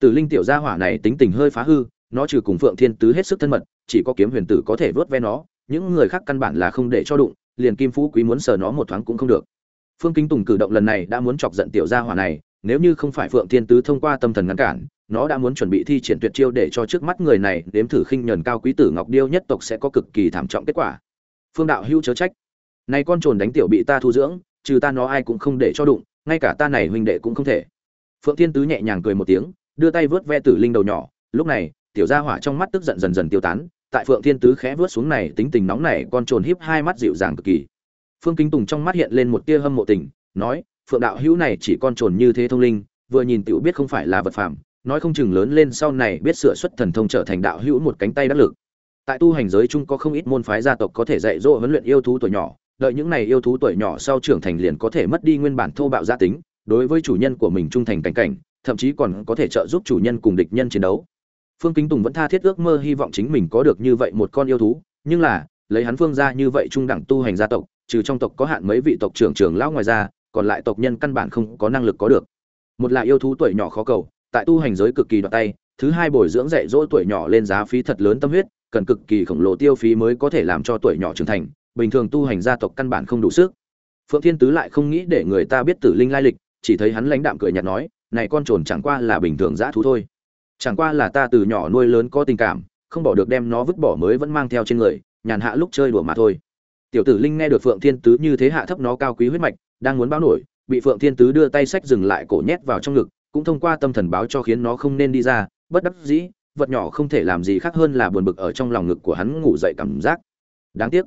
tử linh tiểu gia hỏa này tính tình hơi phá hư, nó trừ cùng phượng thiên tứ hết sức thân mật, chỉ có kiếm huyền tử có thể vớt ve nó, những người khác căn bản là không để cho đụng, liền kim phú quý muốn sờ nó một thoáng cũng không được. Phương kính tùng cử động lần này đã muốn chọc giận tiểu gia hỏa này, nếu như không phải phượng thiên tứ thông qua tâm thần ngăn cản, nó đã muốn chuẩn bị thi triển tuyệt chiêu để cho trước mắt người này đếm thử khinh nhẫn cao quý tử ngọc điêu nhất tộc sẽ có cực kỳ thảm trọng kết quả. Phương đạo hưu chớ trách. Này con trồn đánh tiểu bị ta thu dưỡng, trừ ta nó ai cũng không để cho đụng, ngay cả ta này huynh đệ cũng không thể. Phượng thiên tứ nhẹ nhàng cười một tiếng đưa tay vớt ve tử linh đầu nhỏ. Lúc này, tiểu gia hỏa trong mắt tức giận dần dần tiêu tán, tại phượng thiên tứ khẽ vớt xuống này, tính tình nóng này, con trồn híp hai mắt dịu dàng cực kỳ. Phương kính tùng trong mắt hiện lên một tia hâm mộ tình, nói, phượng đạo hữu này chỉ con trồn như thế thông linh, vừa nhìn tiểu biết không phải là vật phàm, nói không chừng lớn lên sau này biết sửa xuất thần thông trở thành đạo hữu một cánh tay đắc lực. Tại tu hành giới chung có không ít môn phái gia tộc có thể dạy dỗ huấn luyện yêu thú tuổi nhỏ, đợi những này yêu thú tuổi nhỏ sau trưởng thành liền có thể mất đi nguyên bản thô bạo gia tính, đối với chủ nhân của mình trung thành cảnh cảnh thậm chí còn có thể trợ giúp chủ nhân cùng địch nhân chiến đấu. Phương kính tùng vẫn tha thiết ước mơ hy vọng chính mình có được như vậy một con yêu thú, nhưng là, lấy hắn phương ra như vậy trung đẳng tu hành gia tộc, trừ trong tộc có hạn mấy vị tộc trưởng trưởng lão ngoài ra, còn lại tộc nhân căn bản không có năng lực có được. Một là yêu thú tuổi nhỏ khó cầu, tại tu hành giới cực kỳ đoạt tay, thứ hai bồi dưỡng dạy dỗ tuổi nhỏ lên giá phí thật lớn tâm huyết, cần cực kỳ khổng lồ tiêu phí mới có thể làm cho tuổi nhỏ trưởng thành, bình thường tu hành gia tộc căn bản không đủ sức. Phượng thiên tứ lại không nghĩ để người ta biết tử linh lai lịch, chỉ thấy hắn lãnh đạm cười nhạt nói này con trồn chẳng qua là bình thường dã thú thôi. Chẳng qua là ta từ nhỏ nuôi lớn có tình cảm, không bỏ được đem nó vứt bỏ mới vẫn mang theo trên người, nhàn hạ lúc chơi đùa mà thôi. Tiểu tử linh nghe được phượng thiên tứ như thế hạ thấp nó cao quý huyết mạch, đang muốn báo nổi, bị phượng thiên tứ đưa tay sách dừng lại cổ nhét vào trong ngực, cũng thông qua tâm thần báo cho khiến nó không nên đi ra, bất đắc dĩ, vật nhỏ không thể làm gì khác hơn là buồn bực ở trong lòng ngực của hắn ngủ dậy cảm giác. Đáng tiếc.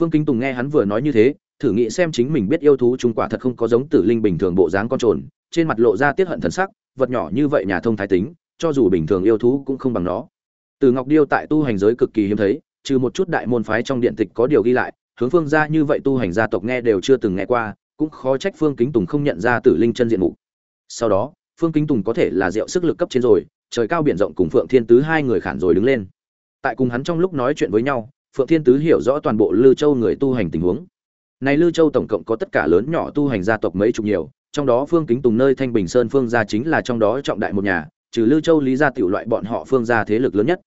Phương kính tùng nghe hắn vừa nói như thế, thử nghĩ xem chính mình biết yêu thú trung quả thật không có giống tử linh bình thường bộ dáng con trồn trên mặt lộ ra tiết hận thần sắc, vật nhỏ như vậy nhà thông thái tính, cho dù bình thường yêu thú cũng không bằng nó. Từ ngọc điêu tại tu hành giới cực kỳ hiếm thấy, trừ một chút đại môn phái trong điện tịch có điều ghi lại, hướng phương gia như vậy tu hành gia tộc nghe đều chưa từng nghe qua, cũng khó trách phương kính tùng không nhận ra tử linh chân diện mục. Sau đó, phương kính tùng có thể là rượu sức lực cấp trên rồi, trời cao biển rộng cùng phượng thiên tứ hai người khản rồi đứng lên. Tại cùng hắn trong lúc nói chuyện với nhau, phượng thiên tứ hiểu rõ toàn bộ lư châu người tu hành tình huống. Này lư châu tổng cộng có tất cả lớn nhỏ tu hành gia tộc mấy chục nhiều trong đó phương kính tùng nơi thanh bình sơn phương gia chính là trong đó trọng đại một nhà, trừ lưu châu lý gia tiểu loại bọn họ phương gia thế lực lớn nhất.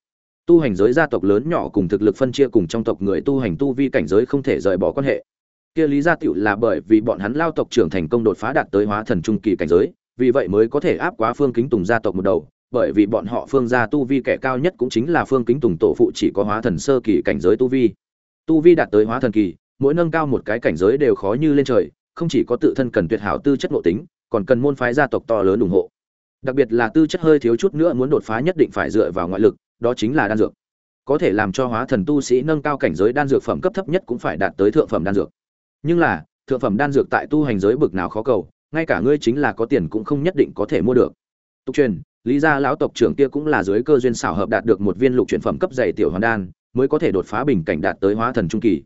Tu hành giới gia tộc lớn nhỏ cùng thực lực phân chia cùng trong tộc người tu hành tu vi cảnh giới không thể rời bỏ quan hệ. Kia lý gia tiểu là bởi vì bọn hắn lao tộc trưởng thành công đột phá đạt tới hóa thần trung kỳ cảnh giới, vì vậy mới có thể áp quá phương kính tùng gia tộc một đầu, bởi vì bọn họ phương gia tu vi kẻ cao nhất cũng chính là phương kính tùng tổ phụ chỉ có hóa thần sơ kỳ cảnh giới tu vi. Tu vi đạt tới hóa thần kỳ, mỗi nâng cao một cái cảnh giới đều khó như lên trời không chỉ có tự thân cần tuyệt hảo tư chất nội tính, còn cần môn phái gia tộc to lớn ủng hộ. Đặc biệt là tư chất hơi thiếu chút nữa muốn đột phá nhất định phải dựa vào ngoại lực, đó chính là đan dược. Có thể làm cho hóa thần tu sĩ nâng cao cảnh giới đan dược phẩm cấp thấp nhất cũng phải đạt tới thượng phẩm đan dược. Nhưng là, thượng phẩm đan dược tại tu hành giới bực nào khó cầu, ngay cả ngươi chính là có tiền cũng không nhất định có thể mua được. Tục truyền, lý gia lão tộc trưởng kia cũng là dưới cơ duyên xảo hợp đạt được một viên lục chuyển phẩm cấp dày tiểu hoàn đan, mới có thể đột phá bình cảnh đạt tới hóa thần trung kỳ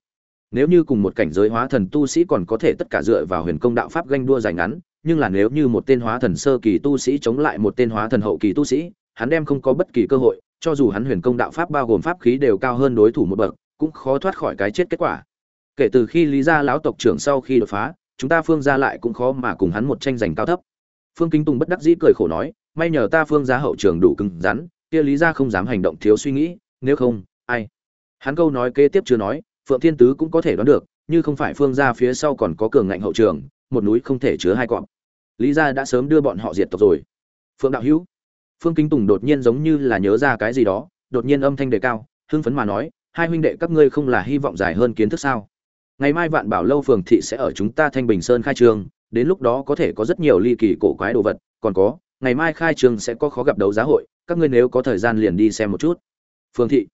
nếu như cùng một cảnh giới hóa thần tu sĩ còn có thể tất cả dựa vào huyền công đạo pháp ganh đua dài ngắn, nhưng là nếu như một tên hóa thần sơ kỳ tu sĩ chống lại một tên hóa thần hậu kỳ tu sĩ, hắn đem không có bất kỳ cơ hội, cho dù hắn huyền công đạo pháp bao gồm pháp khí đều cao hơn đối thủ một bậc, cũng khó thoát khỏi cái chết kết quả. Kể từ khi lý gia lão tộc trưởng sau khi đột phá, chúng ta phương gia lại cũng khó mà cùng hắn một tranh giành cao thấp. Phương kính tùng bất đắc dĩ cười khổ nói, may nhờ ta phương gia hậu trường đủ cứng rắn, kia lý gia không dám hành động thiếu suy nghĩ, nếu không, ai? Hắn câu nói kế tiếp chưa nói phượng thiên tứ cũng có thể đoán được, như không phải phương gia phía sau còn có cường ngạnh hậu trường, một núi không thể chứa hai cọp. Lý gia đã sớm đưa bọn họ diệt tộc rồi. Phượng đạo hữu, phương kính tùng đột nhiên giống như là nhớ ra cái gì đó, đột nhiên âm thanh đề cao, hưng phấn mà nói, hai huynh đệ các ngươi không là hy vọng dài hơn kiến thức sao? Ngày mai vạn bảo lâu phường thị sẽ ở chúng ta thanh bình sơn khai trương, đến lúc đó có thể có rất nhiều ly kỳ cổ quái đồ vật, còn có, ngày mai khai trương sẽ có khó gặp đấu giá hội, các ngươi nếu có thời gian liền đi xem một chút. Phương thị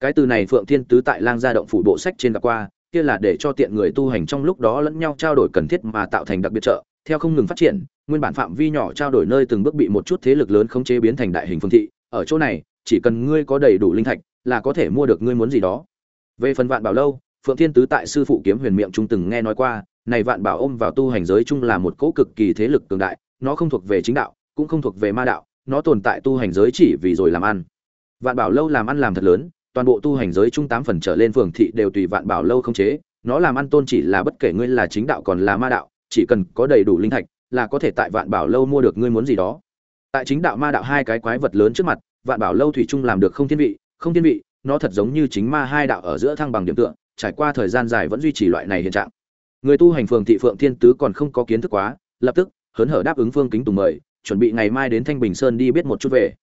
cái từ này phượng thiên tứ tại lang gia động phủ bộ sách trên gặp qua, kia là để cho tiện người tu hành trong lúc đó lẫn nhau trao đổi cần thiết mà tạo thành đặc biệt trợ, theo không ngừng phát triển, nguyên bản phạm vi nhỏ trao đổi nơi từng bước bị một chút thế lực lớn khống chế biến thành đại hình phương thị, ở chỗ này, chỉ cần ngươi có đầy đủ linh thạch, là có thể mua được ngươi muốn gì đó. Về phần vạn bảo lâu, phượng thiên tứ tại sư phụ kiếm huyền miệng trung từng nghe nói qua, này vạn bảo ôm vào tu hành giới chung là một cỗ cực kỳ thế lực cường đại, nó không thuộc về chính đạo, cũng không thuộc về ma đạo, nó tồn tại tu hành giới chỉ vì rồi làm ăn. Vạn bảo lâu làm ăn làm thật lớn toàn bộ tu hành giới trung tám phần trở lên phường thị đều tùy vạn bảo lâu không chế, nó làm ăn tôn chỉ là bất kể ngươi là chính đạo còn là ma đạo, chỉ cần có đầy đủ linh thạch là có thể tại vạn bảo lâu mua được ngươi muốn gì đó. Tại chính đạo ma đạo hai cái quái vật lớn trước mặt, vạn bảo lâu thủy trung làm được không thiên vị, không thiên vị, nó thật giống như chính ma hai đạo ở giữa thăng bằng điểm tựa, trải qua thời gian dài vẫn duy trì loại này hiện trạng. Người tu hành phường thị phượng thiên tứ còn không có kiến thức quá, lập tức, hớn hở đáp ứng phương kính tùng mời, chuẩn bị ngày mai đến thanh bình sơn đi biết một chút về.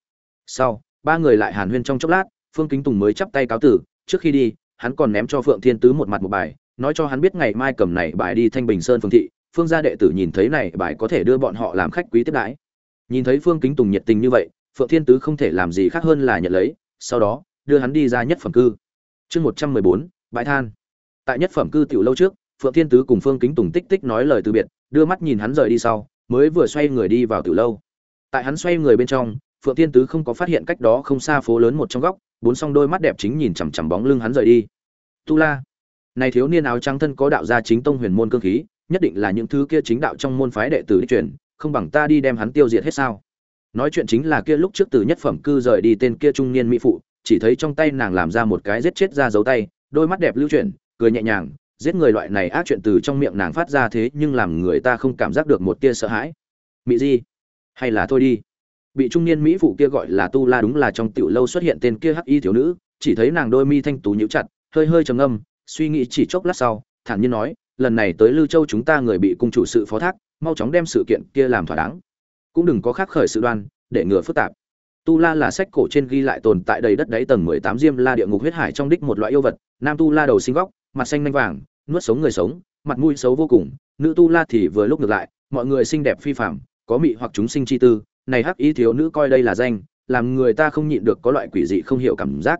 Sau, ba người lại hàn huyên trong chốc lát phương kính tùng mới chắp tay cáo tử, trước khi đi, hắn còn ném cho phượng thiên tứ một mặt một bài, nói cho hắn biết ngày mai cầm này bài đi thanh bình sơn phương thị, phương gia đệ tử nhìn thấy này bài có thể đưa bọn họ làm khách quý tiếp đãi. Nhìn thấy phương kính tùng nhiệt tình như vậy, phượng thiên tứ không thể làm gì khác hơn là nhận lấy, sau đó, đưa hắn đi ra nhất phẩm cư. Chương một trăm mười bốn, bãi than. Tại nhất phẩm cư tiểu lâu trước, phượng thiên tứ cùng phương kính tùng tích tích nói lời từ biệt, đưa mắt nhìn hắn rời đi sau, mới vừa xoay người đi vào tiểu lâu. Tại hắn xoay người bên trong, phượng thiên tứ không có phát hiện cách đó không xa phố lớn một trong góc bốn song đôi mắt đẹp chính nhìn chằm chằm bóng lưng hắn rời đi. Tu la, này thiếu niên áo trắng thân có đạo gia chính tông huyền môn cương khí, nhất định là những thứ kia chính đạo trong môn phái đệ tử đi truyền, không bằng ta đi đem hắn tiêu diệt hết sao? Nói chuyện chính là kia lúc trước từ nhất phẩm cư rời đi tên kia trung niên mỹ phụ, chỉ thấy trong tay nàng làm ra một cái giết chết ra dấu tay, đôi mắt đẹp lưu chuyển, cười nhẹ nhàng, giết người loại này ác chuyện từ trong miệng nàng phát ra thế nhưng làm người ta không cảm giác được một tia sợ hãi. Mỹ di, hay là thôi đi bị trung niên mỹ phụ kia gọi là tu la đúng là trong tiểu lâu xuất hiện tên kia hắc y thiếu nữ, chỉ thấy nàng đôi mi thanh tú nhíu chặt, hơi hơi trầm ngâm, suy nghĩ chỉ chốc lát sau, thản nhiên nói, lần này tới lưu châu chúng ta người bị cung chủ sự phó thác, mau chóng đem sự kiện kia làm thỏa đáng. Cũng đừng có khắc khởi sự đoan, để ngừa phức tạp. Tu la là sách cổ trên ghi lại tồn tại đầy đất đáy tầng mười tám diêm la địa ngục huyết hải trong đích một loại yêu vật, nam tu la đầu sinh góc, mặt xanh nanh vàng, nuốt sống người sống, mặt mũi xấu vô cùng, nữ tu la thì vừa lúc ngược lại, mọi người xinh đẹp phi phạm có mị hoặc chúng sinh chi tư này hắc ý thiếu nữ coi đây là danh, làm người ta không nhịn được có loại quỷ dị không hiểu cảm giác.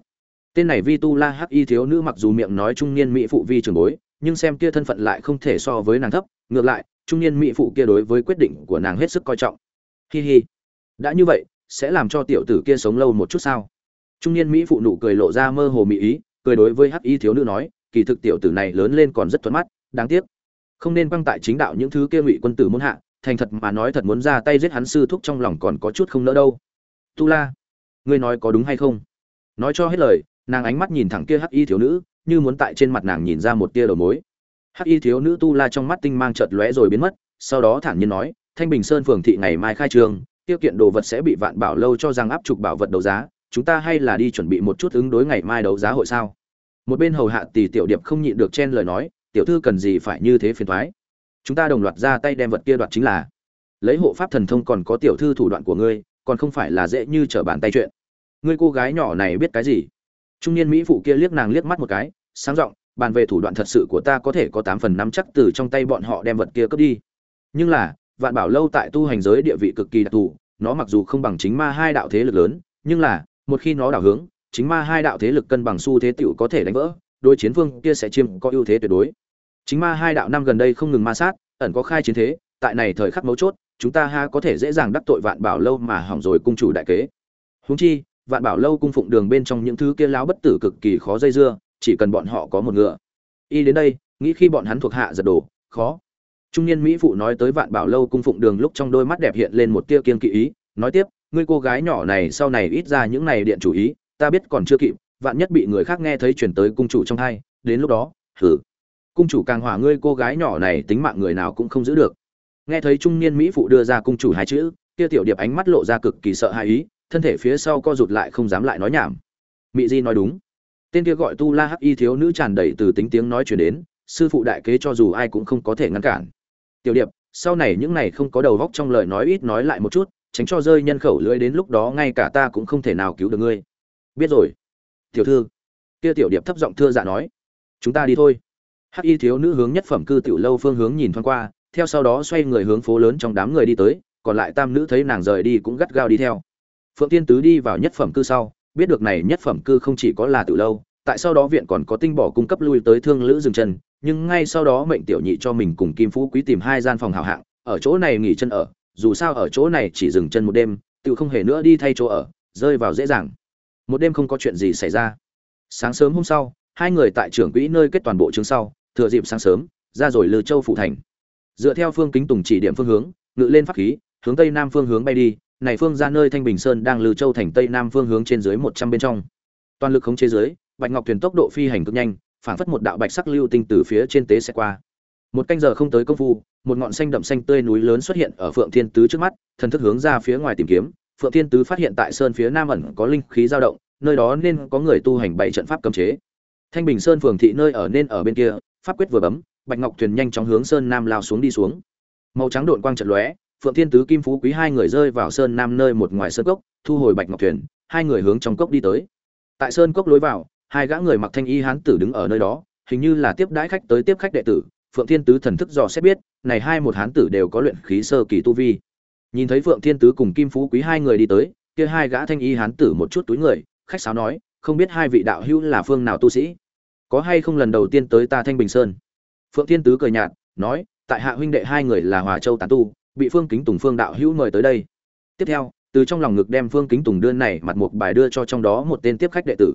Tên này vi tu la hắc y thiếu nữ mặc dù miệng nói trung niên mỹ phụ vi trường bối, nhưng xem kia thân phận lại không thể so với nàng thấp, ngược lại, trung niên mỹ phụ kia đối với quyết định của nàng hết sức coi trọng. Hi hi. Đã như vậy, sẽ làm cho tiểu tử kia sống lâu một chút sao? Trung niên mỹ phụ nụ cười lộ ra mơ hồ mỹ ý, cười đối với hắc y thiếu nữ nói, kỳ thực tiểu tử này lớn lên còn rất thuận mắt, đáng tiếc. Không nên băng tại chính đạo những thứ kia ngụy quân tử muốn hạ thành thật mà nói thật muốn ra tay giết hắn sư thúc trong lòng còn có chút không nỡ đâu. Tu la, ngươi nói có đúng hay không? Nói cho hết lời, nàng ánh mắt nhìn thẳng kia hắc y thiếu nữ, như muốn tại trên mặt nàng nhìn ra một tia đầu mối. Hắc y thiếu nữ tu la trong mắt tinh mang chợt lóe rồi biến mất, sau đó thản nhiên nói, thanh bình sơn phường thị ngày mai khai trương tiêu kiện đồ vật sẽ bị vạn bảo lâu cho rằng áp trục bảo vật đấu giá, chúng ta hay là đi chuẩn bị một chút ứng đối ngày mai đấu giá hội sao? Một bên hầu hạ tỷ tiểu điệp không nhịn được chen lời nói, tiểu thư cần gì phải như thế phiền thoái chúng ta đồng loạt ra tay đem vật kia đoạt chính là. Lấy hộ pháp thần thông còn có tiểu thư thủ đoạn của ngươi, còn không phải là dễ như trở bàn tay chuyện. Ngươi cô gái nhỏ này biết cái gì? Trung niên mỹ phụ kia liếc nàng liếc mắt một cái, sáng giọng, bàn về thủ đoạn thật sự của ta có thể có tám phần năm chắc từ trong tay bọn họ đem vật kia cướp đi. Nhưng là, vạn bảo lâu tại tu hành giới địa vị cực kỳ đặc thù, nó mặc dù không bằng chính ma hai đạo thế lực lớn, nhưng là, một khi nó đảo hướng, chính ma hai đạo thế lực cân bằng xu thế tiểu có thể đánh vỡ đôi chiến vương kia sẽ chiếm có ưu thế tuyệt đối chính ma hai đạo năm gần đây không ngừng ma sát, ẩn có khai chiến thế, tại này thời khắc mấu chốt, chúng ta ha có thể dễ dàng đắc tội vạn bảo lâu mà hỏng rồi cung chủ đại kế. Huống chi, vạn bảo lâu cung phụng đường bên trong những thứ kia láo bất tử cực kỳ khó dây dưa, chỉ cần bọn họ có một ngựa. Y đến đây, nghĩ khi bọn hắn thuộc hạ giật đổ, khó. Trung niên mỹ phụ nói tới vạn bảo lâu cung phụng đường lúc trong đôi mắt đẹp hiện lên một tia kiên kỵ ý, nói tiếp, ngươi cô gái nhỏ này sau này ít ra những này điện chủ ý, ta biết còn chưa kịp, vạn nhất bị người khác nghe thấy chuyển tới cung chủ trong hai đến lúc đó, hử? Cung chủ càng hỏa ngươi cô gái nhỏ này tính mạng người nào cũng không giữ được. Nghe thấy trung niên mỹ phụ đưa ra cung chủ hai chữ, kia tiểu điệp ánh mắt lộ ra cực kỳ sợ hãi ý, thân thể phía sau co rụt lại không dám lại nói nhảm. Mỹ di nói đúng. Tên kia gọi tu la hắc y thiếu nữ tràn đầy từ tính tiếng nói chuyển đến, sư phụ đại kế cho dù ai cũng không có thể ngăn cản. Tiểu điệp, sau này những này không có đầu vóc trong lời nói ít nói lại một chút, tránh cho rơi nhân khẩu lưỡi đến lúc đó ngay cả ta cũng không thể nào cứu được ngươi. Biết rồi. Tiểu thư. Kia tiểu điệp thấp giọng thưa dạ nói. Chúng ta đi thôi hắc y thiếu nữ hướng nhất phẩm cư tiểu lâu phương hướng nhìn thoáng qua, theo sau đó xoay người hướng phố lớn trong đám người đi tới, còn lại tam nữ thấy nàng rời đi cũng gắt gao đi theo. Phượng tiên tứ đi vào nhất phẩm cư sau, biết được này nhất phẩm cư không chỉ có là tiểu lâu, tại sau đó viện còn có tinh bỏ cung cấp lui tới thương lữ dừng chân, nhưng ngay sau đó mệnh tiểu nhị cho mình cùng kim phú quý tìm hai gian phòng hảo hạng, ở chỗ này nghỉ chân ở, dù sao ở chỗ này chỉ dừng chân một đêm tự không hề nữa đi thay chỗ ở, rơi vào dễ dàng. Một đêm không có chuyện gì xảy ra. Sáng sớm hôm sau, hai người tại trưởng quỹ nơi kết toàn bộ chương sau thừa dịp sáng sớm, ra rồi lư châu phụ thành. Dựa theo phương kính tùng chỉ điểm phương hướng, ngự lên pháp khí, hướng tây nam phương hướng bay đi, này phương ra nơi thanh bình sơn đang lư châu thành tây nam phương hướng trên dưới một trăm bên trong. Toàn lực khống chế dưới, bạch ngọc thuyền tốc độ phi hành cực nhanh, phảng phất một đạo bạch sắc lưu tinh từ phía trên tế sẽ qua. Một canh giờ không tới công phu, một ngọn xanh đậm xanh tươi núi lớn xuất hiện ở phượng thiên tứ trước mắt, thần thức hướng ra phía ngoài tìm kiếm. Phượng thiên tứ phát hiện tại sơn phía nam ẩn có linh khí dao động, nơi đó nên có người tu hành bảy trận pháp cấm chế. Thanh bình sơn phường thị nơi ở nên ở bên kia pháp quyết vừa bấm, bạch ngọc thuyền nhanh chóng hướng sơn nam lao xuống đi xuống. Màu trắng độn quang trận lóe, phượng thiên tứ kim phú quý hai người rơi vào sơn nam nơi một ngoài sơn cốc, thu hồi bạch ngọc thuyền, hai người hướng trong cốc đi tới. Tại sơn cốc lối vào, hai gã người mặc thanh y hán tử đứng ở nơi đó, hình như là tiếp đãi khách tới tiếp khách đệ tử, phượng thiên tứ thần thức dò xét biết, này hai một hán tử đều có luyện khí sơ kỳ tu vi. Nhìn thấy phượng thiên tứ cùng kim phú quý hai người đi tới, kia hai gã thanh y hán tử một chút túi người, khách sáo nói, không biết hai vị đạo hữu là phương nào tu sĩ có hay không lần đầu tiên tới ta thanh bình sơn? Phượng thiên tứ cười nhạt, nói, tại hạ huynh đệ hai người là hòa châu tán tu, bị phương kính tùng phương đạo hữu mời tới đây. Tiếp theo, từ trong lòng ngực đem phương kính tùng đưa này mặt một bài đưa cho trong đó một tên tiếp khách đệ tử.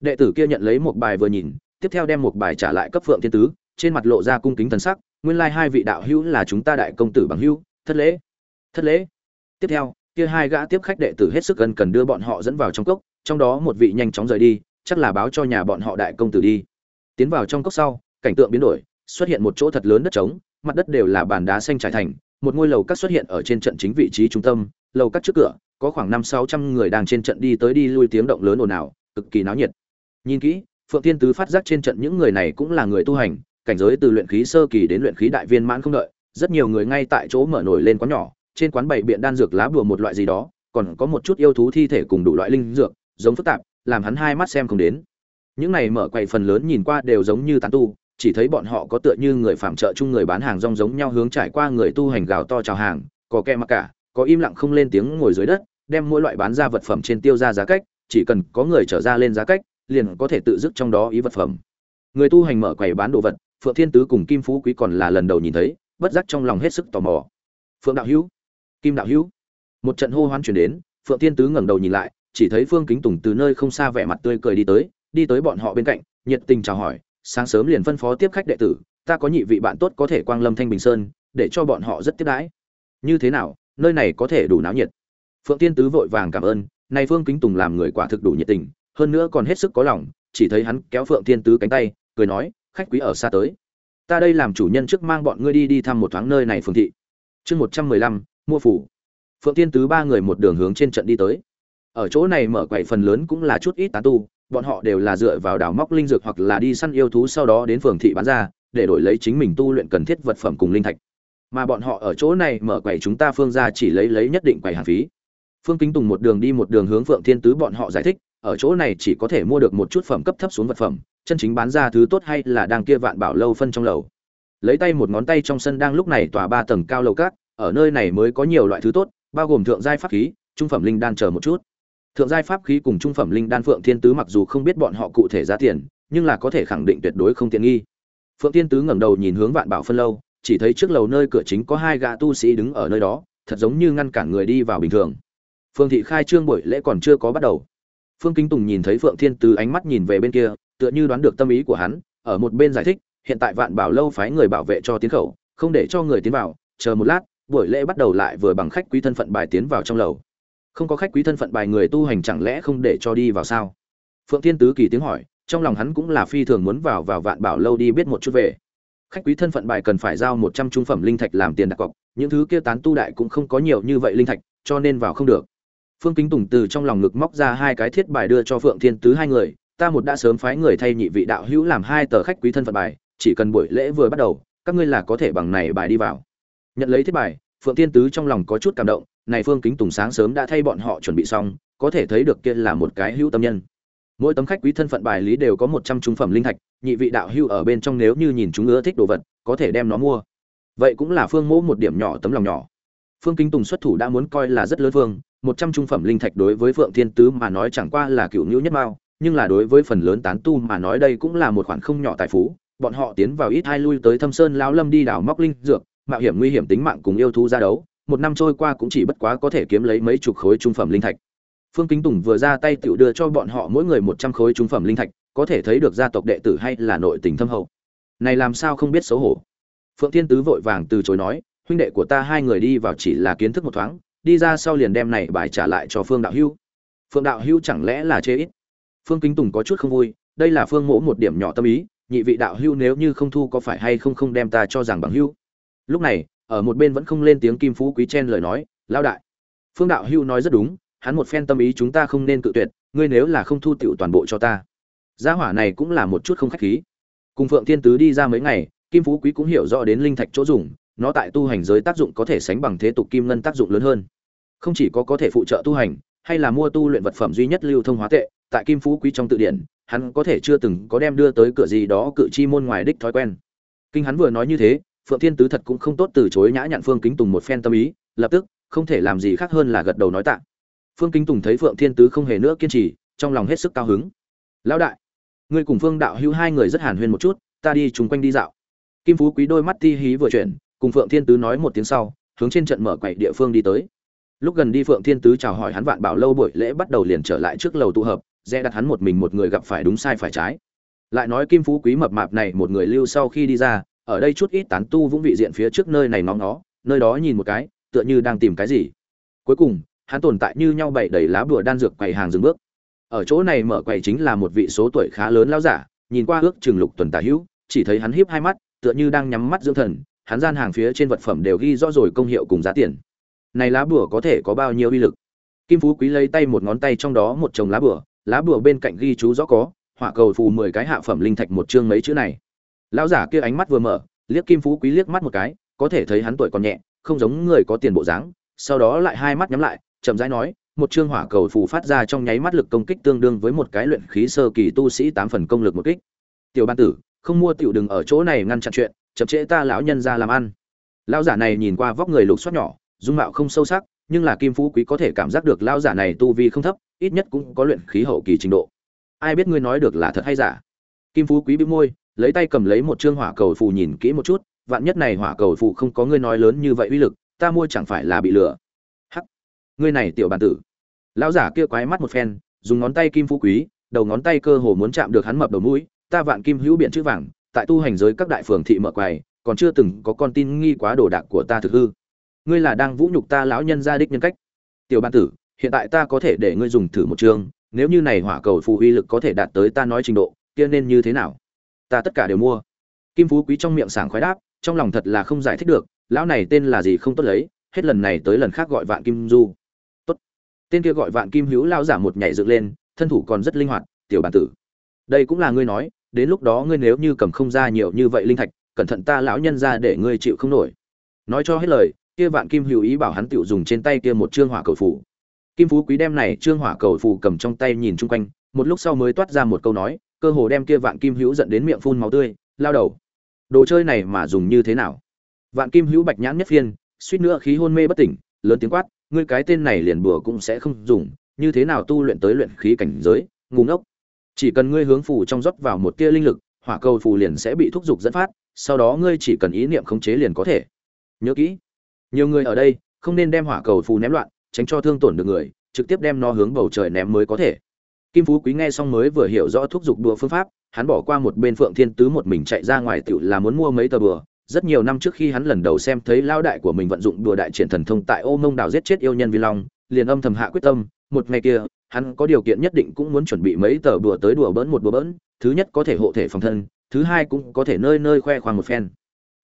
Đệ tử kia nhận lấy một bài vừa nhìn, tiếp theo đem một bài trả lại cấp phượng thiên tứ, trên mặt lộ ra cung kính thần sắc, nguyên lai hai vị đạo hữu là chúng ta đại công tử bằng hữu, thất lễ thất lễ. Tiếp theo, kia hai gã tiếp khách đệ tử hết sức cần cần đưa bọn họ dẫn vào trong cốc, trong đó một vị nhanh chóng rời đi chắc là báo cho nhà bọn họ đại công tử đi. Tiến vào trong cốc sau, cảnh tượng biến đổi, xuất hiện một chỗ thật lớn đất trống, mặt đất đều là bàn đá xanh trải thành, một ngôi lầu các xuất hiện ở trên trận chính vị trí trung tâm, lầu các trước cửa, có khoảng năm sáu trăm người đang trên trận đi tới đi lui tiếng động lớn ồn ào, cực kỳ náo nhiệt. Nhìn kỹ, phượng tiên tứ phát giác trên trận những người này cũng là người tu hành, cảnh giới từ luyện khí sơ kỳ đến luyện khí đại viên mãn không đợi, rất nhiều người ngay tại chỗ mở nổi lên quán nhỏ, trên quán bày biện đan dược lá bùa một loại gì đó, còn có một chút yêu thú thi thể cùng đủ loại linh dược, giống phức tạp làm hắn hai mắt xem không đến. Những này mở quầy phần lớn nhìn qua đều giống như tán tu, chỉ thấy bọn họ có tựa như người phạm trợ chung người bán hàng rong giống nhau hướng trải qua người tu hành gào to chào hàng, có kẻ mặc cả, có im lặng không lên tiếng ngồi dưới đất, đem mỗi loại bán ra vật phẩm trên tiêu ra giá cách, chỉ cần có người trở ra lên giá cách, liền có thể tự dứt trong đó ý vật phẩm. Người tu hành mở quầy bán đồ vật, phượng thiên tứ cùng kim phú quý còn là lần đầu nhìn thấy, bất giác trong lòng hết sức tò mò. Phượng đạo hữu, kim đạo hữu. Một trận hô hoán chuyển đến, phượng thiên tứ ngẩng đầu nhìn lại chỉ thấy phương kính tùng từ nơi không xa vẻ mặt tươi cười đi tới đi tới bọn họ bên cạnh, nhiệt tình chào hỏi, sáng sớm liền phân phó tiếp khách đệ tử, ta có nhị vị bạn tốt có thể quang lâm thanh bình sơn, để cho bọn họ rất tiếp đãi. Như thế nào, nơi này có thể đủ náo nhiệt? Phượng tiên tứ vội vàng cảm ơn nay phương kính tùng làm người quả thực đủ nhiệt tình, hơn nữa còn hết sức có lòng, chỉ thấy hắn kéo phượng tiên tứ cánh tay, cười nói, khách quý ở xa tới. Ta đây làm chủ nhân trước mang bọn ngươi đi đi thăm một thoáng nơi này phường thị. Chương một trăm mười lăm, mua phủ. Phượng tiên tứ ba người một đường hướng trên trận đi tới ở chỗ này mở quầy phần lớn cũng là chút ít tán tu, bọn họ đều là dựa vào đào móc linh dược hoặc là đi săn yêu thú sau đó đến phường thị bán ra, để đổi lấy chính mình tu luyện cần thiết vật phẩm cùng linh thạch. Mà bọn họ ở chỗ này mở quầy chúng ta phương ra chỉ lấy lấy nhất định quầy hàng phí. Phương kính tùng một đường đi một đường hướng phượng thiên tứ bọn họ giải thích, ở chỗ này chỉ có thể mua được một chút phẩm cấp thấp xuống vật phẩm, chân chính bán ra thứ tốt hay là đang kia vạn bảo lâu phân trong lầu. Lấy tay một ngón tay trong sân đang lúc này tòa ba tầng cao lầu cát ở nơi này mới có nhiều loại thứ tốt, bao gồm thượng giai pháp khí, trung phẩm linh đan chờ một chút thượng giai pháp khí cùng trung phẩm linh đan phượng thiên tứ mặc dù không biết bọn họ cụ thể giá tiền, nhưng là có thể khẳng định tuyệt đối không tiện nghi. Phượng thiên tứ ngẩng đầu nhìn hướng vạn bảo phân lâu, chỉ thấy trước lầu nơi cửa chính có hai gã tu sĩ đứng ở nơi đó, thật giống như ngăn cản người đi vào bình thường. Phương thị khai trương buổi lễ còn chưa có bắt đầu. Phương kính tùng nhìn thấy phượng thiên tứ ánh mắt nhìn về bên kia, tựa như đoán được tâm ý của hắn, ở một bên giải thích, hiện tại vạn bảo lâu phái người bảo vệ cho tiến khẩu, không để cho người tiến vào, chờ một lát, buổi lễ bắt đầu lại vừa bằng khách quý thân phận bài tiến vào trong lầu không có khách quý thân phận bài người tu hành chẳng lẽ không để cho đi vào sao? Phượng thiên tứ kỳ tiếng hỏi, trong lòng hắn cũng là phi thường muốn vào vào vạn bảo lâu đi biết một chút về. Khách quý thân phận bài cần phải giao một trăm trung phẩm linh thạch làm tiền đặt cọc, những thứ kia tán tu đại cũng không có nhiều như vậy linh thạch, cho nên vào không được. Phương kính tùng từ trong lòng ngực móc ra hai cái thiết bài đưa cho phượng thiên tứ hai người, ta một đã sớm phái người thay nhị vị đạo hữu làm hai tờ khách quý thân phận bài, chỉ cần buổi lễ vừa bắt đầu, các ngươi là có thể bằng này bài đi vào. Nhận lấy thiết bài, phượng thiên tứ trong lòng có chút cảm động này phương kính tùng sáng sớm đã thay bọn họ chuẩn bị xong, có thể thấy được kia là một cái hữu tâm nhân. Mỗi tấm khách quý thân phận bài lý đều có một trăm trung phẩm linh thạch, nhị vị đạo hưu ở bên trong nếu như nhìn chúng ưa thích đồ vật, có thể đem nó mua. Vậy cũng là phương mỗ một điểm nhỏ tấm lòng nhỏ. Phương kính tùng xuất thủ đã muốn coi là rất lớn phương, một trăm trung phẩm linh thạch đối với phượng thiên tứ mà nói chẳng qua là cựu ngữ nhất mao, nhưng là đối với phần lớn tán tu mà nói đây cũng là một khoản không nhỏ tài phú. Bọn họ tiến vào ít hai lui tới thâm sơn lão lâm đi đào móc linh dược, mạo hiểm nguy hiểm tính mạng cùng yêu thú ra đấu một năm trôi qua cũng chỉ bất quá có thể kiếm lấy mấy chục khối trung phẩm linh thạch. Phương kính tùng vừa ra tay tự đưa cho bọn họ mỗi người một trăm khối trung phẩm linh thạch, có thể thấy được gia tộc đệ tử hay là nội tình thâm hậu. Này làm sao không biết xấu hổ? Phượng thiên tứ vội vàng từ chối nói, huynh đệ của ta hai người đi vào chỉ là kiến thức một thoáng, đi ra sau liền đem này bài trả lại cho phương đạo hưu. Phương đạo hưu chẳng lẽ là chê ít? Phương kính tùng có chút không vui, đây là phương mỗ một điểm nhỏ tâm ý, nhị vị đạo hưu nếu như không thu có phải hay không không đem ta cho rằng bằng hưu? Lúc này ở một bên vẫn không lên tiếng kim phú quý chen lời nói lao đại, phương đạo hưu nói rất đúng, hắn một phen tâm ý chúng ta không nên cự tuyệt, ngươi nếu là không thu tiểu toàn bộ cho ta. Gia hỏa này cũng là một chút không khách khí. Cùng phượng thiên tứ đi ra mấy ngày, kim phú quý cũng hiểu rõ đến linh thạch chỗ dùng, nó tại tu hành giới tác dụng có thể sánh bằng thế tục kim ngân tác dụng lớn hơn. Không chỉ có có thể phụ trợ tu hành, hay là mua tu luyện vật phẩm duy nhất lưu thông hóa tệ, tại kim phú quý trong tự điển, hắn có thể chưa từng có đem đưa tới cửa gì đó cự chi môn ngoài đích thói quen. Kinh hắn vừa nói như thế phượng thiên tứ thật cũng không tốt từ chối nhã nhặn phương kính tùng một phen tâm ý, lập tức, không thể làm gì khác hơn là gật đầu nói tạ. Phương kính tùng thấy phượng thiên tứ không hề nữa kiên trì, trong lòng hết sức cao hứng. Lão đại, ngươi cùng phương đạo hữu hai người rất hàn huyên một chút, ta đi chung quanh đi dạo. Kim phú quý đôi mắt ti hí vừa chuyển, cùng phượng thiên tứ nói một tiếng sau, hướng trên trận mở quậy địa phương đi tới. Lúc gần đi phượng thiên tứ chào hỏi hắn vạn bảo lâu buổi lễ bắt đầu liền trở lại trước lầu tụ hợp, dè đặt hắn một mình một người gặp phải đúng sai phải trái. Lại nói kim phú quý mập mạp này một người lưu sau khi đi ra ở đây chút ít tán tu vũng vị diện phía trước nơi này ngóng nó nơi đó nhìn một cái, tựa như đang tìm cái gì. Cuối cùng, hắn tồn tại như nhau bày đầy lá bùa đan dược quầy hàng dừng bước. Ở chỗ này mở quầy chính là một vị số tuổi khá lớn lao giả, nhìn qua ước trường lục tuần tả hữu, chỉ thấy hắn hiếp hai mắt, tựa như đang nhắm mắt dưỡng thần, hắn gian hàng phía trên vật phẩm đều ghi rõ rồi công hiệu cùng giá tiền. Này lá bùa có thể có bao nhiêu uy lực? Kim phú quý lấy tay một ngón tay trong đó một chồng lá bùa lá bùa bên cạnh ghi chú rõ có, hỏa cầu phù mười cái hạ phẩm linh thạch một chương mấy chữ này lão giả kia ánh mắt vừa mở, liếc kim phú quý liếc mắt một cái, có thể thấy hắn tuổi còn nhẹ, không giống người có tiền bộ dáng, sau đó lại hai mắt nhắm lại, chậm rãi nói, một chương hỏa cầu phù phát ra trong nháy mắt lực công kích tương đương với một cái luyện khí sơ kỳ tu sĩ tám phần công lực một kích. Tiểu ban tử, không mua tiểu đừng ở chỗ này ngăn chặn chuyện, chậm trễ ta lão nhân ra làm ăn. Lão giả này nhìn qua vóc người lục xoát nhỏ, dung mạo không sâu sắc, nhưng là kim phú quý có thể cảm giác được lão giả này tu vi không thấp, ít nhất cũng có luyện khí hậu kỳ trình độ. Ai biết ngươi nói được là thật hay giả? Kim phú quý bĩu môi lấy tay cầm lấy một chương hỏa cầu phù nhìn kỹ một chút, vạn nhất này hỏa cầu phù không có ngươi nói lớn như vậy uy lực, ta mua chẳng phải là bị lừa. Hắc. Ngươi này tiểu bản tử. Lão giả kia quái mắt một phen, dùng ngón tay kim phú quý, đầu ngón tay cơ hồ muốn chạm được hắn mập đầu mũi, ta vạn kim hữu biện chữ vàng, tại tu hành giới các đại phường thị mở quầy, còn chưa từng có con tin nghi quá đồ đạc của ta thực hư. Ngươi là đang vũ nhục ta lão nhân gia đích nhân cách. Tiểu bản tử, hiện tại ta có thể để ngươi dùng thử một chương, nếu như này hỏa cầu phù uy lực có thể đạt tới ta nói trình độ, kia nên như thế nào? Ta tất cả đều mua. Kim phú quý trong miệng sảng khoái đáp, trong lòng thật là không giải thích được, lão này tên là gì không tốt lấy, hết lần này tới lần khác gọi vạn kim du. Tốt. Tên kia gọi vạn kim hữu lao giả một nhảy dựng lên, thân thủ còn rất linh hoạt, tiểu bản tử. Đây cũng là ngươi nói, đến lúc đó ngươi nếu như cầm không ra nhiều như vậy linh thạch, cẩn thận ta lão nhân ra để ngươi chịu không nổi. Nói cho hết lời, kia vạn kim hữu ý bảo hắn tiểu dùng trên tay kia một trương hỏa cầu phủ kim phú quý đem này trương hỏa cầu phủ cầm trong tay nhìn chung quanh, một lúc sau mới toát ra một câu nói cơ hồ đem kia vạn kim hữu giận đến miệng phun máu tươi, lao đầu. Đồ chơi này mà dùng như thế nào? Vạn kim hữu bạch nhãn nhất phiên, suýt nữa khí hôn mê bất tỉnh, lớn tiếng quát, ngươi cái tên này liền bùa cũng sẽ không dùng, như thế nào tu luyện tới luyện khí cảnh giới, ngu ngốc. Chỉ cần ngươi hướng phù trong rót vào một tia linh lực, hỏa cầu phù liền sẽ bị thúc giục dẫn phát, sau đó ngươi chỉ cần ý niệm khống chế liền có thể. Nhớ kỹ, nhiều người ở đây, không nên đem hỏa cầu phù ném loạn, tránh cho thương tổn được người, trực tiếp đem nó hướng bầu trời ném mới có thể kim phú quý nghe xong mới vừa hiểu rõ thuốc dục đùa phương pháp, hắn bỏ qua một bên phượng thiên tứ một mình chạy ra ngoài tiểu là muốn mua mấy tờ bừa. Rất nhiều năm trước khi hắn lần đầu xem thấy lao đại của mình vận dụng đùa đại triển thần thông tại ô mông đảo giết chết yêu nhân vi long, liền âm thầm hạ quyết tâm, một ngày kia, hắn có điều kiện nhất định cũng muốn chuẩn bị mấy tờ đùa tới đùa bỡn một đùa bỡn, thứ nhất có thể hộ thể phòng thân, thứ hai cũng có thể nơi nơi khoe khoang một phen.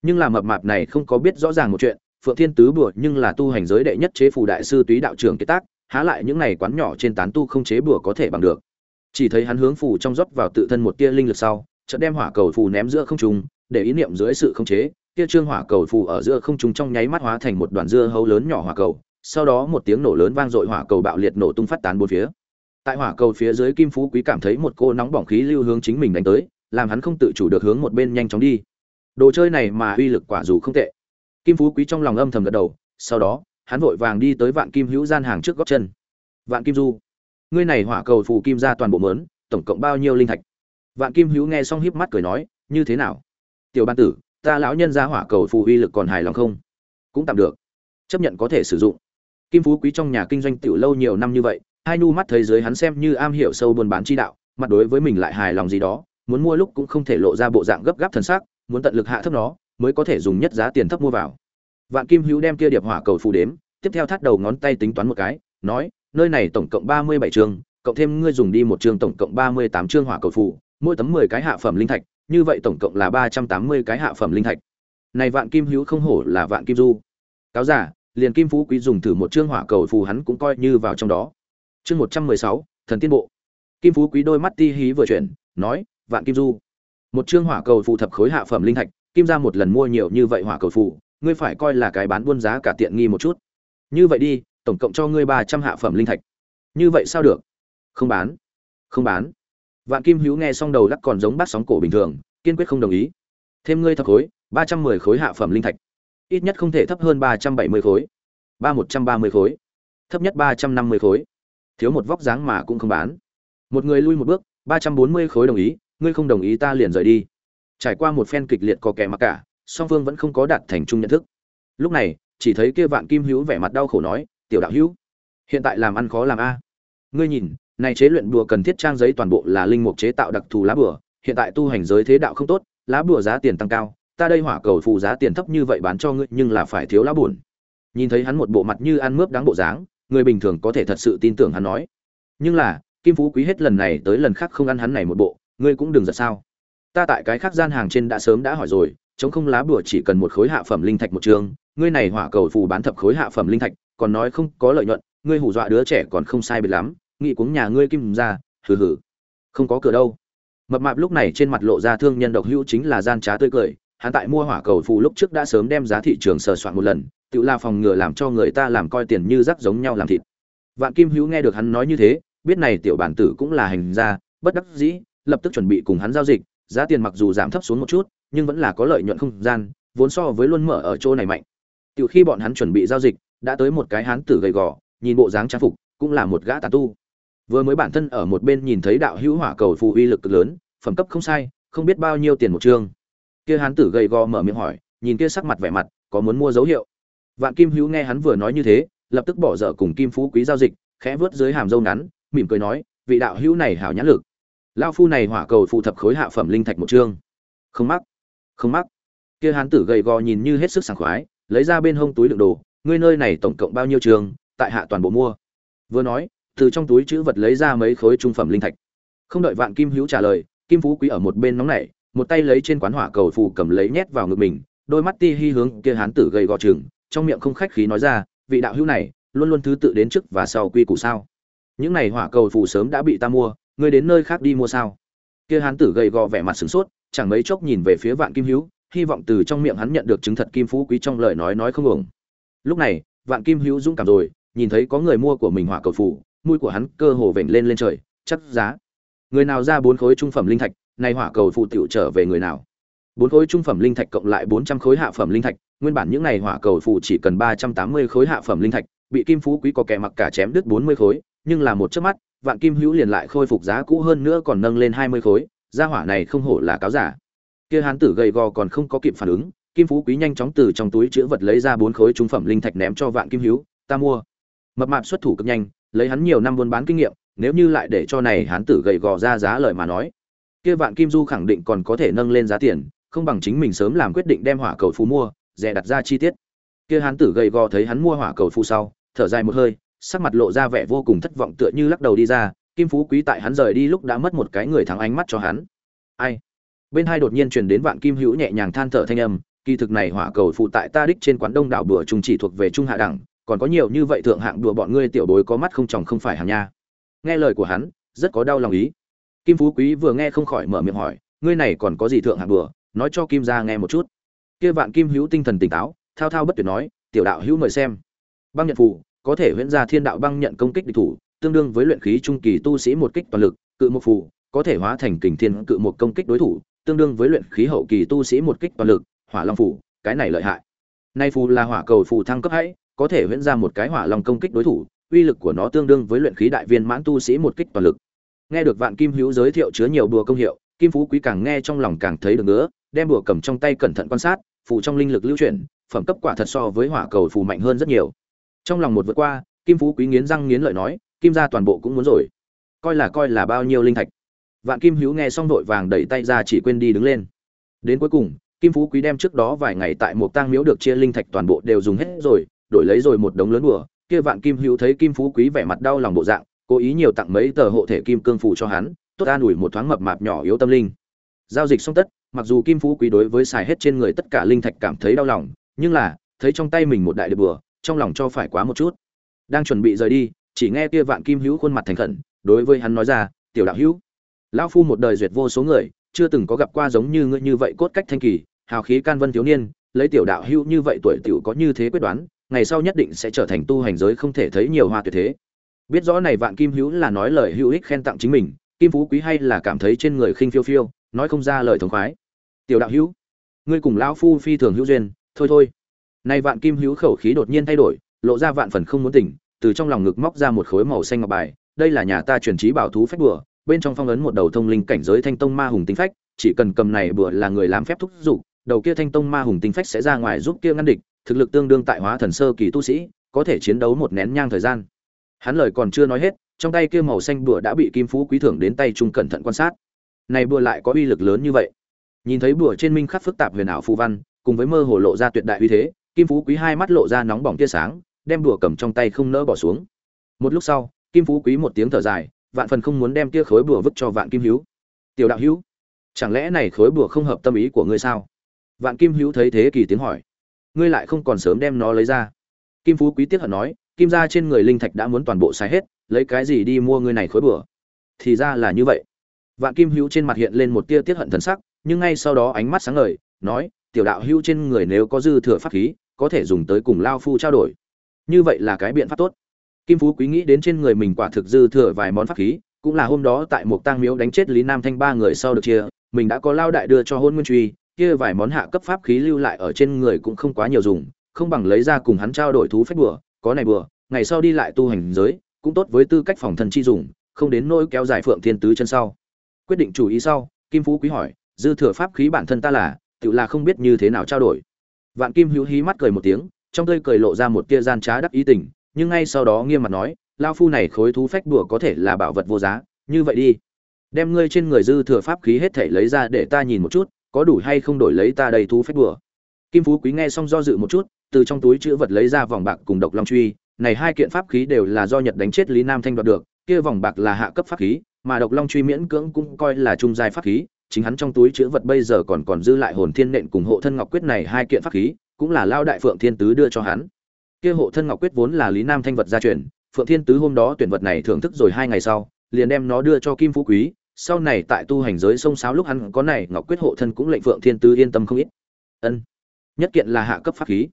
Nhưng là mập mạp này không có biết rõ ràng một chuyện, phượng thiên tứ bùa nhưng là tu hành giới đệ nhất chế phù đại sư túy đạo trưởng kế tác há lại những này quán nhỏ trên tán tu không chế bùa có thể bằng được. Chỉ thấy hắn hướng phù trong rót vào tự thân một tia linh lực sau, chợt đem hỏa cầu phù ném giữa không trung, để ý niệm dưới sự không chế tia trương hỏa cầu phù ở giữa không trung trong nháy mắt hóa thành một đoàn dưa hấu lớn nhỏ hỏa cầu, sau đó một tiếng nổ lớn vang dội hỏa cầu bạo liệt nổ tung phát tán bốn phía. Tại hỏa cầu phía dưới kim phú quý cảm thấy một cô nóng bỏng khí lưu hướng chính mình đánh tới, làm hắn không tự chủ được hướng một bên nhanh chóng đi. Đồ chơi này mà uy lực quả dù không tệ. Kim phú quý trong lòng âm thầm gật đầu, sau đó hắn vội vàng đi tới vạn kim hữu gian hàng trước góc chân. Vạn kim du, ngươi này hỏa cầu phù kim ra toàn bộ mớn, tổng cộng bao nhiêu linh thạch? Vạn kim hữu nghe xong híp mắt cười nói, như thế nào? Tiểu ban tử, ta lão nhân ra hỏa cầu phù uy lực còn hài lòng không? Cũng tạm được. Chấp nhận có thể sử dụng. Kim phú quý trong nhà kinh doanh tiểu lâu nhiều năm như vậy, hai nu mắt thấy dưới hắn xem như am hiểu sâu buôn bán chi đạo, mặt đối với mình lại hài lòng gì đó, muốn mua lúc cũng không thể lộ ra bộ dạng gấp gáp thần sắc, muốn tận lực hạ thấp nó, mới có thể dùng nhất giá tiền thấp mua vào vạn kim hữu đem kia điệp hỏa cầu phù đếm, tiếp theo thắt đầu ngón tay tính toán một cái, nói, nơi này tổng cộng ba mươi bảy chương, cộng thêm ngươi dùng đi một chương tổng cộng ba mươi tám chương hỏa cầu phù, mỗi tấm mười cái hạ phẩm linh thạch, như vậy tổng cộng là ba trăm tám mươi cái hạ phẩm linh thạch. Này vạn kim hữu không hổ là vạn kim du. Cáo giả liền kim phú quý dùng thử một chương hỏa cầu phù hắn cũng coi như vào trong đó. Chương một trăm mười sáu, thần tiên bộ. Kim phú quý đôi mắt ti hí vừa chuyển, nói, vạn kim du. Một chương hỏa cầu phù thập khối hạ phẩm linh thạch, kim Gia một lần mua nhiều như vậy hỏa cầu phù ngươi phải coi là cái bán buôn giá cả tiện nghi một chút. Như vậy đi, tổng cộng cho ngươi ba trăm hạ phẩm linh thạch. Như vậy sao được? Không bán. Không bán. Vạn kim hữu nghe xong đầu lắc còn giống bát sóng cổ bình thường, kiên quyết không đồng ý. Thêm ngươi thập khối, ba trăm mười khối hạ phẩm linh thạch. Ít nhất không thể thấp hơn ba trăm bảy mươi khối. Ba một trăm ba mươi khối. Thấp nhất ba trăm năm mươi khối. Thiếu một vóc dáng mà cũng không bán. Một người lui một bước, ba trăm bốn mươi khối đồng ý, ngươi không đồng ý ta liền rời đi. Trải qua một phen kịch liệt có kẻ mặc cả song phương vẫn không có đạt thành chung nhận thức. Lúc này, chỉ thấy kia vạn kim hữu vẻ mặt đau khổ nói, tiểu đạo hữu, hiện tại làm ăn khó làm a. Ngươi nhìn, này chế luyện bùa cần thiết trang giấy toàn bộ là linh mục chế tạo đặc thù lá bùa, hiện tại tu hành giới thế đạo không tốt, lá bùa giá tiền tăng cao, ta đây hỏa cầu phù giá tiền thấp như vậy bán cho ngươi, nhưng là phải thiếu lá buồn. Nhìn thấy hắn một bộ mặt như ăn mướp đáng bộ dáng, người bình thường có thể thật sự tin tưởng hắn nói. Nhưng là, kim phú quý hết lần này tới lần khác không ăn hắn này một bộ, ngươi cũng đừng giận sao? Ta tại cái khác gian hàng trên đã sớm đã hỏi rồi chống không lá bùa chỉ cần một khối hạ phẩm linh thạch một trường, ngươi này hỏa cầu phù bán thập khối hạ phẩm linh thạch, còn nói không có lợi nhuận, ngươi hù dọa đứa trẻ còn không sai biệt lắm nghị cuống nhà ngươi kim ra, hừ hừ. Không có cửa đâu. Mập mạp lúc này trên mặt lộ ra thương nhân độc hữu chính là gian trá tươi cười, hắn tại mua hỏa cầu phù lúc trước đã sớm đem giá thị trường sờ soạn một lần, tự là phòng ngừa làm cho người ta làm coi tiền như rắc giống nhau làm thịt. Vạn kim hữu nghe được hắn nói như thế, biết này tiểu bản tử cũng là hành gia, bất đắc dĩ, lập tức chuẩn bị cùng hắn giao dịch, giá tiền mặc dù giảm thấp xuống một chút nhưng vẫn là có lợi nhuận không gian, vốn so với luôn mở ở chỗ này mạnh. Từ khi bọn hắn chuẩn bị giao dịch, đã tới một cái hán tử gầy gò, nhìn bộ dáng trang phục, cũng là một gã tà tu. Vừa mới bản thân ở một bên nhìn thấy đạo hữu hỏa cầu phù uy lực cực lớn, phẩm cấp không sai, không biết bao nhiêu tiền một chương. Kia hán tử gầy gò mở miệng hỏi, nhìn kia sắc mặt vẻ mặt, có muốn mua dấu hiệu? Vạn kim hữu nghe hắn vừa nói như thế, lập tức bỏ dở cùng kim phú quý giao dịch, khẽ vớt dưới hàm râu ngắn, mỉm cười nói, vị đạo hữu này hảo nhãn lực. Lao phu này hỏa cầu phụ thập khối hạ phẩm linh thạch một chương. Không mắc không mắc. Kia hán tử gầy gò nhìn như hết sức sảng khoái, lấy ra bên hông túi đựng đồ, ngươi nơi này tổng cộng bao nhiêu trường, tại hạ toàn bộ mua. Vừa nói, từ trong túi chữ vật lấy ra mấy khối trung phẩm linh thạch. Không đợi vạn kim hữu trả lời, kim phú quý ở một bên nóng nảy, một tay lấy trên quán hỏa cầu phù cầm lấy nhét vào ngực mình, đôi mắt ti hi hướng kia hán tử gầy gò chừng, trong miệng không khách khí nói ra, vị đạo hữu này, luôn luôn thứ tự đến trước và sau quy củ sao? Những này hỏa cầu phù sớm đã bị ta mua, ngươi đến nơi khác đi mua sao? Kia hán tử gầy gò vẻ mặt sửng sốt chẳng mấy chốc nhìn về phía vạn kim hữu, hy vọng từ trong miệng hắn nhận được chứng thật kim phú quý trong lời nói nói không ngừng. lúc này, vạn kim hữu dũng cảm rồi, nhìn thấy có người mua của mình hỏa cầu phù mũi của hắn cơ hồ vểnh lên lên trời, chắc giá người nào ra bốn khối trung phẩm linh thạch, nay hỏa cầu phù tiểu trở về người nào bốn khối trung phẩm linh thạch cộng lại bốn trăm khối hạ phẩm linh thạch, nguyên bản những này hỏa cầu phù chỉ cần ba trăm tám mươi khối hạ phẩm linh thạch, bị kim phú quý có kẻ mặc cả chém đứt bốn mươi khối, nhưng là một chớp mắt, vạn kim hữu liền lại khôi phục giá cũ hơn nữa còn nâng lên hai mươi khối gia hỏa này không hổ là cáo giả. Kia hán tử gầy gò còn không có kịp phản ứng, kim phú quý nhanh chóng từ trong túi chữ vật lấy ra bốn khối trung phẩm linh thạch ném cho vạn kim hữu, ta mua. Mập mạp xuất thủ cực nhanh, lấy hắn nhiều năm buôn bán kinh nghiệm, nếu như lại để cho này hán tử gầy gò ra giá lời mà nói, kia vạn kim du khẳng định còn có thể nâng lên giá tiền, không bằng chính mình sớm làm quyết định đem hỏa cầu phú mua, rẻ đặt ra chi tiết. Kia hán tử gầy gò thấy hắn mua hỏa cầu phú sau, thở dài một hơi, sắc mặt lộ ra vẻ vô cùng thất vọng tựa như lắc đầu đi ra kim phú quý tại hắn rời đi lúc đã mất một cái người thắng ánh mắt cho hắn. Ai? Bên hai đột nhiên truyền đến vạn kim hữu nhẹ nhàng than thở thanh âm, kỳ thực này hỏa cầu phụ tại ta đích trên quán đông đảo bừa trùng chỉ thuộc về trung hạ đẳng, còn có nhiều như vậy thượng hạng đùa bọn ngươi tiểu bối có mắt không chồng không phải hàng nha? Nghe lời của hắn, rất có đau lòng ý. Kim phú quý vừa nghe không khỏi mở miệng hỏi, ngươi này còn có gì thượng hạng đùa nói cho kim ra nghe một chút. Kia vạn kim hữu tinh thần tỉnh táo, thao thao bất tuyệt nói, tiểu đạo hữu mời xem. Băng nhận phù, có thể huyễn ra thiên đạo băng nhận công kích địch thủ tương đương với luyện khí trung kỳ tu sĩ một kích toàn lực, cự một phù, có thể hóa thành kình thiên cự một công kích đối thủ, tương đương với luyện khí hậu kỳ tu sĩ một kích toàn lực, hỏa long phù, cái này lợi hại. Nay phù là hỏa cầu phù thăng cấp hãy, có thể huyễn ra một cái hỏa long công kích đối thủ, uy lực của nó tương đương với luyện khí đại viên mãn tu sĩ một kích toàn lực. Nghe được vạn kim hữu giới thiệu chứa nhiều đùa công hiệu, kim phú quý càng nghe trong lòng càng thấy được nữa đem bùa cầm trong tay cẩn thận quan sát, phù trong linh lực lưu chuyển, phẩm cấp quả thật so với hỏa cầu phù mạnh hơn rất nhiều. Trong lòng một vượt qua, kim phú quý nghiến răng nghiến lợi nói kim gia toàn bộ cũng muốn rồi. Coi là coi là bao nhiêu linh thạch. Vạn kim hữu nghe xong vội vàng đẩy tay ra chỉ quên đi đứng lên. Đến cuối cùng, kim phú quý đem trước đó vài ngày tại một tang miếu được chia linh thạch toàn bộ đều dùng hết rồi, đổi lấy rồi một đống lớn bùa kia vạn kim hữu thấy kim phú quý vẻ mặt đau lòng bộ dạng, cố ý nhiều tặng mấy tờ hộ thể kim cương phù cho hắn, tốt an ủi một thoáng mập mạp nhỏ yếu tâm linh. Giao dịch xong tất, mặc dù kim phú quý đối với xài hết trên người tất cả linh thạch cảm thấy đau lòng, nhưng là, thấy trong tay mình một đại điệp bừa trong lòng cho phải quá một chút. Đang chuẩn bị rời đi chỉ nghe kia vạn kim hữu khuôn mặt thành khẩn, đối với hắn nói ra, tiểu đạo hữu, lão phu một đời duyệt vô số người, chưa từng có gặp qua giống như ngươi như vậy cốt cách thanh kỳ, hào khí can vân thiếu niên, lấy tiểu đạo hữu như vậy tuổi tiểu có như thế quyết đoán, ngày sau nhất định sẽ trở thành tu hành giới không thể thấy nhiều hoa tuyệt thế. Biết rõ này vạn kim hữu là nói lời hữu ích khen tặng chính mình, kim phú quý hay là cảm thấy trên người khinh phiêu phiêu, nói không ra lời thống khoái. Tiểu đạo hữu, ngươi cùng lão phu phi thường hữu duyên, thôi thôi. Nay vạn kim hữu khẩu khí đột nhiên thay đổi, lộ ra vạn phần không muốn tỉnh từ trong lòng ngực móc ra một khối màu xanh ngọc bài, đây là nhà ta truyền trí bảo thú phách bừa. bên trong phong ấn một đầu thông linh cảnh giới thanh tông ma hùng tinh phách, chỉ cần cầm này bừa là người làm phép thúc giục, đầu kia thanh tông ma hùng tinh phách sẽ ra ngoài giúp kia ngăn địch, thực lực tương đương tại hóa thần sơ kỳ tu sĩ, có thể chiến đấu một nén nhang thời gian hắn lời còn chưa nói hết, trong tay kia màu xanh bừa đã bị kim phú quý thưởng đến tay trung cẩn thận quan sát này bừa lại có uy lực lớn như vậy nhìn thấy bừa trên minh khắc phức tạp huyền ảo phù văn, cùng với mơ hồ lộ ra tuyệt đại uy thế, kim phú quý hai mắt lộ ra nóng bỏng tia sáng đem đùa cầm trong tay không nỡ bỏ xuống. Một lúc sau, kim phú quý một tiếng thở dài, vạn phần không muốn đem tia khối bùa vứt cho vạn kim hữu. Tiểu đạo hữu, chẳng lẽ này khối bùa không hợp tâm ý của ngươi sao? Vạn kim hữu thấy thế kỳ tiếng hỏi. Ngươi lại không còn sớm đem nó lấy ra. Kim phú quý tiếc hận nói, kim ra trên người linh thạch đã muốn toàn bộ xài hết, lấy cái gì đi mua ngươi này khối bùa thì ra là như vậy. Vạn kim hữu trên mặt hiện lên một tia tiếc hận thần sắc, nhưng ngay sau đó ánh mắt sáng ngời, nói, tiểu đạo hữu trên người nếu có dư thừa pháp khí, có thể dùng tới cùng lao phu trao đổi như vậy là cái biện pháp tốt. Kim phú quý nghĩ đến trên người mình quả thực dư thừa vài món pháp khí, cũng là hôm đó tại một tang miếu đánh chết lý nam thanh ba người sau được chia, mình đã có lao đại đưa cho hôn nguyên truy, kia vài món hạ cấp pháp khí lưu lại ở trên người cũng không quá nhiều dùng, không bằng lấy ra cùng hắn trao đổi thú phách bừa có này bừa ngày sau đi lại tu hành giới, cũng tốt với tư cách phòng thân chi dùng, không đến nỗi kéo dài phượng thiên tứ chân sau. Quyết định chủ ý sau, kim phú quý hỏi, dư thừa pháp khí bản thân ta là, tự là không biết như thế nào trao đổi. Vạn kim hữu hí mắt cười một tiếng trong tươi cười lộ ra một tia gian trá đắc ý tình, nhưng ngay sau đó nghiêm mặt nói lao phu này khối thú phách đùa có thể là bảo vật vô giá, như vậy đi. Đem ngươi trên người dư thừa pháp khí hết thể lấy ra để ta nhìn một chút, có đủ hay không đổi lấy ta đầy thú phách đùa kim phú quý nghe xong do dự một chút, từ trong túi chữ vật lấy ra vòng bạc cùng độc long truy, này hai kiện pháp khí đều là do nhật đánh chết lý nam thanh đoạt được, kia vòng bạc là hạ cấp pháp khí, mà độc long truy miễn cưỡng cũng coi là trung giai pháp khí, chính hắn trong túi chữ vật bây giờ còn còn dư lại hồn thiên nện cùng hộ thân ngọc quyết này hai kiện pháp khí cũng là lao đại phượng thiên tứ đưa cho hắn. Kia hộ thân ngọc quyết vốn là lý nam thanh vật gia truyền, phượng thiên tứ hôm đó tuyển vật này thưởng thức rồi hai ngày sau, liền đem nó đưa cho kim phú quý. Sau này tại tu hành giới sông sáo lúc hắn có này, ngọc quyết hộ thân cũng lệnh phượng thiên tứ yên tâm không ít. Ân. Nhất kiện là hạ cấp pháp khí.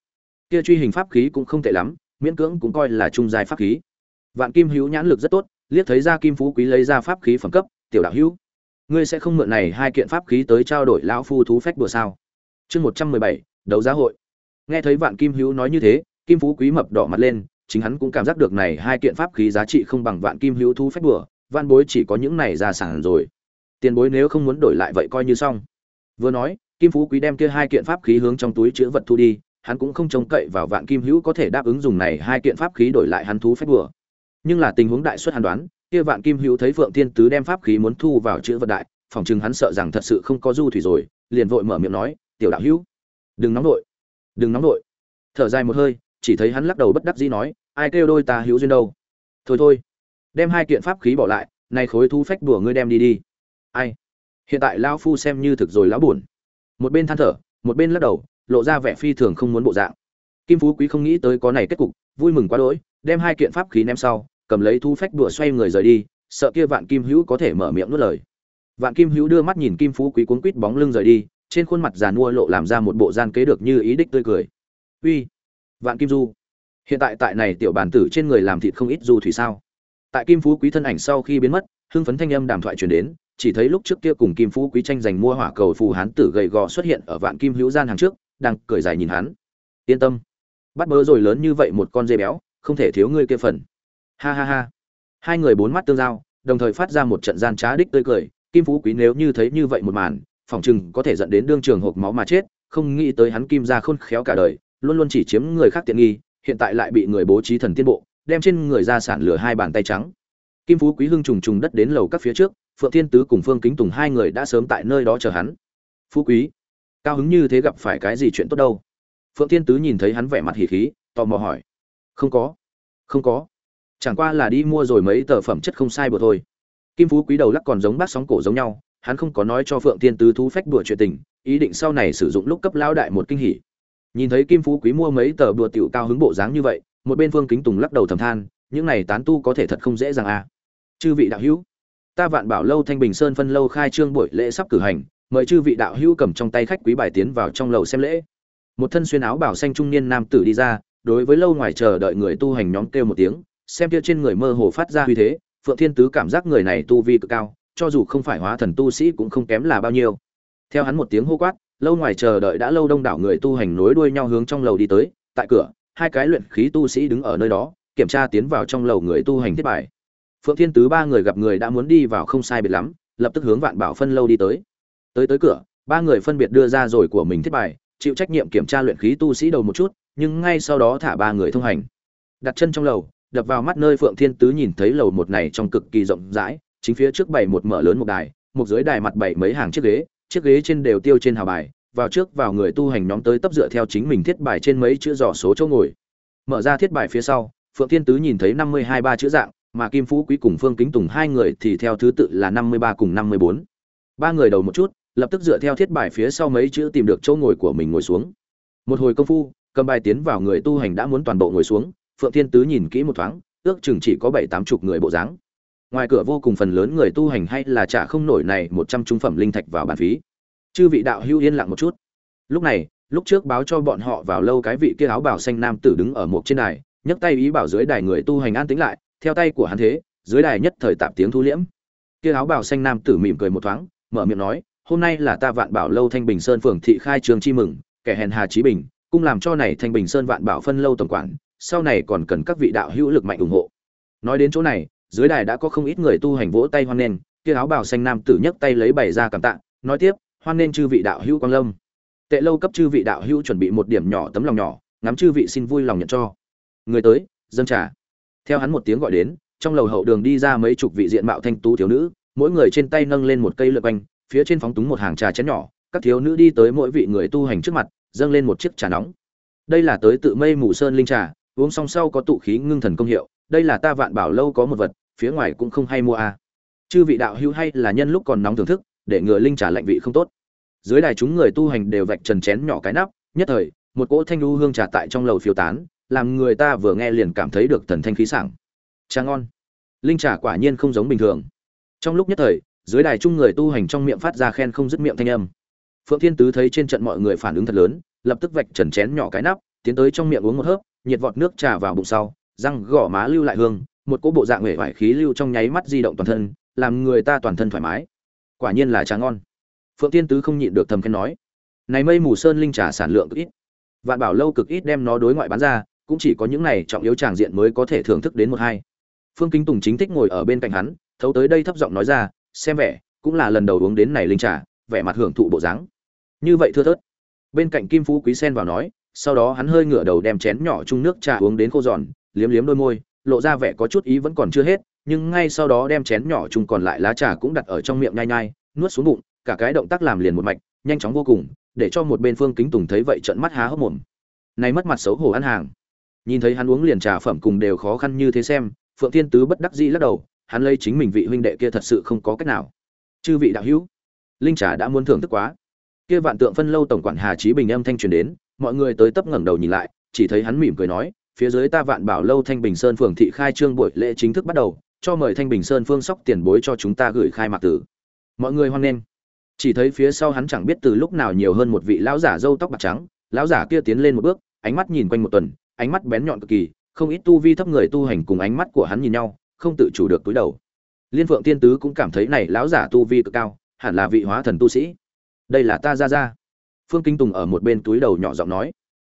Kia truy hình pháp khí cũng không tệ lắm, miễn cưỡng cũng coi là trung giai pháp khí. Vạn kim hữu nhãn lực rất tốt, liếc thấy ra kim phú quý lấy ra pháp khí phẩm cấp, tiểu đạo hữu, ngươi sẽ không mượn này hai kiện pháp khí tới trao đổi lão phu thú phách đùa sao? Chương một trăm mười bảy, đấu giá hội nghe thấy vạn kim hữu nói như thế, kim phú quý mập đỏ mặt lên, chính hắn cũng cảm giác được này hai kiện pháp khí giá trị không bằng vạn kim hữu thú phách đùa van bối chỉ có những này ra sản rồi. Tiền bối nếu không muốn đổi lại vậy coi như xong. Vừa nói, kim phú quý đem kia hai kiện pháp khí hướng trong túi chứa vật thu đi, hắn cũng không trông cậy vào vạn kim hữu có thể đáp ứng dùng này hai kiện pháp khí đổi lại hắn thú phép đùa nhưng là tình huống đại xuất hắn đoán, kia vạn kim hữu thấy phượng thiên tứ đem pháp khí muốn thu vào chữ vật đại, phòng chừng hắn sợ rằng thật sự không có du thủy rồi, liền vội mở miệng nói, tiểu đạo hữu, đừng nóng nội đừng nóng nổi thở dài một hơi, chỉ thấy hắn lắc đầu bất đắc dĩ nói, ai kêu đôi ta hữu duyên đâu? Thôi thôi, đem hai kiện pháp khí bỏ lại này khối thu phách đùa ngươi đem đi đi. Ai? Hiện tại lão phu xem như thực rồi lão buồn. Một bên than thở, một bên lắc đầu, lộ ra vẻ phi thường không muốn bộ dạng. Kim phú quý không nghĩ tới có này kết cục, vui mừng quá đỗi, đem hai kiện pháp khí ném sau, cầm lấy thu phách đùa xoay người rời đi, sợ kia vạn kim hữu có thể mở miệng nuốt lời. Vạn kim hữu đưa mắt nhìn kim phú quý cuốn quít bóng lưng rời đi trên khuôn mặt già nua lộ làm ra một bộ gian kế được như ý đích tươi cười. Uy, vạn kim du, hiện tại tại này tiểu bàn tử trên người làm thịt không ít du thủy sao? Tại kim phú quý thân ảnh sau khi biến mất, hưng phấn thanh âm đàm thoại truyền đến, chỉ thấy lúc trước kia cùng kim phú quý tranh giành mua hỏa cầu phù hán tử gầy gò xuất hiện ở vạn kim hữu gian hàng trước, đang cười dài nhìn hắn. Yên tâm, bắt bớ rồi lớn như vậy một con dê béo, không thể thiếu ngươi kia phần. Ha ha ha. Hai người bốn mắt tương giao, đồng thời phát ra một trận gian trá đích tươi cười, kim phú quý nếu như thấy như vậy một màn phỏng chừng có thể dẫn đến đương trường hộp máu mà chết, không nghĩ tới hắn kim ra khôn khéo cả đời, luôn luôn chỉ chiếm người khác tiện nghi, hiện tại lại bị người bố trí thần tiên bộ, đem trên người ra sản lửa hai bàn tay trắng. Kim phú quý hưng trùng trùng đất đến lầu các phía trước, phượng thiên tứ cùng phương kính tùng hai người đã sớm tại nơi đó chờ hắn. Phú quý, cao hứng như thế gặp phải cái gì chuyện tốt đâu? Phượng thiên tứ nhìn thấy hắn vẻ mặt hỉ khí, tò mò hỏi. Không có không có. Chẳng qua là đi mua rồi mấy tờ phẩm chất không sai bừa thôi. Kim phú quý đầu lắc còn giống bát sóng cổ giống nhau hắn không có nói cho phượng thiên tứ thú phách đùa chuyện tình, ý định sau này sử dụng lúc cấp lao đại một kinh hỉ. Nhìn thấy kim phú quý mua mấy tờ đùa tiểu cao hứng bộ dáng như vậy, một bên phương kính tùng lắc đầu thầm than, những này tán tu có thể thật không dễ dàng à. Chư vị đạo hữu, ta vạn bảo lâu thanh bình sơn phân lâu khai trương buổi lễ sắp cử hành, mời chư vị đạo hữu cầm trong tay khách quý bài tiến vào trong lầu xem lễ. Một thân xuyên áo bảo xanh trung niên nam tử đi ra, đối với lâu ngoài chờ đợi người tu hành nhóm kêu một tiếng, xem kia trên người mơ hồ phát ra uy thế, phượng thiên tứ cảm giác người này tu vi cực cao cho dù không phải hóa thần tu sĩ cũng không kém là bao nhiêu. Theo hắn một tiếng hô quát, lâu ngoài chờ đợi đã lâu đông đảo người tu hành nối đuôi nhau hướng trong lầu đi tới. Tại cửa, hai cái luyện khí tu sĩ đứng ở nơi đó, kiểm tra tiến vào trong lầu người tu hành thiết bài. Phượng thiên tứ ba người gặp người đã muốn đi vào không sai biệt lắm, lập tức hướng vạn bảo phân lâu đi tới. Tới tới cửa, ba người phân biệt đưa ra rồi của mình thiết bài, chịu trách nhiệm kiểm tra luyện khí tu sĩ đầu một chút, nhưng ngay sau đó thả ba người thông hành. Đặt chân trong lầu, đập vào mắt nơi phượng thiên tứ nhìn thấy lầu một này trong cực kỳ rộng rãi chính phía trước bảy một mở lớn một đài, một dưới đài mặt bảy mấy hàng chiếc ghế chiếc ghế trên đều tiêu trên hào bài, vào trước vào người tu hành nhóm tới tấp dựa theo chính mình thiết bài trên mấy chữ dò số chỗ ngồi. Mở ra thiết bài phía sau, phượng thiên tứ nhìn thấy năm mươi hai ba chữ dạng, mà kim phú quý cùng phương kính tùng hai người thì theo thứ tự là năm mươi ba cùng năm mươi bốn. Ba người đầu một chút, lập tức dựa theo thiết bài phía sau mấy chữ tìm được chỗ ngồi của mình ngồi xuống. Một hồi công phu, cầm bài tiến vào người tu hành đã muốn toàn bộ ngồi xuống, phượng thiên tứ nhìn kỹ một thoáng, ước chừng chỉ có bảy tám chục người bộ dáng ngoài cửa vô cùng phần lớn người tu hành hay là trả không nổi này một trăm trung phẩm linh thạch vào bàn phí. Chư vị đạo hữu yên lặng một chút. Lúc này, lúc trước báo cho bọn họ vào lâu cái vị kia áo bảo xanh nam tử đứng ở một trên đài, nhấc tay ý bảo dưới đài người tu hành an tĩnh lại, theo tay của hắn thế, dưới đài nhất thời tạm tiếng thu liễm. Kia áo bảo xanh nam tử mỉm cười một thoáng, mở miệng nói, hôm nay là ta vạn bảo lâu thanh bình sơn phường thị khai trường chi mừng, kẻ hèn hà chí bình cung làm cho này thanh bình sơn vạn bảo phân lâu tổng quản, sau này còn cần các vị đạo hữu lực mạnh ủng hộ. Nói đến chỗ này dưới đài đã có không ít người tu hành vỗ tay hoan nghênh, kia áo bào xanh nam tử nhấc tay lấy bày ra cảm tạ, nói tiếp, hoan nghênh chư vị đạo hữu quang lâm. Tệ lâu cấp chư vị đạo hữu chuẩn bị một điểm nhỏ tấm lòng nhỏ, ngắm chư vị xin vui lòng nhận cho. Người tới dân trà. Theo hắn một tiếng gọi đến, trong lầu hậu đường đi ra mấy chục vị diện mạo thanh tú thiếu nữ, mỗi người trên tay nâng lên một cây lượt quanh, phía trên phóng túng một hàng trà chén nhỏ, các thiếu nữ đi tới mỗi vị người tu hành trước mặt, dâng lên một chiếc trà nóng. Đây là tới tự mây mù sơn linh trà, uống xong sau có tụ khí ngưng thần công hiệu đây là ta vạn bảo lâu có một vật, phía ngoài cũng không hay mua a à. chư vị đạo hữu hay là nhân lúc còn nóng thưởng thức, để ngừa linh trà lạnh vị không tốt. Dưới đài chúng người tu hành đều vạch trần chén nhỏ cái nắp, nhất thời, một cỗ thanh lưu hương trà tại trong lầu phiêu tán, làm người ta vừa nghe liền cảm thấy được thần thanh khí sảng. Trà ngon. Linh trà quả nhiên không giống bình thường. Trong lúc nhất thời, dưới đài chung người tu hành trong miệng phát ra khen không dứt miệng thanh âm. Phượng thiên tứ thấy trên trận mọi người phản ứng thật lớn, lập tức vạch trần chén nhỏ cái nắp, tiến tới trong miệng uống một hớp, nhiệt vọt nước trà vào bụng sau răng gõ má lưu lại hương, một cỗ bộ dạng nghệ vải khí lưu trong nháy mắt di động toàn thân, làm người ta toàn thân thoải mái. Quả nhiên là trà ngon. Phượng tiên tứ không nhịn được thầm khen nói, này mây mù sơn linh trà sản lượng cực ít. Vạn bảo lâu cực ít đem nó đối ngoại bán ra, cũng chỉ có những này trọng yếu tràng diện mới có thể thưởng thức đến một hai. Phương kính tùng chính thích ngồi ở bên cạnh hắn, thấu tới đây thấp giọng nói ra, xem vẻ, cũng là lần đầu uống đến này linh trà, vẻ mặt hưởng thụ bộ dáng. Như vậy thưa thớt. Bên cạnh kim phú quý sen vào nói, sau đó hắn hơi ngửa đầu đem chén nhỏ chung nước trà uống đến khô giòn liếm liếm đôi môi, lộ ra vẻ có chút ý vẫn còn chưa hết, nhưng ngay sau đó đem chén nhỏ chung còn lại lá trà cũng đặt ở trong miệng nhai nhai, nuốt xuống bụng, cả cái động tác làm liền một mạch, nhanh chóng vô cùng, để cho một bên phương kính tùng thấy vậy trận mắt há hốc mồm. Này mất mặt xấu hổ ăn hàng. Nhìn thấy hắn uống liền trà phẩm cùng đều khó khăn như thế xem, phượng thiên tứ bất đắc dĩ lắc đầu, hắn lấy chính mình vị huynh đệ kia thật sự không có cách nào. Chư vị đạo hữu, linh trà đã muốn thưởng thức quá. Kia vạn tượng phân lâu tổng quản hà trí bình âm thanh truyền đến, mọi người tới tấp ngẩng đầu nhìn lại, chỉ thấy hắn mỉm cười nói phía dưới ta vạn bảo lâu thanh bình sơn phường thị khai trương buổi lễ chính thức bắt đầu, cho mời thanh bình sơn phương sóc tiền bối cho chúng ta gửi khai mạc tử. Mọi người hoan nghênh. Chỉ thấy phía sau hắn chẳng biết từ lúc nào nhiều hơn một vị lão giả râu tóc bạc trắng, lão giả kia tiến lên một bước, ánh mắt nhìn quanh một tuần, ánh mắt bén nhọn cực kỳ, không ít tu vi thấp người tu hành cùng ánh mắt của hắn nhìn nhau, không tự chủ được túi đầu. Liên phượng tiên tứ cũng cảm thấy này lão giả tu vi cực cao, hẳn là vị hóa thần tu sĩ. Đây là ta ra ra phương kính tùng ở một bên túi đầu nhỏ giọng nói.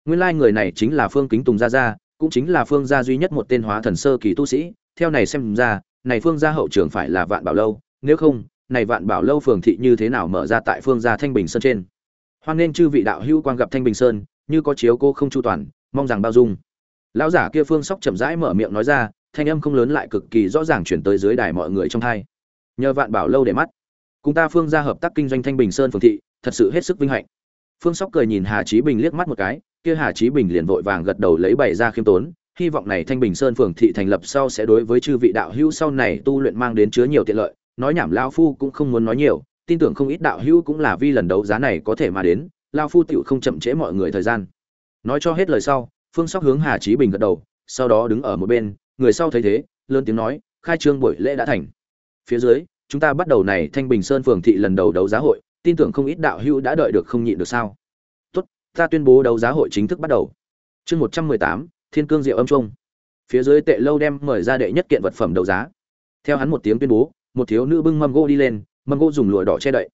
Nguyên lai người này chính là phương kính tùng gia gia cũng chính là phương gia duy nhất một tên hóa thần sơ kỳ tu sĩ, theo này xem ra, này phương gia hậu trường phải là vạn bảo lâu, nếu không, này vạn bảo lâu phường thị như thế nào mở ra tại phương gia thanh bình sơn trên? Hoan nên chư vị đạo hữu quang gặp thanh bình sơn, như có chiếu cô không chu toàn, mong rằng bao dung. Lão giả kia phương sóc chậm rãi mở miệng nói ra, thanh âm không lớn lại cực kỳ rõ ràng chuyển tới dưới đài mọi người trong thai nhờ vạn bảo lâu để mắt, cùng ta phương gia hợp tác kinh doanh thanh bình sơn phường thị, thật sự hết sức vinh hạnh. Phương sóc cười nhìn hà chí bình liếc mắt một cái kia hà chí bình liền vội vàng gật đầu lấy bày ra khiêm tốn, hy vọng này thanh bình sơn phường thị thành lập sau sẽ đối với chư vị đạo hữu sau này tu luyện mang đến chứa nhiều tiện lợi, nói nhảm Lão phu cũng không muốn nói nhiều, tin tưởng không ít đạo hữu cũng là vì lần đấu giá này có thể mà đến Lão phu tiểu không chậm trễ mọi người thời gian. Nói cho hết lời sau, phương sóc hướng hà Chí bình gật đầu, sau đó đứng ở một bên, người sau thấy thế, lớn tiếng nói, khai trương buổi lễ đã thành. Phía dưới, chúng ta bắt đầu này thanh bình sơn phường thị lần đầu đấu giá hội, tin tưởng không ít đạo hữu đã đợi được không nhịn được sao? Ta tuyên bố đấu giá hội chính thức bắt đầu. Chương một trăm mười tám, thiên cương diệu âm trung phía dưới tệ lâu đem mời ra đệ nhất kiện vật phẩm đấu giá. Theo hắn một tiếng tuyên bố, một thiếu nữ bưng mâm gỗ đi lên, mâm gỗ dùng lụa đỏ che đậy.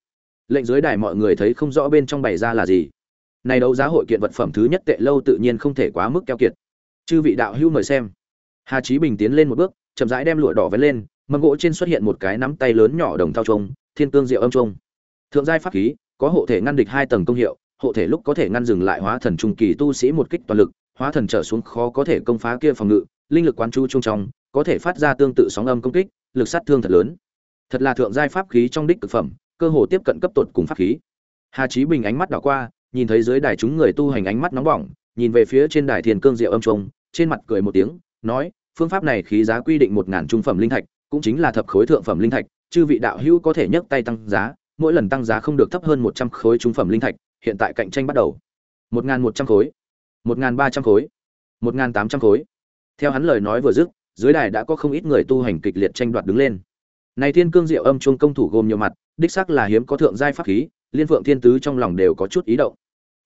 Lệnh dưới đài mọi người thấy không rõ bên trong bày ra là gì. Này đấu giá hội kiện vật phẩm thứ nhất tệ lâu tự nhiên không thể quá mức keo kiệt. Chư vị đạo hữu mời xem. Hà chí bình tiến lên một bước, chậm rãi đem lụa đỏ vén lên, mâm gỗ trên xuất hiện một cái nắm tay lớn nhỏ đồng thao trông thiên cương diệu âm trông thượng giai pháp khí, có hộ thể ngăn địch hai tầng công hiệu hộ thể lúc có thể ngăn dừng lại hóa thần trung kỳ tu sĩ một kích toàn lực, hóa thần trở xuống khó có thể công phá kia phòng ngự, linh lực quán chú trung trong, có thể phát ra tương tự sóng âm công kích, lực sát thương thật lớn. Thật là thượng giai pháp khí trong đích cực phẩm, cơ hồ tiếp cận cấp tột cùng pháp khí. Hà chí bình ánh mắt đảo qua, nhìn thấy dưới đài chúng người tu hành ánh mắt nóng bỏng, nhìn về phía trên đài thiền cương diệu âm trung trên mặt cười một tiếng, nói, phương pháp này khí giá quy định một ngàn trung phẩm linh thạch, cũng chính là thập khối thượng phẩm linh thạch, chư vị đạo hữu có thể nhấc tay tăng giá, mỗi lần tăng giá không được thấp hơn một trăm khối trung phẩm linh thạch hiện tại cạnh tranh bắt đầu. Một ngàn một trăm khối, một ngàn ba trăm khối, một ngàn tám trăm khối. Theo hắn lời nói vừa dứt, dưới đài đã có không ít người tu hành kịch liệt tranh đoạt đứng lên. Này thiên cương diệu âm chuông công thủ gồm nhiều mặt, đích xác là hiếm có thượng giai pháp khí, liên phượng thiên tứ trong lòng đều có chút ý động.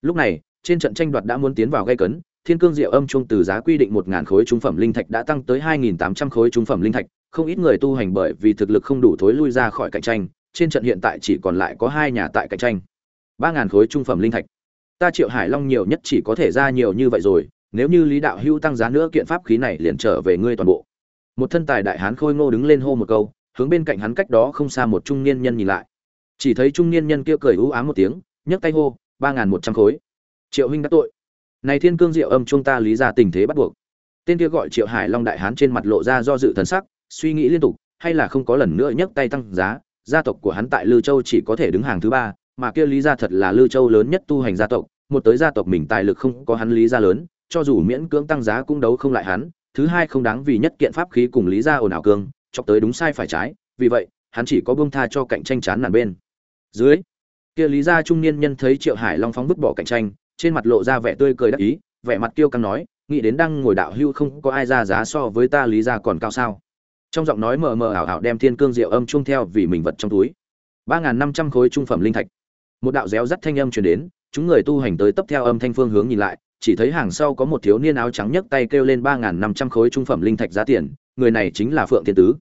Lúc này, trên trận tranh đoạt đã muốn tiến vào gây cấn, thiên cương diệu âm chuông từ giá quy định một ngàn khối trung phẩm linh thạch đã tăng tới hai nghìn tám trăm khối trung phẩm linh thạch, không ít người tu hành bởi vì thực lực không đủ thối lui ra khỏi cạnh tranh, trên trận hiện tại chỉ còn lại có hai nhà tại cạnh tranh ba ngàn khối trung phẩm linh thạch. Ta triệu hải long nhiều nhất chỉ có thể ra nhiều như vậy rồi, nếu như lý đạo hưu tăng giá nữa kiện pháp khí này liền trở về ngươi toàn bộ. Một thân tài đại hán khôi ngô đứng lên hô một câu, hướng bên cạnh hắn cách đó không xa một trung niên nhân nhìn lại. Chỉ thấy trung niên nhân kia cười u ám một tiếng, nhấc tay hô, ba ngàn một trăm khối. Triệu huynh đã tội. Này thiên cương diệu âm chúng ta lý ra tình thế bắt buộc. Tên kia gọi triệu hải long đại hán trên mặt lộ ra do dự thần sắc, suy nghĩ liên tục, hay là không có lần nữa nhấc tay tăng giá, gia tộc của hắn tại lư châu chỉ có thể đứng hàng thứ ba mà kia lý gia thật là lư châu lớn nhất tu hành gia tộc, một tới gia tộc mình tài lực không có hắn lý gia lớn, cho dù miễn cưỡng tăng giá cũng đấu không lại hắn, thứ hai không đáng vì nhất kiện pháp khí cùng lý gia ồn ào cương, chọc tới đúng sai phải trái, vì vậy, hắn chỉ có buông tha cho cạnh tranh chán nản bên. Dưới, kia lý gia trung niên nhân thấy triệu hải long phóng vứt bỏ cạnh tranh, trên mặt lộ ra vẻ tươi cười đắc ý, vẻ mặt tiêu căng nói, nghĩ đến đang ngồi đạo hưu không có ai ra giá so với ta lý gia còn cao sao? Trong giọng nói mờ mờ ảo ảo đem thiên cương diệu âm chung theo vì mình vật trong túi. ba n g h n năm trăm khối trung phẩm linh thạch một đạo réo rắt thanh âm truyền đến, chúng người tu hành tới tấp theo âm thanh phương hướng nhìn lại, chỉ thấy hàng sau có một thiếu niên áo trắng nhấc tay kêu lên ba n g h n năm trăm khối trung phẩm linh thạch giá tiền, người này chính là phượng thiên tứ.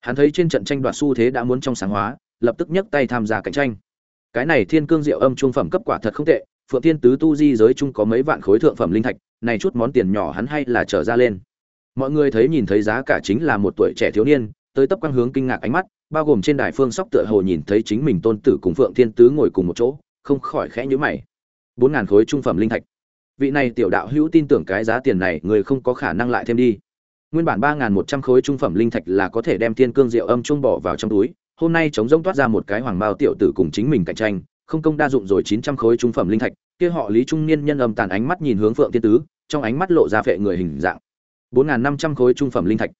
Hắn thấy trên trận tranh đoạt xu thế đã muốn trong sáng hóa, lập tức nhấc tay tham gia cạnh tranh. Cái này thiên cương diệu âm trung phẩm cấp quả thật không tệ, phượng thiên tứ tu di giới chung có mấy vạn khối thượng phẩm linh thạch, này chút món tiền nhỏ hắn hay là trở ra lên. Mọi người thấy nhìn thấy giá cả chính là một tuổi trẻ thiếu niên, tới tấp quang hướng kinh ngạc ánh mắt bao gồm trên đài phương sóc tựa hồ nhìn thấy chính mình tôn tử cùng phượng thiên tứ ngồi cùng một chỗ, không khỏi khẽ nhíu mày. Bốn ngàn khối trung phẩm linh thạch. Vị này tiểu đạo hữu tin tưởng cái giá tiền này, người không có khả năng lại thêm đi. Nguyên bản ba ngàn một trăm khối trung phẩm linh thạch là có thể đem thiên cương diệu âm trung bỏ vào trong túi, hôm nay chống rông toát ra một cái hoàng bao tiểu tử cùng chính mình cạnh tranh, không công đa dụng rồi chín trăm khối trung phẩm linh thạch, kia họ lý trung niên nhân âm tàn ánh mắt nhìn hướng phượng thiên tứ, trong ánh mắt lộ ra phệ người hình dạng. Bốn ngàn năm trăm khối trung phẩm linh thạch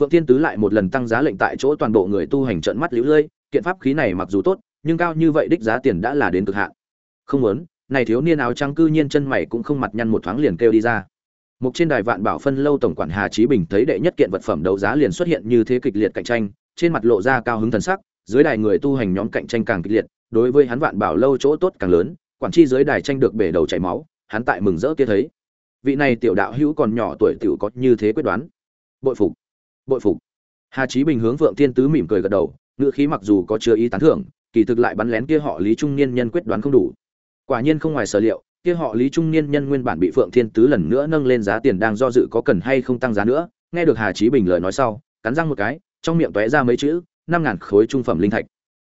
phượng thiên tứ lại một lần tăng giá lệnh tại chỗ toàn bộ người tu hành trợn mắt liễu lơi kiện pháp khí này mặc dù tốt nhưng cao như vậy đích giá tiền đã là đến cực hạn. Không muốn này thiếu niên áo trắng cư nhiên chân mày cũng không mặt nhăn một thoáng liền kêu đi ra. Mục trên đài vạn bảo phân lâu tổng quản Hà Chí Bình thấy đệ nhất kiện vật phẩm đấu giá liền xuất hiện như thế kịch liệt cạnh tranh, trên mặt lộ ra cao hứng thần sắc, dưới đài người tu hành nhóm cạnh tranh càng kịch liệt, đối với hắn vạn bảo lâu chỗ tốt càng lớn, quản chi dưới đài tranh được bể đầu chảy máu, hắn tại mừng rỡ kia thấy. Vị này tiểu đạo hữu còn nhỏ tuổi tiểu có như thế quyết đoán. Bội phục bội phục. Hà chí bình hướng vượng Thiên tứ mỉm cười gật đầu ngựa khí mặc dù có chưa ý tán thưởng, kỳ thực lại bắn lén kia họ lý trung niên nhân quyết đoán không đủ. Quả nhiên không ngoài sở liệu, kia họ lý trung niên nhân nguyên bản bị phượng thiên tứ lần nữa nâng lên giá tiền đang do dự có cần hay không tăng giá nữa, nghe được hà chí bình lời nói sau, cắn răng một cái, trong miệng tóe ra mấy chữ, năm ngàn khối trung phẩm linh thạch.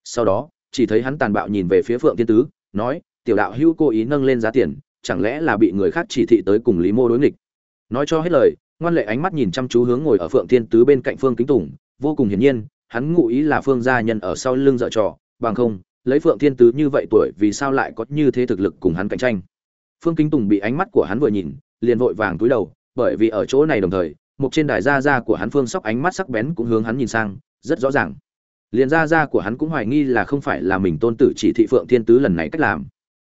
Sau đó, chỉ thấy hắn tàn bạo nhìn về phía phượng thiên tứ, nói, tiểu đạo hữu cố ý nâng lên giá tiền, chẳng lẽ là bị người khác chỉ thị tới cùng lý mô đối nghịch? Nói cho hết lời ngoan lệ ánh mắt nhìn chăm chú hướng ngồi ở phượng thiên tứ bên cạnh phương kính tùng, vô cùng hiển nhiên, hắn ngụ ý là phương gia nhân ở sau lưng dợ trò, bằng không, lấy phượng thiên tứ như vậy tuổi vì sao lại có như thế thực lực cùng hắn cạnh tranh? Phương kính tùng bị ánh mắt của hắn vừa nhìn, liền vội vàng túi đầu, bởi vì ở chỗ này đồng thời, một trên đài gia gia của hắn phương sóc ánh mắt sắc bén cũng hướng hắn nhìn sang, rất rõ ràng. Liền gia gia của hắn cũng hoài nghi là không phải là mình tôn tử chỉ thị phượng thiên tứ lần này cách làm.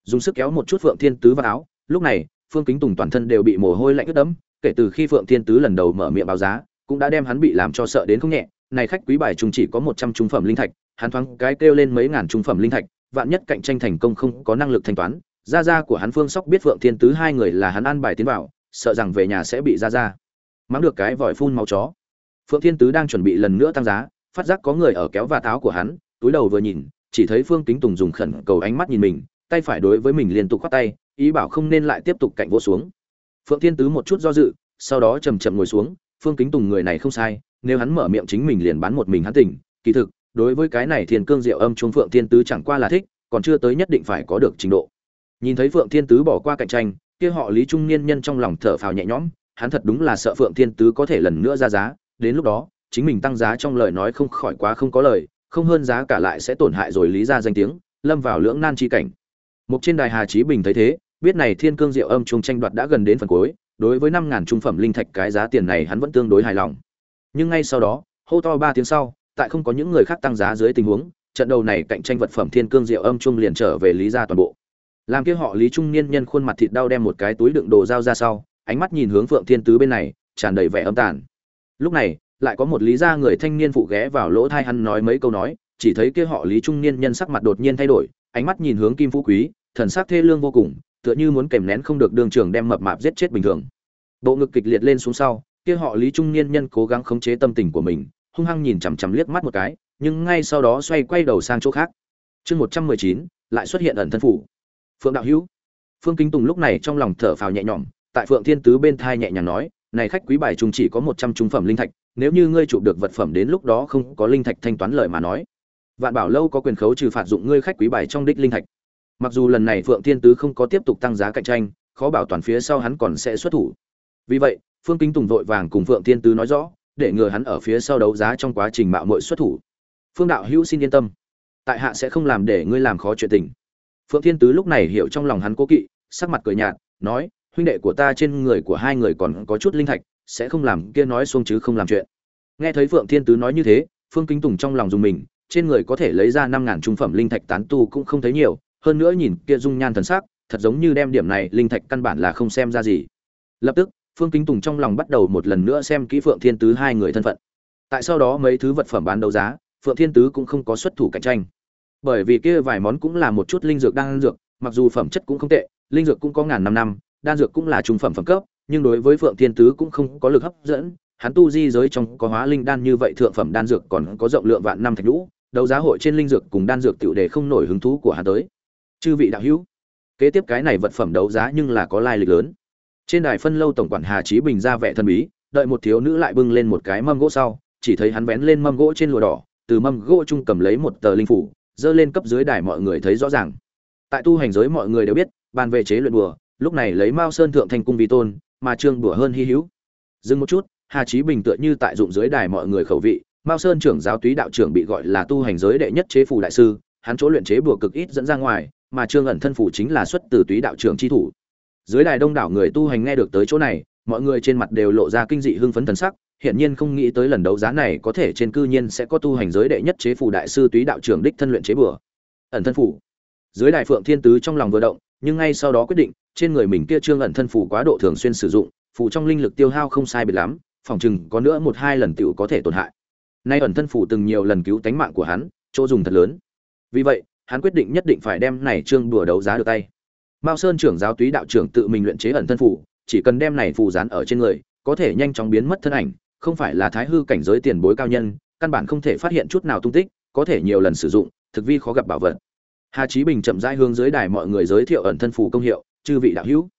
Dùng sức kéo một chút phượng thiên tứ vào áo, lúc này, phương kính tùng toàn thân đều bị mồ hôi lạnh ướt đẫm kể từ khi phượng thiên tứ lần đầu mở miệng báo giá, cũng đã đem hắn bị làm cho sợ đến không nhẹ. Này khách quý bài trùng chỉ có một trăm trung phẩm linh thạch, hắn thoáng cái kêu lên mấy ngàn trung phẩm linh thạch, vạn nhất cạnh tranh thành công không có năng lực thanh toán. Gia gia của hắn phương sóc biết phượng thiên tứ hai người là hắn ăn bài tiến vào, sợ rằng về nhà sẽ bị gia gia mắng được cái vòi phun máu chó. Phượng thiên tứ đang chuẩn bị lần nữa tăng giá, phát giác có người ở kéo và táo của hắn, túi đầu vừa nhìn, chỉ thấy phương kính tùng dùng khẩn cầu ánh mắt nhìn mình, tay phải đối với mình liên tục khoát tay, ý bảo không nên lại tiếp tục cạnh vỗ xuống phượng thiên tứ một chút do dự sau đó chầm chậm ngồi xuống phương kính tùng người này không sai nếu hắn mở miệng chính mình liền bán một mình hắn tỉnh kỳ thực đối với cái này thiên cương diệu âm trung phượng thiên tứ chẳng qua là thích còn chưa tới nhất định phải có được trình độ. Nhìn thấy phượng thiên tứ bỏ qua cạnh tranh kia họ lý trung niên nhân trong lòng thở phào nhẹ nhõm hắn thật đúng là sợ phượng thiên tứ có thể lần nữa ra giá đến lúc đó chính mình tăng giá trong lời nói không khỏi quá không có lời không hơn giá cả lại sẽ tổn hại rồi lý ra danh tiếng lâm vào lưỡng nan chi cảnh. Mục trên đài Hà Chí Bình thấy thế, biết này Thiên Cương Diệu Âm trung tranh đoạt đã gần đến phần cuối, đối với 5000 trung phẩm linh thạch cái giá tiền này hắn vẫn tương đối hài lòng. Nhưng ngay sau đó, hô to ba tiếng sau, tại không có những người khác tăng giá dưới tình huống, trận đầu này cạnh tranh vật phẩm Thiên Cương Diệu Âm trung liền trở về Lý gia toàn bộ. Làm kia họ Lý trung niên nhân khuôn mặt thịt đau đem một cái túi đựng đồ giao ra sau, ánh mắt nhìn hướng Phượng Thiên Tứ bên này, tràn đầy vẻ âm tàn. Lúc này, lại có một lý gia người thanh niên phụ ghé vào lỗ tai hắn nói mấy câu nói, chỉ thấy kia họ Lý trung niên nhân sắc mặt đột nhiên thay đổi, ánh mắt nhìn hướng Kim Phú Quý, thần sắc thê lương vô cùng, tựa như muốn kèm nén không được đường trường đem mập mạp giết chết bình thường. Bộ ngực kịch liệt lên xuống sau, kia họ Lý trung niên nhân cố gắng khống chế tâm tình của mình, hung hăng nhìn chằm chằm liếc mắt một cái, nhưng ngay sau đó xoay quay đầu sang chỗ khác. Chương 119, lại xuất hiện ẩn thân phủ. Phượng đạo hữu. Phương Kính Tùng lúc này trong lòng thở phào nhẹ nhõm, tại Phượng Thiên Tứ bên thai nhẹ nhàng nói, "Này khách quý bài trung chỉ có 100 trung phẩm linh thạch, nếu như ngươi chụp được vật phẩm đến lúc đó không có linh thạch thanh toán lời mà nói, Vạn Bảo lâu có quyền khấu trừ phạt dụng ngươi khách quý bài trong đích linh thạch." Mặc dù lần này Phượng Thiên Tứ không có tiếp tục tăng giá cạnh tranh, khó bảo toàn phía sau hắn còn sẽ xuất thủ. Vì vậy, Phương Kính Tùng vội vàng cùng Phượng Thiên Tứ nói rõ, để ngừa hắn ở phía sau đấu giá trong quá trình mạo muội xuất thủ. Phương đạo hữu xin yên tâm, tại hạ sẽ không làm để ngươi làm khó chuyện tình. Phượng Thiên Tứ lúc này hiểu trong lòng hắn cố kỵ, sắc mặt cười nhạt, nói, huynh đệ của ta trên người của hai người còn có chút linh thạch, sẽ không làm kia nói xuông chứ không làm chuyện. Nghe thấy Phượng Thiên Tứ nói như thế, Phương Kính Tùng trong lòng dùng mình, trên người có thể lấy ra năm ngàn trung phẩm linh thạch tán tu cũng không thấy nhiều, hơn nữa nhìn kia dung nhan thần sắc, thật giống như đem điểm này linh thạch căn bản là không xem ra gì. Lập tức, Phương Kính Tùng trong lòng bắt đầu một lần nữa xem kỹ Phượng Thiên Tứ hai người thân phận. Tại sau đó mấy thứ vật phẩm bán đấu giá, Phượng Thiên Tứ cũng không có xuất thủ cạnh tranh. Bởi vì kia vài món cũng là một chút linh dược đang dược, mặc dù phẩm chất cũng không tệ, linh dược cũng có ngàn năm năm, đan dược cũng là trung phẩm phẩm cấp, nhưng đối với Phượng Thiên Tứ cũng không có lực hấp dẫn, hắn tu di giới trong có hóa linh đan như vậy thượng phẩm đan dược còn có rộng lượng vạn năm thạch lũ, đấu giá hội trên linh dược cùng đan dược tiểu đề không nổi hứng thú của hắn tới chư vị đạo hữu. Kế tiếp cái này vật phẩm đấu giá nhưng là có lai lịch lớn. Trên đài phân lâu tổng quản hà trí bình ra vẻ thần bí, đợi một thiếu nữ lại bưng lên một cái mâm gỗ sau, chỉ thấy hắn vén lên mâm gỗ trên lụa đỏ, từ mâm gỗ trung cầm lấy một tờ linh phủ dơ lên cấp dưới đài mọi người thấy rõ ràng. Tại tu hành giới mọi người đều biết, bàn về chế luyện bùa lúc này lấy mao sơn thượng thành cung vi tôn, mà trương bùa hơn hy hữu. Dừng một chút, hà trí bình tựa như tại dụng dưới đài mọi người khẩu vị, mao sơn trưởng giáo túy đạo trưởng bị gọi là tu hành giới đệ nhất chế phủ đại sư, hắn chỗ luyện chế bùa cực ít dẫn ra ngoài mà trương ẩn thân phủ chính là xuất từ túy đạo trưởng chi thủ. Dưới đài đông đảo người tu hành nghe được tới chỗ này, mọi người trên mặt đều lộ ra kinh dị hưng phấn thần sắc, hiển nhiên không nghĩ tới lần đấu giá này có thể trên cư nhiên sẽ có tu hành giới đệ nhất chế phủ đại sư túy đạo trưởng đích thân luyện chế bừa. Ẩn thân phủ. Dưới đài phượng thiên tứ trong lòng vừa động, nhưng ngay sau đó quyết định, trên người mình kia trương ẩn thân phủ quá độ thường xuyên sử dụng, phủ trong linh lực tiêu hao không sai biệt lắm, phòng chừng có nữa một hai lần tựu có thể tổn hại. Nay ẩn thân phủ từng nhiều lần cứu tánh mạng của hắn, chỗ dùng thật lớn. Vì vậy hắn quyết định nhất định phải đem này trương đùa đấu giá được tay. Mao Sơn trưởng giáo túy đạo trưởng tự mình luyện chế ẩn thân phù, chỉ cần đem này phù dán ở trên người, có thể nhanh chóng biến mất thân ảnh, không phải là thái hư cảnh giới tiền bối cao nhân, căn bản không thể phát hiện chút nào tung tích, có thể nhiều lần sử dụng, thực vi khó gặp bảo vật. Hà Chí Bình chậm rãi hướng dưới đài mọi người giới thiệu ẩn thân phù công hiệu, chư vị đạo hữu.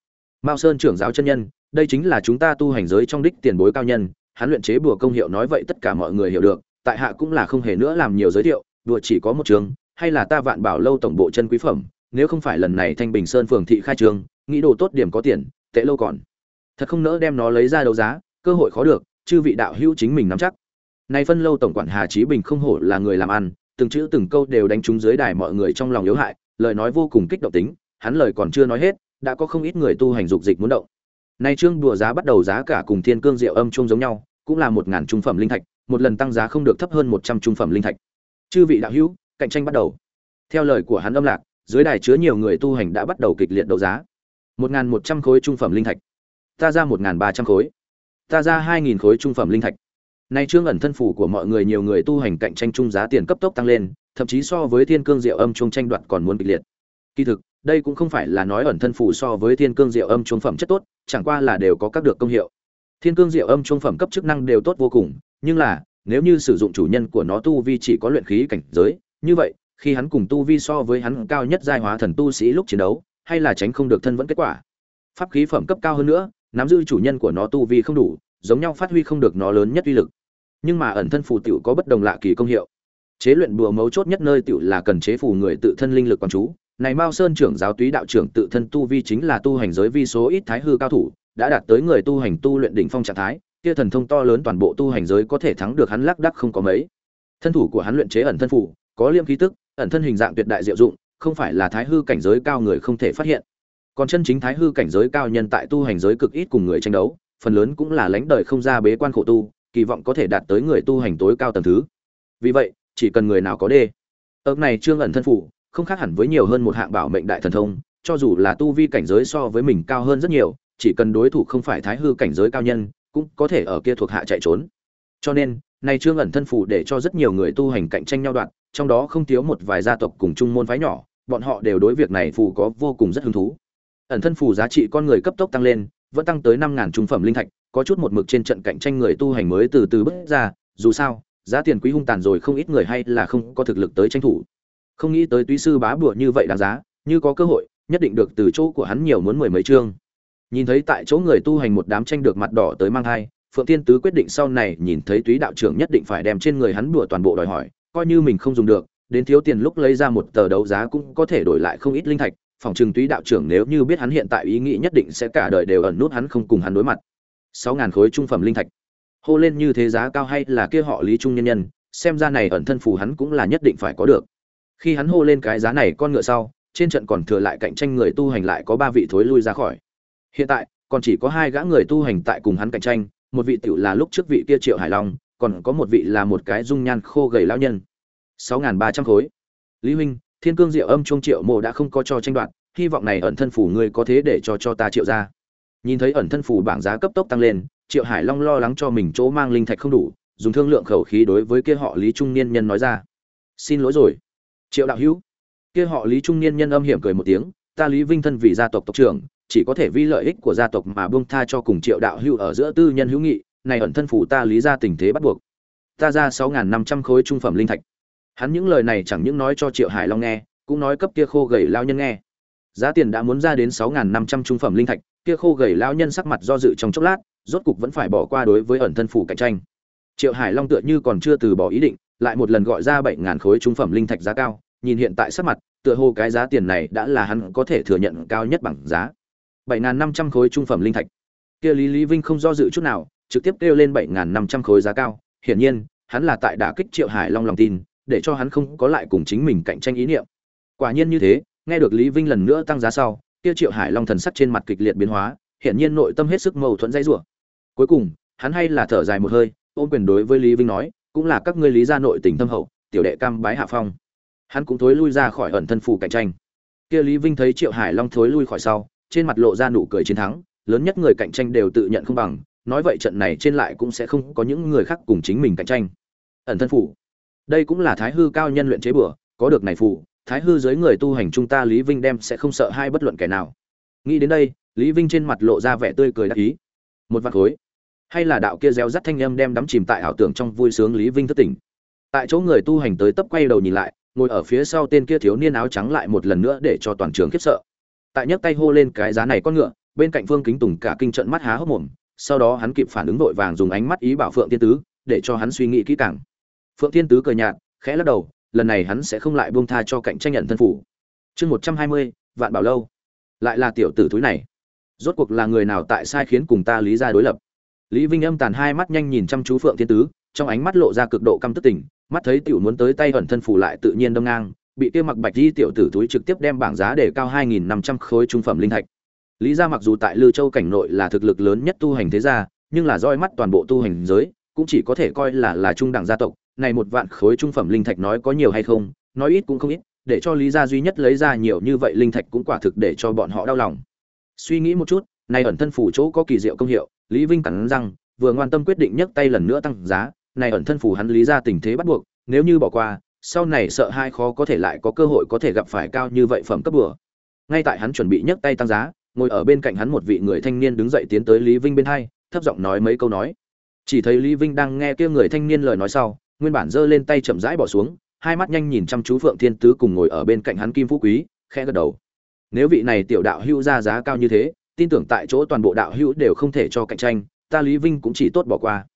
Mao Sơn trưởng giáo chân nhân, đây chính là chúng ta tu hành giới trong đích tiền bối cao nhân, hắn luyện chế bùa công hiệu nói vậy tất cả mọi người hiểu được, tại hạ cũng là không hề nữa làm nhiều giới thiệu, đùa chỉ có một trường, hay là ta vạn bảo lâu tổng bộ chân quý phẩm, nếu không phải lần này thanh bình sơn phường thị khai trương nghĩ đồ tốt điểm có tiền, tệ lâu còn. Thật không nỡ đem nó lấy ra đấu giá, cơ hội khó được, chư vị đạo hữu chính mình nắm chắc. Nay phân lâu tổng quản hà trí bình không hổ là người làm ăn, từng chữ từng câu đều đánh trúng dưới đài mọi người trong lòng yếu hại, lời nói vô cùng kích động tính, hắn lời còn chưa nói hết, đã có không ít người tu hành dục dịch muốn động. Nay trương đùa giá bắt đầu giá cả cùng thiên cương diệu âm chung giống nhau, cũng là một ngàn trung phẩm linh thạch, một lần tăng giá không được thấp hơn một trăm trung phẩm linh thạch. Chư vị đạo hữu cạnh tranh bắt đầu. Theo lời của hắn âm lạc, dưới đài chứa nhiều người tu hành đã bắt đầu kịch liệt đấu giá. Một n một trăm khối trung phẩm linh thạch. Ta ra một n ba trăm khối. Ta ra hai nghìn khối trung phẩm linh thạch. Nay trương ẩn thân phủ của mọi người nhiều người tu hành cạnh tranh chung giá tiền cấp tốc tăng lên, thậm chí so với thiên cương diệu âm chung tranh đoạt còn muốn kịch liệt. Kỳ thực, đây cũng không phải là nói ẩn thân phủ so với thiên cương diệu âm trung phẩm chất tốt, chẳng qua là đều có các được công hiệu. Thiên cương diệu âm trung phẩm cấp chức năng đều tốt vô cùng, nhưng là, nếu như sử dụng chủ nhân của nó tu vi chỉ có luyện khí cảnh giới như vậy, khi hắn cùng tu vi so với hắn cao nhất giai hóa thần tu sĩ lúc chiến đấu, hay là tránh không được thân vẫn kết quả. Pháp khí phẩm cấp cao hơn nữa, nắm giữ chủ nhân của nó tu vi không đủ, giống nhau phát huy không được nó lớn nhất uy lực. Nhưng mà ẩn thân phù tiểu có bất đồng lạ kỳ công hiệu. Chế luyện bùa mấu chốt nhất nơi tiểu là cần chế phù người tự thân linh lực quan chú. Này mao sơn trưởng giáo túy đạo trưởng tự thân tu vi chính là tu hành giới vi số ít thái hư cao thủ, đã đạt tới người tu hành tu luyện đỉnh phong trạng thái, kia thần thông to lớn toàn bộ tu hành giới có thể thắng được hắn lắc đắc không có mấy. Thân thủ của hắn luyện chế ẩn thân phù có liêm khí tức, ẩn thân hình dạng tuyệt đại diệu dụng, không phải là thái hư cảnh giới cao người không thể phát hiện. Còn chân chính thái hư cảnh giới cao nhân tại tu hành giới cực ít cùng người tranh đấu, phần lớn cũng là lãnh đời không ra bế quan khổ tu, kỳ vọng có thể đạt tới người tu hành tối cao tầng thứ. Vì vậy, chỉ cần người nào có đê ấp này trương ẩn thân phủ, không khác hẳn với nhiều hơn một hạng bảo mệnh đại thần thông, cho dù là tu vi cảnh giới so với mình cao hơn rất nhiều, chỉ cần đối thủ không phải thái hư cảnh giới cao nhân, cũng có thể ở kia thuộc hạ chạy trốn. Cho nên này trương ẩn thân phủ để cho rất nhiều người tu hành cạnh tranh nhau đoạn trong đó không thiếu một vài gia tộc cùng chung môn phái nhỏ, bọn họ đều đối việc này phù có vô cùng rất hứng thú. Ẩn thân phù giá trị con người cấp tốc tăng lên, vẫn tăng tới năm ngàn trung phẩm linh thạch, có chút một mực trên trận cạnh tranh người tu hành mới từ từ bước ra, dù sao, giá tiền quý hung tàn rồi không ít người hay là không có thực lực tới tranh thủ. Không nghĩ tới túy sư bá bùa như vậy đáng giá, như có cơ hội, nhất định được từ chỗ của hắn nhiều muốn mười mấy chương. Nhìn thấy tại chỗ người tu hành một đám tranh được mặt đỏ tới mang hai phượng tiên tứ quyết định sau này nhìn thấy túy đạo trưởng nhất định phải đem trên người hắn bùa toàn bộ đòi hỏi coi như mình không dùng được, đến thiếu tiền lúc lấy ra một tờ đấu giá cũng có thể đổi lại không ít linh thạch, phòng trừng túy đạo trưởng nếu như biết hắn hiện tại ý nghĩ nhất định sẽ cả đời đều ẩn nút hắn không cùng hắn đối mặt. Sáu ngàn khối trung phẩm linh thạch. Hô lên như thế giá cao hay là kia họ lý trung nhân nhân, xem ra này ẩn thân phù hắn cũng là nhất định phải có được. Khi hắn hô lên cái giá này con ngựa sau, trên trận còn thừa lại cạnh tranh người tu hành lại có ba vị thối lui ra khỏi. Hiện tại, còn chỉ có hai gã người tu hành tại cùng hắn cạnh tranh, một vị tiểu là lúc trước vị kia triệu hải long còn có một vị là một cái dung nhan khô gầy lão nhân. Sáu ngàn ba trăm khối. Lý huynh, thiên cương diệu âm trung triệu mộ đã không có cho tranh đoạt, hy vọng này ẩn thân phủ ngươi có thế để cho cho ta triệu ra. Nhìn thấy ẩn thân phủ bảng giá cấp tốc tăng lên, triệu hải long lo lắng cho mình chỗ mang linh thạch không đủ, dùng thương lượng khẩu khí đối với kia họ lý trung niên nhân nói ra. Xin lỗi rồi. Triệu đạo hữu. Kia họ lý trung niên nhân âm hiểm cười một tiếng, ta lý vinh thân vì gia tộc tộc trưởng, chỉ có thể vi lợi ích của gia tộc mà buông tha cho cùng triệu đạo hữu ở giữa tư nhân hữu nghị này ẩn thân phủ ta lý ra tình thế bắt buộc. Ta ra sáu năm trăm khối trung phẩm linh thạch. Hắn những lời này chẳng những nói cho triệu hải long nghe, cũng nói cấp kia khô gầy lao nhân nghe. Giá tiền đã muốn ra đến sáu năm trăm trung phẩm linh thạch, kia khô gầy lao nhân sắc mặt do dự trong chốc lát, rốt cục vẫn phải bỏ qua đối với ẩn thân phủ cạnh tranh. Triệu hải long tựa như còn chưa từ bỏ ý định, lại một lần gọi ra bảy ngàn khối trung phẩm linh thạch giá cao, nhìn hiện tại sắc mặt, tựa hồ cái giá tiền này đã là hắn có thể thừa nhận cao nhất bằng giá. bảy ngàn năm trăm khối trung phẩm linh thạch. Kia lý lý vinh không do dự chút nào trực tiếp kêu lên bảy ngàn năm trăm khối giá cao. Hiển nhiên, hắn là tại đả kích triệu hải long lòng tin, để cho hắn không có lại cùng chính mình cạnh tranh ý niệm. Quả nhiên như thế, nghe được lý vinh lần nữa tăng giá sau, kia triệu hải long thần sắc trên mặt kịch liệt biến hóa, hiển nhiên nội tâm hết sức mâu thuẫn dãy rủa. Cuối cùng, hắn hay là thở dài một hơi ôn quyền đối với lý vinh nói, cũng là các ngươi lý gia nội tình thâm hậu, tiểu đệ cam bái hạ phong. Hắn cũng thối lui ra khỏi ẩn thân phủ cạnh tranh. Kia lý vinh thấy triệu hải long thối lui khỏi sau, trên mặt lộ ra nụ cười chiến thắng, lớn nhất người cạnh tranh đều tự nhận không bằng nói vậy trận này trên lại cũng sẽ không có những người khác cùng chính mình cạnh tranh. Ẩn thân phủ. Đây cũng là thái hư cao nhân luyện chế bừa có được này phủ, thái hư giới người tu hành chúng ta lý vinh đem sẽ không sợ hai bất luận kẻ nào. Nghĩ đến đây, lý vinh trên mặt lộ ra vẻ tươi cười đắc ý. Một vạt khối. Hay là đạo kia reo rắt thanh âm đem đắm chìm tại ảo tưởng trong vui sướng lý vinh thất tỉnh. Tại chỗ người tu hành tới tấp quay đầu nhìn lại, ngồi ở phía sau tên kia thiếu niên áo trắng lại một lần nữa để cho toàn trường khiếp sợ. Tại nhấc tay hô lên cái giá này con ngựa, bên cạnh phương kính tùng cả kinh trận mắt há hốc mồm sau đó hắn kịp phản ứng vội vàng dùng ánh mắt ý bảo phượng tiên tứ, để cho hắn suy nghĩ kỹ càng. Phượng tiên tứ cười nhạt, khẽ lắc đầu, lần này hắn sẽ không lại buông tha cho cạnh tranh nhận thân phủ. Chương một trăm hai mươi, vạn bảo lâu. Lại là tiểu tử túi này. Rốt cuộc là người nào tại sai khiến cùng ta lý ra đối lập? Lý vinh âm tàn hai mắt nhanh nhìn chăm chú phượng thiên tứ, trong ánh mắt lộ ra cực độ căm tức tình. mắt thấy tiểu muốn tới tay ẩn thân phủ lại tự nhiên đâm ngang, bị kia mặc bạch di tiểu tử túi trực tiếp đem bảng giá để cao hai nghìn năm trăm khối trung phẩm linh thạch lý ra mặc dù tại lư châu cảnh nội là thực lực lớn nhất tu hành thế gia, nhưng là roi mắt toàn bộ tu hành giới, cũng chỉ có thể coi là là trung đẳng gia tộc. Này một vạn khối trung phẩm linh thạch nói có nhiều hay không, nói ít cũng không ít, để cho lý gia duy nhất lấy ra nhiều như vậy linh thạch cũng quả thực để cho bọn họ đau lòng. Suy nghĩ một chút, này ẩn thân phủ chỗ có kỳ diệu công hiệu, lý vinh cắn răng, vừa ngoan tâm quyết định nhấc tay lần nữa tăng giá, này ẩn thân phủ hắn lý ra tình thế bắt buộc, nếu như bỏ qua, sau này sợ hai khó có thể lại có cơ hội có thể gặp phải cao như vậy phẩm cấp bừa. Ngay tại hắn chuẩn bị nhấc tay tăng giá ngồi ở bên cạnh hắn một vị người thanh niên đứng dậy tiến tới lý vinh bên hai, thấp giọng nói mấy câu nói. Chỉ thấy lý vinh đang nghe kia người thanh niên lời nói sau, nguyên bản giơ lên tay chậm rãi bỏ xuống, hai mắt nhanh nhìn chăm chú phượng thiên tứ cùng ngồi ở bên cạnh hắn kim phú quý, khẽ gật đầu. Nếu vị này tiểu đạo hữu ra giá cao như thế, tin tưởng tại chỗ toàn bộ đạo hữu đều không thể cho cạnh tranh, ta lý vinh cũng chỉ tốt bỏ qua.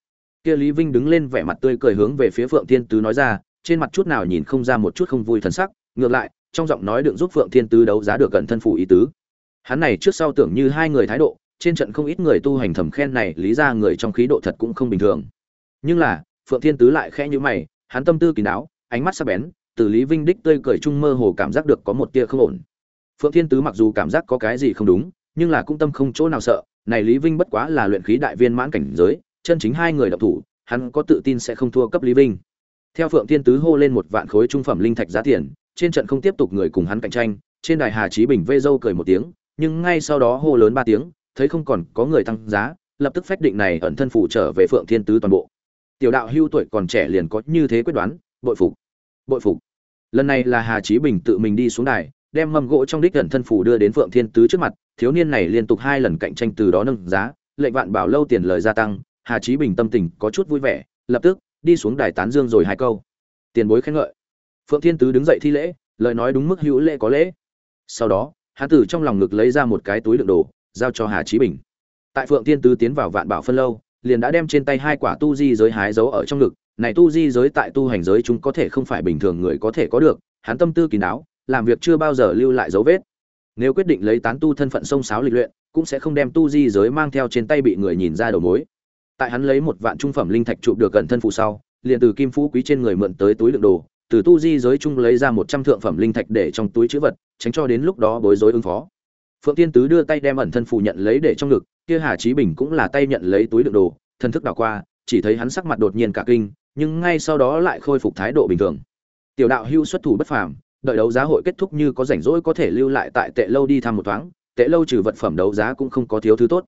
Kia lý vinh đứng lên vẻ mặt tươi cười hướng về phía phượng thiên tứ nói ra, trên mặt chút nào nhìn không ra một chút không vui thần sắc, ngược lại, trong giọng nói đựng giúp phượng thiên tứ đấu giá được gần thân phủ ý tứ hắn này trước sau tưởng như hai người thái độ, trên trận không ít người tu hành thầm khen này, lý ra người trong khí độ thật cũng không bình thường. Nhưng là, phượng thiên tứ lại khẽ như mày, hắn tâm tư kỳ đáo ánh mắt sắc bén, từ lý vinh đích tươi cười trung mơ hồ cảm giác được có một tia không ổn. Phượng thiên tứ mặc dù cảm giác có cái gì không đúng, nhưng là cũng tâm không chỗ nào sợ, này lý vinh bất quá là luyện khí đại viên mãn cảnh giới, chân chính hai người độc thủ, hắn có tự tin sẽ không thua cấp lý vinh. Theo phượng thiên tứ hô lên một vạn khối trung phẩm linh thạch giá tiền, trên trận không tiếp tục người cùng hắn cạnh tranh, trên đài hà chí bình vê dâu cười một tiếng nhưng ngay sau đó hô lớn ba tiếng, thấy không còn có người tăng giá, lập tức phách định này ẩn thân phủ trở về phượng thiên tứ toàn bộ. Tiểu đạo hưu tuổi còn trẻ liền có như thế quyết đoán, bội phục bội phục. Lần này là hà chí bình tự mình đi xuống đài, đem mâm gỗ trong đích ẩn thân phủ đưa đến phượng thiên tứ trước mặt, thiếu niên này liên tục hai lần cạnh tranh từ đó nâng giá, lệnh vạn bảo lâu tiền lời gia tăng, hà chí bình tâm tình có chút vui vẻ, lập tức đi xuống đài tán dương rồi hai câu. Tiền bối khen ngợi. Phượng thiên tứ đứng dậy thi lễ, lời nói đúng mức hữu lễ có lễ. Sau đó hắn từ trong lòng ngực lấy ra một cái túi đựng đồ, giao cho hà chí bình. Tại phượng thiên tứ tiến vào vạn bảo phân lâu, liền đã đem trên tay hai quả tu di giới hái giấu ở trong ngực. Này tu di giới tại tu hành giới chúng có thể không phải bình thường người có thể có được, hắn tâm tư kín đáo làm việc chưa bao giờ lưu lại dấu vết. Nếu quyết định lấy tán tu thân phận sông sáo lịch luyện, cũng sẽ không đem tu di giới mang theo trên tay bị người nhìn ra đầu mối. Tại hắn lấy một vạn trung phẩm linh thạch chụp được gần thân phụ sau, liền từ kim phú quý trên người mượn tới túi lượng đồ từ tu di giới chung lấy ra một trăm thượng phẩm linh thạch để trong túi chữ vật, tránh cho đến lúc đó bối rối ứng phó. Phượng tiên tứ đưa tay đem ẩn thân phù nhận lấy để trong ngực, kia hà trí bình cũng là tay nhận lấy túi đựng đồ, thân thức đảo qua, chỉ thấy hắn sắc mặt đột nhiên cả kinh, nhưng ngay sau đó lại khôi phục thái độ bình thường. Tiểu đạo hưu xuất thủ bất phàm, đợi đấu giá hội kết thúc như có rảnh rỗi có thể lưu lại tại tệ lâu đi thăm một thoáng, tệ lâu trừ vật phẩm đấu giá cũng không có thiếu thứ tốt.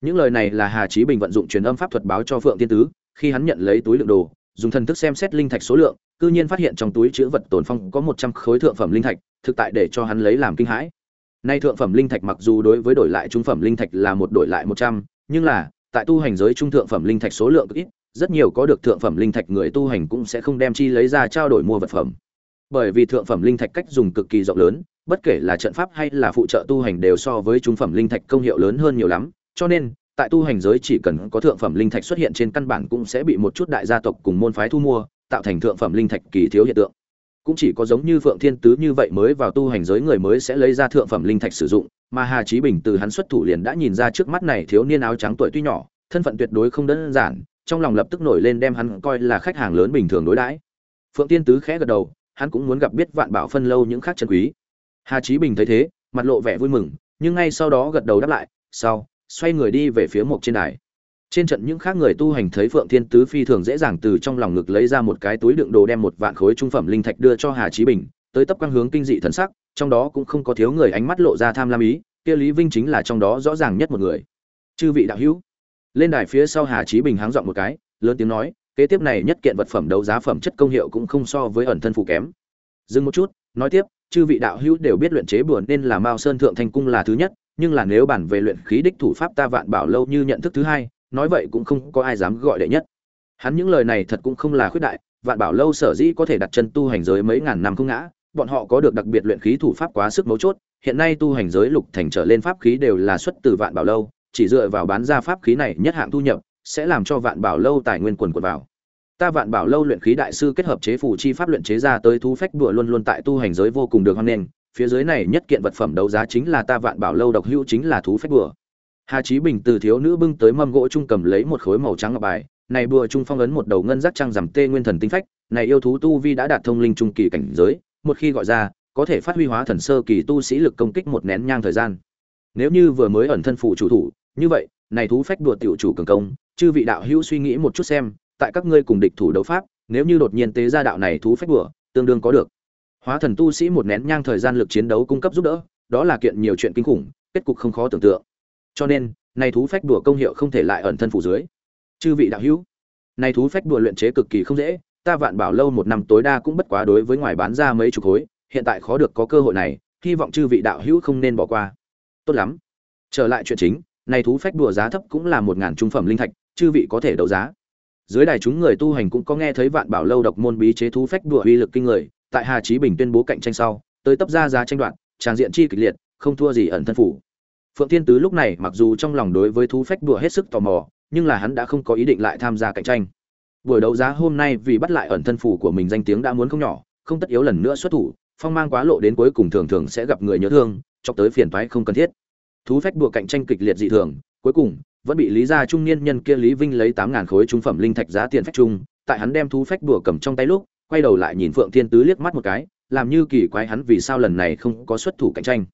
Những lời này là hà trí bình vận dụng truyền âm pháp thuật báo cho phượng tiên tứ, khi hắn nhận lấy túi lượng đồ, dùng thần thức xem xét linh thạch số lượng cư nhiên phát hiện trong túi chứa vật tồn phong có một trăm khối thượng phẩm linh thạch, thực tại để cho hắn lấy làm kinh hãi. Nay thượng phẩm linh thạch mặc dù đối với đổi lại trung phẩm linh thạch là một đổi lại một trăm, nhưng là, tại tu hành giới trung thượng phẩm linh thạch số lượng ít, rất nhiều có được thượng phẩm linh thạch người tu hành cũng sẽ không đem chi lấy ra trao đổi mua vật phẩm. Bởi vì thượng phẩm linh thạch cách dùng cực kỳ rộng lớn, bất kể là trận pháp hay là phụ trợ tu hành đều so với trung phẩm linh thạch công hiệu lớn hơn nhiều lắm, cho nên, tại tu hành giới chỉ cần có thượng phẩm linh thạch xuất hiện trên căn bản cũng sẽ bị một chút đại gia tộc cùng môn phái thu mua tạo thành thượng phẩm linh thạch kỳ thiếu hiện tượng. Cũng chỉ có giống như phượng thiên tứ như vậy mới vào tu hành giới người mới sẽ lấy ra thượng phẩm linh thạch sử dụng, mà hà chí bình từ hắn xuất thủ liền đã nhìn ra trước mắt này thiếu niên áo trắng tuổi tuy nhỏ, thân phận tuyệt đối không đơn giản, trong lòng lập tức nổi lên đem hắn coi là khách hàng lớn bình thường đối đãi. Phượng thiên tứ khẽ gật đầu, hắn cũng muốn gặp biết vạn bảo phân lâu những khác chân quý. Hà chí bình thấy thế, mặt lộ vẻ vui mừng, nhưng ngay sau đó gật đầu đáp lại, sau, xoay người đi về phía một trên đài trên trận những khác người tu hành thấy phượng thiên tứ phi thường dễ dàng từ trong lòng ngực lấy ra một cái túi đựng đồ đem một vạn khối trung phẩm linh thạch đưa cho hà chí bình, tới tấp quang hướng kinh dị thần sắc, trong đó cũng không có thiếu người ánh mắt lộ ra tham lam ý, kia lý vinh chính là trong đó rõ ràng nhất một người. Chư vị đạo hữu. Lên đài phía sau hà chí bình háng dọn một cái, lớn tiếng nói, kế tiếp này nhất kiện vật phẩm đấu giá phẩm chất công hiệu cũng không so với ẩn thân phụ kém. Dừng một chút, nói tiếp, chư vị đạo hữu đều biết luyện chế bùa nên là mao sơn thượng thanh cung là thứ nhất, nhưng là nếu bản về luyện khí đích thủ pháp ta vạn bảo lâu như nhận thức thứ hai nói vậy cũng không có ai dám gọi đệ nhất. Hắn những lời này thật cũng không là khuyết đại, vạn bảo lâu sở dĩ có thể đặt chân tu hành giới mấy ngàn năm không ngã, bọn họ có được đặc biệt luyện khí thủ pháp quá sức mấu chốt, hiện nay tu hành giới lục thành trở lên pháp khí đều là xuất từ vạn bảo lâu, chỉ dựa vào bán ra pháp khí này nhất hạng thu nhập, sẽ làm cho vạn bảo lâu tài nguyên quần quần vào. Ta vạn bảo lâu luyện khí đại sư kết hợp chế phù chi pháp luyện chế ra tới thu phách đùa luôn luôn tại tu hành giới vô cùng được hoan nghênh, phía dưới này nhất kiện vật phẩm đấu giá chính là ta vạn bảo lâu độc hữu chính là thú phách bùa hà chí bình từ thiếu nữ bưng tới mâm gỗ trung cầm lấy một khối màu trắng ngọc bài, này bùa trung phong ấn một đầu ngân giác trang rằm tê nguyên thần tinh phách, này yêu thú tu vi đã đạt thông linh trung kỳ cảnh giới, một khi gọi ra, có thể phát huy hóa thần sơ kỳ tu sĩ lực công kích một nén nhang thời gian. Nếu như vừa mới ẩn thân phụ chủ thủ, như vậy, này thú phách đùa tiểu chủ cường công, chư vị đạo hữu suy nghĩ một chút xem, tại các ngươi cùng địch thủ đấu pháp, nếu như đột nhiên tế ra đạo này thú phách đùa, tương đương có được. Hóa thần tu sĩ một nén nhang thời gian lực chiến đấu cung cấp giúp đỡ, đó là kiện nhiều chuyện kinh khủng, kết cục không khó tưởng tượng cho nên này thú phách đùa công hiệu không thể lại ẩn thân phủ dưới. Chư vị đạo hữu này thú phách đùa luyện chế cực kỳ không dễ ta vạn bảo lâu một năm tối đa cũng bất quá đối với ngoài bán ra mấy chục khối hiện tại khó được có cơ hội này hy vọng chư vị đạo hữu không nên bỏ qua. Tốt lắm. Trở lại chuyện chính này thú phách đùa giá thấp cũng là một ngàn trung phẩm linh thạch chư vị có thể đấu giá. Dưới đài chúng người tu hành cũng có nghe thấy vạn bảo lâu độc môn bí chế thú phách đùa uy lực kinh người tại hà chí bình tuyên bố cạnh tranh sau tới tấp ra giá tranh đoạn, tràng diện chi kịch liệt không thua gì ẩn thân phủ phượng thiên tứ lúc này mặc dù trong lòng đối với thú phách đùa hết sức tò mò, nhưng là hắn đã không có ý định lại tham gia cạnh tranh. Buổi đấu giá hôm nay vì bắt lại ẩn thân phủ của mình danh tiếng đã muốn không nhỏ, không tất yếu lần nữa xuất thủ, phong mang quá lộ đến cuối cùng thường thường sẽ gặp người nhớ thương, chọc tới phiền toái không cần thiết. Thú phách đùa cạnh tranh kịch liệt dị thường, cuối cùng, vẫn bị lý gia trung niên nhân kia lý vinh lấy tám ngàn khối trung phẩm linh thạch giá tiền phách trung tại hắn đem thú phách đùa cầm trong tay lúc, quay đầu lại nhìn phượng thiên tứ liếc mắt một cái, làm như kỳ quái hắn vì sao lần này không có xuất thủ cạnh tranh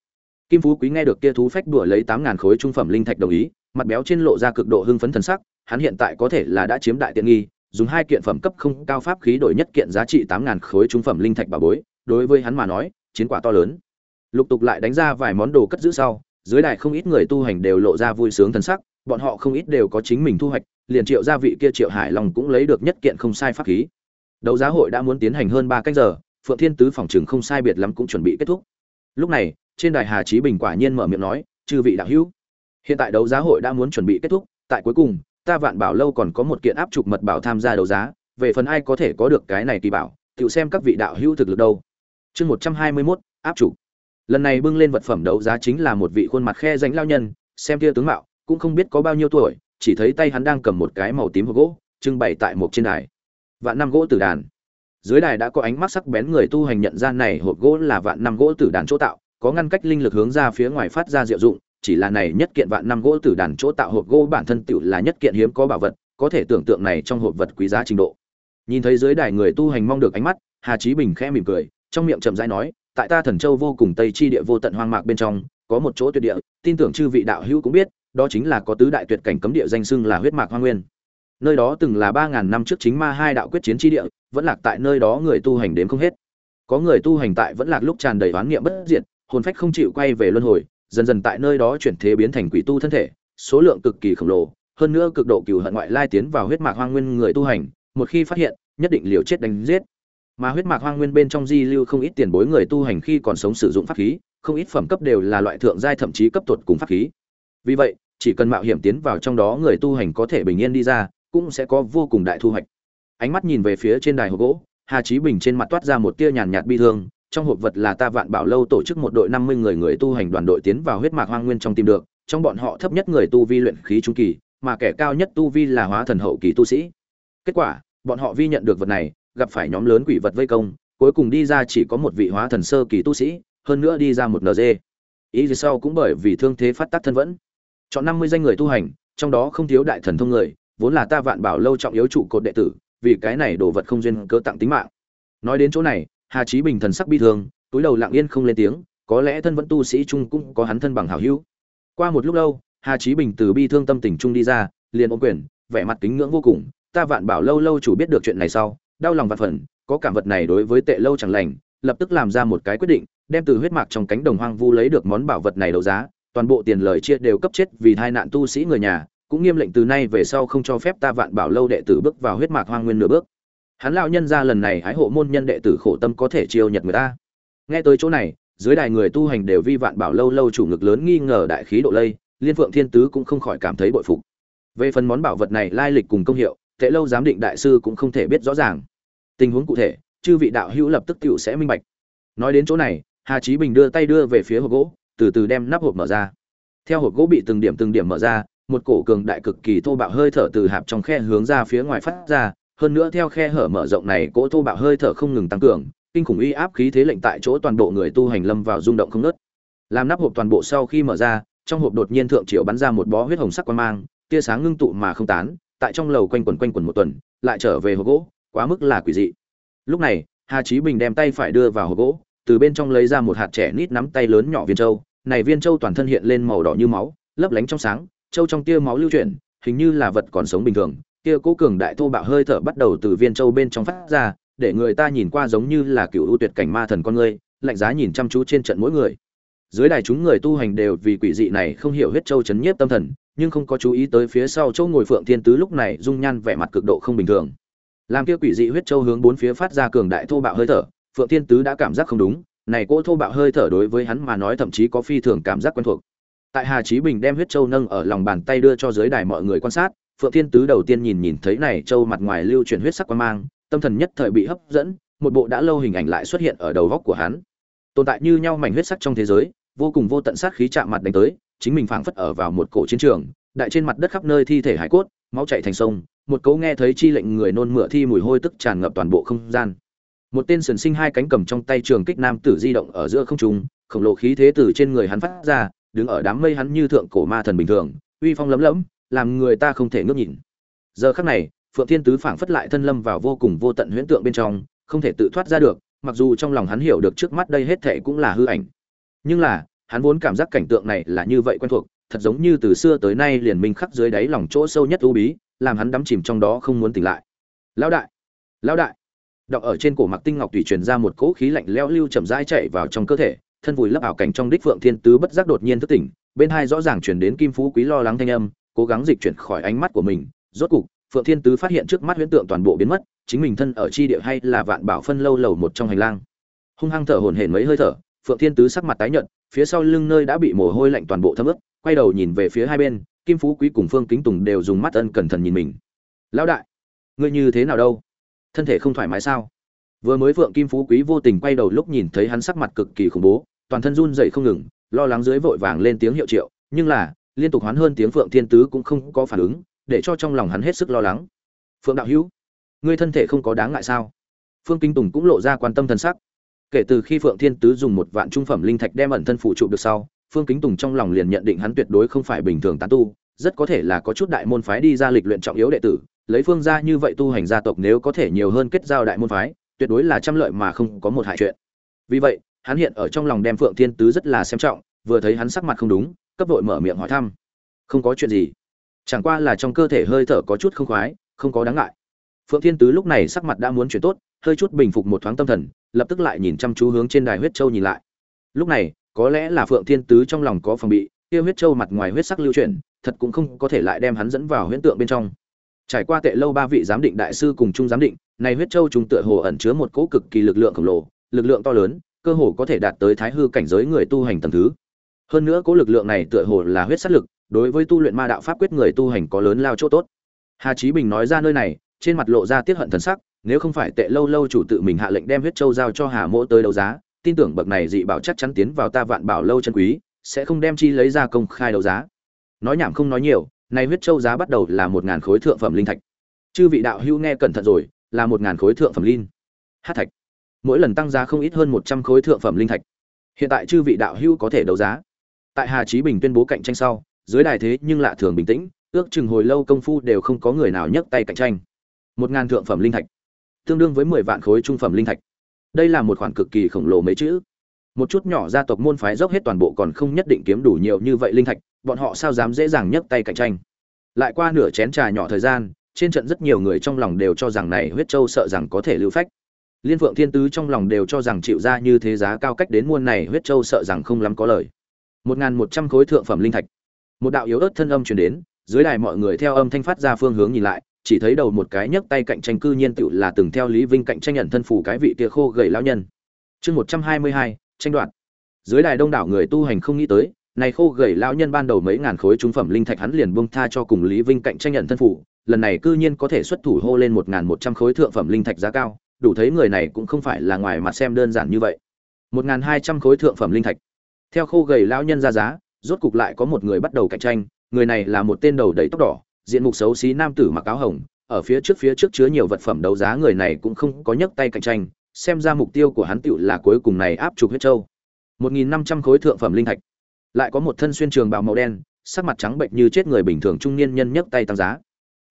kim phú quý nghe được kia thú phách đùa lấy tám ngàn khối trung phẩm linh thạch đồng ý, mặt béo trên lộ ra cực độ hưng phấn thần sắc, hắn hiện tại có thể là đã chiếm đại tiện nghi, dùng hai kiện phẩm cấp không cao pháp khí đổi nhất kiện giá trị tám ngàn khối trung phẩm linh thạch bà bối, đối với hắn mà nói, chiến quả to lớn. Lục tục lại đánh ra vài món đồ cất giữ sau, dưới đài không ít người tu hành đều lộ ra vui sướng thần sắc, bọn họ không ít đều có chính mình thu hoạch, liền triệu gia vị kia triệu hải long cũng lấy được nhất kiện không sai pháp khí. Đấu giá hội đã muốn tiến hành hơn ba cách giờ, phượng thiên tứ phòng trường không sai biệt lắm cũng chuẩn bị kết thúc. Lúc này trên đài hà Chí bình quả nhiên mở miệng nói chư vị đạo hữu hiện tại đấu giá hội đã muốn chuẩn bị kết thúc tại cuối cùng ta vạn bảo lâu còn có một kiện áp trục mật bảo tham gia đấu giá về phần ai có thể có được cái này kỳ bảo tự xem các vị đạo hữu thực lực đâu. Chương một trăm hai mươi 121, áp trục. Lần này bưng lên vật phẩm đấu giá chính là một vị khuôn mặt khe rãnh lao nhân xem kia tướng mạo cũng không biết có bao nhiêu tuổi chỉ thấy tay hắn đang cầm một cái màu tím hộp gỗ trưng bày tại một trên đài. Vạn năm gỗ tử đàn. Dưới đài đã có ánh mắt sắc bén người tu hành nhận ra này hộp gỗ là vạn năm gỗ tử đàn chỗ tạo có ngăn cách linh lực hướng ra phía ngoài phát ra diệu dụng, chỉ là này nhất kiện vạn năm gỗ tử đàn chỗ tạo hộp gỗ bản thân tựu là nhất kiện hiếm có bảo vật, có thể tưởng tượng này trong hộp vật quý giá trình độ. Nhìn thấy dưới đài người tu hành mong được ánh mắt, hà chí bình khẽ mỉm cười, trong miệng chậm rãi nói, tại ta thần châu vô cùng tây chi địa vô tận hoang mạc bên trong, có một chỗ tuyệt địa, tin tưởng chư vị đạo hữu cũng biết, đó chính là có tứ đại tuyệt cảnh cấm địa danh xưng là huyết mạc hoang nguyên. Nơi đó từng là ba ngàn năm trước chính ma hai đạo quyết chiến chi địa, vẫn lạc tại nơi đó người tu hành đến không hết. Có người tu hành tại vẫn lạc lúc tràn đầy oán niệm bất diệt hồn phách không chịu quay về luân hồi, dần dần tại nơi đó chuyển thế biến thành quỷ tu thân thể, số lượng cực kỳ khổng lồ, hơn nữa cực độ cừu hận ngoại lai tiến vào huyết mạc hoang nguyên người tu hành, một khi phát hiện, nhất định liều chết đánh giết. Mà huyết mạc hoang nguyên bên trong di lưu không ít tiền bối người tu hành khi còn sống sử dụng pháp khí, không ít phẩm cấp đều là loại thượng giai thậm chí cấp tuột cùng pháp khí. Vì vậy, chỉ cần mạo hiểm tiến vào trong đó người tu hành có thể bình yên đi ra, cũng sẽ có vô cùng đại thu hoạch. Ánh mắt nhìn về phía trên đài hồ gỗ, hà chí bình trên mặt toát ra một tia nhàn nhạt bi thương trong hộp vật là ta vạn bảo lâu tổ chức một đội năm mươi người người tu hành đoàn đội tiến vào huyết mạc hoang nguyên trong tìm được, trong bọn họ thấp nhất người tu vi luyện khí trung kỳ, mà kẻ cao nhất tu vi là hóa thần hậu kỳ tu sĩ. Kết quả, bọn họ vi nhận được vật này, gặp phải nhóm lớn quỷ vật vây công, cuối cùng đi ra chỉ có một vị hóa thần sơ kỳ tu sĩ, hơn nữa đi ra một nd ý gì sau cũng bởi vì thương thế phát tác thân vẫn. Chọn năm mươi danh người tu hành, trong đó không thiếu đại thần thông người, vốn là ta vạn bảo lâu trọng yếu trụ cột đệ tử, vì cái này đồ vật không duyên cớ tặng tính mạng. Nói đến chỗ này hà chí bình thần sắc bi thương, túi đầu lặng yên không lên tiếng, có lẽ thân vẫn tu sĩ trung cũng có hắn thân bằng hảo hữu. Qua một lúc lâu, hà chí bình từ bi thương tâm tình trung đi ra, liền ôm quyền, vẻ mặt kính ngưỡng vô cùng, ta vạn bảo lâu lâu chủ biết được chuyện này sau, đau lòng vạn phần, có cảm vật này đối với tệ lâu chẳng lành, lập tức làm ra một cái quyết định, đem từ huyết mạc trong cánh đồng hoang vu lấy được món bảo vật này đấu giá, toàn bộ tiền lời chia đều cấp chết vì hai nạn tu sĩ người nhà, cũng nghiêm lệnh từ nay về sau không cho phép ta vạn bảo lâu đệ tử bước vào huyết mạc hoang nguyên nửa bước hắn lão nhân ra lần này hái hộ môn nhân đệ tử khổ tâm có thể chiêu nhật người ta. Nghe tới chỗ này, dưới đài người tu hành đều vi vạn bảo lâu lâu chủ ngực lớn nghi ngờ đại khí độ lây, liên phượng thiên tứ cũng không khỏi cảm thấy bội phục. Về phần món bảo vật này lai lịch cùng công hiệu, tệ lâu giám định đại sư cũng không thể biết rõ ràng. Tình huống cụ thể, chư vị đạo hữu lập tức tựu sẽ minh bạch. Nói đến chỗ này, hà chí bình đưa tay đưa về phía hộp gỗ, từ từ đem nắp hộp mở ra. Theo hộp gỗ bị từng điểm từng điểm mở ra, một cổ cường đại cực kỳ thô bạo hơi thở từ hạp trong khe hướng ra phía ngoài phát ra hơn nữa theo khe hở mở rộng này, cỗ thô bạo hơi thở không ngừng tăng cường, kinh khủng uy áp khí thế lệnh tại chỗ toàn bộ người tu hành lâm vào rung động không nớt làm nắp hộp toàn bộ sau khi mở ra, trong hộp đột nhiên thượng triệu bắn ra một bó huyết hồng sắc quan mang, tia sáng ngưng tụ mà không tán, tại trong lầu quanh quần quanh quần một tuần, lại trở về hộp gỗ, quá mức là quỷ dị. Lúc này, hà chí bình đem tay phải đưa vào hộp gỗ, từ bên trong lấy ra một hạt trẻ nít nắm tay lớn nhỏ viên châu này viên châu toàn thân hiện lên màu đỏ như máu, lấp lánh trong sáng châu trong tia máu lưu chuyển, hình như là vật còn sống bình thường kia cố cường đại thô bạo hơi thở bắt đầu từ viên châu bên trong phát ra, để người ta nhìn qua giống như là cựu ưu tuyệt cảnh ma thần con người lạnh giá nhìn chăm chú trên trận mỗi người. Dưới đài chúng người tu hành đều vì quỷ dị này không hiểu huyết châu chấn nhiếp tâm thần, nhưng không có chú ý tới phía sau châu ngồi phượng thiên tứ lúc này dung nhan vẻ mặt cực độ không bình thường. Làm kia quỷ dị huyết châu hướng bốn phía phát ra cường đại thô bạo hơi thở, phượng thiên tứ đã cảm giác không đúng, này cỗ thô bạo hơi thở đối với hắn mà nói thậm chí có phi thường cảm giác quen thuộc. Tại hà chí bình đem huyết châu nâng ở lòng bàn tay đưa cho dưới đài mọi người quan sát phượng thiên tứ đầu tiên nhìn nhìn thấy này châu mặt ngoài lưu chuyển huyết sắc quang mang, tâm thần nhất thời bị hấp dẫn, một bộ đã lâu hình ảnh lại xuất hiện ở đầu góc của hắn. Tồn tại như nhau mảnh huyết sắc trong thế giới, vô cùng vô tận sát khí chạm mặt đánh tới, chính mình phảng phất ở vào một cổ chiến trường, đại trên mặt đất khắp nơi thi thể hải cốt, máu chảy thành sông, một cấu nghe thấy chi lệnh người nôn mửa thi mùi hôi tức tràn ngập toàn bộ không gian. Một tên sườn sinh hai cánh cầm trong tay trường kích nam tử di động ở giữa không trung, khổng lồ khí thế từ trên người hắn phát ra, đứng ở đám mây hắn như thượng cổ ma thần bình thường, uy phong lấm lẫm làm người ta không thể ngước nhìn. Giờ khắc này, phượng thiên tứ phảng phất lại thân lâm vào vô cùng vô tận huyễn tượng bên trong, không thể tự thoát ra được, mặc dù trong lòng hắn hiểu được trước mắt đây hết thảy cũng là hư ảnh. Nhưng là, hắn vốn cảm giác cảnh tượng này là như vậy quen thuộc, thật giống như từ xưa tới nay liền minh khắc dưới đáy lòng chỗ sâu nhất u bí, làm hắn đắm chìm trong đó không muốn tỉnh lại. Lão đại! Lão đại! Đọc ở trên cổ mặc tinh ngọc tùy truyền ra một cỗ khí lạnh lẽo lưu chậm rãi chạy vào trong cơ thể, thân vùi lấp ảo cảnh trong đích phượng thiên tứ bất giác đột nhiên thức tỉnh, bên hai rõ ràng truyền đến kim phú quý lo lắng thanh âm cố gắng dịch chuyển khỏi ánh mắt của mình, rốt cục, phượng thiên tứ phát hiện trước mắt huyễn tượng toàn bộ biến mất, chính mình thân ở chi địa hay là vạn bảo phân lâu lầu một trong hành lang. Hung hăng thở hổn hển mấy hơi thở, phượng thiên tứ sắc mặt tái nhợt, phía sau lưng nơi đã bị mồ hôi lạnh toàn bộ thấm ướt, quay đầu nhìn về phía hai bên, kim phú quý cùng phương kính tùng đều dùng mắt ân cẩn thận nhìn mình. Lão đại, ngươi như thế nào đâu? Thân thể không thoải mái sao? Vừa mới vượng kim phú quý vô tình quay đầu lúc nhìn thấy hắn sắc mặt cực kỳ khủng bố, toàn thân run dậy không ngừng, lo lắng dưới vội vàng lên tiếng hiệu triệu, nhưng là liên tục hoán hơn tiếng phượng thiên tứ cũng không có phản ứng, để cho trong lòng hắn hết sức lo lắng. Phượng đạo hữu, ngươi thân thể không có đáng ngại sao? Phương kinh tùng cũng lộ ra quan tâm thân sắc. Kể từ khi phượng thiên tứ dùng một vạn trung phẩm linh thạch đem ẩn thân phụ trụ được sau, phương kính tùng trong lòng liền nhận định hắn tuyệt đối không phải bình thường tán tu, rất có thể là có chút đại môn phái đi ra lịch luyện trọng yếu đệ tử, lấy phương gia như vậy tu hành gia tộc nếu có thể nhiều hơn kết giao đại môn phái, tuyệt đối là trăm lợi mà không có một hại chuyện. Vì vậy, hắn hiện ở trong lòng đem phượng thiên tứ rất là xem trọng, vừa thấy hắn sắc mặt không đúng cấp vội mở miệng hỏi thăm. Không có chuyện gì. Chẳng qua là trong cơ thể hơi thở có chút không khoái, không có đáng ngại. Phượng thiên tứ lúc này sắc mặt đã muốn chuyển tốt, hơi chút bình phục một thoáng tâm thần, lập tức lại nhìn chăm chú hướng trên đài huyết châu nhìn lại. Lúc này, có lẽ là phượng thiên tứ trong lòng có phòng bị, kia huyết châu mặt ngoài huyết sắc lưu chuyển, thật cũng không có thể lại đem hắn dẫn vào huyễn tượng bên trong. Trải qua tệ lâu ba vị giám định đại sư cùng chung giám định, này huyết châu chúng tựa hồ ẩn chứa một cỗ cực kỳ lực lượng khổng lồ, lực lượng to lớn, cơ hồ có thể đạt tới thái hư cảnh giới người tu hành tầng thứ hơn nữa cỗ lực lượng này tựa hồ là huyết sát lực, đối với tu luyện ma đạo pháp quyết người tu hành có lớn lao chỗ tốt. Hà chí bình nói ra nơi này, trên mặt lộ ra tiết hận thần sắc, nếu không phải tệ lâu lâu chủ tự mình hạ lệnh đem huyết châu giao cho hà mỗ tới đấu giá, tin tưởng bậc này dị bảo chắc chắn tiến vào ta vạn bảo lâu chân quý, sẽ không đem chi lấy ra công khai đấu giá. Nói nhảm không nói nhiều, này huyết châu giá bắt đầu là một ngàn khối thượng phẩm linh thạch. Chư vị đạo hữu nghe cẩn thận rồi, là một ngàn khối thượng phẩm linh. Hát thạch. Mỗi lần tăng giá không ít hơn một trăm khối thượng phẩm linh thạch. Hiện tại chư vị đạo hữu có thể đấu giá tại hà chí bình tuyên bố cạnh tranh sau, dưới đài thế nhưng lạ thường bình tĩnh, ước chừng hồi lâu công phu đều không có người nào nhấc tay cạnh tranh. Một ngàn thượng phẩm linh thạch, tương đương với mười vạn khối trung phẩm linh thạch. Đây là một khoản cực kỳ khổng lồ mấy chữ. Một chút nhỏ gia tộc môn phái dốc hết toàn bộ còn không nhất định kiếm đủ nhiều như vậy linh thạch, bọn họ sao dám dễ dàng nhấc tay cạnh tranh? Lại qua nửa chén trà nhỏ thời gian, trên trận rất nhiều người trong lòng đều cho rằng này huyết châu sợ rằng có thể lưu phách. Liên phượng thiên tứ trong lòng đều cho rằng chịu ra như thế giá cao cách đến muôn này huyết châu sợ rằng không lắm có lời một n một trăm khối thượng phẩm linh thạch. Một đạo yếu ớt thân âm truyền đến, dưới đài mọi người theo âm thanh phát ra phương hướng nhìn lại, chỉ thấy đầu một cái nhấc tay cạnh tranh cư nhiên tựu là từng theo lý vinh cạnh tranh nhận thân phủ cái vị kia khô gầy lão nhân. Chương một trăm hai mươi hai, tranh đoạt. Dưới đài đông đảo người tu hành không nghĩ tới, này khô gầy lão nhân ban đầu mấy ngàn khối trung phẩm linh thạch hắn liền buông tha cho cùng lý vinh cạnh tranh nhận thân phủ, lần này cư nhiên có thể xuất thủ hô lên một ngàn một trăm khối thượng phẩm linh thạch giá cao, đủ thấy người này cũng không phải là ngoài mặt xem đơn giản như vậy. một ngàn hai trăm khối thượng phẩm linh thạch theo khô gầy lão nhân ra giá, rốt cục lại có một người bắt đầu cạnh tranh, người này là một tên đầu đầy tóc đỏ, diện mục xấu xí nam tử mặc áo hồng, ở phía trước phía trước chứa nhiều vật phẩm đấu giá người này cũng không có nhấc tay cạnh tranh, xem ra mục tiêu của hắn tựu là cuối cùng này áp trục huyết châu một nghìn năm trăm khối thượng phẩm linh thạch. Lại có một thân xuyên trường bào màu đen, sắc mặt trắng bệnh như chết người bình thường trung niên nhân nhấc tay tăng giá.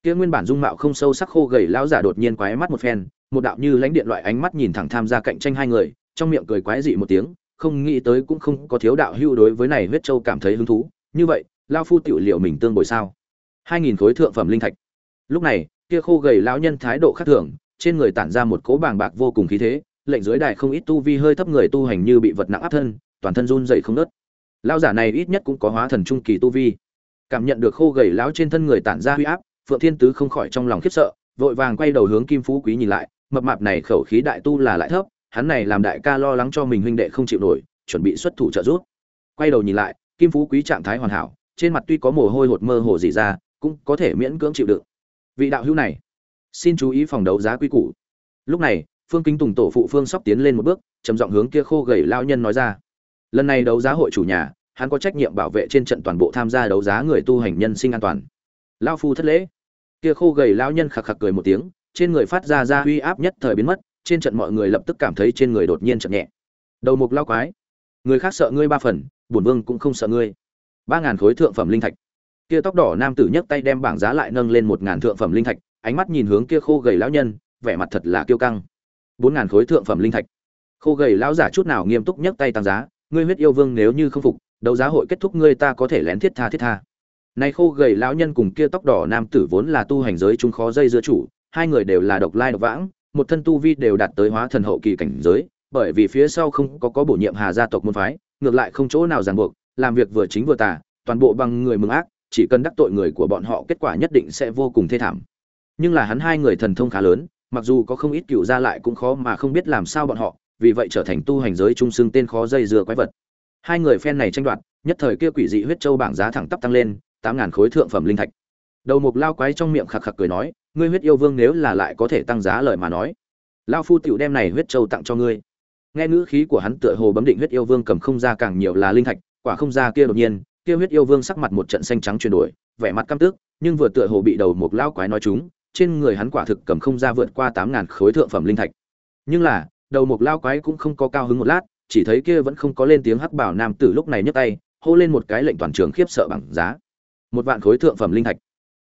Kia nguyên bản dung mạo không sâu sắc khô gầy lão giả đột nhiên quái mắt một phen, một đạo như lãnh điện loại ánh mắt nhìn thẳng tham gia cạnh tranh hai người, trong miệng cười quái dị một tiếng không nghĩ tới cũng không có thiếu đạo hưu đối với này huyết châu cảm thấy hứng thú. Như vậy, lao phu tiểu liệu mình tương bồi sao? Hai nghìn khối thượng phẩm linh thạch. Lúc này, kia khô gầy lão nhân thái độ khác thường, trên người tản ra một cỗ bàng bạc vô cùng khí thế, lệnh dưới đài không ít tu vi hơi thấp người tu hành như bị vật nặng áp thân, toàn thân run dậy không nớt lão giả này ít nhất cũng có hóa thần trung kỳ tu vi. Cảm nhận được khô gầy lão trên thân người tản ra huy áp, phượng thiên tứ không khỏi trong lòng khiếp sợ, vội vàng quay đầu hướng kim phú quý nhìn lại, mập mạp này khẩu khí đại tu là lại thấp hắn này làm đại ca lo lắng cho mình huynh đệ không chịu nổi, chuẩn bị xuất thủ trợ giúp. Quay đầu nhìn lại, kim phú quý trạng thái hoàn hảo, trên mặt tuy có mồ hôi hột mơ hồ gì ra, cũng có thể miễn cưỡng chịu đựng. Vị đạo hữu này, xin chú ý phòng đấu giá quy củ. Lúc này, phương kính tùng tổ phụ phương sóc tiến lên một bước, trầm giọng hướng kia khô gầy lao nhân nói ra. Lần này đấu giá hội chủ nhà, hắn có trách nhiệm bảo vệ trên trận toàn bộ tham gia đấu giá người tu hành nhân sinh an toàn. Lão phu thất lễ. Kia khô gầy lão nhân khặc khặc cười một tiếng, trên người phát ra ra uy áp nhất thời biến mất trên trận mọi người lập tức cảm thấy trên người đột nhiên chậm nhẹ. Đầu mục lao quái. Người khác sợ ngươi ba phần, bổn vương cũng không sợ ngươi. Ba ngàn khối thượng phẩm linh thạch. Kia tóc đỏ nam tử nhấc tay đem bảng giá lại nâng lên một ngàn thượng phẩm linh thạch, ánh mắt nhìn hướng kia khô gầy lão nhân, vẻ mặt thật là kiêu căng. Bốn ngàn khối thượng phẩm linh thạch. Khô gầy lão giả chút nào nghiêm túc nhấc tay tăng giá, ngươi huyết yêu vương nếu như không phục, đấu giá hội kết thúc ngươi ta có thể lén thiết tha thiết tha. Này khô gầy lão nhân cùng kia tóc đỏ nam tử vốn là tu hành giới chúng khó dây giữa chủ, hai người đều là độc lai độc vãng một thân tu vi đều đạt tới hóa thần hậu kỳ cảnh giới, bởi vì phía sau không có có bổ nhiệm hà gia tộc môn phái, ngược lại không chỗ nào ràng buộc, làm việc vừa chính vừa tà, toàn bộ bằng người mừng ác, chỉ cần đắc tội người của bọn họ kết quả nhất định sẽ vô cùng thê thảm. Nhưng là hắn hai người thần thông khá lớn, mặc dù có không ít cựu gia lại cũng khó mà không biết làm sao bọn họ, vì vậy trở thành tu hành giới trung xương tên khó dây dưa quái vật. Hai người phen này tranh đoạt, nhất thời kia quỷ dị huyết châu bảng giá thẳng tắp tăng lên, tám ngàn khối thượng phẩm linh thạch. Đầu mục lao quái trong miệng khạc khạc cười nói ngươi huyết yêu vương nếu là lại có thể tăng giá lời mà nói. Lao phu tiểu đem này huyết châu tặng cho ngươi. Nghe ngữ khí của hắn tựa hồ bấm định huyết yêu vương cầm không ra càng nhiều là linh thạch, quả không ra kia đột nhiên, kia huyết yêu vương sắc mặt một trận xanh trắng chuyển đổi, vẻ mặt căm tức, nhưng vừa tựa hồ bị đầu một lao quái nói chúng, trên người hắn quả thực cầm không ra vượt qua tám ngàn khối thượng phẩm linh thạch. Nhưng là, đầu một lao quái cũng không có cao hứng một lát, chỉ thấy kia vẫn không có lên tiếng hắc bảo nam tử lúc này nhấc tay, hô lên một cái lệnh toàn trường khiếp sợ bằng giá. Một vạn khối thượng phẩm linh thạch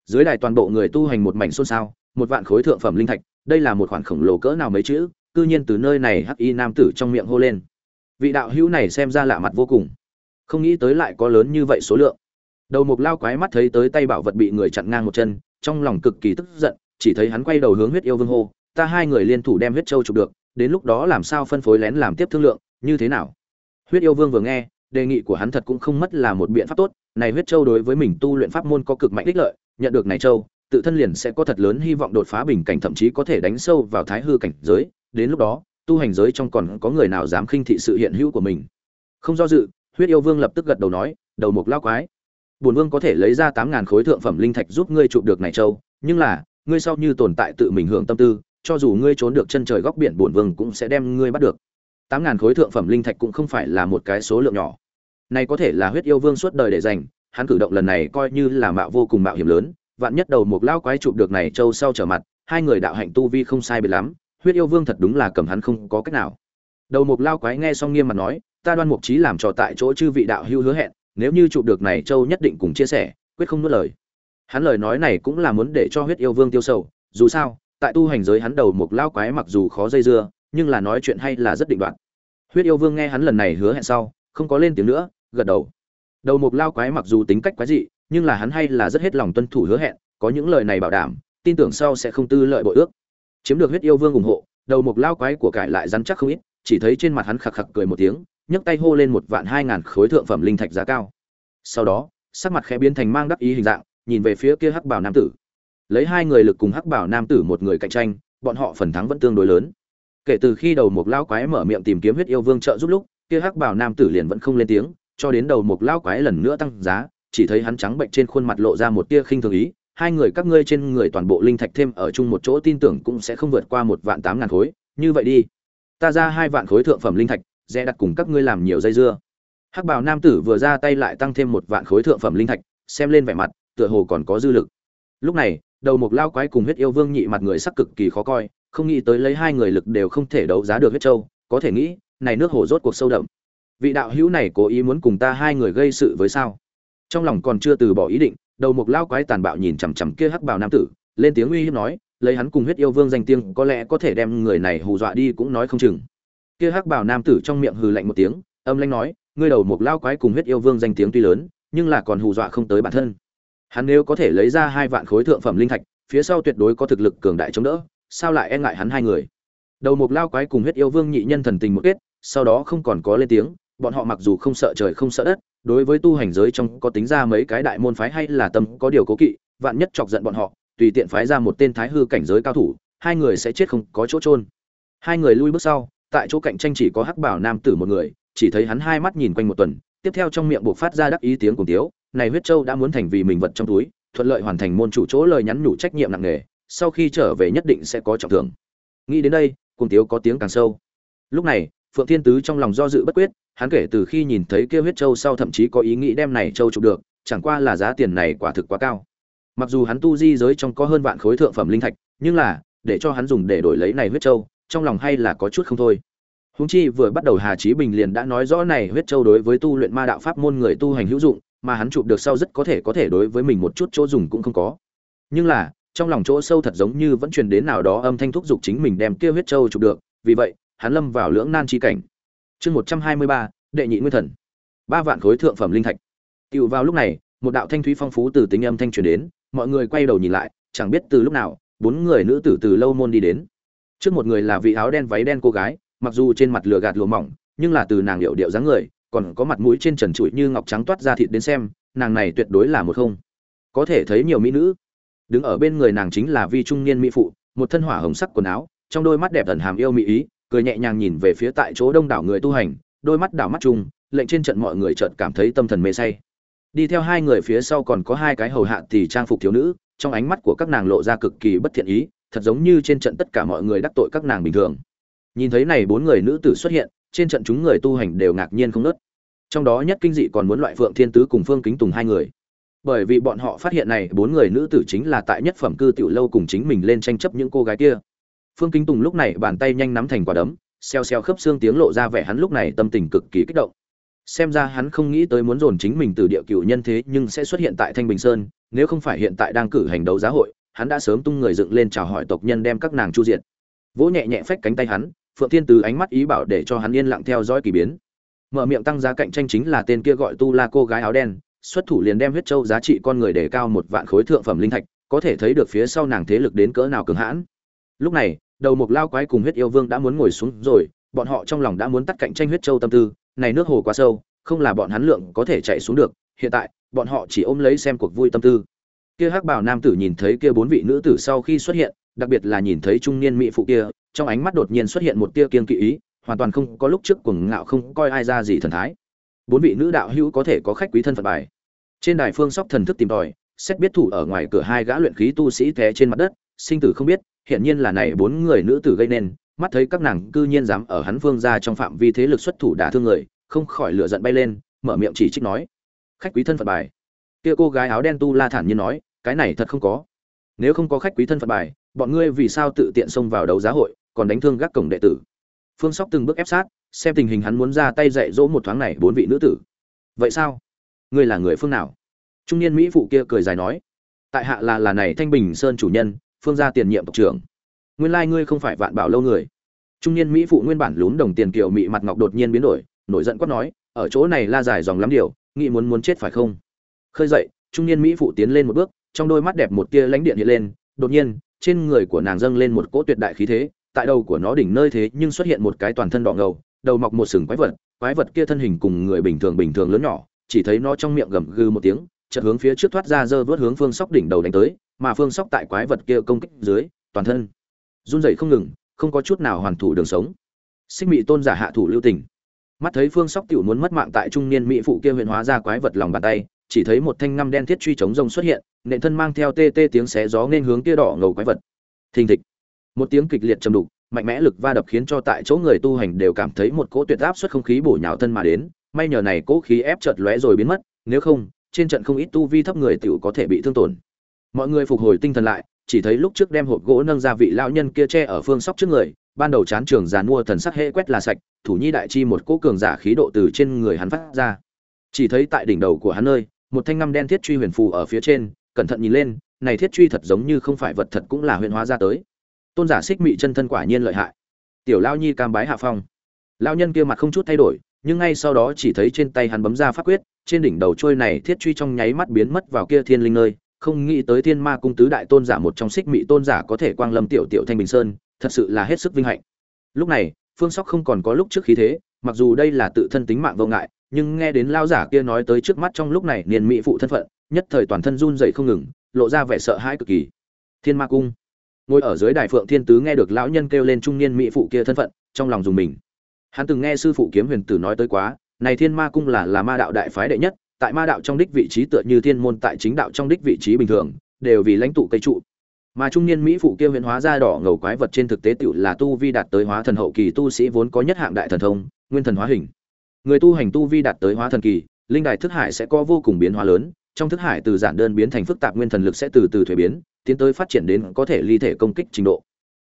dưới đài toàn bộ người tu hành một mảnh xôn xao, một vạn khối thượng phẩm linh thạch, đây là một khoản khổng lồ cỡ nào mấy chữ, cư nhiên từ nơi này hắc y nam tử trong miệng hô lên. Vị đạo hữu này xem ra lạ mặt vô cùng. Không nghĩ tới lại có lớn như vậy số lượng. Đầu mục lao quái mắt thấy tới tay bảo vật bị người chặn ngang một chân, trong lòng cực kỳ tức giận, chỉ thấy hắn quay đầu hướng huyết yêu vương hô, ta hai người liên thủ đem huyết châu chụp được, đến lúc đó làm sao phân phối lén làm tiếp thương lượng, như thế nào? Huyết yêu vương vừa nghe, đề nghị của hắn thật cũng không mất là một biện pháp tốt, này huyết châu đối với mình tu luyện pháp môn có cực mạnh ích lợi nhận được này châu, tự thân liền sẽ có thật lớn hy vọng đột phá bình cảnh, thậm chí có thể đánh sâu vào thái hư cảnh giới. Đến lúc đó, tu hành giới trong còn có người nào dám khinh thị sự hiện hữu của mình? Không do dự, huyết yêu vương lập tức gật đầu nói, đầu mục lao quái, bổn vương có thể lấy ra tám ngàn khối thượng phẩm linh thạch giúp ngươi chụp được này châu, nhưng là, ngươi sau như tồn tại tự mình hưởng tâm tư, cho dù ngươi trốn được chân trời góc biển, bổn vương cũng sẽ đem ngươi bắt được. Tám ngàn khối thượng phẩm linh thạch cũng không phải là một cái số lượng nhỏ. Này có thể là huyết yêu vương suốt đời để dành hắn cử động lần này coi như là mạo vô cùng mạo hiểm lớn, vạn nhất đầu một lao quái chụp được này châu sau trở mặt, hai người đạo hạnh tu vi không sai biệt lắm, huyết yêu vương thật đúng là cầm hắn không có cách nào. Đầu một lao quái nghe xong nghiêm mặt nói, ta đoan mục trí làm trò tại chỗ chư vị đạo hưu hứa hẹn, nếu như chụp được này châu nhất định cùng chia sẻ, quyết không nuốt lời. Hắn lời nói này cũng là muốn để cho huyết yêu vương tiêu sầu, dù sao, tại tu hành giới hắn đầu một lao quái mặc dù khó dây dưa, nhưng là nói chuyện hay là rất định đoạn huyết yêu vương nghe hắn lần này hứa hẹn sau, không có lên tiếng nữa, gật đầu đầu mục lao quái mặc dù tính cách quái dị, nhưng là hắn hay là rất hết lòng tuân thủ hứa hẹn, có những lời này bảo đảm, tin tưởng sau sẽ không tư lợi bội ước. Chiếm được huyết yêu vương ủng hộ, đầu mục lao quái của cải lại rắn chắc không ít, chỉ thấy trên mặt hắn khặc khặc cười một tiếng, nhấc tay hô lên một vạn hai ngàn khối thượng phẩm linh thạch giá cao. Sau đó, sắc mặt khẽ biến thành mang đắc ý hình dạng, nhìn về phía kia hắc bảo nam tử. Lấy hai người lực cùng hắc bảo nam tử một người cạnh tranh, bọn họ phần thắng vẫn tương đối lớn. Kể từ khi đầu mục lao quái mở miệng tìm kiếm huyết yêu vương trợ giúp lúc, kia hắc bảo nam tử liền vẫn không lên tiếng cho đến đầu một lao quái lần nữa tăng giá, chỉ thấy hắn trắng bệnh trên khuôn mặt lộ ra một tia khinh thường ý, hai người các ngươi trên người toàn bộ linh thạch thêm ở chung một chỗ tin tưởng cũng sẽ không vượt qua một vạn tám ngàn khối, như vậy đi. Ta ra hai vạn khối thượng phẩm linh thạch dè đặt cùng các ngươi làm nhiều dây dưa. Hắc bảo nam tử vừa ra tay lại tăng thêm một vạn khối thượng phẩm linh thạch, xem lên vẻ mặt, tựa hồ còn có dư lực. Lúc này, đầu một lao quái cùng huyết yêu vương nhị mặt người sắc cực kỳ khó coi, không nghĩ tới lấy hai người lực đều không thể đấu giá được huyết châu, có thể nghĩ, này nước hồ rốt cuộc sâu đậm vị đạo hữu này cố ý muốn cùng ta hai người gây sự với sao? Trong lòng còn chưa từ bỏ ý định, đầu một lao quái tàn bạo nhìn chằm chằm kia hắc bào nam tử, lên tiếng uy hiếp nói, lấy hắn cùng huyết yêu vương danh tiếng, có lẽ có thể đem người này hù dọa đi cũng nói không chừng. Kia hắc bào nam tử trong miệng hừ lạnh một tiếng, âm lanh nói, ngươi đầu một lao quái cùng huyết yêu vương danh tiếng tuy lớn, nhưng là còn hù dọa không tới bản thân. Hắn nếu có thể lấy ra hai vạn khối thượng phẩm linh thạch, phía sau tuyệt đối có thực lực cường đại chống đỡ, sao lại e ngại hắn hai người? Đầu một lao quái cùng huyết yêu vương nhị nhân thần tình một kết, sau đó không còn có lên tiếng bọn họ mặc dù không sợ trời không sợ đất, đối với tu hành giới trong có tính ra mấy cái đại môn phái hay là tâm có điều cố kỵ, vạn nhất chọc giận bọn họ, tùy tiện phái ra một tên thái hư cảnh giới cao thủ, hai người sẽ chết không có chỗ trôn hai người lui bước sau, tại chỗ cạnh tranh chỉ có hắc bảo nam tử một người, chỉ thấy hắn hai mắt nhìn quanh một tuần, tiếp theo trong miệng buộc phát ra đắc ý tiếng cùng tiếu, này huyết châu đã muốn thành vì mình vật trong túi, thuận lợi hoàn thành môn chủ chỗ lời nhắn nhủ trách nhiệm nặng nề, sau khi trở về nhất định sẽ có trọng thưởng. Nghĩ đến đây, cùng tiếu có tiếng càng sâu. Lúc này, phượng thiên tứ trong lòng do dự bất quyết hắn kể từ khi nhìn thấy kia huyết châu sau thậm chí có ý nghĩ đem này châu chụp được chẳng qua là giá tiền này quả thực quá cao mặc dù hắn tu di giới trong có hơn vạn khối thượng phẩm linh thạch nhưng là để cho hắn dùng để đổi lấy này huyết châu trong lòng hay là có chút không thôi Huống chi vừa bắt đầu Hà Chí Bình liền đã nói rõ này huyết châu đối với tu luyện ma đạo pháp môn người tu hành hữu dụng, mà hắn chụp được sau rất có thể có thể đối với mình một chút chỗ dùng cũng không có. Nhưng là, trong lòng chỗ sâu thật giống như vẫn truyền đến nào đó âm thanh thúc giục chính mình đem kia huyết châu chụp được, vì vậy, hắn lâm vào lưỡng nan chi cảnh. Chương 123, đệ nhị nguyên thần. ba vạn khối thượng phẩm linh thạch. cựu vào lúc này, một đạo thanh thúy phong phú từ tính âm thanh truyền đến, mọi người quay đầu nhìn lại, chẳng biết từ lúc nào, bốn người nữ tử từ lâu môn đi đến. Trước một người là vị áo đen váy đen cô gái, mặc dù trên mặt lửa gạt lùa mỏng nhưng là từ nàng điệu điệu dáng người còn có mặt mũi trên trần trụi như ngọc trắng toát ra thịt đến xem nàng này tuyệt đối là một không có thể thấy nhiều mỹ nữ đứng ở bên người nàng chính là vi trung niên mỹ phụ một thân hỏa hồng sắc quần áo trong đôi mắt đẹp thần hàm yêu mỹ ý cười nhẹ nhàng nhìn về phía tại chỗ đông đảo người tu hành, đôi mắt đảo mắt chung, lệnh trên trận mọi người chợt cảm thấy tâm thần mê say. Đi theo hai người phía sau còn có hai cái hầu hạ thì trang phục thiếu nữ, trong ánh mắt của các nàng lộ ra cực kỳ bất thiện ý, thật giống như trên trận tất cả mọi người đắc tội các nàng bình thường. Nhìn thấy này bốn người nữ tử xuất hiện, trên trận chúng người tu hành đều ngạc nhiên không nớt. Trong đó nhất kinh dị còn muốn loại phượng thiên tứ cùng phương kính tùng hai người. Bởi vì bọn họ phát hiện này, bốn người nữ tử chính là tại nhất phẩm cư tiểu lâu cùng chính mình lên tranh chấp những cô gái kia phương kính tùng lúc này bàn tay nhanh nắm thành quả đấm xeo xeo khớp xương tiếng lộ ra vẻ hắn lúc này tâm tình cực kỳ kích động. Xem ra hắn không nghĩ tới muốn dồn chính mình từ địa cựu nhân thế nhưng sẽ xuất hiện tại thanh bình sơn, nếu không phải hiện tại đang cử hành đấu giá hội, hắn đã sớm tung người dựng lên chào hỏi tộc nhân đem các nàng chu diệt. Vỗ nhẹ nhẹ phách cánh tay hắn, phượng thiên từ ánh mắt ý bảo để cho hắn yên lặng theo dõi kỳ biến. Mở miệng tăng giá cạnh tranh chính là tên kia gọi tu la cô gái áo đen, xuất thủ liền đem huyết châu giá trị con người để cao một vạn khối thượng phẩm linh thạch, có thể thấy được phía sau nàng thế lực đến cỡ nào cường hãn. Lúc này đầu mục lao quái cùng huyết yêu vương đã muốn ngồi xuống rồi, bọn họ trong lòng đã muốn tắt cạnh tranh huyết châu tâm tư, này nước hồ quá sâu, không là bọn hắn lượng có thể chạy xuống được, hiện tại, bọn họ chỉ ôm lấy xem cuộc vui tâm tư. Kia hắc bảo nam tử nhìn thấy kia bốn vị nữ tử sau khi xuất hiện, đặc biệt là nhìn thấy trung niên mỹ phụ kia, trong ánh mắt đột nhiên xuất hiện một tia kiên kỵ ý, hoàn toàn không có lúc trước cuồng ngạo không coi ai ra gì thần thái. Bốn vị nữ đạo hữu có thể có khách quý thân phận bài. Trên đài phương sóc thần thức tìm tòi, xét biết thủ ở ngoài cửa hai gã luyện khí tu sĩ té trên mặt đất, sinh tử không biết hiện nhiên là này bốn người nữ tử gây nên, mắt thấy các nàng cư nhiên dám ở hắn phương gia trong phạm vi thế lực xuất thủ đả thương người, không khỏi lửa giận bay lên, mở miệng chỉ trích nói, khách quý thân phận bài. Kia cô gái áo đen tu la thản nhiên nói, cái này thật không có. Nếu không có khách quý thân phận bài, bọn ngươi vì sao tự tiện xông vào đấu giá hội, còn đánh thương gác cổng đệ tử? Phương sóc từng bước ép sát, xem tình hình hắn muốn ra tay dạy dỗ một thoáng này bốn vị nữ tử. Vậy sao? Ngươi là người phương nào? Trung niên mỹ phụ kia cười dài nói, tại hạ là là này thanh bình sơn chủ nhân phương gia tiền nhiệm tộc trưởng. Nguyên lai ngươi không phải vạn bảo lâu người. Trung niên mỹ phụ nguyên bản lún đồng tiền kiều mị mặt ngọc đột nhiên biến đổi, nổi giận quát nói, ở chỗ này la dài dòng lắm điều, nghĩ muốn muốn chết phải không? Khơi dậy, trung niên mỹ phụ tiến lên một bước, trong đôi mắt đẹp một tia lánh điện hiện lên, đột nhiên, trên người của nàng dâng lên một cỗ tuyệt đại khí thế, tại đầu của nó đỉnh nơi thế nhưng xuất hiện một cái toàn thân đỏ ngầu, đầu mọc một sừng quái vật quái vật kia thân hình cùng người bình thường bình thường lớn nhỏ, chỉ thấy nó trong miệng gầm gừ một tiếng chợt hướng phía trước thoát ra dơ vớt hướng phương sóc đỉnh đầu đánh tới, mà phương sóc tại quái vật kia công kích dưới, toàn thân run rẩy không ngừng, không có chút nào hoàn thủ đường sống. Xích mị tôn giả hạ thủ lưu tình. Mắt thấy phương sóc tiểu muốn mất mạng tại trung niên mỹ phụ kia huyền hóa ra quái vật lòng bàn tay, chỉ thấy một thanh ngăm đen thiết truy chống rông xuất hiện, nện thân mang theo tê tê tiếng xé gió nên hướng kia đỏ ngầu quái vật. Thình thịch. Một tiếng kịch liệt trầm đục, mạnh mẽ lực va đập khiến cho tại chỗ người tu hành đều cảm thấy một cỗ tuyệt áp suất không khí bổ nhào thân mà đến, may nhờ này cỗ khí ép chợt lóe rồi biến mất, nếu không trên trận không ít tu vi thấp người tiểu có thể bị thương tổn. Mọi người phục hồi tinh thần lại, chỉ thấy lúc trước đem hộp gỗ nâng ra vị lão nhân kia che ở phương sóc trước người, ban đầu chán trường giàn mua thần sắc hệ quét là sạch, thủ nhi đại chi một cỗ cường giả khí độ từ trên người hắn phát ra. Chỉ thấy tại đỉnh đầu của hắn nơi, một thanh ngăm đen thiết truy huyền phù ở phía trên, cẩn thận nhìn lên, này thiết truy thật giống như không phải vật thật cũng là huyền hóa ra tới. Tôn giả xích mị chân thân quả nhiên lợi hại. Tiểu lão nhi cam bái hạ phong. Lão nhân kia mặt không chút thay đổi, nhưng ngay sau đó chỉ thấy trên tay hắn bấm ra pháp quyết trên đỉnh đầu trôi này thiết truy trong nháy mắt biến mất vào kia thiên linh nơi, không nghĩ tới thiên ma cung tứ đại tôn giả một trong xích mị tôn giả có thể quang lâm tiểu tiểu thanh bình sơn, thật sự là hết sức vinh hạnh. Lúc này, phương sóc không còn có lúc trước khí thế, mặc dù đây là tự thân tính mạng vô ngại, nhưng nghe đến lao giả kia nói tới trước mắt trong lúc này niên mỹ phụ thân phận, nhất thời toàn thân run dậy không ngừng, lộ ra vẻ sợ hãi cực kỳ. Thiên ma cung. Ngồi ở dưới đài phượng thiên tứ nghe được lão nhân kêu lên trung niên mỹ phụ kia thân phận, trong lòng dùng mình. Hắn từng nghe sư phụ kiếm huyền tử nói tới quá này thiên ma cung là là ma đạo đại phái đệ nhất, tại ma đạo trong đích vị trí tựa như thiên môn tại chính đạo trong đích vị trí bình thường, đều vì lãnh tụ cây trụ. Mà trung niên mỹ phụ kia huyền hóa ra đỏ ngầu quái vật trên thực tế tựu là tu vi đạt tới hóa thần hậu kỳ tu sĩ vốn có nhất hạng đại thần thông, nguyên thần hóa hình. Người tu hành tu vi đạt tới hóa thần kỳ, linh đài thức hải sẽ có vô cùng biến hóa lớn, trong thức hải từ giản đơn biến thành phức tạp nguyên thần lực sẽ từ từ thuế biến, tiến tới phát triển đến có thể ly thể công kích trình độ.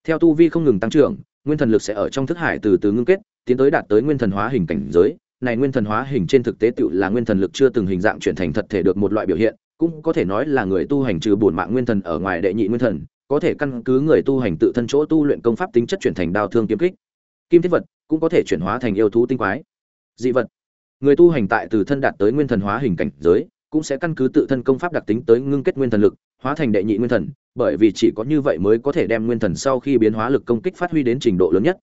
Theo tu vi không ngừng tăng trưởng, nguyên thần lực sẽ ở trong thức hải từ từ ngưng kết, tiến tới đạt tới nguyên thần hóa hình cảnh giới này nguyên thần hóa hình trên thực tế tựu là nguyên thần lực chưa từng hình dạng chuyển thành thật thể được một loại biểu hiện, cũng có thể nói là người tu hành trừ bổn mạng nguyên thần ở ngoài đệ nhị nguyên thần, có thể căn cứ người tu hành tự thân chỗ tu luyện công pháp tính chất chuyển thành đao thương kiếm kích. Kim thiết vật cũng có thể chuyển hóa thành yêu thú tinh quái. Dị vật, người tu hành tại từ thân đạt tới nguyên thần hóa hình cảnh giới, cũng sẽ căn cứ tự thân công pháp đặc tính tới ngưng kết nguyên thần lực, hóa thành đệ nhị nguyên thần, bởi vì chỉ có như vậy mới có thể đem nguyên thần sau khi biến hóa lực công kích phát huy đến trình độ lớn nhất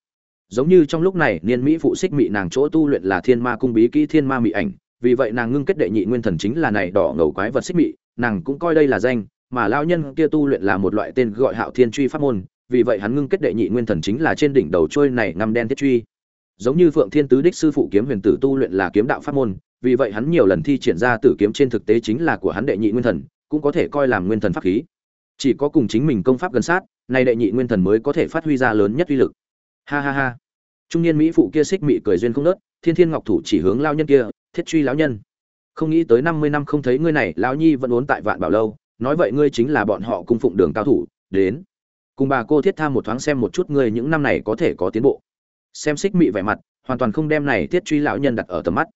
giống như trong lúc này, niên mỹ phụ xích mị nàng chỗ tu luyện là thiên ma cung bí kỹ thiên ma mị ảnh, vì vậy nàng ngưng kết đệ nhị nguyên thần chính là này đỏ ngầu quái vật xích mị, nàng cũng coi đây là danh, mà lao nhân kia tu luyện là một loại tên gọi hạo thiên truy pháp môn, vì vậy hắn ngưng kết đệ nhị nguyên thần chính là trên đỉnh đầu trôi này ngăm đen thiết truy. Giống như phượng thiên tứ đích sư phụ kiếm huyền tử tu luyện là kiếm đạo pháp môn, vì vậy hắn nhiều lần thi triển ra tử kiếm trên thực tế chính là của hắn đệ nhị nguyên thần, cũng có thể coi làm nguyên thần pháp khí. Chỉ có cùng chính mình công pháp gần sát, nay đệ nhị nguyên thần mới có thể phát huy ra lớn nhất uy lực ha ha ha. Trung niên mỹ phụ kia xích mị cười duyên không nớt, thiên thiên ngọc thủ chỉ hướng lao nhân kia, thiết truy lão nhân. Không nghĩ tới năm mươi năm không thấy ngươi này, lão nhi vẫn ốn tại vạn bảo lâu, nói vậy ngươi chính là bọn họ cung phụng đường cao thủ, đến. Cùng bà cô thiết tham một thoáng xem một chút ngươi những năm này có thể có tiến bộ. Xem xích mị vẻ mặt, hoàn toàn không đem này thiết truy lão nhân đặt ở tầm mắt.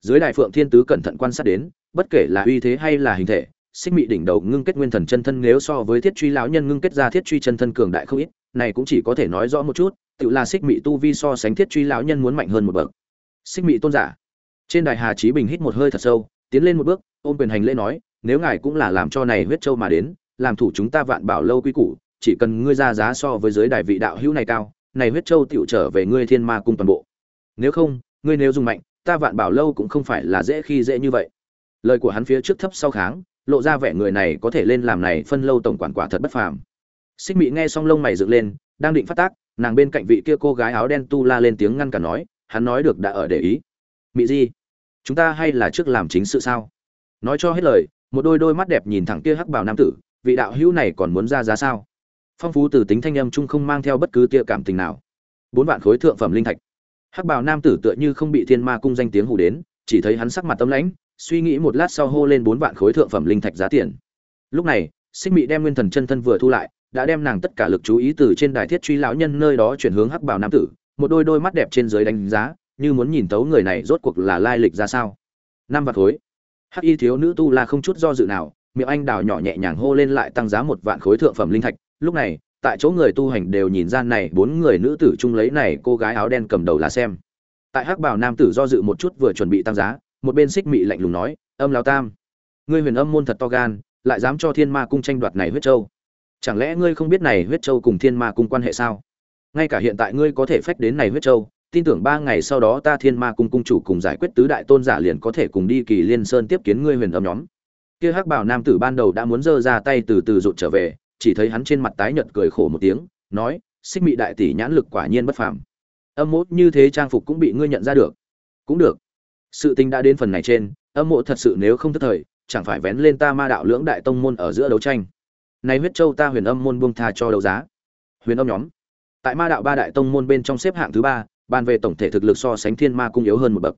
Dưới đại phượng thiên tứ cẩn thận quan sát đến, bất kể là uy thế hay là hình thể, xích mị đỉnh đầu ngưng kết nguyên thần chân thân nếu so với thiết truy lão nhân ngưng kết ra thiết truy chân thân cường đại không ít này cũng chỉ có thể nói rõ một chút, tự là xích mị tu vi so sánh thiết truy lão nhân muốn mạnh hơn một bậc. Xích mị tôn giả. Trên đài hà trí bình hít một hơi thật sâu, tiến lên một bước, ôm quyền hành lễ nói, nếu ngài cũng là làm cho này huyết châu mà đến, làm thủ chúng ta vạn bảo lâu quy củ, chỉ cần ngươi ra giá so với giới đài vị đạo hữu này cao, này huyết châu tựu trở về ngươi thiên ma cung toàn bộ. Nếu không, ngươi nếu dùng mạnh, ta vạn bảo lâu cũng không phải là dễ khi dễ như vậy. Lời của hắn phía trước thấp sau kháng, lộ ra vẻ người này có thể lên làm này phân lâu tổng quản quả thật bất phàm xích mị nghe xong lông mày dựng lên, đang định phát tác, nàng bên cạnh vị kia cô gái áo đen tu la lên tiếng ngăn cả nói, hắn nói được đã ở để ý. Mị gì chúng ta hay là trước làm chính sự sao? Nói cho hết lời, một đôi đôi mắt đẹp nhìn thẳng kia hắc bảo nam tử, vị đạo hữu này còn muốn ra giá sao? Phong phú từ tính thanh âm chung không mang theo bất cứ tia cảm tình nào. Bốn vạn khối thượng phẩm linh thạch. Hắc bảo nam tử tựa như không bị thiên ma cung danh tiếng hù đến, chỉ thấy hắn sắc mặt tâm lãnh, suy nghĩ một lát sau hô lên bốn vạn khối thượng phẩm linh thạch giá tiền. Lúc này, xích mị đem nguyên thần chân thân vừa thu lại đã đem nàng tất cả lực chú ý từ trên đài thiết truy lão nhân nơi đó chuyển hướng hắc bảo nam tử, một đôi đôi mắt đẹp trên dưới đánh giá, như muốn nhìn tấu người này rốt cuộc là lai lịch ra sao. Năm vạn khối. Hắc y thiếu nữ tu la không chút do dự nào, miệng anh đào nhỏ nhẹ nhàng hô lên lại tăng giá một vạn khối thượng phẩm linh thạch. Lúc này, tại chỗ người tu hành đều nhìn ra này bốn người nữ tử chung lấy này cô gái áo đen cầm đầu là xem. Tại hắc bảo nam tử do dự một chút vừa chuẩn bị tăng giá, một bên xích mị lạnh lùng nói, âm lao tam, ngươi huyền âm môn thật to gan, lại dám cho thiên ma cung tranh đoạt này huyết châu chẳng lẽ ngươi không biết này huyết châu cùng thiên ma cung quan hệ sao? Ngay cả hiện tại ngươi có thể phách đến này huyết châu, tin tưởng ba ngày sau đó ta thiên ma cung cung chủ cùng giải quyết tứ đại tôn giả liền có thể cùng đi kỳ liên sơn tiếp kiến ngươi huyền âm nhóm. Kia hắc bảo nam tử ban đầu đã muốn giơ ra tay từ từ rụt trở về, chỉ thấy hắn trên mặt tái nhợt cười khổ một tiếng, nói, xích mị đại tỷ nhãn lực quả nhiên bất phàm. Âm mốt như thế trang phục cũng bị ngươi nhận ra được. Cũng được. Sự tình đã đến phần này trên, âm mộ thật sự nếu không thất thời, chẳng phải vén lên ta ma đạo lưỡng đại tông môn ở giữa đấu tranh này huyết châu ta huyền âm môn buông tha cho đấu giá. Huyền âm nhóm. Tại ma đạo ba đại tông môn bên trong xếp hạng thứ ba, bàn về tổng thể thực lực so sánh thiên ma cung yếu hơn một bậc.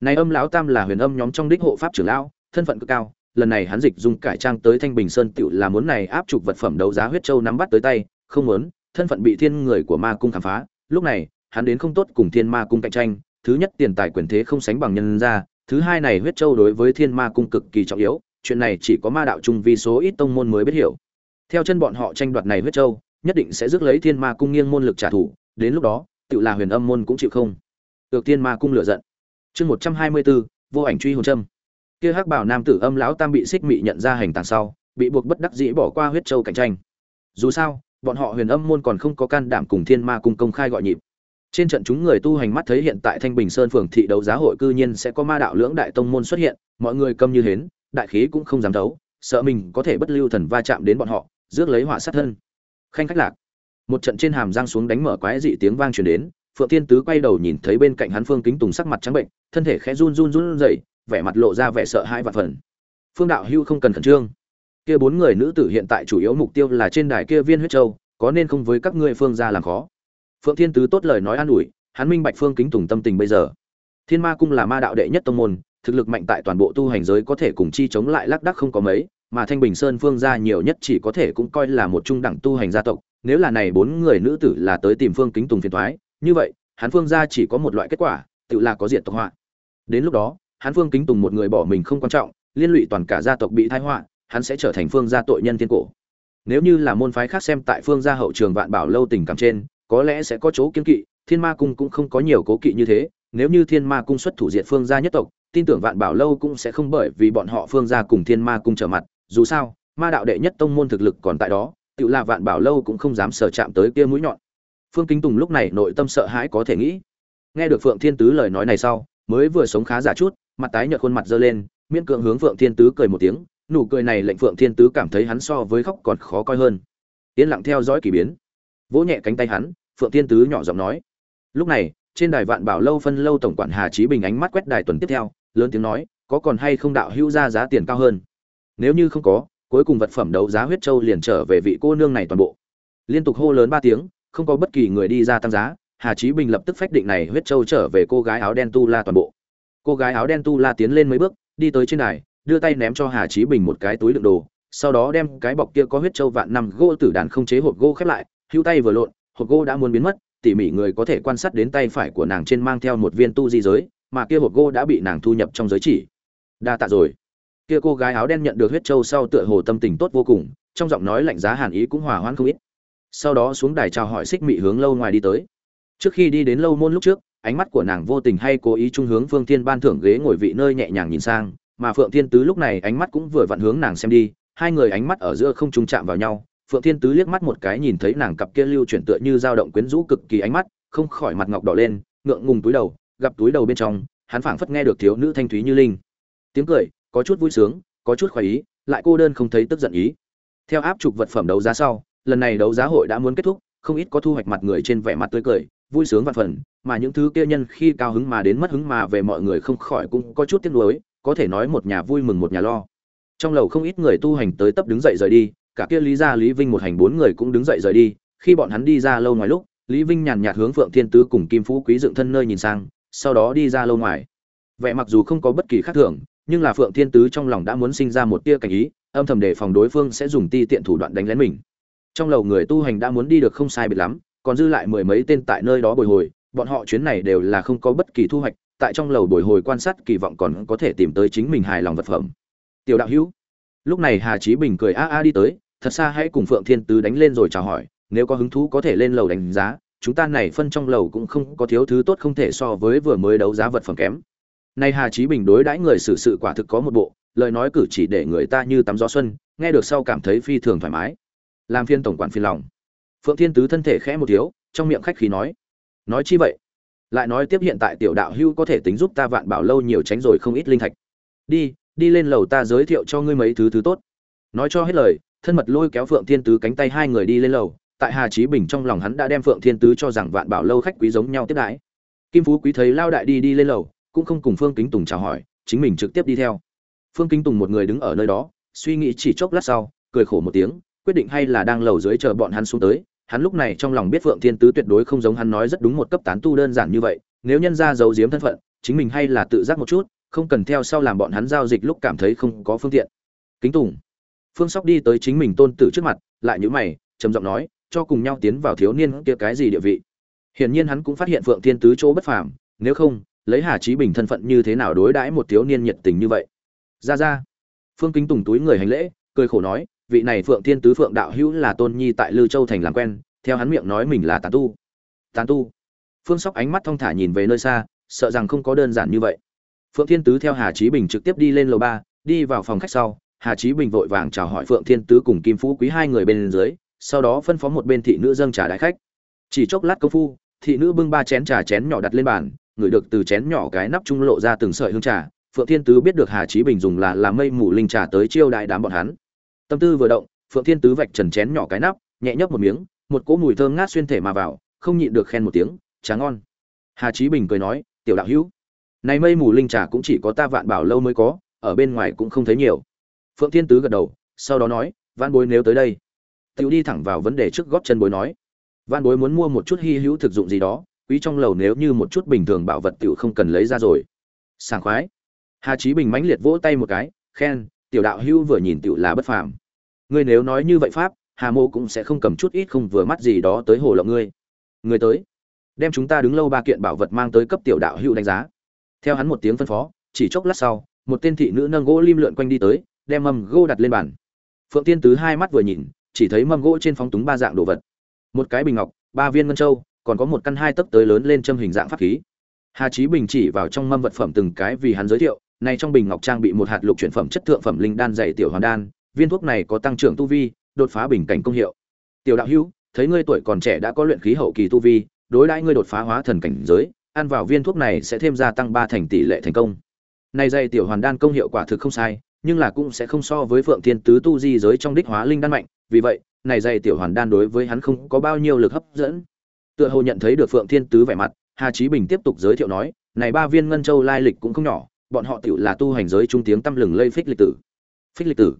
Này âm lão tam là huyền âm nhóm trong đích hộ pháp trưởng lão, thân phận cực cao, lần này hắn dịch dùng cải trang tới thanh bình sơn tựu là muốn này áp trục vật phẩm đấu giá huyết châu nắm bắt tới tay, không muốn, thân phận bị thiên người của ma cung khám phá. Lúc này, hắn đến không tốt cùng thiên ma cung cạnh tranh, thứ nhất tiền tài quyền thế không sánh bằng nhân ra, thứ hai này huyết châu đối với thiên ma cung cực kỳ trọng yếu, chuyện này chỉ có ma đạo trung vi số ít tông môn mới biết hiểu theo chân bọn họ tranh đoạt này huyết châu, nhất định sẽ rước lấy thiên ma cung nghiêng môn lực trả thù, đến lúc đó, tự là huyền âm môn cũng chịu không. Được thiên ma cung lửa giận. Chương một trăm hai mươi bốn vô ảnh truy hồn trâm kia hắc bảo nam tử âm lão tam bị xích mị nhận ra hành tàng sau, bị buộc bất đắc dĩ bỏ qua huyết châu cạnh tranh. Dù sao, bọn họ huyền âm môn còn không có can đảm cùng thiên ma cung công khai gọi nhịp. Trên trận chúng người tu hành mắt thấy hiện tại thanh bình sơn phường thị đấu giá hội cư nhiên sẽ có ma đạo lưỡng đại tông môn xuất hiện, mọi người câm như hến, đại khí cũng không dám đấu sợ mình có thể bất lưu thần va chạm đến bọn họ rước lấy họa sát thân. Khanh khách lạc. Một trận trên hàm răng xuống đánh mở quái dị tiếng vang truyền đến, phượng thiên tứ quay đầu nhìn thấy bên cạnh hắn phương kính tùng sắc mặt trắng bệnh, thân thể khẽ run run run rẩy, vẻ mặt lộ ra vẻ sợ hãi và phần phương đạo hưu không cần khẩn trương. Kia bốn người nữ tử hiện tại chủ yếu mục tiêu là trên đài kia viên huyết châu, có nên không với các ngươi phương gia làm khó? Phượng thiên tứ tốt lời nói an ủi, hắn minh bạch phương kính tùng tâm tình bây giờ. Thiên ma cung là ma đạo đệ nhất tông môn, thực lực mạnh tại toàn bộ tu hành giới có thể cùng chi chống lại lác đắc không có mấy mà thanh bình sơn phương gia nhiều nhất chỉ có thể cũng coi là một trung đẳng tu hành gia tộc, nếu là này bốn người nữ tử là tới tìm phương kính tùng phiền thoái, như vậy, hắn phương gia chỉ có một loại kết quả, tự là có diện tộc họa. Đến lúc đó, hắn phương kính tùng một người bỏ mình không quan trọng, liên lụy toàn cả gia tộc bị thái họa, hắn sẽ trở thành phương gia tội nhân thiên cổ. Nếu như là môn phái khác xem tại phương gia hậu trường vạn bảo lâu tình cảm trên, có lẽ sẽ có chỗ kiên kỵ, thiên ma cung cũng không có nhiều cố kỵ như thế, nếu như thiên ma cung xuất thủ diệt phương gia nhất tộc, tin tưởng vạn bảo lâu cũng sẽ không bởi vì bọn họ phương gia cùng thiên ma cung trở mặt dù sao, ma đạo đệ nhất tông môn thực lực còn tại đó, tự là vạn bảo lâu cũng không dám sở chạm tới kia mũi nhọn. Phương kính tùng lúc này nội tâm sợ hãi có thể nghĩ. Nghe được phượng thiên tứ lời nói này sau, mới vừa sống khá giả chút, mặt tái nhợt khuôn mặt dơ lên, miễn cưỡng hướng phượng thiên tứ cười một tiếng, nụ cười này lệnh phượng thiên tứ cảm thấy hắn so với khóc còn khó coi hơn. Yên lặng theo dõi kỳ biến. Vỗ nhẹ cánh tay hắn, phượng thiên tứ nhỏ giọng nói. Lúc này, trên đài vạn bảo lâu phân lâu tổng quản hà trí bình ánh mắt quét đài tuần tiếp theo, lớn tiếng nói, có còn hay không đạo hữu ra giá tiền cao hơn? Nếu như không có, cuối cùng vật phẩm đấu giá huyết châu liền trở về vị cô nương này toàn bộ. Liên tục hô lớn ba tiếng, không có bất kỳ người đi ra tăng giá, hà Chí bình lập tức phách định này huyết châu trở về cô gái áo đen tu la toàn bộ. Cô gái áo đen tu la tiến lên mấy bước, đi tới trên đài, đưa tay ném cho hà Chí bình một cái túi đựng đồ, sau đó đem cái bọc kia có huyết châu vạn năm gỗ tử đàn không chế hộp gỗ khép lại, hưu tay vừa lộn, hộp gỗ đã muốn biến mất, tỉ mỉ người có thể quan sát đến tay phải của nàng trên mang theo một viên tu di giới, mà kia hộp gỗ đã bị nàng thu nhập trong giới chỉ. Đa tạ rồi kia cô gái áo đen nhận được huyết châu sau tựa hồ tâm tình tốt vô cùng, trong giọng nói lạnh giá hàn ý cũng hòa hoãn không ít. Sau đó xuống đài chào hỏi xích mị hướng lâu ngoài đi tới. Trước khi đi đến lâu môn lúc trước, ánh mắt của nàng vô tình hay cố ý trung hướng phương thiên ban thưởng ghế ngồi vị nơi nhẹ nhàng nhìn sang, mà phượng thiên tứ lúc này ánh mắt cũng vừa vặn hướng nàng xem đi, hai người ánh mắt ở giữa không trung chạm vào nhau, phượng thiên tứ liếc mắt một cái nhìn thấy nàng cặp kia lưu chuyển tựa như dao động quyến rũ cực kỳ ánh mắt, không khỏi mặt ngọc đỏ lên, ngượng ngùng túi đầu, gặp túi đầu bên trong, hắn phảng phất nghe được thiếu nữ thanh thúy như linh. Tiếng cười có chút vui sướng, có chút khoái ý, lại cô đơn không thấy tức giận ý. Theo áp trục vật phẩm đấu giá sau, lần này đấu giá hội đã muốn kết thúc, không ít có thu hoạch mặt người trên vẻ mặt tươi cười, vui sướng vạn phần, mà những thứ kia nhân khi cao hứng mà đến mất hứng mà về mọi người không khỏi cũng có chút tiếc nuối, có thể nói một nhà vui mừng một nhà lo. Trong lầu không ít người tu hành tới tấp đứng dậy rời đi, cả kia lý gia, lý vinh một hành bốn người cũng đứng dậy rời đi, khi bọn hắn đi ra lâu ngoài lúc, lý vinh nhàn nhạt hướng phượng thiên tứ cùng kim phú quý dựng thân nơi nhìn sang, sau đó đi ra lâu ngoài. Vẻ mặc dù không có bất kỳ khác thường nhưng là phượng thiên tứ trong lòng đã muốn sinh ra một tia cảnh ý, âm thầm đề phòng đối phương sẽ dùng ti tiện thủ đoạn đánh lén mình. Trong lầu người tu hành đã muốn đi được không sai biệt lắm, còn dư lại mười mấy tên tại nơi đó bồi hồi, bọn họ chuyến này đều là không có bất kỳ thu hoạch, tại trong lầu bồi hồi quan sát kỳ vọng còn có thể tìm tới chính mình hài lòng vật phẩm. Tiểu đạo hữu, lúc này hà chí bình cười a a đi tới, thật xa hãy cùng phượng thiên tứ đánh lên rồi chào hỏi, nếu có hứng thú có thể lên lầu đánh giá, chúng ta này phân trong lầu cũng không có thiếu thứ tốt không thể so với vừa mới đấu giá vật phẩm kém nay hà chí bình đối đãi người xử sự quả thực có một bộ, lời nói cử chỉ để người ta như tắm gió xuân, nghe được sau cảm thấy phi thường thoải mái. Làm phiên tổng quản phi lòng. Phượng thiên tứ thân thể khẽ một thiếu, trong miệng khách khí nói nói chi vậy? Lại nói tiếp hiện tại tiểu đạo hưu có thể tính giúp ta vạn bảo lâu nhiều tránh rồi không ít linh thạch. Đi đi lên lầu ta giới thiệu cho ngươi mấy thứ thứ tốt. Nói cho hết lời, thân mật lôi kéo phượng thiên tứ cánh tay hai người đi lên lầu, tại hà Chí bình trong lòng hắn đã đem phượng thiên tứ cho rằng vạn bảo lâu khách quý giống nhau tiếp đãi. Kim phú quý thấy lao đại đi đi lên lầu cũng không cùng phương kính tùng chào hỏi, chính mình trực tiếp đi theo. Phương kính tùng một người đứng ở nơi đó, suy nghĩ chỉ chốc lát sau, cười khổ một tiếng, quyết định hay là đang lầu dưới chờ bọn hắn xuống tới. Hắn lúc này trong lòng biết phượng thiên tứ tuyệt đối không giống hắn nói rất đúng một cấp tán tu đơn giản như vậy, nếu nhân ra giấu giếm thân phận, chính mình hay là tự giác một chút, không cần theo sau làm bọn hắn giao dịch lúc cảm thấy không có phương tiện. Kính tùng. Phương sóc đi tới chính mình tôn tử trước mặt, lại nhữ mày, trầm giọng nói, cho cùng nhau tiến vào thiếu niên kia cái gì địa vị. Hiển nhiên hắn cũng phát hiện phượng thiên tứ chỗ bất phàm, nếu không lấy hà Chí bình thân phận như thế nào đối đãi một thiếu niên nhiệt tình như vậy? Ra ra. Phương kính tùng túi người hành lễ, cười khổ nói, vị này phượng thiên tứ phượng đạo hữu là tôn nhi tại lư châu thành làm quen, theo hắn miệng nói mình là tán tu. Tán tu. Phương sóc ánh mắt thong thả nhìn về nơi xa, sợ rằng không có đơn giản như vậy. Phượng thiên tứ theo hà Chí bình trực tiếp đi lên lầu ba, đi vào phòng khách sau, hà Chí bình vội vàng chào hỏi phượng thiên tứ cùng kim phú quý hai người bên dưới, sau đó phân phó một bên thị nữ dâng trà đại khách. Chỉ chốc lát công phu, thị nữ bưng ba chén trà chén nhỏ đặt lên bàn ngửi được từ chén nhỏ cái nắp trung lộ ra từng sợi hương trà, phượng thiên tứ biết được hà chí bình dùng là làm mây mù linh trà tới chiêu đại đám bọn hắn. Tâm tư vừa động, phượng thiên tứ vạch trần chén nhỏ cái nắp, nhẹ nhấp một miếng, một cỗ mùi thơm ngát xuyên thể mà vào, không nhịn được khen một tiếng tráng ngon. Hà chí bình cười nói, tiểu đạo hữu, này mây mù linh trà cũng chỉ có ta vạn bảo lâu mới có, ở bên ngoài cũng không thấy nhiều. Phượng thiên tứ gật đầu, sau đó nói văn bối nếu tới đây. Tiểu đi thẳng vào vấn đề trước góp chân bối nói văn bối muốn mua một chút hy hữu thực dụng gì đó quý trong lầu nếu như một chút bình thường bảo vật tiểu không cần lấy ra rồi. Sảng khoái. Hà chí bình mãnh liệt vỗ tay một cái, khen, tiểu đạo hữu vừa nhìn tiểu là bất phàm. Ngươi nếu nói như vậy pháp, hà mô cũng sẽ không cầm chút ít không vừa mắt gì đó tới hồ lộng ngươi. Ngươi tới. Đem chúng ta đứng lâu ba kiện bảo vật mang tới cấp tiểu đạo hữu đánh giá. Theo hắn một tiếng phân phó, chỉ chốc lát sau, một tên thị nữ nâng gỗ lim lượn quanh đi tới, đem mâm gỗ đặt lên bàn. Phượng tiên tứ hai mắt vừa nhìn, chỉ thấy mâm gỗ trên phóng túng ba dạng đồ vật. Một cái bình ngọc, ba viên ngân châu còn có một căn hai tấc tới lớn lên châm hình dạng pháp khí. Hà chí bình chỉ vào trong mâm vật phẩm từng cái vì hắn giới thiệu này trong bình ngọc trang bị một hạt lục chuyển phẩm chất thượng phẩm linh đan dày tiểu hoàn đan, viên thuốc này có tăng trưởng tu vi, đột phá bình cảnh công hiệu. Tiểu đạo hữu, thấy ngươi tuổi còn trẻ đã có luyện khí hậu kỳ tu vi, đối đãi ngươi đột phá hóa thần cảnh giới, ăn vào viên thuốc này sẽ thêm gia tăng ba thành tỷ lệ thành công. Này dày tiểu hoàn đan công hiệu quả thực không sai, nhưng là cũng sẽ không so với phượng thiên tứ tu di giới trong đích hóa linh đan mạnh, vì vậy, này dày tiểu hoàn đan đối với hắn không có bao nhiêu lực hấp dẫn tựa hồ nhận thấy được phượng thiên tứ vẻ mặt, hà chí bình tiếp tục giới thiệu nói, này ba viên ngân châu lai lịch cũng không nhỏ, bọn họ tựu là tu hành giới trung tiếng tâm lừng lây phích lịch tử. Phích lịch tử.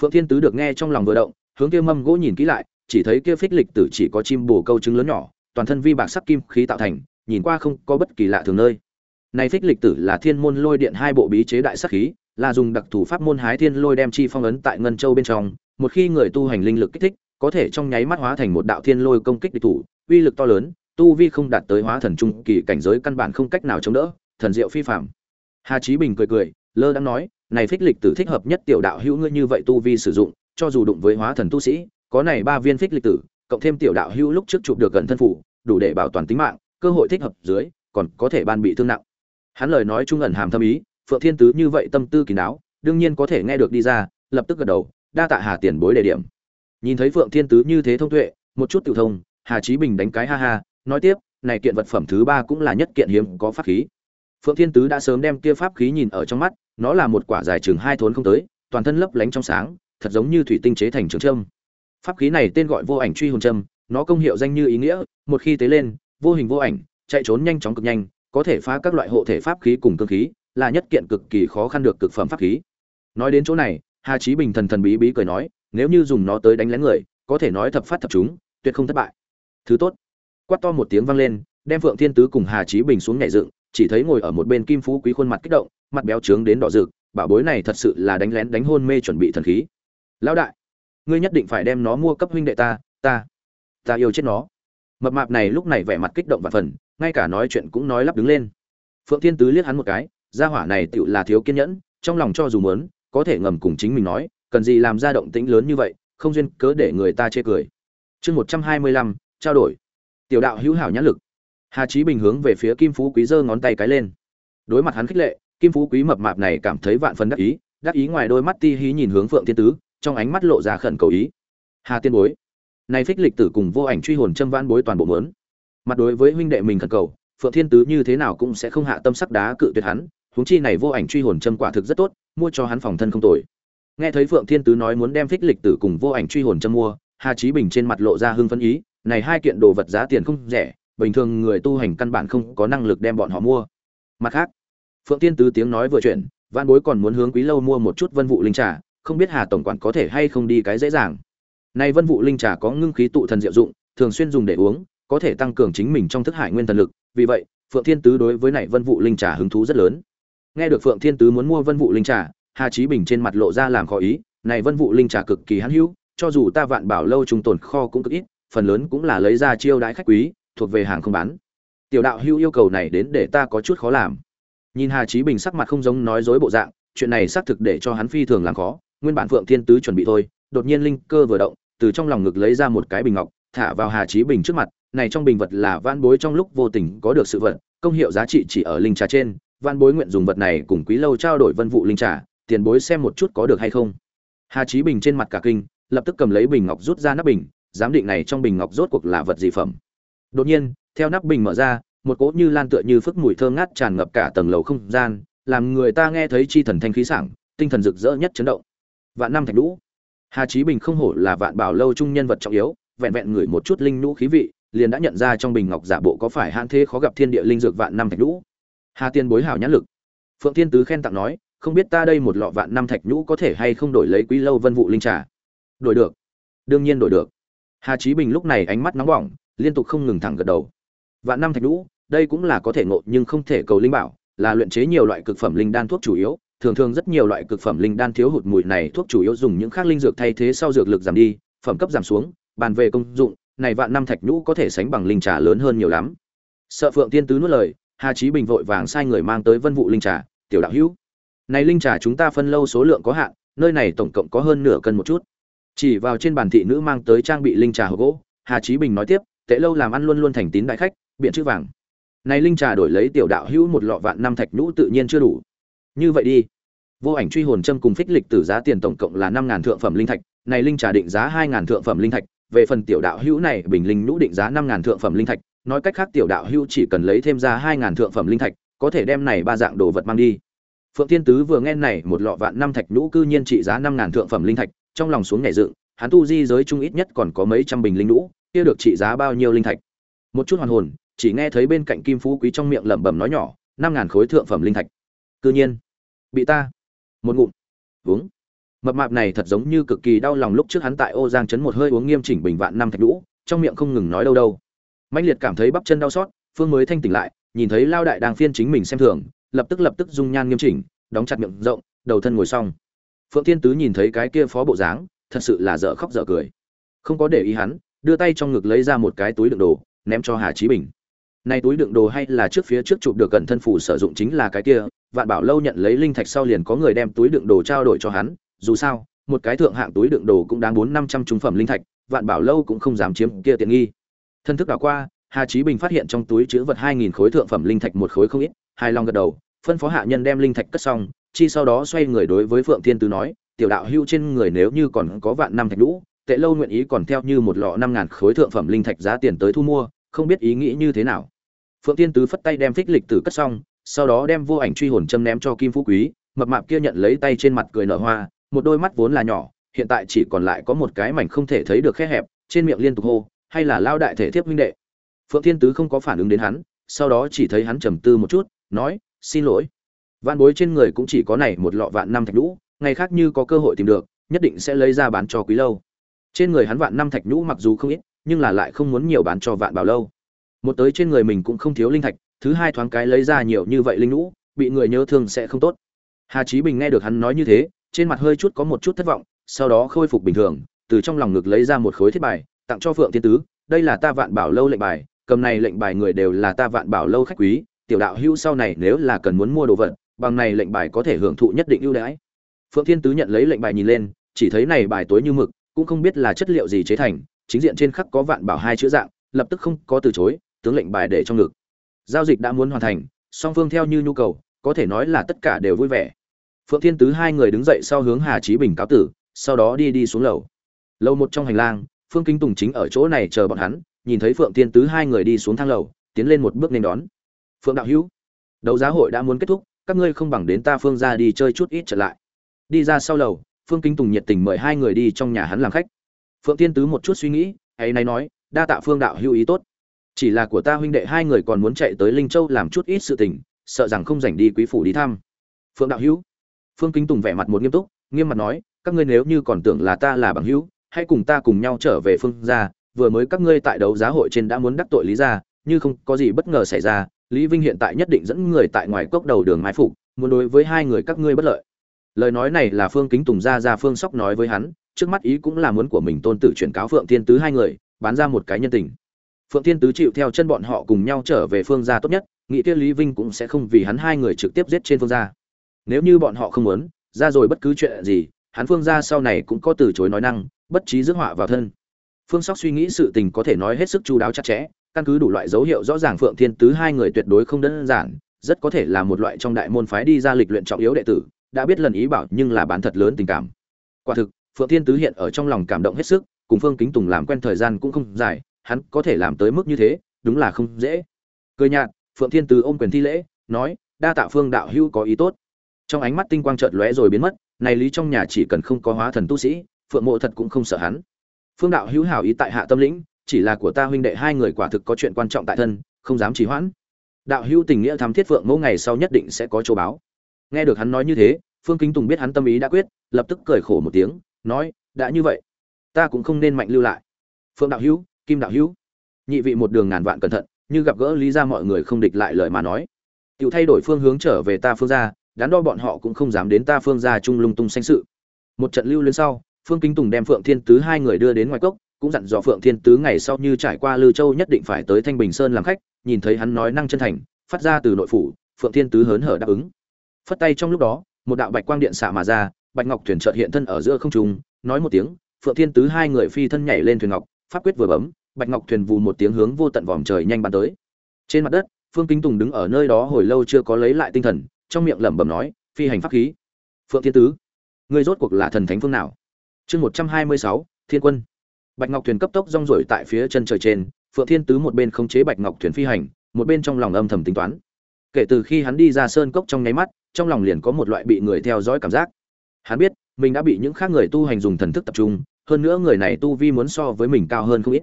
Phượng thiên tứ được nghe trong lòng vừa động, hướng kia mâm gỗ nhìn kỹ lại, chỉ thấy kia phích lịch tử chỉ có chim bồ câu trứng lớn nhỏ, toàn thân vi bạc sắc kim khí tạo thành, nhìn qua không có bất kỳ lạ thường nơi. Này phích lịch tử là thiên môn lôi điện hai bộ bí chế đại sắc khí, là dùng đặc thủ pháp môn hái thiên lôi đem chi phong ấn tại ngân châu bên trong, một khi người tu hành linh lực kích thích có thể trong nháy mắt hóa thành một đạo thiên lôi công kích địch thủ, uy lực to lớn, tu vi không đạt tới hóa thần trung kỳ cảnh giới căn bản không cách nào chống đỡ, thần diệu phi phạm hà chí bình cười cười, lơ đang nói, này phích lịch tử thích hợp nhất tiểu đạo hữu ngươi như vậy tu vi sử dụng, cho dù đụng với hóa thần tu sĩ, có này ba viên phích lịch tử, cộng thêm tiểu đạo hữu lúc trước chụp được gần thân phủ, đủ để bảo toàn tính mạng, cơ hội thích hợp dưới, còn có thể ban bị thương nặng. Hắn lời nói trung ẩn hàm thâm ý, phượng thiên tứ như vậy tâm tư kỳ đáo đương nhiên có thể nghe được đi ra, lập tức gật đầu, đa tạ hà tiền bối đề điểm nhìn thấy phượng thiên tứ như thế thông tuệ, một chút tự thông, hà chí bình đánh cái ha ha, nói tiếp, này kiện vật phẩm thứ ba cũng là nhất kiện hiếm có pháp khí. Phượng thiên tứ đã sớm đem kia pháp khí nhìn ở trong mắt, nó là một quả dài chừng hai thốn không tới, toàn thân lấp lánh trong sáng, thật giống như thủy tinh chế thành trường trâm pháp khí này tên gọi vô ảnh truy hồn trâm nó công hiệu danh như ý nghĩa, một khi tế lên, vô hình vô ảnh, chạy trốn nhanh chóng cực nhanh, có thể phá các loại hộ thể pháp khí cùng cơ khí, là nhất kiện cực kỳ khó khăn được cực phẩm pháp khí. Nói đến chỗ này, hà chí bình thần thần bí bí cười nói nếu như dùng nó tới đánh lén người, có thể nói thập phát thập chúng, tuyệt không thất bại. Thứ tốt. Quát to một tiếng vang lên, đem phượng thiên tứ cùng hà chí bình xuống nhảy dựng, chỉ thấy ngồi ở một bên kim phú quý khuôn mặt kích động, mặt béo trướng đến đỏ rực, bảo bối này thật sự là đánh lén đánh hôn mê chuẩn bị thần khí. Lão đại, ngươi nhất định phải đem nó mua cấp huynh đệ ta ta ta yêu chết nó. Mập mạp này lúc này vẻ mặt kích động và phần, ngay cả nói chuyện cũng nói lắp đứng lên. Phượng thiên tứ liếc hắn một cái, gia hỏa này tựu là thiếu kiên nhẫn, trong lòng cho dù muốn, có thể ngầm cùng chính mình nói cần gì làm ra động tĩnh lớn như vậy, không duyên cớ để người ta chê cười. Chương một trăm hai mươi lăm, trao đổi. Tiểu đạo hữu hảo nhãn lực. Hà trí bình hướng về phía kim phú quý giơ ngón tay cái lên. Đối mặt hắn khích lệ, kim phú quý mập mạp này cảm thấy vạn phần đắc ý đắc ý ngoài đôi mắt ti hí nhìn hướng phượng thiên tứ, trong ánh mắt lộ ra khẩn cầu ý. Hà tiên bối. Này phích lịch tử cùng vô ảnh truy hồn châm vãn bối toàn bộ muốn. mặt đối với huynh đệ mình khẩn cầu, phượng thiên tứ như thế nào cũng sẽ không hạ tâm sắc đá cự tuyệt hắn, huống chi này vô ảnh truy hồn châm quả thực rất tốt, mua cho hắn phòng thân không tồi nghe thấy phượng thiên tứ nói muốn đem phích lịch tử cùng vô ảnh truy hồn châm mua hà chí bình trên mặt lộ ra hưng phấn ý này hai kiện đồ vật giá tiền không rẻ bình thường người tu hành căn bản không có năng lực đem bọn họ mua. Mặt khác phượng thiên tứ tiếng nói vừa chuyển, văn bối còn muốn hướng quý lâu mua một chút vân vụ linh trà không biết hà tổng quản có thể hay không đi cái dễ dàng. Này vân vụ linh trà có ngưng khí tụ thần diệu dụng thường xuyên dùng để uống có thể tăng cường chính mình trong thức hải nguyên thần lực vì vậy phượng thiên tứ đối với này vân vụ linh trà hứng thú rất lớn. Nghe được phượng thiên tứ muốn mua vân vụ linh trà hà chí bình trên mặt lộ ra làm khó ý, này vân vụ linh trà cực kỳ hãn hữu, cho dù ta vạn bảo lâu trung tồn kho cũng cực ít, phần lớn cũng là lấy ra chiêu đãi khách quý, thuộc về hàng không bán. Tiểu đạo hữu yêu cầu này đến để ta có chút khó làm. Nhìn hà chí bình sắc mặt không giống nói dối bộ dạng, chuyện này xác thực để cho hắn phi thường làm khó, nguyên bản phượng thiên tứ chuẩn bị thôi, đột nhiên linh cơ vừa động, từ trong lòng ngực lấy ra một cái bình ngọc, thả vào hà chí bình trước mặt, này trong bình vật là van bối trong lúc vô tình có được sự vật, công hiệu giá trị chỉ ở linh trà trên van bối nguyện dùng vật này cùng quý lâu trao đổi vân vụ linh trà tiền bối xem một chút có được hay không. Hà chí bình trên mặt cả kinh, lập tức cầm lấy bình ngọc rút ra nắp bình, giám định này trong bình ngọc rốt cuộc là vật gì phẩm. Đột nhiên, theo nắp bình mở ra, một cỗ như lan tựa như phức mùi thơm ngát tràn ngập cả tầng lầu không gian, làm người ta nghe thấy chi thần thanh khí sảng, tinh thần rực rỡ nhất chấn động. Vạn năm thạch lũ hà chí bình không hổ là vạn bảo lâu trung nhân vật trọng yếu, vẹn vẹn ngửi một chút linh nhũ khí vị, liền đã nhận ra trong bình ngọc giả bộ có phải hạn thế khó gặp thiên địa linh dược vạn năm thạch lũ hà tiên bối hảo nhãn lực. Phượng thiên tứ khen tặng nói không biết ta đây một lọ vạn năm thạch nhũ có thể hay không đổi lấy quý lâu vân vụ linh trà? Đổi được. Đương nhiên đổi được. Hà chí bình lúc này ánh mắt nóng bỏng, liên tục không ngừng thẳng gật đầu. Vạn năm thạch nhũ, đây cũng là có thể ngộ nhưng không thể cầu linh bảo, là luyện chế nhiều loại cực phẩm linh đan thuốc chủ yếu, thường thường rất nhiều loại cực phẩm linh đan thiếu hụt mùi này thuốc chủ yếu dùng những khác linh dược thay thế sau dược lực giảm đi, phẩm cấp giảm xuống, bàn về công dụng, này vạn năm thạch nhũ có thể sánh bằng linh trà lớn hơn nhiều lắm. Sợ phượng tiên tứ nuốt lời, hà chí bình vội vàng sai người mang tới vân vụ linh trà, tiểu đạo hữu này linh trà chúng ta phân lâu số lượng có hạn, nơi này tổng cộng có hơn nửa cân một chút. Chỉ vào trên bàn thị nữ mang tới trang bị linh trà hộp gỗ, hà chí bình nói tiếp, tệ lâu làm ăn luôn luôn thành tín đại khách, biện chữ vàng. Này linh trà đổi lấy tiểu đạo hữu một lọ vạn năm thạch nhũ tự nhiên chưa đủ. Như vậy đi. Vô ảnh truy hồn châm cùng phích lịch tử giá tiền tổng cộng là năm ngàn thượng phẩm linh thạch, này linh trà định giá hai ngàn thượng phẩm linh thạch, về phần tiểu đạo hữu này, bình linh nhũ định giá năm ngàn thượng phẩm linh thạch, nói cách khác tiểu đạo hữu chỉ cần lấy thêm ra hai ngàn thượng phẩm linh thạch, có thể đem này ba dạng đồ vật mang đi phượng Thiên tứ vừa nghe này một lọ vạn năm thạch nhũ cư nhiên trị giá năm ngàn thượng phẩm linh thạch, trong lòng xuống nhảy dựng, hắn tu di giới trung ít nhất còn có mấy trăm bình linh nhũ, kia được trị giá bao nhiêu linh thạch? Một chút hoàn hồn, chỉ nghe thấy bên cạnh kim phú quý trong miệng lẩm bẩm nói nhỏ, năm ngàn khối thượng phẩm linh thạch. Cư nhiên, bị ta, một ngụm, uống. Mập mạp này thật giống như cực kỳ đau lòng lúc trước hắn tại ô giang chấn một hơi uống nghiêm chỉnh bình vạn năm thạch lũ trong miệng không ngừng nói đâu đâu. Mạnh liệt cảm thấy bắp chân đau xót, phương mới thanh tỉnh lại, nhìn thấy lao đại đang phiên chính mình xem thường lập tức lập tức dung nhan nghiêm chỉnh, đóng chặt miệng rộng, đầu thân ngồi xong. Phượng thiên tứ nhìn thấy cái kia phó bộ dáng, thật sự là dở khóc dở cười. Không có để ý hắn, đưa tay trong ngực lấy ra một cái túi đựng đồ, ném cho hà chí bình. Này túi đựng đồ hay là trước phía trước chụp được gần thân phủ sử dụng chính là cái kia, vạn bảo lâu nhận lấy linh thạch sau liền có người đem túi đựng đồ trao đổi cho hắn, dù sao, một cái thượng hạng túi đựng đồ cũng đáng bốn năm trăm trung phẩm linh thạch, vạn bảo lâu cũng không dám chiếm kia tiện nghi. Thân thức đảo qua, hà chí bình phát hiện trong túi chứa vật hai nghìn khối thượng phẩm linh thạch một khối không ít hai long gật đầu, phân phó hạ nhân đem linh thạch cất xong, chi sau đó xoay người đối với phượng thiên tứ nói, tiểu đạo hưu trên người nếu như còn có vạn năm thạch lũ tệ lâu nguyện ý còn theo như một lọ năm ngàn khối thượng phẩm linh thạch giá tiền tới thu mua, không biết ý nghĩ như thế nào. Phượng thiên tứ phất tay đem phích lịch tử cất xong, sau đó đem vô ảnh truy hồn châm ném cho kim phú quý, mập mạp kia nhận lấy tay trên mặt cười nở hoa, một đôi mắt vốn là nhỏ, hiện tại chỉ còn lại có một cái mảnh không thể thấy được khe hẹp, trên miệng liên tục hô, hay là lao đại thể thiếp huynh đệ. Phượng thiên tứ không có phản ứng đến hắn, sau đó chỉ thấy hắn trầm tư một chút nói, xin lỗi. Van bối trên người cũng chỉ có này một lọ vạn năm thạch nhũ, ngày khác như có cơ hội tìm được, nhất định sẽ lấy ra bán cho quý lâu. Trên người hắn vạn năm thạch nhũ mặc dù không ít, nhưng là lại không muốn nhiều bán cho vạn bảo lâu. Một tới trên người mình cũng không thiếu linh thạch, thứ hai thoáng cái lấy ra nhiều như vậy linh nhũ, bị người nhớ thương sẽ không tốt. Hà chí bình nghe được hắn nói như thế, trên mặt hơi chút có một chút thất vọng, sau đó khôi phục bình thường, từ trong lòng ngực lấy ra một khối thiết bài, tặng cho phượng thiên tứ, đây là ta vạn bảo lâu lệnh bài, cầm này lệnh bài người đều là ta vạn bảo lâu khách quý tiểu đạo hữu sau này nếu là cần muốn mua đồ vật, bằng này lệnh bài có thể hưởng thụ nhất định ưu đãi. Phượng thiên tứ nhận lấy lệnh bài nhìn lên, chỉ thấy này bài tối như mực, cũng không biết là chất liệu gì chế thành, chính diện trên khắc có vạn bảo hai chữ dạng, lập tức không có từ chối, tướng lệnh bài để trong ngực. Giao dịch đã muốn hoàn thành, song phương theo như nhu cầu, có thể nói là tất cả đều vui vẻ. Phượng thiên tứ hai người đứng dậy sau hướng hà chí bình cáo tử, sau đó đi đi xuống lầu. Lầu một trong hành lang, phương kinh tùng chính ở chỗ này chờ bọn hắn, nhìn thấy phượng thiên tứ hai người đi xuống thang lầu, tiến lên một bước nên đón phượng đạo hữu, đấu giá hội đã muốn kết thúc, các ngươi không bằng đến ta phương ra đi chơi chút ít trở lại. Đi ra sau lầu, phương kinh tùng nhiệt tình mời hai người đi trong nhà hắn làm khách. Phượng thiên tứ một chút suy nghĩ, ấy nay nói, đa tạ phương đạo hữu ý tốt. Chỉ là của ta huynh đệ hai người còn muốn chạy tới linh châu làm chút ít sự tình, sợ rằng không dành đi quý phủ đi thăm. Phượng đạo hữu, phương Kinh tùng vẻ mặt một nghiêm túc, nghiêm mặt nói, các ngươi nếu như còn tưởng là ta là bằng hữu, hãy cùng ta cùng nhau trở về phương gia, vừa mới các ngươi tại đấu giá hội trên đã muốn đắc tội lý gia, như không có gì bất ngờ xảy ra lý vinh hiện tại nhất định dẫn người tại ngoài cốc đầu đường mai phục, muốn đối với hai người các ngươi bất lợi. Lời nói này là phương kính tùng ra ra phương sóc nói với hắn, trước mắt ý cũng là muốn của mình tôn tử chuyển cáo phượng thiên tứ hai người, bán ra một cái nhân tình. Phượng thiên tứ chịu theo chân bọn họ cùng nhau trở về phương gia tốt nhất, nghĩ kia lý vinh cũng sẽ không vì hắn hai người trực tiếp giết trên phương gia. Nếu như bọn họ không muốn, ra rồi bất cứ chuyện gì, hắn phương gia sau này cũng có từ chối nói năng, bất trí rước họa vào thân. Phương sóc suy nghĩ sự tình có thể nói hết sức chu đáo chặt chẽ căn cứ đủ loại dấu hiệu rõ ràng phượng thiên tứ hai người tuyệt đối không đơn giản, rất có thể là một loại trong đại môn phái đi ra lịch luyện trọng yếu đệ tử, đã biết lần ý bảo nhưng là bán thật lớn tình cảm. Quả thực, phượng thiên tứ hiện ở trong lòng cảm động hết sức, cùng phương kính tùng làm quen thời gian cũng không dài, hắn có thể làm tới mức như thế, đúng là không dễ. Cười nhạt, phượng thiên tứ ôm quyền thi lễ, nói, đa tạ phương đạo hữu có ý tốt. Trong ánh mắt tinh quang chợt lóe rồi biến mất, này lý trong nhà chỉ cần không có hóa thần tu sĩ, phượng mộ thật cũng không sợ hắn. Phương đạo hữu hảo ý tại hạ tâm lĩnh chỉ là của ta huynh đệ hai người quả thực có chuyện quan trọng tại thân, không dám trì hoãn. Đạo hữu tình nghĩa thắm thiết phượng mẫu ngày sau nhất định sẽ có châu báo. Nghe được hắn nói như thế, phương kính tùng biết hắn tâm ý đã quyết, lập tức cười khổ một tiếng, nói, đã như vậy, ta cũng không nên mạnh lưu lại. Phượng đạo hữu, kim đạo hữu, nhị vị một đường ngàn vạn cẩn thận, như gặp gỡ lý ra mọi người không địch lại lời mà nói. Tự thay đổi phương hướng trở về ta phương ra đắn đo bọn họ cũng không dám đến ta phương ra chung lung tung sanh sự. Một trận lưu lên sau, phương kính tùng đem phượng thiên tứ hai người đưa đến ngoài cốc cũng dặn dò phượng thiên tứ ngày sau như trải qua lư châu nhất định phải tới thanh bình sơn làm khách, nhìn thấy hắn nói năng chân thành, phát ra từ nội phủ, phượng thiên tứ hớn hở đáp ứng. Phất tay trong lúc đó, một đạo bạch quang điện xạ mà ra, bạch ngọc thuyền chợt hiện thân ở giữa không trung, nói một tiếng, phượng thiên tứ hai người phi thân nhảy lên thuyền ngọc, pháp quyết vừa bấm, bạch ngọc thuyền vù một tiếng hướng vô tận vòm trời nhanh bắn tới. Trên mặt đất, phương kính tùng đứng ở nơi đó hồi lâu chưa có lấy lại tinh thần, trong miệng lẩm bẩm nói, phi hành pháp khí. Phượng thiên tứ, ngươi rốt cuộc là thần thánh phương nào? Chương một trăm hai mươi sáu, thiên quân bạch ngọc thuyền cấp tốc rong rổi tại phía chân trời trên, phượng thiên tứ một bên khống chế bạch ngọc thuyền phi hành, một bên trong lòng âm thầm tính toán. Kể từ khi hắn đi ra sơn cốc trong nháy mắt, trong lòng liền có một loại bị người theo dõi cảm giác. Hắn biết, mình đã bị những khác người tu hành dùng thần thức tập trung, hơn nữa người này tu vi muốn so với mình cao hơn không ít.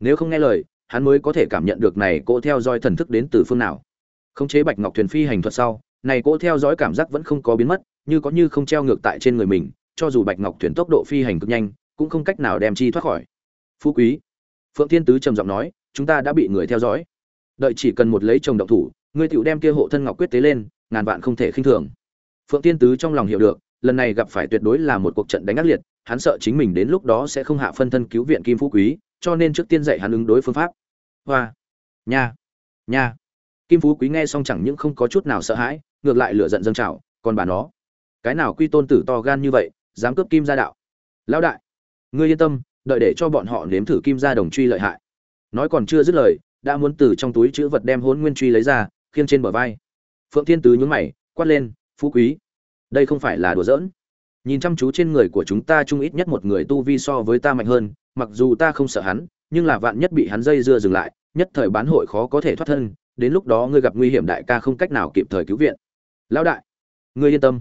Nếu không nghe lời, hắn mới có thể cảm nhận được này cỗ theo dõi thần thức đến từ phương nào. Khống chế bạch ngọc thuyền phi hành thuật sau, này cỗ theo dõi cảm giác vẫn không có biến mất, như có như không treo ngược tại trên người mình, cho dù bạch ngọc thuyền tốc độ phi hành cực nhanh cũng không cách nào đem chi thoát khỏi. Phú quý, phượng thiên tứ trầm giọng nói, chúng ta đã bị người theo dõi. Đợi chỉ cần một lấy chồng động thủ, ngươi tựu đem kia hộ thân ngọc quyết tế lên, ngàn vạn không thể khinh thường. Phượng thiên tứ trong lòng hiểu được, lần này gặp phải tuyệt đối là một cuộc trận đánh ác liệt, hắn sợ chính mình đến lúc đó sẽ không hạ phân thân cứu viện kim phú quý, cho nên trước tiên dạy hắn ứng đối phương pháp. Hoa, nha nha. Kim phú quý nghe xong chẳng những không có chút nào sợ hãi, ngược lại lửa giận dâng trào, còn bà nó, cái nào quy tôn tử to gan như vậy, dám cướp kim gia đạo? Lão đại ngươi yên tâm, đợi để cho bọn họ nếm thử kim gia đồng truy lợi hại. Nói còn chưa dứt lời, đã muốn từ trong túi chữ vật đem hốn nguyên truy lấy ra, khiêng trên bờ vai. Phượng thiên tứ nhún mày, quát lên, phú quý, đây không phải là đùa giỡn. Nhìn chăm chú trên người của chúng ta chung ít nhất một người tu vi so với ta mạnh hơn, mặc dù ta không sợ hắn, nhưng là vạn nhất bị hắn dây dưa dừng lại, nhất thời bán hội khó có thể thoát thân, đến lúc đó ngươi gặp nguy hiểm đại ca không cách nào kịp thời cứu viện. Lão đại, ngươi yên tâm.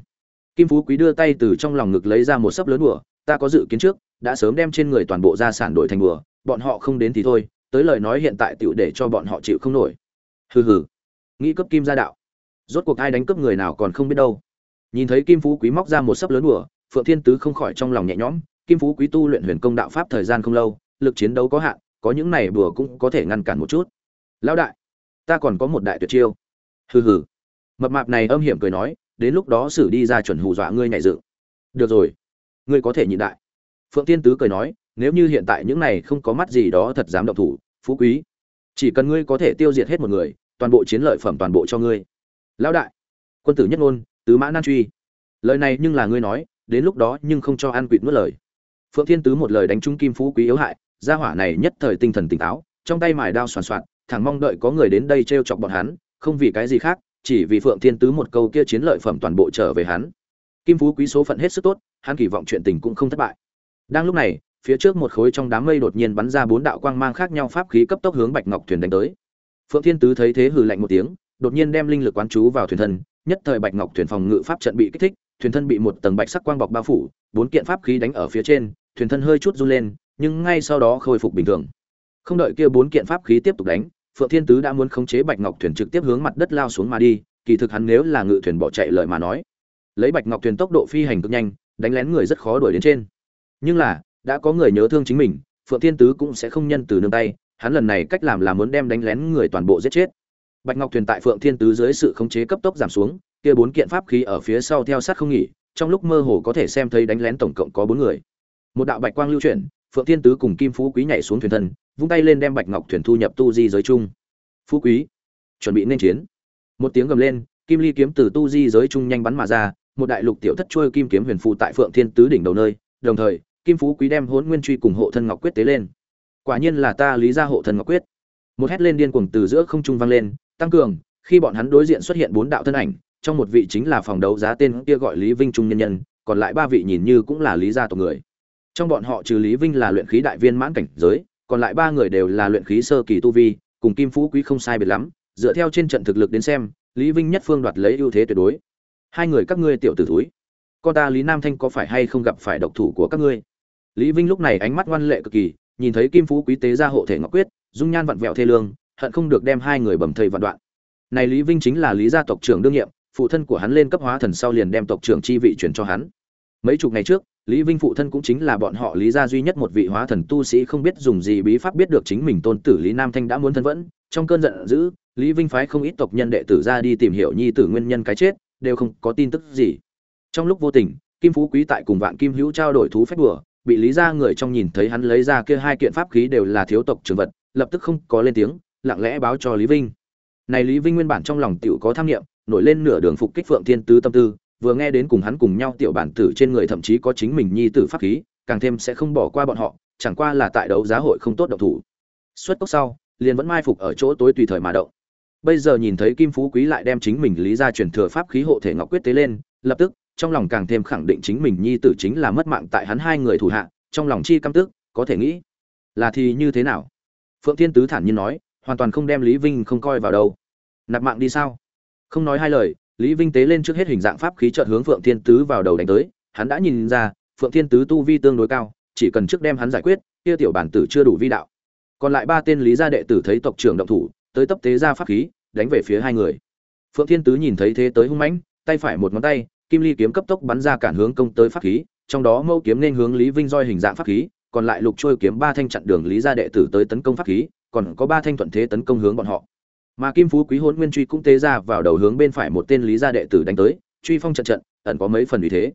Kim phú quý đưa tay từ trong lòng ngực lấy ra một sấp lớn bùa ta có dự kiến trước đã sớm đem trên người toàn bộ gia sản đổi thành bừa, bọn họ không đến thì thôi, tới lời nói hiện tại tựu để cho bọn họ chịu không nổi. Hừ hừ. Nghĩ cấp kim gia đạo. Rốt cuộc ai đánh cướp người nào còn không biết đâu. Nhìn thấy kim phú quý móc ra một sấp lớn bừa, phượng thiên tứ không khỏi trong lòng nhẹ nhõm, kim phú quý tu luyện huyền công đạo pháp thời gian không lâu, lực chiến đấu có hạn, có những này bừa cũng có thể ngăn cản một chút. Lão đại, ta còn có một đại tuyệt chiêu. Hừ hừ. Mập mạp này âm hiểm cười nói, đến lúc đó xử đi ra chuẩn hù dọa ngươi nhảy dựng. Được rồi. Ngươi có thể nhịn đại phượng tiên tứ cười nói, nếu như hiện tại những này không có mắt gì đó thật dám động thủ, phú quý, chỉ cần ngươi có thể tiêu diệt hết một người, toàn bộ chiến lợi phẩm toàn bộ cho ngươi. Lão đại, quân tử nhất ngôn, tứ mã nan truy. Lời này nhưng là ngươi nói, đến lúc đó nhưng không cho ăn quỵt nuốt lời. Phượng thiên tứ một lời đánh trúng kim phú quý yếu hại, gia hỏa này nhất thời tinh thần tỉnh táo, trong tay mài đao soàn soạn, thẳng mong đợi có người đến đây t chọc bọn hắn, không vì cái gì khác, chỉ vì phượng thiên tứ một câu kia chiến lợi phẩm toàn bộ trở về hắn. Kim phú quý số phận hết sức tốt, hắn kỳ vọng chuyện tình cũng không thất bại đang lúc này, phía trước một khối trong đám mây đột nhiên bắn ra bốn đạo quang mang khác nhau pháp khí cấp tốc hướng bạch ngọc thuyền đánh tới. Phượng thiên tứ thấy thế hừ lạnh một tiếng, đột nhiên đem linh lực quán chú vào thuyền thân, nhất thời bạch ngọc thuyền phòng ngự pháp trận bị kích thích, thuyền thân bị một tầng bạch sắc quang bọc bao phủ, bốn kiện pháp khí đánh ở phía trên, thuyền thân hơi chút run lên, nhưng ngay sau đó khôi phục bình thường. Không đợi kia bốn kiện pháp khí tiếp tục đánh, phượng thiên tứ đã muốn khống chế bạch ngọc thuyền trực tiếp hướng mặt đất lao xuống mà đi, kỳ thực hắn nếu là ngự thuyền bỏ chạy lời mà nói. Lấy bạch ngọc thuyền tốc độ phi hành cực nhanh, đánh lén người rất khó đuổi đến trên nhưng là, đã có người nhớ thương chính mình, phượng thiên tứ cũng sẽ không nhân từ nương tay, hắn lần này cách làm là muốn đem đánh lén người toàn bộ giết chết. Bạch ngọc thuyền tại phượng thiên tứ dưới sự khống chế cấp tốc giảm xuống, kia bốn kiện pháp khí ở phía sau theo sát không nghỉ, trong lúc mơ hồ có thể xem thấy đánh lén tổng cộng có bốn người. Một đạo bạch quang lưu chuyển, phượng thiên tứ cùng kim phú quý nhảy xuống thuyền thân, vung tay lên đem bạch ngọc thuyền thu nhập tu di giới chung. Phú quý, chuẩn bị nên chiến. Một tiếng gầm lên, kim ly kiếm từ tu di giới chung nhanh bắn mà ra, một đại lục tiểu thất trôi kim kiếm huyền phù tại phượng thiên tứ đỉnh đầu nơi, đồng thời kim phú quý đem hỗn nguyên truy cùng hộ thân ngọc quyết tế lên. Quả nhiên là ta lý ra hộ thân ngọc quyết. Một hét lên điên cuồng từ giữa không trung vang lên, tăng cường, khi bọn hắn đối diện xuất hiện bốn đạo thân ảnh, trong một vị chính là phòng đấu giá tên kia gọi lý vinh trung nhân nhân, còn lại ba vị nhìn như cũng là lý gia tộc người. Trong bọn họ trừ lý vinh là luyện khí đại viên mãn cảnh giới, còn lại ba người đều là luyện khí sơ kỳ tu vi, cùng kim phú quý không sai biệt lắm, dựa theo trên trận thực lực đến xem, lý vinh nhất phương đoạt lấy ưu thế tuyệt đối. Hai người các ngươi tiểu tử thúi, con ta lý nam thanh có phải hay không gặp phải độc thủ của các ngươi? Lý vinh lúc này ánh mắt ngoan lệ cực kỳ nhìn thấy kim phú quý tế ra hộ thể ngọc quyết dung nhan vặn vẹo thê lương hận không được đem hai người bầm thây vạn đoạn. Này lý vinh chính là lý gia tộc trưởng đương nhiệm phụ thân của hắn lên cấp hóa thần sau liền đem tộc trưởng chi vị chuyển cho hắn. Mấy chục ngày trước lý vinh phụ thân cũng chính là bọn họ lý gia duy nhất một vị hóa thần tu sĩ không biết dùng gì bí pháp biết được chính mình tôn tử lý nam thanh đã muốn thân vẫn. Trong cơn giận dữ lý vinh phái không ít tộc nhân đệ tử ra đi tìm hiểu nhi tử nguyên nhân cái chết đều không có tin tức gì. Trong lúc vô tình kim phú quý tại cùng vạn kim hữu trao đổi thú phách bùa, bị lý gia người trong nhìn thấy hắn lấy ra kia hai kiện pháp khí đều là thiếu tộc trường vật, lập tức không có lên tiếng, lặng lẽ báo cho lý vinh. Này lý vinh nguyên bản trong lòng tiểu có tham nghiệm nổi lên nửa đường phục kích phượng thiên tứ tâm tư, vừa nghe đến cùng hắn cùng nhau tiểu bản tử trên người thậm chí có chính mình nhi tử pháp khí, càng thêm sẽ không bỏ qua bọn họ, chẳng qua là tại đấu giá hội không tốt độc thủ. Xuất cốc sau, liền vẫn mai phục ở chỗ tối tùy thời mà động. Bây giờ nhìn thấy kim phú quý lại đem chính mình lý ra truyền thừa pháp khí hộ thể ngọc quyết tế lên, lập tức trong lòng càng thêm khẳng định chính mình nhi tử chính là mất mạng tại hắn hai người thủ hạ, trong lòng chi căm tức, có thể nghĩ là thì như thế nào? Phượng thiên tứ thản nhiên nói, hoàn toàn không đem lý vinh không coi vào đâu. Nạp mạng đi sao? Không nói hai lời, lý vinh tế lên trước hết hình dạng pháp khí chợt hướng phượng thiên tứ vào đầu đánh tới, hắn đã nhìn ra, phượng thiên tứ tu vi tương đối cao, chỉ cần trước đem hắn giải quyết, kia tiểu bản tử chưa đủ vi đạo. Còn lại ba tên lý gia đệ tử thấy tộc trưởng động thủ, tới tấp tế ra pháp khí, đánh về phía hai người. Phượng thiên tứ nhìn thấy thế tới hung mãnh, tay phải một ngón tay kim ly kiếm cấp tốc bắn ra cản hướng công tới pháp khí trong đó mâu kiếm nên hướng lý vinh roi hình dạng pháp khí còn lại lục trôi kiếm ba thanh chặn đường lý gia đệ tử tới tấn công pháp khí còn có ba thanh thuận thế tấn công hướng bọn họ. Mà kim phú quý hôn nguyên truy cũng tế ra vào đầu hướng bên phải một tên lý gia đệ tử đánh tới truy phong trận trận ẩn có mấy phần vì thế.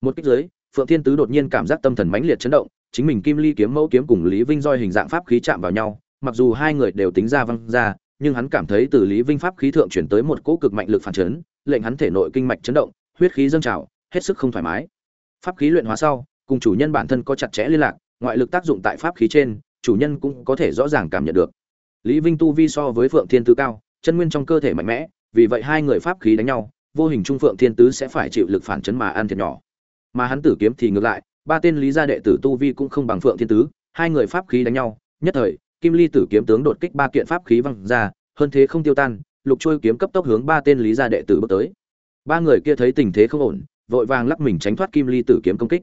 Một kích giới, phượng thiên tứ đột nhiên cảm giác tâm thần mãnh liệt chấn động chính mình kim ly kiếm mẫu kiếm cùng lý vinh roi hình dạng pháp khí chạm vào nhau mặc dù hai người đều tính ra văng ra nhưng hắn cảm thấy từ lý vinh pháp khí thượng chuyển tới một cỗ cực mạnh lực phản chấn lệnh hắn thể nội kinh mạch chấn động huyết khí dâng trào, hết sức không thoải mái. Pháp khí luyện hóa sau, cùng chủ nhân bản thân có chặt chẽ liên lạc, ngoại lực tác dụng tại pháp khí trên, chủ nhân cũng có thể rõ ràng cảm nhận được. Lý vinh tu vi so với phượng thiên tứ cao, chân nguyên trong cơ thể mạnh mẽ, vì vậy hai người pháp khí đánh nhau, vô hình trung phượng thiên tứ sẽ phải chịu lực phản chấn mà ăn thiệt nhỏ. Mà hắn tử kiếm thì ngược lại, ba tên lý gia đệ tử tu vi cũng không bằng phượng thiên tứ, hai người pháp khí đánh nhau, nhất thời, kim ly tử kiếm tướng đột kích ba kiện pháp khí văng ra, hơn thế không tiêu tan, lục trôi kiếm cấp tốc hướng ba tên lý gia đệ tử bước tới ba người kia thấy tình thế không ổn, vội vàng lắc mình tránh thoát kim ly tử kiếm công kích.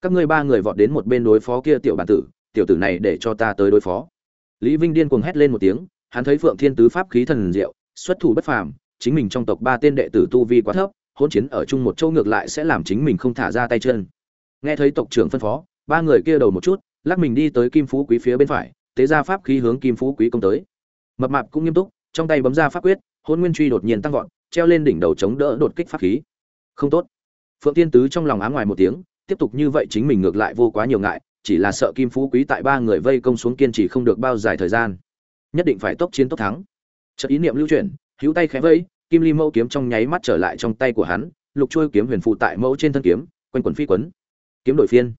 Các ngươi ba người vọt đến một bên đối phó kia tiểu bản tử, tiểu tử này để cho ta tới đối phó. Lý vinh điên cuồng hét lên một tiếng, hắn thấy phượng thiên tứ pháp khí thần diệu, xuất thủ bất phàm, chính mình trong tộc ba tên đệ tử tu vi quá thấp, hỗn chiến ở chung một châu ngược lại sẽ làm chính mình không thả ra tay chân. Nghe thấy tộc trưởng phân phó, ba người kia đầu một chút, lắc mình đi tới kim phú quý phía bên phải, tế ra pháp khí hướng kim phú quý công tới. Mập mạp cũng nghiêm túc, trong tay bấm ra pháp quyết, hôn nguyên truy đột nhiên tăng vọt treo lên đỉnh đầu chống đỡ đột kích pháp khí. Không tốt. Phượng tiên tứ trong lòng ám ngoài một tiếng tiếp tục như vậy chính mình ngược lại vô quá nhiều ngại chỉ là sợ kim phú quý tại ba người vây công xuống kiên trì không được bao dài thời gian. Nhất định phải tốc chiến tốc thắng. Chợt ý niệm lưu chuyển hữu tay khẽ vẫy, kim ly mẫu kiếm trong nháy mắt trở lại trong tay của hắn lục trôi kiếm huyền phụ tại mẫu trên thân kiếm quanh quần phi quấn. Kiếm đổi phiên.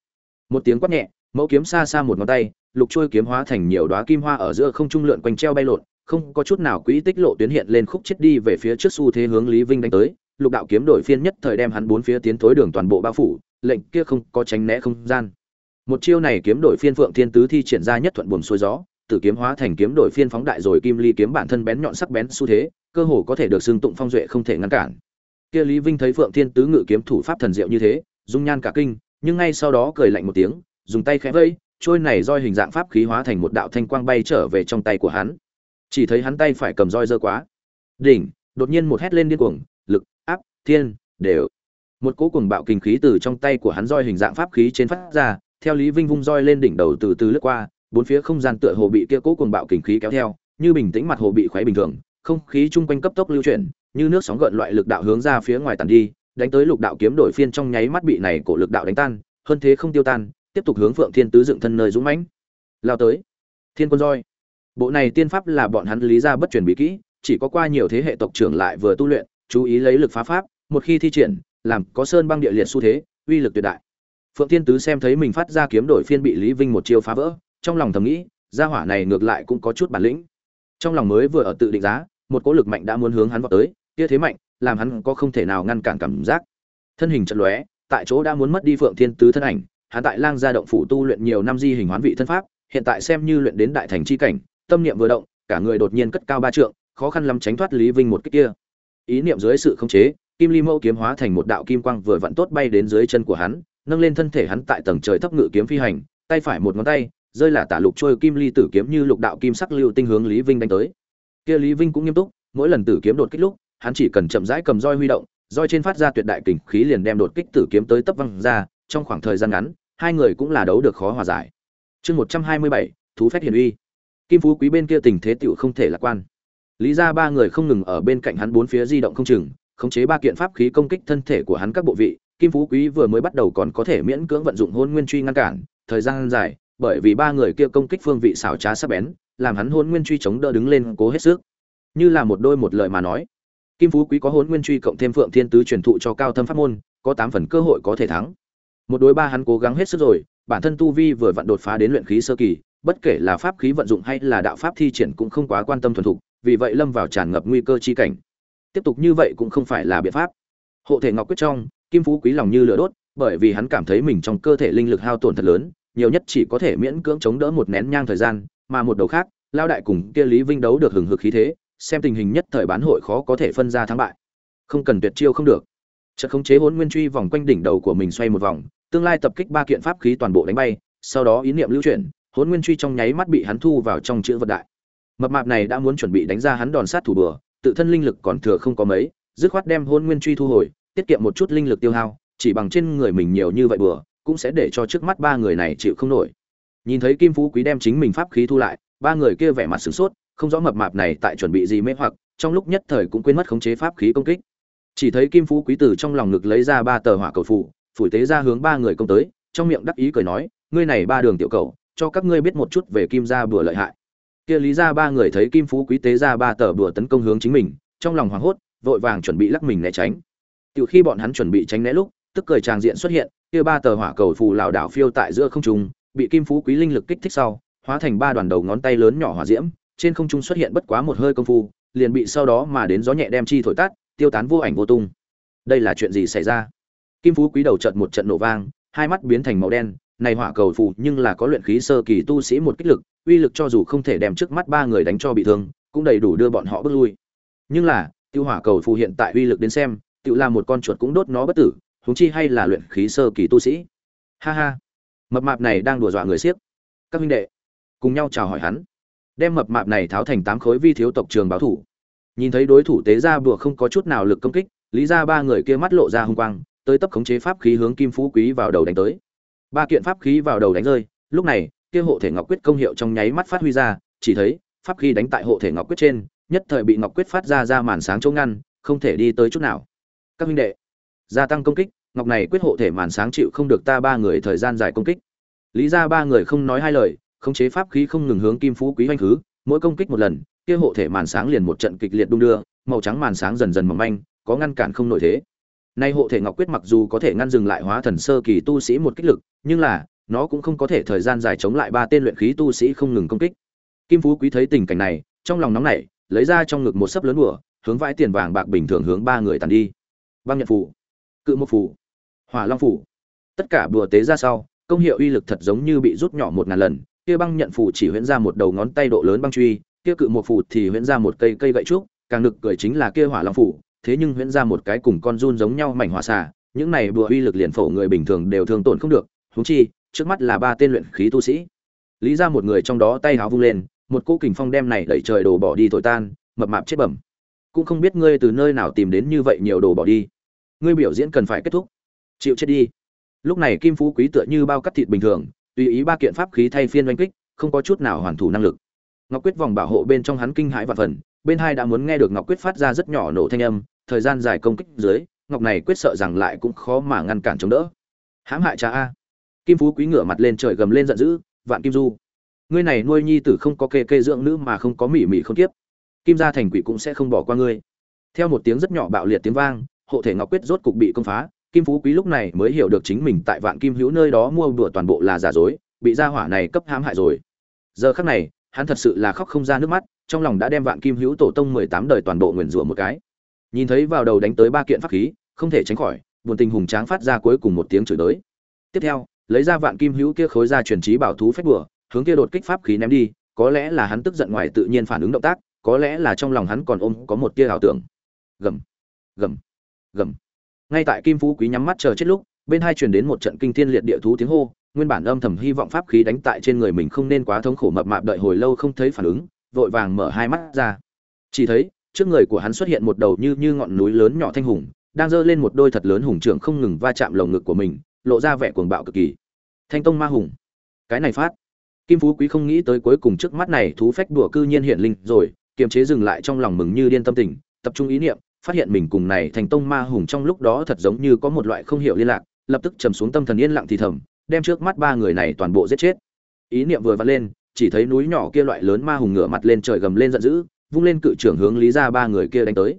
Một tiếng quát nhẹ mẫu kiếm xa xa một ngón tay lục trôi kiếm hóa thành nhiều đóa kim hoa ở giữa không trung lượn quanh treo bay lộn không có chút nào quỹ tích lộ tuyến hiện lên khúc chết đi về phía trước xu thế hướng lý vinh đánh tới, lục đạo kiếm đổi phiên nhất thời đem hắn bốn phía tiến thối đường toàn bộ bao phủ, lệnh kia không có tránh né không gian. Một chiêu này kiếm đổi phiên phượng thiên tứ thi triển ra nhất thuận buồm xuôi gió, tử kiếm hóa thành kiếm đổi phiên phóng đại rồi kim ly kiếm bản thân bén nhọn sắc bén xu thế, cơ hồ có thể được xưng tụng phong duệ không thể ngăn cản. Kia lý vinh thấy phượng thiên tứ ngự kiếm thủ pháp thần diệu như thế, dung nhan cả kinh, nhưng ngay sau đó cười lạnh một tiếng, dùng tay khẽ vây trôi này roi hình dạng pháp khí hóa thành một đạo thanh quang bay trở về trong tay của hắn chỉ thấy hắn tay phải cầm roi dơ quá. Đỉnh, đột nhiên một hét lên điên cuồng, lực, áp, thiên, đều. Một cỗ cuồng bạo kinh khí từ trong tay của hắn roi hình dạng pháp khí trên phát ra, theo lý vinh vung roi lên đỉnh đầu từ từ lướt qua, bốn phía không gian tựa hồ bị kia cỗ cuồng bạo kinh khí kéo theo, như bình tĩnh mặt hồ bị khoáy bình thường, không khí chung quanh cấp tốc lưu chuyển, như nước sóng gợn loại lực đạo hướng ra phía ngoài tàn đi, đánh tới lục đạo kiếm đổi phiên trong nháy mắt bị này cổ lực đạo đánh tan, hơn thế không tiêu tan, tiếp tục hướng phượng thiên tứ dựng thân nơi dũng mãnh. Lao tới. Thiên quân roi bộ này tiên pháp là bọn hắn lý ra bất truyền bí kỹ, chỉ có qua nhiều thế hệ tộc trưởng lại vừa tu luyện, chú ý lấy lực phá pháp, một khi thi triển, làm có sơn băng địa liệt xu thế, uy lực tuyệt đại. Phượng thiên tứ xem thấy mình phát ra kiếm đổi phiên bị lý vinh một chiêu phá vỡ, trong lòng thầm nghĩ, gia hỏa này ngược lại cũng có chút bản lĩnh. Trong lòng mới vừa ở tự định giá, một cỗ lực mạnh đã muốn hướng hắn vào tới, kia thế mạnh, làm hắn có không thể nào ngăn cản cảm giác. Thân hình chật lóe, tại chỗ đã muốn mất đi phượng thiên tứ thân ảnh, hắn tại lang gia động phủ tu luyện nhiều năm di hình hoán vị thân pháp, hiện tại xem như luyện đến đại thành chi cảnh tâm niệm vừa động, cả người đột nhiên cất cao ba trượng, khó khăn lắm tránh thoát lý vinh một kích kia. Ý niệm dưới sự khống chế, kim ly mâu kiếm hóa thành một đạo kim quang vừa vặn tốt bay đến dưới chân của hắn, nâng lên thân thể hắn tại tầng trời thấp ngự kiếm phi hành, tay phải một ngón tay, rơi là tả lục trôi kim ly tử kiếm như lục đạo kim sắc lưu tinh hướng lý vinh đánh tới. Kia lý vinh cũng nghiêm túc, mỗi lần tử kiếm đột kích lúc, hắn chỉ cần chậm rãi cầm roi huy động, roi trên phát ra tuyệt đại kình khí liền đem đột kích tử kiếm tới tấp văng ra, trong khoảng thời gian ngắn, hai người cũng là đấu được khó hòa giải. Chương một trăm hai mươi bảy, thú phách hiển uy kim phú quý bên kia tình thế tựu không thể lạc quan. Lý ra ba người không ngừng ở bên cạnh hắn bốn phía di động không chừng, khống chế ba kiện pháp khí công kích thân thể của hắn các bộ vị. Kim phú quý vừa mới bắt đầu còn có thể miễn cưỡng vận dụng hôn nguyên truy ngăn cản, thời gian dài, bởi vì ba người kia công kích phương vị xảo trá sắc bén, làm hắn hôn nguyên truy chống đỡ đứng lên cố hết sức. Như là một đôi một lời mà nói, kim phú quý có hôn nguyên truy cộng thêm phượng thiên tứ truyền thụ cho cao thâm pháp môn, có tám phần cơ hội có thể thắng. Một đối ba hắn cố gắng hết sức rồi, bản thân tu vi vừa vặn đột phá đến luyện khí sơ kỳ bất kể là pháp khí vận dụng hay là đạo pháp thi triển cũng không quá quan tâm thuần thục, vì vậy lâm vào tràn ngập nguy cơ chi cảnh. Tiếp tục như vậy cũng không phải là biện pháp. Hộ thể ngọc quyết trong, kim phú quý lòng như lửa đốt, bởi vì hắn cảm thấy mình trong cơ thể linh lực hao tổn thật lớn, nhiều nhất chỉ có thể miễn cưỡng chống đỡ một nén nhang thời gian, mà một đầu khác lao đại cùng kia lý vinh đấu được hừng hực khí thế, xem tình hình nhất thời bán hội khó có thể phân ra thắng bại. Không cần tuyệt chiêu không được. Chợt khống chế hỗn nguyên truy vòng quanh đỉnh đầu của mình xoay một vòng, tương lai tập kích ba kiện pháp khí toàn bộ đánh bay, sau đó ý niệm lưu chuyển hỗn nguyên truy trong nháy mắt bị hắn thu vào trong chữ vật đại. Mập mạp này đã muốn chuẩn bị đánh ra hắn đòn sát thủ bừa tự thân linh lực còn thừa không có mấy, dứt khoát đem hôn nguyên truy thu hồi, tiết kiệm một chút linh lực tiêu hao, chỉ bằng trên người mình nhiều như vậy bừa cũng sẽ để cho trước mắt ba người này chịu không nổi. Nhìn thấy kim phú quý đem chính mình pháp khí thu lại, ba người kia vẻ mặt sửng sốt, không rõ mập mạp này tại chuẩn bị gì mê hoặc, trong lúc nhất thời cũng quên mất khống chế pháp khí công kích. Chỉ thấy kim phú quý từ trong lòng ngực lấy ra ba tờ hỏa cầu phủ phủi tế ra hướng ba người công tới, trong miệng đắc ý cười nói, ngươi này ba đường tiểu cầu cho các ngươi biết một chút về kim gia bừa lợi hại. Kia lý ra ba người thấy kim phú quý tế ra ba tờ bừa tấn công hướng chính mình, trong lòng hoảng hốt, vội vàng chuẩn bị lắc mình né tránh. Từ khi bọn hắn chuẩn bị tránh né lúc, tức cười tràng diện xuất hiện, kia ba tờ hỏa cầu phù lảo đảo phiêu tại giữa không trung, bị kim phú quý linh lực kích thích sau, hóa thành ba đoàn đầu ngón tay lớn nhỏ hỏa diễm, trên không trung xuất hiện bất quá một hơi công phu, liền bị sau đó mà đến gió nhẹ đem chi thổi tắt, tiêu tán vô ảnh vô tung. Đây là chuyện gì xảy ra? Kim phú quý đầu trận một trận nổ vang, hai mắt biến thành màu đen này hỏa cầu phù nhưng là có luyện khí sơ kỳ tu sĩ một kích lực, uy lực cho dù không thể đem trước mắt ba người đánh cho bị thương, cũng đầy đủ đưa bọn họ bước lui. Nhưng là, tiêu hỏa cầu phù hiện tại uy lực đến xem tự là một con chuột cũng đốt nó bất tử, huống chi hay là luyện khí sơ kỳ tu sĩ. Ha ha. Mập mạp này đang đùa dọa người siếc. Các huynh đệ, cùng nhau chào hỏi hắn. Đem mập mạp này tháo thành tám khối vi thiếu tộc trường báo thủ. Nhìn thấy đối thủ tế ra bùa không có chút nào lực công kích, lý ra ba người kia mắt lộ ra hung quang, tới tấp khống chế pháp khí hướng kim phú quý vào đầu đánh tới ba kiện pháp khí vào đầu đánh rơi, lúc này, kia hộ thể ngọc quyết công hiệu trong nháy mắt phát huy ra, chỉ thấy, pháp khí đánh tại hộ thể ngọc quyết trên, nhất thời bị ngọc quyết phát ra ra màn sáng chống ngăn, không thể đi tới chút nào. Các huynh đệ, gia tăng công kích, ngọc này quyết hộ thể màn sáng chịu không được ta ba người thời gian dài công kích. Lý ra ba người không nói hai lời, khống chế pháp khí không ngừng hướng kim phú quý oanh khứ, mỗi công kích một lần, kia hộ thể màn sáng liền một trận kịch liệt đung đưa, màu trắng màn sáng dần dần mỏng manh, có ngăn cản không nổi thế nay hộ thể ngọc quyết mặc dù có thể ngăn dừng lại hóa thần sơ kỳ tu sĩ một kích lực, nhưng là, nó cũng không có thể thời gian dài chống lại ba tên luyện khí tu sĩ không ngừng công kích. Kim phú quý thấy tình cảnh này, trong lòng nóng nảy, lấy ra trong ngực một sấp lớn bùa hướng vãi tiền vàng bạc bình thường hướng ba người tàn đi. Băng nhận phủ cự Mộc phủ hỏa long phủ tất cả bùa tế ra sau, công hiệu uy lực thật giống như bị rút nhỏ một ngàn lần, kia băng nhận phủ chỉ huyễn ra một đầu ngón tay độ lớn băng truy, kia cự một phủ thì huyễn ra một cây cây gậy trúc, càng nực cười chính là kia hỏa long phủ thế nhưng huyễn ra một cái cùng con run giống nhau mảnh hỏa xà, những này bùa uy lực liền phổ người bình thường đều thương tổn không được, huống chi, trước mắt là ba tên luyện khí tu sĩ. Lý ra một người trong đó tay háo vung lên, một cỗ kình phong đem này đẩy trời đồ bỏ đi thổi tan, mập mạp chết bẩm. Cũng không biết ngươi từ nơi nào tìm đến như vậy nhiều đồ bỏ đi. Ngươi biểu diễn cần phải kết thúc. Chịu chết đi. Lúc này kim phú quý tựa như bao cắt thịt bình thường, tùy ý ba kiện pháp khí thay phiên oanh kích, không có chút nào hoàn thủ năng lực. Ngọc quyết vòng bảo hộ bên trong hắn kinh hãi và phần bên hai đã muốn nghe được ngọc quyết phát ra rất nhỏ nổ thanh âm, thời gian dài công kích dưới, ngọc này quyết sợ rằng lại cũng khó mà ngăn cản chống đỡ. Hãm hại cha a. Kim phú quý ngửa mặt lên trời gầm lên giận dữ, vạn kim du, ngươi này nuôi nhi tử không có kê kê dưỡng nữ mà không có mỉ mỉ không tiếp. Kim gia thành quỷ cũng sẽ không bỏ qua ngươi. Theo một tiếng rất nhỏ bạo liệt tiếng vang, hộ thể ngọc quyết rốt cục bị công phá. Kim phú quý lúc này mới hiểu được chính mình tại vạn kim hữu nơi đó mua đùa toàn bộ là giả dối, bị gia hỏa này cấp hãm hại rồi. Giờ khắc này, hắn thật sự là khóc không ra nước mắt trong lòng đã đem vạn kim hữu tổ tông mười tám đời toàn bộ nguyền rủa một cái. Nhìn thấy vào đầu đánh tới ba kiện pháp khí, không thể tránh khỏi, buồn tình hùng tráng phát ra cuối cùng một tiếng chửi tới tiếp theo, lấy ra vạn kim hữu kia khối ra truyền trí bảo thú phép bừa hướng kia đột kích pháp khí ném đi, có lẽ là hắn tức giận ngoài tự nhiên phản ứng động tác, có lẽ là trong lòng hắn còn ôm có một tia ảo tưởng. Gầm gầm gầm. Ngay tại kim phú quý nhắm mắt chờ chết lúc, bên hai truyền đến một trận kinh thiên liệt địa thú tiếng hô, nguyên bản âm thầm hy vọng pháp khí đánh tại trên người mình không nên quá thống khổ mập mạp đợi hồi lâu không thấy phản ứng vội vàng mở hai mắt ra. Chỉ thấy, trước người của hắn xuất hiện một đầu như như ngọn núi lớn nhỏ thanh hùng, đang giơ lên một đôi thật lớn hùng trưởng không ngừng va chạm lồng ngực của mình, lộ ra vẻ cuồng bạo cực kỳ. Thanh tông ma hùng. Cái này phát. Kim phú quý không nghĩ tới cuối cùng trước mắt này thú phách đùa cư nhiên hiện linh rồi, kiềm chế dừng lại trong lòng mừng như điên tâm tình, tập trung ý niệm, phát hiện mình cùng này thành tông ma hùng trong lúc đó thật giống như có một loại không hiểu liên lạc, lập tức trầm xuống tâm thần yên lặng thì thầm, đem trước mắt ba người này toàn bộ giết chết. Ý niệm vừa vặn lên chỉ thấy núi nhỏ kia loại lớn ma hùng ngửa mặt lên trời gầm lên giận dữ, vung lên cự trưởng hướng lý ra ba người kia đánh tới.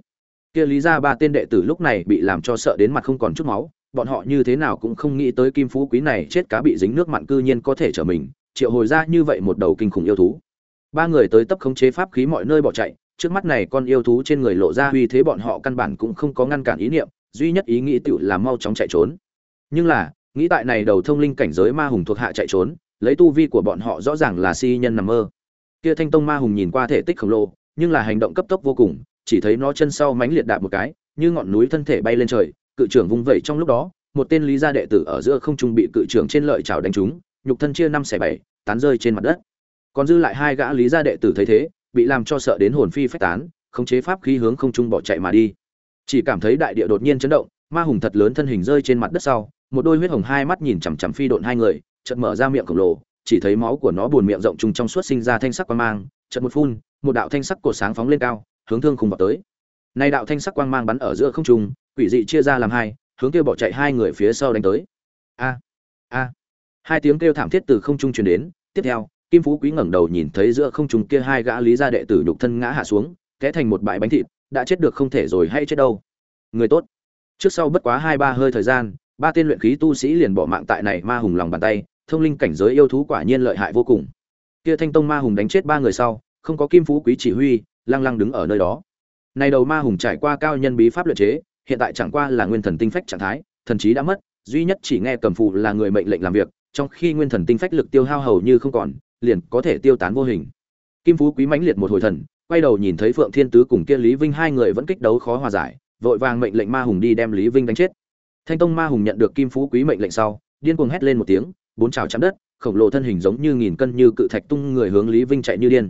Kia lý ra ba tên đệ tử lúc này bị làm cho sợ đến mặt không còn chút máu, bọn họ như thế nào cũng không nghĩ tới kim phú quý này chết cá bị dính nước mặn cư nhiên có thể trở mình, triệu hồi ra như vậy một đầu kinh khủng yêu thú. Ba người tới tấp khống chế pháp khí mọi nơi bỏ chạy, trước mắt này con yêu thú trên người lộ ra uy thế bọn họ căn bản cũng không có ngăn cản ý niệm, duy nhất ý nghĩ tiểu là mau chóng chạy trốn. Nhưng là, nghĩ tại này đầu thông linh cảnh giới ma hùng thuộc hạ chạy trốn lấy tu vi của bọn họ rõ ràng là si nhân nằm mơ. Kia thanh tông ma hùng nhìn qua thể tích khổng lồ, nhưng là hành động cấp tốc vô cùng, chỉ thấy nó chân sau mánh liệt đạp một cái, như ngọn núi thân thể bay lên trời, cự trưởng vung vẩy trong lúc đó, một tên lý gia đệ tử ở giữa không trung bị cự trưởng trên lợi chảo đánh trúng, nhục thân chia năm xẻ bảy, tán rơi trên mặt đất. Còn dư lại hai gã lý gia đệ tử thấy thế, bị làm cho sợ đến hồn phi phách tán, khống chế pháp khí hướng không trung bỏ chạy mà đi. Chỉ cảm thấy đại địa đột nhiên chấn động, ma hùng thật lớn thân hình rơi trên mặt đất sau, một đôi huyết hồng hai mắt nhìn chằm chằm phi độn hai người chợt mở ra miệng khổng lồ, chỉ thấy máu của nó buồn miệng rộng trùng trong suốt sinh ra thanh sắc quang mang, chợt một phun, một đạo thanh sắc cột sáng phóng lên cao, hướng thương khung vào tới. Nay đạo thanh sắc quang mang bắn ở giữa không trung, quỷ dị chia ra làm hai, hướng kia bỏ chạy hai người phía sau đánh tới. A a. Hai tiếng kêu thảm thiết từ không trung truyền đến, tiếp theo, kim phú quý ngẩng đầu nhìn thấy giữa không trung kia hai gã lý gia đệ tử nhục thân ngã hạ xuống, té thành một bãi bánh thịt, đã chết được không thể rồi hay chết đâu. Người tốt. Trước sau bất quá hai ba hơi thời gian, ba tên luyện khí tu sĩ liền bỏ mạng tại này ma hùng lòng bàn tay thông linh cảnh giới yêu thú quả nhiên lợi hại vô cùng. Kia thanh tông ma hùng đánh chết ba người sau, không có kim phú quý chỉ huy, lăng lăng đứng ở nơi đó. Này đầu ma hùng trải qua cao nhân bí pháp luyện chế, hiện tại chẳng qua là nguyên thần tinh phách trạng thái, thần trí đã mất, duy nhất chỉ nghe cầm phù là người mệnh lệnh làm việc, trong khi nguyên thần tinh phách lực tiêu hao hầu như không còn, liền có thể tiêu tán vô hình. Kim phú quý mãnh liệt một hồi thần, quay đầu nhìn thấy phượng thiên tứ cùng kia lý vinh hai người vẫn kích đấu khó hòa giải, vội vàng mệnh lệnh ma hùng đi đem lý vinh đánh chết. Thanh tông ma hùng nhận được kim phú quý mệnh lệnh sau, điên cuồng hét lên một tiếng bốn trào chạm đất, khổng lồ thân hình giống như nghìn cân như cự thạch tung người hướng lý vinh chạy như điên.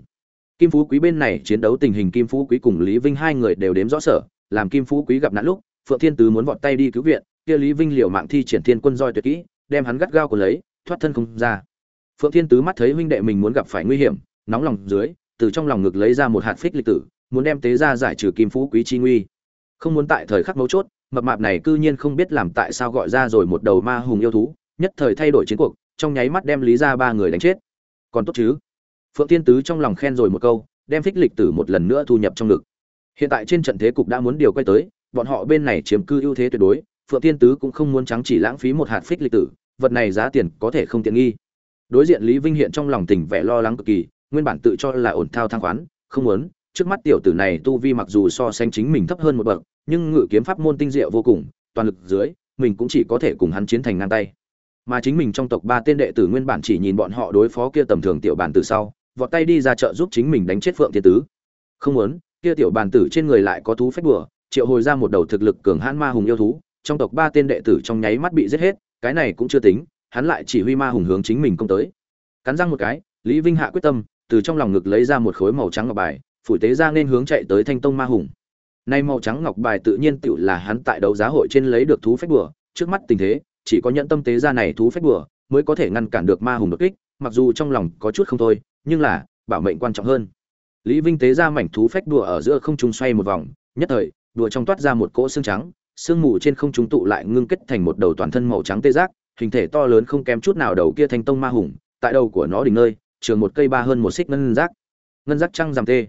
Kim phú quý bên này chiến đấu tình hình kim phú quý cùng lý vinh hai người đều đếm rõ sở, làm kim phú quý gặp nạn lúc, phượng thiên tứ muốn vọt tay đi cứu viện, kia lý vinh liều mạng thi triển thiên quân roi tuyệt kỹ, đem hắn gắt gao của lấy, thoát thân không ra. Phượng thiên tứ mắt thấy huynh đệ mình muốn gặp phải nguy hiểm, nóng lòng dưới, từ trong lòng ngực lấy ra một hạt phích lịch tử, muốn đem tế ra giải trừ kim phú quý chi nguy. Không muốn tại thời khắc mấu chốt, mập mạp này cư nhiên không biết làm tại sao gọi ra rồi một đầu ma hùng yêu thú nhất thời thay đổi chiến cuộc, trong nháy mắt đem lý ra ba người đánh chết. Còn tốt chứ? Phượng Tiên tứ trong lòng khen rồi một câu, đem phích lịch tử một lần nữa thu nhập trong ngực. Hiện tại trên trận thế cục đã muốn điều quay tới, bọn họ bên này chiếm cư ưu thế tuyệt đối, phượng Tiên tứ cũng không muốn trắng chỉ lãng phí một hạt phích lịch tử, vật này giá tiền có thể không tiện nghi. Đối diện lý vinh hiện trong lòng tình vẻ lo lắng cực kỳ, nguyên bản tự cho là ổn thao thang khoán, không muốn. Trước mắt tiểu tử này tu vi mặc dù so sánh chính mình thấp hơn một bậc, nhưng ngự kiếm pháp môn tinh diệu vô cùng, toàn lực dưới, mình cũng chỉ có thể cùng hắn chiến thành ngang tay mà chính mình trong tộc ba tên đệ tử nguyên bản chỉ nhìn bọn họ đối phó kia tầm thường tiểu bản tử sau, vọt tay đi ra chợ giúp chính mình đánh chết phượng thiên tứ. Không muốn, kia tiểu bản tử trên người lại có thú phách bùa triệu hồi ra một đầu thực lực cường hãn ma hùng yêu thú, trong tộc ba tên đệ tử trong nháy mắt bị giết hết, cái này cũng chưa tính, hắn lại chỉ huy ma hùng hướng chính mình công tới. Cắn răng một cái, lý vinh hạ quyết tâm, từ trong lòng ngực lấy ra một khối màu trắng ngọc bài, phủi tế ra nên hướng chạy tới thanh tông ma hùng. Nay màu trắng ngọc bài tự nhiên tựu là hắn tại đấu giá hội trên lấy được thú phách bùa trước mắt tình thế chỉ có nhận tâm tế ra này thú phách bùa mới có thể ngăn cản được ma hùng đột kích, mặc dù trong lòng có chút không thôi, nhưng là, bảo mệnh quan trọng hơn. Lý vinh tế ra mảnh thú phách đùa ở giữa không trung xoay một vòng, nhất thời đùa trong toát ra một cỗ xương trắng sương mù trên không trung tụ lại ngưng kết thành một đầu toàn thân màu trắng tê giác, hình thể to lớn không kém chút nào đầu kia thanh tông ma hùng, tại đầu của nó đỉnh nơi, trường một cây ba hơn một xích ngân giác. Ngân giác trăng giảm tê.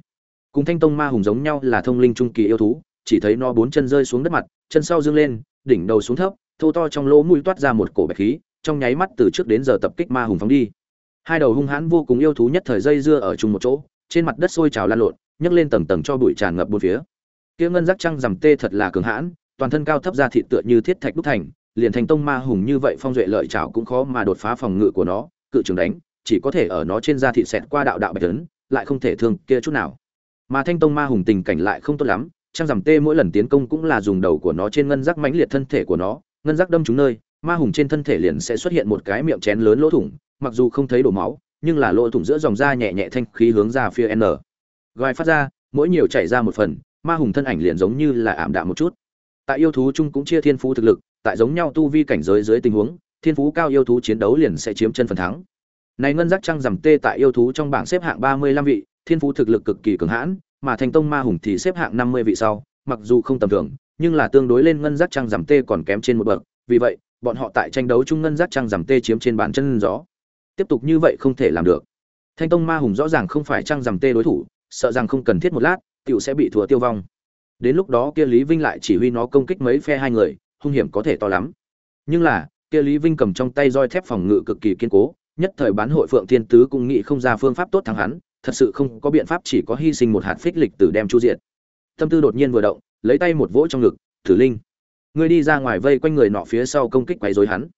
Cùng thanh tông ma hùng giống nhau là thông linh trung kỳ yêu thú, chỉ thấy nó bốn chân rơi xuống đất mặt, chân sau dương lên, đỉnh đầu xuống thấp thô to trong lỗ mũi toát ra một cổ bạch khí, trong nháy mắt từ trước đến giờ tập kích ma hùng phóng đi. Hai đầu hung hãn vô cùng yêu thú nhất thời dây dưa ở chung một chỗ, trên mặt đất sôi trào lan lộn, nhấc lên tầng tầng cho bụi tràn ngập bốn phía. Kia ngân giác trăng rằm tê thật là cường hãn, toàn thân cao thấp ra thịt tựa như thiết thạch đúc thành, liền thành tông ma hùng như vậy phong duệ lợi trảo cũng khó mà đột phá phòng ngự của nó, cự trường đánh, chỉ có thể ở nó trên da thịt xẹt qua đạo đạo bạch tấn lại không thể thương kia chút nào. Mà thanh tông ma hùng tình cảnh lại không tốt lắm, trăng rằm tê mỗi lần tiến công cũng là dùng đầu của nó trên ngân giác mãnh liệt thân thể của nó ngân giác đâm trúng nơi, ma hùng trên thân thể liền sẽ xuất hiện một cái miệng chén lớn lỗ thủng, mặc dù không thấy đổ máu, nhưng là lỗ thủng giữa dòng da nhẹ nhẹ thanh khí hướng ra phía n. Gai phát ra, mỗi nhiều chảy ra một phần, ma hùng thân ảnh liền giống như là ảm đạm một chút. Tại yêu thú chung cũng chia thiên phú thực lực, tại giống nhau tu vi cảnh giới dưới tình huống, thiên phú cao yêu thú chiến đấu liền sẽ chiếm chân phần thắng. Này ngân giác trăng rằm tê tại yêu thú trong bảng xếp hạng ba mươi lăm vị, thiên phú thực lực cực kỳ cường hãn, mà thành tông ma hùng thì xếp hạng năm mươi vị sau, mặc dù không tầm thường nhưng là tương đối lên ngân giác trăng giảm tê còn kém trên một bậc, vì vậy, bọn họ tại tranh đấu chung ngân giác trăng giảm tê chiếm trên bàn chân gió. Tiếp tục như vậy không thể làm được. Thanh tông ma hùng rõ ràng không phải trăng giảm tê đối thủ, sợ rằng không cần thiết một lát cựu sẽ bị thua tiêu vong. Đến lúc đó kia lý vinh lại chỉ huy nó công kích mấy phe hai người, hung hiểm có thể to lắm. Nhưng là, kia lý vinh cầm trong tay roi thép phòng ngự cực kỳ kiên cố, nhất thời bán hội phượng thiên tứ cũng nghĩ không ra phương pháp tốt thắng hắn, thật sự không có biện pháp chỉ có hy sinh một hạt phích lịch tử đem chu diệt. Tâm tư đột nhiên vừa động lấy tay một vỗ trong ngực, thử linh, ngươi đi ra ngoài vây quanh người nọ phía sau công kích quấy rối hắn.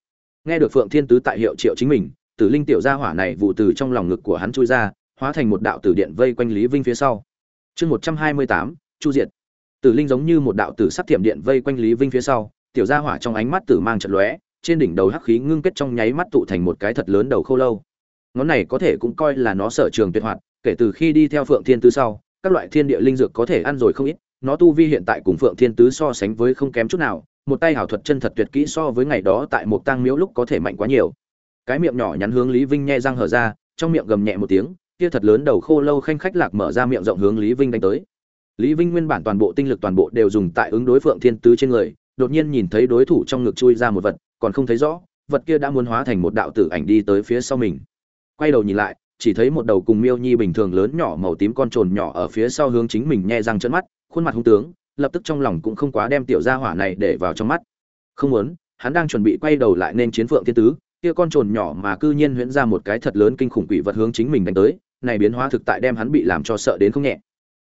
Nghe được phượng thiên tứ tại hiệu triệu chính mình, tử linh tiểu gia hỏa này vụ từ trong lòng ngực của hắn chui ra, hóa thành một đạo tử điện vây quanh lý vinh phía sau. Chương một trăm hai mươi tám, chu diệt. Tử linh giống như một đạo tử sắc thiểm điện vây quanh lý vinh phía sau, tiểu gia hỏa trong ánh mắt tử mang trận lóe, trên đỉnh đầu hắc khí ngưng kết trong nháy mắt tụ thành một cái thật lớn đầu khô lâu. Ngón này có thể cũng coi là nó sở trường tuyệt hoạt, kể từ khi đi theo phượng thiên tứ sau, các loại thiên địa linh dược có thể ăn rồi không ít nó tu vi hiện tại cùng phượng thiên tứ so sánh với không kém chút nào, một tay hảo thuật chân thật tuyệt kỹ so với ngày đó tại một tang miếu lúc có thể mạnh quá nhiều. Cái miệng nhỏ nhắn hướng lý vinh nhe răng hở ra, trong miệng gầm nhẹ một tiếng kia thật lớn đầu khô lâu khanh khách lạc mở ra miệng rộng hướng lý vinh đánh tới. Lý vinh nguyên bản toàn bộ tinh lực toàn bộ đều dùng tại ứng đối phượng thiên tứ trên người, đột nhiên nhìn thấy đối thủ trong ngực chui ra một vật, còn không thấy rõ, vật kia đã muốn hóa thành một đạo tử ảnh đi tới phía sau mình. Quay đầu nhìn lại, chỉ thấy một đầu cùng miêu nhi bình thường lớn nhỏ màu tím con trồn nhỏ ở phía sau hướng chính mình nhe răng chân mắt khuôn mặt hung tướng, lập tức trong lòng cũng không quá đem tiểu gia hỏa này để vào trong mắt. Không muốn, hắn đang chuẩn bị quay đầu lại nên chiến phượng thiên tứ, kia con trồn nhỏ mà cư nhiên huyễn ra một cái thật lớn kinh khủng quỷ vật hướng chính mình đánh tới, này biến hóa thực tại đem hắn bị làm cho sợ đến không nhẹ.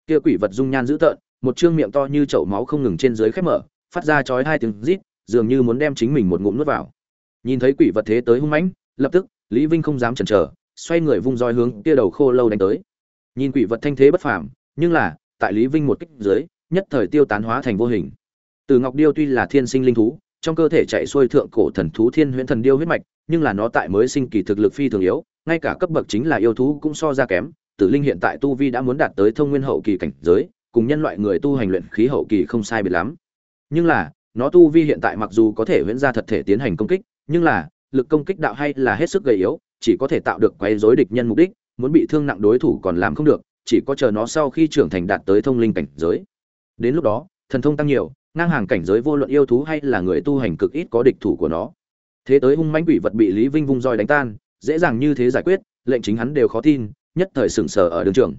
Kia quỷ vật dung nhan dữ tợn, một trương miệng to như chậu máu không ngừng trên dưới khép mở, phát ra chói hai tiếng rít, dường như muốn đem chính mình một ngụm nuốt vào. Nhìn thấy quỷ vật thế tới hung mãnh, lập tức, lý vinh không dám chần chờ, xoay người vung roi hướng kia đầu khô lâu đánh tới. Nhìn quỷ vật thanh thế bất phàm, nhưng là tại lý vinh một kích dưới, nhất thời tiêu tán hóa thành vô hình. Từ ngọc điêu tuy là thiên sinh linh thú, trong cơ thể chạy xuôi thượng cổ thần thú thiên huyễn thần điêu huyết mạch, nhưng là nó tại mới sinh kỳ thực lực phi thường yếu, ngay cả cấp bậc chính là yêu thú cũng so ra kém. Tử linh hiện tại tu vi đã muốn đạt tới thông nguyên hậu kỳ cảnh giới, cùng nhân loại người tu hành luyện khí hậu kỳ không sai biệt lắm. Nhưng là, nó tu vi hiện tại mặc dù có thể huyễn ra thật thể tiến hành công kích, nhưng là, lực công kích đạo hay là hết sức gầy yếu, chỉ có thể tạo được quấy rối địch nhân mục đích, muốn bị thương nặng đối thủ còn làm không được chỉ có chờ nó sau khi trưởng thành đạt tới thông linh cảnh giới. Đến lúc đó, thần thông tăng nhiều, ngang hàng cảnh giới vô luận yêu thú hay là người tu hành cực ít có địch thủ của nó. Thế tới hung mãnh quỷ vật bị lý vinh vung roi đánh tan, dễ dàng như thế giải quyết, lệnh chính hắn đều khó tin, nhất thời sững sờ ở đường trường.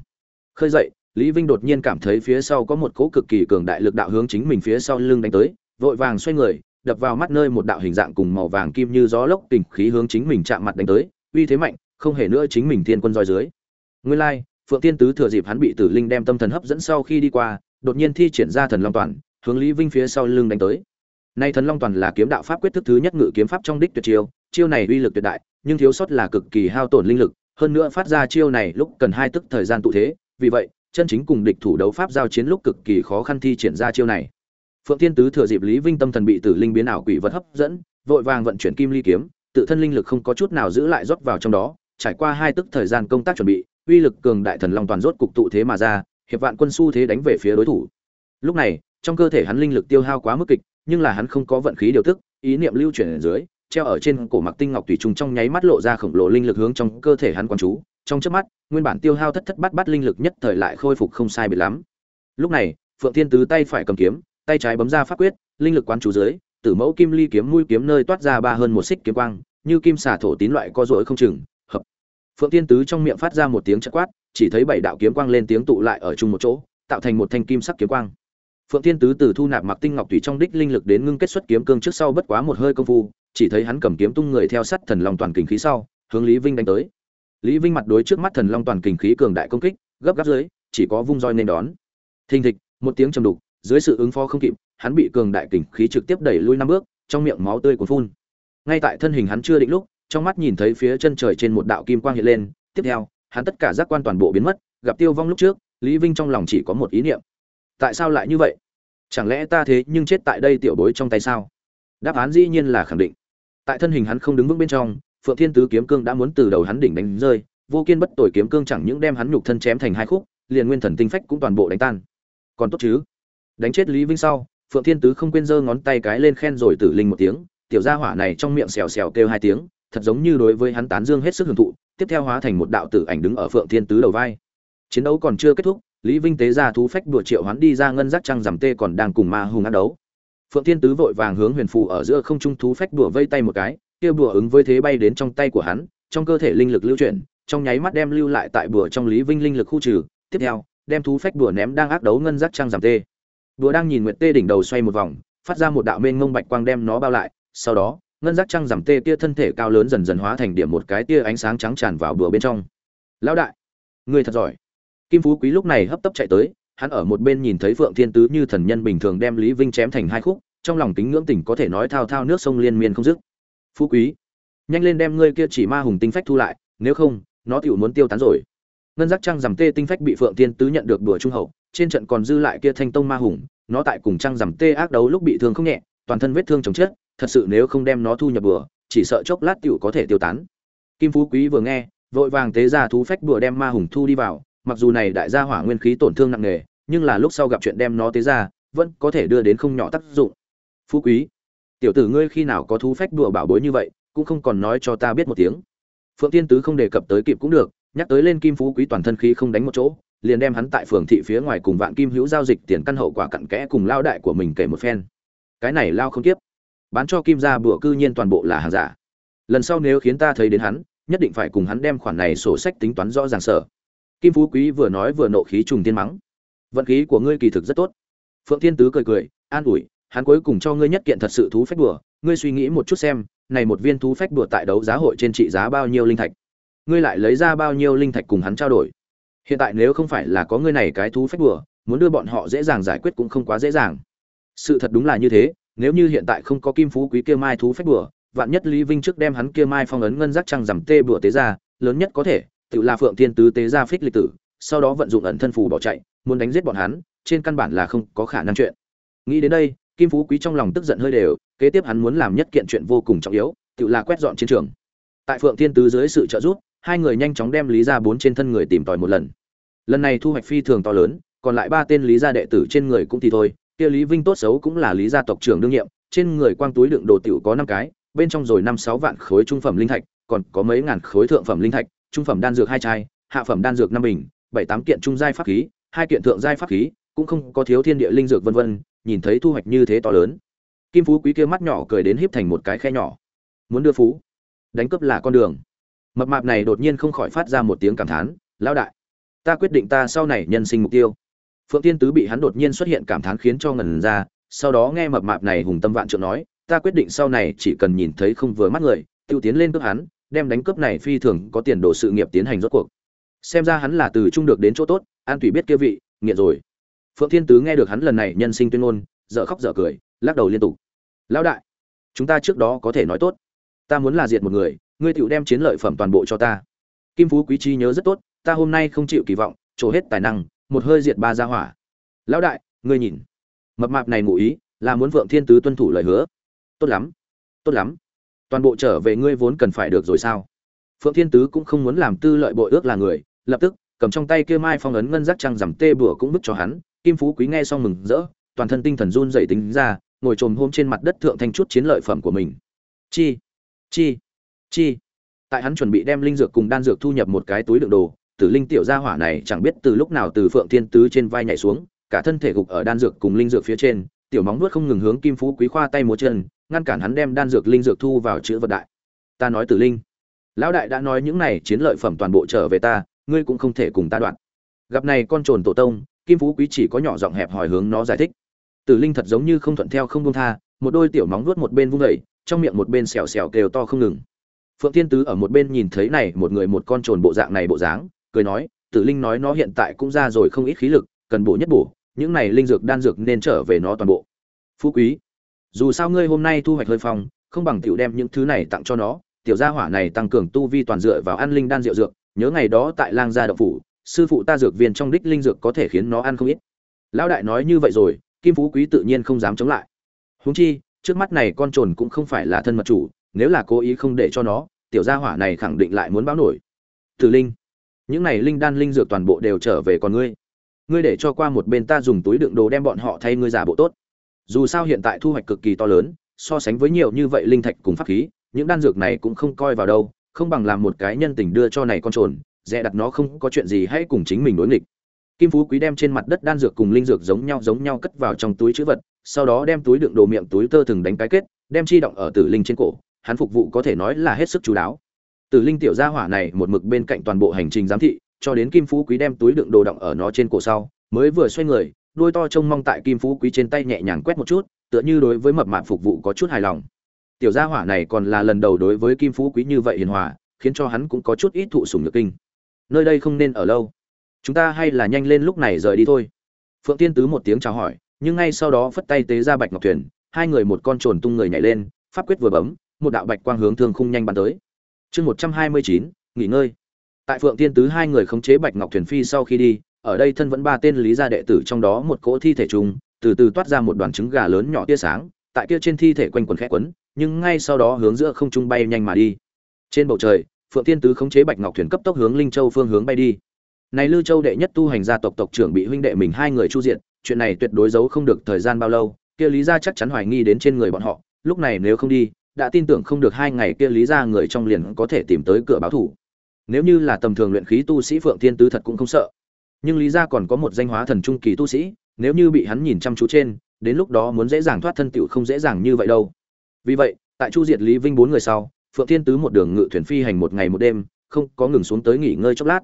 Khơi dậy, lý vinh đột nhiên cảm thấy phía sau có một cỗ cực kỳ cường đại lực đạo hướng chính mình phía sau lưng đánh tới, vội vàng xoay người, đập vào mắt nơi một đạo hình dạng cùng màu vàng kim như gió lốc tình khí hướng chính mình chạm mặt đánh tới, uy thế mạnh, không hề nữa chính mình thiên quân roi dưới. Nguyên lai phượng tiên tứ thừa dịp hắn bị tử linh đem tâm thần hấp dẫn sau khi đi qua, đột nhiên thi triển ra thần long toàn, hướng lý vinh phía sau lưng đánh tới. Nay thần long toàn là kiếm đạo pháp quyết thức thứ nhất ngự kiếm pháp trong đích tuyệt chiêu chiêu này uy lực tuyệt đại, nhưng thiếu sót là cực kỳ hao tổn linh lực, hơn nữa phát ra chiêu này lúc cần hai tức thời gian tụ thế, vì vậy, chân chính cùng địch thủ đấu pháp giao chiến lúc cực kỳ khó khăn thi triển ra chiêu này. Phượng tiên tứ thừa dịp lý vinh tâm thần bị tử linh biến ảo quỷ vật hấp dẫn, vội vàng vận chuyển kim ly kiếm, tự thân linh lực không có chút nào giữ lại rót vào trong đó, trải qua hai tức thời gian công tác chuẩn bị uy lực cường đại thần long toàn rốt cục tụ thế mà ra, hiệp vạn quân su thế đánh về phía đối thủ. Lúc này, trong cơ thể hắn linh lực tiêu hao quá mức kịch, nhưng là hắn không có vận khí điều tức, ý niệm lưu chuyển ở dưới, treo ở trên cổ mặc tinh ngọc tùy trùng trong nháy mắt lộ ra khổng lồ linh lực hướng trong cơ thể hắn quan chú. Trong chớp mắt, nguyên bản tiêu hao thất thất bát bát linh lực nhất thời lại khôi phục không sai biệt lắm. Lúc này, phượng thiên tứ tay phải cầm kiếm, tay trái bấm ra pháp quyết, linh lực quán chú dưới, tử mẫu kim ly kiếm mũi kiếm nơi toát ra ba hơn một xích kiếm quang, như kim xà thổ tín loại co rỗi không chừng phượng thiên tứ trong miệng phát ra một tiếng chất quát, chỉ thấy bảy đạo kiếm quang lên tiếng tụ lại ở chung một chỗ, tạo thành một thanh kim sắc kiếm quang. Phượng thiên tứ từ thu nạp mặc tinh ngọc tùy trong đích linh lực đến ngưng kết xuất kiếm cương trước sau bất quá một hơi công phu, chỉ thấy hắn cầm kiếm tung người theo sát thần long toàn kình khí sau, hướng lý vinh đánh tới. Lý vinh mặt đối trước mắt thần long toàn kình khí cường đại công kích, gấp gáp dưới, chỉ có vung roi nên đón. Thình thịch, một tiếng trầm đục, dưới sự ứng phó không kịp, hắn bị cường đại kình khí trực tiếp đẩy lui năm bước, trong miệng máu tươi cuốn phun. Ngay tại thân hình hắn chưa định lúc trong mắt nhìn thấy phía chân trời trên một đạo kim quang hiện lên, tiếp theo, hắn tất cả giác quan toàn bộ biến mất, gặp tiêu vong lúc trước, lý vinh trong lòng chỉ có một ý niệm. Tại sao lại như vậy? Chẳng lẽ ta thế nhưng chết tại đây tiểu bối trong tay sao? Đáp án dĩ nhiên là khẳng định. Tại thân hình hắn không đứng vững bên trong, phượng thiên tứ kiếm cương đã muốn từ đầu hắn đỉnh đánh rơi, vô kiên bất tội kiếm cương chẳng những đem hắn nhục thân chém thành hai khúc, liền nguyên thần tinh phách cũng toàn bộ đánh tan. Còn tốt chứ? Đánh chết lý vinh sau, phượng thiên tứ không quên giơ ngón tay cái lên khen rồi tử linh một tiếng, tiểu gia hỏa này trong miệng xèo xèo kêu hai tiếng thật giống như đối với hắn tán dương hết sức hưởng thụ, tiếp theo hóa thành một đạo tử ảnh đứng ở phượng thiên tứ đầu vai. Chiến đấu còn chưa kết thúc, lý vinh tế ra thú phách đùa triệu hắn đi ra ngân giác trăng rằm tê còn đang cùng ma hùng ác đấu. Phượng thiên tứ vội vàng hướng huyền phù ở giữa không trung thú phách đùa vây tay một cái, kia bùa ứng với thế bay đến trong tay của hắn, trong cơ thể linh lực lưu chuyển, trong nháy mắt đem lưu lại tại bùa trong lý vinh linh lực khu trừ, tiếp theo, đem thú phách đùa ném đang ác đấu ngân giác trăng rằm tê. Đùa đang nhìn nguyệt tê đỉnh đầu xoay một vòng, phát ra một đạo mênh ngông bạch quang đem nó bao lại, sau đó ngân giác trăng rằm tê tia thân thể cao lớn dần dần hóa thành điểm một cái tia ánh sáng trắng tràn vào đùa bên trong. Lão đại, người thật giỏi. Kim phú quý lúc này hấp tấp chạy tới, hắn ở một bên nhìn thấy phượng thiên tứ như thần nhân bình thường đem lý vinh chém thành hai khúc, trong lòng kính ngưỡng tỉnh có thể nói thao thao nước sông liên miên không dứt. Phú quý, nhanh lên đem ngươi kia chỉ ma hùng tinh phách thu lại, nếu không, nó tiểu muốn tiêu tán rồi. Ngân giác trăng rằm tê tinh phách bị phượng thiên tứ nhận được đùa trung hậu, trên trận còn dư lại kia thanh tông ma hùng, nó tại cùng trăng rằm tê ác đấu lúc bị thương không nhẹ, toàn thân vết thương chồng chết thật sự nếu không đem nó thu nhập bừa, chỉ sợ chốc lát tiểu có thể tiêu tán. Kim phú quý vừa nghe, vội vàng tế ra thú phách bừa đem ma hùng thu đi vào, mặc dù này đại gia hỏa nguyên khí tổn thương nặng nề, nhưng là lúc sau gặp chuyện đem nó tế ra, vẫn có thể đưa đến không nhỏ tác dụng. Phú quý, tiểu tử ngươi khi nào có thú phách đùa bảo bối như vậy, cũng không còn nói cho ta biết một tiếng. Phượng tiên tứ không đề cập tới kịp cũng được, nhắc tới lên kim phú quý toàn thân khí không đánh một chỗ, liền đem hắn tại phường thị phía ngoài cùng vạn kim hữu giao dịch tiền căn hậu quả cặn kẽ cùng lao đại của mình kể một phen. Cái này lao không tiếp bán cho kim Gia bữa cư nhiên toàn bộ là hàng giả. Lần sau nếu khiến ta thấy đến hắn, nhất định phải cùng hắn đem khoản này sổ sách tính toán rõ ràng sở. Kim phú quý vừa nói vừa nộ khí trùng tiên mắng. Vận khí của ngươi kỳ thực rất tốt. Phượng thiên tứ cười cười, an ủi, hắn cuối cùng cho ngươi nhất kiện thật sự thú phách đùa. Ngươi suy nghĩ một chút xem, này một viên thú phách đùa tại đấu giá hội trên trị giá bao nhiêu linh thạch? Ngươi lại lấy ra bao nhiêu linh thạch cùng hắn trao đổi? Hiện tại nếu không phải là có ngươi này cái thú phách đùa, muốn đưa bọn họ dễ dàng giải quyết cũng không quá dễ dàng. Sự thật đúng là như thế nếu như hiện tại không có kim phú quý kia mai thú phách đùa vạn nhất lý vinh trước đem hắn kia mai phong ấn ngân giác trăng rằm tê bùa tế ra, lớn nhất có thể, tự là phượng thiên tứ tế ra phích lịch tử, sau đó vận dụng ẩn thân phù bỏ chạy, muốn đánh giết bọn hắn, trên căn bản là không có khả năng chuyện. Nghĩ đến đây, kim phú quý trong lòng tức giận hơi đều, kế tiếp hắn muốn làm nhất kiện chuyện vô cùng trọng yếu, tự là quét dọn chiến trường. Tại phượng thiên tứ dưới sự trợ giúp, hai người nhanh chóng đem lý ra bốn trên thân người tìm tòi một lần. Lần này thu hoạch phi thường to lớn, còn lại ba tên lý gia đệ tử trên người cũng thì thôi kia lý vinh tốt xấu cũng là lý gia tộc trưởng đương nhiệm, trên người quang túi đựng đồ tiểu có năm cái, bên trong rồi năm sáu vạn khối trung phẩm linh thạch, còn có mấy ngàn khối thượng phẩm linh thạch, trung phẩm đan dược hai chai, hạ phẩm đan dược năm bình, bảy tám kiện trung giai pháp khí, hai kiện thượng giai pháp khí, cũng không có thiếu thiên địa linh dược vân vân, nhìn thấy thu hoạch như thế to lớn. Kim phú quý kia mắt nhỏ cười đến híp thành một cái khe nhỏ. Muốn đưa phú, đánh cướp là con đường. Mập mạp này đột nhiên không khỏi phát ra một tiếng cảm thán, lão đại, ta quyết định ta sau này nhân sinh mục tiêu phượng tiên tứ bị hắn đột nhiên xuất hiện cảm thán khiến cho ngần ra, sau đó nghe mập mạp này hùng tâm vạn trượng nói, ta quyết định sau này chỉ cần nhìn thấy không vừa mắt người, tiêu tiến lên cướp hắn, đem đánh cướp này phi thường có tiền đồ sự nghiệp tiến hành rốt cuộc. Xem ra hắn là từ trung được đến chỗ tốt, an tùy biết kia vị, nghiện rồi. Phượng thiên tứ nghe được hắn lần này nhân sinh tuyên ngôn, dở khóc dở cười, lắc đầu liên tục. Lão đại, chúng ta trước đó có thể nói tốt. Ta muốn là diệt một người, ngươi tựu đem chiến lợi phẩm toàn bộ cho ta. Kim phú quý chi nhớ rất tốt, ta hôm nay không chịu kỳ vọng, trổ hết tài năng một hơi diệt ba gia hỏa. Lão đại, ngươi nhìn. Mập mạp này ngụ ý là muốn vượng thiên tứ tuân thủ lời hứa. Tốt lắm tốt lắm. Toàn bộ trở về ngươi vốn cần phải được rồi sao? Phượng thiên tứ cũng không muốn làm tư lợi bội ước là người, lập tức, cầm trong tay kia mai phong ấn ngân giác trăng rằm tê bùa cũng bức cho hắn, kim phú quý nghe xong mừng rỡ, toàn thân tinh thần run dậy tính ra, ngồi trồm hôm trên mặt đất thượng thanh chút chiến lợi phẩm của mình. Chi chi chi. Tại hắn chuẩn bị đem linh dược cùng đan dược thu nhập một cái túi đựng đồ tử linh tiểu gia hỏa này chẳng biết từ lúc nào từ phượng thiên tứ trên vai nhảy xuống, cả thân thể gục ở đan dược cùng linh dược phía trên, tiểu móng nuốt không ngừng hướng kim phú quý khoa tay múa chân, ngăn cản hắn đem đan dược linh dược thu vào chữ vật đại. Ta nói tử linh, lão đại đã nói những này chiến lợi phẩm toàn bộ trở về ta, ngươi cũng không thể cùng ta đoạn. Gặp này con trồn tổ tông, kim phú quý chỉ có nhỏ giọng hẹp hỏi hướng nó giải thích. Tử linh thật giống như không thuận theo không công tha, một đôi tiểu móng nuốt một bên vung vẩy trong miệng một bên xèo xèo kêu to không ngừng. Phượng thiên tứ ở một bên nhìn thấy này một người một con trồn bộ dạng này bộ dáng cười nói, tử linh nói nó hiện tại cũng ra rồi không ít khí lực, cần bổ nhất bổ, những này linh dược đan dược nên trở về nó toàn bộ. Phú quý, dù sao ngươi hôm nay thu hoạch hơi phong, không bằng tiểu đem những thứ này tặng cho nó. Tiểu gia hỏa này tăng cường tu vi toàn dựa vào ăn linh đan rượu dược, nhớ ngày đó tại lang gia đậu phủ, sư phụ ta dược viên trong đích linh dược có thể khiến nó ăn không ít. Lão đại nói như vậy rồi, kim phú quý tự nhiên không dám chống lại. Huống chi, trước mắt này con trồn cũng không phải là thân mật chủ, nếu là cố ý không để cho nó, tiểu gia hỏa này khẳng định lại muốn báo nổi. Tử linh những này linh đan linh dược toàn bộ đều trở về còn ngươi. Ngươi để cho qua một bên ta dùng túi đựng đồ đem bọn họ thay ngươi giả bộ tốt. Dù sao hiện tại thu hoạch cực kỳ to lớn, so sánh với nhiều như vậy linh thạch cùng pháp khí, những đan dược này cũng không coi vào đâu, không bằng làm một cái nhân tình đưa cho này con trồn, dè đặt nó không có chuyện gì hãy cùng chính mình đối nghịch. Kim phú quý đem trên mặt đất đan dược cùng linh dược giống nhau giống nhau cất vào trong túi chữ vật, sau đó đem túi đựng đồ miệng túi tơ thừng đánh cái kết, đem chi động ở tử linh trên cổ, hắn phục vụ có thể nói là hết sức chú đáo tử linh tiểu gia hỏa này một mực bên cạnh toàn bộ hành trình giám thị, cho đến kim phú quý đem túi đựng đồ đọng ở nó trên cổ sau, mới vừa xoay người đuôi to trông mong tại kim phú quý trên tay nhẹ nhàng quét một chút, tựa như đối với mập mạp phục vụ có chút hài lòng. Tiểu gia hỏa này còn là lần đầu đối với kim phú quý như vậy hiền hòa, khiến cho hắn cũng có chút ít thụ sủng nhược kinh. Nơi đây không nên ở lâu. Chúng ta hay là nhanh lên lúc này rời đi thôi. Phượng tiên tứ một tiếng chào hỏi, nhưng ngay sau đó phất tay tế ra bạch ngọc thuyền, hai người một con trồn tung người nhảy lên, pháp quyết vừa bấm, một đạo bạch quang hướng thương khung nhanh bắn tới chương một trăm hai mươi chín nghỉ ngơi. Tại phượng tiên tứ hai người khống chế bạch ngọc thuyền phi sau khi đi ở đây thân vẫn ba tên lý gia đệ tử trong đó một cỗ thi thể trùng từ từ toát ra một đoàn trứng gà lớn nhỏ tia sáng tại kia trên thi thể quanh quần khẽ quấn nhưng ngay sau đó hướng giữa không trung bay nhanh mà đi. Trên bầu trời phượng tiên tứ khống chế bạch ngọc thuyền cấp tốc hướng linh châu phương hướng bay đi. Này Lưu Châu đệ nhất tu hành gia tộc tộc trưởng bị huynh đệ mình hai người chu diện, chuyện này tuyệt đối giấu không được thời gian bao lâu, kia Lý gia chắc chắn hoài nghi đến trên người bọn họ, lúc này nếu không đi, đã tin tưởng không được hai ngày kia Lý gia người trong liền có thể tìm tới cửa báo thủ. Nếu như là tầm thường luyện khí tu sĩ Phượng Thiên Tứ thật cũng không sợ. Nhưng Lý gia còn có một danh hóa thần trung kỳ tu sĩ, nếu như bị hắn nhìn chăm chú trên, đến lúc đó muốn dễ dàng thoát thân tiểu không dễ dàng như vậy đâu. Vì vậy, tại Chu Diệt Lý Vinh bốn người sau, Phượng Thiên Tứ một đường ngự thuyền phi hành một ngày một đêm, không có ngừng xuống tới nghỉ ngơi chốc lát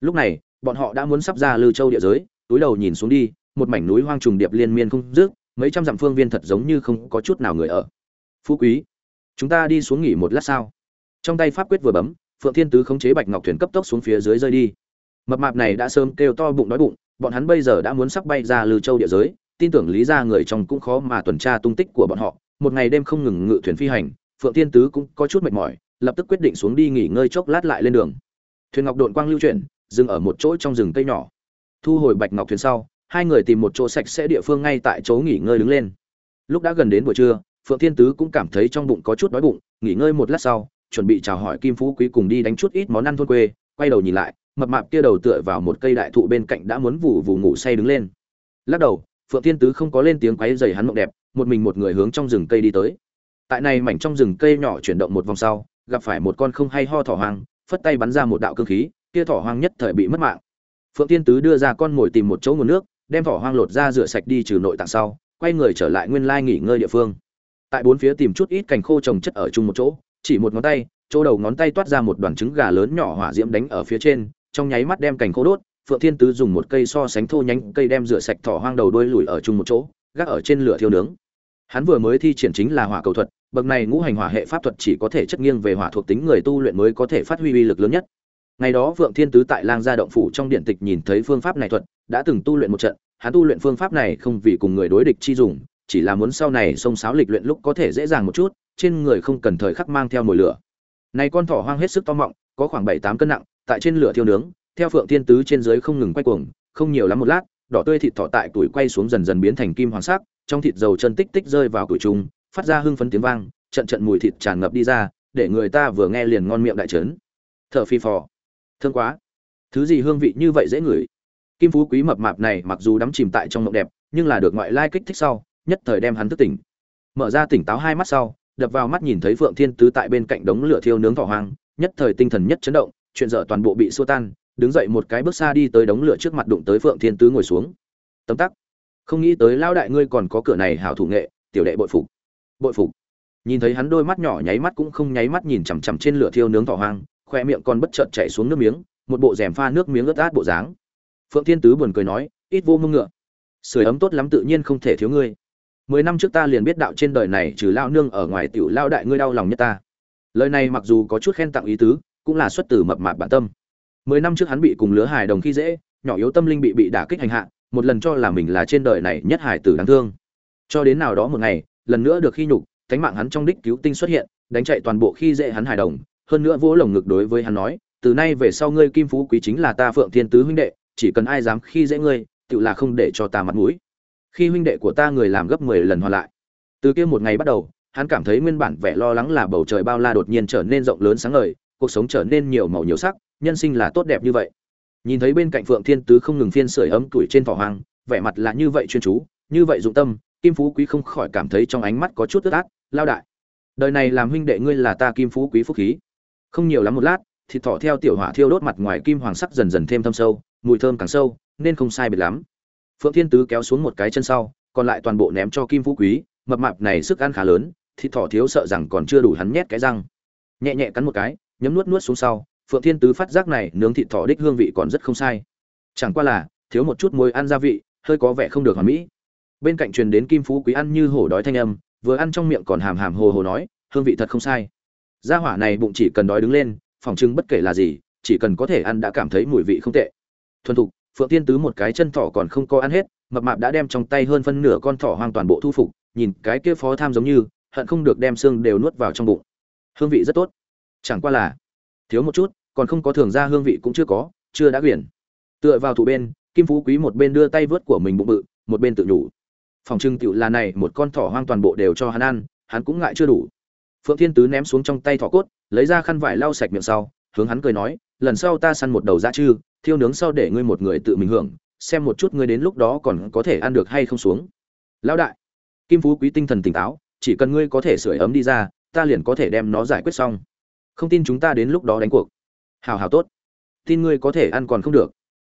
lúc này bọn họ đã muốn sắp ra lư châu địa giới túi đầu nhìn xuống đi một mảnh núi hoang trùng điệp liên miên không dứt mấy trăm dặm phương viên thật giống như không có chút nào người ở phú quý chúng ta đi xuống nghỉ một lát sao? Trong tay pháp quyết vừa bấm, phượng thiên tứ khống chế bạch ngọc thuyền cấp tốc xuống phía dưới rơi đi. Mập mạp này đã sớm kêu to bụng đói bụng, bọn hắn bây giờ đã muốn sắp bay ra lư châu địa giới, tin tưởng lý ra người trong cũng khó mà tuần tra tung tích của bọn họ. Một ngày đêm không ngừng ngự thuyền phi hành, phượng thiên tứ cũng có chút mệt mỏi, lập tức quyết định xuống đi nghỉ ngơi chốc lát lại lên đường. Thuyền ngọc đội quang lưu chuyển, dừng ở một chỗ trong rừng cây nhỏ. Thu hồi bạch ngọc thuyền sau, hai người tìm một chỗ sạch sẽ địa phương ngay tại chỗ nghỉ ngơi đứng lên. Lúc đã gần đến buổi trưa phượng thiên tứ cũng cảm thấy trong bụng có chút đói bụng, nghỉ ngơi một lát sau, chuẩn bị chào hỏi kim phú quý cùng đi đánh chút ít món ăn thôn quê, quay đầu nhìn lại, mập mạp kia đầu tựa vào một cây đại thụ bên cạnh đã muốn vụ vụ ngủ say đứng lên. Lắc đầu, phượng thiên tứ không có lên tiếng quáy dày hắn mộng đẹp, một mình một người hướng trong rừng cây đi tới. Tại này mảnh trong rừng cây nhỏ chuyển động một vòng sau, gặp phải một con không hay ho thỏ hoang, phất tay bắn ra một đạo cương khí, kia thỏ hoang nhất thời bị mất mạng. Phượng Thiên tứ đưa ra con mồi tìm một chỗ nguồn nước, đem thỏ hoang lột ra rửa sạch đi trừ nội tạng sau, quay người trở lại nguyên lai nghỉ ngơi địa phương tại bốn phía tìm chút ít cành khô trồng chất ở chung một chỗ, chỉ một ngón tay, chỗ đầu ngón tay toát ra một đoàn trứng gà lớn nhỏ hỏa diễm đánh ở phía trên, trong nháy mắt đem cành khô đốt, phượng thiên tứ dùng một cây so sánh thô nhánh cây đem rửa sạch thỏ hoang đầu đuôi lùi ở chung một chỗ, gác ở trên lửa thiêu nướng. Hắn vừa mới thi triển chính là hỏa cầu thuật, bậc này ngũ hành hỏa hệ pháp thuật chỉ có thể chất nghiêng về hỏa thuộc tính người tu luyện mới có thể phát huy uy lực lớn nhất. Ngày đó vượng thiên tứ tại lang gia động phủ trong điện tịch nhìn thấy phương pháp này thuật, đã từng tu luyện một trận, hắn tu luyện phương pháp này không vì cùng người đối địch chi dùng chỉ là muốn sau này sông sáo lịch luyện lúc có thể dễ dàng một chút, trên người không cần thời khắc mang theo mồi lửa. Này con thỏ hoang hết sức to mọng, có khoảng bảy tám cân nặng, tại trên lửa thiêu nướng, theo phượng thiên tứ trên dưới không ngừng quay cuồng, không nhiều lắm một lát, đỏ tươi thịt thỏ tại tuổi quay xuống dần dần biến thành kim hoàng sắc, trong thịt dầu chân tích tích rơi vào tuổi trung, phát ra hưng phấn tiếng vang, trận trận mùi thịt tràn ngập đi ra, để người ta vừa nghe liền ngon miệng đại trấn. Thở phi phò. Thương quá. Thứ gì hương vị như vậy dễ ngửi? Kim phú quý mập mạp này mặc dù đắm chìm tại trong mộng đẹp, nhưng là được ngoại lai kích thích sau nhất thời đem hắn thức tỉnh. Mở ra tỉnh táo hai mắt sau, đập vào mắt nhìn thấy phượng thiên tứ tại bên cạnh đống lửa thiêu nướng thỏ hoang, nhất thời tinh thần nhất chấn động, chuyện dở toàn bộ bị xua tan, đứng dậy một cái bước xa đi tới đống lửa trước mặt đụng tới phượng thiên tứ ngồi xuống. Tấm tắc. Không nghĩ tới Lão đại ngươi còn có cửa này hảo thủ nghệ, tiểu đệ bội phục. Bội phục. Nhìn thấy hắn đôi mắt nhỏ nháy mắt cũng không nháy mắt nhìn chằm chằm trên lửa thiêu nướng thỏ hoang, khoe miệng còn bất chợt chảy xuống nước miếng, một bộ rèm pha nước miếng ướt át bộ dáng. Phượng thiên tứ buồn cười nói, ít vô mông ngựa. Sưởi ấm tốt lắm tự nhiên không thể thiếu ngươi mười năm trước ta liền biết đạo trên đời này trừ lao nương ở ngoài tiểu lao đại ngươi đau lòng nhất ta. Lời này mặc dù có chút khen tặng ý tứ, cũng là xuất từ mập mạp bản tâm. Mười năm trước hắn bị cùng lứa hài đồng khi dễ, nhỏ yếu tâm linh bị bị đả kích hành hạ, một lần cho là mình là trên đời này nhất hài tử đáng thương. Cho đến nào đó một ngày, lần nữa được khi nhục cánh mạng hắn trong đích cứu tinh xuất hiện, đánh chạy toàn bộ khi dễ hắn hài đồng. Hơn nữa vỗ lồng ngực đối với hắn nói, từ nay về sau ngươi kim phú quý chính là ta phượng thiên tứ huynh đệ, chỉ cần ai dám khi dễ ngươi tự là không để cho ta mặt mũi khi huynh đệ của ta người làm gấp mười lần hoàn lại. Từ kia một ngày bắt đầu, hắn cảm thấy nguyên bản vẻ lo lắng là bầu trời bao la đột nhiên trở nên rộng lớn sáng ngời, cuộc sống trở nên nhiều màu nhiều sắc, nhân sinh là tốt đẹp như vậy. Nhìn thấy bên cạnh phượng thiên tứ không ngừng phiên sưởi ấm tuổi trên thỏ hoang, vẻ mặt là như vậy chuyên chú, như vậy dụng tâm, kim phú quý không khỏi cảm thấy trong ánh mắt có chút tức ác lao đại. Đời này làm huynh đệ ngươi là ta kim phú quý phúc khí. Không nhiều lắm một lát, thịt thỏ theo tiểu hỏa thiêu đốt mặt ngoài kim hoàng sắc dần dần thêm thâm sâu, mùi thơm càng sâu, nên không sai biệt lắm phượng thiên tứ kéo xuống một cái chân sau, còn lại toàn bộ ném cho kim phú quý, mập mạp này sức ăn khá lớn, thịt thỏ thiếu sợ rằng còn chưa đủ hắn nhét cái răng. Nhẹ nhẹ cắn một cái, nhấm nuốt nuốt xuống sau, phượng thiên tứ phát giác này, nướng thịt thỏ đích hương vị còn rất không sai. Chẳng qua là, thiếu một chút muối ăn gia vị, hơi có vẻ không được hoàn mỹ. Bên cạnh truyền đến kim phú quý ăn như hổ đói thanh âm, vừa ăn trong miệng còn hàm hàm hồ hồ nói, hương vị thật không sai. Gia hỏa này bụng chỉ cần đói đứng lên, phòng trưng bất kể là gì, chỉ cần có thể ăn đã cảm thấy mùi vị không tệ. Thuần thục phượng tiên tứ một cái chân thỏ còn không có ăn hết, mập mạp đã đem trong tay hơn phân nửa con thỏ hoang toàn bộ thu phục, nhìn cái kia phó tham giống như, hận không được đem xương đều nuốt vào trong bụng. Hương vị rất tốt. Chẳng qua là, thiếu một chút, còn không có thường ra hương vị cũng chưa có, chưa đã quyển. Tựa vào thủ bên, kim phú quý một bên đưa tay vớt của mình bụng bự, một bên tự nhủ. Phòng trưng tựu là này, một con thỏ hoang toàn bộ đều cho hắn ăn, hắn cũng ngại chưa đủ. Phượng thiên tứ ném xuống trong tay thỏ cốt, lấy ra khăn vải lau sạch miệng sau, hướng hắn cười nói, lần sau ta săn một đầu dã chư thiêu nướng sau để ngươi một người tự mình hưởng, xem một chút ngươi đến lúc đó còn có thể ăn được hay không xuống. Lão đại, kim phú quý tinh thần tỉnh táo, chỉ cần ngươi có thể sửa ấm đi ra, ta liền có thể đem nó giải quyết xong. Không tin chúng ta đến lúc đó đánh cuộc. Hào hào tốt. Tin ngươi có thể ăn còn không được.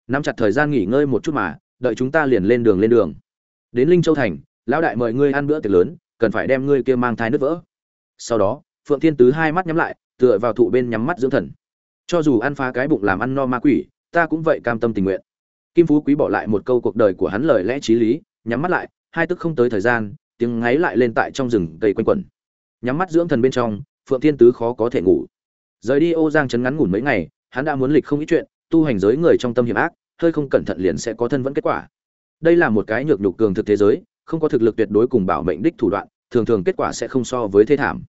Nắm chặt thời gian nghỉ ngơi một chút mà, đợi chúng ta liền lên đường lên đường. Đến linh châu thành, lão đại mời ngươi ăn bữa tiệc lớn, cần phải đem ngươi kia mang thai nứt vỡ. Sau đó, phượng thiên tứ hai mắt nhắm lại, tựa vào thụ bên nhắm mắt dưỡng thần. Cho dù ăn phá cái bụng làm ăn no ma quỷ ta cũng vậy cam tâm tình nguyện. Kim phú quý bỏ lại một câu cuộc đời của hắn lời lẽ t r í lý, nhắm mắt lại, hai tức không tới thời gian, tiếng ngáy lại lên tại trong rừng cây quanh quẩn. Nhắm mắt dưỡng thần bên trong, phượng thiên tứ khó có thể ngủ. Rời đi ô giang chấn ngắn ngủn mấy ngày, hắn đã muốn lịch không ít chuyện, tu hành giới người trong tâm hiểm ác, hơi không cẩn thận liền sẽ có thân vẫn kết quả. Đây là một cái nhược nhục cường thực thế giới, không có thực lực tuyệt đối cùng bảo mệnh đích thủ đoạn, thường thường kết quả sẽ không so với thế thảm.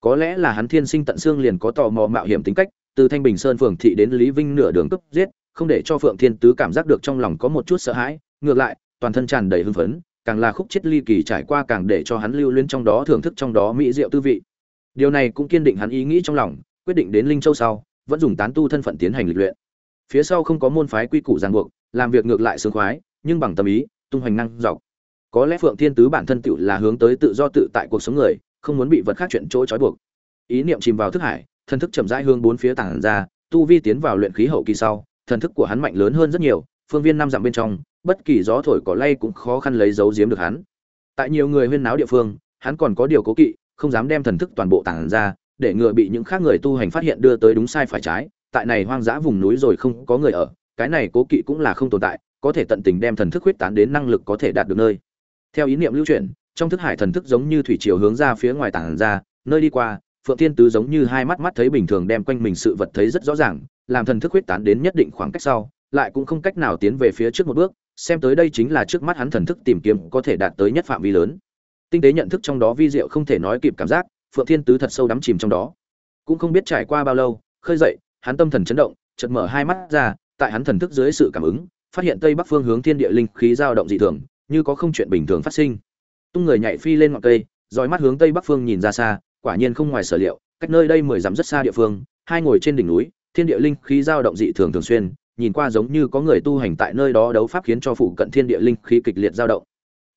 Có lẽ là hắn thiên sinh tận xương liền có tò mò mạo hiểm tính cách từ thanh bình sơn phường thị đến lý vinh nửa đường cấp giết, không để cho phượng thiên tứ cảm giác được trong lòng có một chút sợ hãi, ngược lại, toàn thân tràn đầy hưng phấn, càng là khúc chết ly kỳ trải qua càng để cho hắn lưu luyến trong đó thưởng thức trong đó mỹ diệu tư vị. Điều này cũng kiên định hắn ý nghĩ trong lòng, quyết định đến linh châu sau, vẫn dùng tán tu thân phận tiến hành lịch luyện. Phía sau không có môn phái quy củ ràng buộc, làm việc ngược lại sướng khoái, nhưng bằng tâm ý, tung hoành năng dọc. Có lẽ phượng thiên tứ bản thân tựu là hướng tới tự do tự tại cuộc sống người, không muốn bị vật khác chuyện chỗ trói buộc. Ý niệm chìm vào thức hải thần thức chậm rãi hướng bốn phía tản ra, tu vi tiến vào luyện khí hậu kỳ sau, thần thức của hắn mạnh lớn hơn rất nhiều, phương viên năm dặm bên trong, bất kỳ gió thổi cỏ lay cũng khó khăn lấy giấu giếm được hắn. Tại nhiều người huyên náo địa phương, hắn còn có điều cố kỵ, không dám đem thần thức toàn bộ tản ra, để ngừa bị những khác người tu hành phát hiện đưa tới đúng sai phải trái, tại này hoang dã vùng núi rồi không có người ở, cái này cố kỵ cũng là không tồn tại, có thể tận tình đem thần thức huyết tán đến năng lực có thể đạt được nơi. Theo ý niệm lưu chuyển trong thức hải thần thức giống như thủy chiều hướng ra phía ngoài tản ra, nơi đi qua phượng thiên tứ giống như hai mắt mắt thấy bình thường đem quanh mình sự vật thấy rất rõ ràng, làm thần thức huyết tán đến nhất định khoảng cách sau, lại cũng không cách nào tiến về phía trước một bước, xem tới đây chính là trước mắt hắn thần thức tìm kiếm có thể đạt tới nhất phạm vi lớn. Tinh tế nhận thức trong đó vi diệu không thể nói kịp cảm giác, phượng thiên tứ thật sâu đắm chìm trong đó. Cũng không biết trải qua bao lâu, khơi dậy, hắn tâm thần chấn động, chợt mở hai mắt ra, tại hắn thần thức dưới sự cảm ứng, phát hiện tây bắc phương hướng thiên địa linh khí dao động dị thường, như có không chuyện bình thường phát sinh. Tung người nhảy phi lên ngọn cây dõi mắt hướng tây bắc phương nhìn ra xa quả nhiên không ngoài sở liệu, cách nơi đây mười dặm rất xa địa phương, hai ngồi trên đỉnh núi, thiên địa linh khí dao động dị thường thường xuyên, nhìn qua giống như có người tu hành tại nơi đó đấu pháp khiến cho phụ cận thiên địa linh khí kịch liệt dao động.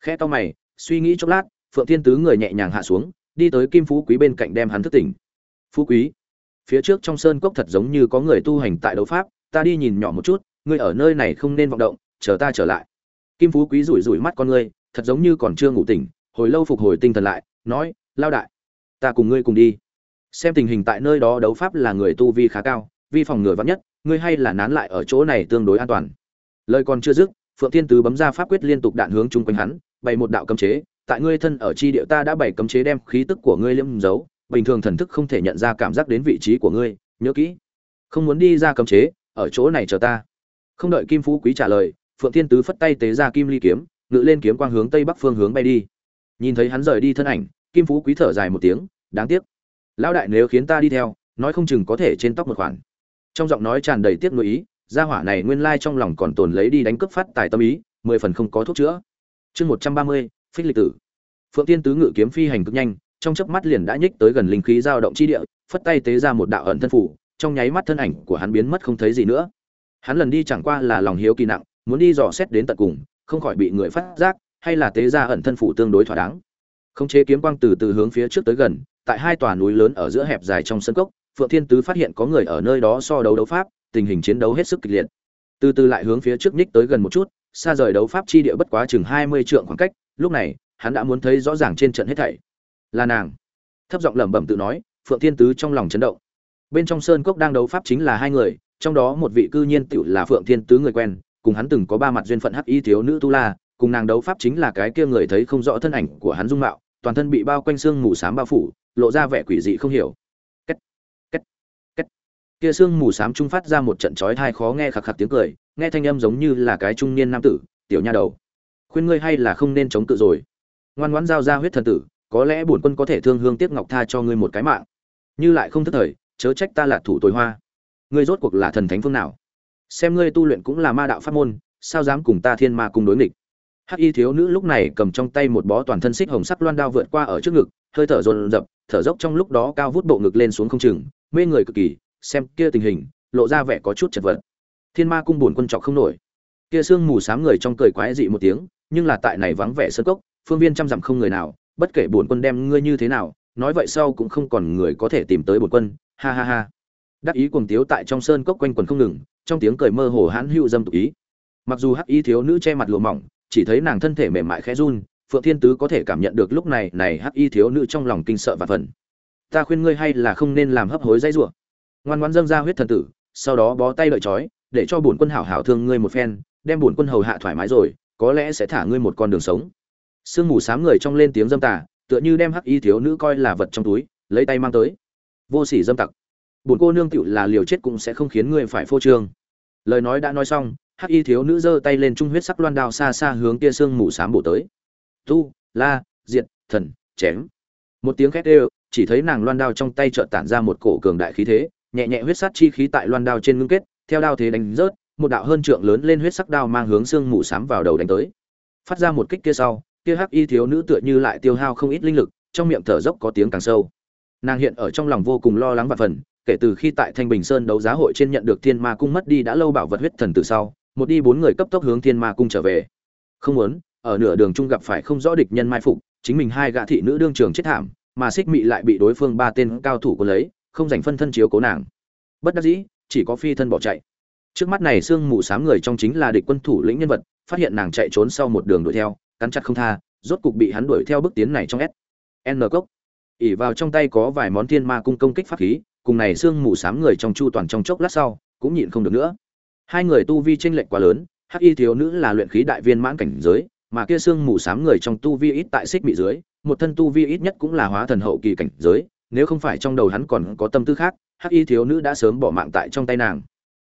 Khe to mày, suy nghĩ chốc lát, phượng thiên tứ người nhẹ nhàng hạ xuống, đi tới kim phú quý bên cạnh đem hắn thức tỉnh. Phú quý, phía trước trong sơn cốc thật giống như có người tu hành tại đấu pháp, ta đi nhìn nhỏ một chút, ngươi ở nơi này không nên vọng động, chờ ta trở lại. Kim phú quý rủi rủi mắt con ngươi, thật giống như còn chưa ngủ tỉnh, hồi lâu phục hồi tinh thần lại, nói, lao đại ta cùng ngươi cùng đi. Xem tình hình tại nơi đó đấu pháp là người tu vi khá cao, vi phòng ngừa vắn nhất, ngươi hay là nán lại ở chỗ này tương đối an toàn. Lời còn chưa dứt, phượng thiên tứ bấm ra pháp quyết liên tục đạn hướng chung quanh hắn, bày một đạo cấm chế, tại ngươi thân ở chi địa ta đã bày cấm chế đem khí tức của ngươi liễm giấu, bình thường thần thức không thể nhận ra cảm giác đến vị trí của ngươi, nhớ kỹ. Không muốn đi ra cấm chế, ở chỗ này chờ ta. Không đợi kim phú quý trả lời, phượng thiên tứ phất tay tế ra kim ly kiếm, ngự lên kiếm quang hướng tây bắc phương hướng bay đi. Nhìn thấy hắn rời đi thân ảnh kim phú quý thở dài một tiếng, đáng tiếc. Lão đại nếu khiến ta đi theo, nói không chừng có thể trên tóc một khoản. Trong giọng nói tràn đầy tiếc nuối ý, gia hỏa này nguyên lai trong lòng còn tồn lấy đi đánh cướp phát tài tâm ý, mười phần không có thuốc chữa. Chương một trăm ba mươi, phích lịch tử. Phượng tiên tứ ngự kiếm phi hành cực nhanh, trong chớp mắt liền đã nhích tới gần linh khí dao động chi địa, phất tay tế ra một đạo ẩn thân phủ, trong nháy mắt thân ảnh của hắn biến mất không thấy gì nữa. Hắn lần đi chẳng qua là lòng hiếu kỳ nặng, muốn đi dò xét đến tận cùng, không khỏi bị người phát giác, hay là tế ra ẩn thân phủ tương đối thỏa đáng khống chế kiếm quang từ từ hướng phía trước tới gần, tại hai tòa núi lớn ở giữa hẹp dài trong sân cốc, phượng thiên tứ phát hiện có người ở nơi đó so đấu đấu pháp, tình hình chiến đấu hết sức kịch liệt. Từ từ lại hướng phía trước nhích tới gần một chút, xa rời đấu pháp chi địa bất quá chừng hai mươi trượng khoảng cách, lúc này, hắn đã muốn thấy rõ ràng trên trận hết thảy. Là nàng. Thấp giọng lẩm bẩm tự nói, phượng thiên tứ trong lòng chấn động. Bên trong sơn cốc đang đấu pháp chính là hai người, trong đó một vị cư nhiên tựu là phượng thiên tứ người quen, cùng hắn từng có ba mặt duyên phận hắc y thiếu nữ tu la cùng nàng đấu pháp chính là cái kia người thấy không rõ thân ảnh của hắn dung mạo, toàn thân bị bao quanh xương mù xám bao phủ, lộ ra vẻ quỷ dị không hiểu Kết. Kết. Kết. kia xương mù xám trung phát ra một trận chói tai khó nghe khạc khạc tiếng cười, nghe thanh âm giống như là cái trung niên nam tử, tiểu nha đầu, khuyên ngươi hay là không nên chống cự rồi ngoan ngoãn giao ra huyết thần tử, có lẽ bổn quân có thể thương hương tiếc ngọc tha cho ngươi một cái mạng như lại không thất thời, chớ trách ta là thủ tối hoa ngươi rốt cuộc là thần thánh phương nào xem ngươi tu luyện cũng là ma đạo pháp môn, sao dám cùng ta thiên ma cùng đối nghịch hắc y thiếu nữ lúc này cầm trong tay một bó toàn thân xích hồng sắc loan đao vượt qua ở trước ngực, hơi thở dồn dập, thở dốc trong lúc đó cao vút bộ ngực lên xuống không chừng, mê người cực kỳ, xem kia tình hình, lộ ra vẻ có chút chật vật. Thiên ma cung buồn quân trọc không nổi. Kia sương mù sám người trong cười quái dị một tiếng, nhưng là tại này vắng vẻ sơn cốc, phương viên trăm dặm không người nào, bất kể buồn quân đem ngươi như thế nào, nói vậy sau cũng không còn người có thể tìm tới buồn quân, ha ha ha. Đắc ý cuồng tiếu tại trong sơn cốc quanh quần không ngừng, trong tiếng cười mơ hồ hãn hữu dâm tục ý. Mặc dù hắc y thiếu nữ che mặt lụa mỏng chỉ thấy nàng thân thể mềm mại khẽ run, phượng thiên tứ có thể cảm nhận được lúc này này hắc y thiếu nữ trong lòng kinh sợ và phần ta khuyên ngươi hay là không nên làm hấp hối dây rủa. Ngoan ngoãn dâng ra huyết thần tử, sau đó bó tay lợi chói để cho bổn quân hảo hảo thương ngươi một phen, đem bổn quân hầu hạ thoải mái rồi, có lẽ sẽ thả ngươi một con đường sống. Sương mù sám người trong lên tiếng dâm tà, tựa như đem hắc y thiếu nữ coi là vật trong túi, lấy tay mang tới. Vô sỉ dâm tặc. Bổn cô nương tựu là liều chết cũng sẽ không khiến ngươi phải phô trương. Lời nói đã nói xong hắc y thiếu nữ giơ tay lên trung huyết sắc loan đao xa xa hướng kia sương mù sám bổ tới. Tu, la, diệt, thần, chém. Một tiếng khét ê chỉ thấy nàng loan đao trong tay chợt tản ra một cổ cường đại khí thế, nhẹ nhẹ huyết sắc chi khí tại loan đao trên ngưng kết, theo đao thế đánh rớt, một đạo hơn trượng lớn lên huyết sắc đao mang hướng xương mù xám vào đầu đánh tới. Phát ra một kích kia sau, kia hắc y thiếu nữ tựa như lại tiêu hao không ít linh lực, trong miệng thở dốc có tiếng càng sâu. Nàng hiện ở trong lòng vô cùng lo lắng và phần kể từ khi tại thanh bình sơn đấu giá hội trên nhận được thiên ma cung mất đi đã lâu bảo vật huyết thần từ sau một đi bốn người cấp tốc hướng thiên ma cung trở về. Không muốn, ở nửa đường chung gặp phải không rõ địch nhân mai phục, chính mình hai gã thị nữ đương trường chết thảm, mà xích mị lại bị đối phương ba tên cao thủ có lấy, không dành phân thân chiếu cố nàng. Bất đắc dĩ, chỉ có phi thân bỏ chạy. Trước mắt này sương mù sám người trong chính là địch quân thủ lĩnh nhân vật, phát hiện nàng chạy trốn sau một đường đuổi theo, cắn chặt không tha, rốt cục bị hắn đuổi theo bước tiến này trong s n cốc. Ỉ vào trong tay có vài món thiên ma cung công kích pháp khí, cùng này sương mù sám người trong chu toàn trong chốc lát sau, cũng nhịn không được nữa hai người tu vi tranh lệch quá lớn, hắc y thiếu nữ là luyện khí đại viên mãn cảnh giới, mà kia sương mù sám người trong tu vi ít tại xích bị dưới, một thân tu vi ít nhất cũng là hóa thần hậu kỳ cảnh giới, nếu không phải trong đầu hắn còn có tâm tư khác, hắc y thiếu nữ đã sớm bỏ mạng tại trong tay nàng.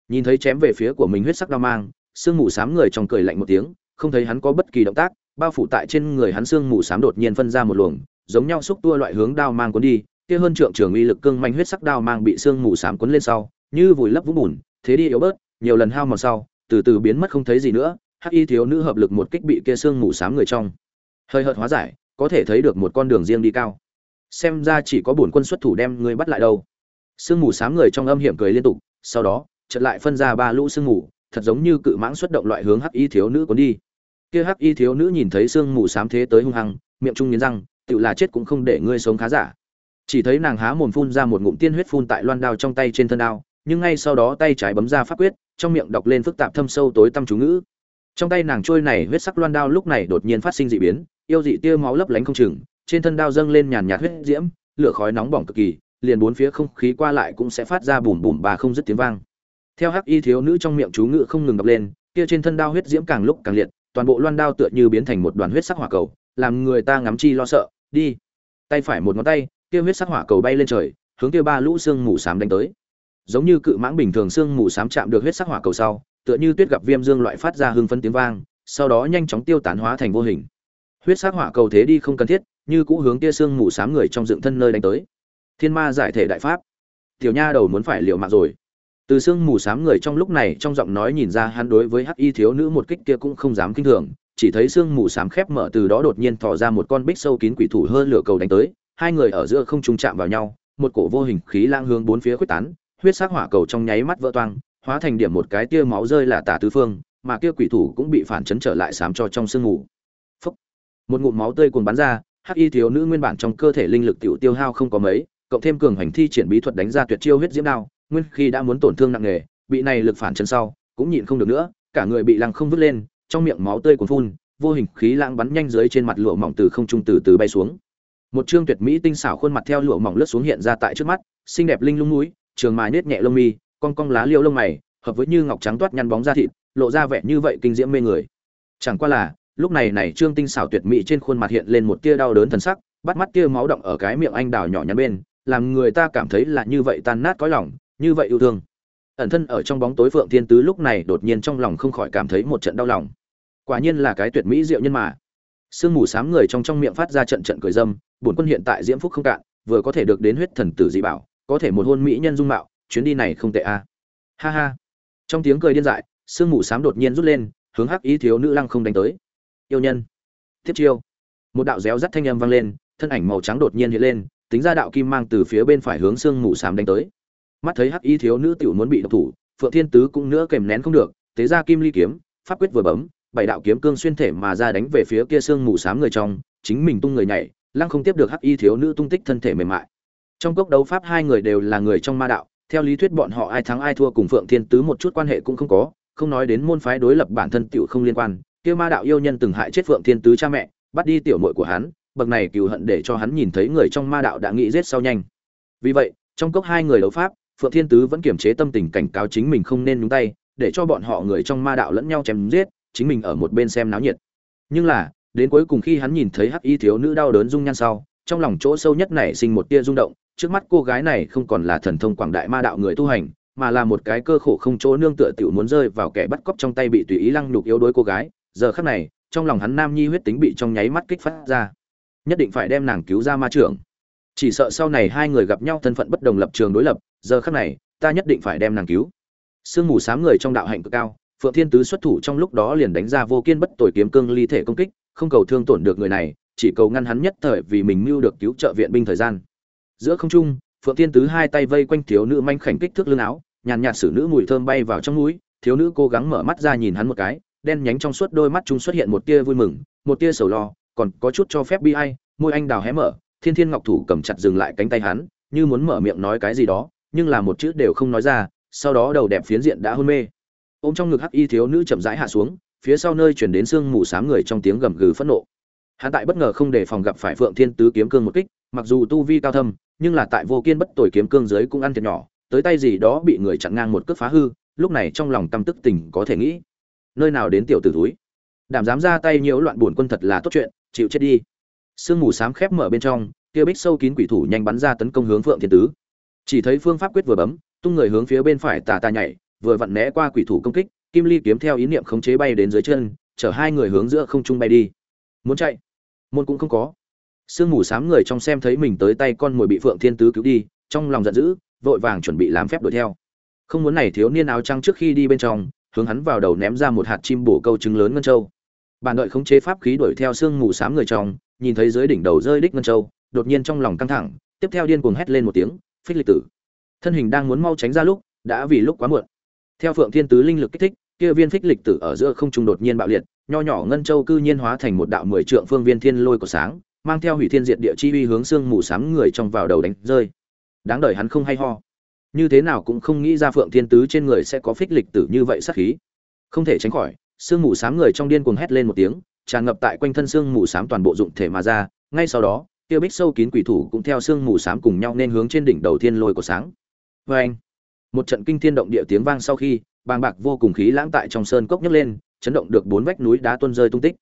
Nhìn thấy chém về phía của mình huyết sắc đao mang sương mù sám người trong cười lạnh một tiếng, không thấy hắn có bất kỳ động tác, bao phủ tại trên người hắn sương mù sám đột nhiên phân ra một luồng, giống nhau xúc tua loại hướng đao mang cuốn đi, kia hơn trượng trường uy lực cương manh huyết sắc đao mang bị sương mù sám cuốn lên sau, như vùi lấp vũng bùn, thế đi yếu bớt nhiều lần hao mòn sau, từ từ biến mất không thấy gì nữa, hắc y thiếu nữ hợp lực một kích bị kia xương mù sám người trong. Hơi hợt hóa giải, có thể thấy được một con đường riêng đi cao. Xem ra chỉ có bổn quân xuất thủ đem ngươi bắt lại đâu. Sương mù sám người trong âm hiểm cười liên tục, sau đó, chợt lại phân ra ba lũ sương mù, thật giống như cự mãng xuất động loại hướng hắc y thiếu nữ cuốn đi. Kia hắc y thiếu nữ nhìn thấy sương mù sám thế tới hung hăng, miệng trung nghiến răng tự là chết cũng không để ngươi sống khá giả. Chỉ thấy nàng há mồm phun ra một ngụm tiên huyết phun tại loan đao trong tay trên thân đao, nhưng ngay sau đó tay trái bấm ra pháp quyết trong miệng đọc lên phức tạp thâm sâu tối tăm chú ngữ. Trong tay nàng trôi này huyết sắc loan đao lúc này đột nhiên phát sinh dị biến, yêu dị tia máu lấp lánh không chừng, trên thân đao dâng lên nhàn nhạt huyết diễm, lửa khói nóng bỏng cực kỳ, liền bốn phía không khí qua lại cũng sẽ phát ra bùm bùm bà không dứt tiếng vang. Theo hắc y thiếu nữ trong miệng chú ngữ không ngừng đọc lên, kia trên thân đao huyết diễm càng lúc càng liệt, toàn bộ loan đao tựa như biến thành một đoàn huyết sắc hỏa cầu, làm người ta ngắm chi lo sợ, đi. Tay phải một ngón tay, kia huyết sắc hỏa cầu bay lên trời, hướng kia ba lũ xương mù xám đánh tới giống như cự mãng bình thường xương mù xám chạm được huyết sắc hỏa cầu sau, tựa như tuyết gặp viêm dương loại phát ra hưng phấn tiếng vang, sau đó nhanh chóng tiêu tán hóa thành vô hình. Huyết sắc hỏa cầu thế đi không cần thiết, như cũ hướng kia xương mù xám người trong dựng thân nơi đánh tới. Thiên ma giải thể đại pháp. Tiểu nha đầu muốn phải liều mạng rồi. Từ xương mù xám người trong lúc này trong giọng nói nhìn ra hắn đối với hắc y thiếu nữ một kích kia cũng không dám kinh thường, chỉ thấy xương mù xám khép mở từ đó đột nhiên thò ra một con bích sâu kín quỷ thủ hơn lửa cầu đánh tới, hai người ở giữa không trung chạm vào nhau, một cổ vô hình khí lang hướng bốn phía khuếch tán huyết sắc hỏa cầu trong nháy mắt vỡ toang, hóa thành điểm một cái tia máu rơi là tả tứ phương, mà kia quỷ thủ cũng bị phản chấn trở lại sám cho trong sương ngủ Phốc. một ngụm máu tươi cuồn bắn ra, hắc y thiếu nữ nguyên bản trong cơ thể linh lực tiểu tiêu hao không có mấy, cộng thêm cường hành thi triển bí thuật đánh ra tuyệt chiêu huyết diễm đao, nguyên khi đã muốn tổn thương nặng nề, bị này lực phản chấn sau, cũng nhịn không được nữa, cả người bị lăng không vứt lên, trong miệng máu tươi cuồn phun, vô hình khí lãng bắn nhanh dưới trên mặt lụa mỏng từ không trung từ từ bay xuống một trương tuyệt mỹ tinh xảo khuôn mặt theo lụa mỏng lướt xuống hiện ra tại trước mắt, xinh đẹp linh lung núi trường mài nết nhẹ lông mi con cong lá liêu lông mày, hợp với như ngọc trắng toát nhăn bóng da thịt, lộ ra vẻ như vậy kinh diễm mê người. Chẳng qua là, lúc này này trương tinh xảo tuyệt mỹ trên khuôn mặt hiện lên một tia đau đớn thần sắc, bắt mắt tia máu động ở cái miệng anh đào nhỏ nhắn bên, làm người ta cảm thấy là như vậy tan nát cõi lòng, như vậy yêu thương. Ẩn thân ở trong bóng tối phượng thiên tứ lúc này đột nhiên trong lòng không khỏi cảm thấy một trận đau lòng. Quả nhiên là cái tuyệt mỹ diệu nhân mà. Sương mù sám người trong trong miệng phát ra trận trận cười dâm, bổn quân hiện tại diễm phúc không cạn, vừa có thể được đến huyết thần tử dị bảo có thể một hôn mỹ nhân dung mạo, chuyến đi này không tệ a ha ha. Trong tiếng cười điên dại, sương mù sám đột nhiên rút lên, hướng hắc ý thiếu nữ lăng không đánh tới. Yêu nhân. Tiếp chiêu. Một đạo réo rắt thanh âm vang lên, thân ảnh màu trắng đột nhiên hiện lên, tính ra đạo kim mang từ phía bên phải hướng sương mù sám đánh tới. Mắt thấy hắc y thiếu nữ tiểu muốn bị độc thủ, phượng thiên tứ cũng nữa kèm nén không được, tế ra kim ly kiếm, pháp quyết vừa bấm, bảy đạo kiếm cương xuyên thể mà ra đánh về phía kia sương mù sám người trong, chính mình tung người nhảy, lăng không tiếp được hắc y thiếu nữ tung tích thân thể mềm mại trong cốc đấu pháp hai người đều là người trong ma đạo, theo lý thuyết bọn họ ai thắng ai thua cùng phượng thiên tứ một chút quan hệ cũng không có, không nói đến môn phái đối lập bản thân tiểu không liên quan, kia ma đạo yêu nhân từng hại chết phượng thiên tứ cha mẹ, bắt đi tiểu muội của hắn, bậc này cừu hận để cho hắn nhìn thấy người trong ma đạo đã nghĩ giết sau nhanh. Vì vậy, trong cốc hai người đấu pháp, phượng thiên tứ vẫn kiềm chế tâm tình cảnh cáo chính mình không nên nhúng tay, để cho bọn họ người trong ma đạo lẫn nhau chém giết, chính mình ở một bên xem náo nhiệt. Nhưng là, đến cuối cùng khi hắn nhìn thấy hắc y thiếu nữ đau đớn rung nhan sau, trong lòng chỗ sâu nhất này sinh một tia rung động trước mắt cô gái này không còn là thần thông quảng đại ma đạo người tu hành, mà là một cái cơ khổ không chỗ nương tựa tiểu muốn rơi vào kẻ bắt cóc trong tay bị tùy ý lăng nhục yếu đuối cô gái. Giờ khắc này, trong lòng hắn nam nhi huyết tính bị trong nháy mắt kích phát ra. Nhất định phải đem nàng cứu ra ma trưởng. Chỉ sợ sau này hai người gặp nhau thân phận bất đồng lập trường đối lập, giờ khắc này, ta nhất định phải đem nàng cứu. Sương mù sám người trong đạo hạnh cực cao, phượng thiên tứ xuất thủ trong lúc đó liền đánh ra vô kiên bất tội kiếm cương ly thể công kích, không cầu thương tổn được người này, chỉ cầu ngăn hắn nhất thời vì mình mưu được cứu trợ viện binh thời gian giữa không trung, phượng thiên tứ hai tay vây quanh thiếu nữ manh khảnh kích thước lưng áo, nhàn nhạt xử nữ mùi thơm bay vào trong mũi thiếu nữ cố gắng mở mắt ra nhìn hắn một cái, đen nhánh trong suốt đôi mắt chúng xuất hiện một tia vui mừng, một tia sầu lo, còn có chút cho phép bi ai, môi anh đào hé mở, thiên thiên ngọc thủ cầm chặt dừng lại cánh tay hắn, như muốn mở miệng nói cái gì đó, nhưng là một chữ đều không nói ra, sau đó đầu đẹp phiến diện đã hôn mê. Ôm trong ngực hắc y thiếu nữ chậm rãi hạ xuống, phía sau nơi chuyển đến sương mù sám người trong tiếng gầm gừ phẫn nộ. Hắn tại bất ngờ không đề phòng gặp phải phượng thiên tứ kiếm cương một kích, mặc dù tu vi cao thâm nhưng là tại vô kiên bất tội kiếm cương dưới cũng ăn thiệt nhỏ, tới tay gì đó bị người chặn ngang một cước phá hư, lúc này trong lòng tâm tức tình có thể nghĩ, nơi nào đến tiểu tử túi đảm dám ra tay nhiễu loạn buồn quân thật là tốt chuyện, chịu chết đi. Sương mù sám khép mở bên trong, kia bích sâu kín quỷ thủ nhanh bắn ra tấn công hướng phượng thiên tứ. Chỉ thấy phương pháp quyết vừa bấm, tung người hướng phía bên phải tà tà nhảy, vừa vặn né qua quỷ thủ công kích, kim ly kiếm theo ý niệm khống chế bay đến dưới chân, chở hai người hướng giữa không trung bay đi. Muốn chạy? Môn cũng không có sương mù sám người trong xem thấy mình tới tay con mồi bị phượng thiên tứ cứu đi, trong lòng giận dữ, vội vàng chuẩn bị làm phép đuổi theo. Không muốn này thiếu niên áo trắng trước khi đi bên trong, hướng hắn vào đầu ném ra một hạt chim bổ câu trứng lớn ngân châu. Bàn đợi khống chế pháp khí đuổi theo sương mù sám người trong, nhìn thấy dưới đỉnh đầu rơi đích ngân châu, đột nhiên trong lòng căng thẳng, tiếp theo điên cuồng hét lên một tiếng, phích lịch tử, thân hình đang muốn mau tránh ra lúc, đã vì lúc quá muộn. Theo phượng thiên tứ linh lực kích thích, kia viên phích lịch tử ở giữa không trung đột nhiên bạo liệt, nho nhỏ ngân châu cư nhiên hóa thành một đạo mười trượng phương viên thiên lôi của sáng mang theo hủy thiên diệt địa chi uy hướng xương mù sáng người trong vào đầu đánh rơi. Đáng đời hắn không hay ho. Như thế nào cũng không nghĩ ra phượng thiên tứ trên người sẽ có phích lịch tử như vậy sát khí. Không thể tránh khỏi, xương mù sáng người trong điên cuồng hét lên một tiếng, tràn ngập tại quanh thân xương mù sáng toàn bộ dụng thể mà ra. Ngay sau đó, kia bích sâu kín quỷ thủ cũng theo xương mù sáng cùng nhau nên hướng trên đỉnh đầu thiên lôi của sáng. Vê anh, một trận kinh thiên động địa tiếng vang sau khi, bàng bạc vô cùng khí lãng tại trong sơn cốc nhấc lên, chấn động được bốn vách núi đá tuôn rơi tung tích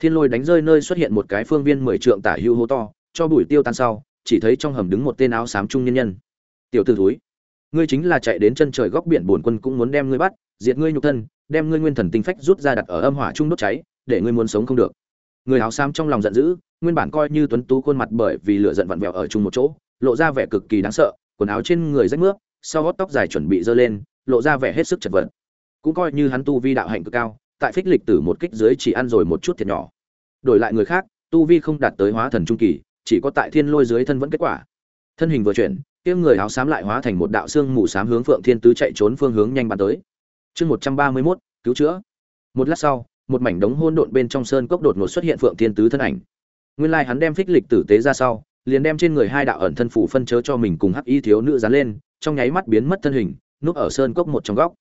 thiên lôi đánh rơi nơi xuất hiện một cái phương viên mười trượng tả hữu hố to, cho bụi tiêu tan sau, chỉ thấy trong hầm đứng một tên áo xám trung nhân nhân. Tiểu tử thúi, ngươi chính là chạy đến chân trời góc biển bổn quân cũng muốn đem ngươi bắt, diệt ngươi nhục thân, đem ngươi nguyên thần tinh phách rút ra đặt ở âm hỏa trung đốt cháy, để ngươi muốn sống không được. Người áo xám trong lòng giận dữ, nguyên bản coi như tuấn tú khuôn mặt bởi vì lửa giận vặn vẹo ở chung một chỗ, lộ ra vẻ cực kỳ đáng sợ, quần áo trên người rách mướp, sau gót tóc dài chuẩn bị dơ lên, lộ ra vẻ hết sức chật vật. Cũng coi như hắn tu vi đạo hạnh cực cao tại phích lịch tử một kích dưới chỉ ăn rồi một chút thiệt nhỏ. Đổi lại người khác, tu vi không đạt tới hóa thần trung kỳ, chỉ có tại thiên lôi dưới thân vẫn kết quả. Thân hình vừa chuyển, kia người áo xám lại hóa thành một đạo xương mù xám hướng phượng thiên tứ chạy trốn phương hướng nhanh bắn tới. Chương một trăm ba mươi mốt, cứu chữa. Một lát sau, một mảnh đống hôn độn bên trong sơn cốc đột ngột xuất hiện phượng thiên tứ thân ảnh. Nguyên lai hắn đem phích lịch tử tế ra sau, liền đem trên người hai đạo ẩn thân phủ phân chớ cho mình cùng hắc y thiếu nữ dán lên, trong nháy mắt biến mất thân hình, núp ở sơn cốc một trong góc.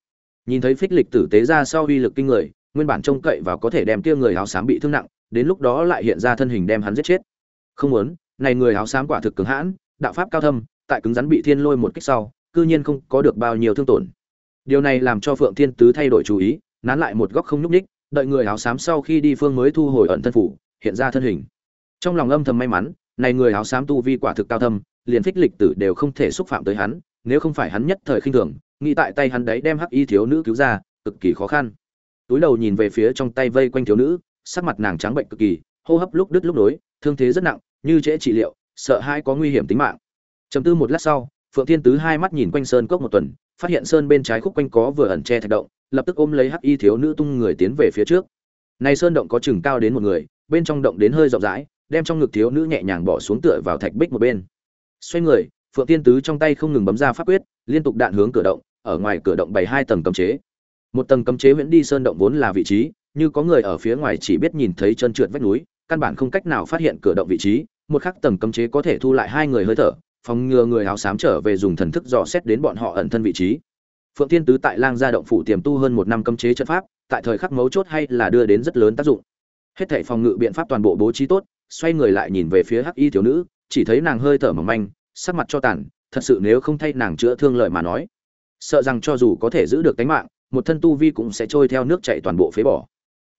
Nhìn thấy phích lịch tử tế ra sau uy lực kinh người nguyên bản trông cậy vào có thể đem kia người áo xám bị thương nặng đến lúc đó lại hiện ra thân hình đem hắn giết chết. Không muốn này người áo xám quả thực cứng hãn đạo pháp cao thâm tại cứng rắn bị thiên lôi một kích sau cư nhiên không có được bao nhiêu thương tổn. Điều này làm cho phượng thiên tứ thay đổi chú ý nán lại một góc không nhúc nhích, đợi người áo xám sau khi đi phương mới thu hồi ẩn thân phủ hiện ra thân hình. Trong lòng âm thầm may mắn này người áo xám tu vi quả thực cao thâm liền phích lịch tử đều không thể xúc phạm tới hắn nếu không phải hắn nhất thời khinh thường nghĩ tại tay hắn đấy đem hắc y thiếu nữ cứu ra cực kỳ khó khăn túi đầu nhìn về phía trong tay vây quanh thiếu nữ, sắc mặt nàng trắng bệnh cực kỳ, hô hấp lúc đứt lúc nối, thương thế rất nặng, như trễ trị liệu, sợ hai có nguy hiểm tính mạng. Chầm tư một lát sau, phượng thiên tứ hai mắt nhìn quanh sơn cốc một tuần, phát hiện sơn bên trái khúc quanh có vừa ẩn che thạch động, lập tức ôm lấy hắc y thiếu nữ tung người tiến về phía trước. Này sơn động có chừng cao đến một người, bên trong động đến hơi rộng rãi, đem trong ngực thiếu nữ nhẹ nhàng bỏ xuống tựa vào thạch bích một bên. Xoay người, phượng thiên tứ trong tay không ngừng bấm ra pháp quyết, liên tục đạn hướng cửa động, ở ngoài cửa động bày hai tầng cấm chế một tầng cấm chế huyễn đi sơn động vốn là vị trí, như có người ở phía ngoài chỉ biết nhìn thấy chân trượt vách núi, căn bản không cách nào phát hiện cửa động vị trí. Một khắc tầng cấm chế có thể thu lại hai người hơi thở, phòng ngừa người áo xám trở về dùng thần thức dò xét đến bọn họ ẩn thân vị trí. Phượng Thiên tứ tại lang gia động phủ tiềm tu hơn một năm cấm chế trận pháp, tại thời khắc mấu chốt hay là đưa đến rất lớn tác dụng. Hết thảy phòng ngự biện pháp toàn bộ bố trí tốt, xoay người lại nhìn về phía hắc y thiếu nữ, chỉ thấy nàng hơi thở mỏng manh, sắc mặt cho tàn, thật sự nếu không thay nàng chữa thương lợi mà nói, sợ rằng cho dù có thể giữ được tính mạng một thân tu vi cũng sẽ trôi theo nước chảy toàn bộ phế bỏ.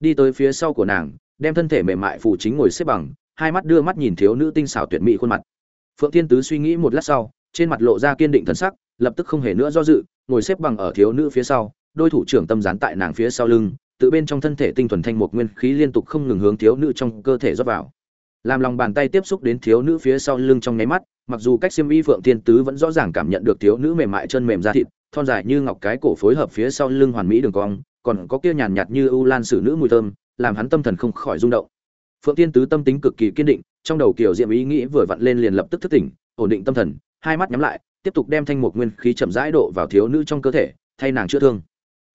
Đi tới phía sau của nàng, đem thân thể mềm mại phủ chính ngồi xếp bằng, hai mắt đưa mắt nhìn thiếu nữ tinh xảo tuyệt mỹ khuôn mặt. Phượng thiên tứ suy nghĩ một lát sau, trên mặt lộ ra kiên định thần sắc, lập tức không hề nữa do dự, ngồi xếp bằng ở thiếu nữ phía sau, đôi thủ trưởng tâm dán tại nàng phía sau lưng, tự bên trong thân thể tinh thuần thanh một nguyên khí liên tục không ngừng hướng thiếu nữ trong cơ thể rót vào. Làm lòng bàn tay tiếp xúc đến thiếu nữ phía sau lưng trong nháy mắt, mặc dù cách xiêm y phượng thiên tứ vẫn rõ ràng cảm nhận được thiếu nữ mềm mại chân mềm da thịt thon dài như ngọc cái cổ phối hợp phía sau lưng hoàn mỹ đường cong, còn có kia nhàn nhạt như ưu lan sử nữ mùi thơm, làm hắn tâm thần không khỏi rung động. Phượng thiên tứ tâm tính cực kỳ kiên định, trong đầu kiểu diệm ý nghĩ vừa vặn lên liền lập tức thức tỉnh, ổn định tâm thần, hai mắt nhắm lại, tiếp tục đem thanh mục nguyên khí chậm rãi độ vào thiếu nữ trong cơ thể, thay nàng chữa thương.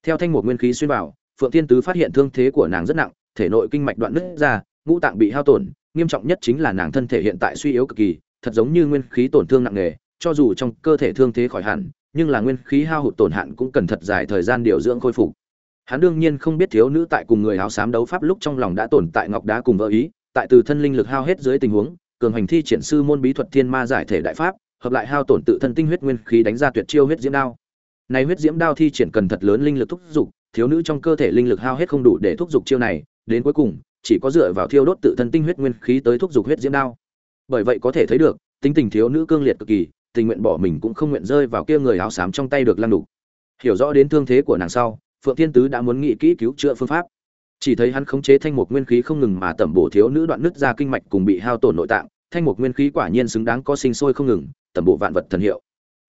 Theo thanh mục nguyên khí xuyên vào, phượng thiên tứ phát hiện thương thế của nàng rất nặng, thể nội kinh mạch đoạn nứt ra, ngũ tạng bị hao tổn, nghiêm trọng nhất chính là nàng thân thể hiện tại suy yếu cực kỳ, thật giống như nguyên khí tổn thương nặng nề, cho dù trong cơ thể thương thế khỏi hẳn nhưng là nguyên khí hao hụt tổn hạn cũng cần thật dài thời gian điều dưỡng khôi phục. Hắn đương nhiên không biết thiếu nữ tại cùng người áo xám đấu pháp lúc trong lòng đã tồn tại ngọc đá cùng vợ ý, tại từ thân linh lực hao hết dưới tình huống, cường hành thi triển sư môn bí thuật thiên ma giải thể đại pháp, hợp lại hao tổn tự thân tinh huyết nguyên khí đánh ra tuyệt chiêu huyết diễm đao. Này huyết diễm đao thi triển cần thật lớn linh lực thúc dục thiếu nữ trong cơ thể linh lực hao hết không đủ để thúc dục chiêu này, đến cuối cùng, chỉ có dựa vào thiêu đốt tự thân tinh huyết nguyên khí tới thúc dục huyết diễm đao. Bởi vậy có thể thấy được, tính tình thiếu nữ cương liệt cực kỳ tình nguyện bỏ mình cũng không nguyện rơi vào kia người áo xám trong tay được lăn đủ hiểu rõ đến thương thế của nàng sau, phượng thiên tứ đã muốn nghĩ kỹ cứu chữa phương pháp. Chỉ thấy hắn khống chế thanh mục nguyên khí không ngừng mà tẩm bổ thiếu nữ đoạn nứt ra kinh mạch cùng bị hao tổn nội tạng. Thanh mục nguyên khí quả nhiên xứng đáng có sinh sôi không ngừng, tẩm bổ vạn vật thần hiệu.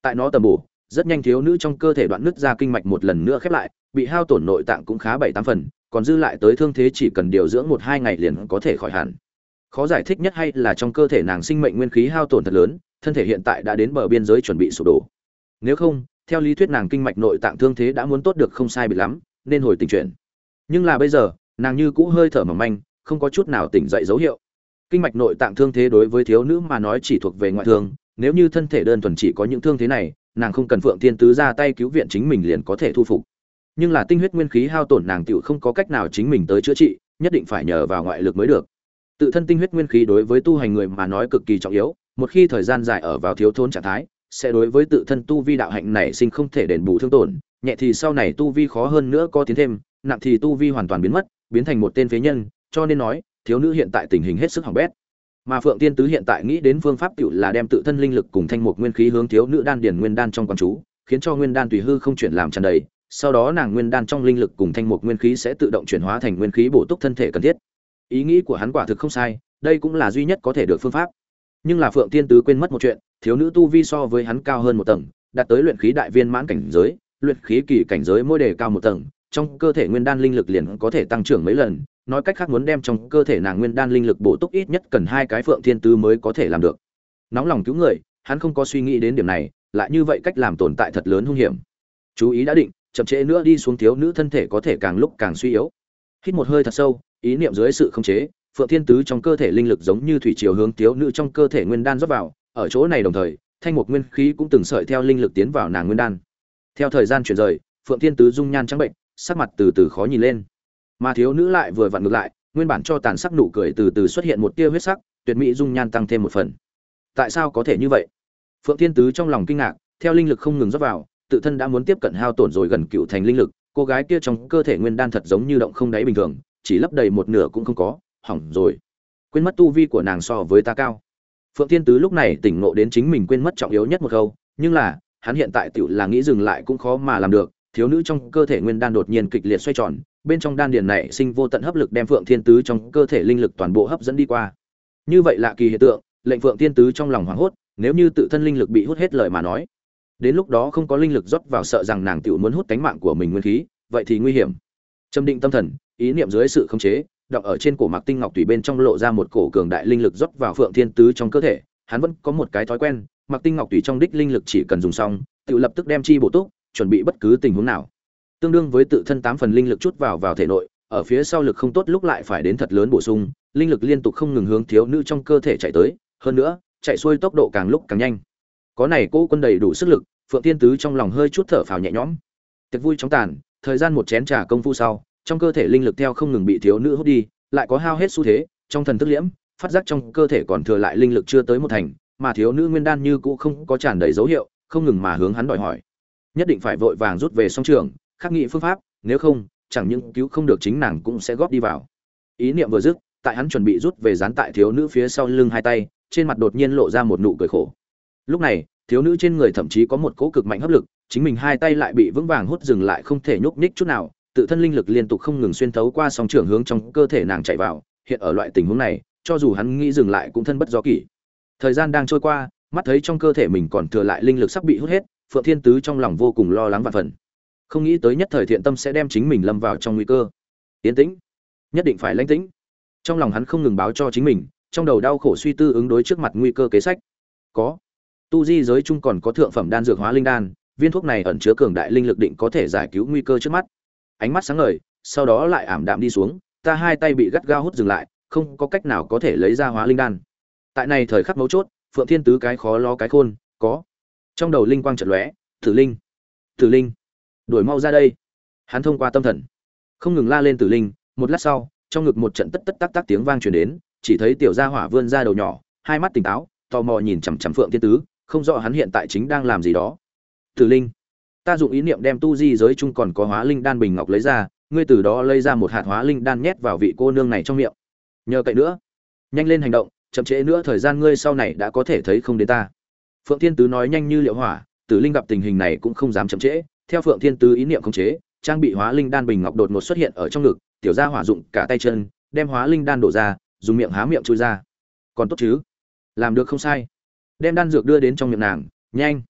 Tại nó tẩm bổ, rất nhanh thiếu nữ trong cơ thể đoạn nứt ra kinh mạch một lần nữa khép lại, bị hao tổn nội tạng cũng khá bảy tám phần, còn dư lại tới thương thế chỉ cần điều dưỡng một hai ngày liền có thể khỏi hẳn khó giải thích nhất hay là trong cơ thể nàng sinh mệnh nguyên khí hao tổn thật lớn, thân thể hiện tại đã đến bờ biên giới chuẩn bị sụp đổ. Nếu không, theo lý thuyết nàng kinh mạch nội tạng thương thế đã muốn tốt được không sai bị lắm, nên hồi tình chuyển. Nhưng là bây giờ, nàng như cũ hơi thở mỏng manh, không có chút nào tỉnh dậy dấu hiệu. Kinh mạch nội tạng thương thế đối với thiếu nữ mà nói chỉ thuộc về ngoại thương, nếu như thân thể đơn thuần chỉ có những thương thế này, nàng không cần phượng thiên tứ ra tay cứu viện chính mình liền có thể thu phục. Nhưng là tinh huyết nguyên khí hao tổn nàng tựu không có cách nào chính mình tới chữa trị, nhất định phải nhờ vào ngoại lực mới được tự thân tinh huyết nguyên khí đối với tu hành người mà nói cực kỳ trọng yếu, một khi thời gian dài ở vào thiếu thốn trạng thái, sẽ đối với tự thân tu vi đạo hạnh này sinh không thể đền bù thương tổn, nhẹ thì sau này tu vi khó hơn nữa có tiến thêm, nặng thì tu vi hoàn toàn biến mất, biến thành một tên phế nhân, cho nên nói, thiếu nữ hiện tại tình hình hết sức hỏng bét. Mà phượng tiên tứ hiện tại nghĩ đến phương pháp cựu là đem tự thân linh lực cùng thanh mục nguyên khí hướng thiếu nữ đan điền nguyên đan trong quan chú, khiến cho nguyên đan tùy hư không chuyển làm tràn đầy, sau đó nàng nguyên đan trong linh lực cùng thanh mục nguyên khí sẽ tự động chuyển hóa thành nguyên khí bổ túc thân thể cần thiết ý nghĩ của hắn quả thực không sai, đây cũng là duy nhất có thể được phương pháp. Nhưng là phượng tiên tứ quên mất một chuyện, thiếu nữ tu vi so với hắn cao hơn một tầng, đạt tới luyện khí đại viên mãn cảnh giới, luyện khí kỳ cảnh giới mỗi đề cao một tầng, trong cơ thể nguyên đan linh lực liền có thể tăng trưởng mấy lần, nói cách khác muốn đem trong cơ thể nàng nguyên đan linh lực bổ túc ít nhất cần hai cái phượng thiên tứ mới có thể làm được. Nóng lòng cứu người, hắn không có suy nghĩ đến điểm này, lại như vậy cách làm tồn tại thật lớn hung hiểm. Chú ý đã định, chậm trễ nữa đi xuống thiếu nữ thân thể có thể càng lúc càng suy yếu. Hít một hơi thật sâu ý niệm dưới sự khống chế, phượng thiên tứ trong cơ thể linh lực giống như thủy triều hướng thiếu nữ trong cơ thể nguyên đan rót vào, ở chỗ này đồng thời, thanh mục nguyên khí cũng từng sợi theo linh lực tiến vào nàng nguyên đan. Theo thời gian chuyển rời, phượng thiên tứ dung nhan trắng bệnh, sắc mặt từ từ khó nhìn lên. Mà thiếu nữ lại vừa vặn ngược lại, nguyên bản cho tàn sắc nụ cười từ từ xuất hiện một tia huyết sắc, tuyệt mỹ dung nhan tăng thêm một phần. Tại sao có thể như vậy? Phượng thiên tứ trong lòng kinh ngạc, theo linh lực không ngừng rót vào, tự thân đã muốn tiếp cận hao tổn rồi gần cựu thành linh lực, cô gái kia trong cơ thể nguyên đan thật giống như động không đáy bình thường chỉ lấp đầy một nửa cũng không có, hỏng rồi. Quên mất tu vi của nàng so với ta cao. Phượng thiên tứ lúc này tỉnh ngộ đến chính mình quên mất trọng yếu nhất một câu, nhưng là, hắn hiện tại tựu là nghĩ dừng lại cũng khó mà làm được, thiếu nữ trong cơ thể nguyên đan đột nhiên kịch liệt xoay tròn, bên trong đan điền này sinh vô tận hấp lực đem phượng thiên tứ trong cơ thể linh lực toàn bộ hấp dẫn đi qua. Như vậy lạ kỳ hiện tượng, lệnh phượng thiên tứ trong lòng hoảng hốt, nếu như tự thân linh lực bị hút hết lời mà nói, đến lúc đó không có linh lực rót vào sợ rằng nàng tiểu muốn hút cánh mạng của mình nguyên khí, vậy thì nguy hiểm. Trầm định tâm thần ý niệm dưới sự khống chế đọng ở trên cổ mặc tinh ngọc tùy bên trong lộ ra một cổ cường đại linh lực rót vào phượng thiên tứ trong cơ thể, hắn vẫn có một cái thói quen mặc tinh ngọc tùy trong đích linh lực chỉ cần dùng xong, tự lập tức đem chi bổ túc, chuẩn bị bất cứ tình huống nào. Tương đương với tự thân tám phần linh lực chút vào vào thể nội, ở phía sau lực không tốt lúc lại phải đến thật lớn bổ sung, linh lực liên tục không ngừng hướng thiếu nữ trong cơ thể chạy tới, hơn nữa, chạy xuôi tốc độ càng lúc càng nhanh. Có này cô quân đầy đủ sức lực, phượng thiên tứ trong lòng hơi chút thở phào nhẹ nhõm. Tiệc vui chóng tàn, thời gian một chén trà công phu sau trong cơ thể linh lực theo không ngừng bị thiếu nữ hút đi, lại có hao hết xu thế, trong thần thức liễm, phát giác trong cơ thể còn thừa lại linh lực chưa tới một thành, mà thiếu nữ nguyên đan như cũ không có tràn đầy dấu hiệu, không ngừng mà hướng hắn đòi hỏi. Nhất định phải vội vàng rút về song trường, khắc nghị phương pháp, nếu không, chẳng những cứu không được chính nàng cũng sẽ góp đi vào. Ý niệm vừa dứt, tại hắn chuẩn bị rút về dán tại thiếu nữ phía sau lưng hai tay, trên mặt đột nhiên lộ ra một nụ cười khổ. Lúc này, thiếu nữ trên người thậm chí có một cỗ cực mạnh hấp lực, chính mình hai tay lại bị vững vàng hút dừng lại không thể nhúc nhích chút nào tự thân linh lực liên tục không ngừng xuyên thấu qua song trưởng hướng trong cơ thể nàng chạy vào, hiện ở loại tình huống này, cho dù hắn nghĩ dừng lại cũng thân bất do kỷ. Thời gian đang trôi qua, mắt thấy trong cơ thể mình còn thừa lại linh lực sắp bị hút hết, phượng thiên tứ trong lòng vô cùng lo lắng và phần. Không nghĩ tới nhất thời thiện tâm sẽ đem chính mình lâm vào trong nguy cơ. Yên tĩnh. Nhất định phải lãnh tĩnh. Trong lòng hắn không ngừng báo cho chính mình, trong đầu đau khổ suy tư ứng đối trước mặt nguy cơ kế sách. Có. Tu di giới chung còn có thượng phẩm đan dược hóa linh đan, viên thuốc này ẩn chứa cường đại linh lực định có thể giải cứu nguy cơ trước mắt ánh mắt sáng ngời, sau đó lại ảm đạm đi xuống, ta hai tay bị gắt gao hút dừng lại, không có cách nào có thể lấy ra hóa linh đan. Tại này thời khắc mấu chốt, phượng thiên tứ cái khó lo cái khôn, có. Trong đầu linh quang chợt lóe, tử linh tử linh, đuổi mau ra đây. Hắn thông qua tâm thần, không ngừng la lên tử linh, một lát sau, trong ngực một trận tất tất tác tác tiếng vang truyền đến, chỉ thấy tiểu gia hỏa vươn ra đầu nhỏ, hai mắt tỉnh táo, tò mò nhìn chằm chằm phượng thiên tứ, không rõ hắn hiện tại chính đang làm gì đó. Tử linh ta dụng ý niệm đem tu di giới chung còn có hóa linh đan bình ngọc lấy ra, ngươi từ đó lấy ra một hạt hóa linh đan nhét vào vị cô nương này trong miệng. Nhờ cậy nữa. Nhanh lên hành động, chậm trễ nữa thời gian ngươi sau này đã có thể thấy không đến ta. Phượng thiên tứ nói nhanh như liệu hỏa, tử linh gặp tình hình này cũng không dám chậm trễ. Theo phượng thiên tứ ý niệm khống chế, trang bị hóa linh đan bình ngọc đột ngột xuất hiện ở trong ngực, tiểu gia hỏa dụng cả tay chân, đem hóa linh đan đổ ra, dùng miệng há miệng chui ra. Còn tốt chứ? Làm được không sai. Đem đan dược đưa đến trong miệng nàng, nhanh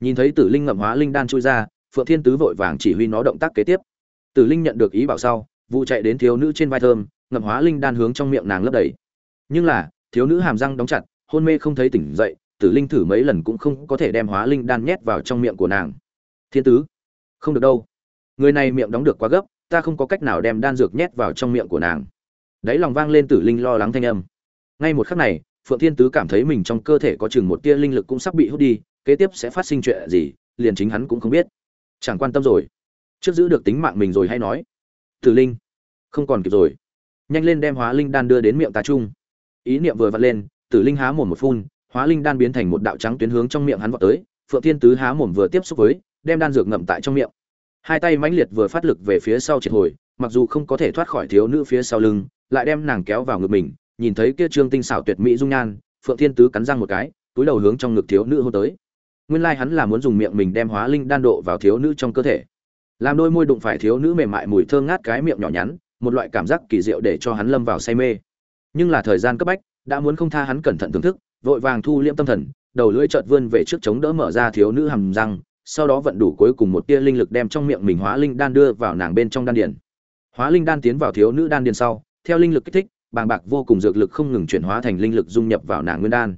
nhìn thấy tử linh ngậm hóa linh đan chui ra, phượng thiên tứ vội vàng chỉ huy nó động tác kế tiếp. Tử linh nhận được ý bảo sau, vụ chạy đến thiếu nữ trên vai thơm, ngậm hóa linh đan hướng trong miệng nàng lấp đầy. Nhưng là, thiếu nữ hàm răng đóng chặt, hôn mê không thấy tỉnh dậy, tử linh thử mấy lần cũng không có thể đem hóa linh đan nhét vào trong miệng của nàng. Thiên tứ, không được đâu. Người này miệng đóng được quá gấp, ta không có cách nào đem đan dược nhét vào trong miệng của nàng. Đáy lòng vang lên tử linh lo lắng thanh âm. Ngay một khắc này, phượng thiên tứ cảm thấy mình trong cơ thể có chừng một tia linh lực cũng sắp bị hút đi kế tiếp sẽ phát sinh chuyện gì, liền chính hắn cũng không biết. Chẳng quan tâm rồi. Trước giữ được tính mạng mình rồi hay nói. Tử linh, không còn kịp rồi. Nhanh lên đem hóa linh đan đưa đến miệng ta trung ý niệm vừa vặn lên, tử linh há mồm một phun, hóa linh đan biến thành một đạo trắng tuyến hướng trong miệng hắn vọt tới, phượng thiên tứ há mồm vừa tiếp xúc với, đem đan dược ngậm tại trong miệng. Hai tay mãnh liệt vừa phát lực về phía sau triệt hồi, mặc dù không có thể thoát khỏi thiếu nữ phía sau lưng, lại đem nàng kéo vào ngực mình, nhìn thấy kia trương tinh xảo tuyệt mỹ dung nhan, phượng thiên tứ cắn răng một cái, túi đầu hướng trong ngực thiếu nữ hôn tới nguyên lai like hắn là muốn dùng miệng mình đem hóa linh đan độ vào thiếu nữ trong cơ thể. Làm đôi môi đụng phải thiếu nữ mềm mại mùi thơm ngát cái miệng nhỏ nhắn, một loại cảm giác kỳ diệu để cho hắn lâm vào say mê. Nhưng là thời gian cấp bách, đã muốn không tha hắn cẩn thận thưởng thức, vội vàng thu liễm tâm thần, đầu lưỡi chợt vươn về trước chống đỡ mở ra thiếu nữ hầm răng, sau đó vận đủ cuối cùng một tia linh lực đem trong miệng mình hóa linh đan đưa vào nàng bên trong đan điền. Hóa linh đan tiến vào thiếu nữ đan điền sau, theo linh lực kích thích, bàng bạc vô cùng dược lực không ngừng chuyển hóa thành linh lực dung nhập vào nàng nguyên đan.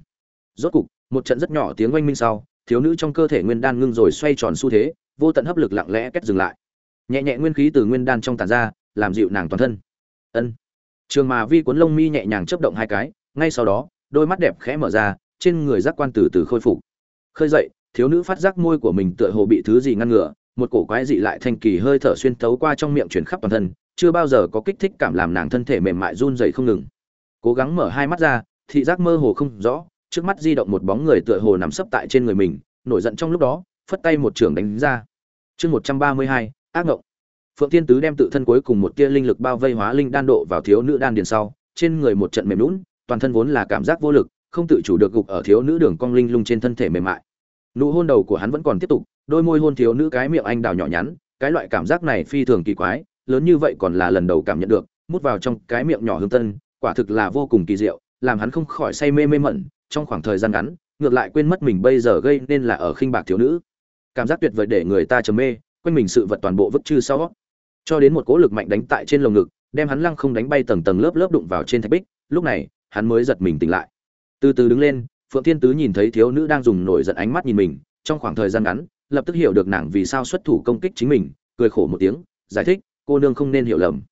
Rốt cục, một trận rất nhỏ tiếng oanh minh sau thiếu nữ trong cơ thể nguyên đan ngưng rồi xoay tròn xu thế, vô tận hấp lực lặng lẽ kết dừng lại. Nhẹ nhẹ nguyên khí từ nguyên đan trong tàn ra, làm dịu nàng toàn thân. Ân. Trường mà vi cuốn lông mi nhẹ nhàng chấp động hai cái, ngay sau đó, đôi mắt đẹp khẽ mở ra, trên người giác quan từ từ khôi phục. Khơi dậy, thiếu nữ phát giác môi của mình tựa hồ bị thứ gì ngăn ngừa, một cổ quái dị lại thanh kỳ hơi thở xuyên thấu qua trong miệng chuyển khắp toàn thân, chưa bao giờ có kích thích cảm làm nàng thân thể mềm mại run rẩy không ngừng. Cố gắng mở hai mắt ra, thị giác mơ hồ không rõ trước mắt di động một bóng người tựa hồ nằm sấp tại trên người mình, nổi giận trong lúc đó, phất tay một trường đánh ra. Chương một trăm ba mươi hai, ác ngộng. Phượng tiên tứ đem tự thân cuối cùng một tia linh lực bao vây hóa linh đan độ vào thiếu nữ đan điền sau, trên người một trận mềm lún toàn thân vốn là cảm giác vô lực, không tự chủ được gục ở thiếu nữ đường cong linh lung trên thân thể mềm mại. Nụ hôn đầu của hắn vẫn còn tiếp tục, đôi môi hôn thiếu nữ cái miệng anh đào nhỏ nhắn, cái loại cảm giác này phi thường kỳ quái, lớn như vậy còn là lần đầu cảm nhận được, mút vào trong cái miệng nhỏ hương tân, quả thực là vô cùng kỳ diệu, làm hắn không khỏi say mê mê mẩn trong khoảng thời gian ngắn, ngược lại quên mất mình bây giờ gây nên là ở khinh bạc thiếu nữ. Cảm giác tuyệt vời để người ta trầm mê, quanh mình sự vật toàn bộ vứt chư sau. Cho đến một cỗ lực mạnh đánh tại trên lồng ngực, đem hắn lăng không đánh bay tầng tầng lớp lớp đụng vào trên thạch bích, lúc này, hắn mới giật mình tỉnh lại. Từ từ đứng lên, phượng thiên tứ nhìn thấy thiếu nữ đang dùng nổi giận ánh mắt nhìn mình, trong khoảng thời gian ngắn, lập tức hiểu được nàng vì sao xuất thủ công kích chính mình, cười khổ một tiếng, giải thích, cô nương không nên hiểu lầm.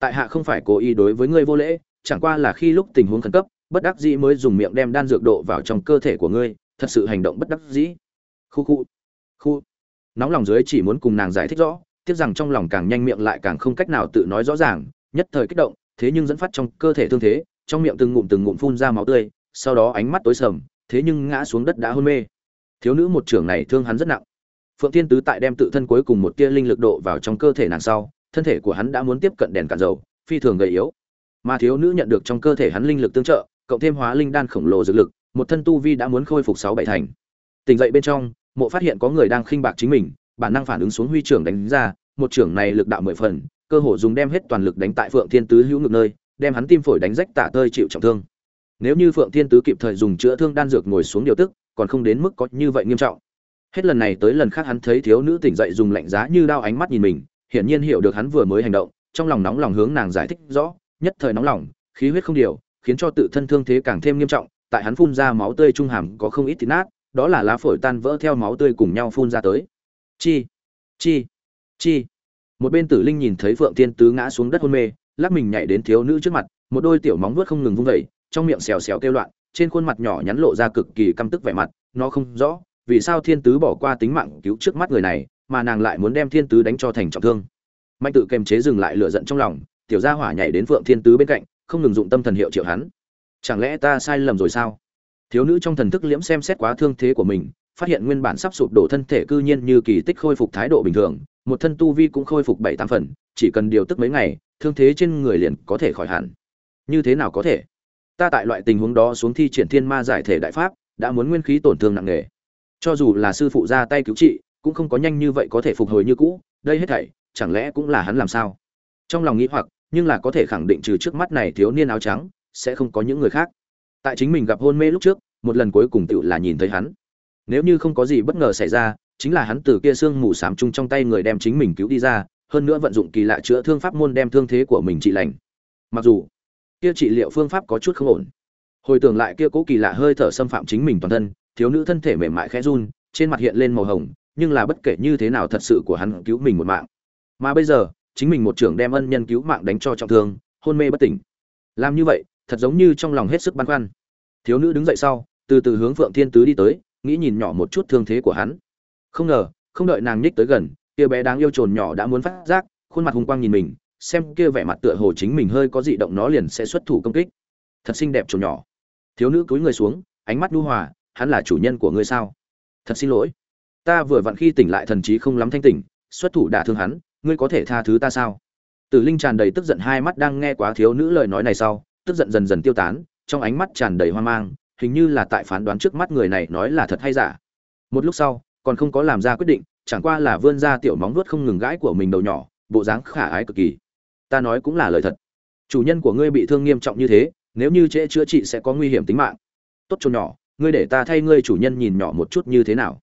Tại hạ không phải cố ý đối với ngươi vô lễ, chẳng qua là khi lúc tình huống khẩn cấp bất đắc dĩ mới dùng miệng đem đan dược độ vào trong cơ thể của ngươi, thật sự hành động bất đắc dĩ. Khu khu khu. Nóng lòng dưới chỉ muốn cùng nàng giải thích rõ, tiếc rằng trong lòng càng nhanh miệng lại càng không cách nào tự nói rõ ràng, nhất thời kích động, thế nhưng dẫn phát trong cơ thể thương thế, trong miệng từng ngụm từng ngụm phun ra máu tươi, sau đó ánh mắt tối sầm, thế nhưng ngã xuống đất đã hôn mê. Thiếu nữ một trưởng này thương hắn rất nặng. Phượng tiên tứ tại đem tự thân cuối cùng một tia linh lực độ vào trong cơ thể nàng sau, thân thể của hắn đã muốn tiếp cận đèn cạn dầu, phi thường gầy yếu. Mà thiếu nữ nhận được trong cơ thể hắn linh lực tương trợ cộng thêm hóa linh đan khổng lồ dược lực, một thân tu vi đã muốn khôi phục sáu bảy thành. Tỉnh dậy bên trong, mộ phát hiện có người đang khinh bạc chính mình, bản năng phản ứng xuống huy trưởng đánh ra, một trưởng này lực đạo mười phần, cơ hồ dùng đem hết toàn lực đánh tại phượng thiên tứ hữu ngực nơi, đem hắn tim phổi đánh rách tả tơi chịu trọng thương. Nếu như phượng thiên tứ kịp thời dùng chữa thương đan dược ngồi xuống điều tức, còn không đến mức có như vậy nghiêm trọng. Hết lần này tới lần khác hắn thấy thiếu nữ tỉnh dậy dùng lạnh giá như đao ánh mắt nhìn mình, hiển nhiên hiểu được hắn vừa mới hành động, trong lòng nóng lòng hướng nàng giải thích rõ, nhất thời nóng lòng, khí huyết không điều khiến cho tự thân thương thế càng thêm nghiêm trọng, tại hắn phun ra máu tươi trung hàm có không ít thịt nát, đó là lá phổi tan vỡ theo máu tươi cùng nhau phun ra tới. Chi chi chi. Một bên tử linh nhìn thấy phượng tiên tứ ngã xuống đất hôn mê, lắc mình nhảy đến thiếu nữ trước mặt, một đôi tiểu móng vuốt không ngừng vung vẩy trong miệng xèo xèo kêu loạn, trên khuôn mặt nhỏ nhắn lộ ra cực kỳ căm tức vẻ mặt, nó không rõ, vì sao thiên tứ bỏ qua tính mạng cứu trước mắt người này, mà nàng lại muốn đem thiên tứ đánh cho thành trọng thương. Mạnh tự kềm chế dừng lại lửa giận trong lòng, tiểu gia hỏa nhảy đến phượng thiên tứ bên cạnh không ngừng dụng tâm thần hiệu triệu hắn. Chẳng lẽ ta sai lầm rồi sao? Thiếu nữ trong thần thức liễm xem xét quá thương thế của mình, phát hiện nguyên bản sắp sụp đổ thân thể cư nhiên như kỳ tích khôi phục thái độ bình thường, một thân tu vi cũng khôi phục bảy tám phần, chỉ cần điều tức mấy ngày, thương thế trên người liền có thể khỏi hẳn. Như thế nào có thể? Ta tại loại tình huống đó xuống thi triển thiên ma giải thể đại pháp, đã muốn nguyên khí tổn thương nặng nề. Cho dù là sư phụ ra tay cứu trị, cũng không có nhanh như vậy có thể phục hồi như cũ, đây hết thảy, chẳng lẽ cũng là hắn làm sao? Trong lòng nghĩ hoặc nhưng là có thể khẳng định trừ trước mắt này thiếu niên áo trắng, sẽ không có những người khác. Tại chính mình gặp hôn mê lúc trước, một lần cuối cùng tựu là nhìn thấy hắn. Nếu như không có gì bất ngờ xảy ra, chính là hắn từ kia xương mù sám chung trong tay người đem chính mình cứu đi ra, hơn nữa vận dụng kỳ lạ chữa thương pháp môn đem thương thế của mình trị lành. Mặc dù, kia trị liệu phương pháp có chút không ổn. Hồi tưởng lại kia cố kỳ lạ hơi thở xâm phạm chính mình toàn thân, thiếu nữ thân thể mềm mại khẽ run, trên mặt hiện lên màu hồng, nhưng là bất kể như thế nào thật sự của hắn cứu mình một mạng. Mà bây giờ chính mình một trưởng đem ân nhân cứu mạng đánh cho trọng thương, hôn mê bất tỉnh. Làm như vậy, thật giống như trong lòng hết sức băn khoăn. Thiếu nữ đứng dậy sau, từ từ hướng phượng thiên tứ đi tới, nghĩ nhìn nhỏ một chút thương thế của hắn. Không ngờ, không đợi nàng nhích tới gần, kia bé đáng yêu trồn nhỏ đã muốn phát giác, khuôn mặt hung quang nhìn mình, xem kia vẻ mặt tựa hồ chính mình hơi có dị động nó liền sẽ xuất thủ công kích. Thật xinh đẹp trồn nhỏ. Thiếu nữ cúi người xuống, ánh mắt nhu hòa, hắn là chủ nhân của ngươi sao? Thật xin lỗi. Ta vừa vặn khi tỉnh lại thần trí không lắm thanh tỉnh, xuất thủ đả thương hắn ngươi có thể tha thứ ta sao? Tử linh tràn đầy tức giận, hai mắt đang nghe quá thiếu nữ lời nói này sau, tức giận dần dần tiêu tán, trong ánh mắt tràn đầy hoang mang, hình như là tại phán đoán trước mắt người này nói là thật hay giả. Một lúc sau, còn không có làm ra quyết định, chẳng qua là vươn ra tiểu móng vuốt không ngừng gãi của mình đầu nhỏ, bộ dáng khả ái cực kỳ. Ta nói cũng là lời thật. Chủ nhân của ngươi bị thương nghiêm trọng như thế, nếu như trễ chữa trị sẽ có nguy hiểm tính mạng. Tốt cho nhỏ, ngươi để ta thay ngươi chủ nhân nhìn nhỏ một chút như thế nào.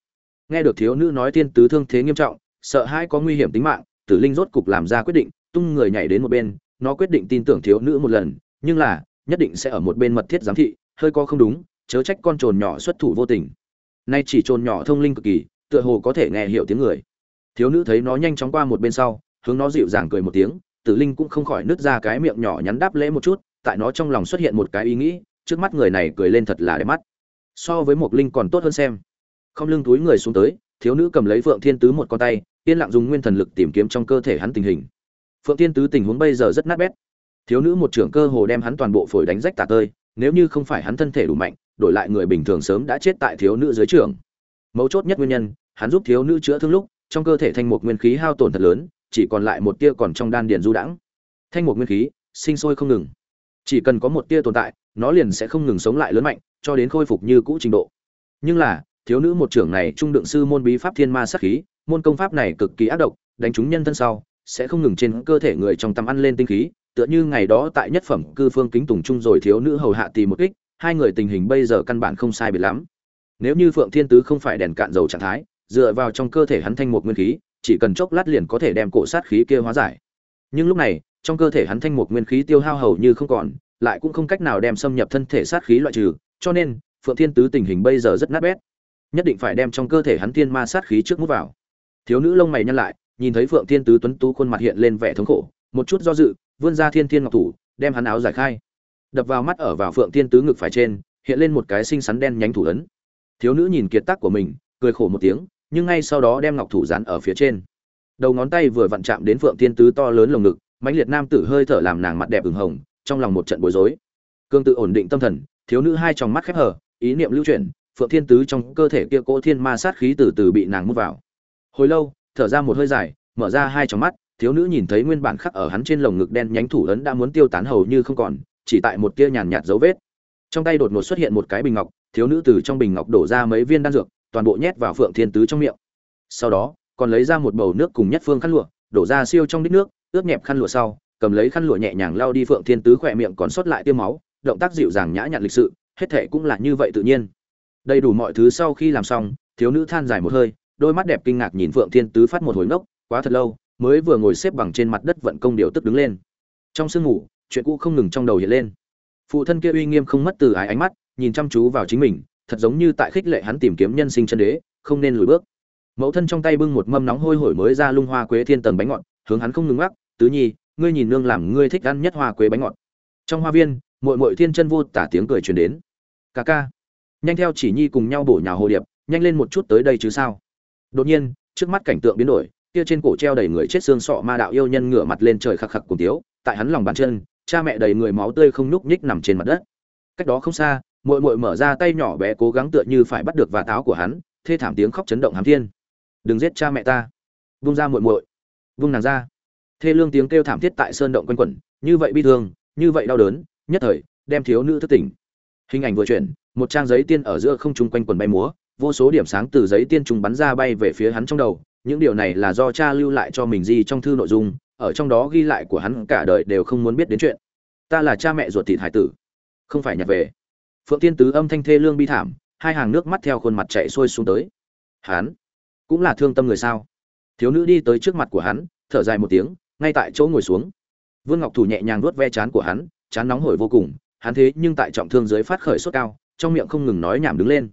Nghe được thiếu nữ nói thiên tứ thương thế nghiêm trọng, sợ hãi có nguy hiểm tính mạng tử linh rốt cục làm ra quyết định, tung người nhảy đến một bên, nó quyết định tin tưởng thiếu nữ một lần, nhưng là, nhất định sẽ ở một bên mật thiết giám thị, hơi có không đúng, chớ trách con trồn nhỏ xuất thủ vô tình. Nay chỉ trồn nhỏ thông linh cực kỳ, tựa hồ có thể nghe hiểu tiếng người. Thiếu nữ thấy nó nhanh chóng qua một bên sau, hướng nó dịu dàng cười một tiếng, tử linh cũng không khỏi nứt ra cái miệng nhỏ nhắn đáp lễ một chút, tại nó trong lòng xuất hiện một cái ý nghĩ, trước mắt người này cười lên thật là đẹp mắt. So với một linh còn tốt hơn xem. Không lưng túi người xuống tới thiếu nữ cầm lấy phượng thiên tứ một con tay, yên lặng dùng nguyên thần lực tìm kiếm trong cơ thể hắn tình hình. Phượng thiên tứ tình huống bây giờ rất nát bét. Thiếu nữ một trưởng cơ hồ đem hắn toàn bộ phổi đánh rách tả tơi, nếu như không phải hắn thân thể đủ mạnh, đổi lại người bình thường sớm đã chết tại thiếu nữ dưới trưởng mấu chốt nhất nguyên nhân, hắn giúp thiếu nữ chữa thương lúc, trong cơ thể thanh một nguyên khí hao tổn thật lớn, chỉ còn lại một tia còn trong đan điền du đãng. Thanh một nguyên khí, sinh sôi không ngừng. Chỉ cần có một tia tồn tại, nó liền sẽ không ngừng sống lại lớn mạnh, cho đến khôi phục như cũ trình độ. Nhưng là thiếu nữ một trưởng này trung đượng sư môn bí pháp thiên ma sát khí, môn công pháp này cực kỳ ác độc, đánh trúng nhân thân sau, sẽ không ngừng trên cơ thể người trong tầm ăn lên tinh khí, tựa như ngày đó tại nhất phẩm cư phương kính tùng trung rồi thiếu nữ hầu hạ tì một kích, hai người tình hình bây giờ căn bản không sai biệt lắm. Nếu như phượng thiên tứ không phải đèn cạn dầu trạng thái, dựa vào trong cơ thể hắn thanh một nguyên khí, chỉ cần chốc lát liền có thể đem cổ sát khí kia hóa giải. Nhưng lúc này, trong cơ thể hắn thanh một nguyên khí tiêu hao hầu như không còn, lại cũng không cách nào đem xâm nhập thân thể sát khí loại trừ, cho nên, phượng thiên tứ tình hình bây giờ rất nát bét nhất định phải đem trong cơ thể hắn thiên ma sát khí trước mút vào. Thiếu nữ lông mày nhăn lại, nhìn thấy phượng thiên tứ tuấn tú khuôn mặt hiện lên vẻ thống khổ, một chút do dự, vươn ra thiên thiên ngọc thủ, đem hắn áo giải khai. Đập vào mắt ở vào phượng thiên tứ ngực phải trên, hiện lên một cái xinh xắn đen nhánh thủ ấn. Thiếu nữ nhìn kiệt tác của mình, cười khổ một tiếng, nhưng ngay sau đó đem ngọc thủ dán ở phía trên. Đầu ngón tay vừa vặn chạm đến phượng thiên tứ to lớn lồng ngực, mãnh liệt nam tử hơi thở làm nàng mặt đẹp ửng hồng, trong lòng một trận bối rối. Cương tự ổn định tâm thần, thiếu nữ hai tròng mắt khép hờ, ý niệm lưu chuyển phượng thiên tứ trong cơ thể kia cỗ thiên ma sát khí từ từ bị nàng mút vào. Hồi lâu, thở ra một hơi dài, mở ra hai tròng mắt, thiếu nữ nhìn thấy nguyên bản khắc ở hắn trên lồng ngực đen nhánh thủ ấn đã muốn tiêu tán hầu như không còn, chỉ tại một tia nhàn nhạt dấu vết. Trong tay đột ngột xuất hiện một cái bình ngọc, thiếu nữ từ trong bình ngọc đổ ra mấy viên đan dược, toàn bộ nhét vào phượng thiên tứ trong miệng. Sau đó, còn lấy ra một bầu nước cùng nhất phương khăn lụa, đổ ra siêu trong đít nước ướt nhẹp khăn lụa sau, cầm lấy khăn lụa nhẹ nhàng lau đi phượng thiên tứ khỏe miệng còn sót lại tiêm máu, động tác dịu dàng nhã nhặn lịch sự, hết thệ cũng là như vậy tự nhiên đầy đủ mọi thứ sau khi làm xong, thiếu nữ than dài một hơi, đôi mắt đẹp kinh ngạc nhìn phượng thiên tứ phát một hồi ngốc, quá thật lâu, mới vừa ngồi xếp bằng trên mặt đất vận công điều tức đứng lên. Trong sương ngủ, chuyện cũ không ngừng trong đầu hiện lên. Phụ thân kia uy nghiêm không mất từ ái ánh mắt, nhìn chăm chú vào chính mình, thật giống như tại khích lệ hắn tìm kiếm nhân sinh chân đế, không nên lùi bước. Mẫu thân trong tay bưng một mâm nóng hôi hổi mới ra lung hoa quế thiên tầng bánh ngọt, hướng hắn không ngừng ngắc, tứ nhi, ngươi nhìn nương làm ngươi thích ăn nhất hoa quế bánh ngọt. Trong hoa viên, muội muội thiên chân vô tả tiếng cười truyền đến. Ca ca nhanh theo chỉ nhi cùng nhau bổ nhào hồ điệp, nhanh lên một chút tới đây chứ sao? Đột nhiên, trước mắt cảnh tượng biến đổi, kia trên cổ treo đầy người chết xương sọ ma đạo yêu nhân ngửa mặt lên trời khắc khắc cùng tiếu, tại hắn lòng bàn chân, cha mẹ đầy người máu tươi không nhúc nhích nằm trên mặt đất. Cách đó không xa, muội muội mở ra tay nhỏ bé cố gắng tựa như phải bắt được và táo của hắn, thê thảm tiếng khóc chấn động hám thiên. Đừng giết cha mẹ ta. Vung ra muội muội. Vung nàng ra. Thê lương tiếng kêu thảm thiết tại sơn động quanh quẩn, như vậy bi thương, như vậy đau đớn, nhất thời, đem thiếu nữ thức tỉnh. Hình ảnh vừa chuyển một trang giấy tiên ở giữa không trung quanh quần bay múa, vô số điểm sáng từ giấy tiên trùng bắn ra bay về phía hắn trong đầu. Những điều này là do cha lưu lại cho mình gì trong thư nội dung, ở trong đó ghi lại của hắn cả đời đều không muốn biết đến chuyện. Ta là cha mẹ ruột thịt hải tử, không phải nhặt về. Phượng tiên tứ âm thanh thê lương bi thảm, hai hàng nước mắt theo khuôn mặt chạy xuôi xuống tới. Hắn cũng là thương tâm người sao? Thiếu nữ đi tới trước mặt của hắn, thở dài một tiếng, ngay tại chỗ ngồi xuống. Vương ngọc thủ nhẹ nhàng vuốt ve chán của hắn, chán nóng hổi vô cùng, hắn thế nhưng tại trọng thương dưới phát khởi sốt cao trong miệng không ngừng nói nhảm đứng lên.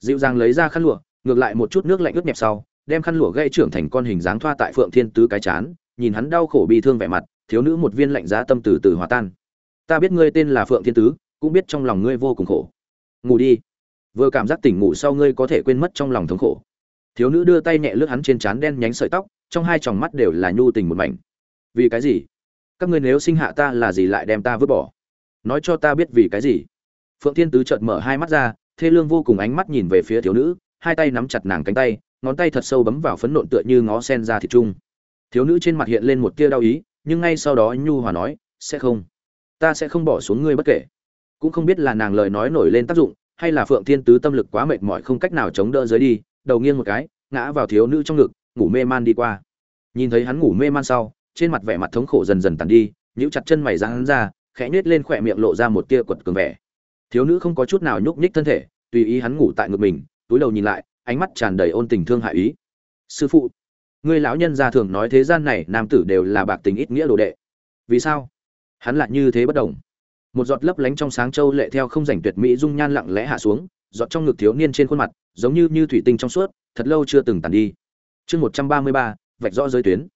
Dịu dàng lấy ra khăn lụa, ngược lại một chút nước lạnh ướt nhẹp sau, đem khăn lụa gây trưởng thành con hình dáng thoa tại phượng thiên tứ cái chán, nhìn hắn đau khổ bi thương vẻ mặt, thiếu nữ một viên lạnh giá tâm từ từ hòa tan. Ta biết ngươi tên là phượng thiên tứ, cũng biết trong lòng ngươi vô cùng khổ. Ngủ đi. Vừa cảm giác tỉnh ngủ sau ngươi có thể quên mất trong lòng thống khổ. Thiếu nữ đưa tay nhẹ lướt hắn trên trán đen nhánh sợi tóc, trong hai tròng mắt đều là nhu tình một mảnh. Vì cái gì? Các ngươi nếu sinh hạ ta là gì lại đem ta vứt bỏ? Nói cho ta biết vì cái gì? Phượng thiên tứ chợt mở hai mắt ra, thê lương vô cùng ánh mắt nhìn về phía thiếu nữ, hai tay nắm chặt nàng cánh tay, ngón tay thật sâu bấm vào phấn nộn tựa như ngó sen ra thịt trung thiếu nữ trên mặt hiện lên một tia đau ý, nhưng ngay sau đó nhu hòa nói, sẽ không. Ta sẽ không bỏ xuống ngươi bất kể. Cũng không biết là nàng lời nói nổi lên tác dụng, hay là phượng thiên tứ tâm lực quá mệt mỏi không cách nào chống đỡ dưới đi, đầu nghiêng một cái, ngã vào thiếu nữ trong ngực, ngủ mê man đi qua. Nhìn thấy hắn ngủ mê man sau, trên mặt vẻ mặt thống khổ dần dần tàn đi, nhíu chặt chân mày ra hắn ra, khẽ nhếch lên khỏe miệng lộ ra một tia quật cường vẻ thiếu nữ không có chút nào nhúc nhích thân thể, tùy ý hắn ngủ tại ngực mình, túi đầu nhìn lại, ánh mắt tràn đầy ôn tình thương hại ý. Sư phụ, ngươi lão nhân gia thường nói thế gian này nam tử đều là bạc tình ít nghĩa đồ đệ. Vì sao? Hắn lại như thế bất đồng. Một giọt lấp lánh trong sáng châu lệ theo không rảnh tuyệt mỹ dung nhan lặng lẽ hạ xuống, giọt trong ngực thiếu niên trên khuôn mặt, giống như như thủy tinh trong suốt, thật lâu chưa từng tàn đi. Chương một trăm ba mươi ba, vạch rõ giới tuyến.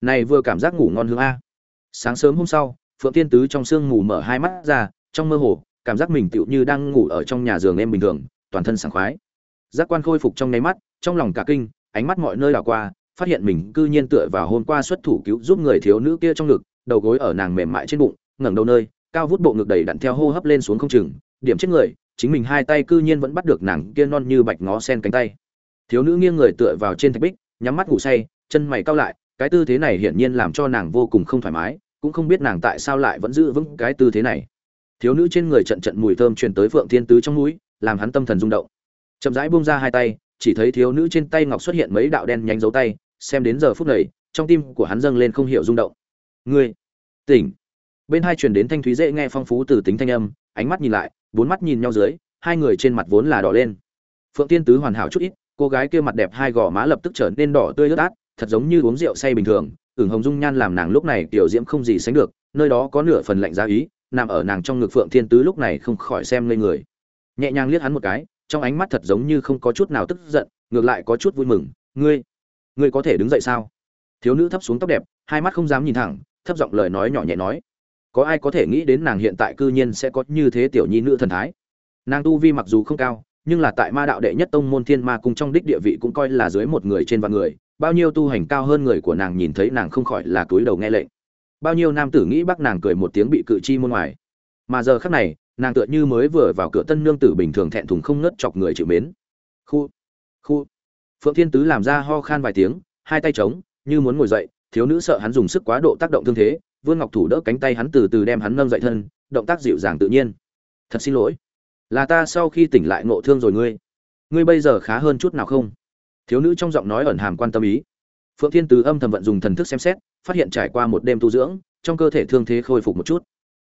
Này vừa cảm giác ngủ ngon hương a. Sáng sớm hôm sau, phượng tiên tứ trong sương mù mở hai mắt ra, trong mơ hồ cảm giác mình tựu như đang ngủ ở trong nhà giường em bình thường, toàn thân sảng khoái. Giác quan khôi phục trong nháy mắt, trong lòng cả kinh, ánh mắt mọi nơi đảo qua, phát hiện mình cư nhiên tựa vào hôm qua xuất thủ cứu giúp người thiếu nữ kia trong ngực, đầu gối ở nàng mềm mại trên bụng, ngẩng đầu nơi, cao vút bộ ngực đầy đặn theo hô hấp lên xuống không chừng, điểm chết người, chính mình hai tay cư nhiên vẫn bắt được nàng kia non như bạch ngó sen cánh tay. Thiếu nữ nghiêng người tựa vào trên thạch bích, nhắm mắt ngủ say, chân mày cao lại, cái tư thế này hiển nhiên làm cho nàng vô cùng không thoải mái, cũng không biết nàng tại sao lại vẫn giữ vững cái tư thế này thiếu nữ trên người trận trận mùi thơm truyền tới phượng thiên tứ trong mũi, làm hắn tâm thần rung động. Chậm rãi buông ra hai tay, chỉ thấy thiếu nữ trên tay ngọc xuất hiện mấy đạo đen nhánh dấu tay, xem đến giờ phút này, trong tim của hắn dâng lên không hiểu rung động. Ngươi, tỉnh. Bên hai truyền đến thanh thúy dễ nghe phong phú từ tính thanh âm, ánh mắt nhìn lại, bốn mắt nhìn nhau dưới, hai người trên mặt vốn là đỏ lên. Phượng tiên tứ hoàn hảo chút ít, cô gái kia mặt đẹp hai gò má lập tức trở nên đỏ tươi ướt át, thật giống như uống rượu say bình thường, ửng hồng dung nhan làm nàng lúc này tiểu diễm không gì sánh được, nơi đó có nửa phần lạnh giá ý nằm ở nàng trong ngực phượng thiên tứ lúc này không khỏi xem lên người. Nhẹ nhàng liếc hắn một cái, trong ánh mắt thật giống như không có chút nào tức giận, ngược lại có chút vui mừng. Ngươi ngươi có thể đứng dậy sao? Thiếu nữ thấp xuống tóc đẹp, hai mắt không dám nhìn thẳng, thấp giọng lời nói nhỏ nhẹ nói. Có ai có thể nghĩ đến nàng hiện tại cư nhiên sẽ có như thế tiểu nhi nữ thần thái? Nàng tu vi mặc dù không cao, nhưng là tại ma đạo đệ nhất tông môn thiên ma cung trong đích địa vị cũng coi là dưới một người trên vạn người. Bao nhiêu tu hành cao hơn người của nàng nhìn thấy nàng không khỏi là túi đầu nghe lệnh bao nhiêu nam tử nghĩ bác nàng cười một tiếng bị cự chi môn ngoài. Mà giờ khắc này, nàng tựa như mới vừa vào cửa tân nương tử bình thường thẹn thùng không ngớt chọc người chịu mến. Khu khu. Phượng thiên tứ làm ra ho khan vài tiếng, hai tay trống như muốn ngồi dậy, thiếu nữ sợ hắn dùng sức quá độ tác động thương thế, vương ngọc thủ đỡ cánh tay hắn từ từ đem hắn nâng dậy thân, động tác dịu dàng tự nhiên. Thật xin lỗi. Là ta sau khi tỉnh lại ngộ thương rồi ngươi. Ngươi bây giờ khá hơn chút nào không? Thiếu nữ trong giọng nói ẩn hàm quan tâm ý. Phượng thiên tứ âm thầm vận dùng thần thức xem xét phát hiện trải qua một đêm tu dưỡng, trong cơ thể thương thế khôi phục một chút.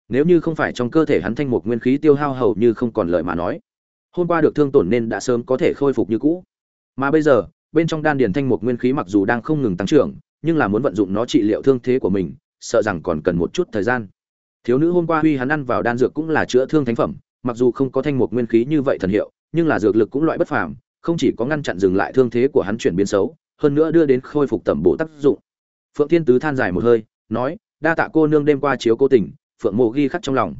Nếu như không phải trong cơ thể hắn thanh một nguyên khí tiêu hao hầu như không còn lời mà nói, hôm qua được thương tổn nên đã sớm có thể khôi phục như cũ. Mà bây giờ, bên trong đan điền thanh một nguyên khí mặc dù đang không ngừng tăng trưởng, nhưng là muốn vận dụng nó trị liệu thương thế của mình, sợ rằng còn cần một chút thời gian. Thiếu nữ hôm qua huy hắn ăn vào đan dược cũng là chữa thương thánh phẩm, mặc dù không có thanh một nguyên khí như vậy thần hiệu, nhưng là dược lực cũng loại bất phàm, không chỉ có ngăn chặn dừng lại thương thế của hắn chuyển biến xấu, hơn nữa đưa đến khôi phục tẩm bổ tác dụng phượng thiên tứ than dài một hơi, nói, đa tạ cô nương đêm qua chiếu cố tình, phượng mộ ghi khắc trong lòng.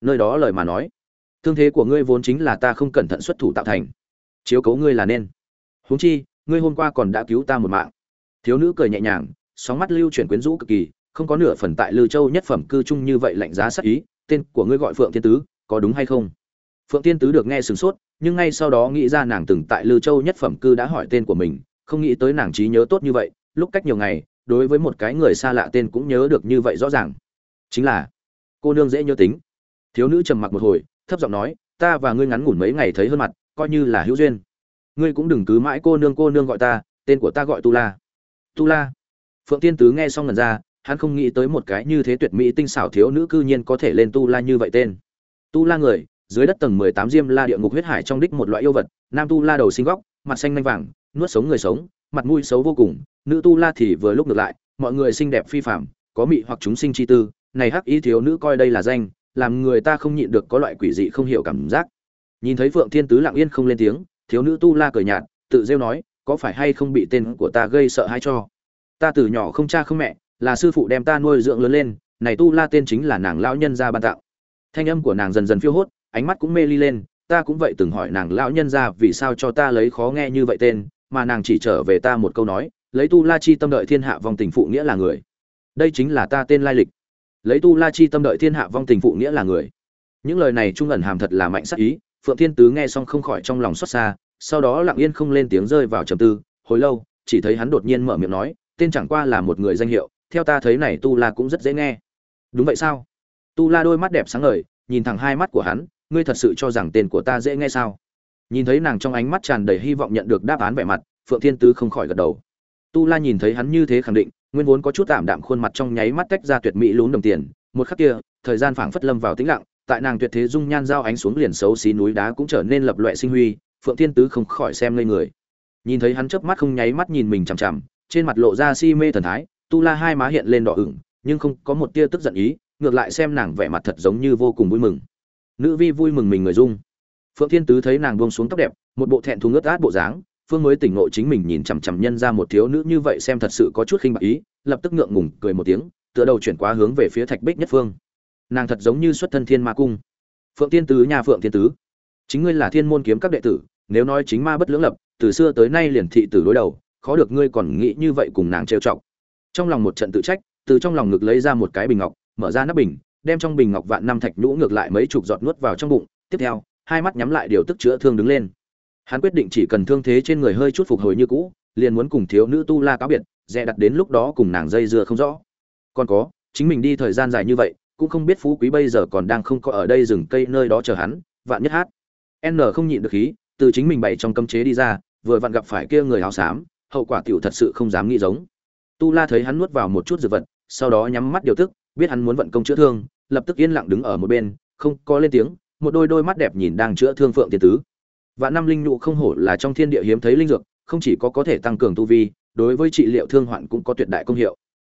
Nơi đó lời mà nói, thương thế của ngươi vốn chính là ta không cẩn thận xuất thủ tạo thành. Chiếu cố ngươi là nên. Huống chi, ngươi hôm qua còn đã cứu ta một mạng. Thiếu nữ cười nhẹ nhàng, sóng mắt lưu chuyển quyến rũ cực kỳ, không có nửa phần tại lư châu nhất phẩm cư trung như vậy lạnh giá sắc ý, tên của ngươi gọi phượng thiên tứ, có đúng hay không? Phượng thiên tứ được nghe sửng sốt, nhưng ngay sau đó nghĩ ra nàng từng tại lư châu nhất phẩm cư đã hỏi tên của mình, không nghĩ tới nàng trí nhớ tốt như vậy, lúc cách nhiều ngày đối với một cái người xa lạ tên cũng nhớ được như vậy rõ ràng. Chính là, cô nương dễ nhớ tính. Thiếu nữ trầm mặc một hồi, thấp giọng nói, ta và ngươi ngắn ngủn mấy ngày thấy hơn mặt, coi như là hữu duyên. Ngươi cũng đừng cứ mãi cô nương cô nương gọi ta, tên của ta gọi tu la. Tu la. Phượng tiên tứ nghe xong lần ra, hắn không nghĩ tới một cái như thế tuyệt mỹ tinh xảo thiếu nữ cư nhiên có thể lên tu la như vậy tên. Tu la người, dưới đất tầng mười tám diêm la địa ngục huyết hải trong đích một loại yêu vật, nam tu la đầu sinh góc, mặt xanh nanh vàng, nuốt sống người sống mặt mũi xấu vô cùng, nữ tu la thì vừa lúc ngược lại, mọi người xinh đẹp phi phạm có mị hoặc chúng sinh chi tư, này hắc y thiếu nữ coi đây là danh, làm người ta không nhịn được có loại quỷ dị không hiểu cảm giác nhìn thấy phượng thiên tứ lặng yên không lên tiếng, thiếu nữ tu la cười nhạt, tự rêu nói, có phải hay không bị tên của ta gây sợ hãi cho ta từ nhỏ không cha không mẹ, là sư phụ đem ta nuôi dưỡng lớn lên, này tu la tên chính là nàng lão nhân gia ban tặng. thanh âm của nàng dần dần phiêu hốt, ánh mắt cũng mê ly lên, ta cũng vậy từng hỏi nàng lão nhân gia vì sao cho ta lấy khó nghe như vậy tên mà nàng chỉ trở về ta một câu nói, lấy tu la chi tâm đợi thiên hạ vong tình phụ nghĩa là người. Đây chính là ta tên lai lịch. Lấy tu la chi tâm đợi thiên hạ vong tình phụ nghĩa là người. Những lời này trung ẩn hàm thật là mạnh sắc ý, phượng thiên tứ nghe xong không khỏi trong lòng xót xa, sau đó lặng yên không lên tiếng rơi vào trầm tư. Hồi lâu, chỉ thấy hắn đột nhiên mở miệng nói, tên chẳng qua là một người danh hiệu, theo ta thấy này tu la cũng rất dễ nghe. Đúng vậy sao? Tu la đôi mắt đẹp sáng ngời, nhìn thẳng hai mắt của hắn, ngươi thật sự cho rằng tên của ta dễ nghe sao? Nhìn thấy nàng trong ánh mắt tràn đầy hy vọng nhận được đáp án vẻ mặt, phượng thiên tứ không khỏi gật đầu. Tu la nhìn thấy hắn như thế khẳng định, nguyên vốn có chút tạm đạm khuôn mặt trong nháy mắt tách ra tuyệt mỹ lún đồng tiền. Một khắc kia, thời gian phảng phất lâm vào tĩnh lặng, tại nàng tuyệt thế dung nhan giao ánh xuống liền xấu xí núi đá cũng trở nên lập loại sinh huy, phượng thiên tứ không khỏi xem ngây người. Nhìn thấy hắn chớp mắt không nháy mắt nhìn mình chằm chằm, trên mặt lộ ra si mê thần thái, tu la hai má hiện lên đỏ ửng, nhưng không có một tia tức giận ý, ngược lại xem nàng vẻ mặt thật giống như vô cùng vui mừng. Nữ vi vui mừng mình người dung phượng thiên tứ thấy nàng buông xuống tóc đẹp, một bộ thẹn thùng ướt át bộ dáng, phương mới tỉnh ngộ chính mình nhìn chằm chằm nhân ra một thiếu nữ như vậy xem thật sự có chút khinh bạc ý, lập tức ngượng ngùng cười một tiếng, tựa đầu chuyển quá hướng về phía thạch bích nhất phương. Nàng thật giống như xuất thân thiên ma cung. Phượng thiên tứ nhà phượng thiên tứ. Chính ngươi là thiên môn kiếm các đệ tử, nếu nói chính ma bất lưỡng lập, từ xưa tới nay liền thị tử đối đầu, khó được ngươi còn nghĩ như vậy cùng nàng trêu chọc. Trong lòng một trận tự trách, từ trong lòng ngực lấy ra một cái bình ngọc, mở ra nắp bình, đem trong bình ngọc vạn năm thạch nhũ ngược lại mấy chục giọt nuốt vào trong bụng. Tiếp theo hai mắt nhắm lại điều tức chữa thương đứng lên. Hắn quyết định chỉ cần thương thế trên người hơi chút phục hồi như cũ, liền muốn cùng thiếu nữ tu la cáo biệt, dè đặt đến lúc đó cùng nàng dây dưa không rõ. Còn có, chính mình đi thời gian dài như vậy, cũng không biết phú quý bây giờ còn đang không có ở đây rừng cây nơi đó chờ hắn, vạn nhất hát. N không nhịn được khí, từ chính mình bày trong cấm chế đi ra, vừa vặn gặp phải kia người áo xám, hậu quả tiểu thật sự không dám nghĩ giống. Tu la thấy hắn nuốt vào một chút dược vật, sau đó nhắm mắt điều tức, biết hắn muốn vận công chữa thương, lập tức yên lặng đứng ở một bên, không có lên tiếng một đôi đôi mắt đẹp nhìn đang chữa thương phượng tiên tứ. Và năm linh nhụ không hổ là trong thiên địa hiếm thấy linh dược, không chỉ có có thể tăng cường tu vi, đối với trị liệu thương hoạn cũng có tuyệt đại công hiệu.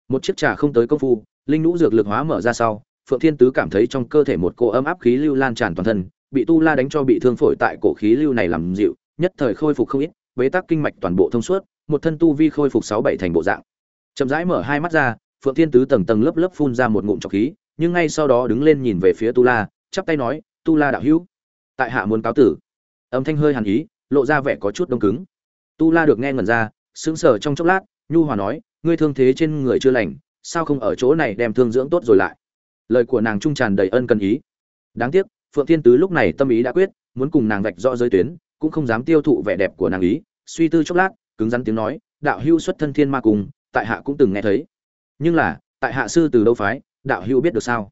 Một chiếc trà không tới công phu, linh nhũ dược lực hóa mở ra sau, phượng thiên tứ cảm thấy trong cơ thể một cỗ ấm áp khí lưu lan tràn toàn thân, bị tu la đánh cho bị thương phổi tại cổ khí lưu này làm dịu, nhất thời khôi phục không ít, bế tắc kinh mạch toàn bộ thông suốt, một thân tu vi khôi phục sáu bảy thành bộ dạng. Chậm rãi mở hai mắt ra, phượng thiên tứ tầng tầng lớp lớp phun ra một ngụm trọc khí, nhưng ngay sau đó đứng lên nhìn về phía tu la, chắp tay nói tu la đạo hữu. Tại hạ muốn cáo tử. Âm thanh hơi hàn ý, lộ ra vẻ có chút đông cứng. Tu la được nghe ngẩn ra, sững sờ trong chốc lát, nhu hòa nói, ngươi thương thế trên người chưa lành, sao không ở chỗ này đem thương dưỡng tốt rồi lại? Lời của nàng trung tràn đầy ân cần ý. Đáng tiếc, phượng thiên tứ lúc này tâm ý đã quyết, muốn cùng nàng vạch rõ giới tuyến, cũng không dám tiêu thụ vẻ đẹp của nàng ý. Suy tư chốc lát, cứng rắn tiếng nói, đạo hưu xuất thân thiên ma cùng, tại hạ cũng từng nghe thấy. Nhưng là, tại hạ sư từ đâu phái, đạo hưu biết được sao?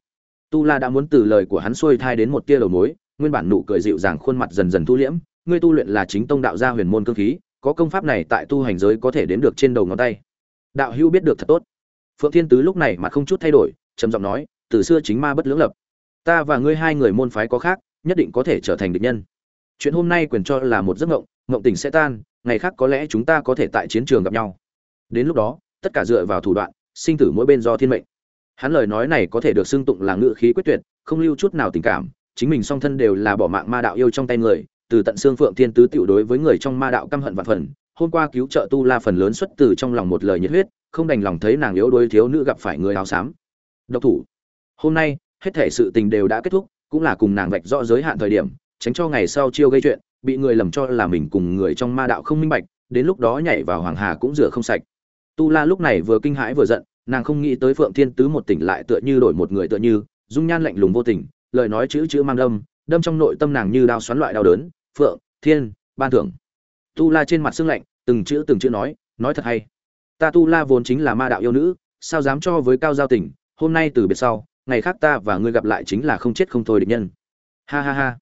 Tu la đã muốn từ lời của hắn xuôi thai đến một tia đầu mối, nguyên bản nụ cười dịu dàng khuôn mặt dần dần thu liễm. Ngươi tu luyện là chính tông đạo gia huyền môn cương khí, có công pháp này tại tu hành giới có thể đến được trên đầu ngón tay. Đạo hưu biết được thật tốt. Phượng thiên tứ lúc này mà không chút thay đổi, trầm giọng nói, từ xưa chính ma bất lưỡng lập. Ta và ngươi hai người môn phái có khác, nhất định có thể trở thành địch nhân. Chuyện hôm nay quyền cho là một giấc ngộng ngộng tình sẽ tan, ngày khác có lẽ chúng ta có thể tại chiến trường gặp nhau. Đến lúc đó, tất cả dựa vào thủ đoạn, sinh tử mỗi bên do thiên mệnh hắn lời nói này có thể được xưng tụng là ngự khí quyết tuyệt, không lưu chút nào tình cảm, chính mình song thân đều là bỏ mạng ma đạo yêu trong tay người, từ tận xương phượng thiên tứ tiểu đối với người trong ma đạo căm hận vạn phần, hôm qua cứu trợ tu la phần lớn xuất từ trong lòng một lời nhiệt huyết, không đành lòng thấy nàng yếu đuối thiếu nữ gặp phải người áo xám. Độc thủ, hôm nay, hết thể sự tình đều đã kết thúc, cũng là cùng nàng vạch rõ giới hạn thời điểm, tránh cho ngày sau chiêu gây chuyện, bị người lầm cho là mình cùng người trong ma đạo không minh bạch, đến lúc đó nhảy vào hoàng hà cũng rửa không sạch. Tu la lúc này vừa kinh hãi vừa giận nàng không nghĩ tới phượng thiên tứ một tỉnh lại tựa như đổi một người tựa như, dung nhan lạnh lùng vô tình, lời nói chữ chữ mang đâm đâm trong nội tâm nàng như đao xoắn loại đau đớn, phượng thiên, ban thưởng. Tu la trên mặt sưng lạnh, từng chữ từng chữ nói nói thật hay. Ta tu la vốn chính là ma đạo yêu nữ, sao dám cho với cao giao tình, hôm nay từ biệt sau, ngày khác ta và ngươi gặp lại chính là không chết không thôi địch nhân. Ha ha ha.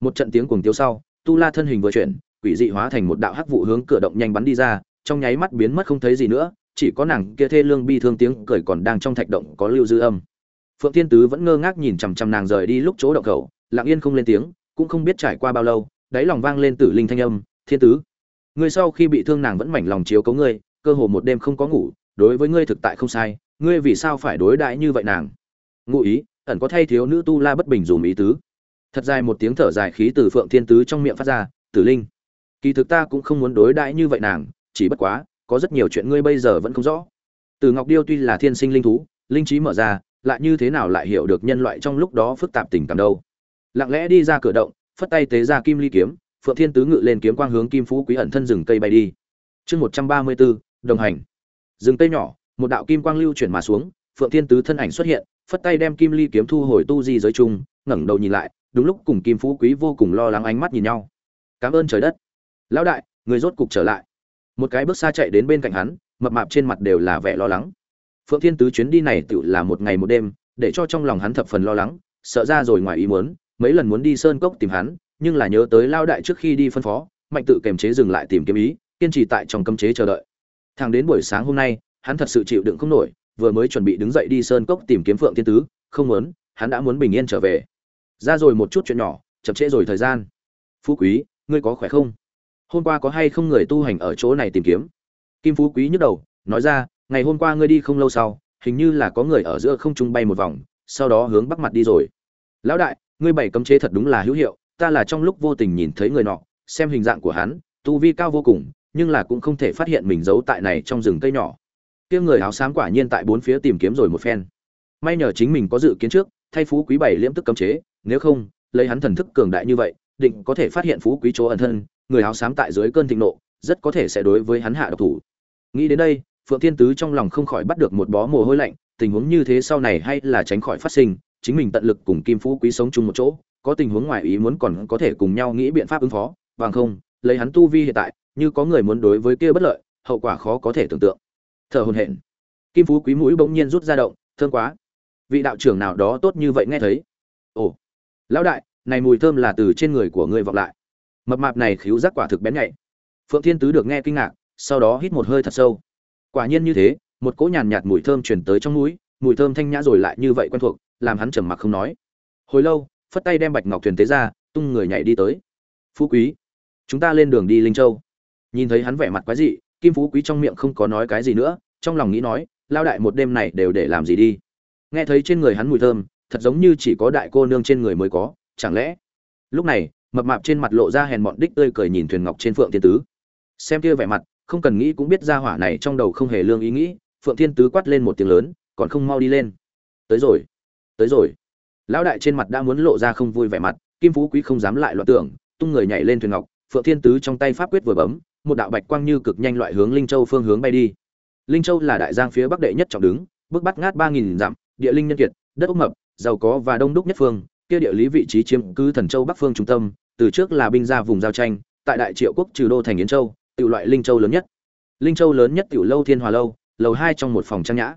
Một trận tiếng cuồng tiêu sau, tu la thân hình vừa chuyển, quỷ dị hóa thành một đạo hắc vụ hướng cửa động nhanh bắn đi ra, trong nháy mắt biến mất không thấy gì nữa chỉ có nàng kia thê lương bi thương tiếng cười còn đang trong thạch động có lưu dư âm. Phượng thiên tứ vẫn ngơ ngác nhìn chằm chằm nàng rời đi lúc chỗ động khẩu, lặng yên không lên tiếng, cũng không biết trải qua bao lâu, đáy lòng vang lên tử linh thanh âm, thiên tứ, ngươi sau khi bị thương nàng vẫn mảnh lòng chiếu cấu ngươi, cơ hồ một đêm không có ngủ, đối với ngươi thực tại không sai, ngươi vì sao phải đối đãi như vậy nàng? Ngụ ý, ẩn có thay thiếu nữ tu la bất bình dùm ý tứ. Thật dài một tiếng thở dài khí từ phượng thiên tứ trong miệng phát ra, tử linh, kỳ thực ta cũng không muốn đối đãi như vậy nàng, chỉ bất quá có rất nhiều chuyện ngươi bây giờ vẫn không rõ. Từ ngọc điêu tuy là thiên sinh linh thú, linh trí mở ra, lại như thế nào lại hiểu được nhân loại trong lúc đó phức tạp tình cảm đâu. Lặng lẽ đi ra cửa động, phất tay tế ra kim ly kiếm, phượng thiên tứ ngự lên kiếm quang hướng kim phú quý ẩn thân rừng cây bay đi. Chương một trăm ba mươi bốn đồng hành. Rừng cây nhỏ, một đạo kim quang lưu chuyển mà xuống, phượng thiên tứ thân ảnh xuất hiện, phất tay đem kim ly kiếm thu hồi tu di giới chung ngẩng đầu nhìn lại, đúng lúc cùng kim phú quý vô cùng lo lắng ánh mắt nhìn nhau. Cảm ơn trời đất. Lão đại, người rốt cục trở lại một cái bước xa chạy đến bên cạnh hắn, mập mạp trên mặt đều là vẻ lo lắng. Phượng thiên tứ chuyến đi này tự là một ngày một đêm, để cho trong lòng hắn thập phần lo lắng, sợ ra rồi ngoài ý muốn, mấy lần muốn đi sơn cốc tìm hắn, nhưng là nhớ tới lao đại trước khi đi phân phó, mạnh tự kềm chế dừng lại tìm kiếm ý, kiên trì tại trong cấm chế chờ đợi. Thang đến buổi sáng hôm nay, hắn thật sự chịu đựng không nổi, vừa mới chuẩn bị đứng dậy đi sơn cốc tìm kiếm phượng thiên tứ, không muốn, hắn đã muốn bình yên trở về. Ra rồi một chút chuyện nhỏ, chậm trễ rồi thời gian. Phú quý, ngươi có khỏe không? Hôm qua có hay không người tu hành ở chỗ này tìm kiếm? Kim phú quý nhức đầu, nói ra, ngày hôm qua ngươi đi không lâu sau, hình như là có người ở giữa không trung bay một vòng, sau đó hướng bắc mặt đi rồi. Lão đại, ngươi bảy cấm chế thật đúng là hữu hiệu, ta là trong lúc vô tình nhìn thấy người nọ, xem hình dạng của hắn, tu vi cao vô cùng, nhưng là cũng không thể phát hiện mình giấu tại này trong rừng cây nhỏ. Kia người áo xám quả nhiên tại bốn phía tìm kiếm rồi một phen. May nhờ chính mình có dự kiến trước, thay phú quý bảy liễm tức cấm chế, nếu không, lấy hắn thần thức cường đại như vậy, định có thể phát hiện phú quý chỗ ẩn thân người áo xám tại dưới cơn thịnh nộ, rất có thể sẽ đối với hắn hạ độc thủ. Nghĩ đến đây, phượng thiên tứ trong lòng không khỏi bắt được một bó mồ hôi lạnh, tình huống như thế sau này hay là tránh khỏi phát sinh, chính mình tận lực cùng kim phú quý sống chung một chỗ, có tình huống ngoài ý muốn còn có thể cùng nhau nghĩ biện pháp ứng phó, bằng không, lấy hắn tu vi hiện tại, như có người muốn đối với kia bất lợi, hậu quả khó có thể tưởng tượng. Thở hồn hển. Kim phú quý mũi bỗng nhiên rút ra động thương quá. Vị đạo trưởng nào đó tốt như vậy nghe thấy. Ồ. Lão đại, này mùi thơm là từ trên người của ngươi vọng lại mập mạp này khiếu giác quả thực bén nhạy. Phượng thiên tứ được nghe kinh ngạc, sau đó hít một hơi thật sâu. Quả nhiên như thế, một cỗ nhàn nhạt mùi thơm truyền tới trong mũi, mùi thơm thanh nhã rồi lại như vậy quen thuộc, làm hắn trầm mặc không nói. Hồi lâu, phất tay đem bạch ngọc thuyền tế ra, tung người nhảy đi tới. Phú quý, chúng ta lên đường đi linh châu. Nhìn thấy hắn vẻ mặt quái dị, kim phú quý trong miệng không có nói cái gì nữa, trong lòng nghĩ nói, lao đại một đêm này đều để làm gì đi? Nghe thấy trên người hắn mùi thơm, thật giống như chỉ có đại cô nương trên người mới có, chẳng lẽ? Lúc này mập mạp trên mặt lộ ra hèn mọn đích tươi cười nhìn thuyền ngọc trên phượng thiên tứ. Xem kia vẻ mặt, không cần nghĩ cũng biết ra hỏa này trong đầu không hề lương ý nghĩ, phượng thiên tứ quát lên một tiếng lớn, còn không mau đi lên. Tới rồi tới rồi. Lão đại trên mặt đã muốn lộ ra không vui vẻ mặt, kim phú quý không dám lại loạn tưởng, tung người nhảy lên thuyền ngọc, phượng thiên tứ trong tay pháp quyết vừa bấm, một đạo bạch quang như cực nhanh loại hướng linh châu phương hướng bay đi. Linh châu là đại giang phía bắc đệ nhất trọng đứng, bước bắt ngát ba nghìn dặm, địa linh nhân kiệt, đất ốc mập, giàu có và đông đúc nhất phương, kia địa lý vị trí chiếm cứ thần châu bắc phương trung tâm từ trước là binh ra vùng giao tranh, tại đại triệu quốc trừ đô thành yến châu tự loại linh châu lớn nhất. Linh châu lớn nhất tiểu lâu thiên hòa lâu, lầu hai trong một phòng trang nhã.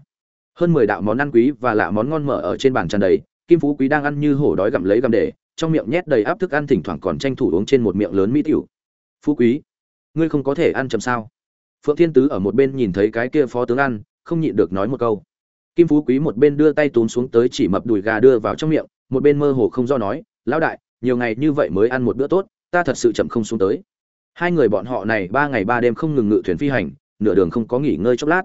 Hơn mười đạo món ăn quý và lạ món ngon mở ở trên bàn tràn đầy, kim phú quý đang ăn như hổ đói gặm lấy gặm để, trong miệng nhét đầy áp thức ăn thỉnh thoảng còn tranh thủ uống trên một miệng lớn mỹ tiểu. Phú quý, ngươi không có thể ăn chậm sao? Phượng thiên tứ ở một bên nhìn thấy cái kia phó tướng ăn, không nhịn được nói một câu. Kim phú quý một bên đưa tay túm xuống tới chỉ mập đùi gà đưa vào trong miệng, một bên mơ hồ không do nói, lão đại nhiều ngày như vậy mới ăn một bữa tốt, ta thật sự chậm không xuống tới. Hai người bọn họ này ba ngày ba đêm không ngừng ngự thuyền phi hành, nửa đường không có nghỉ ngơi chốc lát.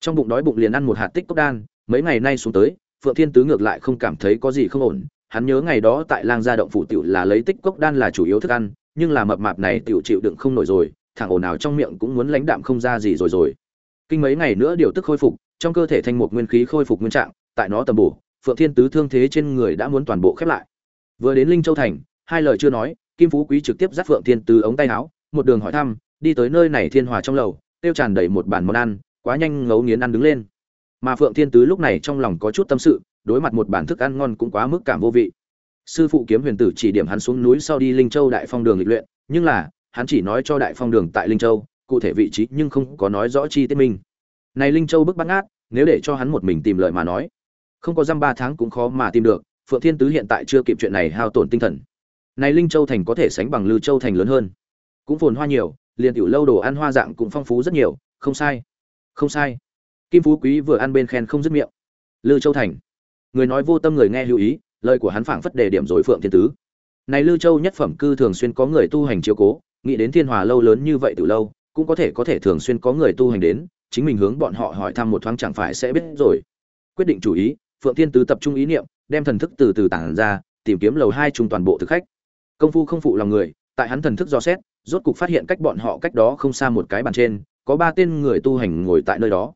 Trong bụng đói bụng liền ăn một hạt tích cốc đan, mấy ngày nay xuống tới, phượng thiên tứ ngược lại không cảm thấy có gì không ổn. Hắn nhớ ngày đó tại lang gia động phủ tiểu là lấy tích cốc đan là chủ yếu thức ăn, nhưng là mập mạp này tiểu chịu đựng không nổi rồi, thằng ồn nào trong miệng cũng muốn lãnh đạm không ra gì rồi rồi. Kinh mấy ngày nữa điều tức khôi phục, trong cơ thể thanh một nguyên khí khôi phục nguyên trạng, tại nó tầm bổ, phượng thiên tứ thương thế trên người đã muốn toàn bộ khép lại vừa đến linh châu thành, hai lời chưa nói, kim phú quý trực tiếp dắt phượng thiên từ ống tay áo, một đường hỏi thăm, đi tới nơi này thiên hòa trong lầu, tiêu tràn đầy một bàn món ăn, quá nhanh ngấu nghiến ăn đứng lên. Mà phượng thiên tứ lúc này trong lòng có chút tâm sự, đối mặt một bản thức ăn ngon cũng quá mức cảm vô vị. Sư phụ kiếm huyền tử chỉ điểm hắn xuống núi sau đi linh châu đại phong đường lịch luyện, nhưng là, hắn chỉ nói cho đại phong đường tại linh châu, cụ thể vị trí nhưng không có nói rõ chi tiết minh này linh châu bức bắt ngát, nếu để cho hắn một mình tìm lợi mà nói, không có dăm ba tháng cũng khó mà tìm được phượng thiên tứ hiện tại chưa kịp chuyện này hao tổn tinh thần. Này linh châu thành có thể sánh bằng lư châu thành lớn hơn. Cũng phồn hoa nhiều, liền tiểu lâu đồ ăn hoa dạng cũng phong phú rất nhiều. Không sai không sai. Kim phú quý vừa ăn bên khen không dứt miệng. Lư châu thành. Người nói vô tâm người nghe lưu ý, lời của hắn phảng phất đề điểm rồi phượng thiên tứ. Này lư châu nhất phẩm cư thường xuyên có người tu hành chiếu cố, nghĩ đến thiên hòa lâu lớn như vậy từ lâu, cũng có thể có thể thường xuyên có người tu hành đến, chính mình hướng bọn họ hỏi thăm một thoáng chẳng phải sẽ biết rồi. Quyết định chủ ý, phượng thiên tứ tập trung ý niệm đem thần thức từ từ tản ra, tìm kiếm lầu hai chung toàn bộ thực khách. Công phu không phụ lòng người, tại hắn thần thức do xét, rốt cục phát hiện cách bọn họ cách đó không xa một cái bàn trên, có ba tên người tu hành ngồi tại nơi đó.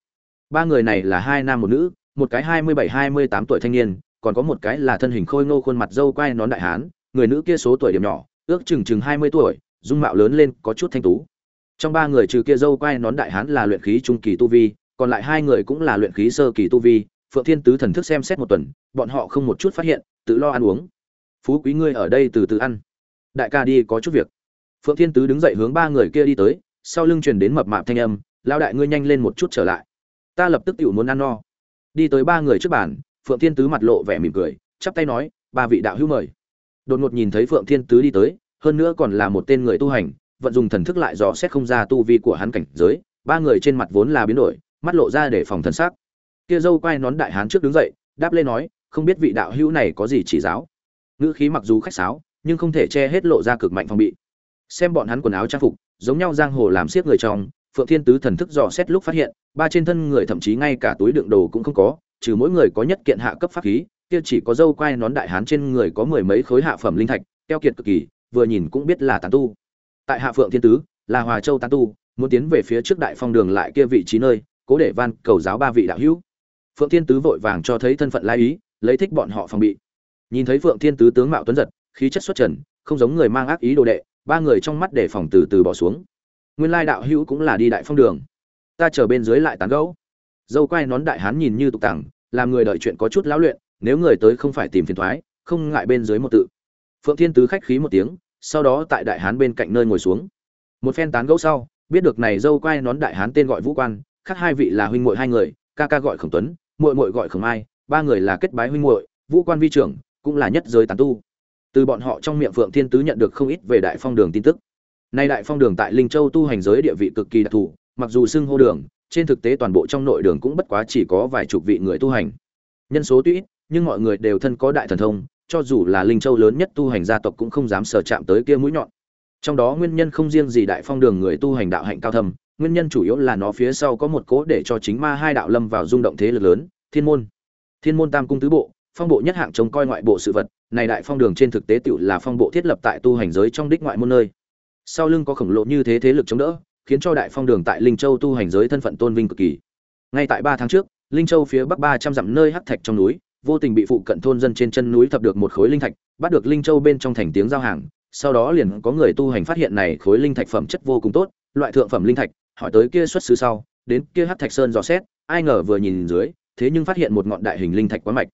Ba người này là hai nam một nữ, một cái hai mươi bảy, hai mươi tám tuổi thanh niên, còn có một cái là thân hình khôi ngô khuôn mặt dâu quai nón đại hán, người nữ kia số tuổi điểm nhỏ, ước chừng chừng hai mươi tuổi, dung mạo lớn lên, có chút thanh tú. Trong ba người trừ kia dâu quai nón đại hán là luyện khí trung kỳ tu vi, còn lại hai người cũng là luyện khí sơ kỳ tu vi phượng thiên tứ thần thức xem xét một tuần, bọn họ không một chút phát hiện, tự lo ăn uống. Phú quý ngươi ở đây từ từ ăn. Đại ca đi có chút việc. Phượng thiên tứ đứng dậy hướng ba người kia đi tới, sau lưng truyền đến mập mạp thanh âm lao đại ngươi nhanh lên một chút trở lại. Ta lập tức tự muốn ăn no. Đi tới ba người trước bàn, phượng thiên tứ mặt lộ vẻ mỉm cười, chắp tay nói, ba vị đạo hữu mời. Đột ngột nhìn thấy phượng thiên tứ đi tới, hơn nữa còn là một tên người tu hành, vận dùng thần thức lại dò xét không ra tu vi của hắn cảnh giới, ba người trên mặt vốn là biến đổi, mắt lộ ra để phòng thần sắc kia dâu quay nón đại hán trước đứng dậy, đáp lên nói, không biết vị đạo hữu này có gì chỉ giáo? Ngữ khí mặc dù khách sáo, nhưng không thể che hết lộ ra cực mạnh phòng bị. Xem bọn hắn quần áo trang phục, giống nhau giang hồ làm siết người trong, phượng thiên tứ thần thức dò xét lúc phát hiện, ba trên thân người thậm chí ngay cả túi đựng đồ cũng không có, trừ mỗi người có nhất kiện hạ cấp pháp khí, kia chỉ có dâu quai nón đại hán trên người có mười mấy khối hạ phẩm linh thạch, keo kiệt cực kỳ, vừa nhìn cũng biết là tán tu. Tại hạ phượng thiên tứ, là hòa châu tán tu, muốn tiến về phía trước đại phong đường lại kia vị trí nơi, cố để van cầu giáo ba vị đạo hữu phượng thiên tứ vội vàng cho thấy thân phận lai ý, lấy thích bọn họ phòng bị. Nhìn thấy phượng thiên tứ tướng mạo tuấn giật, khí chất xuất trần, không giống người mang ác ý đồ đệ, ba người trong mắt để phòng từ từ bỏ xuống. Nguyên lai đạo hữu cũng là đi đại phong đường. Ta chờ bên dưới lại tán gẫu. Dâu quai nón đại hán nhìn như tục tằng làm người đợi chuyện có chút lão luyện, nếu người tới không phải tìm phiền thoái, không ngại bên dưới một tự. Phượng thiên tứ khách khí một tiếng, sau đó tại đại hán bên cạnh nơi ngồi xuống. Một phen tán gẫu sau, biết được này dâu quai nón đại hán tên gọi vũ quan, khác hai vị là huynh muội hai người ca ca gọi khổng tuấn, muội muội gọi khổng ai ba người là kết bái huynh muội, vũ quan vi trưởng, cũng là nhất giới tán tu. Từ bọn họ trong miệng phượng thiên tứ nhận được không ít về đại phong đường tin tức. Nay đại phong đường tại linh châu tu hành giới địa vị cực kỳ đặc thù, mặc dù xưng hô đường, trên thực tế toàn bộ trong nội đường cũng bất quá chỉ có vài chục vị người tu hành. Nhân số tuy ít, nhưng mọi người đều thân có đại thần thông, cho dù là linh châu lớn nhất tu hành gia tộc cũng không dám sờ chạm tới kia mũi nhọn. Trong đó nguyên nhân không riêng gì đại phong đường người tu hành đạo hạnh cao thâm nguyên nhân chủ yếu là nó phía sau có một cố để cho chính ma hai đạo lâm vào rung động thế lực lớn, thiên môn. Thiên môn tam cung tứ bộ, phong bộ nhất hạng trông coi ngoại bộ sự vật, này đại phong đường trên thực tế tựu là phong bộ thiết lập tại tu hành giới trong đích ngoại môn nơi. Sau lưng có khổng lồ như thế thế lực chống đỡ, khiến cho đại phong đường tại linh châu tu hành giới thân phận tôn vinh cực kỳ. Ngay tại ba tháng trước, linh châu phía bắc ba trăm dặm nơi hắc thạch trong núi, vô tình bị phụ cận thôn dân trên chân núi thập được một khối linh thạch, bắt được linh châu bên trong thành tiếng giao hàng, sau đó liền có người tu hành phát hiện này khối linh thạch phẩm chất vô cùng tốt, loại thượng phẩm linh thạch hỏi tới kia xuất xứ sau, đến kia hắc thạch sơn dò xét, ai ngờ vừa nhìn dưới, thế nhưng phát hiện một ngọn đại hình linh thạch quá mạch.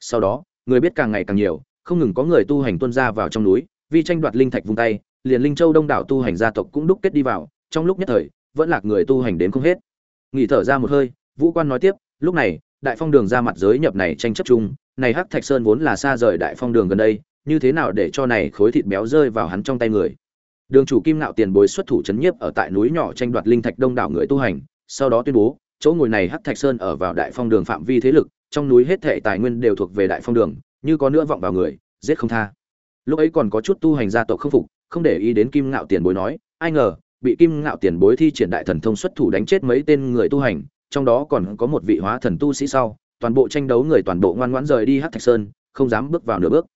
Sau đó, người biết càng ngày càng nhiều, không ngừng có người tu hành tuân ra vào trong núi, vì tranh đoạt linh thạch vung tay, liền linh châu đông đảo tu hành gia tộc cũng đúc kết đi vào, trong lúc nhất thời, vẫn lạc người tu hành đến không hết. Nghỉ thở ra một hơi, vũ quan nói tiếp, lúc này, đại phong đường ra mặt giới nhập này tranh chấp chung, này hắc thạch sơn vốn là xa rời đại phong đường gần đây, như thế nào để cho này khối thịt béo rơi vào hắn trong tay người? Đường chủ kim nạo tiền bối xuất thủ chấn nhiếp ở tại núi nhỏ tranh đoạt linh thạch đông đảo người tu hành, sau đó tuyên bố, chỗ ngồi này hắc thạch sơn ở vào đại phong đường phạm vi thế lực, trong núi hết thệ tài nguyên đều thuộc về đại phong đường, như có nữa vọng vào người, giết không tha. Lúc ấy còn có chút tu hành gia tộc không phục, không để ý đến kim ngạo tiền bối nói, ai ngờ, bị kim ngạo tiền bối thi triển đại thần thông xuất thủ đánh chết mấy tên người tu hành, trong đó còn có một vị hóa thần tu sĩ sau, toàn bộ tranh đấu người toàn bộ ngoan ngoãn rời đi hát thạch sơn, không dám bước vào nửa bước.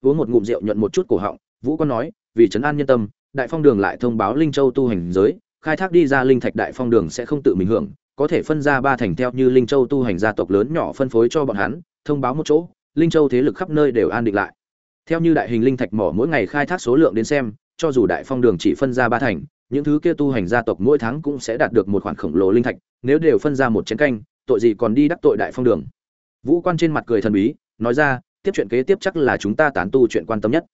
Uống một ngụm rượu nhuận một chút cổ họng, vũ quan nói, vì trấn an nhân tâm đại phong đường lại thông báo linh châu tu hành giới, khai thác đi ra linh thạch đại phong đường sẽ không tự mình hưởng, có thể phân ra ba thành theo như linh châu tu hành gia tộc lớn nhỏ phân phối cho bọn hắn, thông báo một chỗ, linh châu thế lực khắp nơi đều an định lại. Theo như đại hình linh thạch mỏ mỗi ngày khai thác số lượng đến xem, cho dù đại phong đường chỉ phân ra ba thành, những thứ kia tu hành gia tộc mỗi tháng cũng sẽ đạt được một khoản khổng lồ linh thạch, nếu đều phân ra một chén canh, tội gì còn đi đắc tội đại phong đường. Vũ quan trên mặt cười thần bí, nói ra, tiếp chuyện kế tiếp chắc là chúng ta tán tu chuyện quan tâm nhất.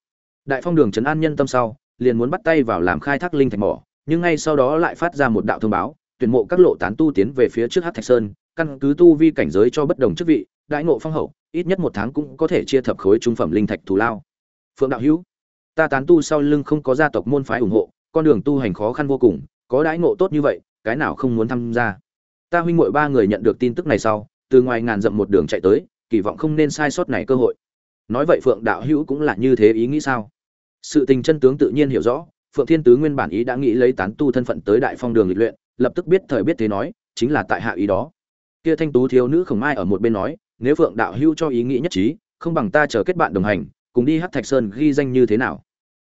Đại phong đường trấn an nhân tâm sau liền muốn bắt tay vào làm khai thác linh thạch mỏ, nhưng ngay sau đó lại phát ra một đạo thông báo, tuyển mộ các lộ tán tu tiến về phía trước hát thạch sơn, căn cứ tu vi cảnh giới cho bất đồng chức vị, đại ngộ phong hậu, ít nhất một tháng cũng có thể chia thập khối trung phẩm linh thạch thù lao. Phượng đạo hữu, ta tán tu sau lưng không có gia tộc môn phái ủng hộ, con đường tu hành khó khăn vô cùng, có đãi ngộ tốt như vậy, cái nào không muốn tham gia? Ta huynh muội ba người nhận được tin tức này sau, từ ngoài ngàn dặm một đường chạy tới, kỳ vọng không nên sai sót này cơ hội. Nói vậy phượng đạo hữu cũng là như thế ý nghĩ sao? Sự tình chân tướng tự nhiên hiểu rõ, phượng thiên tứ nguyên bản ý đã nghĩ lấy tán tu thân phận tới đại phong đường lịch luyện, lập tức biết thời biết thế nói, chính là tại hạ ý đó. Kia thanh tú thiếu nữ khổng mai ở một bên nói, nếu phượng đạo hữu cho ý nghĩ nhất trí, không bằng ta chờ kết bạn đồng hành, cùng đi hát thạch sơn ghi danh như thế nào?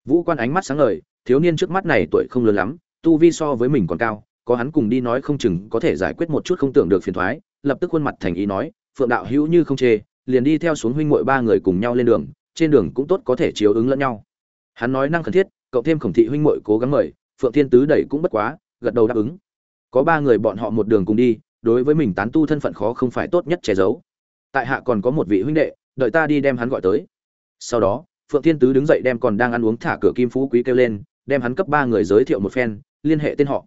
Vũ quan ánh mắt sáng ngời, thiếu niên trước mắt này tuổi không lớn lắm, tu vi so với mình còn cao, có hắn cùng đi nói không chừng có thể giải quyết một chút không tưởng được phiền thoái, lập tức khuôn mặt thành ý nói, phượng đạo hữu như không chê, liền đi theo xuống huynh mội ba người cùng nhau lên đường, trên đường cũng tốt có thể chiếu ứng lẫn nhau hắn nói năng khẩn thiết cộng thêm khổng thị huynh muội cố gắng mời, phượng thiên tứ đẩy cũng bất quá, gật đầu đáp ứng. Có ba người bọn họ một đường cùng đi, đối với mình tán tu thân phận khó không phải tốt nhất che giấu. Tại hạ còn có một vị huynh đệ, đợi ta đi đem hắn gọi tới. Sau đó, phượng thiên tứ đứng dậy đem còn đang ăn uống thả cửa kim phú quý kêu lên, đem hắn cấp ba người giới thiệu một phen, liên hệ tên họ.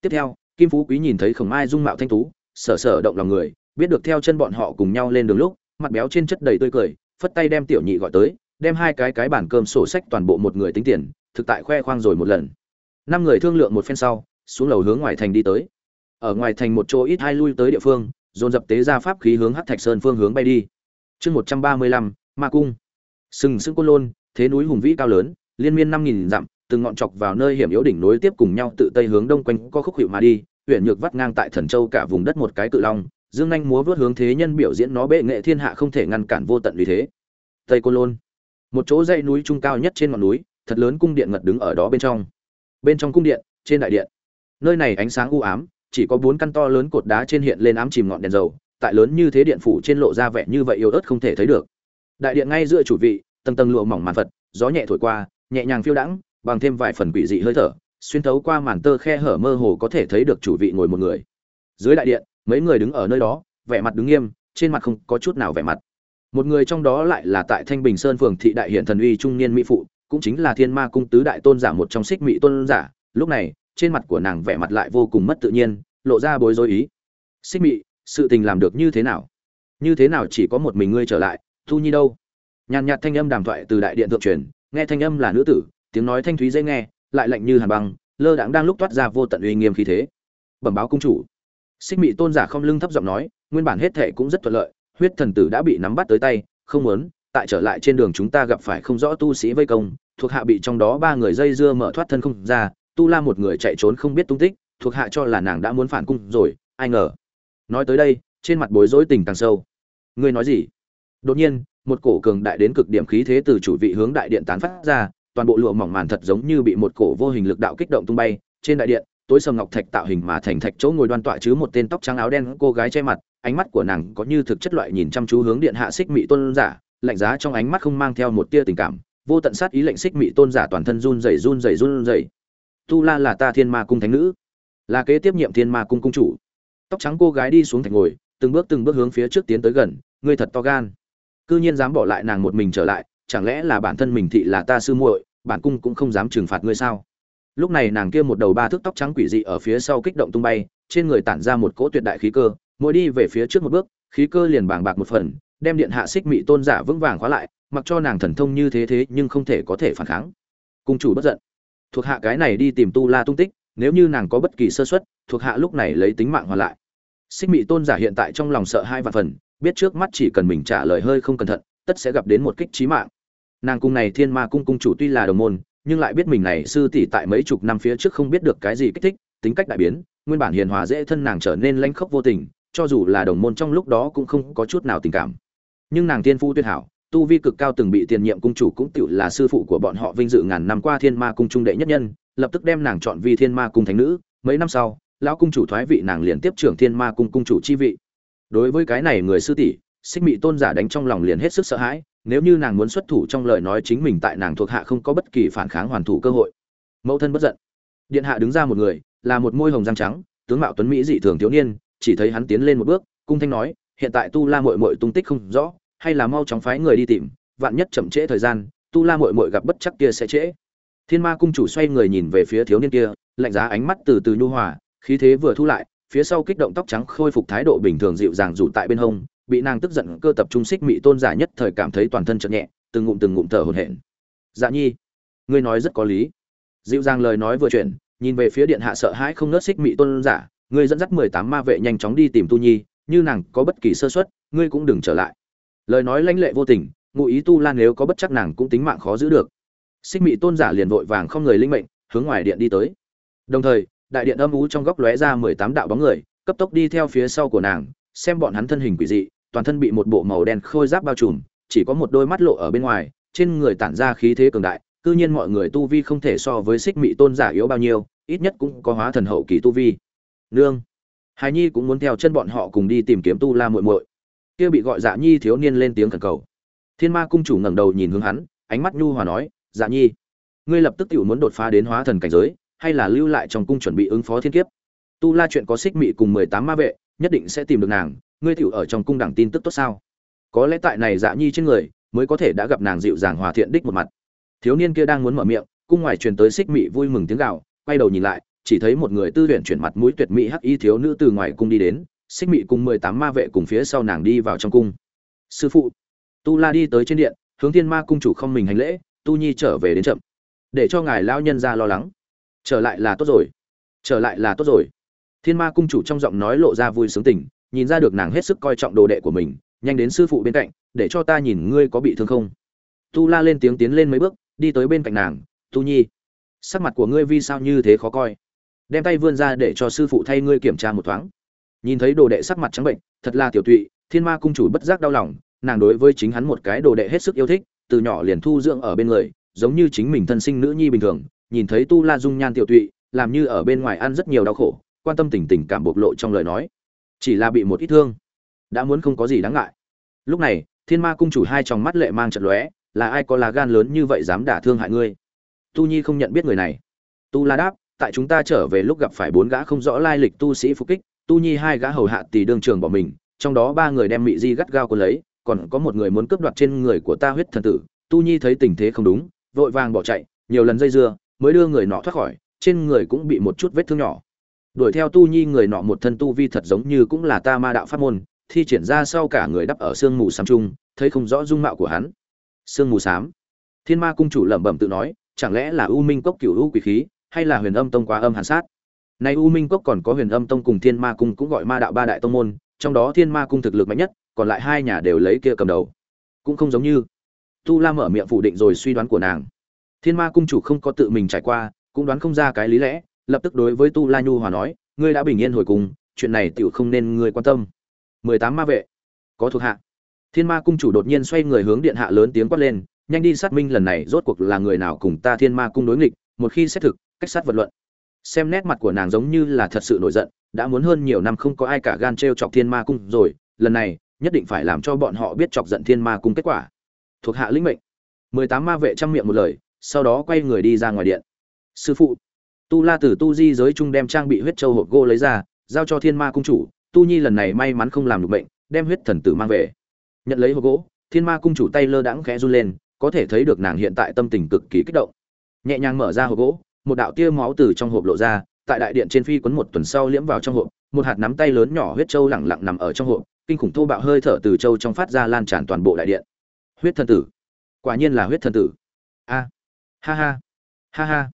Tiếp theo, kim phú quý nhìn thấy khổng ai dung mạo thanh tú sở sở động lòng người, biết được theo chân bọn họ cùng nhau lên đường lúc, mặt béo trên chất đầy tươi cười, phất tay đem tiểu nhị gọi tới đem hai cái cái bản cơm sổ sách toàn bộ một người tính tiền, thực tại khoe khoang rồi một lần. Năm người thương lượng một phen sau, xuống lầu hướng ngoài thành đi tới. Ở ngoài thành một chỗ ít hai lui tới địa phương, dồn dập tế ra pháp khí hướng hắc thạch sơn phương hướng bay đi. Chương một trăm ba mươi lăm, ma cung. Sừng sững côn lôn, thế núi hùng vĩ cao lớn, liên miên năm nghìn dặm, từng ngọn chọc vào nơi hiểm yếu đỉnh nối tiếp cùng nhau tự tây hướng đông quanh có khúc hiệu mà đi huyện nhược vắt ngang tại thần châu cả vùng đất một cái cự long, dương anh múa vớt hướng thế nhân biểu diễn nó bệ nghệ thiên hạ không thể ngăn cản vô tận vì thế. Tây côn lôn một chỗ dãy núi trung cao nhất trên ngọn núi, thật lớn cung điện ngật đứng ở đó bên trong. Bên trong cung điện, trên đại điện. Nơi này ánh sáng u ám, chỉ có bốn căn to lớn cột đá trên hiện lên ám chìm ngọn đèn dầu, tại lớn như thế điện phủ trên lộ ra vẻ như vậy yếu ớt không thể thấy được. Đại điện ngay giữa chủ vị, tầng tầng lụa mỏng màn phật, gió nhẹ thổi qua, nhẹ nhàng phiêu đãng, bằng thêm vài phần quỷ dị hơi thở, xuyên thấu qua màn tơ khe hở mơ hồ có thể thấy được chủ vị ngồi một người. Dưới đại điện, mấy người đứng ở nơi đó, vẻ mặt đứng nghiêm, trên mặt không có chút nào vẻ mặt một người trong đó lại là tại thanh bình sơn phường thị đại hiện thần uy trung niên mỹ phụ, cũng chính là thiên ma cung tứ đại tôn giả một trong xích mỹ tôn giả. Lúc này, trên mặt của nàng vẻ mặt lại vô cùng mất tự nhiên, lộ ra bối rối ý. Xích mỹ sự tình làm được như thế nào? Như thế nào chỉ có một mình ngươi trở lại, thu nhi đâu? Nhàn nhạt thanh âm đàm thoại từ đại điện thượng truyền, nghe thanh âm là nữ tử, tiếng nói thanh thúy dễ nghe, lại lạnh như hàn băng, lơ đãng đang lúc toát ra vô tận uy nghiêm khí thế. Bẩm báo cung chủ. Xích mị tôn giả không lưng thấp giọng nói, nguyên bản hết thệ cũng rất thuận lợi huyết thần tử đã bị nắm bắt tới tay, không muốn, tại trở lại trên đường chúng ta gặp phải không rõ tu sĩ vây công, thuộc hạ bị trong đó ba người dây dưa mở thoát thân không ra, tu la một người chạy trốn không biết tung tích, thuộc hạ cho là nàng đã muốn phản cung rồi, ai ngờ. Nói tới đây, trên mặt bối rối tình càng sâu. Ngươi nói gì? Đột nhiên, một cổ cường đại đến cực điểm khí thế từ chủ vị hướng đại điện tán phát ra, toàn bộ lụa mỏng màn thật giống như bị một cổ vô hình lực đạo kích động tung bay. Trên đại điện, tối sầm ngọc thạch tạo hình mà thành thạch chỗ ngồi đoan tọa chứ một tên tóc trắng áo đen cô gái che mặt ánh mắt của nàng có như thực chất loại nhìn chăm chú hướng điện hạ xích mị tôn giả, lạnh giá trong ánh mắt không mang theo một tia tình cảm, vô tận sát ý lệnh xích mị tôn giả toàn thân run rẩy run rẩy run rẩy. Tu la là ta thiên ma cung thánh nữ, là kế tiếp nhiệm thiên ma cung cung chủ. Tóc trắng cô gái đi xuống thành ngồi, từng bước từng bước hướng phía trước tiến tới gần, ngươi thật to gan. Cư nhiên dám bỏ lại nàng một mình trở lại, chẳng lẽ là bản thân mình thị là ta sư muội, bản cung cũng không dám trừng phạt ngươi sao? Lúc này nàng kia một đầu ba thước tóc trắng quỷ dị ở phía sau kích động tung bay, trên người tản ra một cỗ tuyệt đại khí cơ mỗi đi về phía trước một bước, khí cơ liền bàng bạc một phần, đem điện hạ xích mị tôn giả vững vàng khóa lại, mặc cho nàng thần thông như thế thế nhưng không thể có thể phản kháng. Cung chủ bất giận. Thuộc hạ cái này đi tìm tu la tung tích, nếu như nàng có bất kỳ sơ suất, thuộc hạ lúc này lấy tính mạng hoàn lại. Xích mị tôn giả hiện tại trong lòng sợ hai vạn phần, biết trước mắt chỉ cần mình trả lời hơi không cẩn thận, tất sẽ gặp đến một kích trí mạng. Nàng cung này thiên ma cung cung chủ tuy là đồng môn, nhưng lại biết mình này sư tỷ tại mấy chục năm phía trước không biết được cái gì kích thích, tính cách đại biến, nguyên bản hiền hòa dễ thân nàng trở nên lanh khốc vô tình cho dù là đồng môn trong lúc đó cũng không có chút nào tình cảm. Nhưng nàng tiên phu tuyệt hảo, tu vi cực cao từng bị tiền nhiệm cung chủ cũng tự là sư phụ của bọn họ vinh dự ngàn năm qua thiên ma cung trung đệ nhất nhân, lập tức đem nàng chọn vi thiên ma cung thánh nữ. Mấy năm sau, lão cung chủ thoái vị nàng liền tiếp trưởng thiên ma cung cung chủ chi vị. Đối với cái này người sư tỷ, xích mị tôn giả đánh trong lòng liền hết sức sợ hãi, nếu như nàng muốn xuất thủ trong lời nói chính mình tại nàng thuộc hạ không có bất kỳ phản kháng hoàn thủ cơ hội. Mẫu thân bất giận. Điện hạ đứng ra một người, là một môi hồng răng trắng, tướng mạo tuấn mỹ dị thường thiếu niên chỉ thấy hắn tiến lên một bước, cung thanh nói, hiện tại tu la mội mội tung tích không rõ, hay là mau chóng phái người đi tìm, vạn nhất chậm trễ thời gian, tu la mội mội gặp bất chắc kia sẽ trễ. Thiên ma cung chủ xoay người nhìn về phía thiếu niên kia, lạnh giá ánh mắt từ từ nhu hòa, khí thế vừa thu lại, phía sau kích động tóc trắng khôi phục thái độ bình thường dịu dàng rủ tại bên hông, bị nàng tức giận cơ tập trung xích mị tôn giả nhất thời cảm thấy toàn thân chợt nhẹ, từng ngụm từng ngụm thở hổn hển. Dạ nhi, ngươi nói rất có lý. Dịu dàng lời nói vừa chuyển, nhìn về phía điện hạ sợ hãi không nớt xích mị tôn giả ngươi dẫn dắt mười tám ma vệ nhanh chóng đi tìm tu nhi, như nàng có bất kỳ sơ suất, ngươi cũng đừng trở lại. Lời nói lãnh lệ vô tình, ngụ ý tu lan nếu có bất chắc nàng cũng tính mạng khó giữ được. Xích mị tôn giả liền vội vàng không người linh mệnh, hướng ngoài điện đi tới. Đồng thời, đại điện âm ú trong góc lóe ra mười tám đạo bóng người, cấp tốc đi theo phía sau của nàng, xem bọn hắn thân hình quỷ dị, toàn thân bị một bộ màu đen khôi giáp bao trùm, chỉ có một đôi mắt lộ ở bên ngoài, trên người tản ra khí thế cường đại, cư nhiên mọi người tu vi không thể so với xích mị tôn giả yếu bao nhiêu, ít nhất cũng có hóa thần hậu kỳ tu vi nương. Hài nhi cũng muốn theo chân bọn họ cùng đi tìm kiếm tu la muội muội. Kia bị gọi dạ nhi thiếu niên lên tiếng thần cầu. Thiên ma cung chủ ngẩng đầu nhìn hướng hắn, ánh mắt nhu hòa nói dạ nhi, ngươi lập tức tự muốn đột phá đến hóa thần cảnh giới, hay là lưu lại trong cung chuẩn bị ứng phó thiên kiếp? Tu la chuyện có xích mị cùng mười tám ma vệ, nhất định sẽ tìm được nàng, ngươi tiểu ở trong cung đẳng tin tức tốt sao? Có lẽ tại này dạ nhi trên người, mới có thể đã gặp nàng dịu dàng hòa thiện đích một mặt. Thiếu niên kia đang muốn mở miệng, cung ngoài truyền tới xích mị vui mừng tiếng gào, quay đầu nhìn lại chỉ thấy một người tư luyện chuyển mặt mũi tuyệt mỹ hắc y thiếu nữ từ ngoài cung đi đến, xích mị cùng mười tám ma vệ cùng phía sau nàng đi vào trong cung. Sư phụ, tu la đi tới trên điện, hướng thiên ma cung chủ không mình hành lễ, tu nhi trở về đến chậm. Để cho ngài lao nhân ra lo lắng. Trở lại là tốt rồi. Trở lại là tốt rồi. Thiên ma cung chủ trong giọng nói lộ ra vui sướng tình, nhìn ra được nàng hết sức coi trọng đồ đệ của mình, nhanh đến sư phụ bên cạnh, để cho ta nhìn ngươi có bị thương không. Tu la lên tiếng tiến lên mấy bước, đi tới bên cạnh nàng, tu nhi, sắc mặt của ngươi vì sao như thế khó coi? Đem tay vươn ra để cho sư phụ thay ngươi kiểm tra một thoáng. Nhìn thấy đồ đệ sắc mặt trắng bệnh, thật là tiểu tụy, thiên ma cung chủ bất giác đau lòng, nàng đối với chính hắn một cái đồ đệ hết sức yêu thích, từ nhỏ liền thu dưỡng ở bên người, giống như chính mình thân sinh nữ nhi bình thường, nhìn thấy tu la dung nhan tiểu tụy, làm như ở bên ngoài ăn rất nhiều đau khổ, quan tâm tình tình cảm bộc lộ trong lời nói. Chỉ là bị một ít thương, đã muốn không có gì đáng ngại. Lúc này, thiên ma cung chủ hai tròng mắt lệ mang trận lóe, là ai có lá gan lớn như vậy dám đả thương hại ngươi? Tu nhi không nhận biết người này. Tu la đáp tại chúng ta trở về lúc gặp phải bốn gã không rõ lai lịch tu sĩ phục kích, tu nhi hai gã hầu hạ tỷ đương trường bỏ mình, trong đó ba người đem mị di gắt gao quân lấy, còn có một người muốn cướp đoạt trên người của ta huyết thần tử. Tu nhi thấy tình thế không đúng, vội vàng bỏ chạy, nhiều lần dây dưa, mới đưa người nọ thoát khỏi, trên người cũng bị một chút vết thương nhỏ. Đuổi theo tu nhi người nọ một thân tu vi thật giống như cũng là ta ma đạo pháp môn, thi triển ra sau cả người đắp ở sương mù xám trung, thấy không rõ dung mạo của hắn. Sương mù xám. Thiên ma cung chủ lẩm bẩm tự nói, chẳng lẽ là u minh cốc cửu u quỷ khí hay là huyền âm tông quá âm hàn sát. Nay u minh cốc còn có huyền âm tông cùng thiên ma cung cũng gọi ma đạo ba đại tông môn, trong đó thiên ma cung thực lực mạnh nhất, còn lại hai nhà đều lấy kia cầm đầu. Cũng không giống như, tu la mở miệng phủ định rồi suy đoán của nàng. Thiên ma cung chủ không có tự mình trải qua, cũng đoán không ra cái lý lẽ, lập tức đối với tu la nhu hòa nói, ngươi đã bình yên hồi cùng, chuyện này tựu không nên ngươi quan tâm. Mười tám ma vệ, có thuộc hạ. Thiên ma cung chủ đột nhiên xoay người hướng điện hạ lớn tiếng quát lên, nhanh đi xác minh lần này rốt cuộc là người nào cùng ta thiên ma cung đối nghịch, một khi xét thực cách sát vật luận. Xem nét mặt của nàng giống như là thật sự nổi giận, đã muốn hơn nhiều năm không có ai cả gan t r e o chọc thiên ma cung rồi, lần này, nhất định phải làm cho bọn họ biết chọc giận thiên ma cung kết quả. Thuộc hạ lĩnh mệnh. Mười tám ma vệ chăm miệng một lời, sau đó quay người đi ra ngoài điện. Sư phụ. Tu la từ tu di giới trung đem trang bị huyết châu hộp gỗ lấy ra, giao cho thiên ma cung chủ. Tu nhi lần này may mắn không làm được bệnh đem huyết thần tử mang về. Nhận lấy hộp gỗ, thiên ma cung chủ tay lơ đãng khẽ run lên, có thể thấy được nàng hiện tại tâm tình cực kỳ kích động. Nhẹ nhàng mở ra hộp gỗ một đạo tia máu từ trong hộp lộ ra, tại đại điện trên phi quấn một tuần sau liễm vào trong hộp, một hạt nắm tay lớn nhỏ huyết châu lẳng lặng nằm ở trong hộp, kinh khủng thô bạo hơi thở từ châu trong phát ra lan tràn toàn bộ đại điện. Huyết thần tử. Quả nhiên là huyết thần tử. A. Ha ha. Ha ha.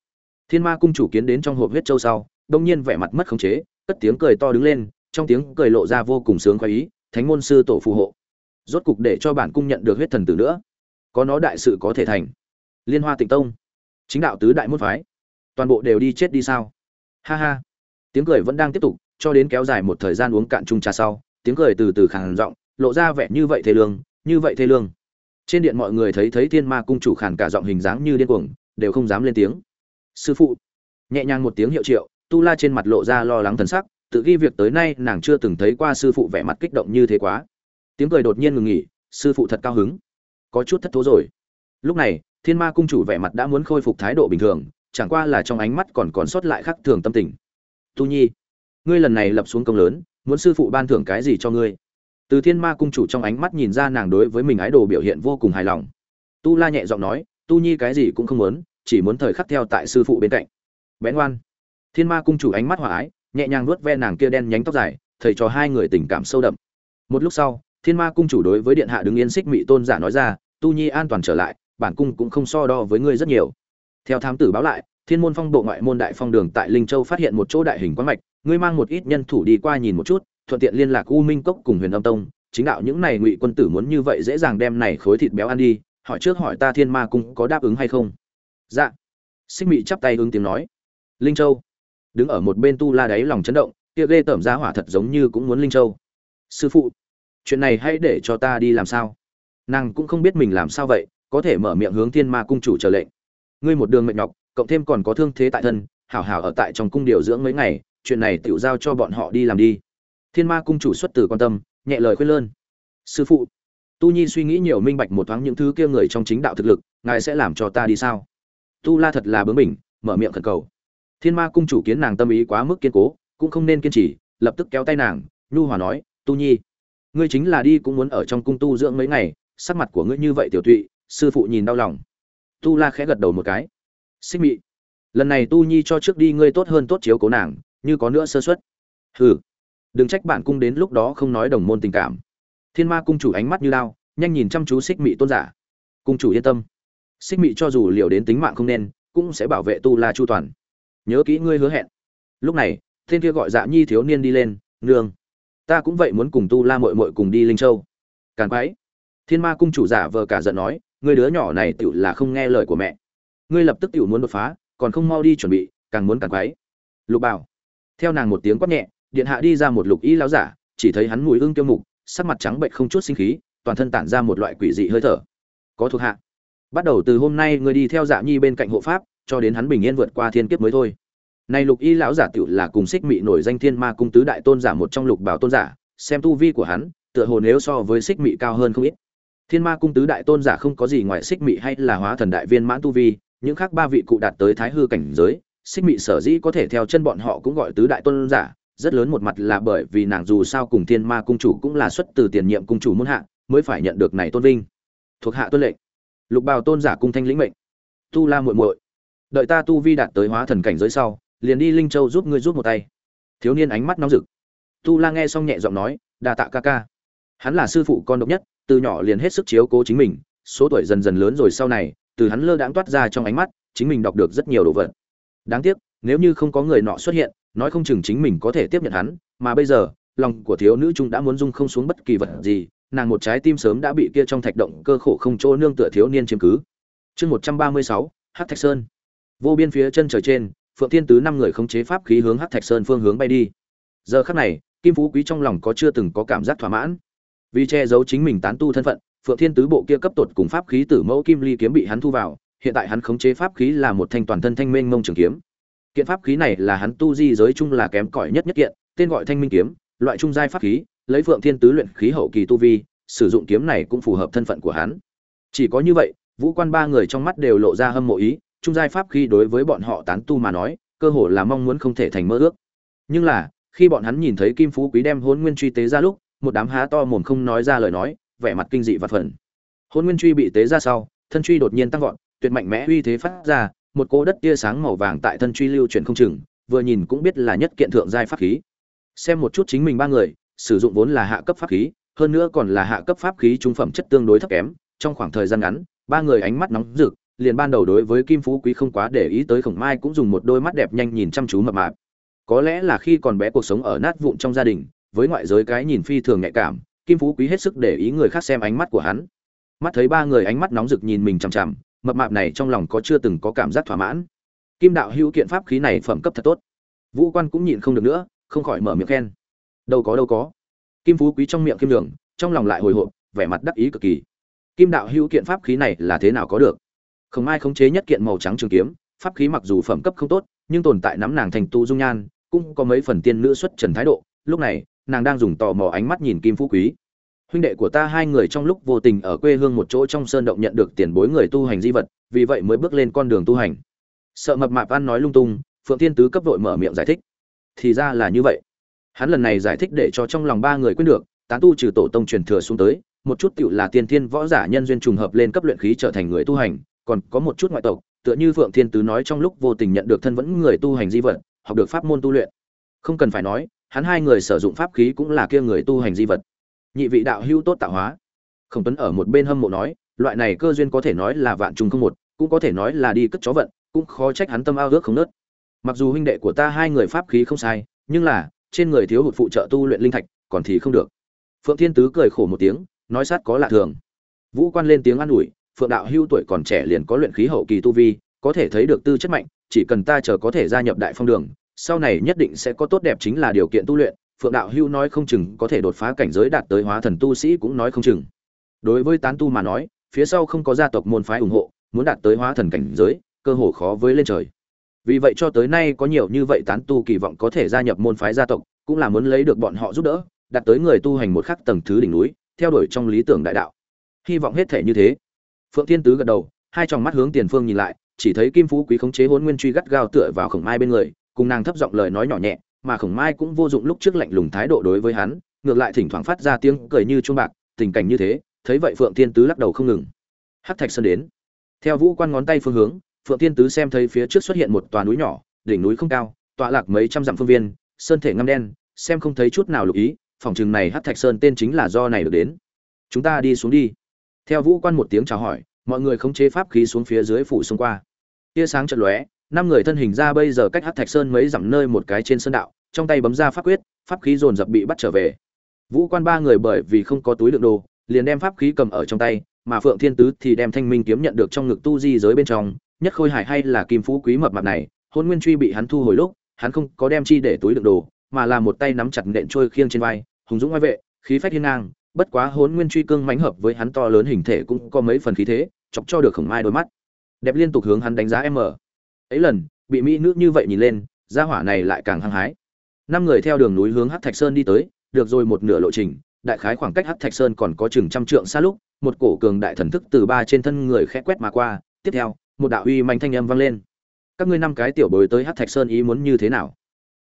Thiên ma cung chủ kiến đến trong hộp huyết châu sau, đông nhiên vẻ mặt mất khống chế, cất tiếng cười to đứng lên, trong tiếng cười lộ ra vô cùng sướng khoái ý, thánh môn sư tổ phù hộ. Rốt cục để cho bản cung nhận được huyết thần tử nữa. Có nó đại sự có thể thành. Liên hoa tịnh tông. Chính đạo tứ đại môn phái toàn bộ đều đi chết đi sao? Ha ha. Tiếng cười vẫn đang tiếp tục, cho đến kéo dài một thời gian uống cạn chung trà sau, tiếng cười từ từ khàn giọng, lộ ra vẻ như vậy thê lương, như vậy thê lương. Trên điện mọi người thấy thấy thiên ma cung chủ khàn cả giọng hình dáng như điên cuồng, đều không dám lên tiếng. Sư phụ. Nhẹ nhàng một tiếng hiệu triệu, tu la trên mặt lộ ra lo lắng thần sắc, tự ghi việc tới nay nàng chưa từng thấy qua sư phụ vẻ mặt kích động như thế quá. Tiếng cười đột nhiên ngừng nghỉ, sư phụ thật cao hứng. Có chút thất thố rồi. Lúc này, thiên ma cung chủ vẻ mặt đã muốn khôi phục thái độ bình thường chẳng qua là trong ánh mắt còn còn sót lại khắc thường tâm tình. Tu nhi, ngươi lần này lập xuống công lớn, muốn sư phụ ban thưởng cái gì cho ngươi? Từ thiên ma cung chủ trong ánh mắt nhìn ra nàng đối với mình ái đồ biểu hiện vô cùng hài lòng. Tu la nhẹ giọng nói, tu nhi cái gì cũng không muốn, chỉ muốn thời khắc theo tại sư phụ bên cạnh. Bén ngoan. Thiên ma cung chủ ánh mắt hòa ái, nhẹ nhàng nuốt ve nàng kia đen nhánh tóc dài, thầy cho hai người tình cảm sâu đậm. Một lúc sau, thiên ma cung chủ đối với điện hạ đứng yên xích mị tôn giả nói ra, tu nhi an toàn trở lại, bản cung cũng không so đo với ngươi rất nhiều theo thám tử báo lại, thiên môn phong bộ ngoại môn đại phong đường tại linh châu phát hiện một chỗ đại hình quán mạch, ngươi mang một ít nhân thủ đi qua nhìn một chút, thuận tiện liên lạc u minh cốc cùng huyền âm tông. Chính đạo những này ngụy quân tử muốn như vậy dễ dàng đem này khối thịt béo ăn đi, hỏi trước hỏi ta thiên ma cung có đáp ứng hay không? Dạ. Xích mị chắp tay ứng tiếng nói. Linh châu. Đứng ở một bên tu la đáy lòng chấn động, kia ghê tởm ra hỏa thật giống như cũng muốn linh châu. Sư phụ, chuyện này hãy để cho ta đi làm sao? Nàng cũng không biết mình làm sao vậy, có thể mở miệng hướng thiên ma cung chủ trở lệnh ngươi một đường mệt nhọc, cộng thêm còn có thương thế tại thân, hảo hảo ở tại trong cung điều dưỡng mấy ngày, chuyện này tựu giao cho bọn họ đi làm đi. Thiên ma cung chủ xuất từ quan tâm, nhẹ lời khuyên lơn. Sư phụ, tu nhi suy nghĩ nhiều minh bạch một thoáng những thứ kia người trong chính đạo thực lực, ngài sẽ làm cho ta đi sao? Tu la thật là bướng bỉnh, mở miệng khẩn cầu. Thiên ma cung chủ kiến nàng tâm ý quá mức kiên cố, cũng không nên kiên trì, lập tức kéo tay nàng, nhu hòa nói, tu nhi, ngươi chính là đi cũng muốn ở trong cung tu dưỡng mấy ngày, sắc mặt của ngươi như vậy tiểu tụy, sư phụ nhìn đau lòng tu la khẽ gật đầu một cái. Xích mị, lần này tu nhi cho trước đi ngươi tốt hơn tốt chiếu cố nàng, như có nữa sơ xuất hừ, đừng trách bản cung đến lúc đó không nói đồng môn tình cảm. Thiên ma cung chủ ánh mắt như lao, nhanh nhìn chăm chú xích mị tôn giả. Cung chủ yên tâm. Xích mị cho dù liều đến tính mạng không nên, cũng sẽ bảo vệ tu la chu toàn. Nhớ kỹ ngươi hứa hẹn. Lúc này, thiên kia gọi dạ nhi thiếu niên đi lên, nương, ta cũng vậy muốn cùng tu la mội mội cùng đi linh châu. Càn quái. Thiên ma cung chủ giả vờ cả giận nói ngươi đứa nhỏ này tựu là không nghe lời của mẹ. Ngươi lập tức tựu muốn đột phá, còn không mau đi chuẩn bị, càng muốn càng quái. Lục bảo. Theo nàng một tiếng quát nhẹ, điện hạ đi ra một lục y lão giả, chỉ thấy hắn mùi hương tiêu mục, sắc mặt trắng bệnh không chút sinh khí, toàn thân tản ra một loại quỷ dị hơi thở. Có thuộc hạ. Bắt đầu từ hôm nay người đi theo dạ nhi bên cạnh hộ pháp, cho đến hắn bình yên vượt qua thiên kiếp mới thôi. Này lục y lão giả tiểu là cùng xích mị nổi danh thiên ma cung tứ đại tôn giả một trong lục bảo tôn giả, xem tu vi của hắn, tựa hồ nếu so với xích mị cao hơn không ít thiên ma cung tứ đại tôn giả không có gì ngoài xích mị hay là hóa thần đại viên mãn tu vi, những khác ba vị cụ đạt tới thái hư cảnh giới, xích mị sở dĩ có thể theo chân bọn họ cũng gọi tứ đại tôn giả, rất lớn một mặt là bởi vì nàng dù sao cùng thiên ma cung chủ cũng là xuất từ tiền nhiệm cung chủ muôn hạ, mới phải nhận được này tôn vinh. Thuộc hạ tuân lệnh. Lục bào tôn giả cung thanh lĩnh mệnh. Tu la muội muội, đợi ta tu vi đạt tới hóa thần cảnh giới sau, liền đi linh châu giúp ngươi giúp một tay. Thiếu niên ánh mắt nóng rực. Tu la nghe xong nhẹ giọng nói, đa tạ ca ca. Hắn là sư phụ con độc nhất từ nhỏ liền hết sức chiếu cố chính mình, số tuổi dần dần lớn rồi sau này, từ hắn lơ đãng toát ra trong ánh mắt, chính mình đọc được rất nhiều đồ vật. Đáng tiếc, nếu như không có người nọ xuất hiện, nói không chừng chính mình có thể tiếp nhận hắn, mà bây giờ, lòng của thiếu nữ trung đã muốn dung không xuống bất kỳ vật gì, nàng một trái tim sớm đã bị kia trong thạch động cơ khổ không chỗ nương tựa thiếu niên chiếm cứ. Chương một trăm ba mươi sáu hát thạch sơn. Vô biên phía chân trời trên, phượng thiên tứ năm người khống chế pháp khí hướng hát thạch sơn phương hướng bay đi. Giờ khắc này, kim phú quý trong lòng có chưa từng có cảm giác thỏa mãn vì che giấu chính mình tán tu thân phận, phượng thiên tứ bộ kia cấp tột cùng pháp khí tử mẫu kim ly kiếm bị hắn thu vào, hiện tại hắn khống chế pháp khí là một thanh toàn thân thanh minh mông trường kiếm. Kiện pháp khí này là hắn tu di giới chung là kém cỏi nhất nhất kiện, tên gọi thanh minh kiếm, loại trung giai pháp khí, lấy phượng thiên tứ luyện khí hậu kỳ tu vi, sử dụng kiếm này cũng phù hợp thân phận của hắn. Chỉ có như vậy, vũ quan ba người trong mắt đều lộ ra hâm mộ ý, trung giai pháp khí đối với bọn họ tán tu mà nói, cơ hồ là mong muốn không thể thành mơ ước. Nhưng là, khi bọn hắn nhìn thấy kim phú quý đem hôn nguyên truy tế ra lúc một đám há to mồm không nói ra lời nói, vẻ mặt kinh dị và phần. Hôn nguyên truy bị tế ra sau, thân truy đột nhiên tăng vọt, tuyệt mạnh mẽ uy thế phát ra, một cỗ đất tia sáng màu vàng tại thân truy lưu chuyển không chừng, vừa nhìn cũng biết là nhất kiện thượng giai pháp khí. Xem một chút chính mình ba người, sử dụng vốn là hạ cấp pháp khí, hơn nữa còn là hạ cấp pháp khí trung phẩm chất tương đối thấp kém, trong khoảng thời gian ngắn, ba người ánh mắt nóng rực, liền ban đầu đối với kim phú quý không quá để ý tới khổng mai cũng dùng một đôi mắt đẹp nhanh nhìn chăm chú mập mạp. Có lẽ là khi còn bé cuộc sống ở nát vụn trong gia đình với ngoại giới cái nhìn phi thường nhạy cảm, kim phú quý hết sức để ý người khác xem ánh mắt của hắn. Mắt thấy ba người ánh mắt nóng rực nhìn mình chằm chằm, mập mạp này trong lòng có chưa từng có cảm giác thỏa mãn. Kim đạo hữu kiện pháp khí này phẩm cấp thật tốt. Vũ quan cũng nhịn không được nữa, không khỏi mở miệng khen. Đâu có đâu có. Kim phú quý trong miệng kim đường trong lòng lại hồi hộp, vẻ mặt đắc ý cực kỳ. Kim đạo hữu kiện pháp khí này là thế nào có được? Không ai khống chế nhất kiện màu trắng trường kiếm, pháp khí mặc dù phẩm cấp không tốt, nhưng tồn tại nắm nàng thành tu dung nhan, cũng có mấy phần tiên nữ xuất trần thái độ. Lúc này nàng đang dùng tò mò ánh mắt nhìn kim phú quý. Huynh đệ của ta hai người trong lúc vô tình ở quê hương một chỗ trong sơn động nhận được tiền bối người tu hành di vật, vì vậy mới bước lên con đường tu hành. Sợ mập mạp ăn nói lung tung, phượng Thiên tứ cấp vội mở miệng giải thích. Thì ra là như vậy. Hắn lần này giải thích để cho trong lòng ba người quyết được, tán tu trừ tổ tông truyền thừa xuống tới, một chút tựu là tiên thiên võ giả nhân duyên trùng hợp lên cấp luyện khí trở thành người tu hành, còn có một chút ngoại tộc, tựa như phượng thiên tứ nói trong lúc vô tình nhận được thân vẫn người tu hành di vật, học được pháp môn tu luyện. Không cần phải nói hắn hai người sử dụng pháp khí cũng là kia người tu hành di vật. Nhị vị đạo hữu tốt tạo hóa. Khổng tuấn ở một bên hâm mộ nói, loại này cơ duyên có thể nói là vạn trùng không một, cũng có thể nói là đi cất chó vận, cũng khó trách hắn tâm ao ước không nớt. Mặc dù huynh đệ của ta hai người pháp khí không sai, nhưng là, trên người thiếu hụt phụ trợ tu luyện linh thạch, còn thì không được. Phượng thiên tứ cười khổ một tiếng, nói sát có lạ thường. Vũ quan lên tiếng an ủi, phượng đạo hưu tuổi còn trẻ liền có luyện khí hậu kỳ tu vi, có thể thấy được tư chất mạnh, chỉ cần ta chờ có thể gia nhập đại phong đường sau này nhất định sẽ có tốt đẹp chính là điều kiện tu luyện, phượng đạo hưu nói không chừng có thể đột phá cảnh giới đạt tới hóa thần tu sĩ cũng nói không chừng. Đối với tán tu mà nói, phía sau không có gia tộc môn phái ủng hộ, muốn đạt tới hóa thần cảnh giới, cơ hồ khó với lên trời. Vì vậy cho tới nay có nhiều như vậy tán tu kỳ vọng có thể gia nhập môn phái gia tộc, cũng là muốn lấy được bọn họ giúp đỡ, đạt tới người tu hành một khắc tầng thứ đỉnh núi, theo đuổi trong lý tưởng đại đạo. Hy vọng hết thể như thế. Phượng thiên tứ gật đầu, hai tròng mắt hướng tiền phương nhìn lại, chỉ thấy kim phú quý khống chế hôn nguyên truy gắt gao tựa vào khổng mai bên người cùng nàng thấp giọng lời nói nhỏ nhẹ, mà khổng mai cũng vô dụng lúc trước lạnh lùng thái độ đối với hắn, ngược lại thỉnh thoảng phát ra tiếng cười như chuông bạc, tình cảnh như thế, thấy vậy phượng thiên tứ lắc đầu không ngừng. Hắc thạch sơn đến. Theo vũ quan ngón tay phương hướng, phượng thiên tứ xem thấy phía trước xuất hiện một tòa núi nhỏ, đỉnh núi không cao, tọa lạc mấy trăm dặm phương viên, sơn thể ngăm đen, xem không thấy chút nào lục ý, phòng chừng này hắc thạch sơn tên chính là do này được đến. Chúng ta đi xuống đi. Theo vũ quan một tiếng chào hỏi, mọi người khống chế pháp khí xuống phía dưới phủ xung qua. Tia sáng chợt lóe năm người thân hình ra bây giờ cách hát thạch sơn mấy dặm nơi một cái trên sơn đạo, trong tay bấm ra pháp quyết, pháp khí dồn dập bị bắt trở về. Vũ quan ba người bởi vì không có túi đựng đồ, liền đem pháp khí cầm ở trong tay, mà phượng thiên tứ thì đem thanh minh kiếm nhận được trong ngực tu di giới bên trong, nhất khôi hải hay là kim phú quý mập mạp này, hôn nguyên truy bị hắn thu hồi lúc, hắn không có đem chi để túi đựng đồ, mà là một tay nắm chặt nện trôi khiêng trên vai, hùng dũng ngoại vệ, khí phách hiên ngang, bất quá hôn nguyên truy cương mánh hợp với hắn to lớn hình thể cũng có mấy phần khí thế, chọc cho được khổng mai đôi mắt. Đẹp liên tục hướng hắn đánh giá em ở ấy lần, bị mỹ nữ như vậy nhìn lên, gia hỏa này lại càng hăng hái. Năm người theo đường núi hướng Hát thạch sơn đi tới, được rồi một nửa lộ trình, đại khái khoảng cách Hát thạch sơn còn có chừng trăm trượng xa lúc, một cổ cường đại thần thức từ ba trên thân người khẽ quét mà qua, tiếp theo, một đạo uy manh thanh âm vang lên. Các ngươi năm cái tiểu bối tới Hát thạch sơn ý muốn như thế nào?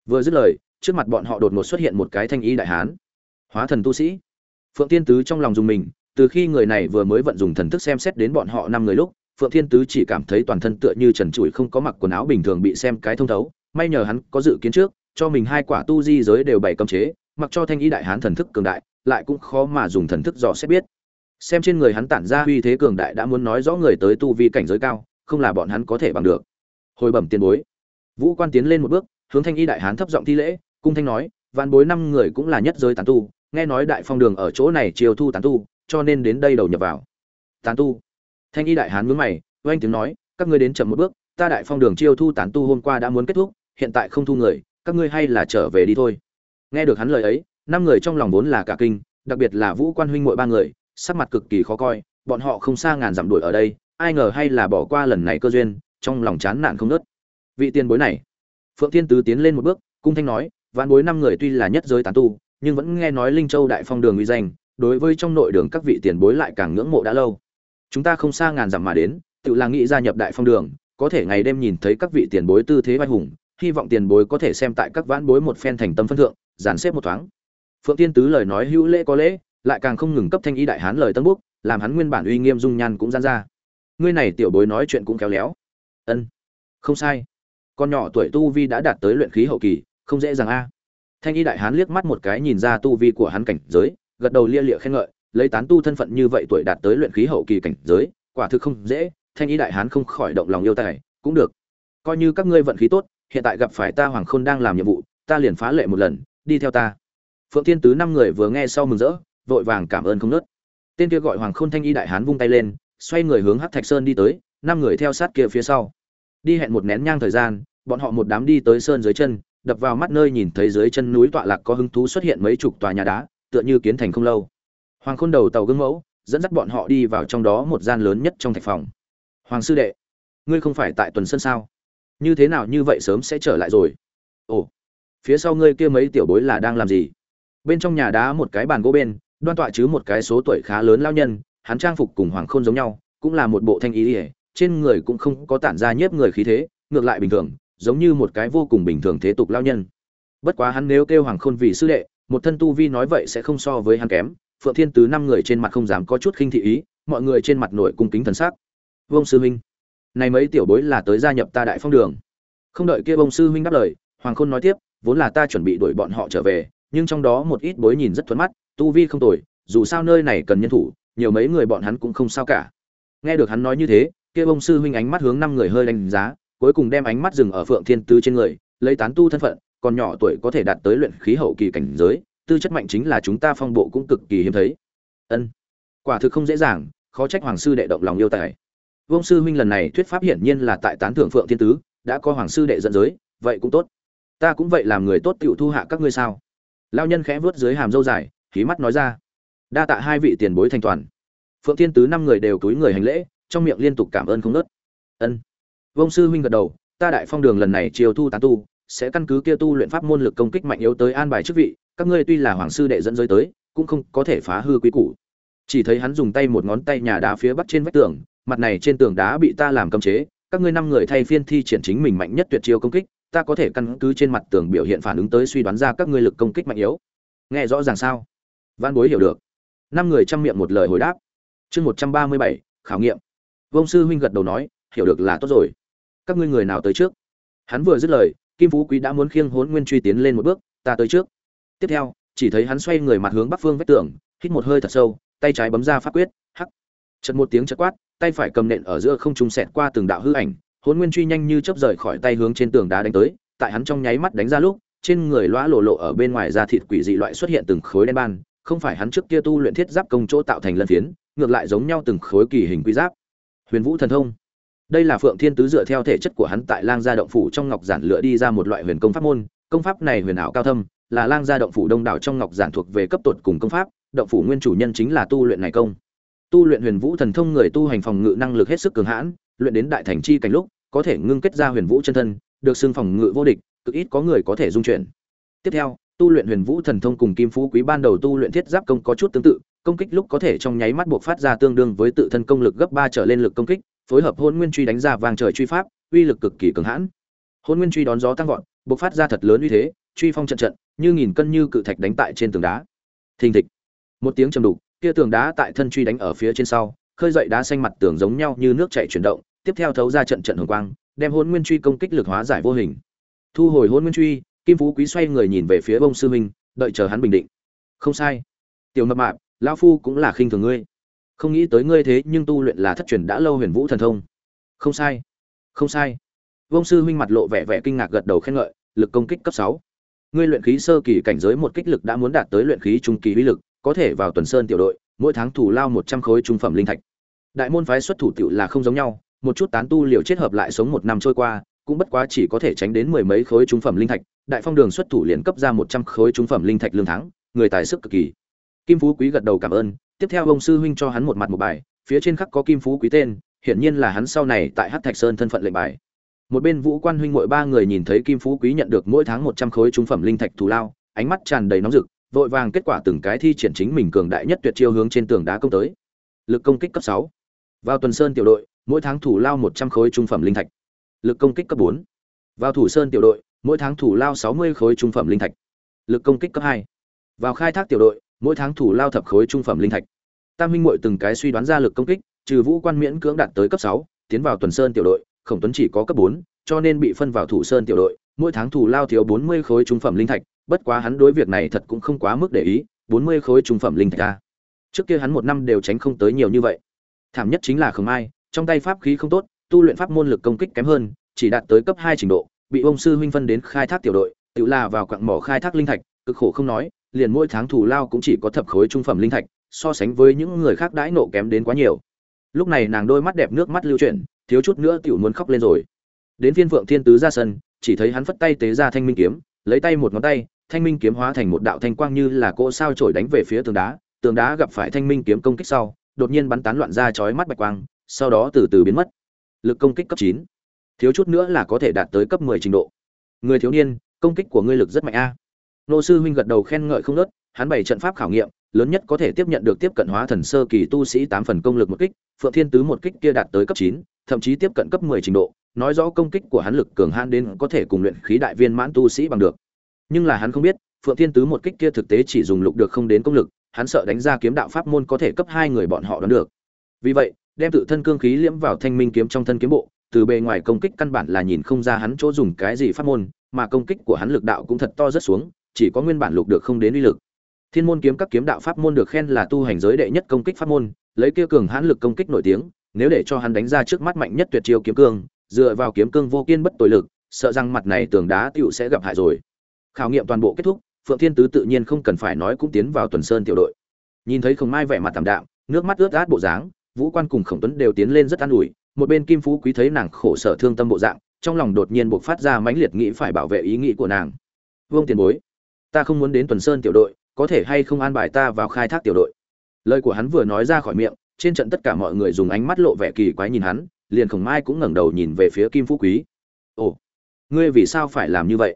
Vừa dứt lời, trước mặt bọn họ đột ngột xuất hiện một cái thanh ý đại hán. Hóa thần tu sĩ. Phượng tiên tứ trong lòng dùng mình, từ khi người này vừa mới vận dùng thần thức xem xét đến bọn họ năm người lúc phượng thiên tứ chỉ cảm thấy toàn thân tựa như trần trụi không có mặc quần áo bình thường bị xem cái thông thấu, may nhờ hắn có dự kiến trước, cho mình hai quả tu di giới đều bày cấm chế, mặc cho thanh ý đại hán thần thức cường đại, lại cũng khó mà dùng thần thức dò xét biết. Xem trên người hắn tản ra uy thế cường đại đã muốn nói rõ người tới tu vi cảnh giới cao, không là bọn hắn có thể bằng được. Hồi bẩm tiền bối. Vũ quan tiến lên một bước, hướng thanh y đại hán thấp giọng thi lễ, cung thanh nói, vạn bối năm người cũng là nhất giới tán tu, nghe nói đại phong đường ở chỗ này chiều thu tán tu, cho nên đến đây đầu nhập vào. Tán tu thanh y đại hán mướn mày, oanh tiếng nói, các ngươi đến chậm một bước, ta đại phong đường chiêu thu tán tu hôm qua đã muốn kết thúc, hiện tại không thu người, các ngươi hay là trở về đi thôi. Nghe được hắn lời ấy, năm người trong lòng vốn là cả kinh, đặc biệt là vũ quan huynh mỗi ba người, sắc mặt cực kỳ khó coi, bọn họ không xa ngàn dặm đuổi ở đây, ai ngờ hay là bỏ qua lần này cơ duyên, trong lòng chán nản không nớt vị tiền bối này, phượng thiên tứ tiến lên một bước, cung thanh nói, vạn bối năm người tuy là nhất giới tán tu, nhưng vẫn nghe nói linh châu đại phong đường uy danh, đối với trong nội đường các vị tiền bối lại càng ngưỡng mộ đã lâu chúng ta không xa ngàn dặm mà đến, tự là nghĩ gia nhập đại phong đường, có thể ngày đêm nhìn thấy các vị tiền bối tư thế vai hùng, hy vọng tiền bối có thể xem tại các vãn bối một phen thành tâm phân thượng, dàn xếp một thoáng. Phượng tiên tứ lời nói hữu lễ có lễ, lại càng không ngừng cấp thanh ý đại hán lời tân búc làm hắn nguyên bản uy nghiêm dung nhan cũng gian ra. Ngươi này tiểu bối nói chuyện cũng khéo léo. Ân, không sai. Con nhỏ tuổi tu vi đã đạt tới luyện khí hậu kỳ, không dễ dàng a. Thanh y đại hán liếc mắt một cái nhìn ra tu vi của hắn cảnh giới, gật đầu lia lịa khen ngợi lấy tán tu thân phận như vậy tuổi đạt tới luyện khí hậu kỳ cảnh giới, quả thực không dễ, thanh y đại hán không khỏi động lòng yêu tài, cũng được. Coi như các ngươi vận khí tốt, hiện tại gặp phải ta hoàng khôn đang làm nhiệm vụ, ta liền phá lệ một lần, đi theo ta. Phượng thiên tứ năm người vừa nghe sau mừng rỡ, vội vàng cảm ơn không nớt. Tên kia gọi hoàng khôn thanh y đại hán vung tay lên, xoay người hướng hắc thạch sơn đi tới, năm người theo sát kia phía sau. Đi hẹn một nén nhang thời gian, bọn họ một đám đi tới sơn dưới chân, đập vào mắt nơi nhìn thấy dưới chân núi tọa lạc có hứng thú xuất hiện mấy chục tòa nhà đá, tựa như kiến thành không lâu hoàng khôn đầu tàu gương mẫu, dẫn dắt bọn họ đi vào trong đó một gian lớn nhất trong thạch phòng. Hoàng sư đệ, ngươi không phải tại tuần sân sao? Như thế nào như vậy sớm sẽ trở lại rồi? Ồ, phía sau ngươi kia mấy tiểu bối là đang làm gì? Bên trong nhà đá một cái bàn gỗ bên, đoan tọa chứ một cái số tuổi khá lớn lao nhân, hắn trang phục cùng hoàng khôn giống nhau, cũng là một bộ thanh ý ỉa trên người cũng không có tản ra nhiếp người khí thế, ngược lại bình thường, giống như một cái vô cùng bình thường thế tục lao nhân. Bất quá hắn nếu kêu hoàng khôn vì sư đệ, một thân tu vi nói vậy sẽ không so với hắn kém phượng thiên tứ năm người trên mặt không dám có chút khinh thị ý, mọi người trên mặt nổi cung kính thần sắc. Vương sư huynh này mấy tiểu bối là tới gia nhập ta đại phong đường. Không đợi kia bông sư huynh đáp lời, hoàng khôn nói tiếp, vốn là ta chuẩn bị đuổi bọn họ trở về, nhưng trong đó một ít bối nhìn rất thuận mắt, tu vi không tồi, dù sao nơi này cần nhân thủ, nhiều mấy người bọn hắn cũng không sao cả. Nghe được hắn nói như thế, kia bông sư huynh ánh mắt hướng năm người hơi đánh giá, cuối cùng đem ánh mắt dừng ở phượng thiên tứ trên người, lấy tán tu thân phận, còn nhỏ tuổi có thể đạt tới luyện khí hậu kỳ cảnh giới tư chất mạnh chính là chúng ta phong bộ cũng cực kỳ hiếm thấy. Ân, quả thực không dễ dàng, khó trách hoàng sư đệ động lòng yêu tài. Vương sư huynh lần này thuyết pháp hiển nhiên là tại tán thưởng phượng thiên tứ, đã có hoàng sư đệ dẫn giới, vậy cũng tốt. Ta cũng vậy làm người tốt tựu thu hạ các ngươi sao? Lao nhân khẽ vuốt dưới hàm dâu dài khí mắt nói ra. Đa tạ hai vị tiền bối thanh toàn. Phượng thiên tứ năm người đều túi người hành lễ, trong miệng liên tục cảm ơn không nớt ân. Vông sư huynh gật đầu, ta đại phong đường lần này chiều thu tán tu, sẽ căn cứ kia tu luyện pháp môn lực công kích mạnh yếu tới an bài chức vị các ngươi tuy là hoàng sư đệ dẫn giới tới, cũng không có thể phá hư quý củ. Chỉ thấy hắn dùng tay một ngón tay nhà đá phía bắc trên vách tường, mặt này trên tường đá bị ta làm cấm chế, các ngươi năm người thay phiên thi triển chính mình mạnh nhất tuyệt chiêu công kích, ta có thể căn cứ trên mặt tường biểu hiện phản ứng tới suy đoán ra các ngươi lực công kích mạnh yếu. Nghe rõ ràng sao? Văn bối hiểu được. Năm người chăm miệng một lời hồi đáp. Chương một trăm ba mươi bảy, khảo nghiệm. Vông sư huynh gật đầu nói, hiểu được là tốt rồi. Các ngươi người nào tới trước? Hắn vừa dứt lời, kim phú quý đã muốn khiêng hốn nguyên truy tiến lên một bước, ta tới trước tiếp theo, chỉ thấy hắn xoay người mặt hướng bắc phương vách tường, hít một hơi thật sâu, tay trái bấm ra pháp quyết, hắc. Chật một tiếng chật quát, tay phải cầm nện ở giữa không trung sẹt qua từng đạo hư ảnh hôn nguyên truy nhanh như chớp rời khỏi tay hướng trên tường đá đánh tới, tại hắn trong nháy mắt đánh ra lúc, trên người lõa lộ lộ ở bên ngoài da thịt quỷ dị loại xuất hiện từng khối đen ban, không phải hắn trước kia tu luyện thiết giáp công chỗ tạo thành lân phiến, ngược lại giống nhau từng khối kỳ hình quy giáp. Huyền vũ thần thông. Đây là phượng thiên tứ dựa theo thể chất của hắn tại lang gia động phủ trong ngọc giản lựa đi ra một loại huyền công pháp môn công pháp này huyền ảo cao thâm, là lang gia động phủ đông đảo trong ngọc giản thuộc về cấp tột cùng công pháp, động phủ nguyên chủ nhân chính là tu luyện này công. Tu luyện huyền vũ thần thông người tu hành phòng ngự năng lực hết sức cường hãn, luyện đến đại thành chi cảnh lúc, có thể ngưng kết ra huyền vũ chân thân, được xưng phòng ngự vô địch, cực ít có người có thể dung chuyển. Tiếp theo, tu luyện huyền vũ thần thông cùng kim phú quý ban đầu tu luyện thiết giáp công có chút tương tự, công kích lúc có thể trong nháy mắt buộc phát ra tương đương với tự thân công lực gấp ba trở lên lực công kích, phối hợp hôn nguyên truy đánh ra vàng trời truy pháp, uy lực cực kỳ cường hãn. Hôn nguyên truy đón gió tăng vọt bộc phát ra thật lớn uy thế, truy phong trận trận, như nghìn cân như cự thạch đánh tại trên tường đá. Thình thịch. Một tiếng trầm đục, kia tường đá tại thân truy đánh ở phía trên sau, khơi dậy đá xanh mặt tường giống nhau như nước chảy chuyển động, tiếp theo thấu ra trận trận hồng quang, đem hôn nguyên truy công kích lực hóa giải vô hình. Thu hồi hôn nguyên truy, kim phú quý xoay người nhìn về phía bông sư minh, đợi chờ hắn bình định. Không sai. Tiểu mập mạp, lão phu cũng là khinh thường ngươi. Không nghĩ tới ngươi thế, nhưng tu luyện là thất truyền đã lâu huyền vũ thần thông. Không sai. Không sai vông sư huynh mặt lộ vẻ vẻ kinh ngạc gật đầu khen ngợi, lực công kích cấp sáu. Ngươi luyện khí sơ kỳ cảnh giới một kích lực đã muốn đạt tới luyện khí trung kỳ uy lực, có thể vào tuần sơn tiểu đội, mỗi tháng thủ lao một trăm khối trung phẩm linh thạch. Đại môn phái xuất thủ tiểu là không giống nhau, một chút tán tu liều chết hợp lại sống một năm trôi qua, cũng bất quá chỉ có thể tránh đến mười mấy khối trung phẩm linh thạch, đại phong đường xuất thủ liền cấp ra một trăm khối trung phẩm linh thạch lương tháng người tài sức cực kỳ. Kim phú quý gật đầu cảm ơn, tiếp theo ông sư huynh cho hắn một mặt một bài, phía trên khắc có kim phú quý tên, hiển nhiên là hắn sau này tại hát thạch sơn thân phận lệnh bài một bên vũ quan huynh mỗi ba người nhìn thấy kim phú quý nhận được mỗi tháng một trăm khối trung phẩm linh thạch thù lao, ánh mắt tràn đầy nóng rực, vội vàng kết quả từng cái thi triển chính mình cường đại nhất tuyệt chiêu hướng trên tường đá công tới. Lực công kích cấp sáu. Vào tuần sơn tiểu đội, mỗi tháng thủ lao một trăm khối trung phẩm linh thạch. Lực công kích cấp bốn. Vào thủ sơn tiểu đội, mỗi tháng thủ lao sáu mươi khối trung phẩm linh thạch. Lực công kích cấp hai. Vào khai thác tiểu đội, mỗi tháng thủ lao thập khối trung phẩm linh thạch. Tam huynh muội từng cái suy đoán ra lực công kích, trừ vũ quan miễn cưỡng đạt tới cấp sáu, tiến vào tuần sơn tiểu đội khổng tuấn chỉ có cấp bốn, cho nên bị phân vào thủ sơn tiểu đội, mỗi tháng thủ lao thiếu bốn mươi khối trung phẩm linh thạch, bất quá hắn đối việc này thật cũng không quá mức để ý, bốn mươi khối trung phẩm linh thạch a trước kia hắn một năm đều tránh không tới nhiều như vậy. Thảm nhất chính là khổng ai trong tay pháp khí không tốt, tu luyện pháp môn lực công kích kém hơn, chỉ đạt tới cấp hai trình độ, bị ông sư huynh phân đến khai thác tiểu đội, tự là vào quặng mỏ khai thác linh thạch, cực khổ không nói, liền mỗi tháng thủ lao cũng chỉ có thập khối trung phẩm linh thạch, so sánh với những người khác đãi nộ kém đến quá nhiều. Lúc này nàng đôi mắt đẹp nước mắt lưu chuyển thiếu chút nữa tiểu muốn khóc lên rồi. Đến phiên phượng thiên tứ ra sân, chỉ thấy hắn phất tay tế ra thanh minh kiếm, lấy tay một ngón tay, thanh minh kiếm hóa thành một đạo thanh quang như là cỗ sao trổi đánh về phía tường đá tường đá gặp phải thanh minh kiếm công kích sau, đột nhiên bắn tán loạn ra chói mắt bạch quang, sau đó từ từ biến mất. Lực công kích cấp chín, thiếu chút nữa là có thể đạt tới cấp mười trình độ. Người thiếu niên, công kích của ngươi lực rất mạnh a. Nô sư huynh gật đầu khen ngợi không nớt, hắn bày trận pháp khảo nghiệm lớn nhất có thể tiếp nhận được tiếp cận hóa thần sơ kỳ tu sĩ tám phần công lực một kích, phượng thiên tứ một kích kia đạt tới cấp chín, thậm chí tiếp cận cấp mười trình độ, nói rõ công kích của hắn lực cường hãn đến có thể cùng luyện khí đại viên mãn tu sĩ bằng được. Nhưng là hắn không biết, phượng thiên tứ một kích kia thực tế chỉ dùng lục được không đến công lực, hắn sợ đánh ra kiếm đạo pháp môn có thể cấp hai người bọn họ đón được. Vì vậy, đem tự thân cương khí liễm vào thanh minh kiếm trong thân kiếm bộ, từ bề ngoài công kích căn bản là nhìn không ra hắn chỗ dùng cái gì pháp môn, mà công kích của hắn lực đạo cũng thật to rất xuống, chỉ có nguyên bản lục được không đến uy lực thiên môn kiếm các kiếm đạo pháp môn được khen là tu hành giới đệ nhất công kích pháp môn, lấy kia cường hãn lực công kích nổi tiếng, nếu để cho hắn đánh ra trước mắt mạnh nhất tuyệt chiêu kiếm cương, dựa vào kiếm cương vô kiên bất tồi lực, sợ rằng mặt này tường đá tiểu sẽ gặp hại rồi. Khảo nghiệm toàn bộ kết thúc, phượng thiên tứ tự nhiên không cần phải nói cũng tiến vào tuần sơn tiểu đội. Nhìn thấy khổng mai vẻ mặt tạm đạm, nước mắt ướt át bộ dáng, vũ quan cùng khổng tuấn đều tiến lên rất an ủi, một bên kim phú quý thấy nàng khổ sở thương tâm bộ dạng, trong lòng đột nhiên bộc phát ra mãnh liệt nghĩ phải bảo vệ ý nghĩ của nàng. Vương tiền bối, ta không muốn đến tuần sơn tiểu đội có thể hay không an bài ta vào khai thác tiểu đội. Lời của hắn vừa nói ra khỏi miệng, trên trận tất cả mọi người dùng ánh mắt lộ vẻ kỳ quái nhìn hắn, liền khổng mai cũng ngẩng đầu nhìn về phía kim phú quý. Ồ, ngươi vì sao phải làm như vậy?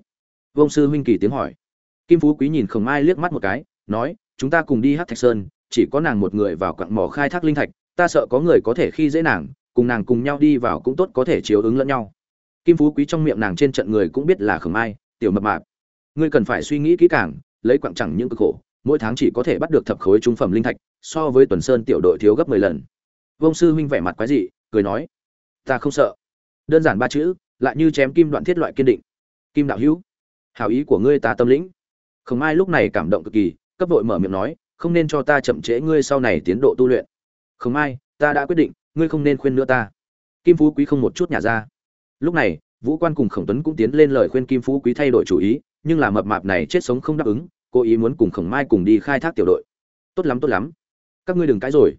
Vông sư huynh kỳ tiếng hỏi. Kim phú quý nhìn khổng mai liếc mắt một cái, nói, chúng ta cùng đi hát thạch sơn, chỉ có nàng một người vào quặng mỏ khai thác linh thạch, ta sợ có người có thể khi dễ nàng, cùng nàng cùng nhau đi vào cũng tốt có thể chiếu ứng lẫn nhau. Kim phú quý trong miệng nàng trên trận người cũng biết là khổng mai, tiểu mập mạp, ngươi cần phải suy nghĩ kỹ càng lấy quặng chẳng những cực khổ mỗi tháng chỉ có thể bắt được thập khối trung phẩm linh thạch so với tuần sơn tiểu đội thiếu gấp mười lần. Vông sư huynh vẻ mặt quái dị cười nói ta không sợ. Đơn giản ba chữ lại như chém kim đoạn thiết loại kiên định. Kim đạo hữu hảo ý của ngươi ta tâm lĩnh. Không ai lúc này cảm động cực kỳ cấp đội mở miệng nói không nên cho ta chậm trễ ngươi sau này tiến độ tu luyện. Không ai, ta đã quyết định ngươi không nên khuyên nữa ta. Kim phú quý không một chút nhả ra. Lúc này vũ quan cùng khổng tuấn cũng tiến lên lời khuyên kim phú quý thay đổi chủ ý nhưng là mập mạp này chết sống không đáp ứng cô ý muốn cùng khổng mai cùng đi khai thác tiểu đội. Tốt lắm tốt lắm. Các ngươi đừng cãi rồi.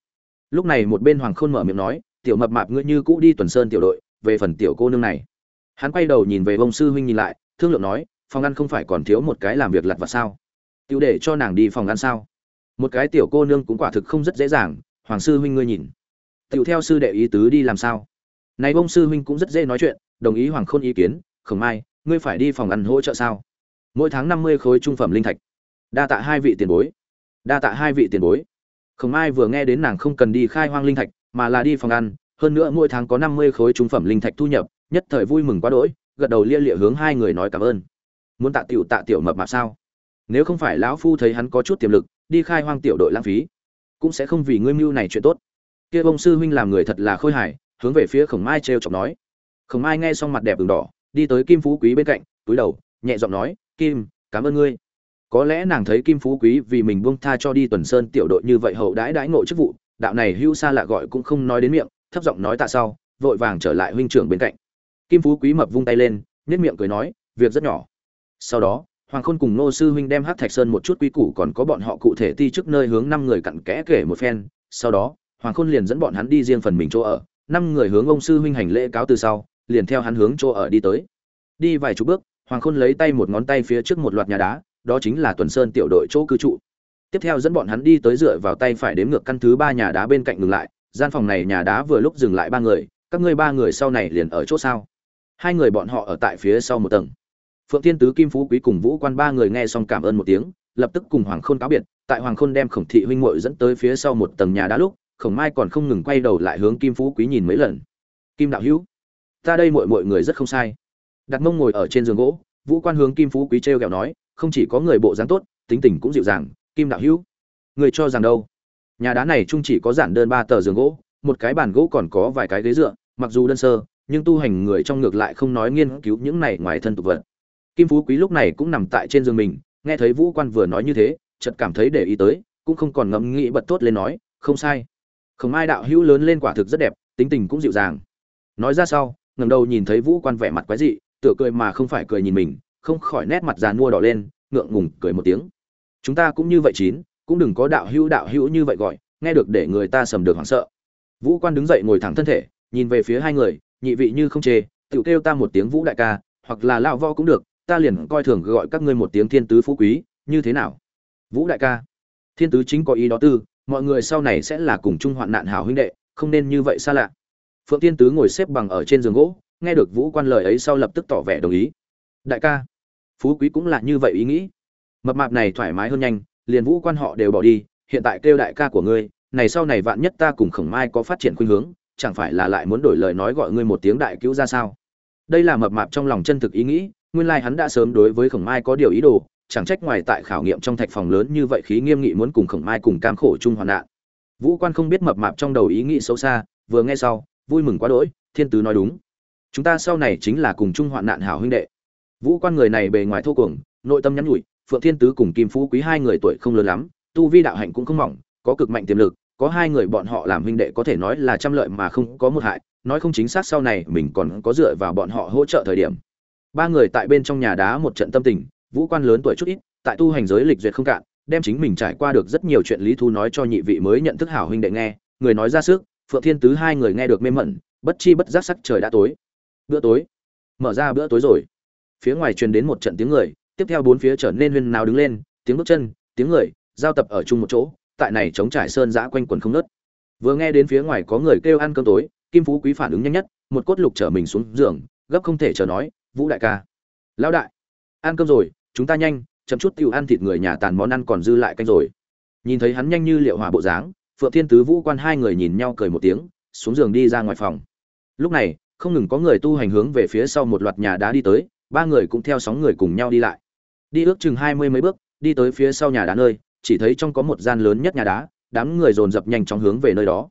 Lúc này một bên hoàng khôn mở miệng nói, tiểu mập mạp ngươi như cũ đi tuần sơn tiểu đội, về phần tiểu cô nương này. Hắn quay đầu nhìn về bông sư huynh nhìn lại, thương lượng nói, phòng ăn không phải còn thiếu một cái làm việc lặt vặt sao? Tiểu để cho nàng đi phòng ăn sao? Một cái tiểu cô nương cũng quả thực không rất dễ dàng, hoàng sư huynh ngươi nhìn. Tiểu theo sư đệ ý tứ đi làm sao? Này bông sư huynh cũng rất dễ nói chuyện, đồng ý hoàng khôn ý kiến, khổng mai, ngươi phải đi phòng ăn hỗ trợ sao? Mỗi tháng năm mươi khối trung phẩm linh thạch. Đa tạ hai vị tiền bối. Đa tạ hai vị tiền bối. Khổng mai vừa nghe đến nàng không cần đi khai hoang linh thạch, mà là đi phòng ăn, hơn nữa mỗi tháng có năm mươi khối trung phẩm linh thạch thu nhập, nhất thời vui mừng quá đỗi, gật đầu lia lịa hướng hai người nói cảm ơn. Muốn tạ tiểu tạ tiểu mập mạp sao? Nếu không phải lão phu thấy hắn có chút tiềm lực, đi khai hoang tiểu đội lãng phí, cũng sẽ không vì ngươi mưu này chuyện tốt. Kia bông sư huynh làm người thật là khôi hài, hướng về phía khổng mai trêu chọc nói. Khổng mai nghe xong mặt đẹp đường đỏ, đi tới kim phú quý bên cạnh, túi đầu, nhẹ giọng nói kim, cảm ơn ngươi. Có lẽ nàng thấy kim phú quý vì mình buông tha cho đi tuần sơn tiểu đội như vậy hậu đãi đãi ngộ chức vụ, đạo này hưu xa lạ gọi cũng không nói đến miệng, thấp giọng nói tạ sau, vội vàng trở lại huynh trưởng bên cạnh. Kim phú quý mập vung tay lên nhất miệng cười nói, việc rất nhỏ. Sau đó, hoàng khôn cùng nô sư huynh đem hát thạch sơn một chút quy củ còn có bọn họ cụ thể ti trước nơi hướng năm người cặn kẽ kể một phen. Sau đó, hoàng khôn liền dẫn bọn hắn đi riêng phần mình chỗ ở. Năm người hướng ông sư huynh hành lễ cáo từ sau, liền theo hắn hướng chỗ ở đi tới. Đi vài chục bước hoàng khôn lấy tay một ngón tay phía trước một loạt nhà đá, đó chính là tuần sơn tiểu đội chỗ cư trụ. Tiếp theo dẫn bọn hắn đi tới dựa vào tay phải đếm ngược căn thứ ba nhà đá bên cạnh ngừng lại, gian phòng này nhà đá vừa lúc dừng lại ba người, các ngươi ba người sau này liền ở chỗ sao? Hai người bọn họ ở tại phía sau một tầng. Phượng Thiên tứ, kim phú quý cùng vũ quan ba người nghe xong cảm ơn một tiếng, lập tức cùng hoàng khôn cáo biệt, tại hoàng khôn đem khổng thị huynh muội dẫn tới phía sau một tầng nhà đá lúc, khổng mai còn không ngừng quay đầu lại hướng kim phú quý nhìn mấy lần. Kim đạo hữu, ta đây mọi mọi người rất không sai đặt mông ngồi ở trên giường gỗ, vũ quan hướng kim phú quý t r nói, không chỉ có người bộ dáng tốt, tính tình cũng dịu dàng, kim đạo hữu, người cho rằng đâu? Nhà đá này chung chỉ có giản đơn ba tờ giường gỗ, một cái bàn gỗ còn có vài cái ghế dựa, mặc dù đơn sơ, nhưng tu hành người trong ngược lại không nói nghiên cứu những này ngoài thân tục vật. Kim phú quý lúc này cũng nằm tại trên giường mình, nghe thấy vũ quan vừa nói như thế, chợt cảm thấy để ý tới, cũng không còn ngẫm nghĩ bật tốt lên nói, không sai. Không ai đạo hữu lớn lên quả thực rất đẹp, tính tình cũng dịu dàng. Nói ra sau, ngẩng đầu nhìn thấy vũ quan vẻ mặt quái dị tựa cười mà không phải cười nhìn mình, không khỏi nét mặt dàn mua đỏ lên, ngượng ngùng cười một tiếng. Chúng ta cũng như vậy chín, cũng đừng có đạo hữu đạo hữu như vậy gọi, nghe được để người ta sầm được hoảng sợ. Vũ quan đứng dậy ngồi thẳng thân thể, nhìn về phía hai người, nhị vị như không chê tự kêu ta một tiếng vũ đại ca, hoặc là lão võ cũng được, ta liền coi thường gọi các ngươi một tiếng thiên tứ phú quý, như thế nào? Vũ đại ca, thiên tứ chính có ý đó tư, mọi người sau này sẽ là cùng chung hoạn nạn hảo huynh đệ, không nên như vậy xa lạ. Phượng thiên tứ ngồi xếp bằng ở trên giường gỗ nghe được vũ quan lời ấy sau lập tức tỏ vẻ đồng ý. Đại ca, phú quý cũng là như vậy ý nghĩ. Mập mạp này thoải mái hơn nhanh, liền vũ quan họ đều bỏ đi, hiện tại kêu đại ca của ngươi, này sau này vạn nhất ta cùng khổng mai có phát triển khuynh hướng, chẳng phải là lại muốn đổi lời nói gọi ngươi một tiếng đại cứu ra sao? Đây là mập mạp trong lòng chân thực ý nghĩ, nguyên lai hắn đã sớm đối với khổng mai có điều ý đồ, chẳng trách ngoài tại khảo nghiệm trong thạch phòng lớn như vậy khí nghiêm nghị muốn cùng khổng mai cùng cam khổ chung hoạn nạn. Vũ quan không biết mập mạp trong đầu ý nghĩ xấu xa, vừa nghe sau, vui mừng quá đỗi, thiên tứ nói đúng chúng ta sau này chính là cùng chung hoạn nạn hảo huynh đệ. Vũ quan người này bề ngoài thô cuồng, nội tâm nhắn nhủi, phượng thiên tứ cùng kim phú quý hai người tuổi không lớn lắm, tu vi đạo hạnh cũng không mỏng, có cực mạnh tiềm lực, có hai người bọn họ làm huynh đệ có thể nói là trăm lợi mà không có một hại, nói không chính xác sau này mình còn có dựa vào bọn họ hỗ trợ thời điểm. Ba người tại bên trong nhà đá một trận tâm tình, vũ quan lớn tuổi chút ít, tại tu hành giới lịch duyệt không cạn, đem chính mình trải qua được rất nhiều chuyện lý thu nói cho nhị vị mới nhận thức hảo huynh đệ nghe, người nói ra sức, phượng thiên tứ hai người nghe được mê mẩn, bất chi bất giác sắc trời đã tối bữa tối. Mở ra bữa tối rồi. Phía ngoài truyền đến một trận tiếng người, tiếp theo bốn phía trở nên huyên nào đứng lên, tiếng bước chân, tiếng người, giao tập ở chung một chỗ, tại này chống trải sơn giã quanh quần không nớt vừa nghe đến phía ngoài có người kêu ăn cơm tối, kim phú quý phản ứng nhanh nhất, một cốt lục trở mình xuống giường, gấp không thể chờ nói, vũ đại ca, lão đại, ăn cơm rồi, chúng ta nhanh, chậm chút tiêu ăn thịt người nhà tàn món ăn còn dư lại canh rồi. Nhìn thấy hắn nhanh như liệu hỏa bộ dáng, phượng thiên tứ vũ quan hai người nhìn nhau cười một tiếng, xuống giường đi ra ngoài phòng. Lúc này không ngừng có người tu hành hướng về phía sau một loạt nhà đá đi tới, ba người cũng theo sóng người cùng nhau đi lại. Đi ước chừng hai mươi mấy bước, đi tới phía sau nhà đá nơi, chỉ thấy trong có một gian lớn nhất nhà đá, đám người dồn dập nhanh chóng hướng về nơi đó.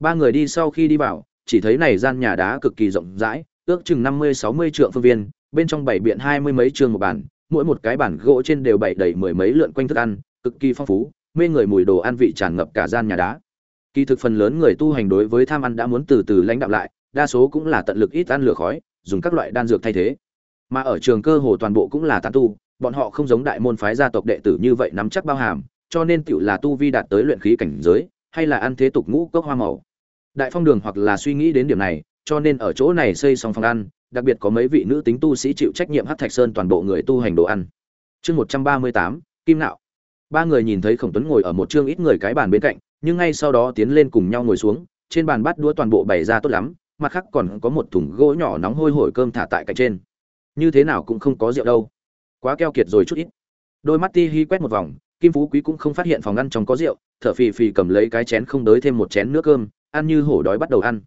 Ba người đi sau khi đi vào, chỉ thấy này gian nhà đá cực kỳ rộng rãi, ước chừng năm mươi, sáu mươi trượng phương viên, bên trong bảy biện hai mươi mấy trường một bàn, mỗi một cái bàn gỗ trên đều bày đầy mười mấy lượn quanh thức ăn, cực kỳ phong phú, mê người mùi đồ ăn vị tràn ngập cả gian nhà đá. Kỳ thực phần lớn người tu hành đối với tham ăn đã muốn từ từ lãnh đạo lại đa số cũng là tận lực ít ăn lửa khói, dùng các loại đan dược thay thế. Mà ở trường cơ hồ toàn bộ cũng là tán tu, bọn họ không giống đại môn phái gia tộc đệ tử như vậy nắm chắc bao hàm, cho nên tựu là tu vi đạt tới luyện khí cảnh giới, hay là ăn thế tục ngũ cốc hoa màu. Đại phong đường hoặc là suy nghĩ đến điểm này, cho nên ở chỗ này xây xong phòng ăn, đặc biệt có mấy vị nữ tính tu sĩ chịu trách nhiệm hát thạch sơn toàn bộ người tu hành đồ ăn. Chương một trăm ba mươi tám, kim nạo. Ba người nhìn thấy khổng tuấn ngồi ở một chương ít người cái bàn bên cạnh, nhưng ngay sau đó tiến lên cùng nhau ngồi xuống, trên bàn bát đũa toàn bộ bày ra tốt lắm mặt khác còn có một thùng gỗ nhỏ nóng hôi hổi cơm thả tại cạnh trên. Như thế nào cũng không có rượu đâu. Quá keo kiệt rồi chút ít. Đôi mắt ti hi quét một vòng, kim phú quý cũng không phát hiện phòng ăn trong có rượu, thở phì phì cầm lấy cái chén không đới thêm một chén nước cơm, ăn như hổ đói bắt đầu ăn.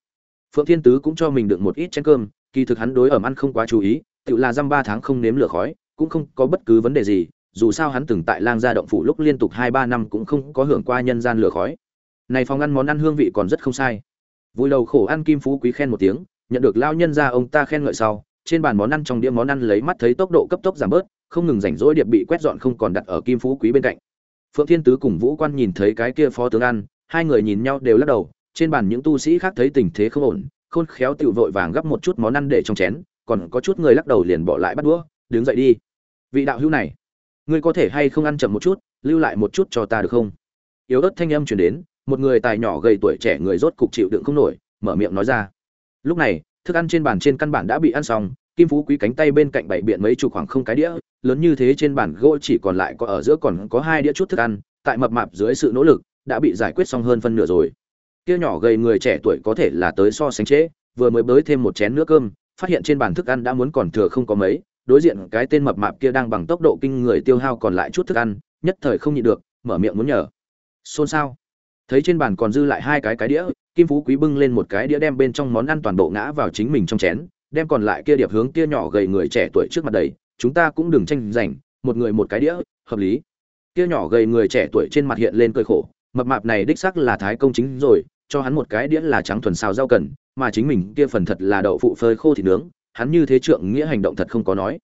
Phượng thiên tứ cũng cho mình đựng một ít chén cơm, kỳ thực hắn đối ẩm ăn không quá chú ý tự là dăm ba tháng không nếm lửa khói, cũng không có bất cứ vấn đề gì, dù sao hắn từng tại lang gia động phủ lúc liên tục hai ba năm cũng không có hưởng qua nhân gian lửa khói. Này phòng ăn món ăn hương vị còn rất không sai vui đầu khổ ăn kim phú quý khen một tiếng, nhận được lao nhân ra ông ta khen ngợi sau, trên bàn món ăn trong đĩa món ăn lấy mắt thấy tốc độ cấp tốc giảm bớt, không ngừng rảnh rỗi điệp bị quét dọn không còn đặt ở kim phú quý bên cạnh. Phượng thiên tứ cùng vũ quan nhìn thấy cái kia phó tướng ăn, hai người nhìn nhau đều lắc đầu, trên bàn những tu sĩ khác thấy tình thế không ổn, khôn khéo tựu vội vàng gấp một chút món ăn để trong chén, còn có chút người lắc đầu liền bỏ lại bắt đũa, đứng dậy đi. Vị đạo hữu này, ngươi có thể hay không ăn chậm một chút, lưu lại một chút cho ta được không? Yếu ớt thanh âm truyền đến một người tài nhỏ gầy tuổi trẻ người rốt cục chịu đựng không nổi, mở miệng nói ra. Lúc này, thức ăn trên bàn trên căn bản đã bị ăn xong, kim phú quý cánh tay bên cạnh bảy biện mấy chục khoảng không cái đĩa, lớn như thế trên bàn gỗ chỉ còn lại có ở giữa còn có hai đĩa chút thức ăn, tại mập mạp dưới sự nỗ lực, đã bị giải quyết xong hơn phân nửa rồi. Kia nhỏ gầy người trẻ tuổi có thể là tới so sánh trễ, vừa mới bới thêm một chén nước cơm, phát hiện trên bàn thức ăn đã muốn còn thừa không có mấy, đối diện cái tên mập mạp kia đang bằng tốc độ kinh người tiêu hao còn lại chút thức ăn, nhất thời không nhịn được, mở miệng muốn nhờ. Xôn xao thấy trên bàn còn dư lại hai cái cái đĩa, kim phú quý bưng lên một cái đĩa đem bên trong món ăn toàn bộ ngã vào chính mình trong chén, đem còn lại kia điệp hướng kia nhỏ gầy người trẻ tuổi trước mặt đầy, chúng ta cũng đừng tranh giành, một người một cái đĩa, hợp lý. Kia nhỏ gầy người trẻ tuổi trên mặt hiện lên cơi khổ, mập mạp này đích xác là thái công chính rồi, cho hắn một cái đĩa là trắng thuần xào rau cần, mà chính mình kia phần thật là đậu phụ phơi khô thịt nướng, hắn như thế trượng nghĩa hành động thật không có nói.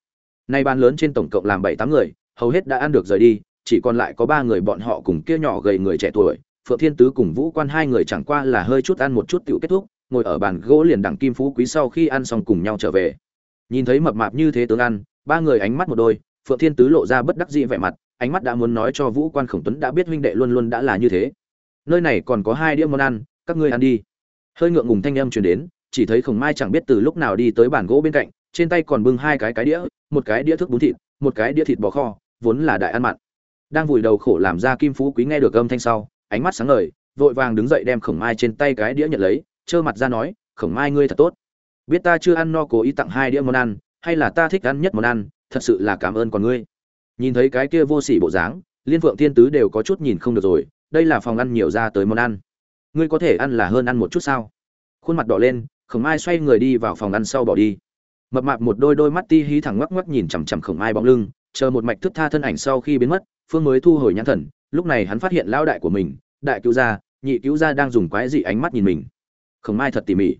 Nay ban lớn trên tổng cộng làm bảy tám người, hầu hết đã ăn được rời đi, chỉ còn lại có ba người bọn họ cùng kia nhỏ gầy người trẻ tuổi phượng thiên tứ cùng vũ quan hai người chẳng qua là hơi chút ăn một chút tiểu kết thúc, ngồi ở bàn gỗ liền đẳng kim phú quý sau khi ăn xong cùng nhau trở về. Nhìn thấy mập mạp như thế tướng ăn, ba người ánh mắt một đôi, phượng thiên tứ lộ ra bất đắc dĩ vẻ mặt, ánh mắt đã muốn nói cho vũ quan khổng tuấn đã biết huynh đệ luôn luôn đã là như thế. Nơi này còn có hai đĩa món ăn, các ngươi ăn đi. Hơi ngượng ngùng thanh âm truyền đến, chỉ thấy khổng mai chẳng biết từ lúc nào đi tới bàn gỗ bên cạnh, trên tay còn bưng hai cái cái đĩa, một cái đĩa thức bún thịt, một cái đĩa thịt bò kho, vốn là đại ăn mặn. Đang vùi đầu khổ làm ra kim phú quý nghe được âm thanh sau ánh mắt sáng ngời, vội vàng đứng dậy đem khổng mai trên tay cái đĩa nhận lấy, trơ mặt ra nói, khổng mai ngươi thật tốt. Biết ta chưa ăn no cố ý tặng hai đĩa món ăn, hay là ta thích ăn nhất món ăn, thật sự là cảm ơn còn ngươi. Nhìn thấy cái kia vô sỉ bộ dáng, liên phượng thiên tứ đều có chút nhìn không được rồi, đây là phòng ăn nhiều ra tới món ăn. Ngươi có thể ăn là hơn ăn một chút sao? Khuôn mặt đỏ lên, khổng mai xoay người đi vào phòng ăn sau bỏ đi. Mập mạp một đôi đôi mắt ti hí thẳng ngoắc ngoắc nhìn chằm chằm khổng mai bóng lưng, chờ một mạch thức tha thân ảnh sau khi biến mất, phương mới thu hồi nhãn thần lúc này hắn phát hiện lão đại của mình, đại cứu gia, nhị cứu gia đang dùng quái dị ánh mắt nhìn mình. Khổng mai thật tỉ mỉ.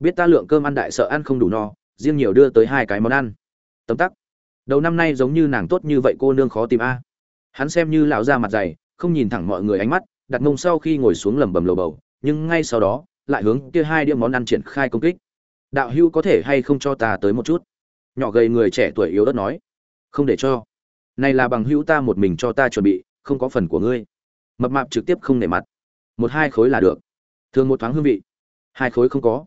Biết ta lượng cơm ăn đại sợ ăn không đủ no, riêng nhiều đưa tới hai cái món ăn. Tấm tắc. Đầu năm nay giống như nàng tốt như vậy cô nương khó tìm a. Hắn xem như lão ra mặt dày, không nhìn thẳng mọi người ánh mắt, đặt mông sau khi ngồi xuống lẩm bẩm lầu bầu, nhưng ngay sau đó, lại hướng kia hai đĩa món ăn triển khai công kích. Đạo hữu có thể hay không cho ta tới một chút? Nhỏ gầy người trẻ tuổi yếu ớt nói. Không để cho. Này là bằng hữu ta một mình cho ta chuẩn bị không có phần của ngươi. Mập mạp trực tiếp không nể mặt. Một hai khối là được. Thường một thoáng hương vị. Hai khối không có.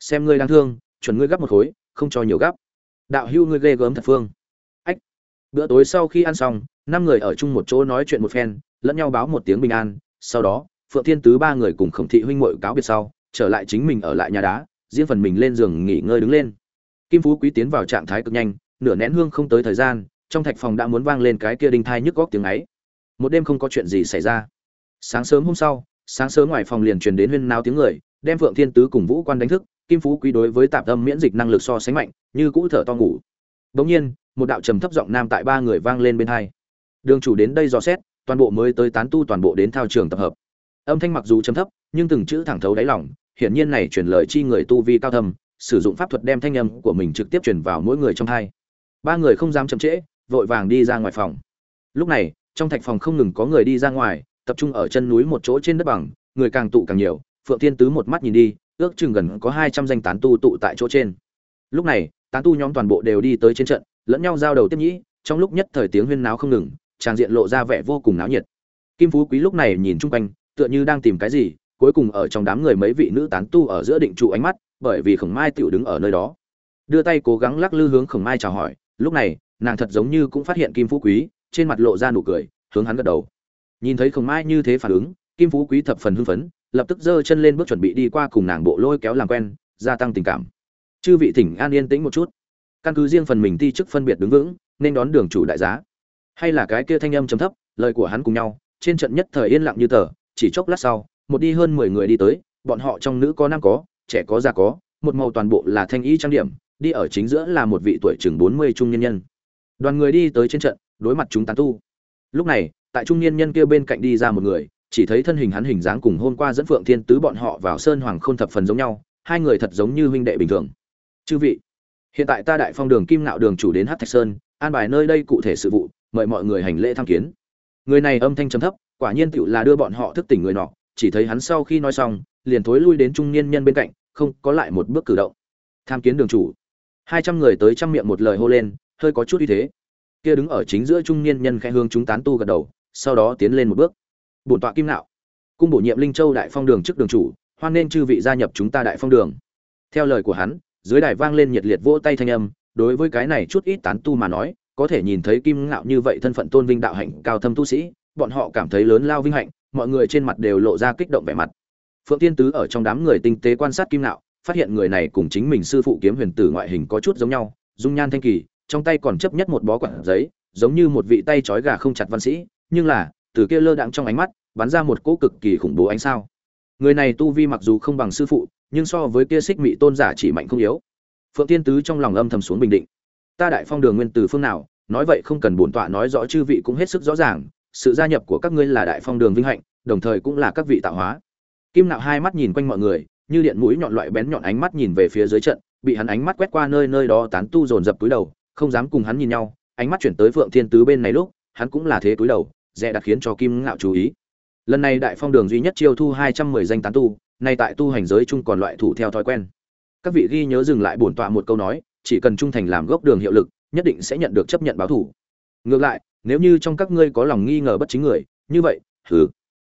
Xem ngươi đang thương, chuẩn ngươi gấp một khối, không cho nhiều gấp. Đạo hưu ngươi ghê gớm thật phương. Ách. Bữa tối sau khi ăn xong, năm người ở chung một chỗ nói chuyện một phen, lẫn nhau báo một tiếng bình an. Sau đó, phượng thiên tứ ba người cùng khổng thị huynh muội cáo biệt sau, trở lại chính mình ở lại nhà đá, riêng phần mình lên giường nghỉ ngơi đứng lên. Kim phú quý tiến vào trạng thái cực nhanh, nửa nén hương không tới thời gian, trong thạch phòng đã muốn vang lên cái kia đinh thai nhức góc tiếng ấy một đêm không có chuyện gì xảy ra. Sáng sớm hôm sau, sáng sớm ngoài phòng liền truyền đến huyên nao tiếng người, đem phượng thiên tứ cùng vũ quan đánh thức, kim phú quý đối với tạp âm miễn dịch năng lực so sánh mạnh, như cũ thở to ngủ. Bỗng nhiên, một đạo trầm thấp giọng nam tại ba người vang lên bên hai. Đường chủ đến đây dò xét, toàn bộ mới tới tán tu toàn bộ đến thao trường tập hợp. Âm thanh mặc dù trầm thấp, nhưng từng chữ thẳng thấu đáy lòng, hiển nhiên này truyền lời chi người tu vi cao thâm, sử dụng pháp thuật đem thanh âm của mình trực tiếp truyền vào mỗi người trong hai. Ba người không dám chậm trễ, vội vàng đi ra ngoài phòng. Lúc này trong thạch phòng không ngừng có người đi ra ngoài, tập trung ở chân núi một chỗ trên đất bằng, người càng tụ càng nhiều, phượng thiên tứ một mắt nhìn đi, ước chừng gần có hai trăm danh tán tu tụ tại chỗ trên. Lúc này, tán tu nhóm toàn bộ đều đi tới trên trận, lẫn nhau giao đầu tiếp nhĩ, trong lúc nhất thời tiếng huyên náo không ngừng, tràng diện lộ ra vẻ vô cùng náo nhiệt. Kim phú quý lúc này nhìn chung quanh, tựa như đang tìm cái gì, cuối cùng ở trong đám người mấy vị nữ tán tu ở giữa định trụ ánh mắt, bởi vì khổng mai tiểu đứng ở nơi đó. Đưa tay cố gắng lắc lư hướng khổng mai chào hỏi, lúc này, nàng thật giống như cũng phát hiện kim phú quý trên mặt lộ ra nụ cười, hướng hắn gật đầu. Nhìn thấy khổng mai như thế phản ứng, kim phú quý thập phần hưng phấn, lập tức giơ chân lên bước chuẩn bị đi qua cùng nàng bộ lôi kéo làm quen, gia tăng tình cảm. Chư vị thỉnh an yên tĩnh một chút. Căn cứ riêng phần mình ti chức phân biệt đứng vững, nên đón đường chủ đại giá. Hay là cái kia thanh âm trầm thấp, lời của hắn cùng nhau, trên trận nhất thời yên lặng như tờ, chỉ chốc lát sau, một đi hơn mười người đi tới, bọn họ trong nữ có nam có, trẻ có già có, một màu toàn bộ là thanh y trang điểm, đi ở chính giữa là một vị tuổi chừng bốn mươi trung nhân nhân. Đoàn người đi tới trên trận đối mặt chúng tán tu. Lúc này, tại trung niên nhân kia bên cạnh đi ra một người, chỉ thấy thân hình hắn hình dáng cùng hôm qua dẫn phượng thiên tứ bọn họ vào sơn hoàng khôn thập phần giống nhau, hai người thật giống như huynh đệ bình thường. Chư vị, hiện tại ta đại phong đường kim ngạo đường chủ đến hát thạch sơn, an bài nơi đây cụ thể sự vụ, mời mọi người hành lễ tham kiến. Người này âm thanh trầm thấp, quả nhiên tựu là đưa bọn họ thức tỉnh người nọ, chỉ thấy hắn sau khi nói xong, liền thối lui đến trung niên nhân bên cạnh, không có lại một bước cử động. Tham kiến đường chủ. Hai trăm người tới trăm miệng một lời hô lên, hơi có chút uy thế kia đứng ở chính giữa trung niên nhân khẽ hương chúng tán tu gật đầu, sau đó tiến lên một bước. Bổn tọa kim nạo, cung bổ nhiệm linh châu đại phong đường trước đường chủ, hoan nên chư vị gia nhập chúng ta đại phong đường. Theo lời của hắn, dưới đài vang lên nhiệt liệt vỗ tay thanh âm, đối với cái này chút ít tán tu mà nói, có thể nhìn thấy kim ngạo như vậy thân phận tôn vinh đạo hạnh cao thâm tu sĩ, bọn họ cảm thấy lớn lao vinh hạnh, mọi người trên mặt đều lộ ra kích động vẻ mặt. Phượng tiên tứ ở trong đám người tinh tế quan sát kim ngạo phát hiện người này cùng chính mình sư phụ kiếm huyền tử ngoại hình có chút giống nhau, dung nhan thanh kỳ trong tay còn chấp nhất một bó quản giấy, giống như một vị tay trói gà không chặt văn sĩ, nhưng là, từ kia lơ đãng trong ánh mắt, bắn ra một cỗ cực kỳ khủng bố ánh sao. Người này tu vi mặc dù không bằng sư phụ, nhưng so với kia xích mị tôn giả chỉ mạnh không yếu. Phượng tiên tứ trong lòng âm thầm xuống bình định. Ta đại phong đường nguyên từ phương nào, nói vậy không cần bổn tọa nói rõ chư vị cũng hết sức rõ ràng, sự gia nhập của các ngươi là đại phong đường vinh hạnh, đồng thời cũng là các vị tạo hóa. Kim nạo hai mắt nhìn quanh mọi người, như điện mũi nhọn loại bén nhọn ánh mắt nhìn về phía dưới trận, bị hắn ánh mắt quét qua nơi nơi đó tán tu dồn dập túi đầu không dám cùng hắn nhìn nhau, ánh mắt chuyển tới phượng thiên tứ bên này lúc, hắn cũng là thế túi đầu, dè đặt khiến cho kim ngạo chú ý. Lần này đại phong đường duy nhất chiêu thu hai trăm mười danh tán tu, nay tại tu hành giới chung còn loại thủ theo thói quen. Các vị ghi nhớ dừng lại bổn tọa một câu nói, chỉ cần trung thành làm gốc đường hiệu lực, nhất định sẽ nhận được chấp nhận báo thủ. Ngược lại, nếu như trong các ngươi có lòng nghi ngờ bất chính người, như vậy thử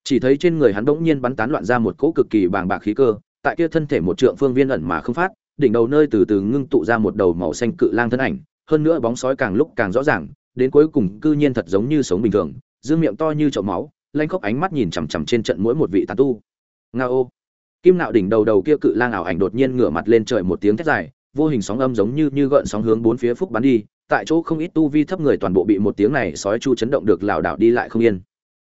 chỉ thấy trên người hắn bỗng nhiên bắn tán loạn ra một cỗ cực kỳ bàng bạc khí cơ, tại kia thân thể một trượng phương viên ẩn mà không phát, đỉnh đầu nơi từ từ ngưng tụ ra một đầu màu xanh cự lang thân ảnh hơn nữa bóng sói càng lúc càng rõ ràng, đến cuối cùng cư nhiên thật giống như sống bình thường dương miệng to như chậu máu, lanh khóc ánh mắt nhìn chằm chằm trên trận mỗi một vị tán tu. Ngao kim nạo đỉnh đầu đầu kia cự lang ảo ảnh đột nhiên ngửa mặt lên trời một tiếng thét dài, vô hình sóng âm giống như như gợn sóng hướng bốn phía phúc bắn đi, tại chỗ không ít tu vi thấp người toàn bộ bị một tiếng này sói chu chấn động được lảo đảo đi lại không yên.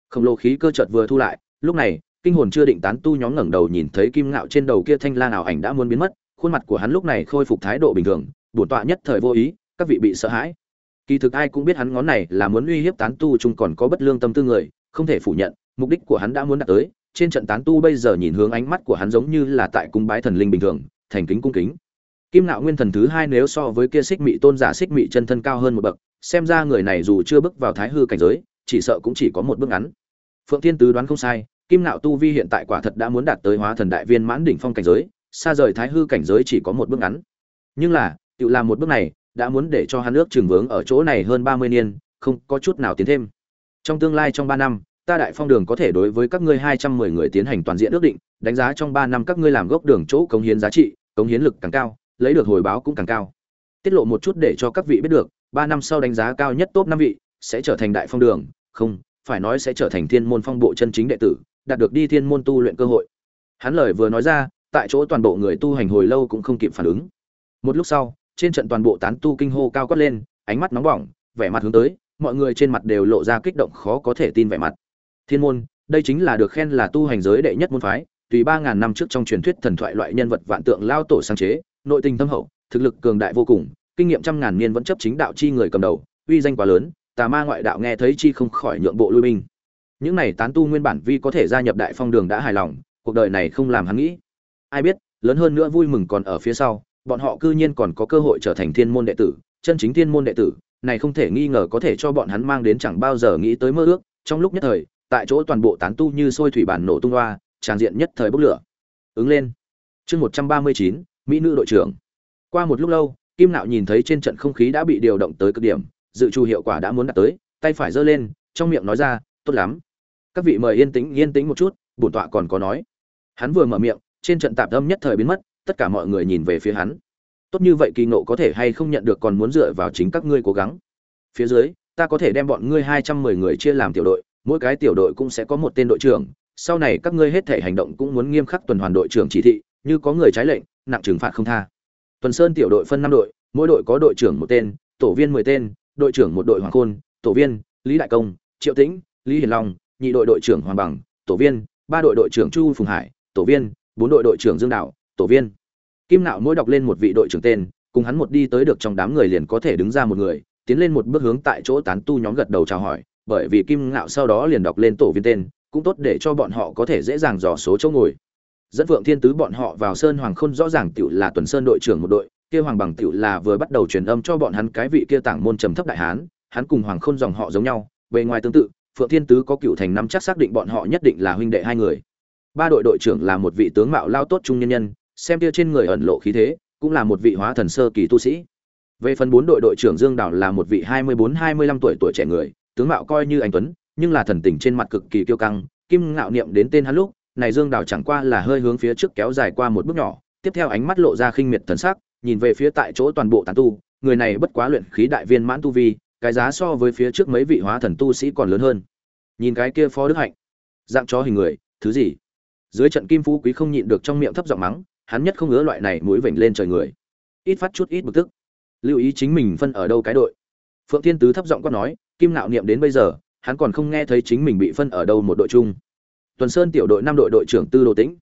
Khổng lồ khí cơ chợt vừa thu lại, lúc này, kinh hồn chưa định tán tu nhóm ngẩng đầu nhìn thấy kim ngạo trên đầu kia thanh lang ảo ảnh đã muốn biến mất, khuôn mặt của hắn lúc này khôi phục thái độ bình thường, bổn tọa nhất thời vô ý các vị bị sợ hãi. Kỳ thực ai cũng biết hắn ngón này là muốn uy hiếp tán tu chung còn có bất lương tâm tư người, không thể phủ nhận, mục đích của hắn đã muốn đạt tới. Trên trận tán tu bây giờ nhìn hướng ánh mắt của hắn giống như là tại cung bái thần linh bình thường, thành kính cung kính. Kim nạo nguyên thần thứ hai nếu so với kia xích mị tôn giả xích mị chân thân cao hơn một bậc, xem ra người này dù chưa bước vào thái hư cảnh giới, chỉ sợ cũng chỉ có một bước ngắn. Phượng thiên tứ đoán không sai, kim nạo tu vi hiện tại quả thật đã muốn đạt tới hóa thần đại viên mãn đỉnh phong cảnh giới, xa rời thái hư cảnh giới chỉ có một bước ngắn. Nhưng là, tự làm một bước này đã muốn để cho hắn ước trường vướng ở chỗ này hơn ba mươi niên, không có chút nào tiến thêm. Trong tương lai trong ba năm, ta đại phong đường có thể đối với các ngươi hai trăm mười người tiến hành toàn diện ước định, đánh giá trong ba năm các ngươi làm gốc đường chỗ cống hiến giá trị, cống hiến lực càng cao, lấy được hồi báo cũng càng cao. Tiết lộ một chút để cho các vị biết được, ba năm sau đánh giá cao nhất top năm vị, sẽ trở thành đại phong đường, không, phải nói sẽ trở thành thiên môn phong bộ chân chính đệ tử, đạt được đi thiên môn tu luyện cơ hội. Hắn lời vừa nói ra, tại chỗ toàn bộ người tu hành hồi lâu cũng không kịp phản ứng. Một lúc sau trên trận toàn bộ tán tu kinh hô cao quát lên, ánh mắt nóng bỏng, vẻ mặt hướng tới, mọi người trên mặt đều lộ ra kích động khó có thể tin vẻ mặt. Thiên môn, đây chính là được khen là tu hành giới đệ nhất môn phái, tùy ba ngàn năm trước trong truyền thuyết thần thoại loại nhân vật vạn tượng lao tổ sáng chế, nội tình thâm hậu, thực lực cường đại vô cùng, kinh nghiệm trăm ngàn niên vẫn chấp chính đạo chi người cầm đầu, uy danh quá lớn, tà ma ngoại đạo nghe thấy chi không khỏi nhượng bộ lui binh. Những này tán tu nguyên bản vi có thể gia nhập đại phong đường đã hài lòng, cuộc đời này không làm hắn nghĩ. Ai biết, lớn hơn nữa vui mừng còn ở phía sau bọn họ cư nhiên còn có cơ hội trở thành thiên môn đệ tử, chân chính thiên môn đệ tử, này không thể nghi ngờ có thể cho bọn hắn mang đến chẳng bao giờ nghĩ tới mơ ước, trong lúc nhất thời, tại chỗ toàn bộ tán tu như sôi thủy bản nổ tung hoa, tràn diện nhất thời bốc lửa. Ứng lên. Chương một trăm ba mươi chín, mỹ nữ đội trưởng. Qua một lúc lâu, kim nạo nhìn thấy trên trận không khí đã bị điều động tới cực điểm, dự trù hiệu quả đã muốn đạt tới, tay phải giơ lên, trong miệng nói ra, tốt lắm. Các vị mời yên tĩnh yên tĩnh một chút, bổn tọa còn có nói. Hắn vừa mở miệng, trên trận tạp âm nhất thời biến mất tất cả mọi người nhìn về phía hắn. Tốt như vậy kỳ ngộ có thể hay không nhận được còn muốn dựa vào chính các ngươi cố gắng. Phía dưới, ta có thể đem bọn ngươi hai trăm mười người chia làm tiểu đội, mỗi cái tiểu đội cũng sẽ có một tên đội trưởng. Sau này các ngươi hết thể hành động cũng muốn nghiêm khắc tuần hoàn đội trưởng chỉ thị, như có người trái lệnh, nặng trừng phạt không tha. Tuần sơn tiểu đội phân năm đội, mỗi đội có đội trưởng một tên, tổ viên mười tên, đội trưởng một đội hoàng khôn, tổ viên, lý đại công, triệu tĩnh, lý hiền long, nhị đội đội trưởng hoàng bằng, tổ viên, ba đội đội trưởng chu phùng hải, tổ viên, bốn đội đội trưởng dương đạo tổ viên. Kim nạo mỗi đọc lên một vị đội trưởng tên, cùng hắn một đi tới được trong đám người liền có thể đứng ra một người, tiến lên một bước hướng tại chỗ tán tu nhóm gật đầu chào hỏi, bởi vì kim ngạo sau đó liền đọc lên tổ viên tên, cũng tốt để cho bọn họ có thể dễ dàng dò số chỗ ngồi. Dẫn vượng thiên tứ bọn họ vào sơn hoàng khôn rõ ràng tiểu là tuần sơn đội trưởng một đội, kia hoàng bằng tiểu là vừa bắt đầu truyền âm cho bọn hắn cái vị kia tảng môn trầm thấp đại hán, hắn cùng hoàng khôn dòng họ giống nhau, bề ngoài tương tự, phượng thiên tứ có cựu thành năm chắc xác định bọn họ nhất định là huynh đệ hai người. Ba đội đội trưởng là một vị tướng mạo lao tốt trung nhân nhân xem kia trên người ẩn lộ khí thế, cũng là một vị hóa thần sơ kỳ tu sĩ. Về phần bốn đội đội trưởng dương đảo là một vị hai mươi bốn, hai mươi lăm tuổi tuổi trẻ người, tướng mạo coi như anh tuấn, nhưng là thần tình trên mặt cực kỳ kiêu căng, kim ngạo niệm đến tên hắn lúc, này dương đảo chẳng qua là hơi hướng phía trước kéo dài qua một bước nhỏ, tiếp theo ánh mắt lộ ra khinh miệt thần sắc, nhìn về phía tại chỗ toàn bộ tán tu, người này bất quá luyện khí đại viên mãn tu vi, cái giá so với phía trước mấy vị hóa thần tu sĩ còn lớn hơn. Nhìn cái kia phó đức hạnh, dạng chó hình người, thứ gì? Dưới trận kim phú quý không nhịn được trong miệng thấp giọng mắng hắn nhất không ngứa loại này mũi vểnh lên trời người. Ít phát chút ít bực tức. Lưu ý chính mình phân ở đâu cái đội. Phượng thiên tứ thấp giọng quát nói, kim nạo niệm đến bây giờ, hắn còn không nghe thấy chính mình bị phân ở đâu một đội chung. Tuần sơn tiểu đội năm đội đội trưởng tư đồ tĩnh.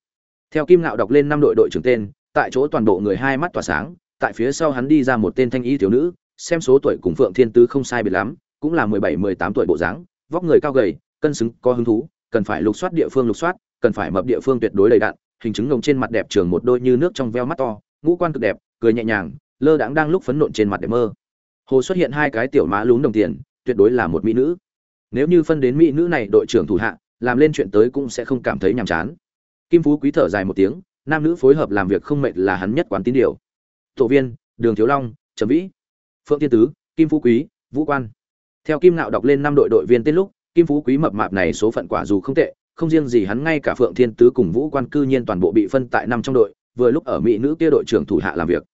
Theo kim nạo đọc lên năm đội đội trưởng tên, tại chỗ toàn bộ người hai mắt tỏa sáng, tại phía sau hắn đi ra một tên thanh y thiếu nữ, xem số tuổi cùng phượng thiên tứ không sai biệt lắm, cũng là mười bảy, mười tám tuổi bộ dáng, vóc người cao gầy, cân xứng, có hứng thú, cần phải lục soát địa phương lục soát, cần phải mập địa phương tuyệt đối đầy đạn hình chứng ngồng trên mặt đẹp trường một đôi như nước trong veo mắt to, ngũ quan cực đẹp, cười nhẹ nhàng, lơ đãng đang lúc phấn nộn trên mặt đẹp mơ. Hồ xuất hiện hai cái tiểu má lún đồng tiền, tuyệt đối là một mỹ nữ. Nếu như phân đến mỹ nữ này đội trưởng thủ hạ, làm lên chuyện tới cũng sẽ không cảm thấy nhàm chán. Kim phú quý thở dài một tiếng, nam nữ phối hợp làm việc không mệt là hắn nhất quán tín điều. Tổ viên, đường thiếu long, trầm vĩ, phượng tiên tứ, kim phú quý, vũ quan. Theo kim nạo đọc lên năm đội đội viên tên lúc, kim phú quý mập mạp này số phận quả dù không tệ không riêng gì hắn, ngay cả phượng thiên tứ cùng vũ quan cư nhiên toàn bộ bị phân tại năm trong đội, vừa lúc ở mỹ nữ kia đội trưởng thủ hạ làm việc.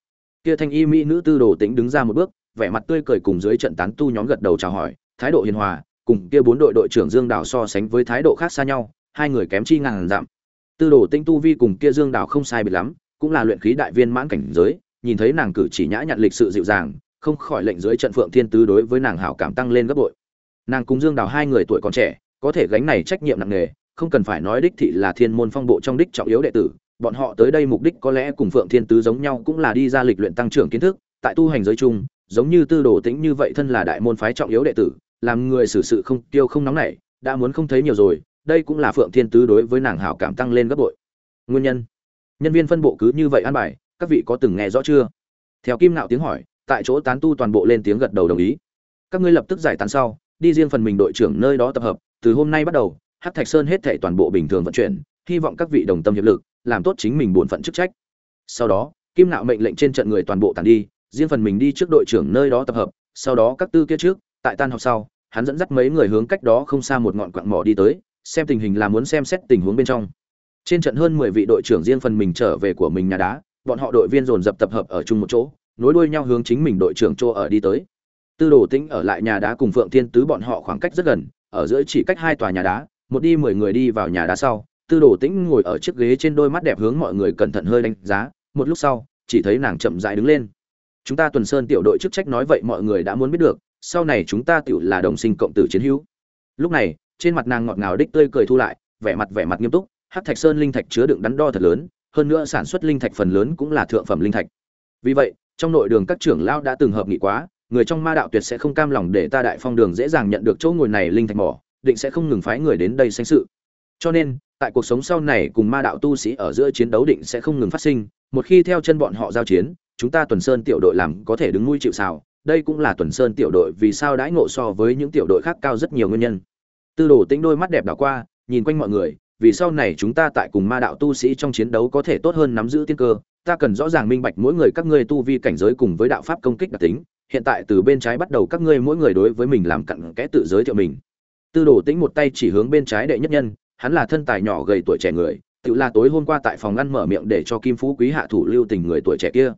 Kia thanh y mỹ nữ tư đồ tính đứng ra một bước, vẻ mặt tươi cười cùng dưới trận tán tu nhóm gật đầu chào hỏi, thái độ hiền hòa, cùng kia bốn đội đội trưởng dương đào so sánh với thái độ khác xa nhau, hai người kém chi ngàn giảm tư đồ tĩnh tu vi cùng kia dương đào không sai biệt lắm, cũng là luyện khí đại viên mãn cảnh giới, nhìn thấy nàng cử chỉ nhã nhặn lịch sự dịu dàng, không khỏi lệnh dưới trận phượng thiên tứ đối với nàng hảo cảm tăng lên gấp bội. Nàng cùng dương đào hai người tuổi còn trẻ, có thể gánh này trách nhiệm nặng nề không cần phải nói đích thị là thiên môn phong bộ trong đích trọng yếu đệ tử, bọn họ tới đây mục đích có lẽ cùng phượng thiên tứ giống nhau cũng là đi ra lịch luyện tăng trưởng kiến thức, tại tu hành giới chung, giống như tư đồ tĩnh như vậy thân là đại môn phái trọng yếu đệ tử, làm người xử sự không tiêu không nóng nảy, đã muốn không thấy nhiều rồi, đây cũng là phượng thiên tứ đối với nàng hảo cảm tăng lên gấp bội. Nguyên nhân? Nhân viên phân bộ cứ như vậy an bài, các vị có từng nghe rõ chưa? Theo kim nạo tiếng hỏi, tại chỗ tán tu toàn bộ lên tiếng gật đầu đồng ý. Các ngươi lập tức giải tán sau, đi riêng phần mình đội trưởng nơi đó tập hợp, từ hôm nay bắt đầu Hắc thạch sơn hết thảy toàn bộ bình thường vận chuyển, hy vọng các vị đồng tâm hiệp lực, làm tốt chính mình bổn phận chức trách. Sau đó, kim nạo mệnh lệnh trên trận người toàn bộ tàn đi, riêng phần mình đi trước đội trưởng nơi đó tập hợp, sau đó các tư kia trước, tại tan học sau, hắn dẫn dắt mấy người hướng cách đó không xa một ngọn quặng mỏ đi tới, xem tình hình là muốn xem xét tình huống bên trong. Trên trận hơn mười vị đội trưởng riêng phần mình trở về của mình nhà đá, bọn họ đội viên dồn dập tập hợp ở chung một chỗ, nối đuôi nhau hướng chính mình đội trưởng chỗ ở đi tới. Tư đồ tĩnh ở lại nhà đá cùng phượng thiên tứ bọn họ khoảng cách rất gần, ở giữa chỉ cách hai tòa nhà đá một đi mười người đi vào nhà đá sau, tư đồ tĩnh ngồi ở chiếc ghế trên đôi mắt đẹp hướng mọi người cẩn thận hơi đánh giá, một lúc sau, chỉ thấy nàng chậm rãi đứng lên. Chúng ta tuần sơn tiểu đội chức trách nói vậy mọi người đã muốn biết được, sau này chúng ta tiểu là đồng sinh cộng tử chiến hữu. Lúc này, trên mặt nàng ngọt ngào đích tươi cười thu lại, vẻ mặt vẻ mặt nghiêm túc hát thạch sơn linh thạch chứa đựng đắn đo thật lớn, hơn nữa sản xuất linh thạch phần lớn cũng là thượng phẩm linh thạch. Vì vậy, trong nội đường các trưởng lao đã từng hợp nghị quá, người trong ma đạo tuyệt sẽ không cam lòng để ta đại phong đường dễ dàng nhận được chỗ ngồi này linh thạch mỏ định sẽ không ngừng phái người đến đây sanh sự. Cho nên, tại cuộc sống sau này cùng ma đạo tu sĩ ở giữa chiến đấu định sẽ không ngừng phát sinh, một khi theo chân bọn họ giao chiến, chúng ta tuần sơn tiểu đội làm có thể đứng nuôi chịu xào đây cũng là tuần sơn tiểu đội vì sao đãi ngộ so với những tiểu đội khác cao rất nhiều nguyên nhân. Tư đồ tính đôi mắt đẹp đảo qua, nhìn quanh mọi người, vì sau này chúng ta tại cùng ma đạo tu sĩ trong chiến đấu có thể tốt hơn nắm giữ tiên cơ, ta cần rõ ràng minh bạch mỗi người các ngươi tu vi cảnh giới cùng với đạo pháp công kích đặc tính, hiện tại từ bên trái bắt đầu các ngươi mỗi người đối với mình làm cặn kẽ tự giới thiệu mình tư đồ tĩnh một tay chỉ hướng bên trái đệ nhất nhân, hắn là thân tài nhỏ gầy tuổi trẻ người, tự là tối hôm qua tại phòng ngăn mở miệng để cho kim phú quý hạ thủ lưu tình người tuổi trẻ kia.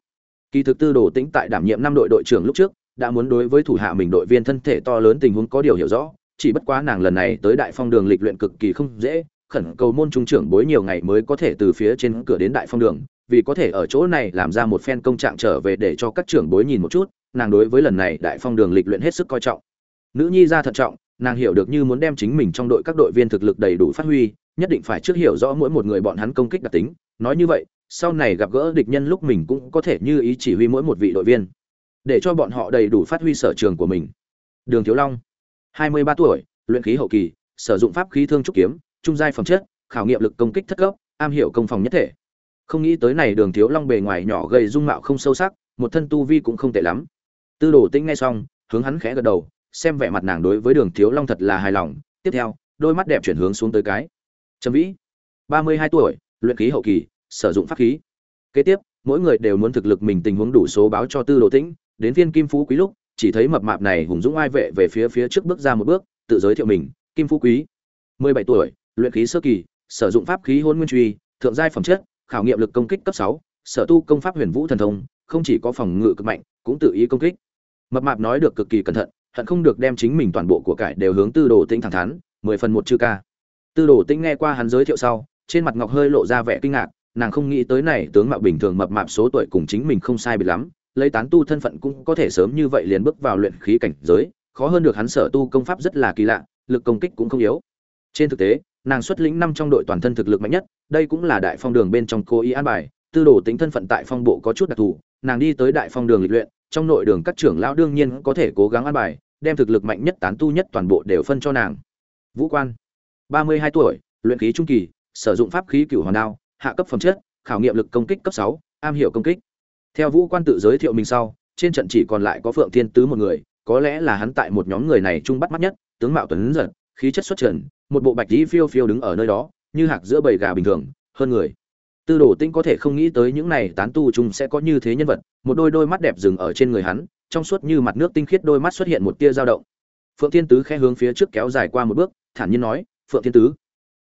Kỳ thực tư đồ tĩnh tại đảm nhiệm năm đội đội trưởng lúc trước, đã muốn đối với thủ hạ mình đội viên thân thể to lớn tình huống có điều hiểu rõ, chỉ bất quá nàng lần này tới đại phong đường lịch luyện cực kỳ không dễ, khẩn cầu môn trung trưởng bối nhiều ngày mới có thể từ phía trên cửa đến đại phong đường, vì có thể ở chỗ này làm ra một phen công trạng trở về để cho các trưởng bối nhìn một chút, nàng đối với lần này đại phong đường lịch luyện hết sức coi trọng. Nữ nhi ra thận trọng nàng hiểu được như muốn đem chính mình trong đội các đội viên thực lực đầy đủ phát huy, nhất định phải trước hiểu rõ mỗi một người bọn hắn công kích đặc tính. Nói như vậy, sau này gặp gỡ địch nhân lúc mình cũng có thể như ý chỉ huy mỗi một vị đội viên, để cho bọn họ đầy đủ phát huy sở trường của mình. Đường thiếu long, hai mươi ba tuổi, luyện khí hậu kỳ, sử dụng pháp khí thương trúc kiếm, trung giai phẩm chất, khảo nghiệm lực công kích thất cấp, am hiểu công phòng nhất thể. Không nghĩ tới này đường thiếu long bề ngoài nhỏ gầy dung mạo không sâu sắc, một thân tu vi cũng không tệ lắm. Tư đồ tĩnh nghe xong, hướng hắn khẽ gật đầu xem vẻ mặt nàng đối với đường thiếu long thật là hài lòng. Tiếp theo, đôi mắt đẹp chuyển hướng xuống tới cái. Trầm vĩ, ba mươi hai tuổi, luyện khí hậu kỳ, sử dụng pháp khí. Kế tiếp, mỗi người đều muốn thực lực mình tình huống đủ số báo cho tư đồ tĩnh. Đến viên kim phú quý lúc, chỉ thấy mập mạp này hùng dũng ai vệ về phía phía trước bước ra một bước, tự giới thiệu mình, kim phú quý, mười bảy tuổi, luyện khí sơ kỳ, sử dụng pháp khí hôn nguyên truy, thượng giai phẩm chất, khảo nghiệm lực công kích cấp sáu, sở tu công pháp huyền vũ thần thông, không chỉ có phòng ngự cực mạnh, cũng tự ý công kích. Mập mạp nói được cực kỳ cẩn thận hận không được đem chính mình toàn bộ của cải đều hướng tư đồ tĩnh thẳng thắn, mười phần một chư ca. Tư đồ tĩnh nghe qua hắn giới thiệu sau, trên mặt ngọc hơi lộ ra vẻ kinh ngạc, nàng không nghĩ tới này tướng mạo bình thường mập mạp số tuổi cùng chính mình không sai biệt lắm, lấy tán tu thân phận cũng có thể sớm như vậy liền bước vào luyện khí cảnh giới, khó hơn được hắn sở tu công pháp rất là kỳ lạ, lực công kích cũng không yếu. Trên thực tế, nàng xuất lĩnh năm trong đội toàn thân thực lực mạnh nhất, đây cũng là đại phong đường bên trong cố ý an bài, tư đồ tính thân phận tại phong bộ có chút đặc thù, nàng đi tới đại phong đường lịch luyện, trong nội đường các trưởng lão đương nhiên có thể cố gắng an bài đem thực lực mạnh nhất tán tu nhất toàn bộ đều phân cho nàng. Vũ quan ba mươi hai tuổi luyện khí trung kỳ sử dụng pháp khí cửu hoàn đao hạ cấp phẩm chất khảo nghiệm lực công kích cấp sáu am hiểu công kích. Theo vũ quan tự giới thiệu mình sau trên trận chỉ còn lại có phượng thiên tứ một người có lẽ là hắn tại một nhóm người này trung bắt mắt nhất tướng mạo tuấn dật, khí chất xuất trần một bộ bạch y phiêu phiêu đứng ở nơi đó như hạc giữa bầy gà bình thường hơn người. Tư đồ tĩnh có thể không nghĩ tới những này tán tu chung sẽ có như thế nhân vật một đôi đôi mắt đẹp dừng ở trên người hắn trong suốt như mặt nước tinh khiết đôi mắt xuất hiện một tia dao động. Phượng thiên tứ khẽ hướng phía trước kéo dài qua một bước, thản nhiên nói, phượng thiên tứ,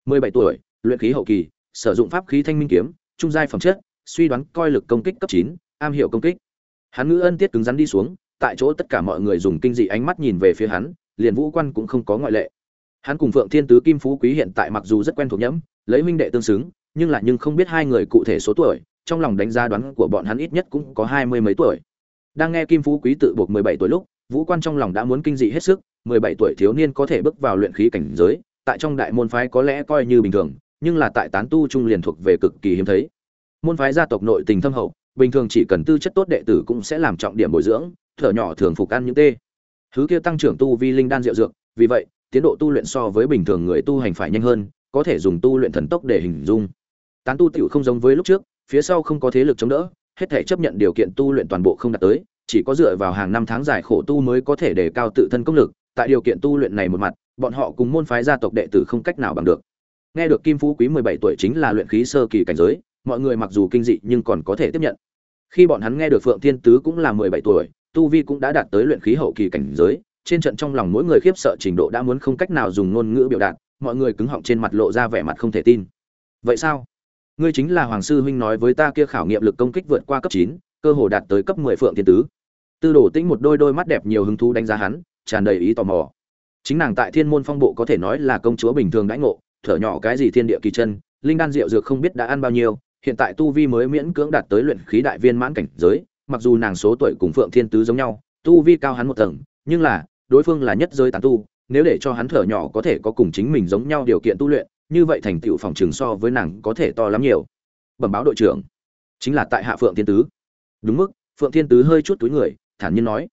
mười bảy tuổi, luyện khí hậu kỳ, sử dụng pháp khí thanh minh kiếm, trung giai phẩm chất, suy đoán coi lực công kích cấp chín, am hiểu công kích. Hắn ngữ ân tiết cứng rắn đi xuống, tại chỗ tất cả mọi người dùng kinh dị ánh mắt nhìn về phía hắn, liền vũ quan cũng không có ngoại lệ. Hắn cùng phượng thiên tứ kim phú quý hiện tại mặc dù rất quen thuộc nhẫm, lấy huynh đệ tương xứng, nhưng lại nhưng không biết hai người cụ thể số tuổi, trong lòng đánh giá đoán của bọn hắn ít nhất cũng có hai mươi mấy tuổi đang nghe kim phú quý tự buộc mười bảy tuổi lúc, vũ quan trong lòng đã muốn kinh dị hết sức, mười bảy tuổi thiếu niên có thể bước vào luyện khí cảnh giới, tại trong đại môn phái có lẽ coi như bình thường, nhưng là tại tán tu trung liền thuộc về cực kỳ hiếm thấy. Môn phái gia tộc nội tình thâm hậu, bình thường chỉ cần tư chất tốt đệ tử cũng sẽ làm trọng điểm bồi dưỡng, thở nhỏ thường phục ăn những tê. Thứ kia tăng trưởng tu vi linh đan diệu dược, vì vậy, tiến độ tu luyện so với bình thường người tu hành phải nhanh hơn, có thể dùng tu luyện thần tốc để hình dung. Tán tu tiểu không giống với lúc trước, phía sau không có thế lực chống đỡ hết thể chấp nhận điều kiện tu luyện toàn bộ không đạt tới, chỉ có dựa vào hàng năm tháng dài khổ tu mới có thể đề cao tự thân công lực, tại điều kiện tu luyện này một mặt, bọn họ cùng môn phái gia tộc đệ tử không cách nào bằng được. Nghe được kim phú quý mười bảy tuổi chính là luyện khí sơ kỳ cảnh giới, mọi người mặc dù kinh dị nhưng còn có thể tiếp nhận. Khi bọn hắn nghe được phượng thiên tứ cũng là mười bảy tuổi, tu vi cũng đã đạt tới luyện khí hậu kỳ cảnh giới, trên trận trong lòng mỗi người khiếp sợ trình độ đã muốn không cách nào dùng ngôn ngữ biểu đạt, mọi người cứng họng trên mặt lộ ra vẻ mặt không thể tin. Vậy sao? Ngươi chính là hoàng sư huynh nói với ta kia khảo nghiệm lực công kích vượt qua cấp chín, cơ hồ đạt tới cấp mười phượng thiên tứ. Tư đồ tĩnh một đôi đôi mắt đẹp nhiều hứng thú đánh giá hắn, tràn đầy ý tò mò. Chính nàng tại thiên môn phong bộ có thể nói là công chúa bình thường đãi ngộ, thở nhỏ cái gì thiên địa kỳ chân, linh đan rượu dược không biết đã ăn bao nhiêu, hiện tại tu vi mới miễn cưỡng đạt tới luyện khí đại viên mãn cảnh giới, mặc dù nàng số tuổi cùng phượng thiên tứ giống nhau, tu vi cao hắn một tầng, nhưng là, đối phương là nhất giới tán tu, nếu để cho hắn thở nhỏ có thể có cùng chính mình giống nhau điều kiện tu luyện như vậy thành tựu phòng trường so với nàng có thể to lắm nhiều. Bẩm báo đội trưởng. Chính là tại hạ phượng thiên tứ. Đúng mức, phượng thiên tứ hơi chút túi người, thản nhiên nói.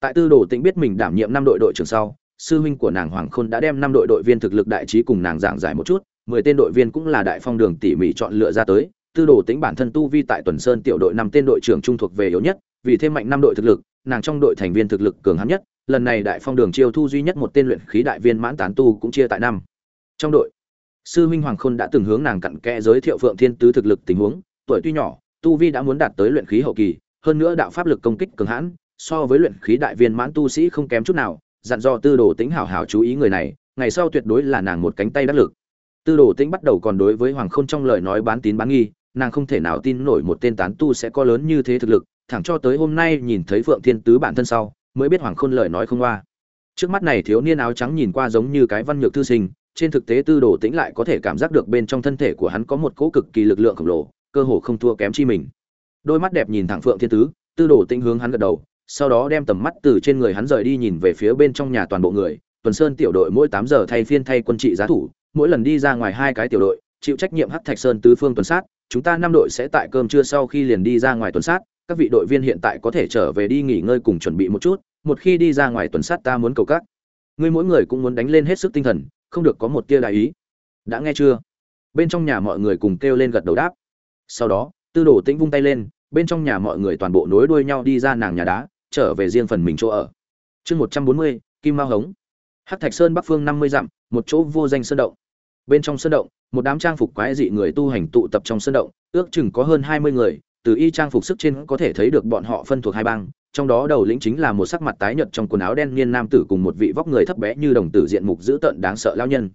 Tại tư đồ tĩnh biết mình đảm nhiệm năm đội đội trưởng sau, sư huynh của nàng hoàng khôn đã đem năm đội đội viên thực lực đại trí cùng nàng giảng giải một chút, mười tên đội viên cũng là đại phong đường tỉ mỉ chọn lựa ra tới. Tư đồ tĩnh bản thân tu vi tại tuần sơn tiểu đội năm tên đội trưởng trung thuộc về yếu nhất, vì thêm mạnh năm đội thực lực, nàng trong đội thành viên thực lực cường hãn nhất, lần này đại phong đường chiêu thu duy nhất một tên luyện khí đại viên mãn tán tu cũng chia tại năm. Trong đội sư huynh hoàng khôn đã từng hướng nàng cặn kẽ giới thiệu phượng thiên tứ thực lực tình huống, tuổi tuy nhỏ, tu vi đã muốn đạt tới luyện khí hậu kỳ, hơn nữa đạo pháp lực công kích cường hãn, so với luyện khí đại viên mãn tu sĩ không kém chút nào, dặn dò tư đồ tính hảo hảo chú ý người này, ngày sau tuyệt đối là nàng một cánh tay đắc lực. Tư đồ tĩnh bắt đầu còn đối với hoàng khôn trong lời nói bán tín bán nghi, nàng không thể nào tin nổi một tên tán tu sẽ có lớn như thế thực lực, thẳng cho tới hôm nay nhìn thấy phượng thiên tứ bản thân sau, mới biết hoàng khôn lời nói không qua trước mắt này thiếu niên áo trắng nhìn qua giống như cái văn nhược thư sinh trên thực tế tư đồ tĩnh lại có thể cảm giác được bên trong thân thể của hắn có một cỗ cực kỳ lực lượng khổng lồ, cơ hồ không thua kém chi mình. Đôi mắt đẹp nhìn thẳng phượng thiên tứ, tư đồ tĩnh hướng hắn gật đầu, sau đó đem tầm mắt từ trên người hắn rời đi nhìn về phía bên trong nhà toàn bộ người. Tuần sơn tiểu đội mỗi tám giờ thay phiên thay quân trị giá thủ, mỗi lần đi ra ngoài hai cái tiểu đội, chịu trách nhiệm hắc thạch sơn tứ phương tuần sát, chúng ta năm đội sẽ tại cơm trưa sau khi liền đi ra ngoài tuần sát, các vị đội viên hiện tại có thể trở về đi nghỉ ngơi cùng chuẩn bị một chút, một khi đi ra ngoài tuần sát ta muốn cầu các. Ngươi mỗi người cũng muốn đánh lên hết sức tinh thần không được có một tia đại ý. Đã nghe chưa? Bên trong nhà mọi người cùng kêu lên gật đầu đáp. Sau đó, tư đồ tĩnh vung tay lên, bên trong nhà mọi người toàn bộ nối đuôi nhau đi ra nàng nhà đá, trở về riêng phần mình chỗ ở. Chương một trăm bốn mươi, kim mao hống. Hắc thạch sơn bắc phương năm mươi dặm, một chỗ vô danh sơn động. Bên trong sơn động, một đám trang phục quái dị người tu hành tụ tập trong sơn động, ước chừng có hơn hai mươi người từ y trang phục sức trên có thể thấy được bọn họ phân thuộc hai bang, trong đó đầu lĩnh chính là một sắc mặt tái nhợt trong quần áo đen niên nam tử cùng một vị vóc người thấp bé như đồng tử diện mục dữ tợn đáng sợ lao nhân.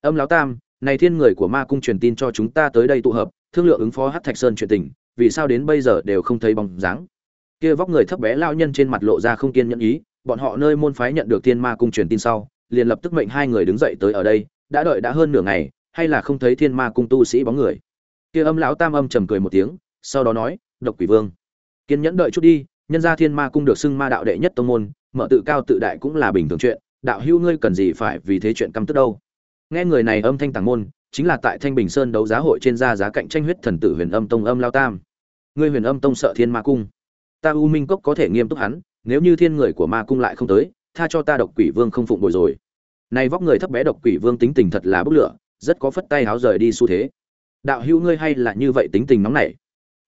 Âm lão tam, này thiên người của ma cung truyền tin cho chúng ta tới đây tụ hợp, thương lượng ứng phó hát thạch sơn chuyện tình, vì sao đến bây giờ đều không thấy bóng dáng? Kia vóc người thấp bé lao nhân trên mặt lộ ra không kiên nhẫn ý, bọn họ nơi môn phái nhận được thiên ma cung truyền tin sau, liền lập tức mệnh hai người đứng dậy tới ở đây, đã đợi đã hơn nửa ngày, hay là không thấy thiên ma cung tu sĩ bóng người? Kia âm lão tam âm trầm cười một tiếng sau đó nói, độc quỷ vương, kiên nhẫn đợi chút đi, nhân gia thiên ma cung được xưng ma đạo đệ nhất tông môn, mở tự cao tự đại cũng là bình thường chuyện, đạo hữu ngươi cần gì phải vì thế chuyện căm tức đâu? Nghe người này âm thanh tàng môn, chính là tại thanh bình sơn đấu giá hội trên ra giá cạnh tranh huyết thần tử huyền âm tông âm lao tam. Ngươi huyền âm tông sợ thiên ma cung, ta u minh cốc có thể nghiêm túc hắn, nếu như thiên người của ma cung lại không tới, tha cho ta độc quỷ vương không phụng bồi rồi. Này vóc người thấp bé độc quỷ vương tính tình thật là bốc lửa, rất có phất tay háo rời đi xu thế. Đạo hữu ngươi hay là như vậy tính tình nóng nảy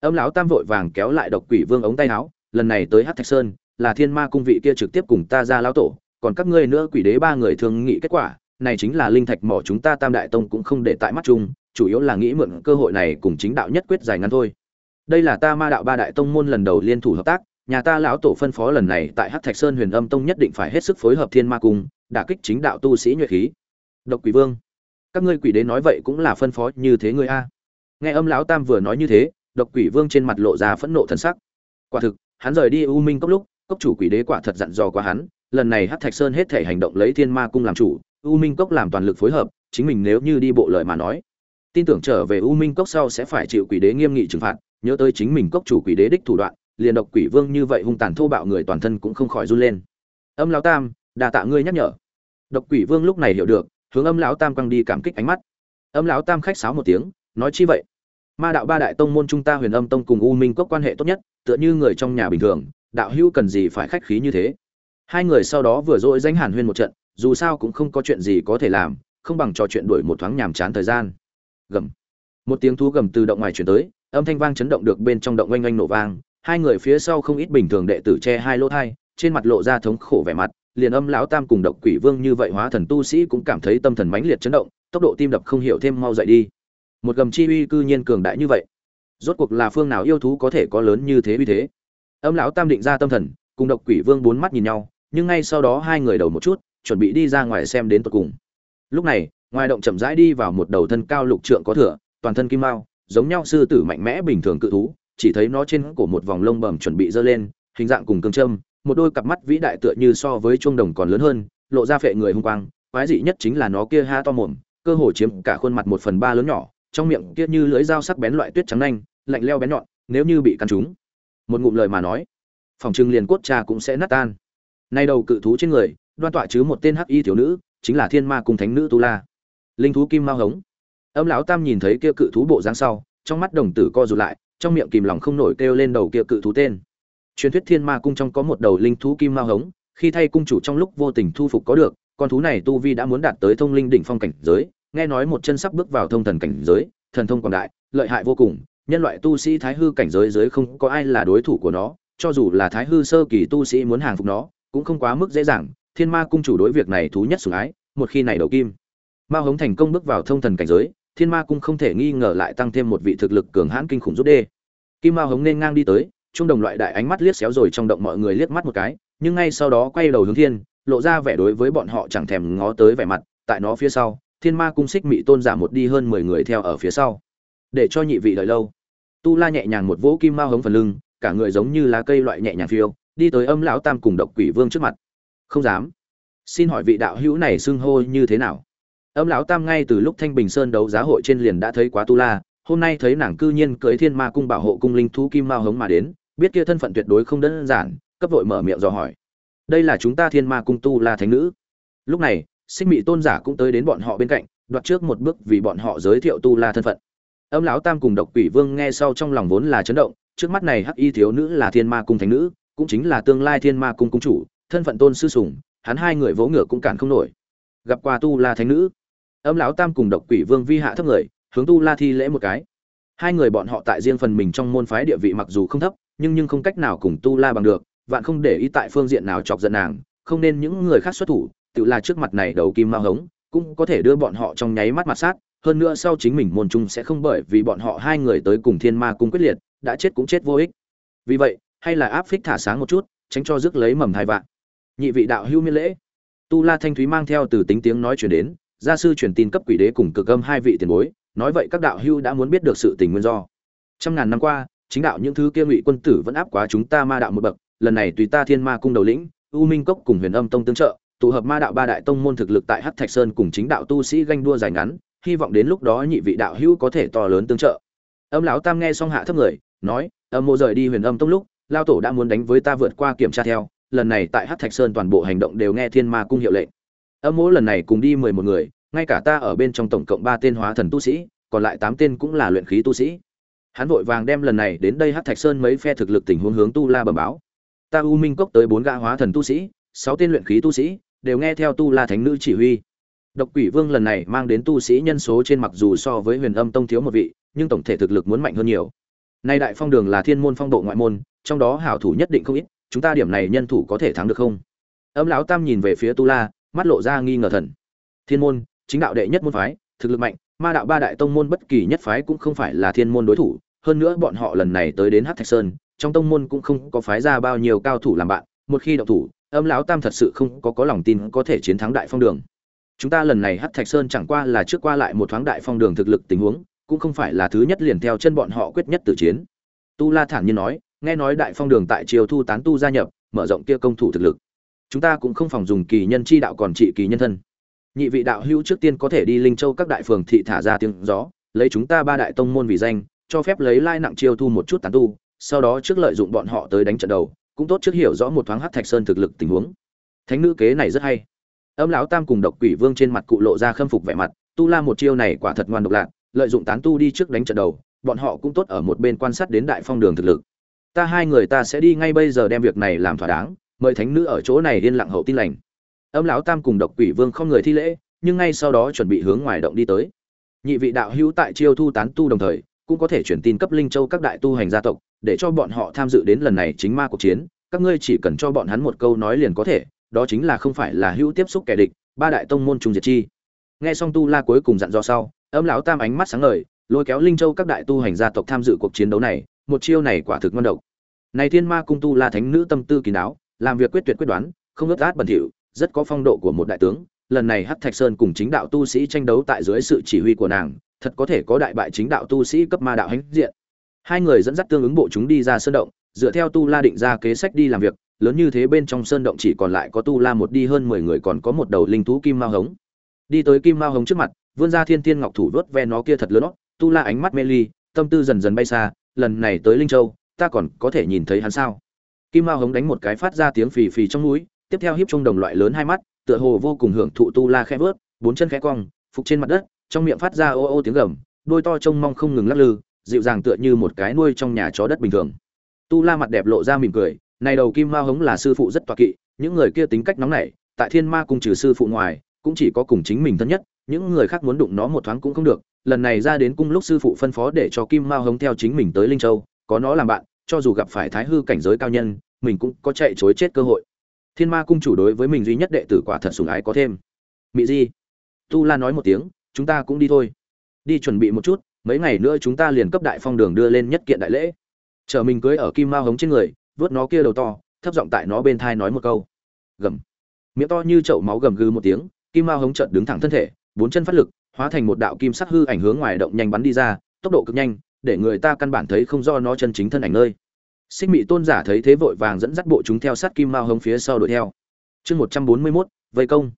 âm lão tam vội vàng kéo lại độc quỷ vương ống tay áo, lần này tới hát thạch sơn, là thiên ma cung vị kia trực tiếp cùng ta ra lão tổ, còn các ngươi nữa quỷ đế ba người thương nghị kết quả, này chính là linh thạch mỏ chúng ta tam đại tông cũng không để tại mắt chung, chủ yếu là nghĩ mượn cơ hội này cùng chính đạo nhất quyết dài ngắn thôi. Đây là ta ma đạo ba đại tông môn lần đầu liên thủ hợp tác, nhà ta lão tổ phân phó lần này tại hát thạch sơn huyền âm tông nhất định phải hết sức phối hợp thiên ma cung, đả kích chính đạo tu sĩ nhuệ khí. Độc quỷ vương, các ngươi quỷ đế nói vậy cũng là phân phó như thế ngươi a. Nghe âm lão tam vừa nói như thế độc quỷ vương trên mặt lộ ra phẫn nộ thần sắc. Quả thực, hắn rời đi u minh cốc lúc, cốc chủ quỷ đế quả thật dặn dò qua hắn, lần này hát thạch sơn hết thể hành động lấy thiên ma cung làm chủ, u minh cốc làm toàn lực phối hợp, chính mình nếu như đi bộ lợi mà nói, tin tưởng trở về u minh cốc sau sẽ phải chịu quỷ đế nghiêm nghị trừng phạt, nhớ tới chính mình cốc chủ quỷ đế đích thủ đoạn, liền độc quỷ vương như vậy hung tàn thô bạo người toàn thân cũng không khỏi run lên. Âm lão tam đà tạ ngươi nhắc nhở. Độc quỷ vương lúc này hiểu được, hướng âm lão tam quăng đi cảm kích ánh mắt. Âm lão tam khách sáo một tiếng, nói chi vậy? Ma đạo ba đại tông môn chúng ta huyền âm tông cùng u minh cốc quan hệ tốt nhất, tựa như người trong nhà bình thường, đạo hữu cần gì phải khách khí như thế. Hai người sau đó vừa dội danh hàn huyên một trận, dù sao cũng không có chuyện gì có thể làm, không bằng trò chuyện đuổi một thoáng nhàm chán thời gian. Gầm. Một tiếng thú gầm từ động ngoài chuyển tới, âm thanh vang chấn động được bên trong động oanh oanh nổ vang, hai người phía sau không ít bình thường đệ tử che hai lỗ thai, trên mặt lộ ra thống khổ vẻ mặt, liền âm lão tam cùng độc quỷ vương như vậy hóa thần tu sĩ cũng cảm thấy tâm thần mãnh liệt chấn động, tốc độ tim đập không hiểu thêm mau dậy đi một gầm chi uy cư nhiên cường đại như vậy. Rốt cuộc là phương nào yêu thú có thể có lớn như thế uy thế? Âm lão tam định ra tâm thần, cùng độc quỷ vương bốn mắt nhìn nhau, nhưng ngay sau đó hai người đầu một chút, chuẩn bị đi ra ngoài xem đến tận cùng. Lúc này, ngoài động chậm rãi đi vào một đầu thân cao lục trượng có thừa, toàn thân kim mao, giống nhau sư tử mạnh mẽ bình thường cự thú, chỉ thấy nó trên cổ một vòng lông bẩm chuẩn bị dơ lên, hình dạng cùng cương châm, một đôi cặp mắt vĩ đại tựa như so với chuông đồng còn lớn hơn, lộ ra phệ người hung quang, quái dị nhất chính là nó kia ha to mồm, cơ hồ chiếm cả khuôn mặt một phần ba lớn nhỏ trong miệng kia như lưỡi dao sắc bén loại tuyết trắng nanh, lạnh leo bén nhọn, nếu như bị cắn trúng. Một ngụm lời mà nói, phòng trưng liền cốt trà cũng sẽ nát tan. Nay đầu cự thú trên người, đoan tọa chứ một tên hắc y thiếu nữ, chính là thiên ma cùng thánh nữ tu la. Linh thú kim ma hống. Âm lão tam nhìn thấy kia cự thú bộ dáng sau, trong mắt đồng tử co rụt lại, trong miệng kìm lòng không nổi kêu lên đầu kia cự thú tên. Truyền thuyết thiên ma cung trong có một đầu linh thú kim ma hống, khi thay cung chủ trong lúc vô tình thu phục có được, con thú này tu vi đã muốn đạt tới thông linh đỉnh phong cảnh giới nghe nói một chân sắp bước vào thông thần cảnh giới, thần thông quảng đại, lợi hại vô cùng, nhân loại tu sĩ thái hư cảnh giới giới không có ai là đối thủ của nó, cho dù là thái hư sơ kỳ tu sĩ muốn hàng phục nó, cũng không quá mức dễ dàng, thiên ma cung chủ đối việc này thú nhất sủng ái, một khi này đầu kim. Ma hống thành công bước vào thông thần cảnh giới, thiên ma cung không thể nghi ngờ lại tăng thêm một vị thực lực cường hãn kinh khủng giúp đê. Kim ma hống nên ngang đi tới, trung đồng loại đại ánh mắt liếc xéo rồi trong động mọi người liếc mắt một cái, nhưng ngay sau đó quay đầu hướng thiên, lộ ra vẻ đối với bọn họ chẳng thèm ngó tới vẻ mặt, tại nó phía sau thiên ma cung xích mị tôn giả một đi hơn mười người theo ở phía sau. Để cho nhị vị đợi lâu. Tu la nhẹ nhàng một vỗ kim mao hống phần lưng, cả người giống như lá cây loại nhẹ nhàng phiêu, đi tới âm lão tam cùng độc quỷ vương trước mặt. Không dám. Xin hỏi vị đạo hữu này xưng hô như thế nào? Âm lão tam ngay từ lúc thanh bình sơn đấu giá hội trên liền đã thấy quá tu la, hôm nay thấy nàng cư nhiên cưới thiên ma cung bảo hộ cung linh thú kim mao hống mà đến, biết kia thân phận tuyệt đối không đơn giản, cấp vội mở miệng dò hỏi. Đây là chúng ta thiên ma cung tu la thánh nữ. Lúc này sinh mị tôn giả cũng tới đến bọn họ bên cạnh, đoạt trước một bước vì bọn họ giới thiệu tu la thân phận. Âm lão tam cùng độc quỷ vương nghe sau trong lòng vốn là chấn động, trước mắt này hắc y thiếu nữ là thiên ma cung thánh nữ, cũng chính là tương lai thiên ma cung cung chủ, thân phận tôn sư sùng, hắn hai người vỗ ngựa cũng cản không nổi. Gặp qua tu la thánh nữ, âm lão tam cùng độc quỷ vương vi hạ thấp người, hướng tu la thi lễ một cái. Hai người bọn họ tại riêng phần mình trong môn phái địa vị mặc dù không thấp, nhưng nhưng không cách nào cùng tu la bằng được, vạn không để ý tại phương diện nào chọc giận nàng, không nên những người khác xuất thủ tự là trước mặt này đầu kim mao hống, cũng có thể đưa bọn họ trong nháy mắt mặt sát, hơn nữa sau chính mình môn trung sẽ không bởi vì bọn họ hai người tới cùng thiên ma cung quyết liệt, đã chết cũng chết vô ích. Vì vậy, hay là áp phích thả sáng một chút, tránh cho rước lấy mầm thai vạn. Nhị vị đạo hưu miên lễ. Tu la thanh thúy mang theo từ tính tiếng nói chuyển đến, gia sư truyền tin cấp quỷ đế cùng cực âm hai vị tiền bối, nói vậy các đạo hưu đã muốn biết được sự tình nguyên do. Trăm ngàn năm qua, chính đạo những thứ kia ngụy quân tử vẫn áp quá chúng ta ma đạo một bậc, lần này tùy ta thiên ma cung đầu lĩnh, u minh cốc cùng huyền âm tông tương trợ tụ hợp ma đạo ba đại tông môn thực lực tại hắc thạch sơn cùng chính đạo tu sĩ ganh đua dài ngắn, hy vọng đến lúc đó nhị vị đạo hữu có thể to lớn tương trợ. Âm lão tam nghe xong hạ thấp người, nói, âm mộ rời đi huyền âm tông lúc lao tổ đã muốn đánh với ta vượt qua kiểm tra theo, lần này tại hắc thạch sơn toàn bộ hành động đều nghe thiên ma cung hiệu lệnh. Âm mộ lần này cùng đi mười một người, ngay cả ta ở bên trong tổng cộng ba tên hóa thần tu sĩ, còn lại tám tên cũng là luyện khí tu sĩ. Hắn vội vàng đem lần này đến đây hắc thạch sơn mấy phe thực lực tình huống hướng tu la bẩm báo. Ta u minh cốc tới bốn gã hóa thần tu sĩ, sáu tên luyện khí tu sĩ đều nghe theo tu la thánh nữ chỉ huy. Độc quỷ vương lần này mang đến tu sĩ nhân số trên mặc dù so với huyền âm tông thiếu một vị, nhưng tổng thể thực lực muốn mạnh hơn nhiều. Nay đại phong đường là thiên môn phong độ ngoại môn, trong đó hảo thủ nhất định không ít, chúng ta điểm này nhân thủ có thể thắng được không? Âm lão tam nhìn về phía tu la, mắt lộ ra nghi ngờ thần. Thiên môn, chính đạo đệ nhất môn phái, thực lực mạnh, ma đạo ba đại tông môn bất kỳ nhất phái cũng không phải là thiên môn đối thủ, hơn nữa bọn họ lần này tới đến hát thạch sơn, trong tông môn cũng không có phái ra bao nhiêu cao thủ làm bạn, một khi động thủ âm lão tam thật sự không có có lòng tin có thể chiến thắng đại phong đường. Chúng ta lần này hát thạch sơn chẳng qua là trước qua lại một thoáng đại phong đường thực lực tình huống, cũng không phải là thứ nhất liền theo chân bọn họ quyết nhất tử chiến. Tu la thản nhiên nói, nghe nói đại phong đường tại triều thu tán tu gia nhập, mở rộng kia công thủ thực lực. Chúng ta cũng không phòng dùng kỳ nhân chi đạo còn trị kỳ nhân thân. Nhị vị đạo hữu trước tiên có thể đi linh châu các đại phường thị thả ra tiếng gió, lấy chúng ta ba đại tông môn vì danh, cho phép lấy lai nặng chiêu thu một chút tán tu, sau đó trước lợi dụng bọn họ tới đánh trận đầu cũng tốt trước hiểu rõ một thoáng hắc thạch sơn thực lực tình huống. Thánh nữ kế này rất hay. Âm lão tam cùng độc quỷ vương trên mặt cụ lộ ra khâm phục vẻ mặt, tu la một chiêu này quả thật ngoan độc lạc lợi dụng tán tu đi trước đánh trận đầu, bọn họ cũng tốt ở một bên quan sát đến đại phong đường thực lực. Ta hai người ta sẽ đi ngay bây giờ đem việc này làm thỏa đáng, mời thánh nữ ở chỗ này yên lặng hậu tin lành. Âm lão tam cùng độc quỷ vương không người thi lễ, nhưng ngay sau đó chuẩn bị hướng ngoài động đi tới. Nhị vị đạo hữu tại chiêu thu tán tu đồng thời, cũng có thể chuyển tin cấp linh châu các đại tu hành gia tộc để cho bọn họ tham dự đến lần này chính ma cuộc chiến, các ngươi chỉ cần cho bọn hắn một câu nói liền có thể, đó chính là không phải là hữu tiếp xúc kẻ địch, ba đại tông môn trùng diệt chi. Nghe xong tu la cuối cùng dặn dò sau, âm lão tam ánh mắt sáng ngời, lôi kéo linh châu các đại tu hành gia tộc tham dự cuộc chiến đấu này, một chiêu này quả thực ngon độc. Này thiên ma cung tu la thánh nữ tâm tư kín đáo làm việc quyết tuyệt quyết đoán, không ướt át bẩn thỉu, rất có phong độ của một đại tướng, lần này hắc thạch sơn cùng chính đạo tu sĩ tranh đấu tại dưới sự chỉ huy của nàng, thật có thể có đại bại chính đạo tu sĩ cấp ma đạo hãnh diện hai người dẫn dắt tương ứng bộ chúng đi ra sơn động, dựa theo tu la định ra kế sách đi làm việc, lớn như thế bên trong sơn động chỉ còn lại có tu la một đi hơn mười người còn có một đầu linh thú kim mao hống. Đi tới kim mao hống trước mặt, vươn ra thiên tiên ngọc thủ vớt ve nó kia thật lớn tu la ánh mắt mê ly, tâm tư dần dần bay xa, lần này tới linh châu, ta còn có thể nhìn thấy hắn sao? Kim mao hống đánh một cái phát ra tiếng phì phì trong núi, tiếp theo hiếp trung đồng loại lớn hai mắt, tựa hồ vô cùng hưởng thụ tu la khẽ vớt, bốn chân khẽ cong, phục trên mặt đất, trong miệng phát ra ô ô tiếng gầm, đôi to trông mong không ngừng lắc lư dịu dàng tựa như một cái nuôi trong nhà chó đất bình thường. Tu la mặt đẹp lộ ra mỉm cười, này đầu kim mao hống là sư phụ rất toạc kỵ, những người kia tính cách nóng nảy, tại thiên ma cung trừ sư phụ ngoài, cũng chỉ có cùng chính mình thân nhất, những người khác muốn đụng nó một thoáng cũng không được, lần này ra đến cung lúc sư phụ phân phó để cho kim mao hống theo chính mình tới linh châu, có nó làm bạn, cho dù gặp phải thái hư cảnh giới cao nhân, mình cũng có chạy chối chết cơ hội. Thiên ma cung chủ đối với mình duy nhất đệ tử quả thật sủng ái có thêm. Mị di, tu la nói một tiếng, chúng ta cũng đi thôi. Đi chuẩn bị một chút mấy ngày nữa chúng ta liền cấp đại phong đường đưa lên nhất kiện đại lễ. Chờ mình cưới ở kim mao hống trên người, vớt nó kia đầu to, thấp giọng tại nó bên thai nói một câu. Gầm. Miệng to như chậu máu gầm gừ một tiếng, kim mao hống chợt đứng thẳng thân thể, bốn chân phát lực, hóa thành một đạo kim sắc hư ảnh hướng ngoài động nhanh bắn đi ra, tốc độ cực nhanh, để người ta căn bản thấy không do nó chân chính thân ảnh nơi. Xích mị tôn giả thấy thế vội vàng dẫn dắt bộ chúng theo sát kim mao hống phía sau đuổi theo. Chương một trăm bốn mươi mốt, vây công.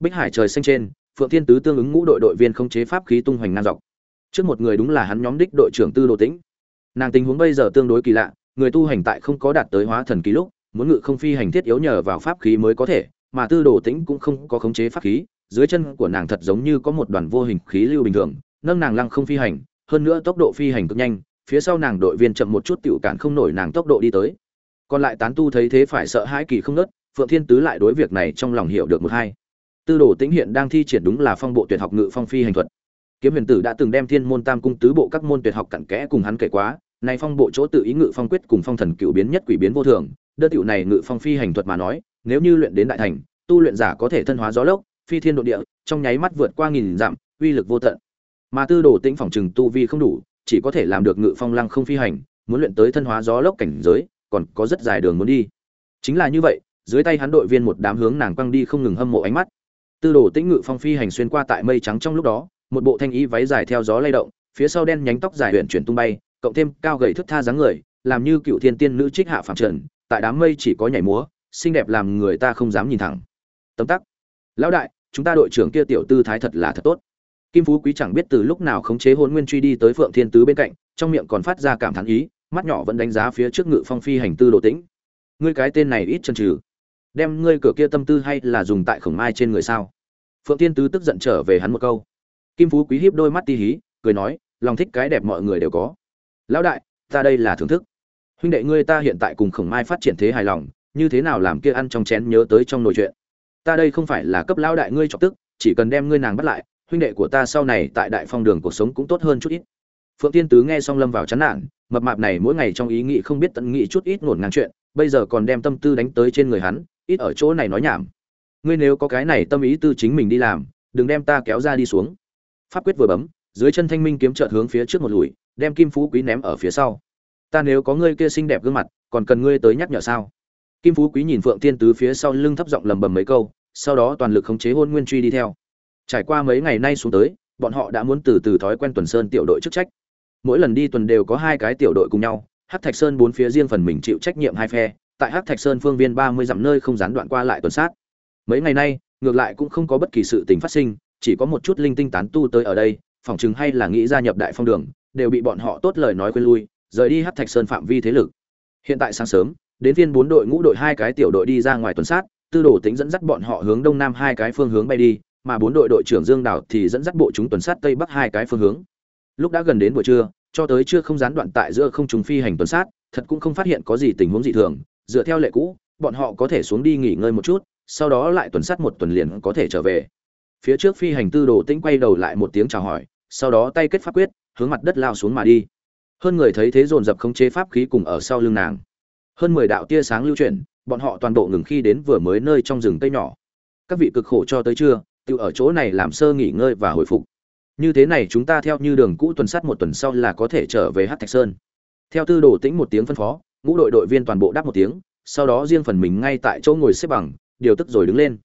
Bích hải trời xanh trên, phượng thiên tứ tương ứng ngũ đội đội viên không chế pháp khí tung hoành ngang dọc trước một người đúng là hắn nhóm đích đội trưởng tư đồ tĩnh. Nàng tình huống bây giờ tương đối kỳ lạ, người tu hành tại không có đạt tới hóa thần ký lúc, muốn ngự không phi hành thiết yếu nhờ vào pháp khí mới có thể, mà tư đồ tĩnh cũng không có khống chế pháp khí, dưới chân của nàng thật giống như có một đoàn vô hình khí lưu bình thường, nâng nàng lăng không phi hành, hơn nữa tốc độ phi hành cực nhanh, phía sau nàng đội viên chậm một chút tiểu cản không nổi nàng tốc độ đi tới. Còn lại tán tu thấy thế phải sợ hãi kỳ không nớt phượng thiên tứ lại đối việc này trong lòng hiểu được một hai. Tư đồ tĩnh hiện đang thi triển đúng là phong bộ tuyệt học ngự phong phi hành thuật kiếm huyền tử đã từng đem thiên môn tam cung tứ bộ các môn tuyệt học cặn kẽ cùng hắn kể quá này phong bộ chỗ tự ý ngự phong quyết cùng phong thần cựu biến nhất quỷ biến vô thường, đơn tiểu này ngự phong phi hành thuật mà nói, nếu như luyện đến đại thành, tu luyện giả có thể thân hóa gió lốc, phi thiên độ địa, trong nháy mắt vượt qua nghìn dặm, uy lực vô tận. Mà tư đồ tĩnh phòng trừng tu vi không đủ, chỉ có thể làm được ngự phong lăng không phi hành, muốn luyện tới thân hóa gió lốc cảnh giới, còn có rất dài đường muốn đi. Chính là như vậy, dưới tay hắn đội viên một đám hướng nàng quăng đi không ngừng hâm mộ ánh mắt. Tư đồ tĩnh ngự phong phi hành xuyên qua tại mây trắng trong lúc đó một bộ thanh ý váy dài theo gió lay động, phía sau đen nhánh tóc dài huyện chuyển tung bay, cộng thêm cao gầy thức tha dáng người, làm như cựu thiên tiên nữ trích hạ phạm trần, tại đám mây chỉ có nhảy múa, xinh đẹp làm người ta không dám nhìn thẳng. Tấm tắc. Lão đại, chúng ta đội trưởng kia tiểu tư thái thật là thật tốt. Kim phú quý chẳng biết từ lúc nào khống chế hôn nguyên truy đi tới phượng thiên tứ bên cạnh, trong miệng còn phát ra cảm thán ý, mắt nhỏ vẫn đánh giá phía trước ngự phong phi hành tư đồ tĩnh. Ngươi cái tên này ít chân trừ. Đem ngươi cửa kia tâm tư hay là dùng tại khổng mai trên người sao? Phượng thiên tứ tức giận trở về hắn một câu kim phú quý hiếp đôi mắt ti hí, cười nói, lòng thích cái đẹp mọi người đều có. Lão đại, ta đây là thưởng thức. Huynh đệ ngươi ta hiện tại cùng khổng mai phát triển thế hài lòng, như thế nào làm kia ăn trong chén nhớ tới trong nội chuyện? Ta đây không phải là cấp lão đại ngươi chọc tức, chỉ cần đem ngươi nàng bắt lại, huynh đệ của ta sau này tại đại phong đường cuộc sống cũng tốt hơn chút ít. Phượng tiên tứ nghe xong lâm vào chán nản, mập mạp này mỗi ngày trong ý nghĩ không biết tận nghĩ chút ít ngổn ngang chuyện, bây giờ còn đem tâm tư đánh tới trên người hắn, ít ở chỗ này nói nhảm. Ngươi nếu có cái này tâm ý tư chính mình đi làm, đừng đem ta kéo ra đi xuống pháp quyết vừa bấm, dưới chân thanh minh kiếm chợt hướng phía trước một lùi, đem kim phú quý ném ở phía sau. Ta nếu có ngươi kia xinh đẹp gương mặt, còn cần ngươi tới nhắc nhở sao? Kim phú quý nhìn phượng tiên tứ phía sau lưng thấp giọng lầm bầm mấy câu, sau đó toàn lực khống chế hôn nguyên truy đi theo. Trải qua mấy ngày nay xuống tới, bọn họ đã muốn từ từ thói quen tuần sơn tiểu đội chức trách. Mỗi lần đi tuần đều có hai cái tiểu đội cùng nhau hát thạch sơn bốn phía riêng phần mình chịu trách nhiệm hai phe, tại hát thạch sơn phương viên ba mươi dặm nơi không gián đoạn qua lại tuần sát. Mấy ngày nay, ngược lại cũng không có bất kỳ sự tình phát sinh chỉ có một chút linh tinh tán tu tới ở đây, phỏng chừng hay là nghĩ gia nhập đại phong đường, đều bị bọn họ tốt lời nói quên lui, rời đi hát thạch sơn phạm vi thế lực. Hiện tại sáng sớm, đến viên bốn đội ngũ đội hai cái tiểu đội đi ra ngoài tuần sát, tư đồ tính dẫn dắt bọn họ hướng đông nam hai cái phương hướng bay đi, mà bốn đội đội trưởng dương đào thì dẫn dắt bộ chúng tuần sát tây bắc hai cái phương hướng. Lúc đã gần đến buổi trưa, cho tới chưa không gián đoạn tại giữa không trung phi hành tuần sát, thật cũng không phát hiện có gì tình huống dị thường, dựa theo lệ cũ, bọn họ có thể xuống đi nghỉ ngơi một chút, sau đó lại tuần sát một tuần liền có thể trở về phía trước phi hành tư đồ tĩnh quay đầu lại một tiếng chào hỏi, sau đó tay kết pháp quyết, hướng mặt đất lao xuống mà đi. Hơn người thấy thế dồn dập không chế pháp khí cùng ở sau lưng nàng. Hơn mười đạo tia sáng lưu chuyển, bọn họ toàn bộ ngừng khi đến vừa mới nơi trong rừng cây nhỏ. Các vị cực khổ cho tới trưa, tự ở chỗ này làm sơ nghỉ ngơi và hồi phục. Như thế này chúng ta theo như đường cũ tuần sát một tuần sau là có thể trở về hát thạch sơn. Theo tư đồ tĩnh một tiếng phân phó, ngũ đội đội viên toàn bộ đáp một tiếng, sau đó riêng phần mình ngay tại chỗ ngồi xếp bằng, điều tức rồi đứng lên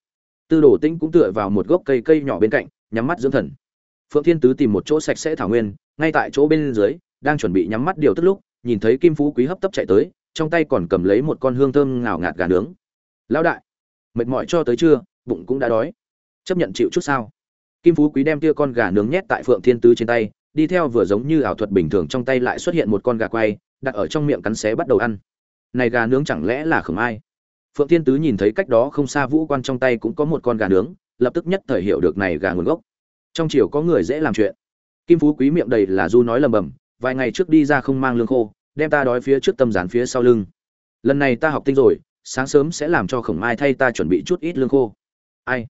tư đồ tĩnh cũng tựa vào một gốc cây cây nhỏ bên cạnh, nhắm mắt dưỡng thần. Phượng thiên tứ tìm một chỗ sạch sẽ thảo nguyên, ngay tại chỗ bên dưới, đang chuẩn bị nhắm mắt điều tức lúc, nhìn thấy kim phú quý hấp tấp chạy tới, trong tay còn cầm lấy một con hương thơm ngào ngạt gà nướng. Lão đại, mệt mỏi cho tới trưa, bụng cũng đã đói. Chấp nhận chịu chút sao? Kim phú quý đem tia con gà nướng nhét tại phượng thiên tứ trên tay, đi theo vừa giống như ảo thuật bình thường trong tay lại xuất hiện một con gà quay, đặt ở trong miệng cắn xé bắt đầu ăn. Này gà nướng chẳng lẽ là khẩm ai? Phượng thiên tứ nhìn thấy cách đó không xa vũ quan trong tay cũng có một con gà nướng, lập tức nhất thời hiểu được này gà nguồn gốc. Trong chiều có người dễ làm chuyện. Kim phú quý miệng đầy là du nói lầm bầm, vài ngày trước đi ra không mang lương khô, đem ta đói phía trước tâm dán phía sau lưng. Lần này ta học tinh rồi, sáng sớm sẽ làm cho khổng mai thay ta chuẩn bị chút ít lương khô. Ai?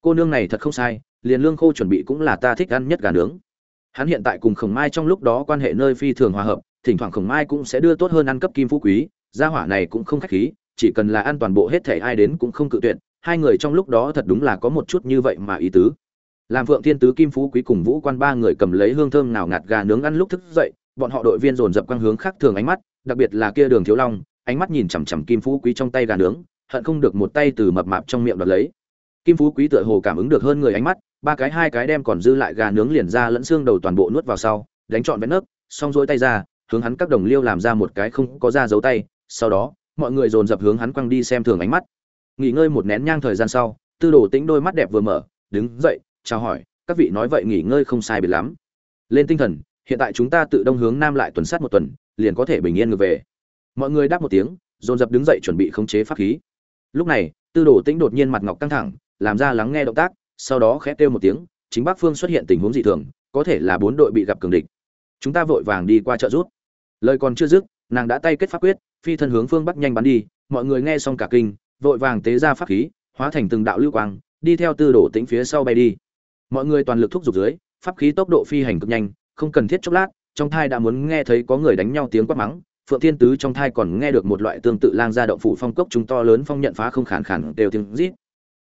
Cô nương này thật không sai, liền lương khô chuẩn bị cũng là ta thích ăn nhất gà nướng. Hắn hiện tại cùng khổng mai trong lúc đó quan hệ nơi phi thường hòa hợp, thỉnh thoảng khổng mai cũng sẽ đưa tốt hơn ăn cấp kim phú quý, gia hỏa này cũng không khách khí chỉ cần là an toàn bộ hết thể ai đến cũng không cự tuyệt, hai người trong lúc đó thật đúng là có một chút như vậy mà ý tứ. Làm phượng thiên tứ, kim phú quý cùng vũ quan ba người cầm lấy hương thơm nào ngạt gà nướng ăn lúc thức dậy, bọn họ đội viên dồn dập quang hướng khác thường ánh mắt, đặc biệt là kia đường thiếu long, ánh mắt nhìn chằm chằm kim phú quý trong tay gà nướng, hận không được một tay từ mập mạp trong miệng đoạt lấy. Kim phú quý tựa hồ cảm ứng được hơn người ánh mắt, ba cái hai cái đem còn dư lại gà nướng liền ra lẫn xương đầu toàn bộ nuốt vào sau, đánh trọn vét nấc, xong rỗi tay ra, hướng hắn các đồng liêu làm ra một cái không có ra dấu tay, sau đó mọi người dồn dập hướng hắn quăng đi xem thường ánh mắt. Nghỉ ngơi một nén nhang thời gian sau, tư đồ tĩnh đôi mắt đẹp vừa mở, đứng dậy, chào hỏi, các vị nói vậy nghỉ ngơi không sai biệt lắm. Lên tinh thần, hiện tại chúng ta tự đông hướng nam lại tuần sát một tuần, liền có thể bình yên ngược về. Mọi người đáp một tiếng, dồn dập đứng dậy chuẩn bị khống chế pháp khí. Lúc này, tư đồ tĩnh đột nhiên mặt ngọc căng thẳng, làm ra lắng nghe động tác, sau đó khẽ kêu một tiếng, chính bắc phương xuất hiện tình huống dị thường, có thể là bốn đội bị gặp cường địch. Chúng ta vội vàng đi qua trợ rút lời còn chưa dứt, nàng đã tay kết pháp quyết phi thân hướng phương bắc nhanh bắn đi, mọi người nghe xong cả kinh, vội vàng tế ra pháp khí, hóa thành từng đạo lưu quang, đi theo tư đồ tĩnh phía sau bay đi. Mọi người toàn lực thúc giục dưới, pháp khí tốc độ phi hành cực nhanh, không cần thiết chốc lát, trong thai đã muốn nghe thấy có người đánh nhau tiếng quát mắng, phượng thiên tứ trong thai còn nghe được một loại tương tự lang gia động phủ phong cốc chúng to lớn phong nhận phá không khản khản đều tiếng rít.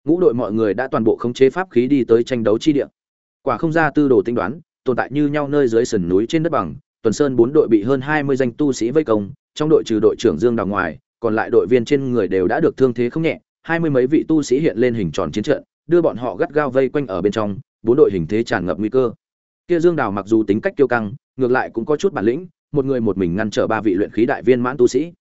Ngũ đội mọi người đã toàn bộ khống chế pháp khí đi tới tranh đấu chi địa. Quả không ra tư đồ tính đoán, tồn tại như nhau nơi dưới sườn núi trên đất bằng tuần sơn bốn đội bị hơn hai mươi danh tu sĩ vây công, trong đội trừ đội trưởng dương đào ngoài, còn lại đội viên trên người đều đã được thương thế không nhẹ, hai mươi mấy vị tu sĩ hiện lên hình tròn chiến trận, đưa bọn họ gắt gao vây quanh ở bên trong, bốn đội hình thế tràn ngập nguy cơ. Kia dương đào mặc dù tính cách kiêu căng, ngược lại cũng có chút bản lĩnh, một người một mình ngăn trở ba vị luyện khí đại viên mãn tu sĩ.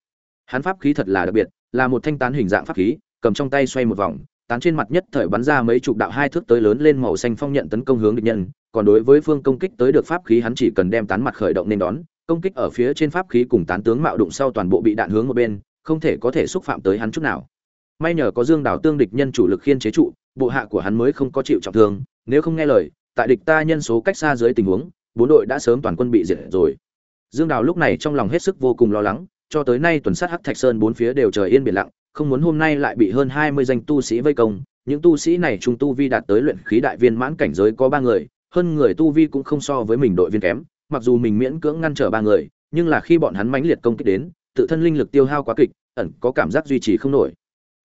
Hắn pháp khí thật là đặc biệt, là một thanh tán hình dạng pháp khí, cầm trong tay xoay một vòng tán trên mặt nhất thời bắn ra mấy chục đạo hai thước tới lớn lên màu xanh phong nhận tấn công hướng địch nhân, còn đối với phương công kích tới được pháp khí hắn chỉ cần đem tán mặt khởi động nên đón, công kích ở phía trên pháp khí cùng tán tướng mạo đụng sau toàn bộ bị đạn hướng một bên, không thể có thể xúc phạm tới hắn chút nào. May nhờ có dương đào tương địch nhân chủ lực khiên chế trụ, bộ hạ của hắn mới không có chịu trọng thương, nếu không nghe lời, tại địch ta nhân số cách xa dưới tình huống, bốn đội đã sớm toàn quân bị diệt rồi. Dương đào lúc này trong lòng hết sức vô cùng lo lắng, cho tới nay tuần sát hắc thạch sơn bốn phía đều trời yên biển lặng không muốn hôm nay lại bị hơn hai mươi danh tu sĩ vây công, những tu sĩ này trung tu vi đạt tới luyện khí đại viên mãn cảnh giới có ba người, hơn người tu vi cũng không so với mình đội viên kém, mặc dù mình miễn cưỡng ngăn trở ba người, nhưng là khi bọn hắn mãnh liệt công kích đến, tự thân linh lực tiêu hao quá kịch, ẩn có cảm giác duy trì không nổi.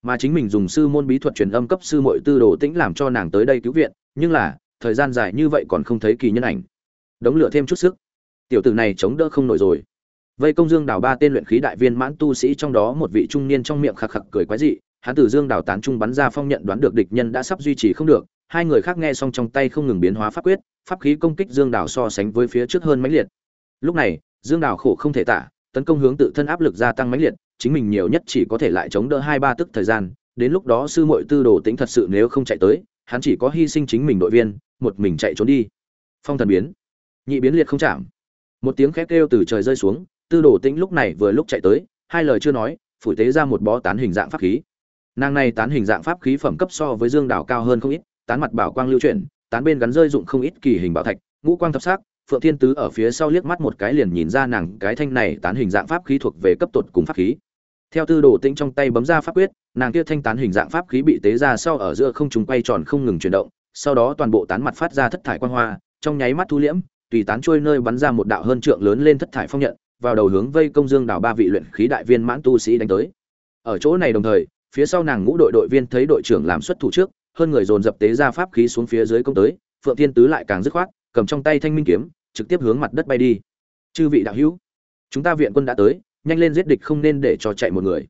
Mà chính mình dùng sư môn bí thuật truyền âm cấp sư muội tư đồ tĩnh làm cho nàng tới đây cứu viện, nhưng là, thời gian dài như vậy còn không thấy kỳ nhân ảnh. Đống lửa thêm chút sức. Tiểu tử này chống đỡ không nổi rồi vây công dương đào ba tên luyện khí đại viên mãn tu sĩ trong đó một vị trung niên trong miệng khạc khạc cười quái dị, hắn từ dương đào tán trung bắn ra phong nhận đoán được địch nhân đã sắp duy trì không được, hai người khác nghe xong trong tay không ngừng biến hóa pháp quyết, pháp khí công kích dương đào so sánh với phía trước hơn mãnh liệt. Lúc này, dương đào khổ không thể tả, tấn công hướng tự thân áp lực gia tăng mãnh liệt, chính mình nhiều nhất chỉ có thể lại chống đỡ hai ba tức thời gian, đến lúc đó sư muội tư đồ tính thật sự nếu không chạy tới, hắn chỉ có hy sinh chính mình đội viên, một mình chạy trốn đi. Phong thần biến. Nhị biến liệt không chạm. Một tiếng khét kêu từ trời rơi xuống tư đồ tĩnh lúc này vừa lúc chạy tới, hai lời chưa nói, phủi tế ra một bó tán hình dạng pháp khí. Nàng này tán hình dạng pháp khí phẩm cấp so với dương đảo cao hơn không ít, tán mặt bảo quang lưu chuyển, tán bên gắn rơi dụng không ít kỳ hình bảo thạch, ngũ quang thập sắc, phượng thiên tứ ở phía sau liếc mắt một cái liền nhìn ra nàng cái thanh này tán hình dạng pháp khí thuộc về cấp tột cùng pháp khí. Theo tư đồ tĩnh trong tay bấm ra pháp quyết, nàng kia thanh tán hình dạng pháp khí bị tế ra sau ở giữa không trùng quay tròn không ngừng chuyển động, sau đó toàn bộ tán mặt phát ra thất thải quang hoa, trong nháy mắt thu liễm, tùy tán trôi nơi bắn ra một đạo hơn trượng lớn lên thất thải phong nhận vào đầu hướng vây công dương đảo ba vị luyện khí đại viên mãn tu sĩ đánh tới. Ở chỗ này đồng thời, phía sau nàng ngũ đội đội viên thấy đội trưởng làm xuất thủ trước, hơn người dồn dập tế ra pháp khí xuống phía dưới công tới, phượng thiên tứ lại càng dứt khoát, cầm trong tay thanh minh kiếm, trực tiếp hướng mặt đất bay đi. Chư vị đạo hữu, chúng ta viện quân đã tới, nhanh lên giết địch không nên để cho chạy một người.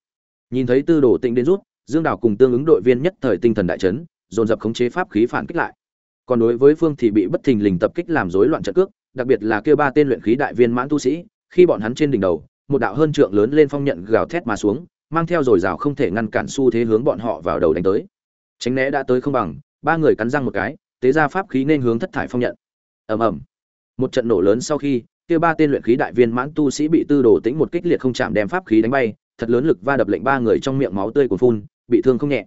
Nhìn thấy tư đồ tịnh đến rút, dương đảo cùng tương ứng đội viên nhất thời tinh thần đại chấn, dồn dập khống chế pháp khí phản kích lại. Còn đối với phương thì bị bất thình lình tập kích làm rối loạn trận cước, đặc biệt là kêu ba tên luyện khí đại viên mãn tu sĩ khi bọn hắn trên đỉnh đầu, một đạo hơn trượng lớn lên phong nhận gào thét mà xuống, mang theo dồi rào không thể ngăn cản xu thế hướng bọn họ vào đầu đánh tới. Tránh né đã tới không bằng, ba người cắn răng một cái, tế ra pháp khí nên hướng thất thải phong nhận. Ầm ầm. Một trận nổ lớn sau khi, kia ba tên luyện khí đại viên mãn tu sĩ bị tư đồ tĩnh một kích liệt không chạm đem pháp khí đánh bay, thật lớn lực va đập lệnh ba người trong miệng máu tươi cuồn phun, bị thương không nhẹ.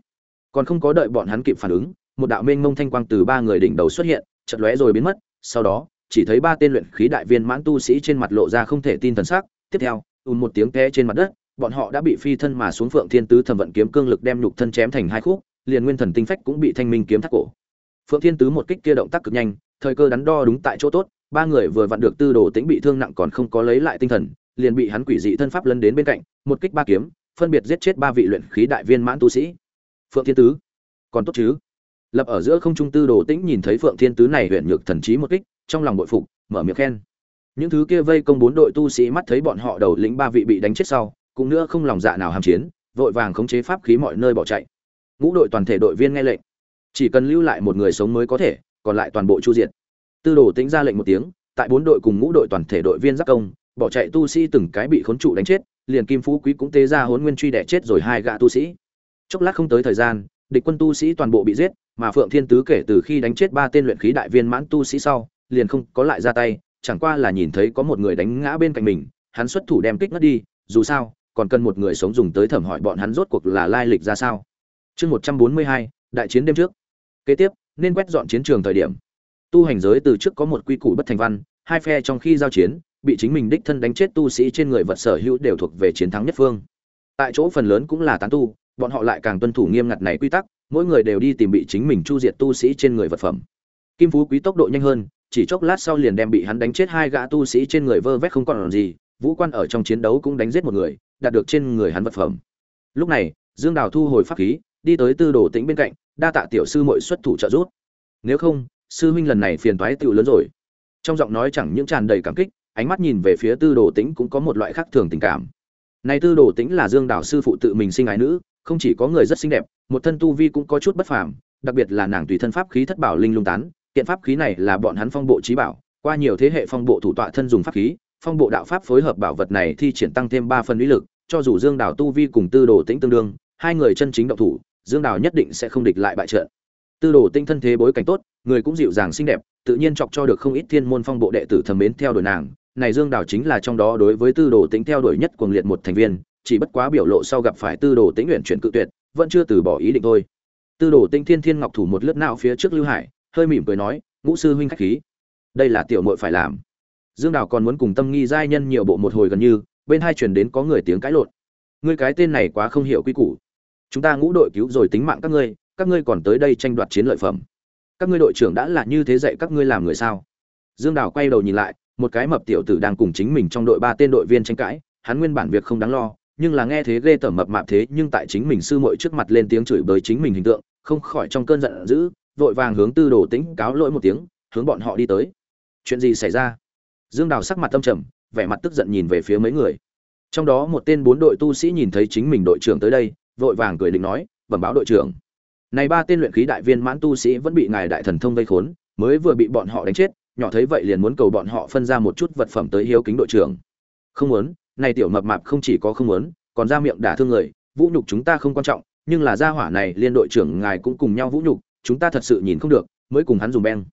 Còn không có đợi bọn hắn kịp phản ứng, một đạo mênh mông thanh quang từ ba người đỉnh đầu xuất hiện, chợt lóe rồi biến mất, sau đó chỉ thấy ba tên luyện khí đại viên mãn tu sĩ trên mặt lộ ra không thể tin thần sắc. Tiếp theo, ùn một tiếng té trên mặt đất, bọn họ đã bị phi thân mà xuống phượng thiên tứ thẩm vận kiếm cương lực đem nhục thân chém thành hai khúc, liền nguyên thần tinh phách cũng bị thanh minh kiếm thắt cổ. Phượng thiên tứ một kích kia động tác cực nhanh, thời cơ đắn đo đúng tại chỗ tốt, ba người vừa vặn được tư đồ tĩnh bị thương nặng còn không có lấy lại tinh thần, liền bị hắn quỷ dị thân pháp lấn đến bên cạnh, một kích ba kiếm, phân biệt giết chết ba vị luyện khí đại viên mãn tu sĩ. Phượng thiên tứ, còn tốt chứ? Lập ở giữa không trung tư đồ tĩnh nhìn thấy phượng thiên tứ này huyện nhược thần trí một kích, trong lòng bội phục, mở miệng khen. Những thứ kia vây công bốn đội tu sĩ mắt thấy bọn họ đầu lĩnh ba vị bị đánh chết sau, cũng nữa không lòng dạ nào hàm chiến, vội vàng khống chế pháp khí mọi nơi bỏ chạy. Ngũ đội toàn thể đội viên nghe lệnh. Chỉ cần lưu lại một người sống mới có thể, còn lại toàn bộ chu diệt. Tư đồ tĩnh ra lệnh một tiếng, tại bốn đội cùng ngũ đội toàn thể đội viên giáp công, bỏ chạy tu sĩ từng cái bị khốn trụ đánh chết, liền kim phú quý cũng tế ra hốn nguyên truy đẻ chết rồi hai gã tu sĩ. Chốc lát không tới thời gian địch quân tu sĩ toàn bộ bị giết, mà phượng thiên tứ kể từ khi đánh chết ba tên luyện khí đại viên mãn tu sĩ sau, liền không có lại ra tay, chẳng qua là nhìn thấy có một người đánh ngã bên cạnh mình, hắn xuất thủ đem kích ngất đi, dù sao, còn cần một người sống dùng tới thẩm hỏi bọn hắn rốt cuộc là lai lịch ra sao. Chương một trăm bốn mươi hai, đại chiến đêm trước. Kế tiếp, nên quét dọn chiến trường thời điểm. Tu hành giới từ trước có một quy củ bất thành văn, hai phe trong khi giao chiến, bị chính mình đích thân đánh chết tu sĩ trên người vật sở hữu đều thuộc về chiến thắng nhất phương tại chỗ phần lớn cũng là tán tu, bọn họ lại càng tuân thủ nghiêm ngặt này quy tắc, mỗi người đều đi tìm bị chính mình chu diệt tu sĩ trên người vật phẩm. Kim phú quý tốc độ nhanh hơn, chỉ chốc lát sau liền đem bị hắn đánh chết hai gã tu sĩ trên người vơ vét không còn gì, vũ quan ở trong chiến đấu cũng đánh giết một người, đạt được trên người hắn vật phẩm. Lúc này, dương đào thu hồi pháp khí, đi tới tư đồ tĩnh bên cạnh, đa tạ tiểu sư muội xuất thủ trợ giúp. Nếu không, sư huynh lần này phiền toái tựu lớn rồi. Trong giọng nói chẳng những tràn đầy cảm kích, ánh mắt nhìn về phía tư đồ tĩnh cũng có một loại khác thường tình cảm này tư đồ tĩnh là dương đạo sư phụ tự mình sinh ái nữ, không chỉ có người rất xinh đẹp, một thân tu vi cũng có chút bất phàm, đặc biệt là nàng tùy thân pháp khí thất bảo linh lung tán, kiện pháp khí này là bọn hắn phong bộ trí bảo, qua nhiều thế hệ phong bộ thủ tọa thân dùng pháp khí, phong bộ đạo pháp phối hợp bảo vật này thi triển tăng thêm ba phần uy lực, cho dù dương đào tu vi cùng tư đồ tĩnh tương đương, hai người chân chính động thủ, dương đào nhất định sẽ không địch lại bại trận. Tư đồ tinh thân thế bối cảnh tốt, người cũng dịu dàng xinh đẹp, tự nhiên chọc cho được không ít thiên môn phong bộ đệ tử thầm mến theo đuổi nàng này dương đào chính là trong đó đối với tư đồ tĩnh theo đuổi nhất cuồng liệt một thành viên, chỉ bất quá biểu lộ sau gặp phải tư đồ tĩnh nguyện chuyển cự tuyệt, vẫn chưa từ bỏ ý định thôi. Tư đồ Tĩnh thiên thiên ngọc thủ một lướt não phía trước lưu hải, hơi mỉm cười nói, ngũ sư huynh khách khí. Đây là tiểu muội phải làm. Dương đào còn muốn cùng tâm nghi giai nhân nhiều bộ một hồi gần như, bên hai truyền đến có người tiếng cãi lộn. Ngươi cái tên này quá không hiểu quy củ. Chúng ta ngũ đội cứu rồi tính mạng các ngươi các ngươi còn tới đây tranh đoạt chiến lợi phẩm. Các ngươi đội trưởng đã là như thế dạy các ngươi làm người sao? Dương đào quay đầu nhìn lại một cái mập tiểu tử đang cùng chính mình trong đội ba tên đội viên tranh cãi, hắn nguyên bản việc không đáng lo, nhưng là nghe thế ghê tởm mập mạp thế, nhưng tại chính mình sư muội trước mặt lên tiếng chửi bới chính mình hình tượng, không khỏi trong cơn giận dữ, vội vàng hướng tư đồ tĩnh cáo lỗi một tiếng, hướng bọn họ đi tới. Chuyện gì xảy ra? Dương đào sắc mặt tâm trầm, vẻ mặt tức giận nhìn về phía mấy người. Trong đó một tên bốn đội tu sĩ nhìn thấy chính mình đội trưởng tới đây, vội vàng cười định nói, bẩm báo đội trưởng. Này ba tên luyện khí đại viên mãn tu sĩ vẫn bị ngài đại thần thông vây khốn, mới vừa bị bọn họ đánh chết nhỏ thấy vậy liền muốn cầu bọn họ phân ra một chút vật phẩm tới hiếu kính đội trưởng. Không muốn, này tiểu mập mạp không chỉ có không muốn, còn ra miệng đả thương người, vũ nhục chúng ta không quan trọng, nhưng là gia hỏa này liên đội trưởng ngài cũng cùng nhau vũ nhục, chúng ta thật sự nhìn không được, mới cùng hắn dùng beng.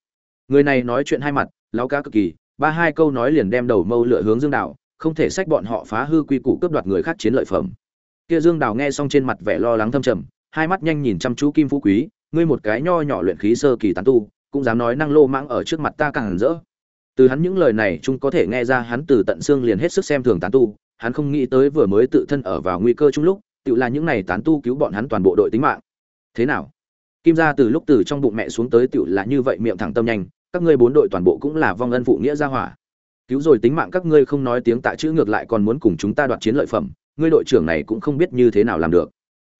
Người này nói chuyện hai mặt lão cá cực kỳ, ba hai câu nói liền đem đầu mâu lựa hướng dương đào, không thể sách bọn họ phá hư quy củ cướp đoạt người khác chiến lợi phẩm. Kia dương đào nghe xong trên mặt vẻ lo lắng thâm trầm, hai mắt nhanh nhìn chăm chú kim phú quý, ngươi một cái nho nhỏ luyện khí sơ kỳ tán tu cũng dám nói năng lô mãng ở trước mặt ta càng rỡ. Từ hắn những lời này chúng có thể nghe ra hắn từ tận xương liền hết sức xem thường tán tu, hắn không nghĩ tới vừa mới tự thân ở vào nguy cơ chung lúc tự là những này tán tu cứu bọn hắn toàn bộ đội tính mạng. Thế nào? Kim gia từ lúc từ trong bụng mẹ xuống tới tự là như vậy miệng thẳng tâm nhanh, các ngươi bốn đội toàn bộ cũng là vong ân phụ nghĩa gia hỏa. Cứu rồi tính mạng các ngươi không nói tiếng tạ chữ ngược lại còn muốn cùng chúng ta đoạt chiến lợi phẩm, ngươi đội trưởng này cũng không biết như thế nào làm được.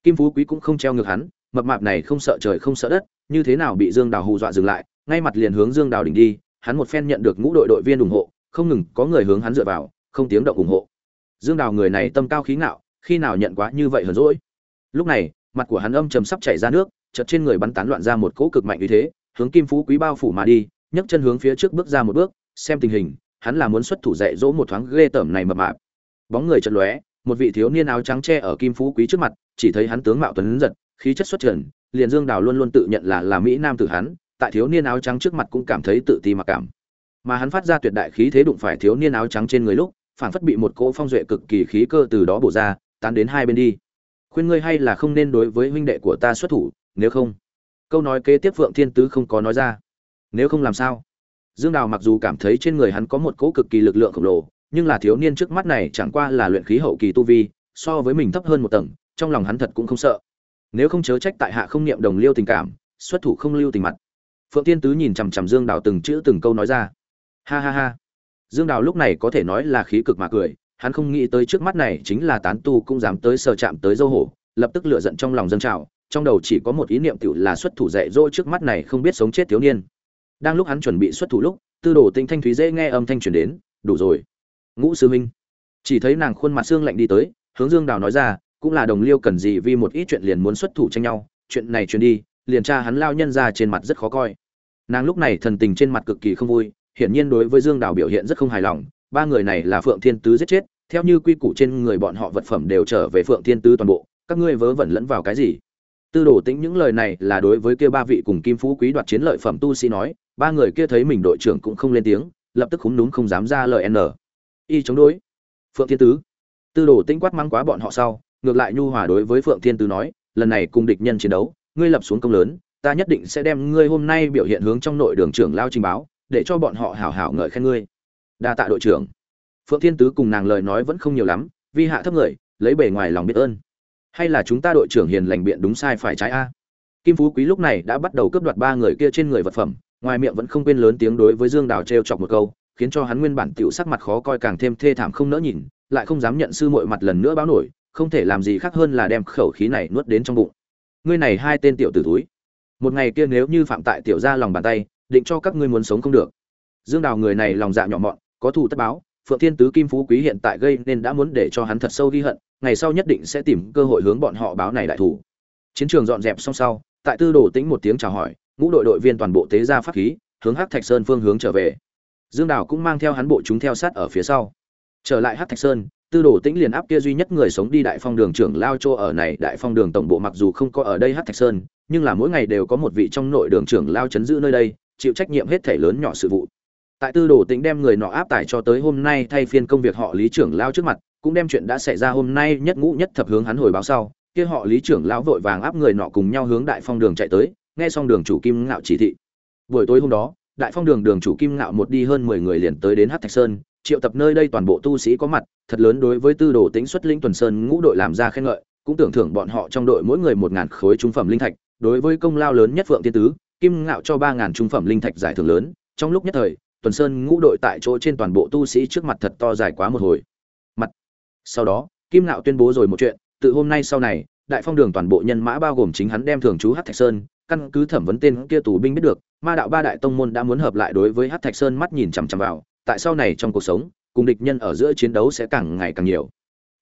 Kim phú quý cũng không treo ngược hắn, mập mạp này không sợ trời không sợ đất như thế nào bị dương đào hù dọa dừng lại, ngay mặt liền hướng dương đào đỉnh đi, hắn một phen nhận được ngũ đội đội viên ủng hộ, không ngừng có người hướng hắn dựa vào, không tiếng động ủng hộ dương đào người này tâm cao khí ngạo, khi nào nhận quá như vậy hờn dỗi. lúc này, mặt của hắn âm trầm sắp chảy ra nước, chợt trên người bắn tán loạn ra một cỗ cực mạnh uy thế, hướng kim phú quý bao phủ mà đi, nhấc chân hướng phía trước bước ra một bước, xem tình hình, hắn là muốn xuất thủ dạy dỗ một thoáng ghê tởm này mập mạp bóng người chợt lóe, một vị thiếu niên áo trắng che ở kim phú quý trước mặt, chỉ thấy hắn tướng mạo tuấn giật, khí chất xuất trần liền dương đào luôn luôn tự nhận là là mỹ nam tử hắn, tại thiếu niên áo trắng trước mặt cũng cảm thấy tự ti mặc cảm. Mà hắn phát ra tuyệt đại khí thế đụng phải thiếu niên áo trắng trên người lúc phản phất bị một cỗ phong duệ cực kỳ khí cơ từ đó bổ ra, tán đến hai bên đi. Khuyên ngươi hay là không nên đối với huynh đệ của ta xuất thủ, nếu không. Câu nói kế tiếp phượng thiên tứ không có nói ra. Nếu không làm sao? Dương đào mặc dù cảm thấy trên người hắn có một cỗ cực kỳ lực lượng khổng lồ, nhưng là thiếu niên trước mắt này chẳng qua là luyện khí hậu kỳ tu vi, so với mình thấp hơn một tầng, trong lòng hắn thật cũng không sợ nếu không chớ trách tại hạ không niệm đồng liêu tình cảm, xuất thủ không lưu tình mặt. Phượng tiên tứ nhìn chằm chằm dương đào từng chữ từng câu nói ra. Ha ha ha. Dương đào lúc này có thể nói là khí cực mà cười, hắn không nghĩ tới trước mắt này chính là tán tu cũng dám tới sờ chạm tới dâu hổ, lập tức lựa giận trong lòng dân trào, trong đầu chỉ có một ý niệm tựu là xuất thủ dạy dỗ trước mắt này không biết sống chết thiếu niên. Đang lúc hắn chuẩn bị xuất thủ lúc, tư đồ tinh thanh thúy dễ nghe âm thanh truyền đến, đủ rồi. Ngũ sư huynh. Chỉ thấy nàng khuôn mặt xương lạnh đi tới, hướng dương đào nói ra cũng là đồng liêu cần gì vì một ít chuyện liền muốn xuất thủ tranh nhau, chuyện này truyền đi, liền tra hắn lao nhân ra trên mặt rất khó coi. Nàng lúc này thần tình trên mặt cực kỳ không vui, hiển nhiên đối với dương đào biểu hiện rất không hài lòng, ba người này là phượng thiên tứ giết chết, theo như quy củ trên người bọn họ vật phẩm đều trở về phượng thiên tứ toàn bộ, các ngươi vớ vẩn lẫn vào cái gì? Tư đồ tính những lời này là đối với kia ba vị cùng kim phú quý đoạt chiến lợi phẩm tu sĩ nói, ba người kia thấy mình đội trưởng cũng không lên tiếng, lập tức khúng đúng không dám ra lời n. Y chống đối. Phượng thiên tứ. Tư đồ tính quát mắng quá bọn họ sau ngược lại nhu hòa đối với phượng thiên tứ nói, lần này cùng địch nhân chiến đấu, ngươi lập xuống công lớn, ta nhất định sẽ đem ngươi hôm nay biểu hiện hướng trong nội đường trưởng lao trình báo, để cho bọn họ hảo hảo ngợi khen ngươi. Đa tạ đội trưởng. Phượng thiên tứ cùng nàng lời nói vẫn không nhiều lắm, vi hạ thấp người, lấy bề ngoài lòng biết ơn. Hay là chúng ta đội trưởng hiền lành biện đúng sai phải trái a? Kim phú quý lúc này đã bắt đầu cướp đoạt ba người kia trên người vật phẩm, ngoài miệng vẫn không quên lớn tiếng đối với dương đào t chọc một câu, khiến cho hắn nguyên bản tiểu sắc mặt khó coi càng thêm thê thảm không nỡ nhìn, lại không dám nhận sư muội mặt lần nữa báo nổi không thể làm gì khác hơn là đem khẩu khí này nuốt đến trong bụng. Ngươi này hai tên tiểu tử túi một ngày kia nếu như phạm tại tiểu gia lòng bàn tay, định cho các ngươi muốn sống không được. Dương đào người này lòng dạ nhỏ mọn, có thù tất báo, phượng thiên tứ kim phú quý hiện tại gây nên đã muốn để cho hắn thật sâu ghi hận, ngày sau nhất định sẽ tìm cơ hội hướng bọn họ báo này đại thủ chiến trường dọn dẹp xong sau, tại tư đồ tĩnh một tiếng chào hỏi, ngũ đội đội viên toàn bộ tế ra pháp khí, hướng hắc thạch sơn phương hướng trở về. Dương đào cũng mang theo hắn bộ chúng theo sát ở phía sau. Trở lại hắc thạch sơn tư đồ tĩnh liền áp kia duy nhất người sống đi đại phong đường trưởng lao chỗ ở này. Đại phong đường tổng bộ mặc dù không có ở đây Hát thạch sơn, nhưng là mỗi ngày đều có một vị trong nội đường trưởng lao chấn giữ nơi đây, chịu trách nhiệm hết thể lớn nhỏ sự vụ. Tại tư đồ tĩnh đem người nọ áp tải cho tới hôm nay thay phiên công việc họ lý trưởng lao trước mặt, cũng đem chuyện đã xảy ra hôm nay nhất ngũ nhất thập hướng hắn hồi báo sau, kia họ lý trưởng lão vội vàng áp người nọ cùng nhau hướng đại phong đường chạy tới, nghe xong đường chủ kim ngạo chỉ thị. Buổi tối hôm đó, đại phong đường đường chủ kim ngạo một đi hơn mười người liền tới đến hát thạch sơn, triệu tập nơi đây toàn bộ tu sĩ có mặt thật lớn đối với tư đồ tính xuất linh tuần sơn ngũ đội làm ra khen ngợi, cũng tưởng thưởng bọn họ trong đội mỗi người một ngàn khối trung phẩm linh thạch, đối với công lao lớn nhất phượng tiên tứ, kim ngạo cho ba ngàn trung phẩm linh thạch giải thưởng lớn, trong lúc nhất thời, tuần sơn ngũ đội tại chỗ trên toàn bộ tu sĩ trước mặt thật to dài quá một hồi. Mặt. Sau đó, kim ngạo tuyên bố rồi một chuyện, từ hôm nay sau này, đại phong đường toàn bộ nhân mã bao gồm chính hắn đem thường chú hát thạch sơn, căn cứ thẩm vấn tên kia tù binh biết được, ma đạo ba đại tông môn đã muốn hợp lại đối với hát thạch sơn mắt nhìn chằm chằm vào, tại sau này trong cuộc sống cùng địch nhân ở giữa chiến đấu sẽ càng ngày càng nhiều.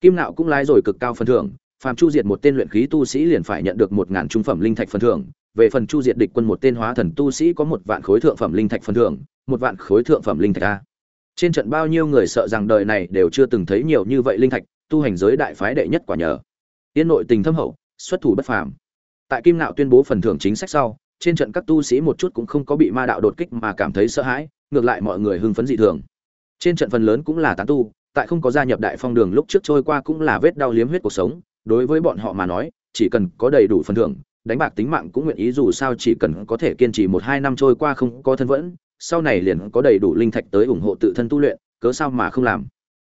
Kim nạo cũng lái rồi cực cao phần thưởng phàm chu diệt một tên luyện khí tu sĩ liền phải nhận được một ngàn trung phẩm linh thạch phần thưởng. Về phần chu diệt địch quân một tên hóa thần tu sĩ có một vạn khối thượng phẩm linh thạch phần thưởng, một vạn khối thượng phẩm linh thạch a. Trên trận bao nhiêu người sợ rằng đời này đều chưa từng thấy nhiều như vậy linh thạch, tu hành giới đại phái đệ nhất quả nhờ. Tiên nội tình thâm hậu, xuất thủ bất phàm. Tại kim nạo tuyên bố phần thưởng chính sách sau, trên trận các tu sĩ một chút cũng không có bị ma đạo đột kích mà cảm thấy sợ hãi, ngược lại mọi người hưng phấn dị thường trên trận phần lớn cũng là tán tu, tại không có gia nhập đại phong đường lúc trước trôi qua cũng là vết đau liếm huyết cuộc sống. Đối với bọn họ mà nói, chỉ cần có đầy đủ phần thưởng, đánh bạc tính mạng cũng nguyện ý, dù sao chỉ cần có thể kiên trì một hai năm trôi qua không có thân vẫn, sau này liền có đầy đủ linh thạch tới ủng hộ tự thân tu luyện, cớ sao mà không làm.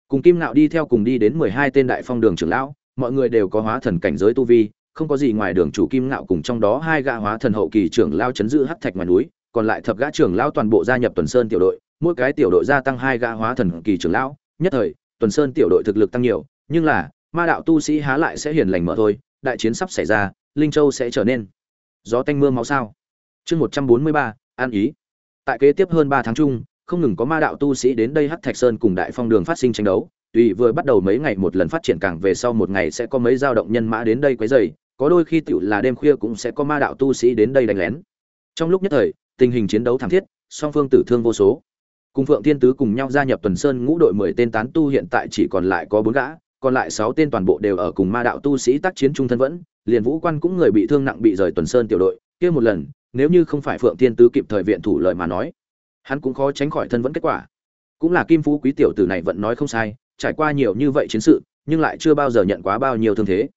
Cùng kim nạo đi theo cùng đi đến mười hai tên đại phong đường trưởng lão, mọi người đều có hóa thần cảnh giới tu vi, không có gì ngoài đường chủ kim ngạo cùng trong đó hai gã hóa thần hậu kỳ trưởng lao chấn giữ hắc thạch ngoài núi, còn lại thập gã trưởng lao toàn bộ gia nhập tuần sơn tiểu đội mỗi cái tiểu đội gia tăng hai gã hóa thần kỳ trưởng lão nhất thời tuần sơn tiểu đội thực lực tăng nhiều nhưng là ma đạo tu sĩ há lại sẽ hiền lành mở thôi đại chiến sắp xảy ra linh châu sẽ trở nên gió tanh mưa máu sao chương một trăm bốn mươi ba an ý tại kế tiếp hơn ba tháng chung không ngừng có ma đạo tu sĩ đến đây hắc thạch sơn cùng đại phong đường phát sinh tranh đấu tùy vừa bắt đầu mấy ngày một lần phát triển càng về sau một ngày sẽ có mấy dao động nhân mã đến đây quấy rầy, có đôi khi tiểu là đêm khuya cũng sẽ có ma đạo tu sĩ đến đây đánh lén. Trong lúc nhất thời, tình hình chiến đấu thảm thiết, song phương tử thương vô số. Cùng Phượng Thiên Tứ cùng nhau gia nhập Tuần Sơn ngũ đội 10 tên tán tu hiện tại chỉ còn lại có bốn gã, còn lại sáu tên toàn bộ đều ở cùng ma đạo tu sĩ tác chiến trung thân vẫn, liền Vũ Quan cũng người bị thương nặng bị rời Tuần Sơn tiểu đội, kia một lần, nếu như không phải Phượng Thiên Tứ kịp thời viện thủ lời mà nói, hắn cũng khó tránh khỏi thân vẫn kết quả. Cũng là Kim Phú quý tiểu tử này vẫn nói không sai, trải qua nhiều như vậy chiến sự nhưng lại chưa bao giờ nhận quá bao nhiêu thương thế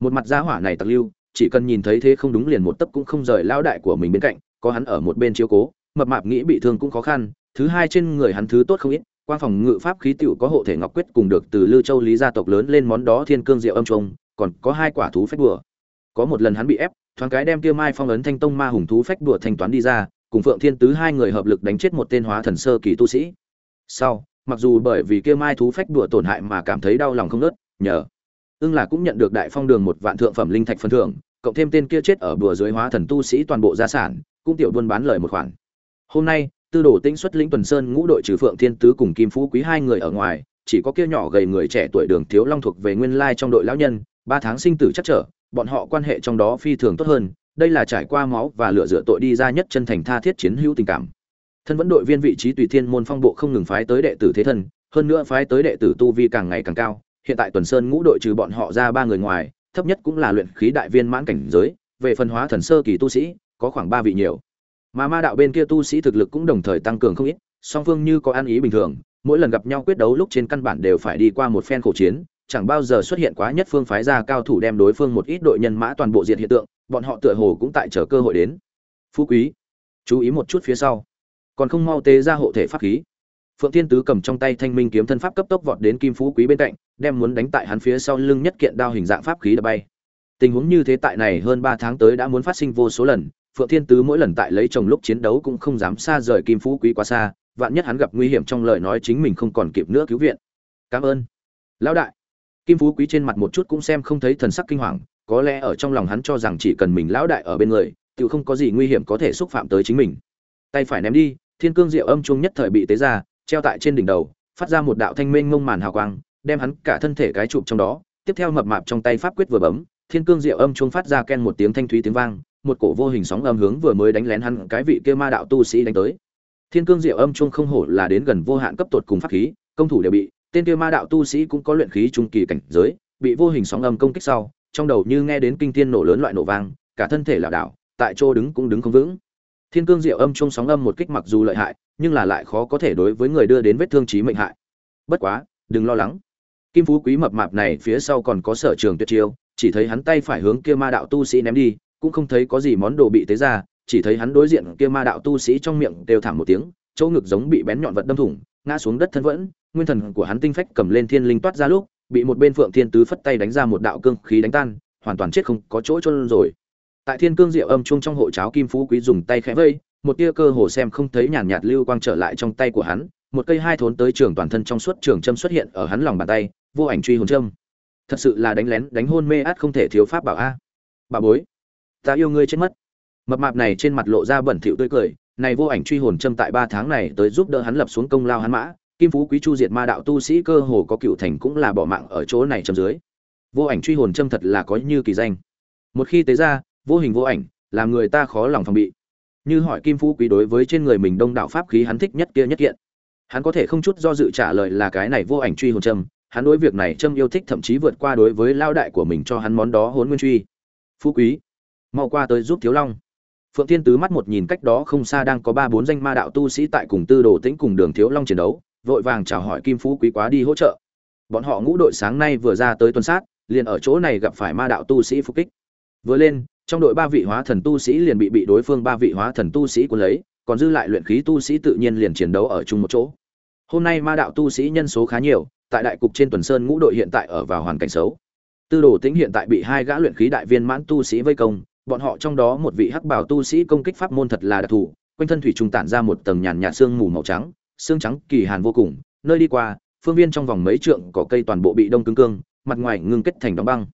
một mặt gia hỏa này tặc lưu chỉ cần nhìn thấy thế không đúng liền một tấc cũng không rời lao đại của mình bên cạnh có hắn ở một bên chiếu cố mập mạp nghĩ bị thương cũng khó khăn thứ hai trên người hắn thứ tốt không ít, quang phòng ngự pháp khí tiểu có hộ thể ngọc quyết cùng được từ lư châu lý gia tộc lớn lên món đó thiên cương diệu âm trung còn có hai quả thú phách bùa. Có một lần hắn bị ép, thoáng cái đem kia mai phong ấn thanh tông ma hùng thú phách bùa thanh toán đi ra, cùng phượng thiên tứ hai người hợp lực đánh chết một tên hóa thần sơ kỳ tu sĩ. Sau, mặc dù bởi vì kia mai thú phách đùa tổn hại mà cảm thấy đau lòng không nớt, nhờ ưng là cũng nhận được đại phong đường một vạn thượng phẩm linh thạch phần thưởng, cộng thêm tên kia chết ở bùa dưới hóa thần tu sĩ toàn bộ gia sản, cũng tiểu buôn bán lời một khoản. Hôm nay tư đồ tĩnh xuất lĩnh tuần sơn ngũ đội trừ phượng thiên tứ cùng kim phú quý hai người ở ngoài, chỉ có kia nhỏ gầy người trẻ tuổi đường thiếu long thuộc về nguyên lai trong đội lão nhân, ba tháng sinh tử chắc trở, bọn họ quan hệ trong đó phi thường tốt hơn, đây là trải qua máu và lửa rửa tội đi ra nhất chân thành tha thiết chiến hữu tình cảm. Thân vẫn đội viên vị trí tùy thiên môn phong bộ không ngừng phái tới đệ tử thế thân, hơn nữa phái tới đệ tử tu vi càng ngày càng cao, hiện tại tuần sơn ngũ đội trừ bọn họ ra ba người ngoài, thấp nhất cũng là luyện khí đại viên mãn cảnh giới, về phân hóa thần sơ kỳ tu sĩ, có khoảng ba vị nhiều mà ma đạo bên kia tu sĩ thực lực cũng đồng thời tăng cường không ít, song phương như có ăn ý bình thường, mỗi lần gặp nhau quyết đấu lúc trên căn bản đều phải đi qua một phen khổ chiến, chẳng bao giờ xuất hiện quá nhất phương phái ra cao thủ đem đối phương một ít đội nhân mã toàn bộ diện hiện tượng, bọn họ tựa hồ cũng tại chờ cơ hội đến. Phú quý, chú ý một chút phía sau. Còn không mau tế ra hộ thể pháp khí. Phượng thiên tứ cầm trong tay thanh minh kiếm thân pháp cấp tốc vọt đến kim phú quý bên cạnh, đem muốn đánh tại hắn phía sau lưng nhất kiện đao hình dạng pháp khí đập bay. Tình huống như thế tại này hơn ba tháng tới đã muốn phát sinh vô số lần phượng thiên tứ mỗi lần tại lấy chồng lúc chiến đấu cũng không dám xa rời kim phú quý quá xa, vạn nhất hắn gặp nguy hiểm trong lời nói chính mình không còn kịp nữa cứu viện. Cảm ơn. Lão đại. Kim phú quý trên mặt một chút cũng xem không thấy thần sắc kinh hoàng, có lẽ ở trong lòng hắn cho rằng chỉ cần mình lão đại ở bên người tự không có gì nguy hiểm có thể xúc phạm tới chính mình. Tay phải ném đi, thiên cương diệu âm chuông nhất thời bị tế ra, treo tại trên đỉnh đầu, phát ra một đạo thanh mênh ngông màn hào quang, đem hắn cả thân thể cái chụp trong đó. Tiếp theo mập mạp trong tay pháp quyết vừa bấm, thiên cương diệu âm chuông phát ra ken một tiếng thanh thúy tiếng vang một cổ vô hình sóng âm hướng vừa mới đánh lén hắn, cái vị kia ma đạo tu sĩ đánh tới. Thiên cương diệu âm trung không hổ là đến gần vô hạn cấp tột cùng pháp khí, công thủ đều bị, tên kia ma đạo tu sĩ cũng có luyện khí trung kỳ cảnh giới, bị vô hình sóng âm công kích sau, trong đầu như nghe đến kinh thiên nổ lớn loại nổ vang, cả thân thể lảo đảo, tại chỗ đứng cũng đứng không vững. Thiên cương diệu âm trung sóng âm một kích mặc dù lợi hại, nhưng là lại khó có thể đối với người đưa đến vết thương chí mệnh hại. Bất quá, đừng lo lắng. Kim phú quý mập mạp này phía sau còn có sở trường tuyệt chiêu, chỉ thấy hắn tay phải hướng kia ma đạo tu sĩ ném đi cũng không thấy có gì món đồ bị tế ra, chỉ thấy hắn đối diện kia ma đạo tu sĩ trong miệng đều thảm một tiếng, chỗ ngực giống bị bén nhọn vật đâm thủng, ngã xuống đất thân vẫn, nguyên thần của hắn tinh phách cầm lên thiên linh toát ra lúc, bị một bên phượng thiên tứ phất tay đánh ra một đạo cương khí đánh tan, hoàn toàn chết không có chỗ chôn rồi. Tại thiên cương diệu âm chuông trong hộ cháo kim phú quý dùng tay khẽ vây, một tia cơ hồ xem không thấy nhàn nhạt lưu quang trở lại trong tay của hắn, một cây hai thốn tới trường toàn thân trong suốt trường châm xuất hiện ở hắn lòng bàn tay, vô ảnh truy hồn châm. Thật sự là đánh lén, đánh hôn mê át không thể thiếu pháp bảo a. Bà bối ta yêu ngươi chết mất. Mập mạp này trên mặt lộ ra bẩn thỉu tươi cười, này vô ảnh truy hồn châm tại ba tháng này tới giúp đỡ hắn lập xuống công lao hắn mã, kim phú quý chu diệt ma đạo tu sĩ cơ hồ có cựu thành cũng là bỏ mạng ở chỗ này châm dưới. Vô ảnh truy hồn châm thật là có như kỳ danh. Một khi tế ra, vô hình vô ảnh, làm người ta khó lòng phòng bị. Như hỏi kim phú quý đối với trên người mình đông đạo pháp khí hắn thích nhất kia nhất kiện. Hắn có thể không chút do dự trả lời là cái này vô ảnh truy hồn châm, hắn đối việc này châm yêu thích thậm chí vượt qua đối với lao đại của mình cho hắn món đó hốn nguyên truy. Phú quý mau qua tới giúp thiếu long. Phượng thiên tứ mắt một nhìn cách đó không xa đang có ba bốn danh ma đạo tu sĩ tại cùng tư đồ tĩnh cùng đường thiếu long chiến đấu, vội vàng chào hỏi kim phú quý quá đi hỗ trợ. Bọn họ ngũ đội sáng nay vừa ra tới tuần sát, liền ở chỗ này gặp phải ma đạo tu sĩ phục kích. Vừa lên, trong đội ba vị hóa thần tu sĩ liền bị bị đối phương ba vị hóa thần tu sĩ cuốn lấy, còn dư lại luyện khí tu sĩ tự nhiên liền chiến đấu ở chung một chỗ. Hôm nay ma đạo tu sĩ nhân số khá nhiều, tại đại cục trên tuần sơn ngũ đội hiện tại ở vào hoàn cảnh xấu. Tư đồ tĩnh hiện tại bị hai gã luyện khí đại viên mãn tu sĩ vây công bọn họ trong đó một vị hắc bảo tu sĩ công kích pháp môn thật là đặc thù, quanh thân thủy trùng tản ra một tầng nhàn nhạt sương mù màu trắng xương trắng kỳ hàn vô cùng, nơi đi qua, phương viên trong vòng mấy trượng cỏ cây toàn bộ bị đông cứng cương, mặt ngoài ngưng kết thành đóng băng.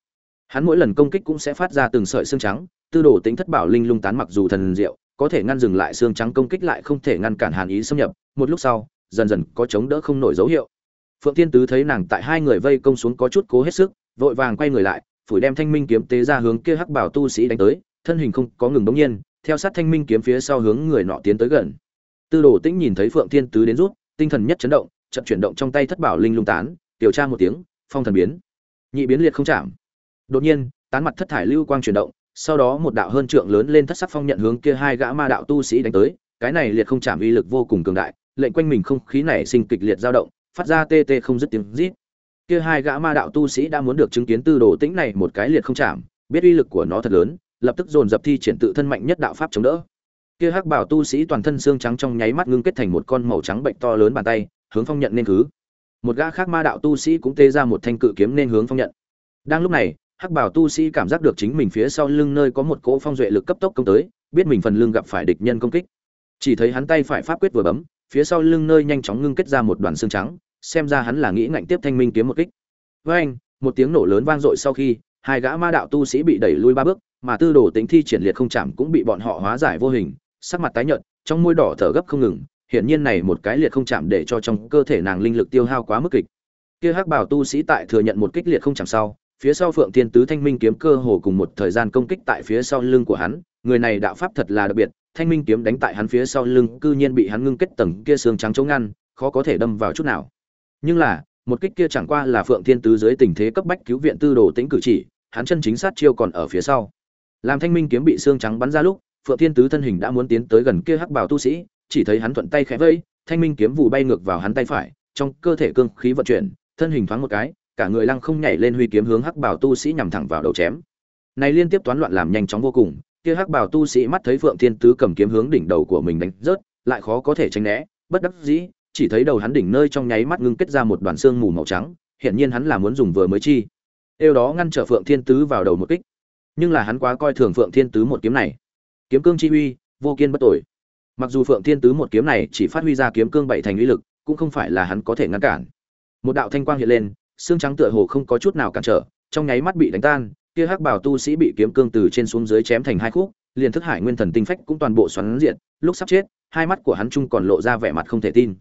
Hắn mỗi lần công kích cũng sẽ phát ra từng sợi xương trắng, tư đồ tính thất bảo linh lung tán mặc dù thần diệu, có thể ngăn dừng lại xương trắng công kích lại không thể ngăn cản hàn ý xâm nhập, một lúc sau, dần dần có chống đỡ không nổi dấu hiệu. Phượng tiên tứ thấy nàng tại hai người vây công xuống có chút cố hết sức, vội vàng quay người lại phủi đem thanh minh kiếm tế ra hướng kia hắc bảo tu sĩ đánh tới, thân hình không có ngừng đống nhiên, theo sát thanh minh kiếm phía sau hướng người nọ tiến tới gần. Tư đồ tĩnh nhìn thấy phượng thiên tứ đến rút, tinh thần nhất chấn động chậm chuyển động trong tay thất bảo linh lung tán điều tra một tiếng, phong thần biến. Nhị biến liệt không chạm. Đột nhiên, tán mặt thất thải lưu quang chuyển động, sau đó một đạo hơn trượng lớn lên thất sắc phong nhận hướng kia hai gã ma đạo tu sĩ đánh tới, cái này liệt không chạm uy lực vô cùng cường đại, lệnh quanh mình không khí này sinh kịch liệt dao động, phát ra tê tê không dứt tiếng rít kia hai gã ma đạo tu sĩ đã muốn được chứng kiến tư đồ tĩnh này một cái liệt không chạm, biết uy lực của nó thật lớn, lập tức dồn dập thi triển tự thân mạnh nhất đạo pháp chống đỡ. Kia hắc bảo tu sĩ toàn thân xương trắng trong nháy mắt ngưng kết thành một con màu trắng bệnh to lớn bàn tay, hướng phong nhận nên thứ một gã khác ma đạo tu sĩ cũng tê ra một thanh cự kiếm nên hướng phong nhận. Đang lúc này, hắc bảo tu sĩ cảm giác được chính mình phía sau lưng nơi có một cỗ phong duệ lực cấp tốc công tới, biết mình phần lưng gặp phải địch nhân công kích. Chỉ thấy hắn tay phải pháp quyết vừa bấm, phía sau lưng nơi nhanh chóng ngưng kết ra một đoàn xương trắng xem ra hắn là nghĩ ngạnh tiếp thanh minh kiếm một kích. Với anh, một tiếng nổ lớn vang dội sau khi, hai gã ma đạo tu sĩ bị đẩy lui ba bước, mà tư đồ tính thi triển liệt không chạm cũng bị bọn họ hóa giải vô hình, sắc mặt tái nhợt, trong môi đỏ thở gấp không ngừng, hiển nhiên này một cái liệt không chạm để cho trong cơ thể nàng linh lực tiêu hao quá mức kịch. Kia hắc bảo tu sĩ tại thừa nhận một kích liệt không chạm sau, phía sau phượng thiên tứ thanh minh kiếm cơ hồ cùng một thời gian công kích tại phía sau lưng của hắn, người này đạo pháp thật là đặc biệt, thanh minh kiếm đánh tại hắn phía sau lưng cư nhiên bị hắn ngưng kết tầng kia xương trắng chống ngăn, khó có thể đâm vào chút nào nhưng là, một kích kia chẳng qua là phượng thiên tứ dưới tình thế cấp bách cứu viện tư đồ tĩnh cử chỉ, hắn chân chính sát chiêu còn ở phía sau. Làm thanh minh kiếm bị xương trắng bắn ra lúc, phượng thiên tứ thân hình đã muốn tiến tới gần kia hắc bảo tu sĩ, chỉ thấy hắn thuận tay khẽ vây, thanh minh kiếm vụ bay ngược vào hắn tay phải, trong cơ thể cương khí vận chuyển, thân hình thoáng một cái, cả người lăng không nhảy lên huy kiếm hướng hắc bảo tu sĩ nhằm thẳng vào đầu chém. Này liên tiếp toán loạn làm nhanh chóng vô cùng, kia hắc bảo tu sĩ mắt thấy phượng thiên tứ cầm kiếm hướng đỉnh đầu của mình đánh rớt, lại khó có thể tránh né, bất đắc dĩ chỉ thấy đầu hắn đỉnh nơi trong nháy mắt ngưng kết ra một đoàn xương mù màu trắng hiện nhiên hắn là muốn dùng vừa mới chi Yêu đó ngăn trở Phượng Thiên Tứ vào đầu một kích. Nhưng là hắn quá coi thường Phượng Thiên Tứ một kiếm này. Kiếm cương chi uy, vô kiên bất tồi. Mặc dù Phượng Thiên Tứ một kiếm này chỉ phát huy ra kiếm cương bảy thành uy lực, cũng không phải là hắn có thể ngăn cản. Một đạo thanh quang hiện lên, xương trắng tựa hồ không có chút nào cản trở, trong nháy mắt bị đánh tan, kia hắc bảo tu sĩ bị kiếm cương từ trên xuống dưới chém thành hai khúc, liền thức hải nguyên thần tinh phách cũng toàn bộ xoắn diện, lúc sắp chết, hai mắt của hắn trung còn lộ ra vẻ mặt không thể tin.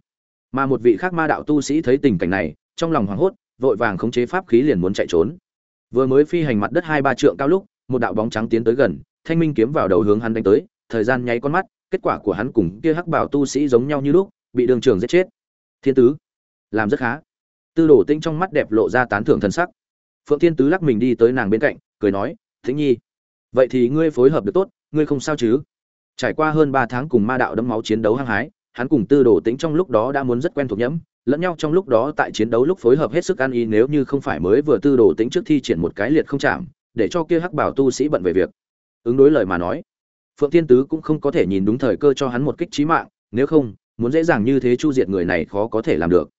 Mà một vị khác ma đạo tu sĩ thấy tình cảnh này, trong lòng hoảng hốt, vội vàng khống chế pháp khí liền muốn chạy trốn. Vừa mới phi hành mặt đất hai ba trượng cao lúc một đạo bóng trắng tiến tới gần thanh minh kiếm vào đầu hướng hắn đánh tới thời gian nháy con mắt kết quả của hắn cùng kia hắc bảo tu sĩ giống nhau như lúc bị đường trường giết chết. Thiên tứ làm rất khá. Tư đồ tinh trong mắt đẹp lộ ra tán thưởng thân sắc. Phượng thiên tứ lắc mình đi tới nàng bên cạnh cười nói thính nhi vậy thì ngươi phối hợp được tốt ngươi không sao chứ? Trải qua hơn ba tháng cùng ma đạo đấm máu chiến đấu hăng hái hắn cùng tư đồ tĩnh trong lúc đó đã muốn rất quen thuộc nhẫm, lẫn nhau trong lúc đó tại chiến đấu lúc phối hợp hết sức ăn ý nếu như không phải mới vừa tư đồ tính trước thi triển một cái liệt không chạm, để cho kia hắc bảo tu sĩ bận về việc. Ứng đối lời mà nói, phượng Thiên tứ cũng không có thể nhìn đúng thời cơ cho hắn một kích trí mạng, nếu không, muốn dễ dàng như thế chu diệt người này khó có thể làm được.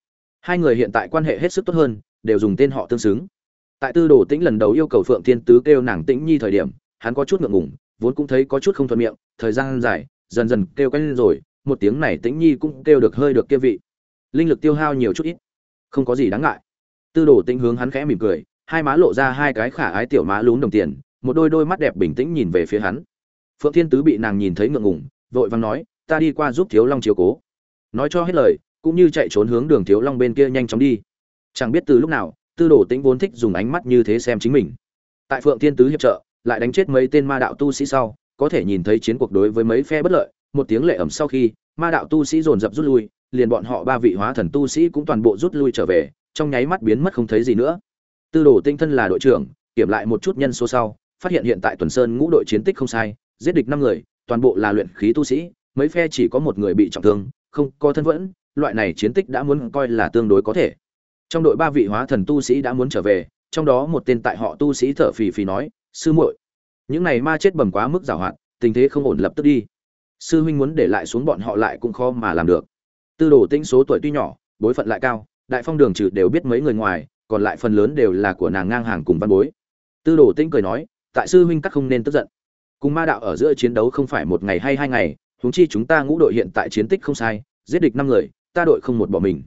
Hai người hiện tại quan hệ hết sức tốt hơn, đều dùng tên họ tương xứng. Tại tư đồ tĩnh lần đầu yêu cầu phượng Thiên tứ kêu nàng tĩnh nhi thời điểm, hắn có chút ngượng ngùng, vốn cũng thấy có chút không thuận miệng, thời gian dài, dần dần kêu quen lên rồi một tiếng này tĩnh nhi cũng kêu được hơi được kia vị. Linh lực tiêu hao nhiều chút ít. Không có gì đáng ngại. Tư đồ tĩnh hướng hắn khẽ mỉm cười, hai má lộ ra hai cái khả ái tiểu má lún đồng tiền, một đôi đôi mắt đẹp bình tĩnh nhìn về phía hắn. Phượng thiên tứ bị nàng nhìn thấy ngượng ngùng, vội vàng nói, ta đi qua giúp thiếu long chiếu cố. Nói cho hết lời, cũng như chạy trốn hướng đường thiếu long bên kia nhanh chóng đi. Chẳng biết từ lúc nào, tư đồ tĩnh vốn thích dùng ánh mắt như thế xem chính mình. Tại phượng thiên tứ hiệp trợ, lại đánh chết mấy tên ma đạo tu sĩ sau, có thể nhìn thấy chiến cuộc đối với mấy phe bất lợi một tiếng lệ ẩm sau khi ma đạo tu sĩ dồn dập rút lui liền bọn họ ba vị hóa thần tu sĩ cũng toàn bộ rút lui trở về, trong nháy mắt biến mất không thấy gì nữa. Tư đồ tinh thân là đội trưởng, kiểm lại một chút nhân số sau, phát hiện hiện tại Tuần Sơn ngũ đội chiến tích không sai, giết địch năm người, toàn bộ là luyện khí tu sĩ, mấy phe chỉ có một người bị trọng thương, không có thân vẫn, loại này chiến tích đã muốn coi là tương đối có thể. Trong đội ba vị hóa thần tu sĩ đã muốn trở về, trong đó một tên tại họ tu sĩ thở phì phì nói, sư muội, những này ma chết bầm quá mức giảo hoạt, tình thế không ổn lập tức đi. Sư huynh muốn để lại xuống bọn họ lại cũng khó mà làm được. Tư đồ tĩnh số tuổi tuy nhỏ, bối phận lại cao, đại phong đường trừ đều biết mấy người ngoài, còn lại phần lớn đều là của nàng ngang hàng cùng văn bối. Tư đồ tĩnh cười nói, tại sư huynh các không nên tức giận. Cùng ma đạo ở giữa chiến đấu không phải một ngày hay hai ngày, huống chi chúng ta ngũ đội hiện tại chiến tích không sai, giết địch năm người, ta đội không một bỏ mình.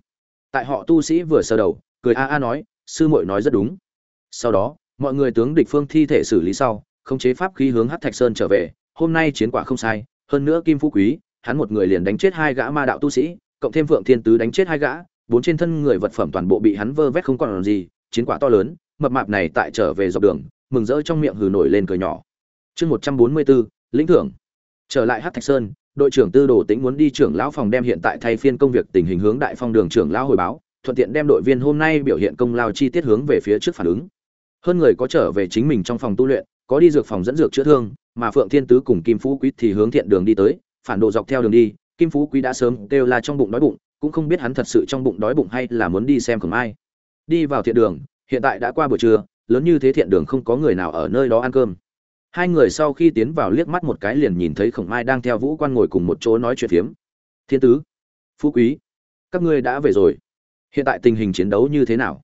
Tại họ tu sĩ vừa sơ đầu, cười a a nói, sư muội nói rất đúng. Sau đó, mọi người tướng địch phương thi thể xử lý sau, khống chế pháp khí hướng hắc thạch sơn trở về, hôm nay chiến quả không sai hơn nữa kim phú quý hắn một người liền đánh chết hai gã ma đạo tu sĩ cộng thêm Phượng Thiên Tứ đánh chết hai gã, bốn trên thân người vật phẩm toàn bộ bị hắn vơ vét không còn gì, chiến quả to lớn, mập mạp này tại trở về dọc đường, mừng rỡ trong miệng hừ nổi lên cười nhỏ. Chương 144, lĩnh thưởng. Trở lại Hắc Thạch Sơn, đội trưởng Tư Đồ Tĩnh muốn đi trưởng lão phòng đem hiện tại thay phiên công việc tình hình hướng đại phong đường trưởng lão hồi báo, thuận tiện đem đội viên hôm nay biểu hiện công lao chi tiết hướng về phía trước phản ứng. Hơn người có trở về chính mình trong phòng tu luyện, có đi dược phòng dẫn dược chữa thương, mà Phượng Thiên Tứ cùng Kim Phú Quý thì hướng thiện đường đi tới, phản độ dọc theo đường đi, kim phú quý đã sớm kêu là trong bụng đói bụng cũng không biết hắn thật sự trong bụng đói bụng hay là muốn đi xem khổng ai đi vào thiện đường hiện tại đã qua buổi trưa lớn như thế thiện đường không có người nào ở nơi đó ăn cơm. Hai người sau khi tiến vào liếc mắt một cái liền nhìn thấy khổng mai đang theo vũ quan ngồi cùng một chỗ nói chuyện phiếm. Thiên tứ phú quý các ngươi đã về rồi. Hiện tại tình hình chiến đấu như thế nào?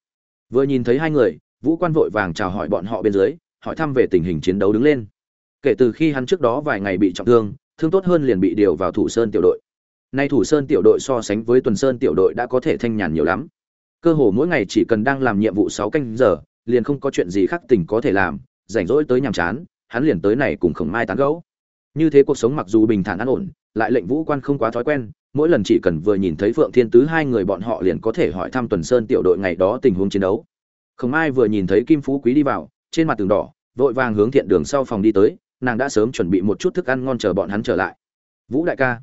Vừa nhìn thấy hai người vũ quan vội vàng chào hỏi bọn họ bên dưới hỏi thăm về tình hình chiến đấu đứng lên kể từ khi hắn trước đó vài ngày bị trọng thương thương tốt hơn liền bị điều vào thủ sơn tiểu đội. Nay thủ sơn tiểu đội so sánh với tuần sơn tiểu đội đã có thể thanh nhàn nhiều lắm. Cơ hồ mỗi ngày chỉ cần đang làm nhiệm vụ sáu canh giờ, liền không có chuyện gì khác tình có thể làm, rảnh rỗi tới nhàm chán, hắn liền tới này cùng khổng mai tán gẫu. Như thế cuộc sống mặc dù bình thản an ổn, lại lệnh vũ quan không quá thói quen, mỗi lần chỉ cần vừa nhìn thấy phượng thiên tứ hai người bọn họ liền có thể hỏi thăm tuần sơn tiểu đội ngày đó tình huống chiến đấu. Khổng ai vừa nhìn thấy kim phú quý đi vào, trên mặt tường đỏ, vội vàng hướng thiện đường sau phòng đi tới nàng đã sớm chuẩn bị một chút thức ăn ngon chờ bọn hắn trở lại. Vũ đại ca,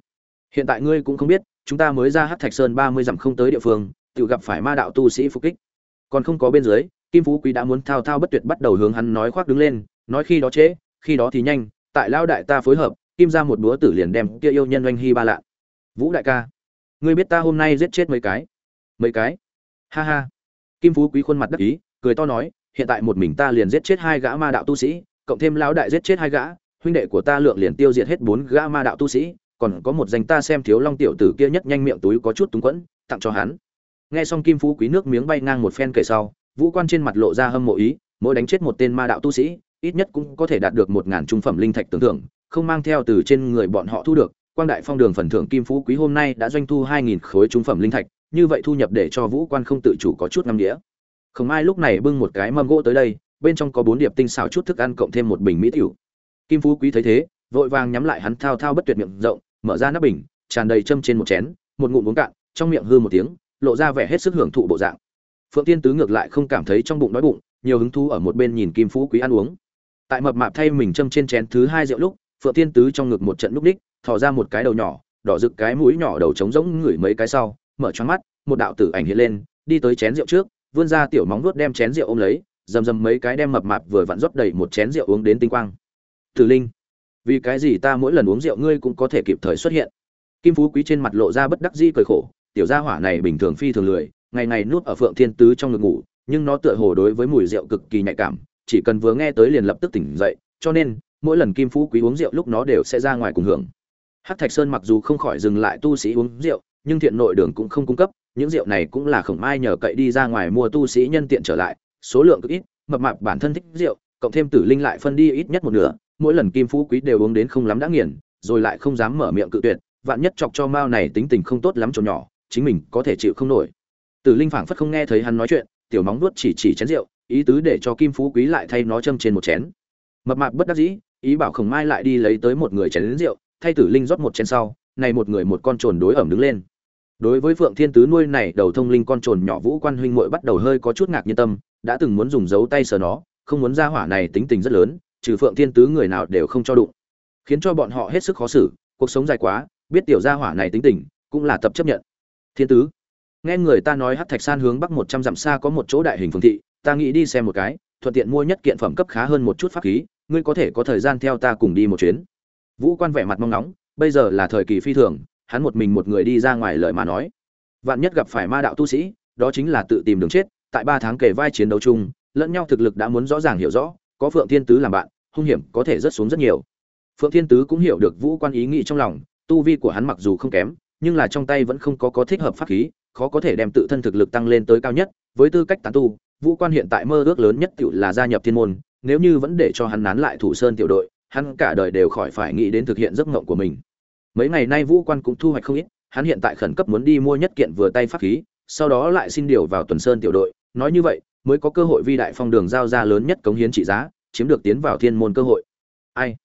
hiện tại ngươi cũng không biết, chúng ta mới ra hát thạch sơn ba mươi dặm không tới địa phương, tự gặp phải ma đạo tu sĩ phục kích. Còn không có bên dưới, kim phú quý đã muốn thao thao bất tuyệt bắt đầu hướng hắn nói khoác đứng lên, nói khi đó trễ, khi đó thì nhanh, tại lao đại ta phối hợp, kim ra một búa tử liền đem kia yêu nhân oanh hy ba lạ vũ đại ca, ngươi biết ta hôm nay giết chết mấy cái? Mấy cái? Ha ha. Kim phú quý khuôn mặt đắc ý, cười to nói, hiện tại một mình ta liền giết chết hai gã ma đạo tu sĩ cộng thêm lão đại giết chết hai gã, huynh đệ của ta lượng liền tiêu diệt hết bốn gã ma đạo tu sĩ, còn có một danh ta xem thiếu long tiểu tử kia nhất nhanh miệng túi có chút túng quẫn, tặng cho hắn. Nghe xong kim phú quý nước miếng bay ngang một phen kể sau, vũ quan trên mặt lộ ra hâm mộ ý, mỗi đánh chết một tên ma đạo tu sĩ, ít nhất cũng có thể đạt được một ngàn trung phẩm linh thạch tưởng thưởng, không mang theo từ trên người bọn họ thu được. Quang đại phong đường phần thưởng kim phú quý hôm nay đã doanh thu hai nghìn khối trung phẩm linh thạch, như vậy thu nhập để cho vũ quan không tự chủ có chút năm đĩa không ai lúc này bưng một cái mâm gỗ tới đây bên trong có bốn điệp tinh xào chút thức ăn cộng thêm một bình mỹ tiểu. Kim phú quý thấy thế, vội vàng nhắm lại hắn thao thao bất tuyệt miệng rộng, mở ra nắp bình, tràn đầy châm trên một chén, một ngụm uống cạn, trong miệng hư một tiếng, lộ ra vẻ hết sức hưởng thụ bộ dạng. Phượng tiên tứ ngược lại không cảm thấy trong bụng đói bụng, nhiều hứng thú ở một bên nhìn kim phú quý ăn uống. Tại mập mạp thay mình châm trên chén thứ hai rượu lúc, phượng tiên tứ trong ngực một trận lúc đích thò ra một cái đầu nhỏ, đỏ rực cái mũi nhỏ đầu trống rỗng ngửi mấy cái sau, mở choáng mắt, một đạo tử ảnh hiện lên, đi tới chén rượu trước, vươn ra tiểu móng vuốt đem chén rượu ôm lấy rầm rầm mấy cái đem mập mạp vừa vặn rót đầy một chén rượu uống đến tinh quang. Tử linh vì cái gì ta mỗi lần uống rượu ngươi cũng có thể kịp thời xuất hiện? Kim phú quý trên mặt lộ ra bất đắc dĩ cười khổ tiểu gia hỏa này bình thường phi thường lười ngày ngày nuốt ở phượng thiên tứ trong ngực ngủ nhưng nó tựa hồ đối với mùi rượu cực kỳ nhạy cảm chỉ cần vừa nghe tới liền lập tức tỉnh dậy cho nên mỗi lần kim phú quý uống rượu lúc nó đều sẽ ra ngoài cùng hưởng. Hắc Thạch Sơn mặc dù không khỏi dừng lại tu sĩ uống rượu, nhưng thiện nội đường cũng không cung cấp, những rượu này cũng là khổng mai nhờ cậy đi ra ngoài mua tu sĩ nhân tiện trở lại, số lượng cực ít, mập mạp bản thân thích rượu, cộng thêm tử linh lại phân đi ít nhất một nửa, mỗi lần Kim Phú Quý đều uống đến không lắm đã nghiền, rồi lại không dám mở miệng cự tuyệt, vạn nhất chọc cho Mao này tính tình không tốt lắm chỗ nhỏ, chính mình có thể chịu không nổi. Tử linh phảng phất không nghe thấy hắn nói chuyện, tiểu móng vuốt chỉ chỉ chén rượu, ý tứ để cho Kim Phú Quý lại thay nó châm trên một chén. Mập mạp bất đắc dĩ, ý bảo Khổng Mai lại đi lấy tới một người chén rượu, thay tử linh rót một chén sau này một người một con trồn đối ẩm đứng lên đối với phượng thiên tứ nuôi này đầu thông linh con trồn nhỏ vũ quan huynh muội bắt đầu hơi có chút ngạc nhiên tâm, đã từng muốn dùng dấu tay sờ nó, không muốn ra hỏa này tính tình rất lớn, trừ phượng thiên tứ người nào đều không cho đụng. Khiến cho bọn họ hết sức khó xử, cuộc sống dài quá, biết tiểu gia hỏa này tính tình, cũng là tập chấp nhận. Thiên tứ, nghe người ta nói hắc thạch san hướng bắc một trăm dặm xa có một chỗ đại hình phương thị, ta nghĩ đi xem một cái, thuận tiện mua nhất kiện phẩm cấp khá hơn một chút pháp khí, ngươi có thể có thời gian theo ta cùng đi một chuyến. Vũ quan vẻ mặt mong nóng bây giờ là thời kỳ phi thường hắn một mình một người đi ra ngoài lời mà nói. Vạn nhất gặp phải ma đạo tu sĩ, đó chính là tự tìm đường chết, tại ba tháng kể vai chiến đấu chung, lẫn nhau thực lực đã muốn rõ ràng hiểu rõ, có phượng thiên tứ làm bạn, hung hiểm có thể rất xuống rất nhiều. Phượng thiên tứ cũng hiểu được vũ quan ý nghĩ trong lòng, tu vi của hắn mặc dù không kém, nhưng là trong tay vẫn không có có thích hợp pháp khí, khó có thể đem tự thân thực lực tăng lên tới cao nhất. Với tư cách tán tu, vũ quan hiện tại mơ ước lớn nhất tự là gia nhập thiên môn, nếu như vẫn để cho hắn nán lại thủ sơn tiểu đội, hắn cả đời đều khỏi phải nghĩ đến thực hiện giấc mộng của mình. Mấy ngày nay Vũ Quan cũng thu hoạch không ít, hắn hiện tại khẩn cấp muốn đi mua nhất kiện vừa tay pháp khí, sau đó lại xin điều vào Tuần Sơn tiểu đội, nói như vậy, mới có cơ hội vi đại phong đường giao ra lớn nhất cống hiến trị giá, chiếm được tiến vào thiên môn cơ hội. Ai?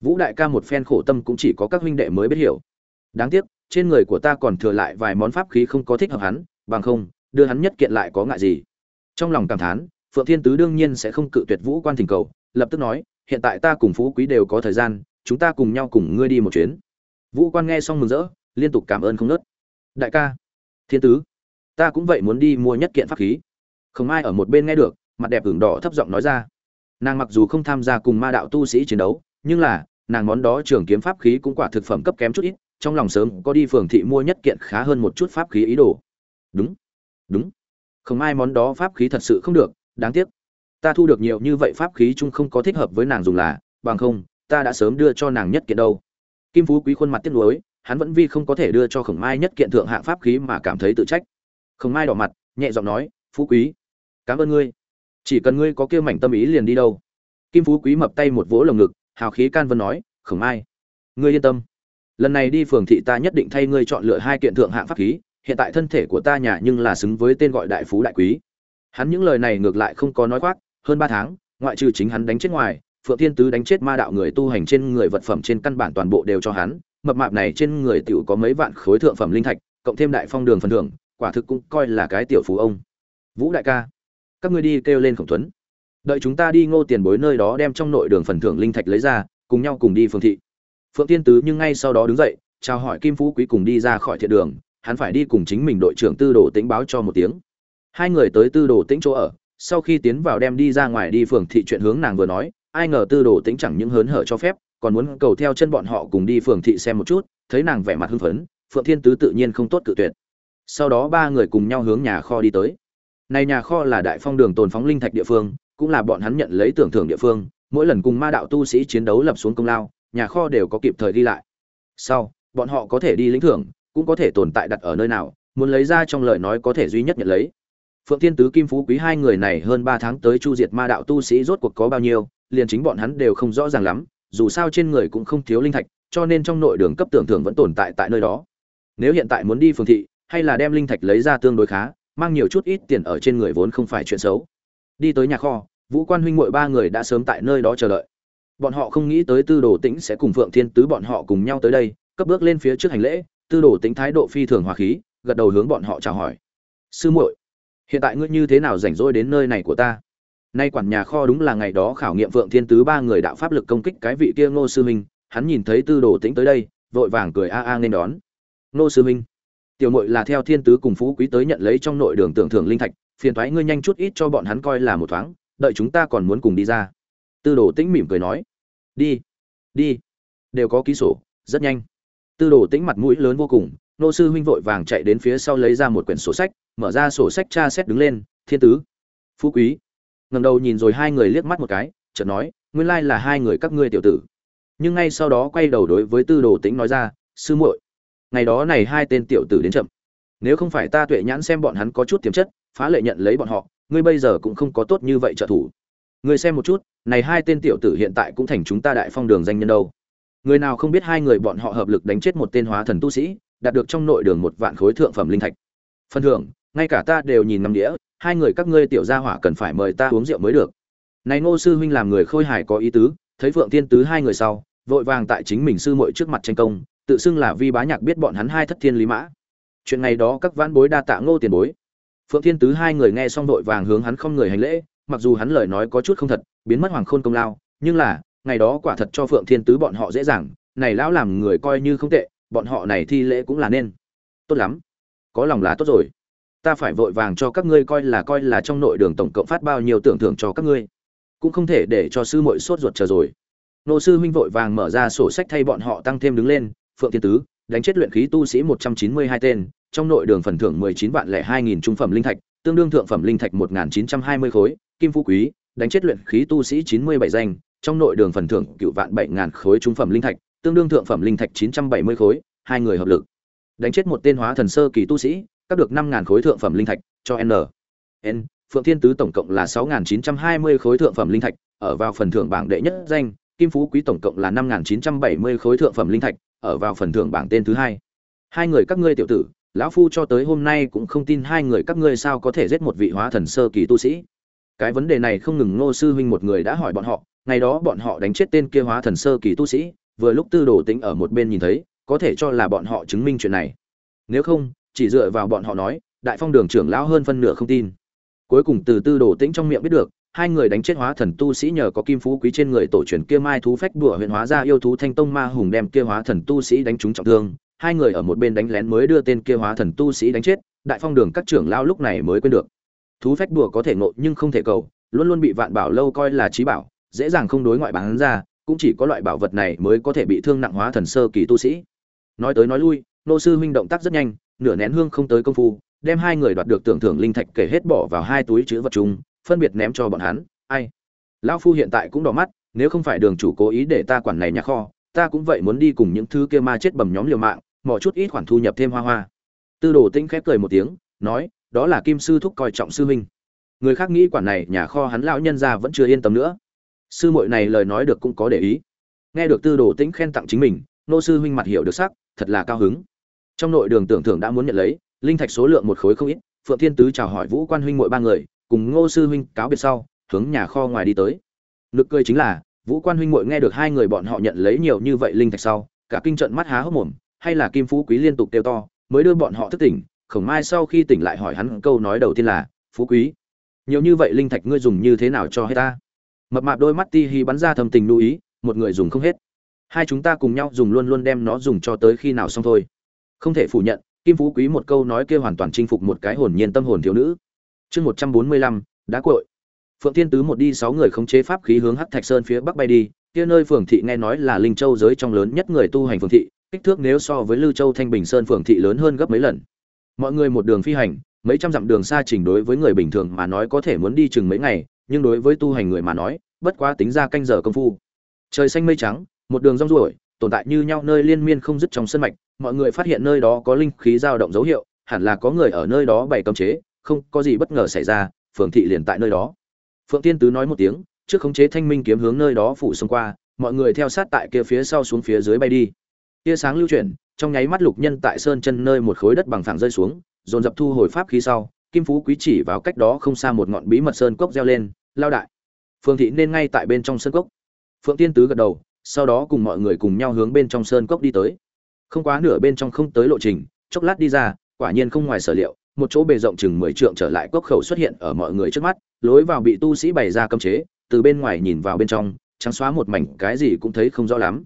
Vũ đại ca một phen khổ tâm cũng chỉ có các huynh đệ mới biết hiểu. Đáng tiếc, trên người của ta còn thừa lại vài món pháp khí không có thích hợp hắn, bằng không, đưa hắn nhất kiện lại có ngại gì. Trong lòng cảm thán, Phượng Thiên Tứ đương nhiên sẽ không cự tuyệt Vũ Quan thỉnh cầu, lập tức nói, hiện tại ta cùng phú quý đều có thời gian chúng ta cùng nhau cùng ngươi đi một chuyến vũ quan nghe xong mừng rỡ, liên tục cảm ơn không nớt đại ca, thiên tứ, ta cũng vậy muốn đi mua nhất kiện pháp khí. Không ai ở một bên nghe được, mặt đẹp ửng đỏ thấp giọng nói ra. Nàng mặc dù không tham gia cùng ma đạo tu sĩ chiến đấu, nhưng là, nàng món đó trường kiếm pháp khí cũng quả thực phẩm cấp kém chút ít, trong lòng sớm có đi phường thị mua nhất kiện khá hơn một chút pháp khí ý đồ. Đúng đúng. Không ai món đó pháp khí thật sự không được, đáng tiếc. Ta thu được nhiều như vậy pháp khí chung không có thích hợp với nàng dùng là, bằng không, ta đã sớm đưa cho nàng nhất kiện đâu kim phú quý khuôn mặt tiếc nuối, hắn vẫn vì không có thể đưa cho khổng mai nhất kiện thượng hạng pháp khí mà cảm thấy tự trách. Khổng mai đỏ mặt, nhẹ giọng nói, phú quý, cảm ơn ngươi. Chỉ cần ngươi có kia mảnh tâm ý liền đi đâu. Kim phú quý mập tay một vỗ lồng ngực, hào khí can vân nói, khổng mai, ngươi yên tâm. Lần này đi phường thị ta nhất định thay ngươi chọn lựa hai kiện thượng hạng pháp khí, hiện tại thân thể của ta nhà nhưng là xứng với tên gọi đại phú đại quý. Hắn những lời này ngược lại không có nói khoác, hơn ba tháng, ngoại trừ chính hắn đánh chết ngoài phượng thiên tứ đánh chết ma đạo người tu hành trên người vật phẩm trên căn bản toàn bộ đều cho hắn, mập mạp này trên người tiểu có mấy vạn khối thượng phẩm linh thạch, cộng thêm đại phong đường phần thưởng, quả thực cũng coi là cái tiểu phú ông. Vũ đại ca, các ngươi đi kêu lên khổng tuấn. Đợi chúng ta đi ngô tiền bối nơi đó đem trong nội đường phần thưởng linh thạch lấy ra, cùng nhau cùng đi phương thị. Phượng Thiên tứ nhưng ngay sau đó đứng dậy, chào hỏi kim phú quý cùng đi ra khỏi thiện đường, hắn phải đi cùng chính mình đội trưởng tư đồ tĩnh báo cho một tiếng. Hai người tới tư đồ tĩnh chỗ ở, sau khi tiến vào đem đi ra ngoài đi phường thị chuyện hướng nàng vừa nói ai ngờ tư đồ tĩnh chẳng những hớn hở cho phép, còn muốn cầu theo chân bọn họ cùng đi phường thị xem một chút, thấy nàng vẻ mặt hưng phấn, phượng thiên tứ tự nhiên không tốt cự tuyệt. Sau đó ba người cùng nhau hướng nhà kho đi tới. Này nhà kho là đại phong đường tồn phóng linh thạch địa phương, cũng là bọn hắn nhận lấy tưởng thưởng địa phương, mỗi lần cùng ma đạo tu sĩ chiến đấu lập xuống công lao, nhà kho đều có kịp thời đi lại. Sau, bọn họ có thể đi lĩnh thưởng, cũng có thể tồn tại đặt ở nơi nào, muốn lấy ra trong lời nói có thể duy nhất nhận lấy. Phượng thiên tứ kim phú quý hai người này hơn ba tháng tới chu diệt ma đạo tu sĩ rốt cuộc có bao nhiêu liền chính bọn hắn đều không rõ ràng lắm, dù sao trên người cũng không thiếu linh thạch, cho nên trong nội đường cấp tưởng thưởng vẫn tồn tại tại nơi đó. Nếu hiện tại muốn đi phường thị, hay là đem linh thạch lấy ra tương đối khá, mang nhiều chút ít tiền ở trên người vốn không phải chuyện xấu. Đi tới nhà kho, vũ quan huynh muội ba người đã sớm tại nơi đó chờ đợi. Bọn họ không nghĩ tới tư đồ tĩnh sẽ cùng phượng thiên tứ bọn họ cùng nhau tới đây, cấp bước lên phía trước hành lễ, tư đồ tĩnh thái độ phi thường hòa khí, gật đầu hướng bọn họ chào hỏi. Sư muội, hiện tại ngươi như thế nào rảnh rỗi đến nơi này của ta? Nay quản nhà kho đúng là ngày đó khảo nghiệm vượng thiên tứ ba người đạo pháp lực công kích cái vị kia ngô sư minh, hắn nhìn thấy tư đồ tĩnh tới đây, vội vàng cười a a nên đón. Ngô sư minh, tiểu mội là theo thiên tứ cùng phú quý tới nhận lấy trong nội đường tưởng thưởng linh thạch, phiền thoái ngươi nhanh chút ít cho bọn hắn coi là một thoáng, đợi chúng ta còn muốn cùng đi ra. Tư đồ tĩnh mỉm cười nói, đi đi, đều có ký sổ, rất nhanh. Tư đồ tĩnh mặt mũi lớn vô cùng nô sư huynh vội vàng chạy đến phía sau lấy ra một quyển sổ sách, mở ra sổ sách tra xét đứng lên, thiên tứ, phú quý ngẩng đầu nhìn rồi hai người liếc mắt một cái, chợt nói, nguyên lai là hai người các ngươi tiểu tử. Nhưng ngay sau đó quay đầu đối với tư đồ tĩnh nói ra, sư muội, ngày đó này hai tên tiểu tử đến chậm. Nếu không phải ta tuệ nhãn xem bọn hắn có chút tiềm chất, phá lệ nhận lấy bọn họ, ngươi bây giờ cũng không có tốt như vậy trợ thủ. Ngươi xem một chút, này hai tên tiểu tử hiện tại cũng thành chúng ta đại phong đường danh nhân đâu. Người nào không biết hai người bọn họ hợp lực đánh chết một tên hóa thần tu sĩ, đạt được trong nội đường một vạn khối thượng phẩm linh thạch. Phần thưởng ngay cả ta đều nhìn năm đĩa, hai người các ngươi tiểu gia hỏa cần phải mời ta uống rượu mới được. Này ngô sư huynh làm người khôi hài có ý tứ, thấy phượng tiên tứ hai người sau, vội vàng tại chính mình sư muội trước mặt tranh công, tự xưng là vi bá nhạc biết bọn hắn hai thất thiên lý mã. Chuyện này đó các vãn bối đa tạ ngô tiền bối. Phượng thiên tứ hai người nghe xong vội vàng hướng hắn không người hành lễ, mặc dù hắn lời nói có chút không thật, biến mất hoàng khôn công lao, nhưng là, ngày đó quả thật cho phượng thiên tứ bọn họ dễ dàng, này lão làm người coi như không tệ, bọn họ này thi lễ cũng là nên. Tốt lắm. Có lòng là tốt rồi ta phải vội vàng cho các ngươi coi là coi là trong nội đường tổng cộng phát bao nhiêu tưởng thưởng cho các ngươi. Cũng không thể để cho sư muội sốt ruột chờ rồi. Nô sư huynh vội vàng mở ra sổ sách thay bọn họ tăng thêm đứng lên, phượng thiên tứ, đánh chết luyện khí tu sĩ một trăm chín mươi hai tên, trong nội đường phần thưởng mười chín vạn lẻ hai nghìn trung phẩm linh thạch, tương đương thượng phẩm linh thạch một nghìn chín trăm hai mươi khối, kim phú quý, đánh chết luyện khí tu sĩ chín mươi bảy danh, trong nội đường phần thưởng cựu vạn bảy ngàn khối trung phẩm linh thạch, tương đương thượng phẩm linh thạch chín trăm bảy mươi khối, hai người hợp lực. Đánh chết một tên hóa thần sơ kỳ tu sĩ các được năm ngàn khối thượng phẩm linh thạch, cho n. N, phượng thiên tứ tổng cộng là sáu ngàn chín trăm hai mươi khối thượng phẩm linh thạch, ở vào phần thưởng bảng đệ nhất danh, kim phú quý tổng cộng là năm ngàn chín trăm bảy mươi khối thượng phẩm linh thạch, ở vào phần thưởng bảng tên thứ hai. Hai người các ngươi tiểu tử, lão phu cho tới hôm nay cũng không tin hai người các ngươi sao có thể giết một vị hóa thần sơ kỳ tu sĩ. Cái vấn đề này không ngừng ngô sư huynh một người đã hỏi bọn họ, ngày đó bọn họ đánh chết tên kia hóa thần sơ kỳ tu sĩ, vừa lúc tư đồ Tĩnh ở một bên nhìn thấy, có thể cho là bọn họ chứng minh chuyện này. Nếu không chỉ dựa vào bọn họ nói, đại phong đường trưởng lão hơn phân nửa không tin. Cuối cùng từ tư đồ tĩnh trong miệng biết được, hai người đánh chết hóa thần tu sĩ nhờ có kim phú quý trên người tổ truyền kia mai thú phách đùa huyện hóa ra yêu thú thanh tông ma hùng đem kia hóa thần tu sĩ đánh trúng trọng thương. Hai người ở một bên đánh lén mới đưa tên kia hóa thần tu sĩ đánh chết, đại phong đường các trưởng lão lúc này mới quên được. Thú phách đùa có thể ngộ nhưng không thể cầu, luôn luôn bị vạn bảo lâu coi là trí bảo, dễ dàng không đối ngoại bán ra, cũng chỉ có loại bảo vật này mới có thể bị thương nặng hóa thần sơ kỳ tu sĩ. Nói tới nói lui, nô sư huynh động tác rất nhanh nửa nén hương không tới công phu, đem hai người đoạt được tưởng thưởng linh thạch kể hết bỏ vào hai túi chứa vật chung, phân biệt ném cho bọn hắn. Ai? Lão phu hiện tại cũng đỏ mắt, nếu không phải đường chủ cố ý để ta quản này nhà kho, ta cũng vậy muốn đi cùng những thứ kia ma chết bầm nhóm liều mạng mỏ chút ít khoản thu nhập thêm hoa hoa. Tư đồ tĩnh khép cười một tiếng, nói, đó là kim sư thúc coi trọng sư huynh. Người khác nghĩ quản này nhà kho hắn lão nhân ra vẫn chưa yên tâm nữa. Sư muội này lời nói được cũng có để ý. Nghe được tư đồ tĩnh khen tặng chính mình, nô sư huynh mặt hiểu được sắc, thật là cao hứng trong nội đường tưởng thưởng đã muốn nhận lấy, linh thạch số lượng một khối không ít, phượng thiên tứ chào hỏi vũ quan huynh mỗi ba người, cùng ngô sư huynh cáo biệt sau, hướng nhà kho ngoài đi tới. Nực cười chính là, vũ quan huynh muội nghe được hai người bọn họ nhận lấy nhiều như vậy linh thạch sau, cả kinh trận mắt há hốc mồm, hay là kim phú quý liên tục kêu to, mới đưa bọn họ thức tỉnh khổng mai sau khi tỉnh lại hỏi hắn câu nói đầu tiên là, phú quý, nhiều như vậy linh thạch ngươi dùng như thế nào cho hết ta? Mập mạp đôi mắt ti hi bắn ra thầm tình lưu ý, một người dùng không hết. Hai chúng ta cùng nhau dùng luôn luôn đem nó dùng cho tới khi nào xong thôi không thể phủ nhận, kim phú quý một câu nói kia hoàn toàn chinh phục một cái hồn nhiên tâm hồn thiếu nữ. Chương một trăm bốn mươi lăm đá cội phượng thiên tứ một đi sáu người khống chế pháp khí hướng hắc thạch sơn phía bắc bay đi, kia nơi phường thị nghe nói là linh châu giới trong lớn nhất người tu hành phường thị, kích thước nếu so với lưu châu thanh bình sơn phường thị lớn hơn gấp mấy lần. Mọi người một đường phi hành, mấy trăm dặm đường xa trình đối với người bình thường mà nói có thể muốn đi chừng mấy ngày, nhưng đối với tu hành người mà nói, bất quá tính ra canh giờ công phu. Trời xanh mây trắng, một đường rong ruổi, tồn tại như nhau nơi liên miên không dứt trong sân mạch mọi người phát hiện nơi đó có linh khí dao động dấu hiệu, hẳn là có người ở nơi đó bày cấm chế, không có gì bất ngờ xảy ra, phường thị liền tại nơi đó. Phượng tiên tứ nói một tiếng, trước khống chế thanh minh kiếm hướng nơi đó phủ xông qua, mọi người theo sát tại kia phía sau xuống phía dưới bay đi. Tia sáng lưu chuyển, trong nháy mắt lục nhân tại sơn chân nơi một khối đất bằng phẳng rơi xuống, dồn dập thu hồi pháp khí sau, kim phú quý chỉ vào cách đó không xa một ngọn bí mật sơn cốc reo lên, lao đại. Phường thị nên ngay tại bên trong sơn cốc. Phượng tiên tứ gật đầu, sau đó cùng mọi người cùng nhau hướng bên trong sơn cốc đi tới không quá nửa bên trong không tới lộ trình, chốc lát đi ra, quả nhiên không ngoài sở liệu, một chỗ bề rộng chừng mười trượng trở lại cốc khẩu xuất hiện ở mọi người trước mắt, lối vào bị tu sĩ bày ra cấm chế, từ bên ngoài nhìn vào bên trong, trắng xóa một mảnh, cái gì cũng thấy không rõ lắm.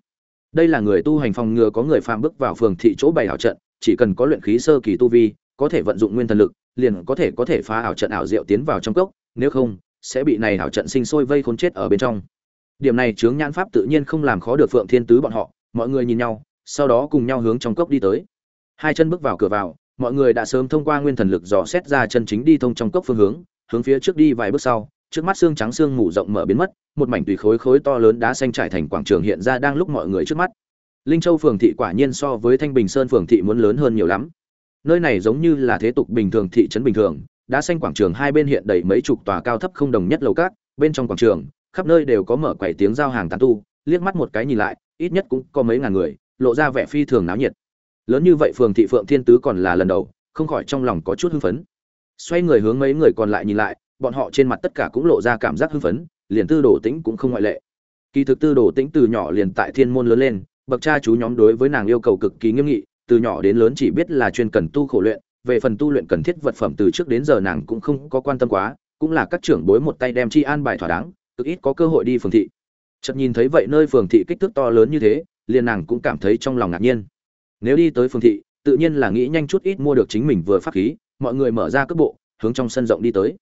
Đây là người tu hành phòng ngừa có người phàm bước vào phường thị chỗ bày ảo trận, chỉ cần có luyện khí sơ kỳ tu vi, có thể vận dụng nguyên thần lực, liền có thể có thể phá ảo trận ảo diệu tiến vào trong cốc, nếu không, sẽ bị này ảo trận sinh sôi vây khốn chết ở bên trong. Điểm này chướng nhãn pháp tự nhiên không làm khó được phượng thiên tứ bọn họ, mọi người nhìn nhau sau đó cùng nhau hướng trong cốc đi tới. Hai chân bước vào cửa vào, mọi người đã sớm thông qua nguyên thần lực dò xét ra chân chính đi thông trong cốc phương hướng hướng phía trước đi vài bước sau, trước mắt xương trắng xương mù rộng mở biến mất, một mảnh tùy khối khối to lớn đá xanh trải thành quảng trường hiện ra đang lúc mọi người trước mắt. Linh châu phường thị quả nhiên so với thanh bình sơn phường thị muốn lớn hơn nhiều lắm. Nơi này giống như là thế tục bình thường, thị trấn bình thường, đá xanh quảng trường hai bên hiện đầy mấy chục tòa cao thấp không đồng nhất lầu cát, bên trong quảng trường, khắp nơi đều có mở quầy tiếng giao hàng tán tu, liếc mắt một cái nhìn lại, ít nhất cũng có mấy ngàn người lộ ra vẻ phi thường náo nhiệt. Lớn như vậy phường thị phượng thiên tứ còn là lần đầu, không khỏi trong lòng có chút hưng phấn. Xoay người hướng mấy người còn lại nhìn lại, bọn họ trên mặt tất cả cũng lộ ra cảm giác hưng phấn, liền tư đồ tĩnh cũng không ngoại lệ. Kỳ thực tư đồ tĩnh từ nhỏ liền tại thiên môn lớn lên, bậc cha chú nhóm đối với nàng yêu cầu cực kỳ nghiêm nghị, từ nhỏ đến lớn chỉ biết là chuyên cần tu khổ luyện, về phần tu luyện cần thiết vật phẩm từ trước đến giờ nàng cũng không có quan tâm quá, cũng là các trưởng bối một tay đem chi an bài thỏa đáng, cực ít có cơ hội đi phường thị. Chợt nhìn thấy vậy nơi phường thị kích thước to lớn như thế liền nàng cũng cảm thấy trong lòng ngạc nhiên. Nếu đi tới phường thị, tự nhiên là nghĩ nhanh chút ít mua được chính mình vừa phát khí, mọi người mở ra cước bộ, hướng trong sân rộng đi tới.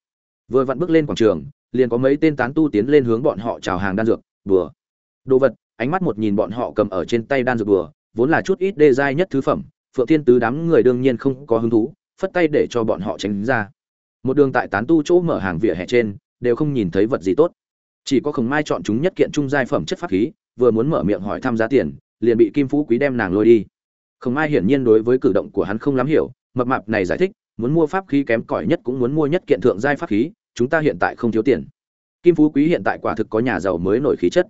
Vừa vặn bước lên quảng trường, liền có mấy tên tán tu tiến lên hướng bọn họ chào hàng đan dược vừa đồ vật, ánh mắt một nhìn bọn họ cầm ở trên tay đan dược vừa vốn là chút ít đê giai nhất thứ phẩm, phượng thiên tứ đám người đương nhiên không có hứng thú, phất tay để cho bọn họ tránh ra. Một đường tại tán tu chỗ mở hàng vỉa hè trên, đều không nhìn thấy vật gì tốt. Chỉ có khổng mai chọn chúng nhất kiện trung giai phẩm chất pháp khí vừa muốn mở miệng hỏi thăm giá tiền, liền bị kim phú quý đem nàng lôi đi. Không ai hiển nhiên đối với cử động của hắn không lắm hiểu, mập mạp này giải thích, muốn mua pháp khí kém cỏi nhất cũng muốn mua nhất kiện thượng giai pháp khí, chúng ta hiện tại không thiếu tiền. Kim phú quý hiện tại quả thực có nhà giàu mới nổi khí chất.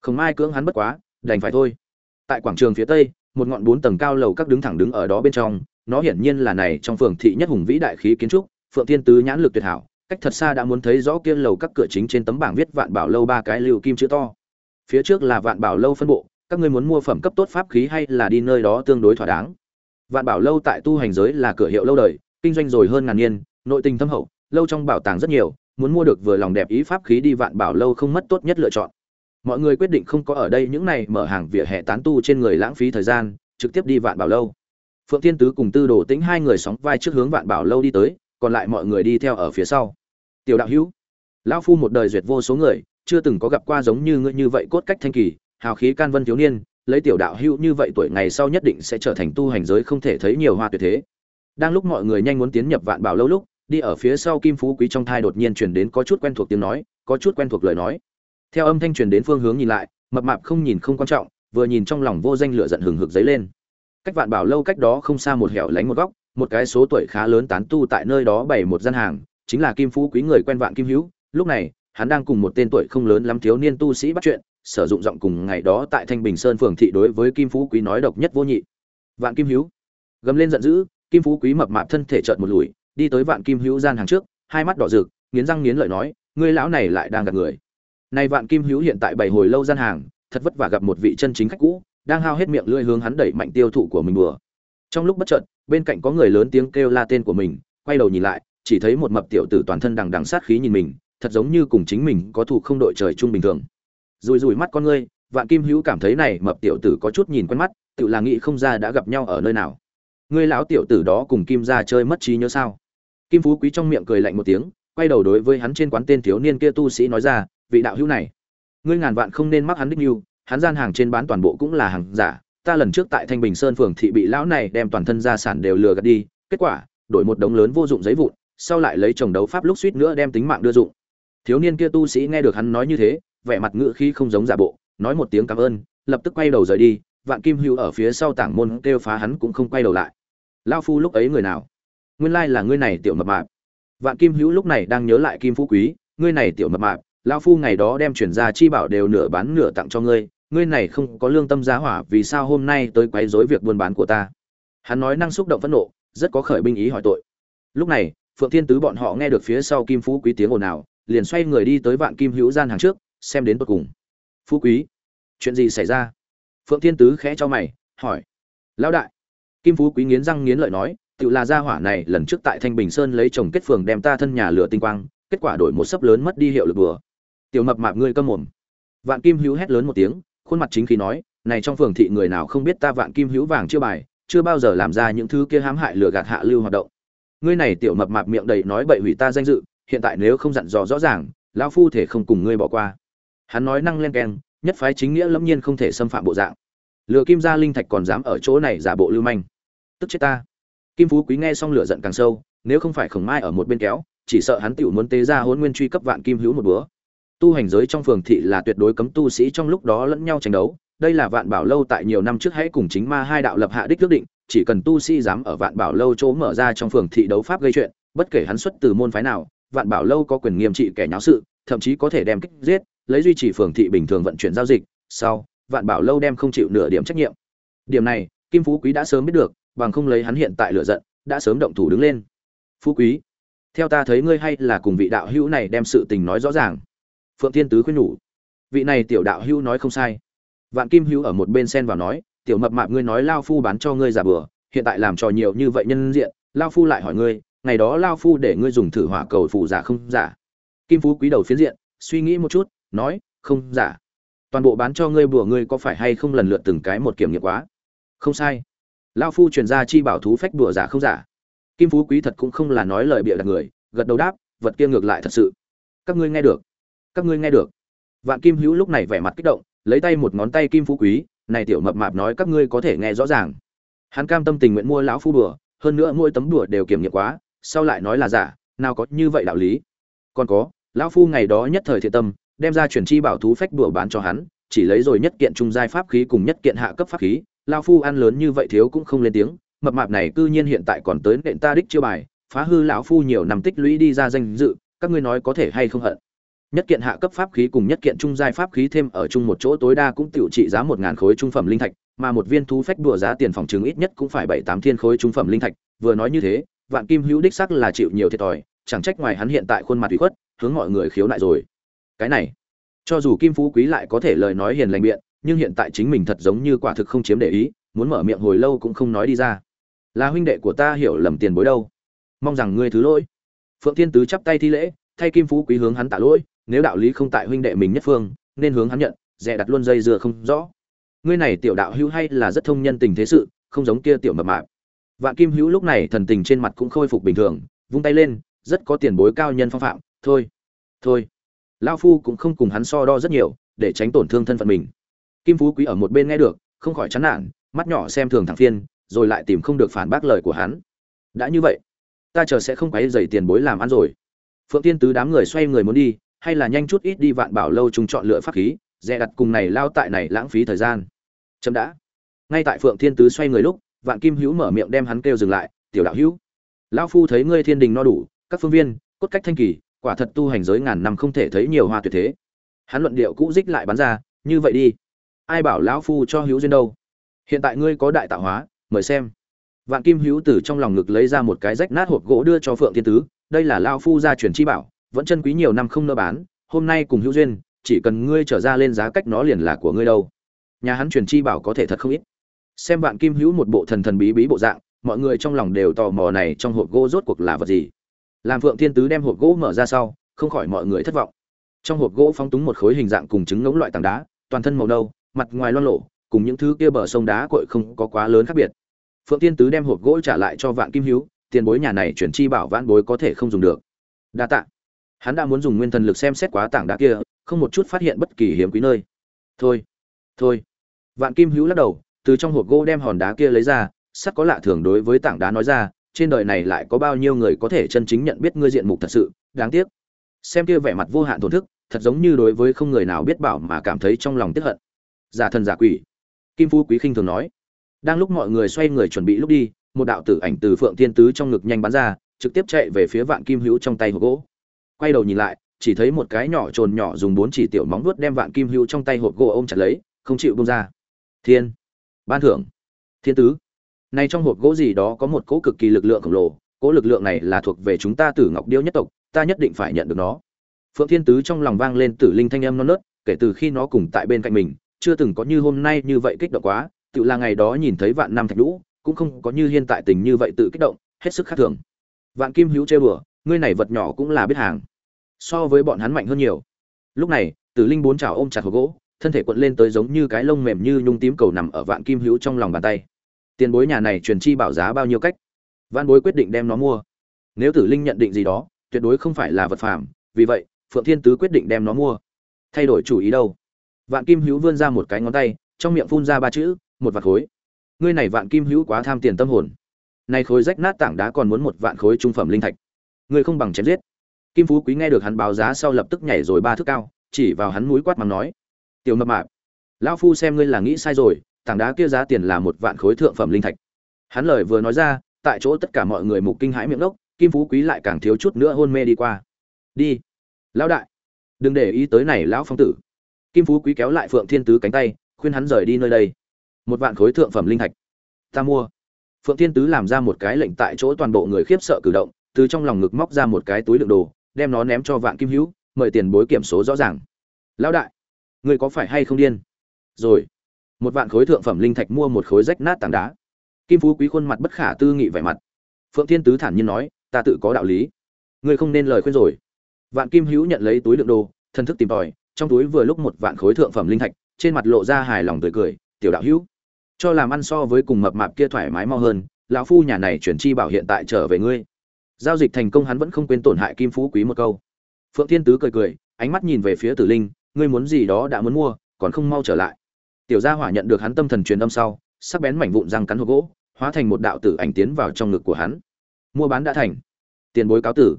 Không ai cưỡng hắn bất quá, đành phải thôi. Tại quảng trường phía tây, một ngọn bốn tầng cao lầu các đứng thẳng đứng ở đó bên trong, nó hiển nhiên là này trong phường thị nhất hùng vĩ đại khí kiến trúc, phượng thiên tứ nhãn lực tuyệt hảo, cách thật xa đã muốn thấy rõ kia lầu các cửa chính trên tấm bảng viết vạn bảo lâu ba cái lưu kim chữ to phía trước là vạn bảo lâu phân bộ, các ngươi muốn mua phẩm cấp tốt pháp khí hay là đi nơi đó tương đối thỏa đáng? Vạn bảo lâu tại tu hành giới là cửa hiệu lâu đời, kinh doanh rồi hơn ngàn niên, nội tình thâm hậu, lâu trong bảo tàng rất nhiều, muốn mua được vừa lòng đẹp ý pháp khí đi vạn bảo lâu không mất tốt nhất lựa chọn. Mọi người quyết định không có ở đây những này mở hàng vỉa hè tán tu trên người lãng phí thời gian, trực tiếp đi vạn bảo lâu. Phượng thiên tứ cùng tư đồ tĩnh hai người sóng vai trước hướng vạn bảo lâu đi tới, còn lại mọi người đi theo ở phía sau. Tiểu đạo hữu, lão phu một đời duyệt vô số người chưa từng có gặp qua giống như ngươi như vậy cốt cách thanh kỳ, hào khí can vân thiếu niên, lấy tiểu đạo hữu như vậy tuổi ngày sau nhất định sẽ trở thành tu hành giới không thể thấy nhiều hoa tuyệt thế. Đang lúc mọi người nhanh muốn tiến nhập vạn bảo lâu lúc, đi ở phía sau kim phú quý trong thai đột nhiên truyền đến có chút quen thuộc tiếng nói, có chút quen thuộc lời nói. Theo âm thanh truyền đến phương hướng nhìn lại, mập mạp không nhìn không quan trọng, vừa nhìn trong lòng vô danh lửa giận hừng hực dấy lên. Cách vạn bảo lâu cách đó không xa một hẻo lánh một góc, một cái số tuổi khá lớn tán tu tại nơi đó bày một gian hàng, chính là kim phú quý người quen vạn kim hữu. Lúc này hắn đang cùng một tên tuổi không lớn lắm thiếu niên tu sĩ bắt chuyện, sử dụng giọng cùng ngày đó tại thanh bình sơn phường thị đối với kim phú quý nói độc nhất vô nhị. Vạn kim hữu. Gầm lên giận dữ, kim phú quý mập mạp thân thể chợt một lùi, đi tới vạn kim hữu gian hàng trước, hai mắt đỏ rực, nghiến răng nghiến lợi nói, ngươi lão này lại đang gạt người. Nay vạn kim hữu hiện tại bảy hồi lâu gian hàng, thật vất vả gặp một vị chân chính khách cũ, đang hao hết miệng lưỡi hướng hắn đẩy mạnh tiêu thụ của mình bừa trong lúc bất chợt, bên cạnh có người lớn tiếng kêu la tên của mình, quay đầu nhìn lại, chỉ thấy một mập tiểu tử toàn thân đằng đằng sát khí nhìn mình thật giống như cùng chính mình có thù không đội trời chung bình thường. Rùi rùi mắt con ngươi vạn kim hữu cảm thấy này mập tiểu tử có chút nhìn quen mắt tự là nghĩ không ra đã gặp nhau ở nơi nào. Ngươi lão tiểu tử đó cùng kim ra chơi mất trí nhớ sao? Kim phú quý trong miệng cười lạnh một tiếng quay đầu đối với hắn trên quán tên thiếu niên kia tu sĩ nói ra vị đạo hữu này ngươi ngàn vạn không nên mắc hắn đích lưu, hắn gian hàng trên bán toàn bộ cũng là hàng giả ta lần trước tại thanh bình sơn phường thị bị lão này đem toàn thân gia sản đều lừa gạt đi kết quả đổi một đống lớn vô dụng giấy vụn sau lại lấy chồng đấu pháp lúc suýt nữa đem tính mạng đưa dụng thiếu niên kia tu sĩ nghe được hắn nói như thế, vẻ mặt ngự khí không giống giả bộ, nói một tiếng cảm ơn, lập tức quay đầu rời đi, vạn kim hữu ở phía sau tảng môn kêu phá hắn cũng không quay đầu lại. Lao phu lúc ấy người nào? Nguyên lai là ngươi này tiểu mập mạp. Vạn kim hữu lúc này đang nhớ lại kim phú quý, ngươi này tiểu mập mạp, lao phu ngày đó đem chuyển ra chi bảo đều nửa bán nửa tặng cho ngươi ngươi này không có lương tâm giá hỏa, vì sao hôm nay tới quấy rối việc buôn bán của ta? Hắn nói năng xúc động phẫn nộ, rất có khởi binh ý hỏi tội. Lúc này, phượng thiên tứ bọn họ nghe được phía sau kim phú quý tiếng ồn ào liền xoay người đi tới vạn kim hữu gian hàng trước, xem đến tận cùng. Phú quý, chuyện gì xảy ra? Phượng thiên tứ khẽ cho mày, hỏi. Lão đại. Kim phú quý nghiến răng nghiến lợi nói tự là gia hỏa này, lần trước tại thanh bình sơn lấy chồng kết phường đem ta thân nhà lửa tinh quang, kết quả đổi một sấp lớn mất đi hiệu lực vừa tiểu mập mạp ngươi câm mồm. Vạn kim hữu hét lớn một tiếng, khuôn mặt chính khí nói, này trong phường thị người nào không biết ta vạn kim hữu vàng chưa bài, chưa bao giờ làm ra những thứ kia hãm hại lừa gạt hạ lưu hoạt động. Ngươi này tiểu mập mạp miệng đầy nói bậy hủy ta danh dự hiện tại nếu không dặn dò rõ ràng, lão phu thể không cùng ngươi bỏ qua. Hắn nói năng len keng, nhất phái chính nghĩa lâm nhiên không thể xâm phạm bộ dạng. Lừa kim gia linh thạch còn dám ở chỗ này giả bộ lưu manh. Tức chết ta. Kim phú quý nghe xong lửa giận càng sâu, nếu không phải khổng mai ở một bên kéo, chỉ sợ hắn tiểu muốn tế ra hôn nguyên truy cấp vạn kim hữu một bữa. tu hành giới trong phường thị là tuyệt đối cấm tu sĩ trong lúc đó lẫn nhau tranh đấu, đây là vạn bảo lâu tại nhiều năm trước hãy cùng chính ma hai đạo lập hạ đích quyết định, chỉ cần tu sĩ dám ở vạn bảo lâu chỗ mở ra trong phường thị đấu pháp gây chuyện, bất kể hắn xuất từ môn phái nào vạn bảo lâu có quyền nghiêm trị kẻ nháo sự, thậm chí có thể đem kích giết, lấy duy trì phường thị bình thường vận chuyển giao dịch. Sau, vạn bảo lâu đem không chịu nửa điểm trách nhiệm. Điểm này, kim phú quý đã sớm biết được, bằng không lấy hắn hiện tại lựa giận, đã sớm động thủ đứng lên. Phú quý, theo ta thấy ngươi hay là cùng vị đạo hữu này đem sự tình nói rõ ràng. Phượng thiên tứ khuyên nhủ. Vị này tiểu đạo hữu nói không sai. Vạn kim hữu ở một bên sen vào nói, tiểu mập mạp ngươi nói lao phu bán cho ngươi giả bừa, hiện tại làm trò nhiều như vậy nhân diện, lao phu lại hỏi ngươi ngày đó lao phu để ngươi dùng thử hỏa cầu phù giả không giả. Kim phú quý đầu phiến diện, suy nghĩ một chút, nói, không giả. Toàn bộ bán cho ngươi bùa ngươi có phải hay không lần lượt từng cái một kiểm nghiệm quá? Không sai. Lao phu truyền ra chi bảo thú phách bùa giả không giả. Kim phú quý thật cũng không là nói lời bịa đặt người, gật đầu đáp, vật kia ngược lại thật sự. Các ngươi nghe được. Các ngươi nghe được. Vạn kim hữu lúc này vẻ mặt kích động, lấy tay một ngón tay kim phú quý, này tiểu mập mạp nói các ngươi có thể nghe rõ ràng. Hắn cam tâm tình nguyện mua lão phu bùa, hơn nữa mỗi tấm đùa đều kiểm nghiệm quá sau lại nói là giả, nào có như vậy đạo lý. Còn có, lão phu ngày đó nhất thời thiện tâm, đem ra chuyển chi bảo thú phách đùa bán cho hắn, chỉ lấy rồi nhất kiện trung giai pháp khí cùng nhất kiện hạ cấp pháp khí lao phu ăn lớn như vậy thiếu cũng không lên tiếng, mập mạp này cư nhiên hiện tại còn tới nện ta đích chiêu bài, phá hư lão phu nhiều năm tích lũy đi ra danh dự, các ngươi nói có thể hay không hận. Nhất kiện hạ cấp pháp khí cùng nhất kiện trung giai pháp khí thêm ở chung một chỗ tối đa cũng tiểu trị giá một ngàn khối trung phẩm linh thạch, mà một viên thú phách đùa giá tiền phòng chứng ít nhất cũng phải bảy tám thiên khối trung phẩm linh thạch, vừa nói như thế vạn kim hữu đích sắc là chịu nhiều thiệt thòi, chẳng trách ngoài hắn hiện tại khuôn mặt ủy khuất, hướng mọi người khiếu nại rồi. Cái này, cho dù kim phú quý lại có thể lời nói hiền lành biện, nhưng hiện tại chính mình thật giống như quả thực không chiếm để ý, muốn mở miệng hồi lâu cũng không nói đi ra. Là huynh đệ của ta hiểu lầm tiền bối đâu. Mong rằng ngươi thứ lỗi. Phượng thiên tứ chắp tay thi lễ, thay kim phú quý hướng hắn tạ lỗi, nếu đạo lý không tại huynh đệ mình nhất phương, nên hướng hắn nhận, dè đặt luôn dây dưa không rõ. Ngươi này tiểu đạo hữu hay là rất thông nhân tình thế sự, không giống kia tiểu mập mạp vạn kim hữu lúc này thần tình trên mặt cũng khôi phục bình thường, vung tay lên, rất có tiền bối cao nhân phong phạm, thôi thôi. Lão phu cũng không cùng hắn so đo rất nhiều, để tránh tổn thương thân phận mình. Kim phú quý ở một bên nghe được, không khỏi chán nản, mắt nhỏ xem thường thẳng phiên, rồi lại tìm không được phản bác lời của hắn. Đã như vậy, ta chờ sẽ không quấy rầy tiền bối làm ăn rồi. Phượng tiên tứ đám người xoay người muốn đi, hay là nhanh chút ít đi vạn bảo lâu chúng chọn lựa pháp khí, dè đặt cùng này lao tại này lãng phí thời gian. Chậm đã. Ngay tại phượng thiên tứ xoay người lúc vạn kim hữu mở miệng đem hắn kêu dừng lại, tiểu đạo hữu, lão phu thấy ngươi thiên đình no đủ, các phương viên, cốt cách thanh kỳ, quả thật tu hành giới ngàn năm không thể thấy nhiều hoa tuyệt thế. Hắn luận điệu cũ dích lại bắn ra, như vậy đi, ai bảo lão phu cho hữu duyên đâu? Hiện tại ngươi có đại tạo hóa, mời xem. Vạn kim hữu từ trong lòng ngực lấy ra một cái rách nát hộp gỗ đưa cho phượng thiên tứ, đây là lao phu gia truyền chi bảo, vẫn chân quý nhiều năm không nỡ bán, hôm nay cùng hữu duyên, chỉ cần ngươi trở ra lên giá cách nó liền là của ngươi đâu. Nhà hắn truyền chi bảo có thể thật không ít xem vạn kim hữu một bộ thần thần bí bí bộ dạng, mọi người trong lòng đều tò mò này trong hộp gỗ rốt cuộc là vật gì. Làm phượng thiên tứ đem hộp gỗ mở ra sau, không khỏi mọi người thất vọng. Trong hộp gỗ phóng túng một khối hình dạng cùng trứng ngỗng loại tảng đá, toàn thân màu nâu, mặt ngoài loang lộ cùng những thứ kia bờ sông đá cội không có quá lớn khác biệt. Phượng thiên tứ đem hộp gỗ trả lại cho vạn kim hữu, tiền bối nhà này chuyển chi bảo vãn bối có thể không dùng được. Đa tạ. Hắn đã muốn dùng nguyên thần lực xem xét quá tảng đá kia, không một chút phát hiện bất kỳ hiếm quý nơi. Thôi thôi. Vạn kim hữu lắc đầu từ trong hộp gỗ đem hòn đá kia lấy ra, sắt có lạ thường đối với tảng đá nói ra, trên đời này lại có bao nhiêu người có thể chân chính nhận biết ngươi diện mục thật sự, đáng tiếc. Xem kia vẻ mặt vô hạn thổn thức, thật giống như đối với không người nào biết bảo mà cảm thấy trong lòng tiếc hận. Giả thần giả quỷ. Kim phú quý khinh thường nói. Đang lúc mọi người xoay người chuẩn bị lúc đi, một đạo tử ảnh từ phượng thiên tứ trong ngực nhanh bắn ra, trực tiếp chạy về phía vạn kim hữu trong tay hộp gỗ. Quay đầu nhìn lại, chỉ thấy một cái nhỏ trồn nhỏ dùng bốn chỉ tiểu móng vuốt đem vạn kim hữu trong tay hộp gỗ ôm chặt lấy, không chịu bông ra. Thiên! Ban thưởng. Thiên tứ. Này trong hộp gỗ gì đó có một cỗ cực kỳ lực lượng khổng lồ, cỗ lực lượng này là thuộc về chúng ta tử ngọc điêu nhất tộc, ta nhất định phải nhận được nó. Phượng thiên tứ trong lòng vang lên tử linh thanh âm non nớt, kể từ khi nó cùng tại bên cạnh mình, chưa từng có như hôm nay như vậy kích động quá, tự là ngày đó nhìn thấy vạn năm thạch lũ cũng không có như hiện tại tình như vậy tự kích động, hết sức khác thường. Vạn kim hữu chơi bừa ngươi này vật nhỏ cũng là biết hàng. So với bọn hắn mạnh hơn nhiều. Lúc này, tử linh bốn chảo ôm chặt hộp gỗ thân thể quận lên tới giống như cái lông mềm như nhung tím cầu nằm ở vạn kim hữu trong lòng bàn tay. Tiền bối nhà này truyền chi bảo giá bao nhiêu cách? Vạn bối quyết định đem nó mua. Nếu tử linh nhận định gì đó, tuyệt đối không phải là vật phàm, vì vậy, phượng thiên tứ quyết định đem nó mua. Thay đổi chủ ý đâu? Vạn kim hữu vươn ra một cái ngón tay, trong miệng phun ra ba chữ, một vạt khối. Ngươi này vạn kim hữu quá tham tiền tâm hồn. Nay khối rách nát tảng đá còn muốn một vạn khối trung phẩm linh thạch. Ngươi không bằng chém giết. Kim phú quý nghe được hắn báo giá sau lập tức nhảy rồi ba thước cao, chỉ vào hắn mũi quát mắng nói tiểu mập mạp, lão phu xem ngươi là nghĩ sai rồi, tảng đá kia giá tiền là một vạn khối thượng phẩm linh thạch. Hắn lời vừa nói ra, tại chỗ tất cả mọi người mục kinh hãi miệng đốc kim phú quý lại càng thiếu chút nữa hôn mê đi qua. Đi, lão đại, đừng để ý tới này lão phong tử. Kim phú quý kéo lại phượng thiên tứ cánh tay, khuyên hắn rời đi nơi đây. Một vạn khối thượng phẩm linh thạch. Ta mua. Phượng thiên tứ làm ra một cái lệnh tại chỗ toàn bộ người khiếp sợ cử động, từ trong lòng ngực móc ra một cái túi đựng đồ, đem nó ném cho vạn kim hữu, mời tiền bối kiểm số rõ ràng. Lão đại Ngươi có phải hay không điên? Rồi. Một vạn khối thượng phẩm linh thạch mua một khối rách nát tảng đá. Kim phú quý khuôn mặt bất khả tư nghị vẻ mặt. Phượng thiên tứ thản nhiên nói, ta tự có đạo lý. Ngươi không nên lời khuyên rồi. Vạn kim hữu nhận lấy túi đựng đồ thân thức tìm tòi, trong túi vừa lúc một vạn khối thượng phẩm linh thạch, trên mặt lộ ra hài lòng tươi cười, tiểu đạo hữu, cho làm ăn so với cùng mập mạp kia thoải mái mau hơn, lão phu nhà này chuyển chi bảo hiện tại trở về ngươi. Giao dịch thành công hắn vẫn không quên tổn hại kim phú quý một câu. Phượng thiên tứ cười cười, ánh mắt nhìn về phía tử linh ngươi muốn gì đó đã muốn mua, còn không mau trở lại. Tiểu gia hỏa nhận được hắn tâm thần truyền âm sau, sắc bén mảnh vụn răng cắn hộp gỗ, hóa thành một đạo tử ảnh tiến vào trong ngực của hắn. Mua bán đã thành. Tiền bối cáo tử.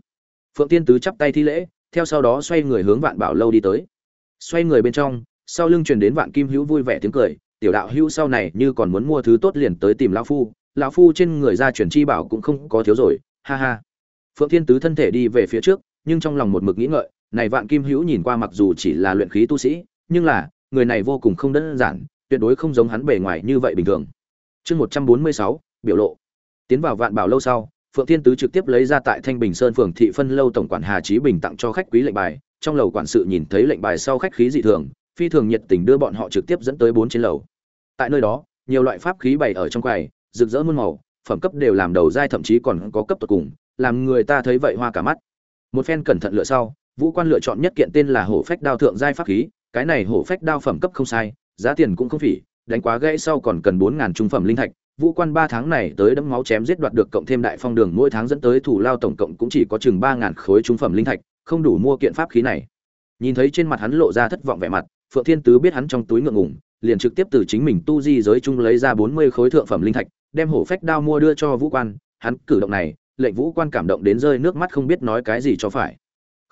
Phượng tiên tứ chắp tay thi lễ, theo sau đó xoay người hướng vạn bảo lâu đi tới. Xoay người bên trong, sau lưng truyền đến vạn kim hữu vui vẻ tiếng cười, tiểu đạo hữu sau này như còn muốn mua thứ tốt liền tới tìm lão phu lão phu trên người ra truyền chi bảo cũng không có thiếu rồi, ha ha. Phượng thiên tứ thân thể đi về phía trước, nhưng trong lòng một mực nghĩ ngợi này vạn kim hữu nhìn qua mặc dù chỉ là luyện khí tu sĩ, nhưng là, người này vô cùng không đơn giản, tuyệt đối không giống hắn bề ngoài như vậy bình thường. Chương một trăm bốn mươi sáu, biểu lộ. Tiến vào vạn bảo lâu sau, phượng thiên tứ trực tiếp lấy ra tại thanh bình sơn phường thị phân lâu tổng quản hà trí bình tặng cho khách quý lệnh bài, trong lầu quản sự nhìn thấy lệnh bài sau khách khí dị thường, phi thường nhiệt tình đưa bọn họ trực tiếp dẫn tới bốn trên lầu. Tại nơi đó, nhiều loại pháp khí bày ở trong quầy, rực rỡ muôn màu, phẩm cấp đều làm đầu dai thậm chí còn có cấp tột cùng, làm người ta thấy vậy hoa cả mắt. Một phen cẩn thận lựa sau vũ quan lựa chọn nhất kiện tên là hổ phách đao thượng giai pháp khí, cái này hổ phách đao phẩm cấp không sai, giá tiền cũng không phỉ, đánh quá gãy sau còn cần bốn ngàn trung phẩm linh thạch. Vũ quan ba tháng này tới đấm máu chém giết đoạt được cộng thêm đại phong đường, mỗi tháng dẫn tới thủ lao tổng cộng cũng chỉ có chừng ba ngàn khối trung phẩm linh thạch, không đủ mua kiện pháp khí này. Nhìn thấy trên mặt hắn lộ ra thất vọng vẻ mặt, phượng thiên tứ biết hắn trong túi ngượng ngùng, liền trực tiếp từ chính mình tu di giới chung lấy ra bốn mươi khối thượng phẩm linh thạch, đem hổ phách đao mua đưa cho vũ quan. Hắn cử động này, lệnh vũ quan cảm động đến rơi nước mắt không biết nói cái gì cho phải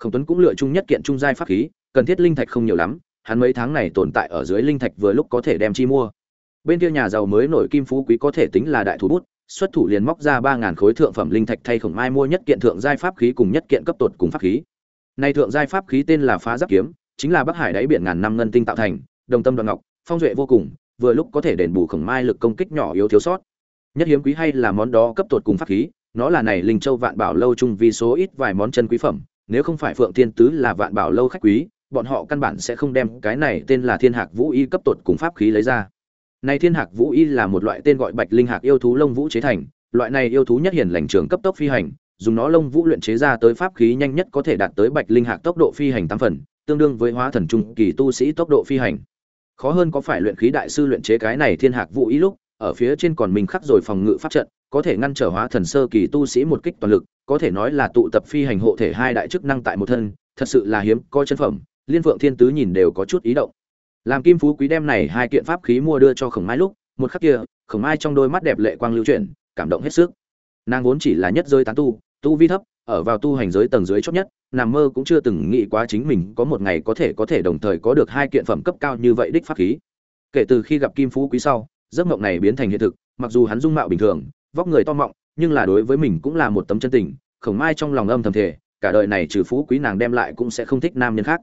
khổng tuấn cũng lựa chung nhất kiện trung giai pháp khí, cần thiết linh thạch không nhiều lắm, hắn mấy tháng này tồn tại ở dưới linh thạch vừa lúc có thể đem chi mua. Bên kia nhà giàu mới nổi kim phú quý có thể tính là đại thủ bút, xuất thủ liền móc ra ba ngàn khối thượng phẩm linh thạch thay khổng mai mua nhất kiện thượng giai pháp khí cùng nhất kiện cấp tột cùng pháp khí. Này thượng giai pháp khí tên là phá giáp kiếm, chính là bắc hải đáy biển ngàn năm ngân tinh tạo thành, đồng tâm đoạn ngọc, phong duệ vô cùng, vừa lúc có thể đền bù khổng mai lực công kích nhỏ yếu thiếu sót. Nhất hiếm quý hay là món đó cấp tột cùng pháp khí, nó là này linh châu vạn bảo lâu chung vì số ít vài món chân quý phẩm nếu không phải phượng thiên tứ là vạn bảo lâu khách quý, bọn họ căn bản sẽ không đem cái này tên là thiên hạc vũ y cấp tột cùng pháp khí lấy ra. Này thiên hạc vũ y là một loại tên gọi bạch linh hạc yêu thú lông vũ chế thành, loại này yêu thú nhất hiển lành trường cấp tốc phi hành, dùng nó lông vũ luyện chế ra tới pháp khí nhanh nhất có thể đạt tới bạch linh hạc tốc độ phi hành tám phần, tương đương với hóa thần trung kỳ tu sĩ tốc độ phi hành. Khó hơn có phải luyện khí đại sư luyện chế cái này thiên hạc vũ ý lúc, ở phía trên còn mình khắc rồi phòng ngự pháp trận, có thể ngăn trở hóa thần sơ kỳ tu sĩ một kích toàn lực có thể nói là tụ tập phi hành hộ thể hai đại chức năng tại một thân, thật sự là hiếm coi chân phẩm. Liên vượng thiên tứ nhìn đều có chút ý động. Làm kim phú quý đem này hai kiện pháp khí mua đưa cho khổng mai lúc, một khắc kia, khổng mai trong đôi mắt đẹp lệ quang lưu chuyển, cảm động hết sức. Nàng vốn chỉ là nhất giới tán tu tu vi thấp, ở vào tu hành giới tầng dưới chót nhất, nằm mơ cũng chưa từng nghĩ quá chính mình có một ngày có thể có thể đồng thời có được hai kiện phẩm cấp cao như vậy đích pháp khí. Kể từ khi gặp kim phú quý sau, giấc mộng này biến thành hiện thực, mặc dù hắn dung mạo bình thường, vóc người to mọng nhưng là đối với mình cũng là một tấm chân tình khổng mai trong lòng âm thầm thể cả đời này trừ phú quý nàng đem lại cũng sẽ không thích nam nhân khác.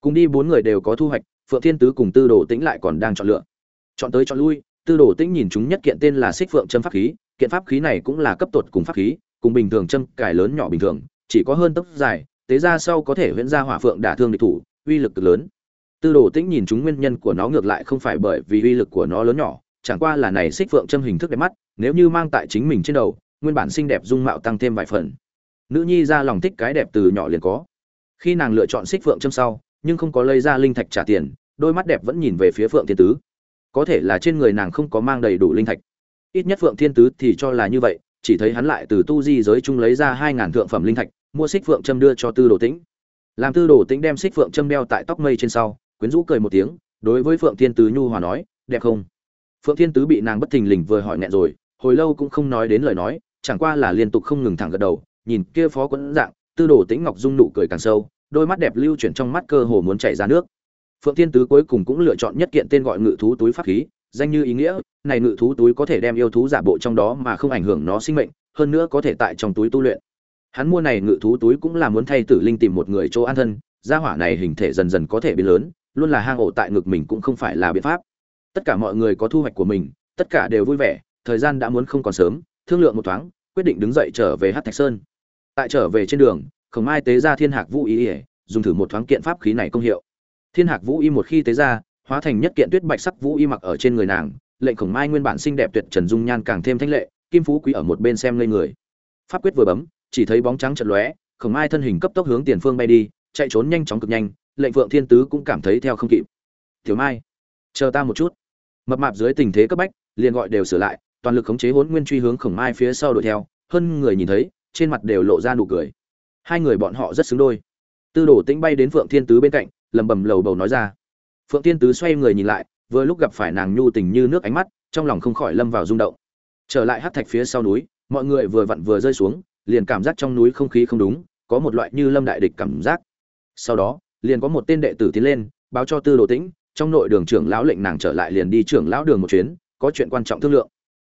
Cùng đi bốn người đều có thu hoạch, phượng thiên tứ cùng tư đồ tĩnh lại còn đang chọn lựa. Chọn tới chọn lui, tư đồ tĩnh nhìn chúng nhất kiện tên là xích phượng châm pháp khí, kiện pháp khí này cũng là cấp tột cùng pháp khí, cùng bình thường châm cải lớn nhỏ bình thường, chỉ có hơn tốc dài, tế ra sau có thể huyễn ra hỏa phượng đả thương địch thủ, uy lực cực lớn. Tư đồ tĩnh nhìn chúng nguyên nhân của nó ngược lại không phải bởi vì uy lực của nó lớn nhỏ, chẳng qua là này xích phượng châm hình thức đẹp mắt, nếu như mang tại chính mình trên đầu nguyên bản xinh đẹp dung mạo tăng thêm vài phần. Nữ nhi ra lòng thích cái đẹp từ nhỏ liền có. Khi nàng lựa chọn xích phượng châm sau, nhưng không có lấy ra linh thạch trả tiền, đôi mắt đẹp vẫn nhìn về phía phượng thiên tứ. Có thể là trên người nàng không có mang đầy đủ linh thạch. Ít nhất phượng thiên tứ thì cho là như vậy, chỉ thấy hắn lại từ tu di giới chung lấy ra hai ngàn thượng phẩm linh thạch, mua xích phượng châm đưa cho tư đồ tĩnh. Làm tư đồ tĩnh đem xích phượng châm đeo tại tóc mây trên sau, quyến rũ cười một tiếng, đối với phượng thiên tứ nhu hòa nói, đẹp không? Phượng thiên tứ bị nàng bất thình lình vừa hỏi nghẹn rồi, hồi lâu cũng không nói đến lời nói chẳng qua là liên tục không ngừng thẳng gật đầu, nhìn kia phó quẫn dạng, tư đồ tĩnh ngọc dung nụ cười càng sâu, đôi mắt đẹp lưu chuyển trong mắt cơ hồ muốn chảy ra nước. Phượng thiên tứ cuối cùng cũng lựa chọn nhất kiện tên gọi ngự thú túi pháp khí, danh như ý nghĩa, này ngự thú túi có thể đem yêu thú giả bộ trong đó mà không ảnh hưởng nó sinh mệnh, hơn nữa có thể tại trong túi tu luyện. Hắn mua này ngự thú túi cũng là muốn thay tử linh tìm một người chỗ an thân, gia hỏa này hình thể dần dần có thể biến lớn, luôn là hang ổ tại ngực mình cũng không phải là biện pháp. Tất cả mọi người có thu hoạch của mình, tất cả đều vui vẻ, thời gian đã muốn không còn sớm thương lượng một thoáng, quyết định đứng dậy trở về hát thạch sơn. Tại trở về trên đường, khổng mai tế ra thiên hạc vũ y ỉa dùng thử một thoáng kiện pháp khí này công hiệu. Thiên hạc vũ y một khi tế ra, hóa thành nhất kiện tuyết bạch sắc vũ y mặc ở trên người nàng, lệnh khổng mai nguyên bản xinh đẹp tuyệt trần dung nhan càng thêm thanh lệ, kim phú quý ở một bên xem lên người. Pháp quyết vừa bấm, chỉ thấy bóng trắng chật lóe, khổng mai thân hình cấp tốc hướng tiền phương bay đi, chạy trốn nhanh chóng cực nhanh, lệnh phượng thiên tứ cũng cảm thấy theo không kịp. Tiểu mai, chờ ta một chút. Mập mạp dưới tình thế cấp bách, liền gọi đều sửa lại toàn lực khống chế hỗn nguyên truy hướng khổng mai phía sau đuổi theo, hơn người nhìn thấy, trên mặt đều lộ ra nụ cười. Hai người bọn họ rất xứng đôi. Tư đồ tĩnh bay đến phượng thiên tứ bên cạnh lầm bầm lầu bầu nói ra. Phượng thiên tứ xoay người nhìn lại, vừa lúc gặp phải nàng nhu tình như nước ánh mắt, trong lòng không khỏi lâm vào rung động. Trở lại hát thạch phía sau núi, mọi người vừa vặn vừa rơi xuống, liền cảm giác trong núi không khí không đúng, có một loại như lâm đại địch cảm giác. Sau đó, liền có một tên đệ tử tiến lên, báo cho tư đồ tĩnh, trong nội đường trưởng lão lệnh nàng trở lại liền đi trưởng lão đường một chuyến, có chuyện quan trọng thương lượng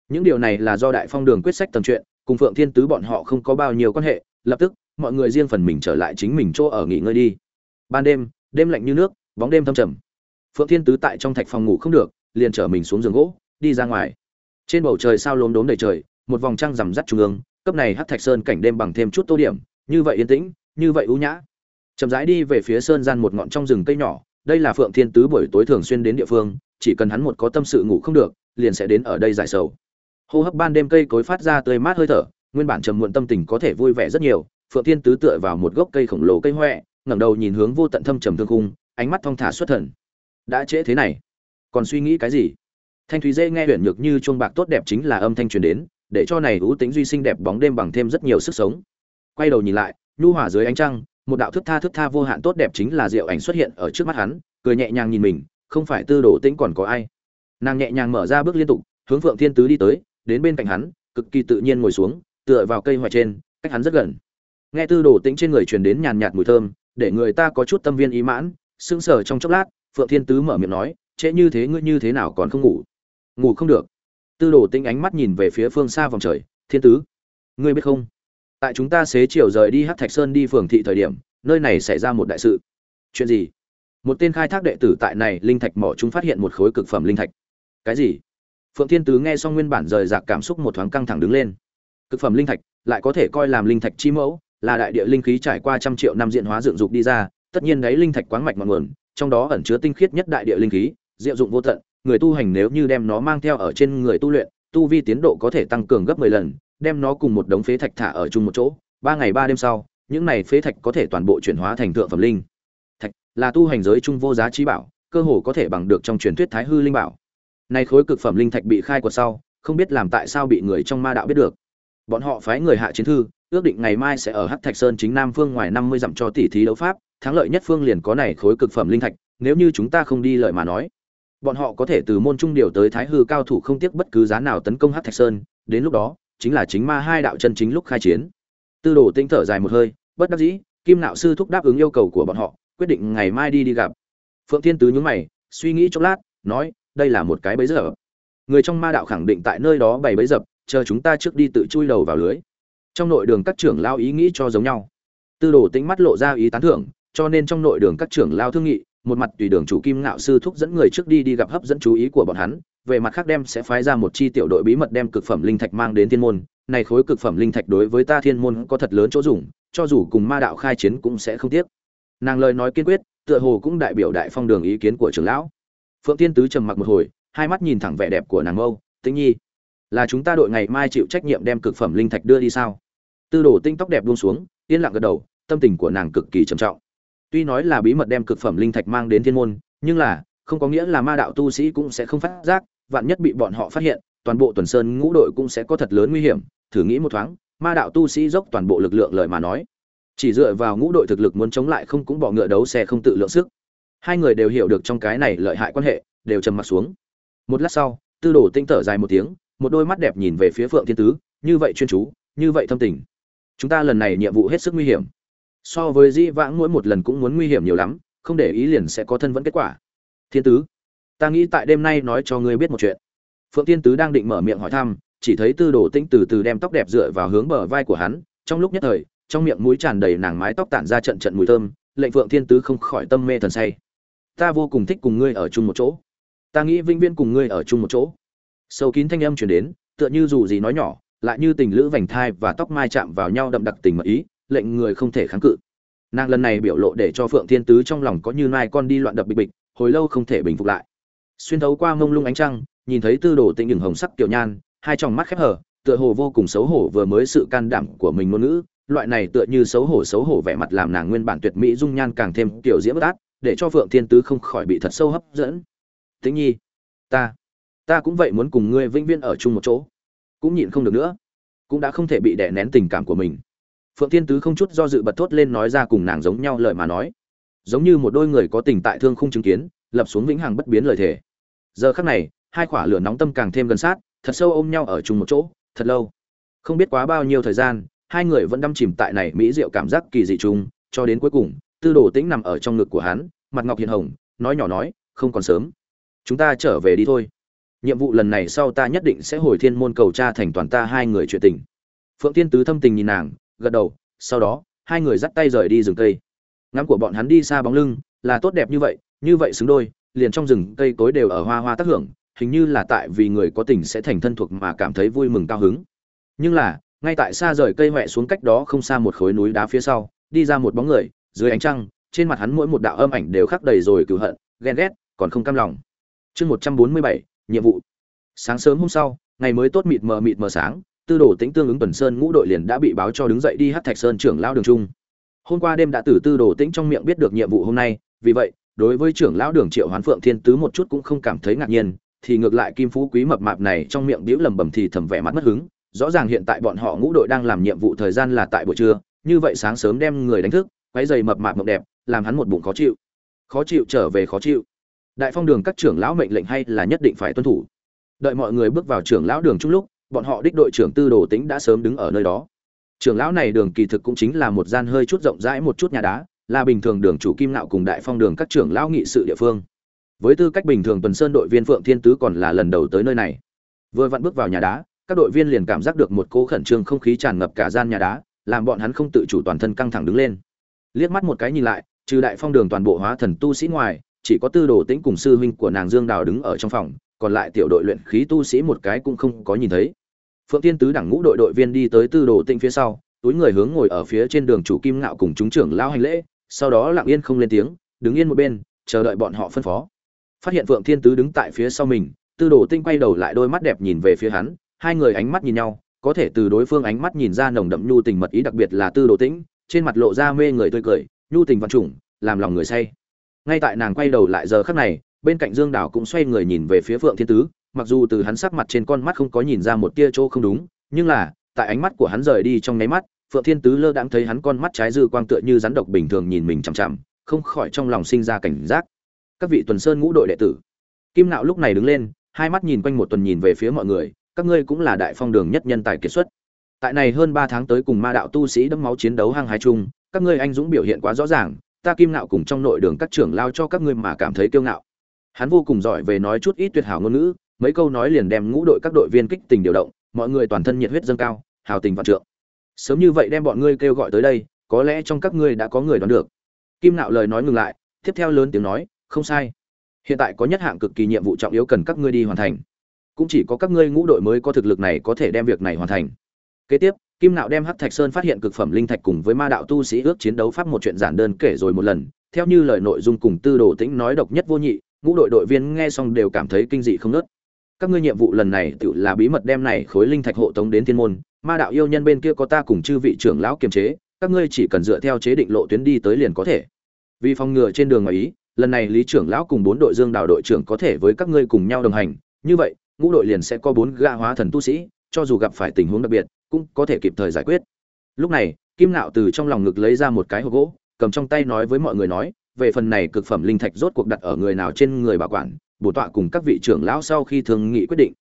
những điều này là do đại phong đường quyết sách tầm chuyện, cùng phượng thiên tứ bọn họ không có bao nhiêu quan hệ, lập tức, mọi người riêng phần mình trở lại chính mình chỗ ở nghỉ ngơi đi. Ban đêm đêm lạnh như nước, bóng đêm thâm trầm. Phượng thiên tứ tại trong thạch phòng ngủ không được, liền trở mình xuống giường gỗ, đi ra ngoài. Trên bầu trời sao lốm đốm đầy trời, một vòng trăng rằm rắt trung ương, cấp này hắc thạch sơn cảnh đêm bằng thêm chút tô điểm, như vậy yên tĩnh, như vậy ưu nhã. Chậm rãi đi về phía sơn gian một ngọn trong rừng cây nhỏ, đây là phượng thiên tứ buổi tối thường xuyên đến địa phương, chỉ cần hắn một có tâm sự ngủ không được, liền sẽ đến ở đây giải sầu hô hấp ban đêm cây cối phát ra tươi mát hơi thở, nguyên bản trầm muộn tâm tình có thể vui vẻ rất nhiều, phượng thiên tứ tựa vào một gốc cây khổng lồ cây hoẹ, ngẩng đầu nhìn hướng vô tận thâm trầm thương cung ánh mắt thong thả xuất thần. Đã trễ thế này, còn suy nghĩ cái gì? Thanh thúy dê nghe huyền nhược như chuông bạc tốt đẹp chính là âm thanh truyền đến, để cho này ưu tính duy sinh đẹp bóng đêm bằng thêm rất nhiều sức sống. Quay đầu nhìn lại, nhu hòa dưới ánh trăng, một đạo thức tha thức tha vô hạn tốt đẹp chính là diệu ảnh xuất hiện ở trước mắt hắn, cười nhẹ nhàng nhìn mình, không phải tư đồ tĩnh còn có ai. Nàng nhẹ nhàng mở ra bước liên tục, hướng phượng thiên tứ đi tới đến bên cạnh hắn, cực kỳ tự nhiên ngồi xuống, tựa vào cây hoại trên, cách hắn rất gần. Nghe tư đồ tĩnh trên người truyền đến nhàn nhạt mùi thơm, để người ta có chút tâm viên ý mãn, sững sờ trong chốc lát, phượng thiên tứ mở miệng nói, trễ như thế ngươi như thế nào còn không ngủ? Ngủ không được. Tư đồ tĩnh ánh mắt nhìn về phía phương xa vòng trời, thiên tứ, ngươi biết không? Tại chúng ta xế chiều rời đi hát thạch sơn đi phường thị thời điểm, nơi này xảy ra một đại sự. Chuyện gì? Một tên khai thác đệ tử tại này linh thạch mỏ chúng phát hiện một khối cực phẩm linh thạch. Cái gì? Phượng thiên tứ nghe xong nguyên bản rời rạc cảm xúc một thoáng căng thẳng đứng lên. Cực phẩm linh thạch, lại có thể coi làm linh thạch chi mẫu, là đại địa linh khí trải qua trăm triệu năm diện hóa dựng dục đi ra, tất nhiên đấy linh thạch quáng mạch ngọn nguồn, trong đó ẩn chứa tinh khiết nhất đại địa linh khí, diệu dụng vô tận, người tu hành nếu như đem nó mang theo ở trên người tu luyện, tu vi tiến độ có thể tăng cường gấp 10 lần, đem nó cùng một đống phế thạch thả ở chung một chỗ, ba ngày ba đêm sau, những này phế thạch có thể toàn bộ chuyển hóa thành thượng phẩm linh. Thạch là tu hành giới trung vô giá trí bảo, cơ hồ có thể bằng được trong truyền thuyết thái hư linh bảo nay khối cực phẩm linh thạch bị khai quật sau, không biết làm tại sao bị người trong ma đạo biết được. Bọn họ phái người hạ chiến thư, ước định ngày mai sẽ ở hắc thạch sơn chính nam phương ngoài năm mươi dặm cho tỷ thí đấu pháp, thắng lợi nhất phương liền có này khối cực phẩm linh thạch, nếu như chúng ta không đi lợi mà nói. Bọn họ có thể từ môn trung điều tới thái hư cao thủ không tiếc bất cứ giá nào tấn công hắc thạch sơn, đến lúc đó, chính là chính ma hai đạo chân chính lúc khai chiến. Tư đồ tinh thở dài một hơi, bất đắc dĩ, kim nạo sư thúc đáp ứng yêu cầu của bọn họ, quyết định ngày mai đi đi gặp. Phượng thiên tứ nhướng mày, suy nghĩ chốc lát, nói đây là một cái bẫy dập người trong ma đạo khẳng định tại nơi đó bày bẫy dập, chờ chúng ta trước đi tự chui đầu vào lưới. Trong nội đường các trưởng lao ý nghĩ cho giống nhau. Tư đồ tĩnh mắt lộ ra ý tán thưởng, cho nên trong nội đường các trưởng lao thương nghị, một mặt tùy đường chủ kim ngạo sư thúc dẫn người trước đi đi gặp hấp dẫn chú ý của bọn hắn, về mặt khác đem sẽ phái ra một chi tiểu đội bí mật đem cực phẩm linh thạch mang đến thiên môn. Này khối cực phẩm linh thạch đối với ta thiên môn có thật lớn chỗ dùng, cho dù cùng ma đạo khai chiến cũng sẽ không tiếc. Nàng lời nói kiên quyết, tựa hồ cũng đại biểu đại phong đường ý kiến của trưởng lão phượng tiên tứ trầm mặc một hồi, hai mắt nhìn thẳng vẻ đẹp của nàng mâu, tĩnh nhi, là chúng ta đội ngày mai chịu trách nhiệm đem cực phẩm linh thạch đưa đi sao? Tư đồ tinh tóc đẹp buông xuống, yên lặng gật đầu, tâm tình của nàng cực kỳ trầm trọng. Tuy nói là bí mật đem cực phẩm linh thạch mang đến thiên môn, nhưng là, không có nghĩa là ma đạo tu sĩ cũng sẽ không phát giác, vạn nhất bị bọn họ phát hiện, toàn bộ tuần sơn ngũ đội cũng sẽ có thật lớn nguy hiểm, thử nghĩ một thoáng, ma đạo tu sĩ dốc toàn bộ lực lượng lời mà nói. Chỉ dựa vào ngũ đội thực lực muốn chống lại không cũng bỏ ngựa đấu xe không tự lượng sức hai người đều hiểu được trong cái này lợi hại quan hệ, đều trầm mặt xuống. Một lát sau, tư đồ tinh thở dài một tiếng, một đôi mắt đẹp nhìn về phía phượng thiên tứ, như vậy chuyên chú, như vậy thâm tình, chúng ta lần này nhiệm vụ hết sức nguy hiểm. So với di vãng mỗi một lần cũng muốn nguy hiểm nhiều lắm, không để ý liền sẽ có thân vẫn kết quả. Thiên tứ, ta nghĩ tại đêm nay nói cho ngươi biết một chuyện. Phượng thiên tứ đang định mở miệng hỏi thăm, chỉ thấy tư đồ tĩnh từ từ đem tóc đẹp dựa vào hướng bờ vai của hắn, trong lúc nhất thời, trong miệng mũi tràn đầy nàng mái tóc tản ra trận trận mùi thơm, lệnh phượng thiên tứ không khỏi tâm mê thần say ta vô cùng thích cùng ngươi ở chung một chỗ. Ta nghĩ vĩnh viễn cùng ngươi ở chung một chỗ. Sâu kín thanh âm truyền đến, tựa như dù gì nói nhỏ, lại như tình lữ vành thai và tóc mai chạm vào nhau đậm đặc tình mật ý, lệnh người không thể kháng cự. Nàng lần này biểu lộ để cho phượng thiên tứ trong lòng có như nai con đi loạn đập bịch bịch, hồi lâu không thể bình phục lại. Xuyên thấu qua mông lung ánh trăng, nhìn thấy tư đồ tĩnh nhường hồng sắc kiểu nhan, hai tròng mắt khép hở, tựa hồ vô cùng xấu hổ vừa mới sự can đảm của mình ngôn ngữ, loại này tựa như xấu hổ xấu hổ vẻ mặt làm nàng nguyên bản tuyệt mỹ dung nhan càng thêm kiểu diễm bất át để cho phượng thiên tứ không khỏi bị thật sâu hấp dẫn. Tĩnh nhi, ta ta cũng vậy muốn cùng ngươi vĩnh viễn ở chung một chỗ. Cũng nhịn không được nữa. Cũng đã không thể bị đè nén tình cảm của mình. Phượng thiên tứ không chút do dự bật thốt lên nói ra cùng nàng giống nhau lời mà nói. Giống như một đôi người có tình tại thương không chứng kiến, lập xuống vĩnh hằng bất biến lời thề. Giờ khắc này, hai quả lửa nóng tâm càng thêm gần sát, thật sâu ôm nhau ở chung một chỗ, thật lâu. Không biết quá bao nhiêu thời gian, hai người vẫn đắm chìm tại này mỹ diệu cảm giác kỳ dị chung, cho đến cuối cùng tư đồ tĩnh nằm ở trong ngực của hắn, mặt ngọc hiền hồng, nói nhỏ nói, không còn sớm. Chúng ta trở về đi thôi. Nhiệm vụ lần này sau ta nhất định sẽ hồi thiên môn cầu cha thành toàn ta hai người chuyện tình. Phượng tiên tứ thâm tình nhìn nàng, gật đầu, sau đó, hai người dắt tay rời đi rừng cây. Ngắm của bọn hắn đi xa bóng lưng, là tốt đẹp như vậy như vậy xứng đôi, liền trong rừng cây tối đều ở hoa hoa tác hưởng, hình như là tại vì người có tình sẽ thành thân thuộc mà cảm thấy vui mừng cao hứng. Nhưng là, ngay tại xa rời cây huệ xuống cách đó không xa một khối núi đá phía sau, đi ra một bóng người dưới ánh trăng, trên mặt hắn mỗi một đạo âm ảnh đều khắc đầy rồi cựu hận, ghen ghét, còn không cam lòng. Chương một trăm bốn mươi bảy, nhiệm vụ. Sáng sớm hôm sau, ngày mới tốt mịt mờ mịt mờ sáng, tư đồ tĩnh tương ứng tuần sơn ngũ đội liền đã bị báo cho đứng dậy đi hát thạch sơn trưởng lão đường trung. Hôm qua đêm đã từ tư đồ tĩnh trong miệng biết được nhiệm vụ hôm nay, vì vậy, đối với trưởng lão đường triệu hoán phượng thiên tứ một chút cũng không cảm thấy ngạc nhiên, thì ngược lại kim phú quý mập mạp này trong miệng đĩu lầm bầm thì thầm vẻ mặt mất hứng, rõ ràng hiện tại bọn họ ngũ đội đang làm nhiệm vụ thời gian là tại buổi trưa, như vậy sáng sớm đem người đánh thức quấy giày mập mạp mộng đẹp, làm hắn một bụng khó chịu. Khó chịu trở về khó chịu. Đại phong đường các trưởng lão mệnh lệnh hay là nhất định phải tuân thủ. Đợi mọi người bước vào trưởng lão đường chung lúc, bọn họ đích đội trưởng tư đồ tính đã sớm đứng ở nơi đó. Trưởng lão này đường kỳ thực cũng chính là một gian hơi chút rộng rãi một chút nhà đá, là bình thường đường chủ kim nạo cùng đại phong đường các trưởng lão nghị sự địa phương. Với tư cách bình thường tuần sơn đội viên phượng thiên tứ còn là lần đầu tới nơi này. Vừa vặn bước vào nhà đá, các đội viên liền cảm giác được một cỗ khẩn trương không khí tràn ngập cả gian nhà đá, làm bọn hắn không tự chủ toàn thân căng thẳng đứng lên liếc mắt một cái nhìn lại, trừ đại phong đường toàn bộ hóa thần tu sĩ ngoài, chỉ có tư đồ tĩnh cùng sư huynh của nàng dương đào đứng ở trong phòng, còn lại tiểu đội luyện khí tu sĩ một cái cũng không có nhìn thấy. Phượng tiên tứ đẳng ngũ đội đội viên đi tới tư đồ tĩnh phía sau, túi người hướng ngồi ở phía trên đường chủ kim ngạo cùng chúng trưởng lao hành lễ, sau đó lặng yên không lên tiếng, đứng yên một bên, chờ đợi bọn họ phân phó. Phát hiện phượng thiên tứ đứng tại phía sau mình, tư đồ tinh quay đầu lại đôi mắt đẹp nhìn về phía hắn, hai người ánh mắt nhìn nhau, có thể từ đối phương ánh mắt nhìn ra nồng đậm nhu tình mật ý đặc biệt là tư đồ tĩnh trên mặt lộ ra mê người tươi cười, nhu tình văn trùng, làm lòng người say. Ngay tại nàng quay đầu lại giờ khắc này, bên cạnh dương đảo cũng xoay người nhìn về phía phượng thiên tứ, mặc dù từ hắn sắc mặt trên con mắt không có nhìn ra một tia chỗ không đúng, nhưng là, tại ánh mắt của hắn rời đi trong nháy mắt, phượng thiên tứ lơ đãng thấy hắn con mắt trái dư quang tựa như rắn độc bình thường nhìn mình chằm chằm, không khỏi trong lòng sinh ra cảnh giác. Các vị tuần sơn ngũ đội đệ tử. Kim nạo lúc này đứng lên, hai mắt nhìn quanh một tuần nhìn về phía mọi người, các ngươi cũng là đại phong đường nhất nhân tài kiệt xuất tại này hơn ba tháng tới cùng ma đạo tu sĩ đẫm máu chiến đấu hăng hái chung, các ngươi anh dũng biểu hiện quá rõ ràng, ta kim nạo cùng trong nội đường các trưởng lao cho các ngươi mà cảm thấy kiêu ngạo. Hắn vô cùng giỏi về nói chút ít tuyệt hảo ngôn ngữ, mấy câu nói liền đem ngũ đội các đội viên kích tình điều động, mọi người toàn thân nhiệt huyết dâng cao, hào tình vạn trượng. Sớm như vậy đem bọn ngươi kêu gọi tới đây, có lẽ trong các ngươi đã có người đoán được. Kim nạo lời nói ngừng lại, tiếp theo lớn tiếng nói, không sai. Hiện tại có nhất hạng cực kỳ nhiệm vụ trọng yếu cần các ngươi đi hoàn thành. Cũng chỉ có các ngươi ngũ đội mới có thực lực này có thể đem việc này hoàn thành kế tiếp, kim nạo đem hắc thạch sơn phát hiện cực phẩm linh thạch cùng với ma đạo tu sĩ ước chiến đấu pháp một chuyện giản đơn kể rồi một lần. Theo như lời nội dung cùng tư đồ tĩnh nói độc nhất vô nhị, ngũ đội đội viên nghe xong đều cảm thấy kinh dị không nớt các ngươi nhiệm vụ lần này tự là bí mật đem này khối linh thạch hộ tống đến thiên môn, ma đạo yêu nhân bên kia có ta cùng chư vị trưởng lão kiềm chế, các ngươi chỉ cần dựa theo chế định lộ tuyến đi tới liền có thể. Vì phòng ngừa trên đường ngoài ý, lần này lý trưởng lão cùng bốn đội dương đào đội trưởng có thể với các ngươi cùng nhau đồng hành, như vậy, ngũ đội liền sẽ có bốn gã hóa thần tu sĩ, cho dù gặp phải tình huống đặc biệt cũng có thể kịp thời giải quyết. Lúc này, kim nạo từ trong lòng ngực lấy ra một cái hộp gỗ, cầm trong tay nói với mọi người nói, về phần này cực phẩm linh thạch rốt cuộc đặt ở người nào trên người bảo quản, bổ tọa cùng các vị trưởng lão sau khi thương nghị quyết định.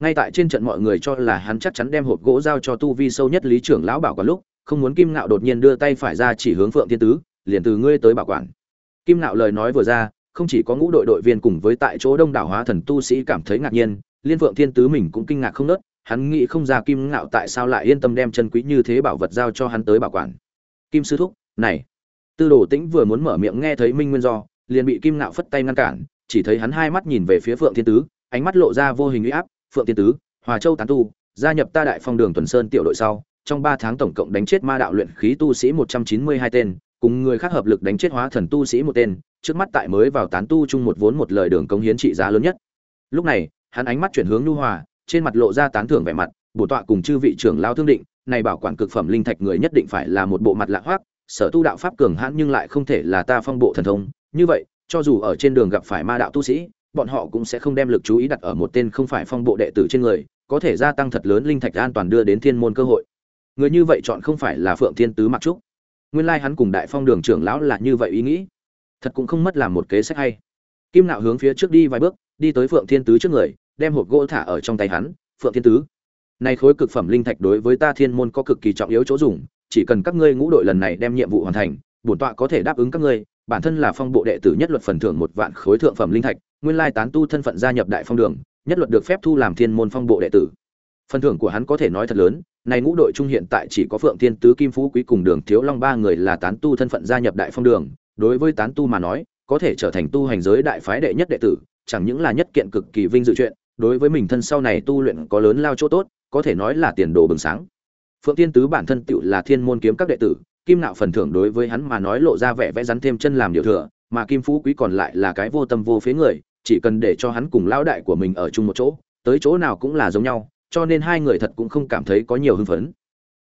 Ngay tại trên trận mọi người cho là hắn chắc chắn đem hộp gỗ giao cho tu vi sâu nhất lý trưởng lão bảo quản lúc, không muốn kim nạo đột nhiên đưa tay phải ra chỉ hướng phượng thiên tứ, liền từ ngươi tới bảo quản. Kim nạo lời nói vừa ra, không chỉ có ngũ đội đội viên cùng với tại chỗ đông đảo hóa thần tu sĩ cảm thấy ngạc nhiên, liên phượng thiên tứ mình cũng kinh ngạc không nớt hắn nghĩ không ra kim ngạo tại sao lại yên tâm đem chân quý như thế bảo vật giao cho hắn tới bảo quản. Kim sư thúc, này. Tư đồ tĩnh vừa muốn mở miệng nghe thấy minh nguyên do, liền bị kim ngạo phất tay ngăn cản, chỉ thấy hắn hai mắt nhìn về phía phượng thiên tứ, ánh mắt lộ ra vô hình uy áp. Phượng thiên tứ, hòa châu tán tu, gia nhập ta đại phong đường tuần sơn tiểu đội sau, trong ba tháng tổng cộng đánh chết ma đạo luyện khí tu sĩ một trăm chín mươi hai tên, cùng người khác hợp lực đánh chết hóa thần tu sĩ một tên, trước mắt tại mới vào tán tu chung một vốn một lời đường cống hiến trị giá lớn nhất. Lúc này, hắn ánh mắt chuyển hướng nhu hòa trên mặt lộ ra tán thưởng vẻ mặt, bổ tọa cùng chư vị trưởng lao thương định, này bảo quản cực phẩm linh thạch người nhất định phải là một bộ mặt lạ hoác, sở tu đạo pháp cường hãn nhưng lại không thể là ta phong bộ thần thông. Như vậy, cho dù ở trên đường gặp phải ma đạo tu sĩ, bọn họ cũng sẽ không đem lực chú ý đặt ở một tên không phải phong bộ đệ tử trên người, có thể gia tăng thật lớn linh thạch an toàn đưa đến thiên môn cơ hội. Người như vậy chọn không phải là phượng thiên tứ mặc trúc. Nguyên lai hắn cùng đại phong đường trưởng lão là như vậy ý nghĩ. Thật cũng không mất làm một kế sách hay. Kim nạo hướng phía trước đi vài bước, đi tới phượng thiên tứ trước người đem hộp gỗ thả ở trong tay hắn, phượng thiên tứ, này khối cực phẩm linh thạch đối với ta thiên môn có cực kỳ trọng yếu chỗ dùng, chỉ cần các ngươi ngũ đội lần này đem nhiệm vụ hoàn thành, bổn tọa có thể đáp ứng các ngươi, bản thân là phong bộ đệ tử nhất luật phần thưởng một vạn khối thượng phẩm linh thạch, nguyên lai tán tu thân phận gia nhập đại phong đường, nhất luật được phép thu làm thiên môn phong bộ đệ tử. Phần thưởng của hắn có thể nói thật lớn, này ngũ đội trung hiện tại chỉ có phượng thiên tứ, kim phú quý cùng đường thiếu long ba người là tán tu thân phận gia nhập đại phong đường, đối với tán tu mà nói, có thể trở thành tu hành giới đại phái đệ nhất đệ tử, chẳng những là nhất kiện cực kỳ vinh dự chuyện đối với mình thân sau này tu luyện có lớn lao chỗ tốt, có thể nói là tiền đồ bừng sáng. Phượng thiên tứ bản thân tựu là thiên môn kiếm các đệ tử, kim nạo phần thưởng đối với hắn mà nói lộ ra vẻ vẽ rắn thêm chân làm điều thừa, mà kim phú quý còn lại là cái vô tâm vô phế người, chỉ cần để cho hắn cùng lão đại của mình ở chung một chỗ, tới chỗ nào cũng là giống nhau, cho nên hai người thật cũng không cảm thấy có nhiều hưng phấn.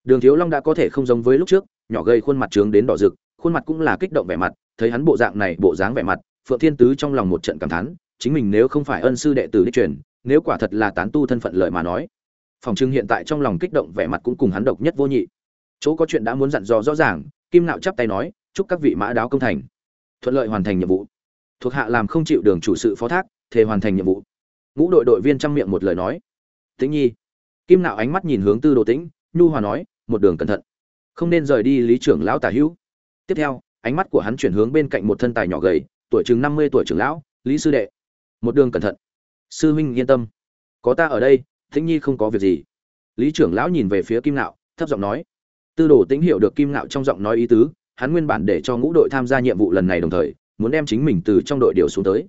Đường thiếu long đã có thể không giống với lúc trước, nhỏ gây khuôn mặt trướng đến đỏ rực, khuôn mặt cũng là kích động vẻ mặt, thấy hắn bộ dạng này, bộ dáng vẻ mặt, phượng thiên tứ trong lòng một trận cảm thán, chính mình nếu không phải ân sư đệ tử đích truyền nếu quả thật là tán tu thân phận lợi mà nói. Phòng trưng hiện tại trong lòng kích động, vẻ mặt cũng cùng hắn độc nhất vô nhị. Chỗ có chuyện đã muốn dặn dò rõ ràng, kim nạo chắp tay nói, chúc các vị mã đáo công thành. Thuận lợi hoàn thành nhiệm vụ. Thuộc hạ làm không chịu đường chủ sự phó thác, thề hoàn thành nhiệm vụ. Ngũ đội đội viên trong miệng một lời nói. Tĩnh nhi. Kim nạo ánh mắt nhìn hướng tư đồ tĩnh, nhu hòa nói, một đường cẩn thận. Không nên rời đi lý trưởng lão tả hữu. Tiếp theo, ánh mắt của hắn chuyển hướng bên cạnh một thân tài nhỏ gầy, tuổi chừng năm mươi tuổi trưởng lão, lý sư đệ. Một đường cẩn thận sư huynh, yên tâm. Có ta ở đây thính nhi không có việc gì. Lý trưởng lão nhìn về phía kim nạo thấp giọng nói. Tư đồ tính hiểu được kim nạo trong giọng nói ý tứ, hắn nguyên bản để cho ngũ đội tham gia nhiệm vụ lần này đồng thời, muốn đem chính mình từ trong đội điều xuống tới.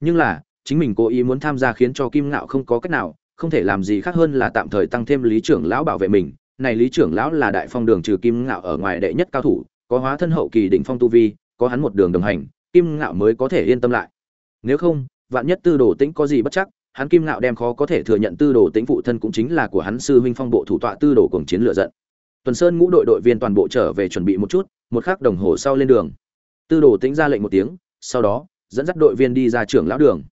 Nhưng là, chính mình cố ý muốn tham gia khiến cho kim nạo không có cách nào, không thể làm gì khác hơn là tạm thời tăng thêm lý trưởng lão bảo vệ mình. Này lý trưởng lão là đại phong đường trừ kim ngạo ở ngoài đệ nhất cao thủ, có hóa thân hậu kỳ đỉnh phong tu vi, có hắn một đường đồng hành, kim ngạo mới có thể yên tâm lại. Nếu không vạn nhất tư đồ tĩnh có gì bất chắc, hắn kim ngạo đem khó có thể thừa nhận tư đồ Tĩnh phụ thân cũng chính là của hắn sư huynh phong bộ thủ tọa tư đồ cùng chiến lựa giận. Tuần sơn ngũ đội đội viên toàn bộ trở về chuẩn bị một chút, một khắc đồng hồ sau lên đường. Tư đồ Tĩnh ra lệnh một tiếng, sau đó, dẫn dắt đội viên đi ra trưởng lão đường.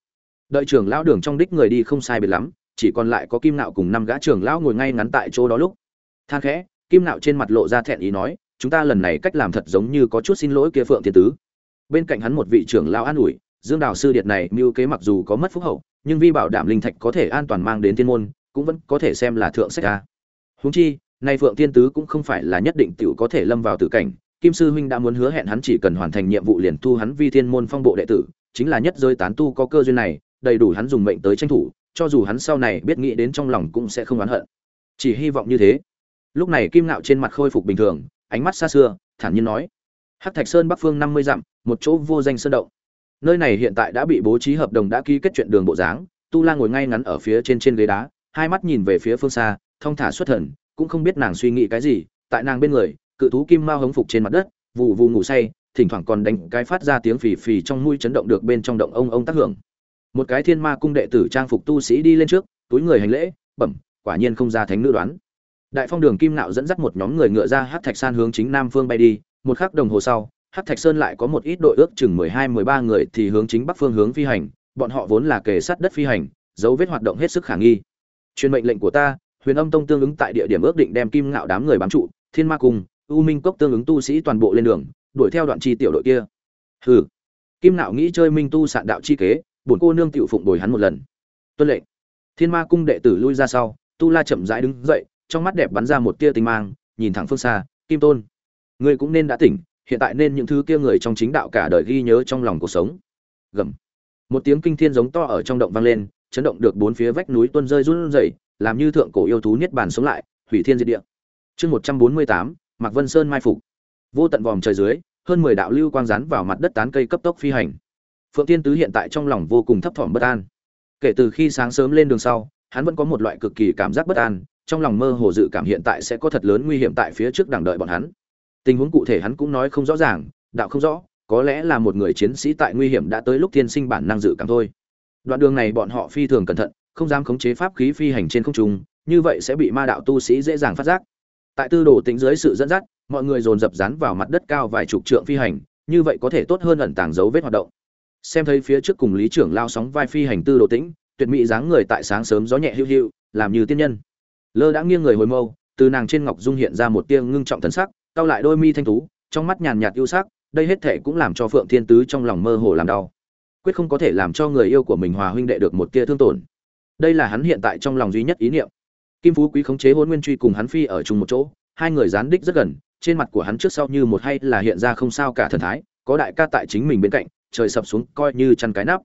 Đợi trưởng lão đường trong đích người đi không sai biệt lắm, chỉ còn lại có kim nạo cùng năm gã trưởng lão ngồi ngay ngắn tại chỗ đó lúc. Than khẽ, kim nạo trên mặt lộ ra thẹn ý nói, chúng ta lần này cách làm thật giống như có chút xin lỗi kia phượng thiên tứ. Bên cạnh hắn một vị trưởng lão an ủi dương đào sư điệt này, mưu kế mặc dù có mất phúc hậu, nhưng vi bảo đảm linh thạch có thể an toàn mang đến thiên môn, cũng vẫn có thể xem là thượng sách ca huống chi, nay phượng thiên tứ cũng không phải là nhất định tiểu có thể lâm vào tử cảnh, kim sư huynh đã muốn hứa hẹn hắn chỉ cần hoàn thành nhiệm vụ liền thu hắn vi thiên môn phong bộ đệ tử, chính là nhất giới tán tu có cơ duyên này, đầy đủ hắn dùng mệnh tới tranh thủ, cho dù hắn sau này biết nghĩ đến trong lòng cũng sẽ không oán hận. Chỉ hy vọng như thế. Lúc này kim ngạo trên mặt khôi phục bình thường, ánh mắt xa xưa, thản nhiên nói, hắc thạch sơn bắc phương năm mươi dặm, một chỗ vô danh sơn động nơi này hiện tại đã bị bố trí hợp đồng đã ký kết chuyện đường bộ dáng. Tu la ngồi ngay ngắn ở phía trên trên ghế đá, hai mắt nhìn về phía phương xa, thong thả xuất thần, cũng không biết nàng suy nghĩ cái gì. Tại nàng bên người, cự thú kim mao hống phục trên mặt đất vụ vụ ngủ say, thỉnh thoảng còn đánh cái phát ra tiếng phì phì trong mũi chấn động được bên trong động ông ông tác hưởng. Một cái thiên ma cung đệ tử trang phục tu sĩ đi lên trước, túi người hành lễ, bẩm, quả nhiên không ra thánh nữ đoán. Đại phong đường kim nạo dẫn dắt một nhóm người ngựa ra hát thạch san hướng chính nam phương bay đi, một khắc đồng hồ sau Hắc thạch sơn lại có một ít đội ước chừng mười hai, mười ba người thì hướng chính bắc phương hướng phi hành, bọn họ vốn là kề sát đất phi hành, dấu vết hoạt động hết sức khả nghi. Truyền mệnh lệnh của ta, huyền âm tông tương ứng tại địa điểm ước định đem kim ngạo đám người bám trụ, thiên ma cung, u minh cốc tương ứng tu sĩ toàn bộ lên đường, đuổi theo đoạn chi tiểu đội kia. Hừ. Kim ngạo nghĩ chơi minh tu sạn đạo chi kế, bổn cô nương tiểu phụng bồi hắn một lần. Tuân lệnh. Thiên ma cung đệ tử lui ra sau, tu la chậm rãi đứng dậy, trong mắt đẹp bắn ra một tia tinh mang, nhìn thẳng phương xa, kim tôn. Ngươi cũng nên đã tỉnh hiện tại nên những thứ kia người trong chính đạo cả đời ghi nhớ trong lòng cuộc sống. Gầm. Một tiếng kinh thiên giống to ở trong động vang lên, chấn động được bốn phía vách núi tuôn rơi run rẩy, làm như thượng cổ yêu thú niết bàn sống lại, hủy thiên diệt địa. Chương một trăm bốn mươi tám, mạc vân sơn mai phục. Vô tận vòm trời dưới, hơn mười đạo lưu quang rán vào mặt đất tán cây cấp tốc phi hành. Phượng tiên tứ hiện tại trong lòng vô cùng thấp thỏm bất an. Kể từ khi sáng sớm lên đường sau, hắn vẫn có một loại cực kỳ cảm giác bất an, trong lòng mơ hồ dự cảm hiện tại sẽ có thật lớn nguy hiểm tại phía trước đang đợi bọn hắn tình huống cụ thể hắn cũng nói không rõ ràng, đạo không rõ, có lẽ là một người chiến sĩ tại nguy hiểm đã tới lúc thiên sinh bản năng dự cảm thôi. Đoạn đường này bọn họ phi thường cẩn thận, không dám khống chế pháp khí phi hành trên không trung, như vậy sẽ bị ma đạo tu sĩ dễ dàng phát giác. Tại tư đồ tính dưới sự dẫn dắt, mọi người dồn dập dán vào mặt đất cao vài chục trượng phi hành, như vậy có thể tốt hơn ẩn tàng dấu vết hoạt động. Xem thấy phía trước cùng lý trưởng lao sóng vai phi hành tư đồ tĩnh, tuyệt mỹ dáng người tại sáng sớm gió nhẹ hữu hữu làm như tiên nhân. Lơ đã nghiêng người hồi mâu, từ nàng trên ngọc dung hiện ra một tia ngưng trọng thần sắc cau lại đôi mi thanh tú, trong mắt nhàn nhạt yêu sắc, đây hết thể cũng làm cho phượng thiên tứ trong lòng mơ hồ làm đau. Quyết không có thể làm cho người yêu của mình hòa huynh đệ được một tia thương tổn. Đây là hắn hiện tại trong lòng duy nhất ý niệm. Kim phú quý khống chế Hỗn nguyên truy cùng hắn phi ở chung một chỗ, hai người gián đích rất gần, trên mặt của hắn trước sau như một hay là hiện ra không sao cả thần thái, có đại ca tại chính mình bên cạnh, trời sập xuống coi như chăn cái nắp.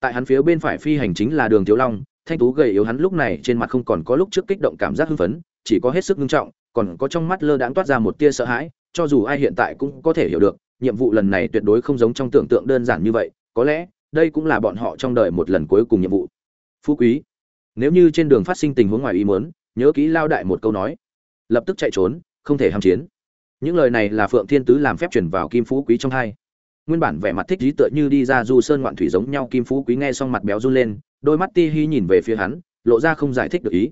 Tại hắn phía bên phải phi hành chính là đường thiếu long, thanh tú gầy yếu hắn lúc này trên mặt không còn có lúc trước kích động cảm giác hưng phấn, chỉ có hết sức nghiêm trọng còn có trong mắt lơ đãng toát ra một tia sợ hãi, cho dù ai hiện tại cũng có thể hiểu được, nhiệm vụ lần này tuyệt đối không giống trong tưởng tượng đơn giản như vậy, có lẽ, đây cũng là bọn họ trong đời một lần cuối cùng nhiệm vụ. Phú quý, nếu như trên đường phát sinh tình huống ngoài ý muốn, nhớ kỹ lao đại một câu nói, lập tức chạy trốn, không thể ham chiến. Những lời này là phượng thiên tứ làm phép chuyển vào kim phú quý trong hai. Nguyên bản vẻ mặt thích trí tựa như đi ra du sơn ngoạn thủy giống nhau, kim phú quý nghe xong mặt béo run lên, đôi mắt ti hi nhìn về phía hắn, lộ ra không giải thích được ý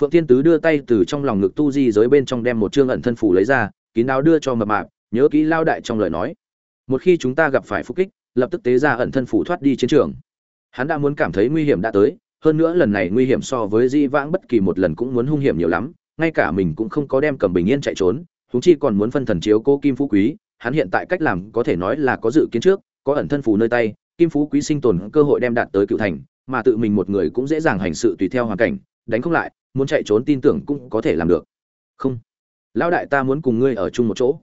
phượng thiên tứ đưa tay từ trong lòng ngực tu di giới bên trong đem một chương ẩn thân phủ lấy ra, kín đáo đưa cho mập mạp, nhớ kỹ lao đại trong lời nói. Một khi chúng ta gặp phải phục kích, lập tức tế ra ẩn thân phủ thoát đi chiến trường. Hắn đã muốn cảm thấy nguy hiểm đã tới, hơn nữa lần này nguy hiểm so với di vãng bất kỳ một lần cũng muốn hung hiểm nhiều lắm, ngay cả mình cũng không có đem cầm bình yên chạy trốn chúng chi còn muốn phân thần chiếu cô kim phú quý, hắn hiện tại cách làm có thể nói là có dự kiến trước, có ẩn thân phù nơi tay, kim phú quý sinh tồn cơ hội đem đạt tới cựu thành, mà tự mình một người cũng dễ dàng hành sự tùy theo hoàn cảnh đánh không lại, muốn chạy trốn tin tưởng cũng có thể làm được. Không. Lão đại ta muốn cùng ngươi ở chung một chỗ.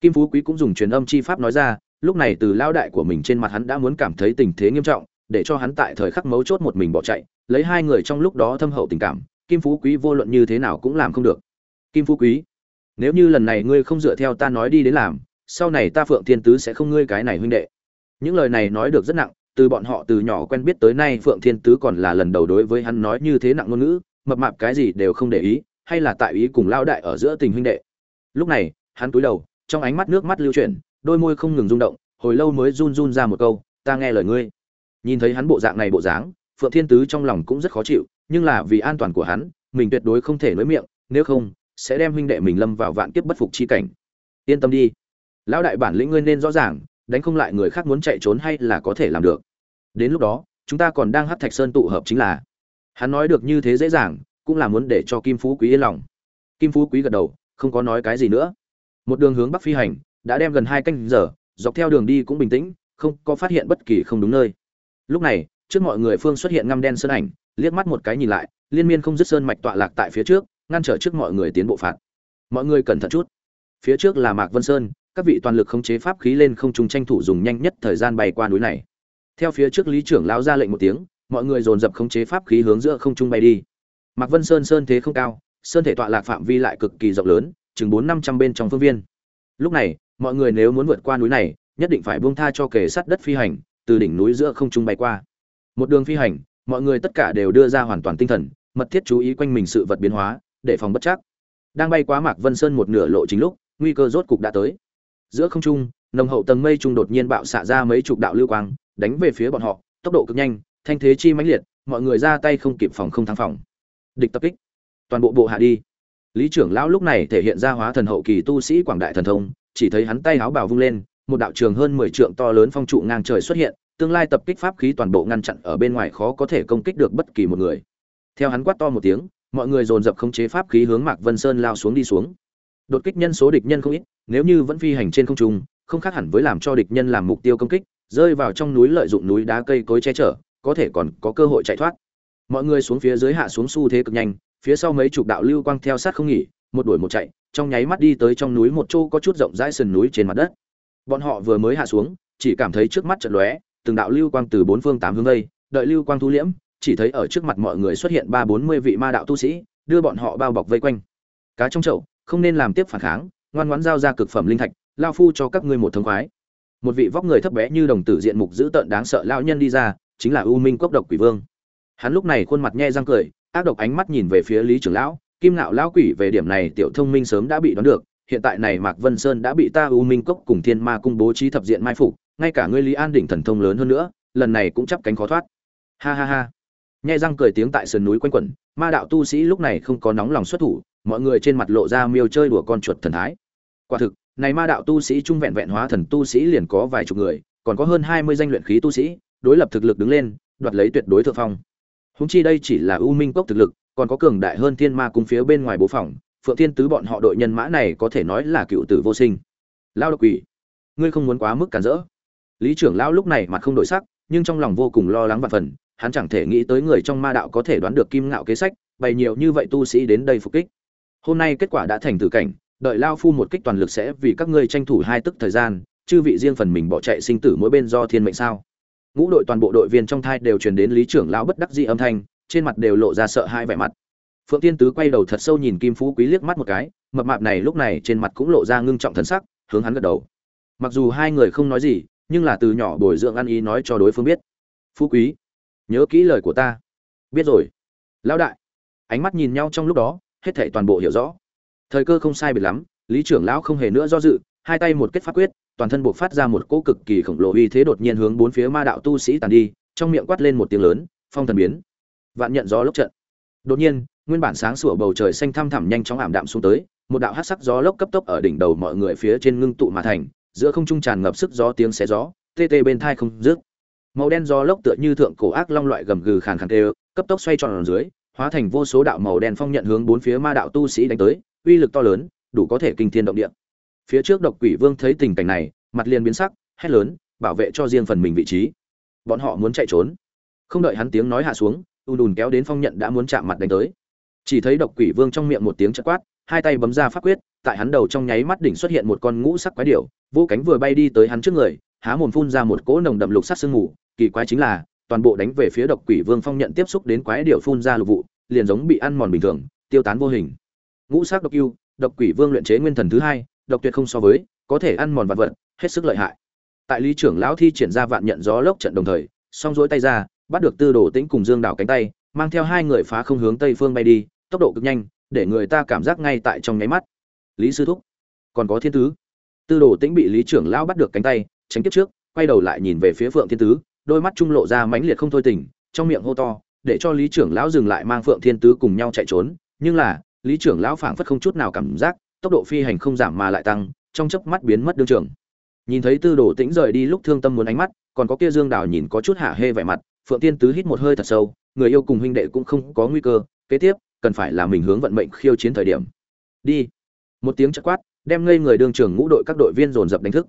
Kim phú quý cũng dùng truyền âm chi pháp nói ra, lúc này từ lão đại của mình trên mặt hắn đã muốn cảm thấy tình thế nghiêm trọng, để cho hắn tại thời khắc mấu chốt một mình bỏ chạy, lấy hai người trong lúc đó thâm hậu tình cảm, kim phú quý vô luận như thế nào cũng làm không được. Kim phú quý, nếu như lần này ngươi không dựa theo ta nói đi đến làm, sau này ta phượng thiên tứ sẽ không ngươi cái này huynh đệ. Những lời này nói được rất nặng từ bọn họ từ nhỏ quen biết tới nay phượng thiên tứ còn là lần đầu đối với hắn nói như thế nặng ngôn ngữ, mập mạp cái gì đều không để ý, hay là tại ý cùng lao đại ở giữa tình huynh đệ. Lúc này, hắn cúi đầu, trong ánh mắt nước mắt lưu chuyển, đôi môi không ngừng rung động, hồi lâu mới run run ra một câu, ta nghe lời ngươi. Nhìn thấy hắn bộ dạng này bộ dáng, phượng thiên tứ trong lòng cũng rất khó chịu, nhưng là vì an toàn của hắn, mình tuyệt đối không thể nói miệng, nếu không, sẽ đem huynh đệ mình lâm vào vạn kiếp bất phục chi cảnh. Yên tâm đi. Lão đại bản lĩnh ngươi nên rõ ràng, đánh không lại người khác muốn chạy trốn hay là có thể làm được đến lúc đó, chúng ta còn đang hát thạch sơn tụ hợp chính là. Hắn nói được như thế dễ dàng, cũng là muốn để cho kim phú quý yên lòng. Kim phú quý gật đầu, không có nói cái gì nữa. Một đường hướng bắc phi hành, đã đem gần hai canh giờ, dọc theo đường đi cũng bình tĩnh, không có phát hiện bất kỳ không đúng nơi. Lúc này, trước mọi người phương xuất hiện ngăm đen sơn ảnh, liếc mắt một cái nhìn lại, liên miên không dứt sơn mạch tọa lạc tại phía trước, ngăn trở trước mọi người tiến bộ phạt. Mọi người cẩn thận chút. Phía trước là mạc vân sơn, các vị toàn lực khống chế pháp khí lên không trung tranh thủ dùng nhanh nhất thời gian bay qua núi này theo phía trước lý trưởng lão ra lệnh một tiếng, mọi người dồn dập khống chế pháp khí hướng giữa không trung bay đi. Mạc vân sơn sơn thế không cao, sơn thể tọa lạc phạm vi lại cực kỳ rộng lớn, chừng bốn năm trăm bên trong phương viên. Lúc này, mọi người nếu muốn vượt qua núi này, nhất định phải buông tha cho kề sắt đất phi hành, từ đỉnh núi giữa không trung bay qua. Một đường phi hành, mọi người tất cả đều đưa ra hoàn toàn tinh thần, mật thiết chú ý quanh mình sự vật biến hóa, để phòng bất chắc. Đang bay quá mạc vân sơn một nửa lộ chính lúc, nguy cơ rốt cục đã tới. Giữa không trung, nồng hậu tầng mây trung đột nhiên bạo xạ ra mấy chục đạo lưu quang đánh về phía bọn họ, tốc độ cực nhanh, thanh thế chi mãnh liệt, mọi người ra tay không kịp phòng không thắng phòng. Địch tập kích. Toàn bộ bộ hạ đi. Lý trưởng lão lúc này thể hiện ra hóa thần hậu kỳ tu sĩ quảng đại thần thông, chỉ thấy hắn tay áo bào vung lên, một đạo trường hơn mười trượng to lớn phong trụ ngang trời xuất hiện, tương lai tập kích pháp khí toàn bộ ngăn chặn ở bên ngoài khó có thể công kích được bất kỳ một người. Theo hắn quát to một tiếng, mọi người dồn dập khống chế pháp khí hướng mạc vân sơn lao xuống đi xuống. Đột kích nhân số địch nhân không ít, nếu như vẫn phi hành trên không trung, không khác hẳn với làm cho địch nhân làm mục tiêu công kích rơi vào trong núi lợi dụng núi đá cây cối che chở, có thể còn có cơ hội chạy thoát. Mọi người xuống phía dưới hạ xuống xu thế cực nhanh, phía sau mấy chục đạo lưu quang theo sát không nghỉ, một đuổi một chạy, trong nháy mắt đi tới trong núi một chỗ có chút rộng rãi sườn núi trên mặt đất. Bọn họ vừa mới hạ xuống, chỉ cảm thấy trước mắt trận lóe, từng đạo lưu quang từ bốn phương tám hướng đây đợi lưu quang thu liễm, chỉ thấy ở trước mặt mọi người xuất hiện ba bốn mươi vị ma đạo tu sĩ, đưa bọn họ bao bọc vây quanh. Cá trong chậu, không nên làm tiếp phản kháng, ngoan ngoãn giao ra cực phẩm linh thạch, lao phu cho các ngươi một thống khoái một vị vóc người thấp bé như đồng tử diện mục dữ tợn đáng sợ lão nhân đi ra, chính là u minh cốc độc quỷ vương. Hắn lúc này khuôn mặt nhe răng cười, ác độc ánh mắt nhìn về phía lý trưởng lão, kim nạo lão quỷ, về điểm này tiểu thông minh sớm đã bị đoán được, hiện tại này mạc vân sơn đã bị ta u minh cốc cùng thiên ma cung bố trí thập diện mai phục, ngay cả ngươi lý an đỉnh thần thông lớn hơn nữa, lần này cũng chắp cánh khó thoát. Ha ha ha. Nhai răng cười tiếng tại sườn núi quanh quẩn, ma đạo tu sĩ lúc này không có nóng lòng xuất thủ, mọi người trên mặt lộ ra miêu chơi đùa con chuột thần thái. Quả thực này ma đạo tu sĩ trung vẹn vẹn hóa thần tu sĩ liền có vài chục người, còn có hơn hai mươi danh luyện khí tu sĩ, đối lập thực lực đứng lên, đoạt lấy tuyệt đối thượng phong. Húng chi đây chỉ là u minh cốc thực lực, còn có cường đại hơn thiên ma cung phía bên ngoài bố phòng, phượng thiên tứ bọn họ đội nhân mã này có thể nói là cựu tử vô sinh. Lao độc quỷ, ngươi không muốn quá mức cản rỡ. Lý trưởng lão lúc này mặt không đổi sắc, nhưng trong lòng vô cùng lo lắng và phần, hắn chẳng thể nghĩ tới người trong ma đạo có thể đoán được kim ngạo kế sách, bày nhiều như vậy tu sĩ đến đây phục kích. Hôm nay kết quả đã thành tử cảnh đợi lao phu một kích toàn lực sẽ vì các ngươi tranh thủ hai tức thời gian, chư vị riêng phần mình bỏ chạy sinh tử mỗi bên do thiên mệnh sao? Ngũ đội toàn bộ đội viên trong thai đều truyền đến lý trưởng lão bất đắc dĩ âm thanh, trên mặt đều lộ ra sợ hai vẻ mặt. Phượng tiên tứ quay đầu thật sâu nhìn kim phú quý liếc mắt một cái, mập mạp này lúc này trên mặt cũng lộ ra ngưng trọng thần sắc, hướng hắn gật đầu. Mặc dù hai người không nói gì, nhưng là từ nhỏ bồi dưỡng ăn ý nói cho đối phương biết. Phú quý, nhớ kỹ lời của ta. Biết rồi. Lão đại. Ánh mắt nhìn nhau trong lúc đó, hết thảy toàn bộ hiểu rõ thời cơ không sai biệt lắm, lý trưởng lão không hề nữa do dự, hai tay một kết pháp quyết, toàn thân buộc phát ra một cỗ cực kỳ khổng lồ uy thế đột nhiên hướng bốn phía ma đạo tu sĩ tàn đi, trong miệng quát lên một tiếng lớn, phong thần biến. Vạn nhận gió lốc trận. Đột nhiên, nguyên bản sáng sủa bầu trời xanh thăm thẳm nhanh chóng ảm đạm xuống tới, một đạo hắc sắc gió lốc cấp tốc ở đỉnh đầu mọi người phía trên ngưng tụ mà thành, giữa không trung tràn ngập sức gió tiếng xé gió, tê tê bên thai không dứt. Màu đen gió lốc tựa như thượng cổ ác long loại gầm gừ khàn khàn tê cấp tốc xoay tròn ở dưới, hóa thành vô số đạo màu đen phong nhận hướng bốn phía ma đạo tu sĩ đánh tới uy lực to lớn, đủ có thể kinh thiên động địa. Phía trước độc quỷ vương thấy tình cảnh này, mặt liền biến sắc, hét lớn, bảo vệ cho riêng phần mình vị trí. Bọn họ muốn chạy trốn. Không đợi hắn tiếng nói hạ xuống, ùn ùn kéo đến phong nhận đã muốn chạm mặt đánh tới. Chỉ thấy độc quỷ vương trong miệng một tiếng chật quát, hai tay bấm ra pháp quyết, tại hắn đầu trong nháy mắt đỉnh xuất hiện một con ngũ sắc quái điểu, vô cánh vừa bay đi tới hắn trước người, há mồm phun ra một cỗ nồng đậm lục sắc sương mù, kỳ quái chính là, toàn bộ đánh về phía độc quỷ vương phong nhận tiếp xúc đến quái điểu phun ra lục vụ, liền giống bị ăn mòn bình thường, tiêu tán vô hình ngũ sắc độc yêu, độc quỷ vương luyện chế nguyên thần thứ hai, độc tuyệt không so với, có thể ăn mòn vật vật, hết sức lợi hại. Tại lý trưởng lão thi triển ra vạn nhận gió lốc trận đồng thời, song duỗi tay ra, bắt được tư đồ tĩnh cùng dương đảo cánh tay, mang theo hai người phá không hướng tây phương bay đi, tốc độ cực nhanh, để người ta cảm giác ngay tại trong nháy mắt. Lý sư thúc, còn có thiên tứ. Tư đồ tĩnh bị lý trưởng lão bắt được cánh tay, tránh tiếp trước, quay đầu lại nhìn về phía phượng thiên tứ, đôi mắt trung lộ ra mãnh liệt không thôi tỉnh, trong miệng hô to, để cho lý trưởng lão dừng lại mang phượng thiên tứ cùng nhau chạy trốn, nhưng là lý trưởng lão phảng phất không chút nào cảm giác, tốc độ phi hành không giảm mà lại tăng, trong chớp mắt biến mất đương trường. Nhìn thấy tư đồ tĩnh rời đi lúc thương tâm muốn ánh mắt, còn có kia dương đào nhìn có chút hạ hê vẻ mặt, phượng tiên tứ hít một hơi thật sâu, người yêu cùng huynh đệ cũng không có nguy cơ, kế tiếp, cần phải là mình hướng vận mệnh khiêu chiến thời điểm. Đi. Một tiếng chất quát, đem ngây người đương trường ngũ đội các đội viên dồn dập đánh thức.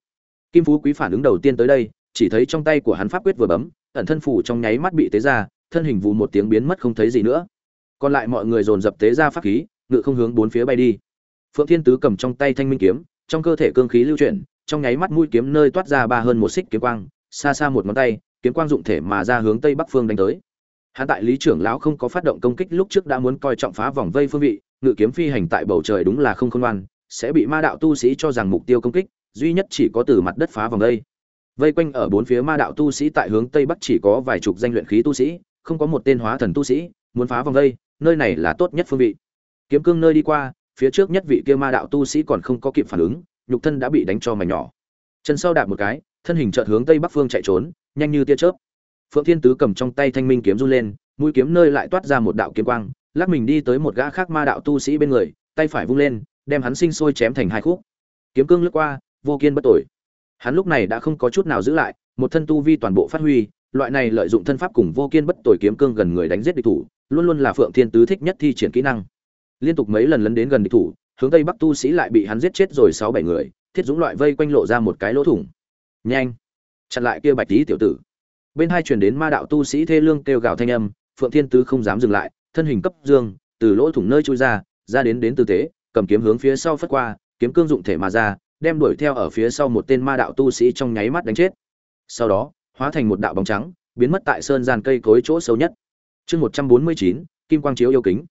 Kim phú quý phản ứng đầu tiên tới đây, chỉ thấy trong tay của hắn pháp quyết vừa bấm, ẩn thân phủ trong nháy mắt bị tế ra, thân hình vù một tiếng biến mất không thấy gì nữa. Còn lại mọi người dồn dập tế ra pháp khí ngự không hướng bốn phía bay đi. Phượng thiên tứ cầm trong tay thanh minh kiếm, trong cơ thể cương khí lưu chuyển, trong nháy mắt mũi kiếm nơi toát ra ba hơn một xích kiếm quang, xa xa một ngón tay, kiếm quang dụng thể mà ra hướng tây bắc phương đánh tới. Hắn tại lý trưởng lão không có phát động công kích lúc trước đã muốn coi trọng phá vòng vây phương vị, ngự kiếm phi hành tại bầu trời đúng là không khôn ngoan, sẽ bị ma đạo tu sĩ cho rằng mục tiêu công kích, duy nhất chỉ có từ mặt đất phá vòng vây. Vây quanh ở bốn phía ma đạo tu sĩ tại hướng tây bắc chỉ có vài chục danh luyện khí tu sĩ, không có một tên hóa thần tu sĩ muốn phá vòng vây, nơi này là tốt nhất phương vị kiếm cương nơi đi qua, phía trước nhất vị kia ma đạo tu sĩ còn không có kịp phản ứng, nhục thân đã bị đánh cho mảnh nhỏ. Chân sau đạp một cái, thân hình chợt hướng tây bắc phương chạy trốn, nhanh như tia chớp. Phượng thiên tứ cầm trong tay thanh minh kiếm run lên, mũi kiếm nơi lại toát ra một đạo kiếm quang, lắc mình đi tới một gã khác ma đạo tu sĩ bên người, tay phải vung lên, đem hắn sinh sôi chém thành hai khúc. Kiếm cương lướt qua, vô kiên bất tội hắn lúc này đã không có chút nào giữ lại, một thân tu vi toàn bộ phát huy, loại này lợi dụng thân pháp cùng vô kiên bất tội kiếm cương gần người đánh giết địch thủ, luôn luôn là phượng thiên tứ thích nhất thi triển kỹ năng liên tục mấy lần lấn đến gần địch thủ, hướng tây bắc tu sĩ lại bị hắn giết chết rồi sáu bảy người, thiết dũng loại vây quanh lộ ra một cái lỗ thủng. Nhanh! Chặn lại kia bạch tý tiểu tử. Bên hai truyền đến ma đạo tu sĩ thê lương kêu gào thanh âm, phượng thiên tứ không dám dừng lại, thân hình cấp dương, từ lỗ thủng nơi chui ra ra đến đến tư thế, cầm kiếm hướng phía sau phất qua, kiếm cương dụng thể mà ra, đem đuổi theo ở phía sau một tên ma đạo tu sĩ trong nháy mắt đánh chết. Sau đó, hóa thành một đạo bóng trắng, biến mất tại sơn gian cây cối chỗ sâu nhất. Chương một trăm bốn mươi chín, kim quang chiếu yêu kính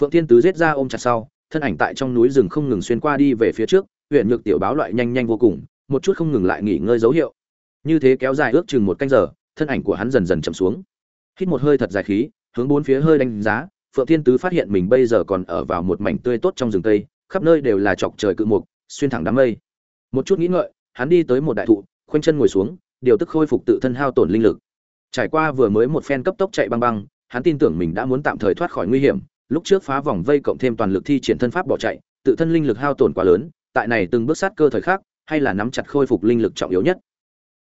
phượng thiên tứ giết ra ôm chặt sau, thân ảnh tại trong núi rừng không ngừng xuyên qua đi về phía trước huyện nhược tiểu báo loại nhanh nhanh vô cùng, một chút không ngừng lại nghỉ ngơi dấu hiệu. Như thế kéo dài ước chừng một canh giờ, thân ảnh của hắn dần dần chậm xuống. Hít một hơi thật dài khí, hướng bốn phía hơi đánh giá, phượng thiên tứ phát hiện mình bây giờ còn ở vào một mảnh tươi tốt trong rừng tây, khắp nơi đều là chọc trời cự mục, xuyên thẳng đám mây. Một chút nghĩ ngợi, hắn đi tới một đại thụ, khoanh chân ngồi xuống, điều tức khôi phục tự thân hao tổn linh lực. Trải qua vừa mới một phen cấp tốc chạy băng băng, hắn tin tưởng mình đã muốn tạm thời thoát khỏi nguy hiểm lúc trước phá vòng vây cộng thêm toàn lực thi triển thân pháp bỏ chạy, tự thân linh lực hao tổn quá lớn, tại này từng bước sát cơ thời khắc, hay là nắm chặt khôi phục linh lực trọng yếu nhất.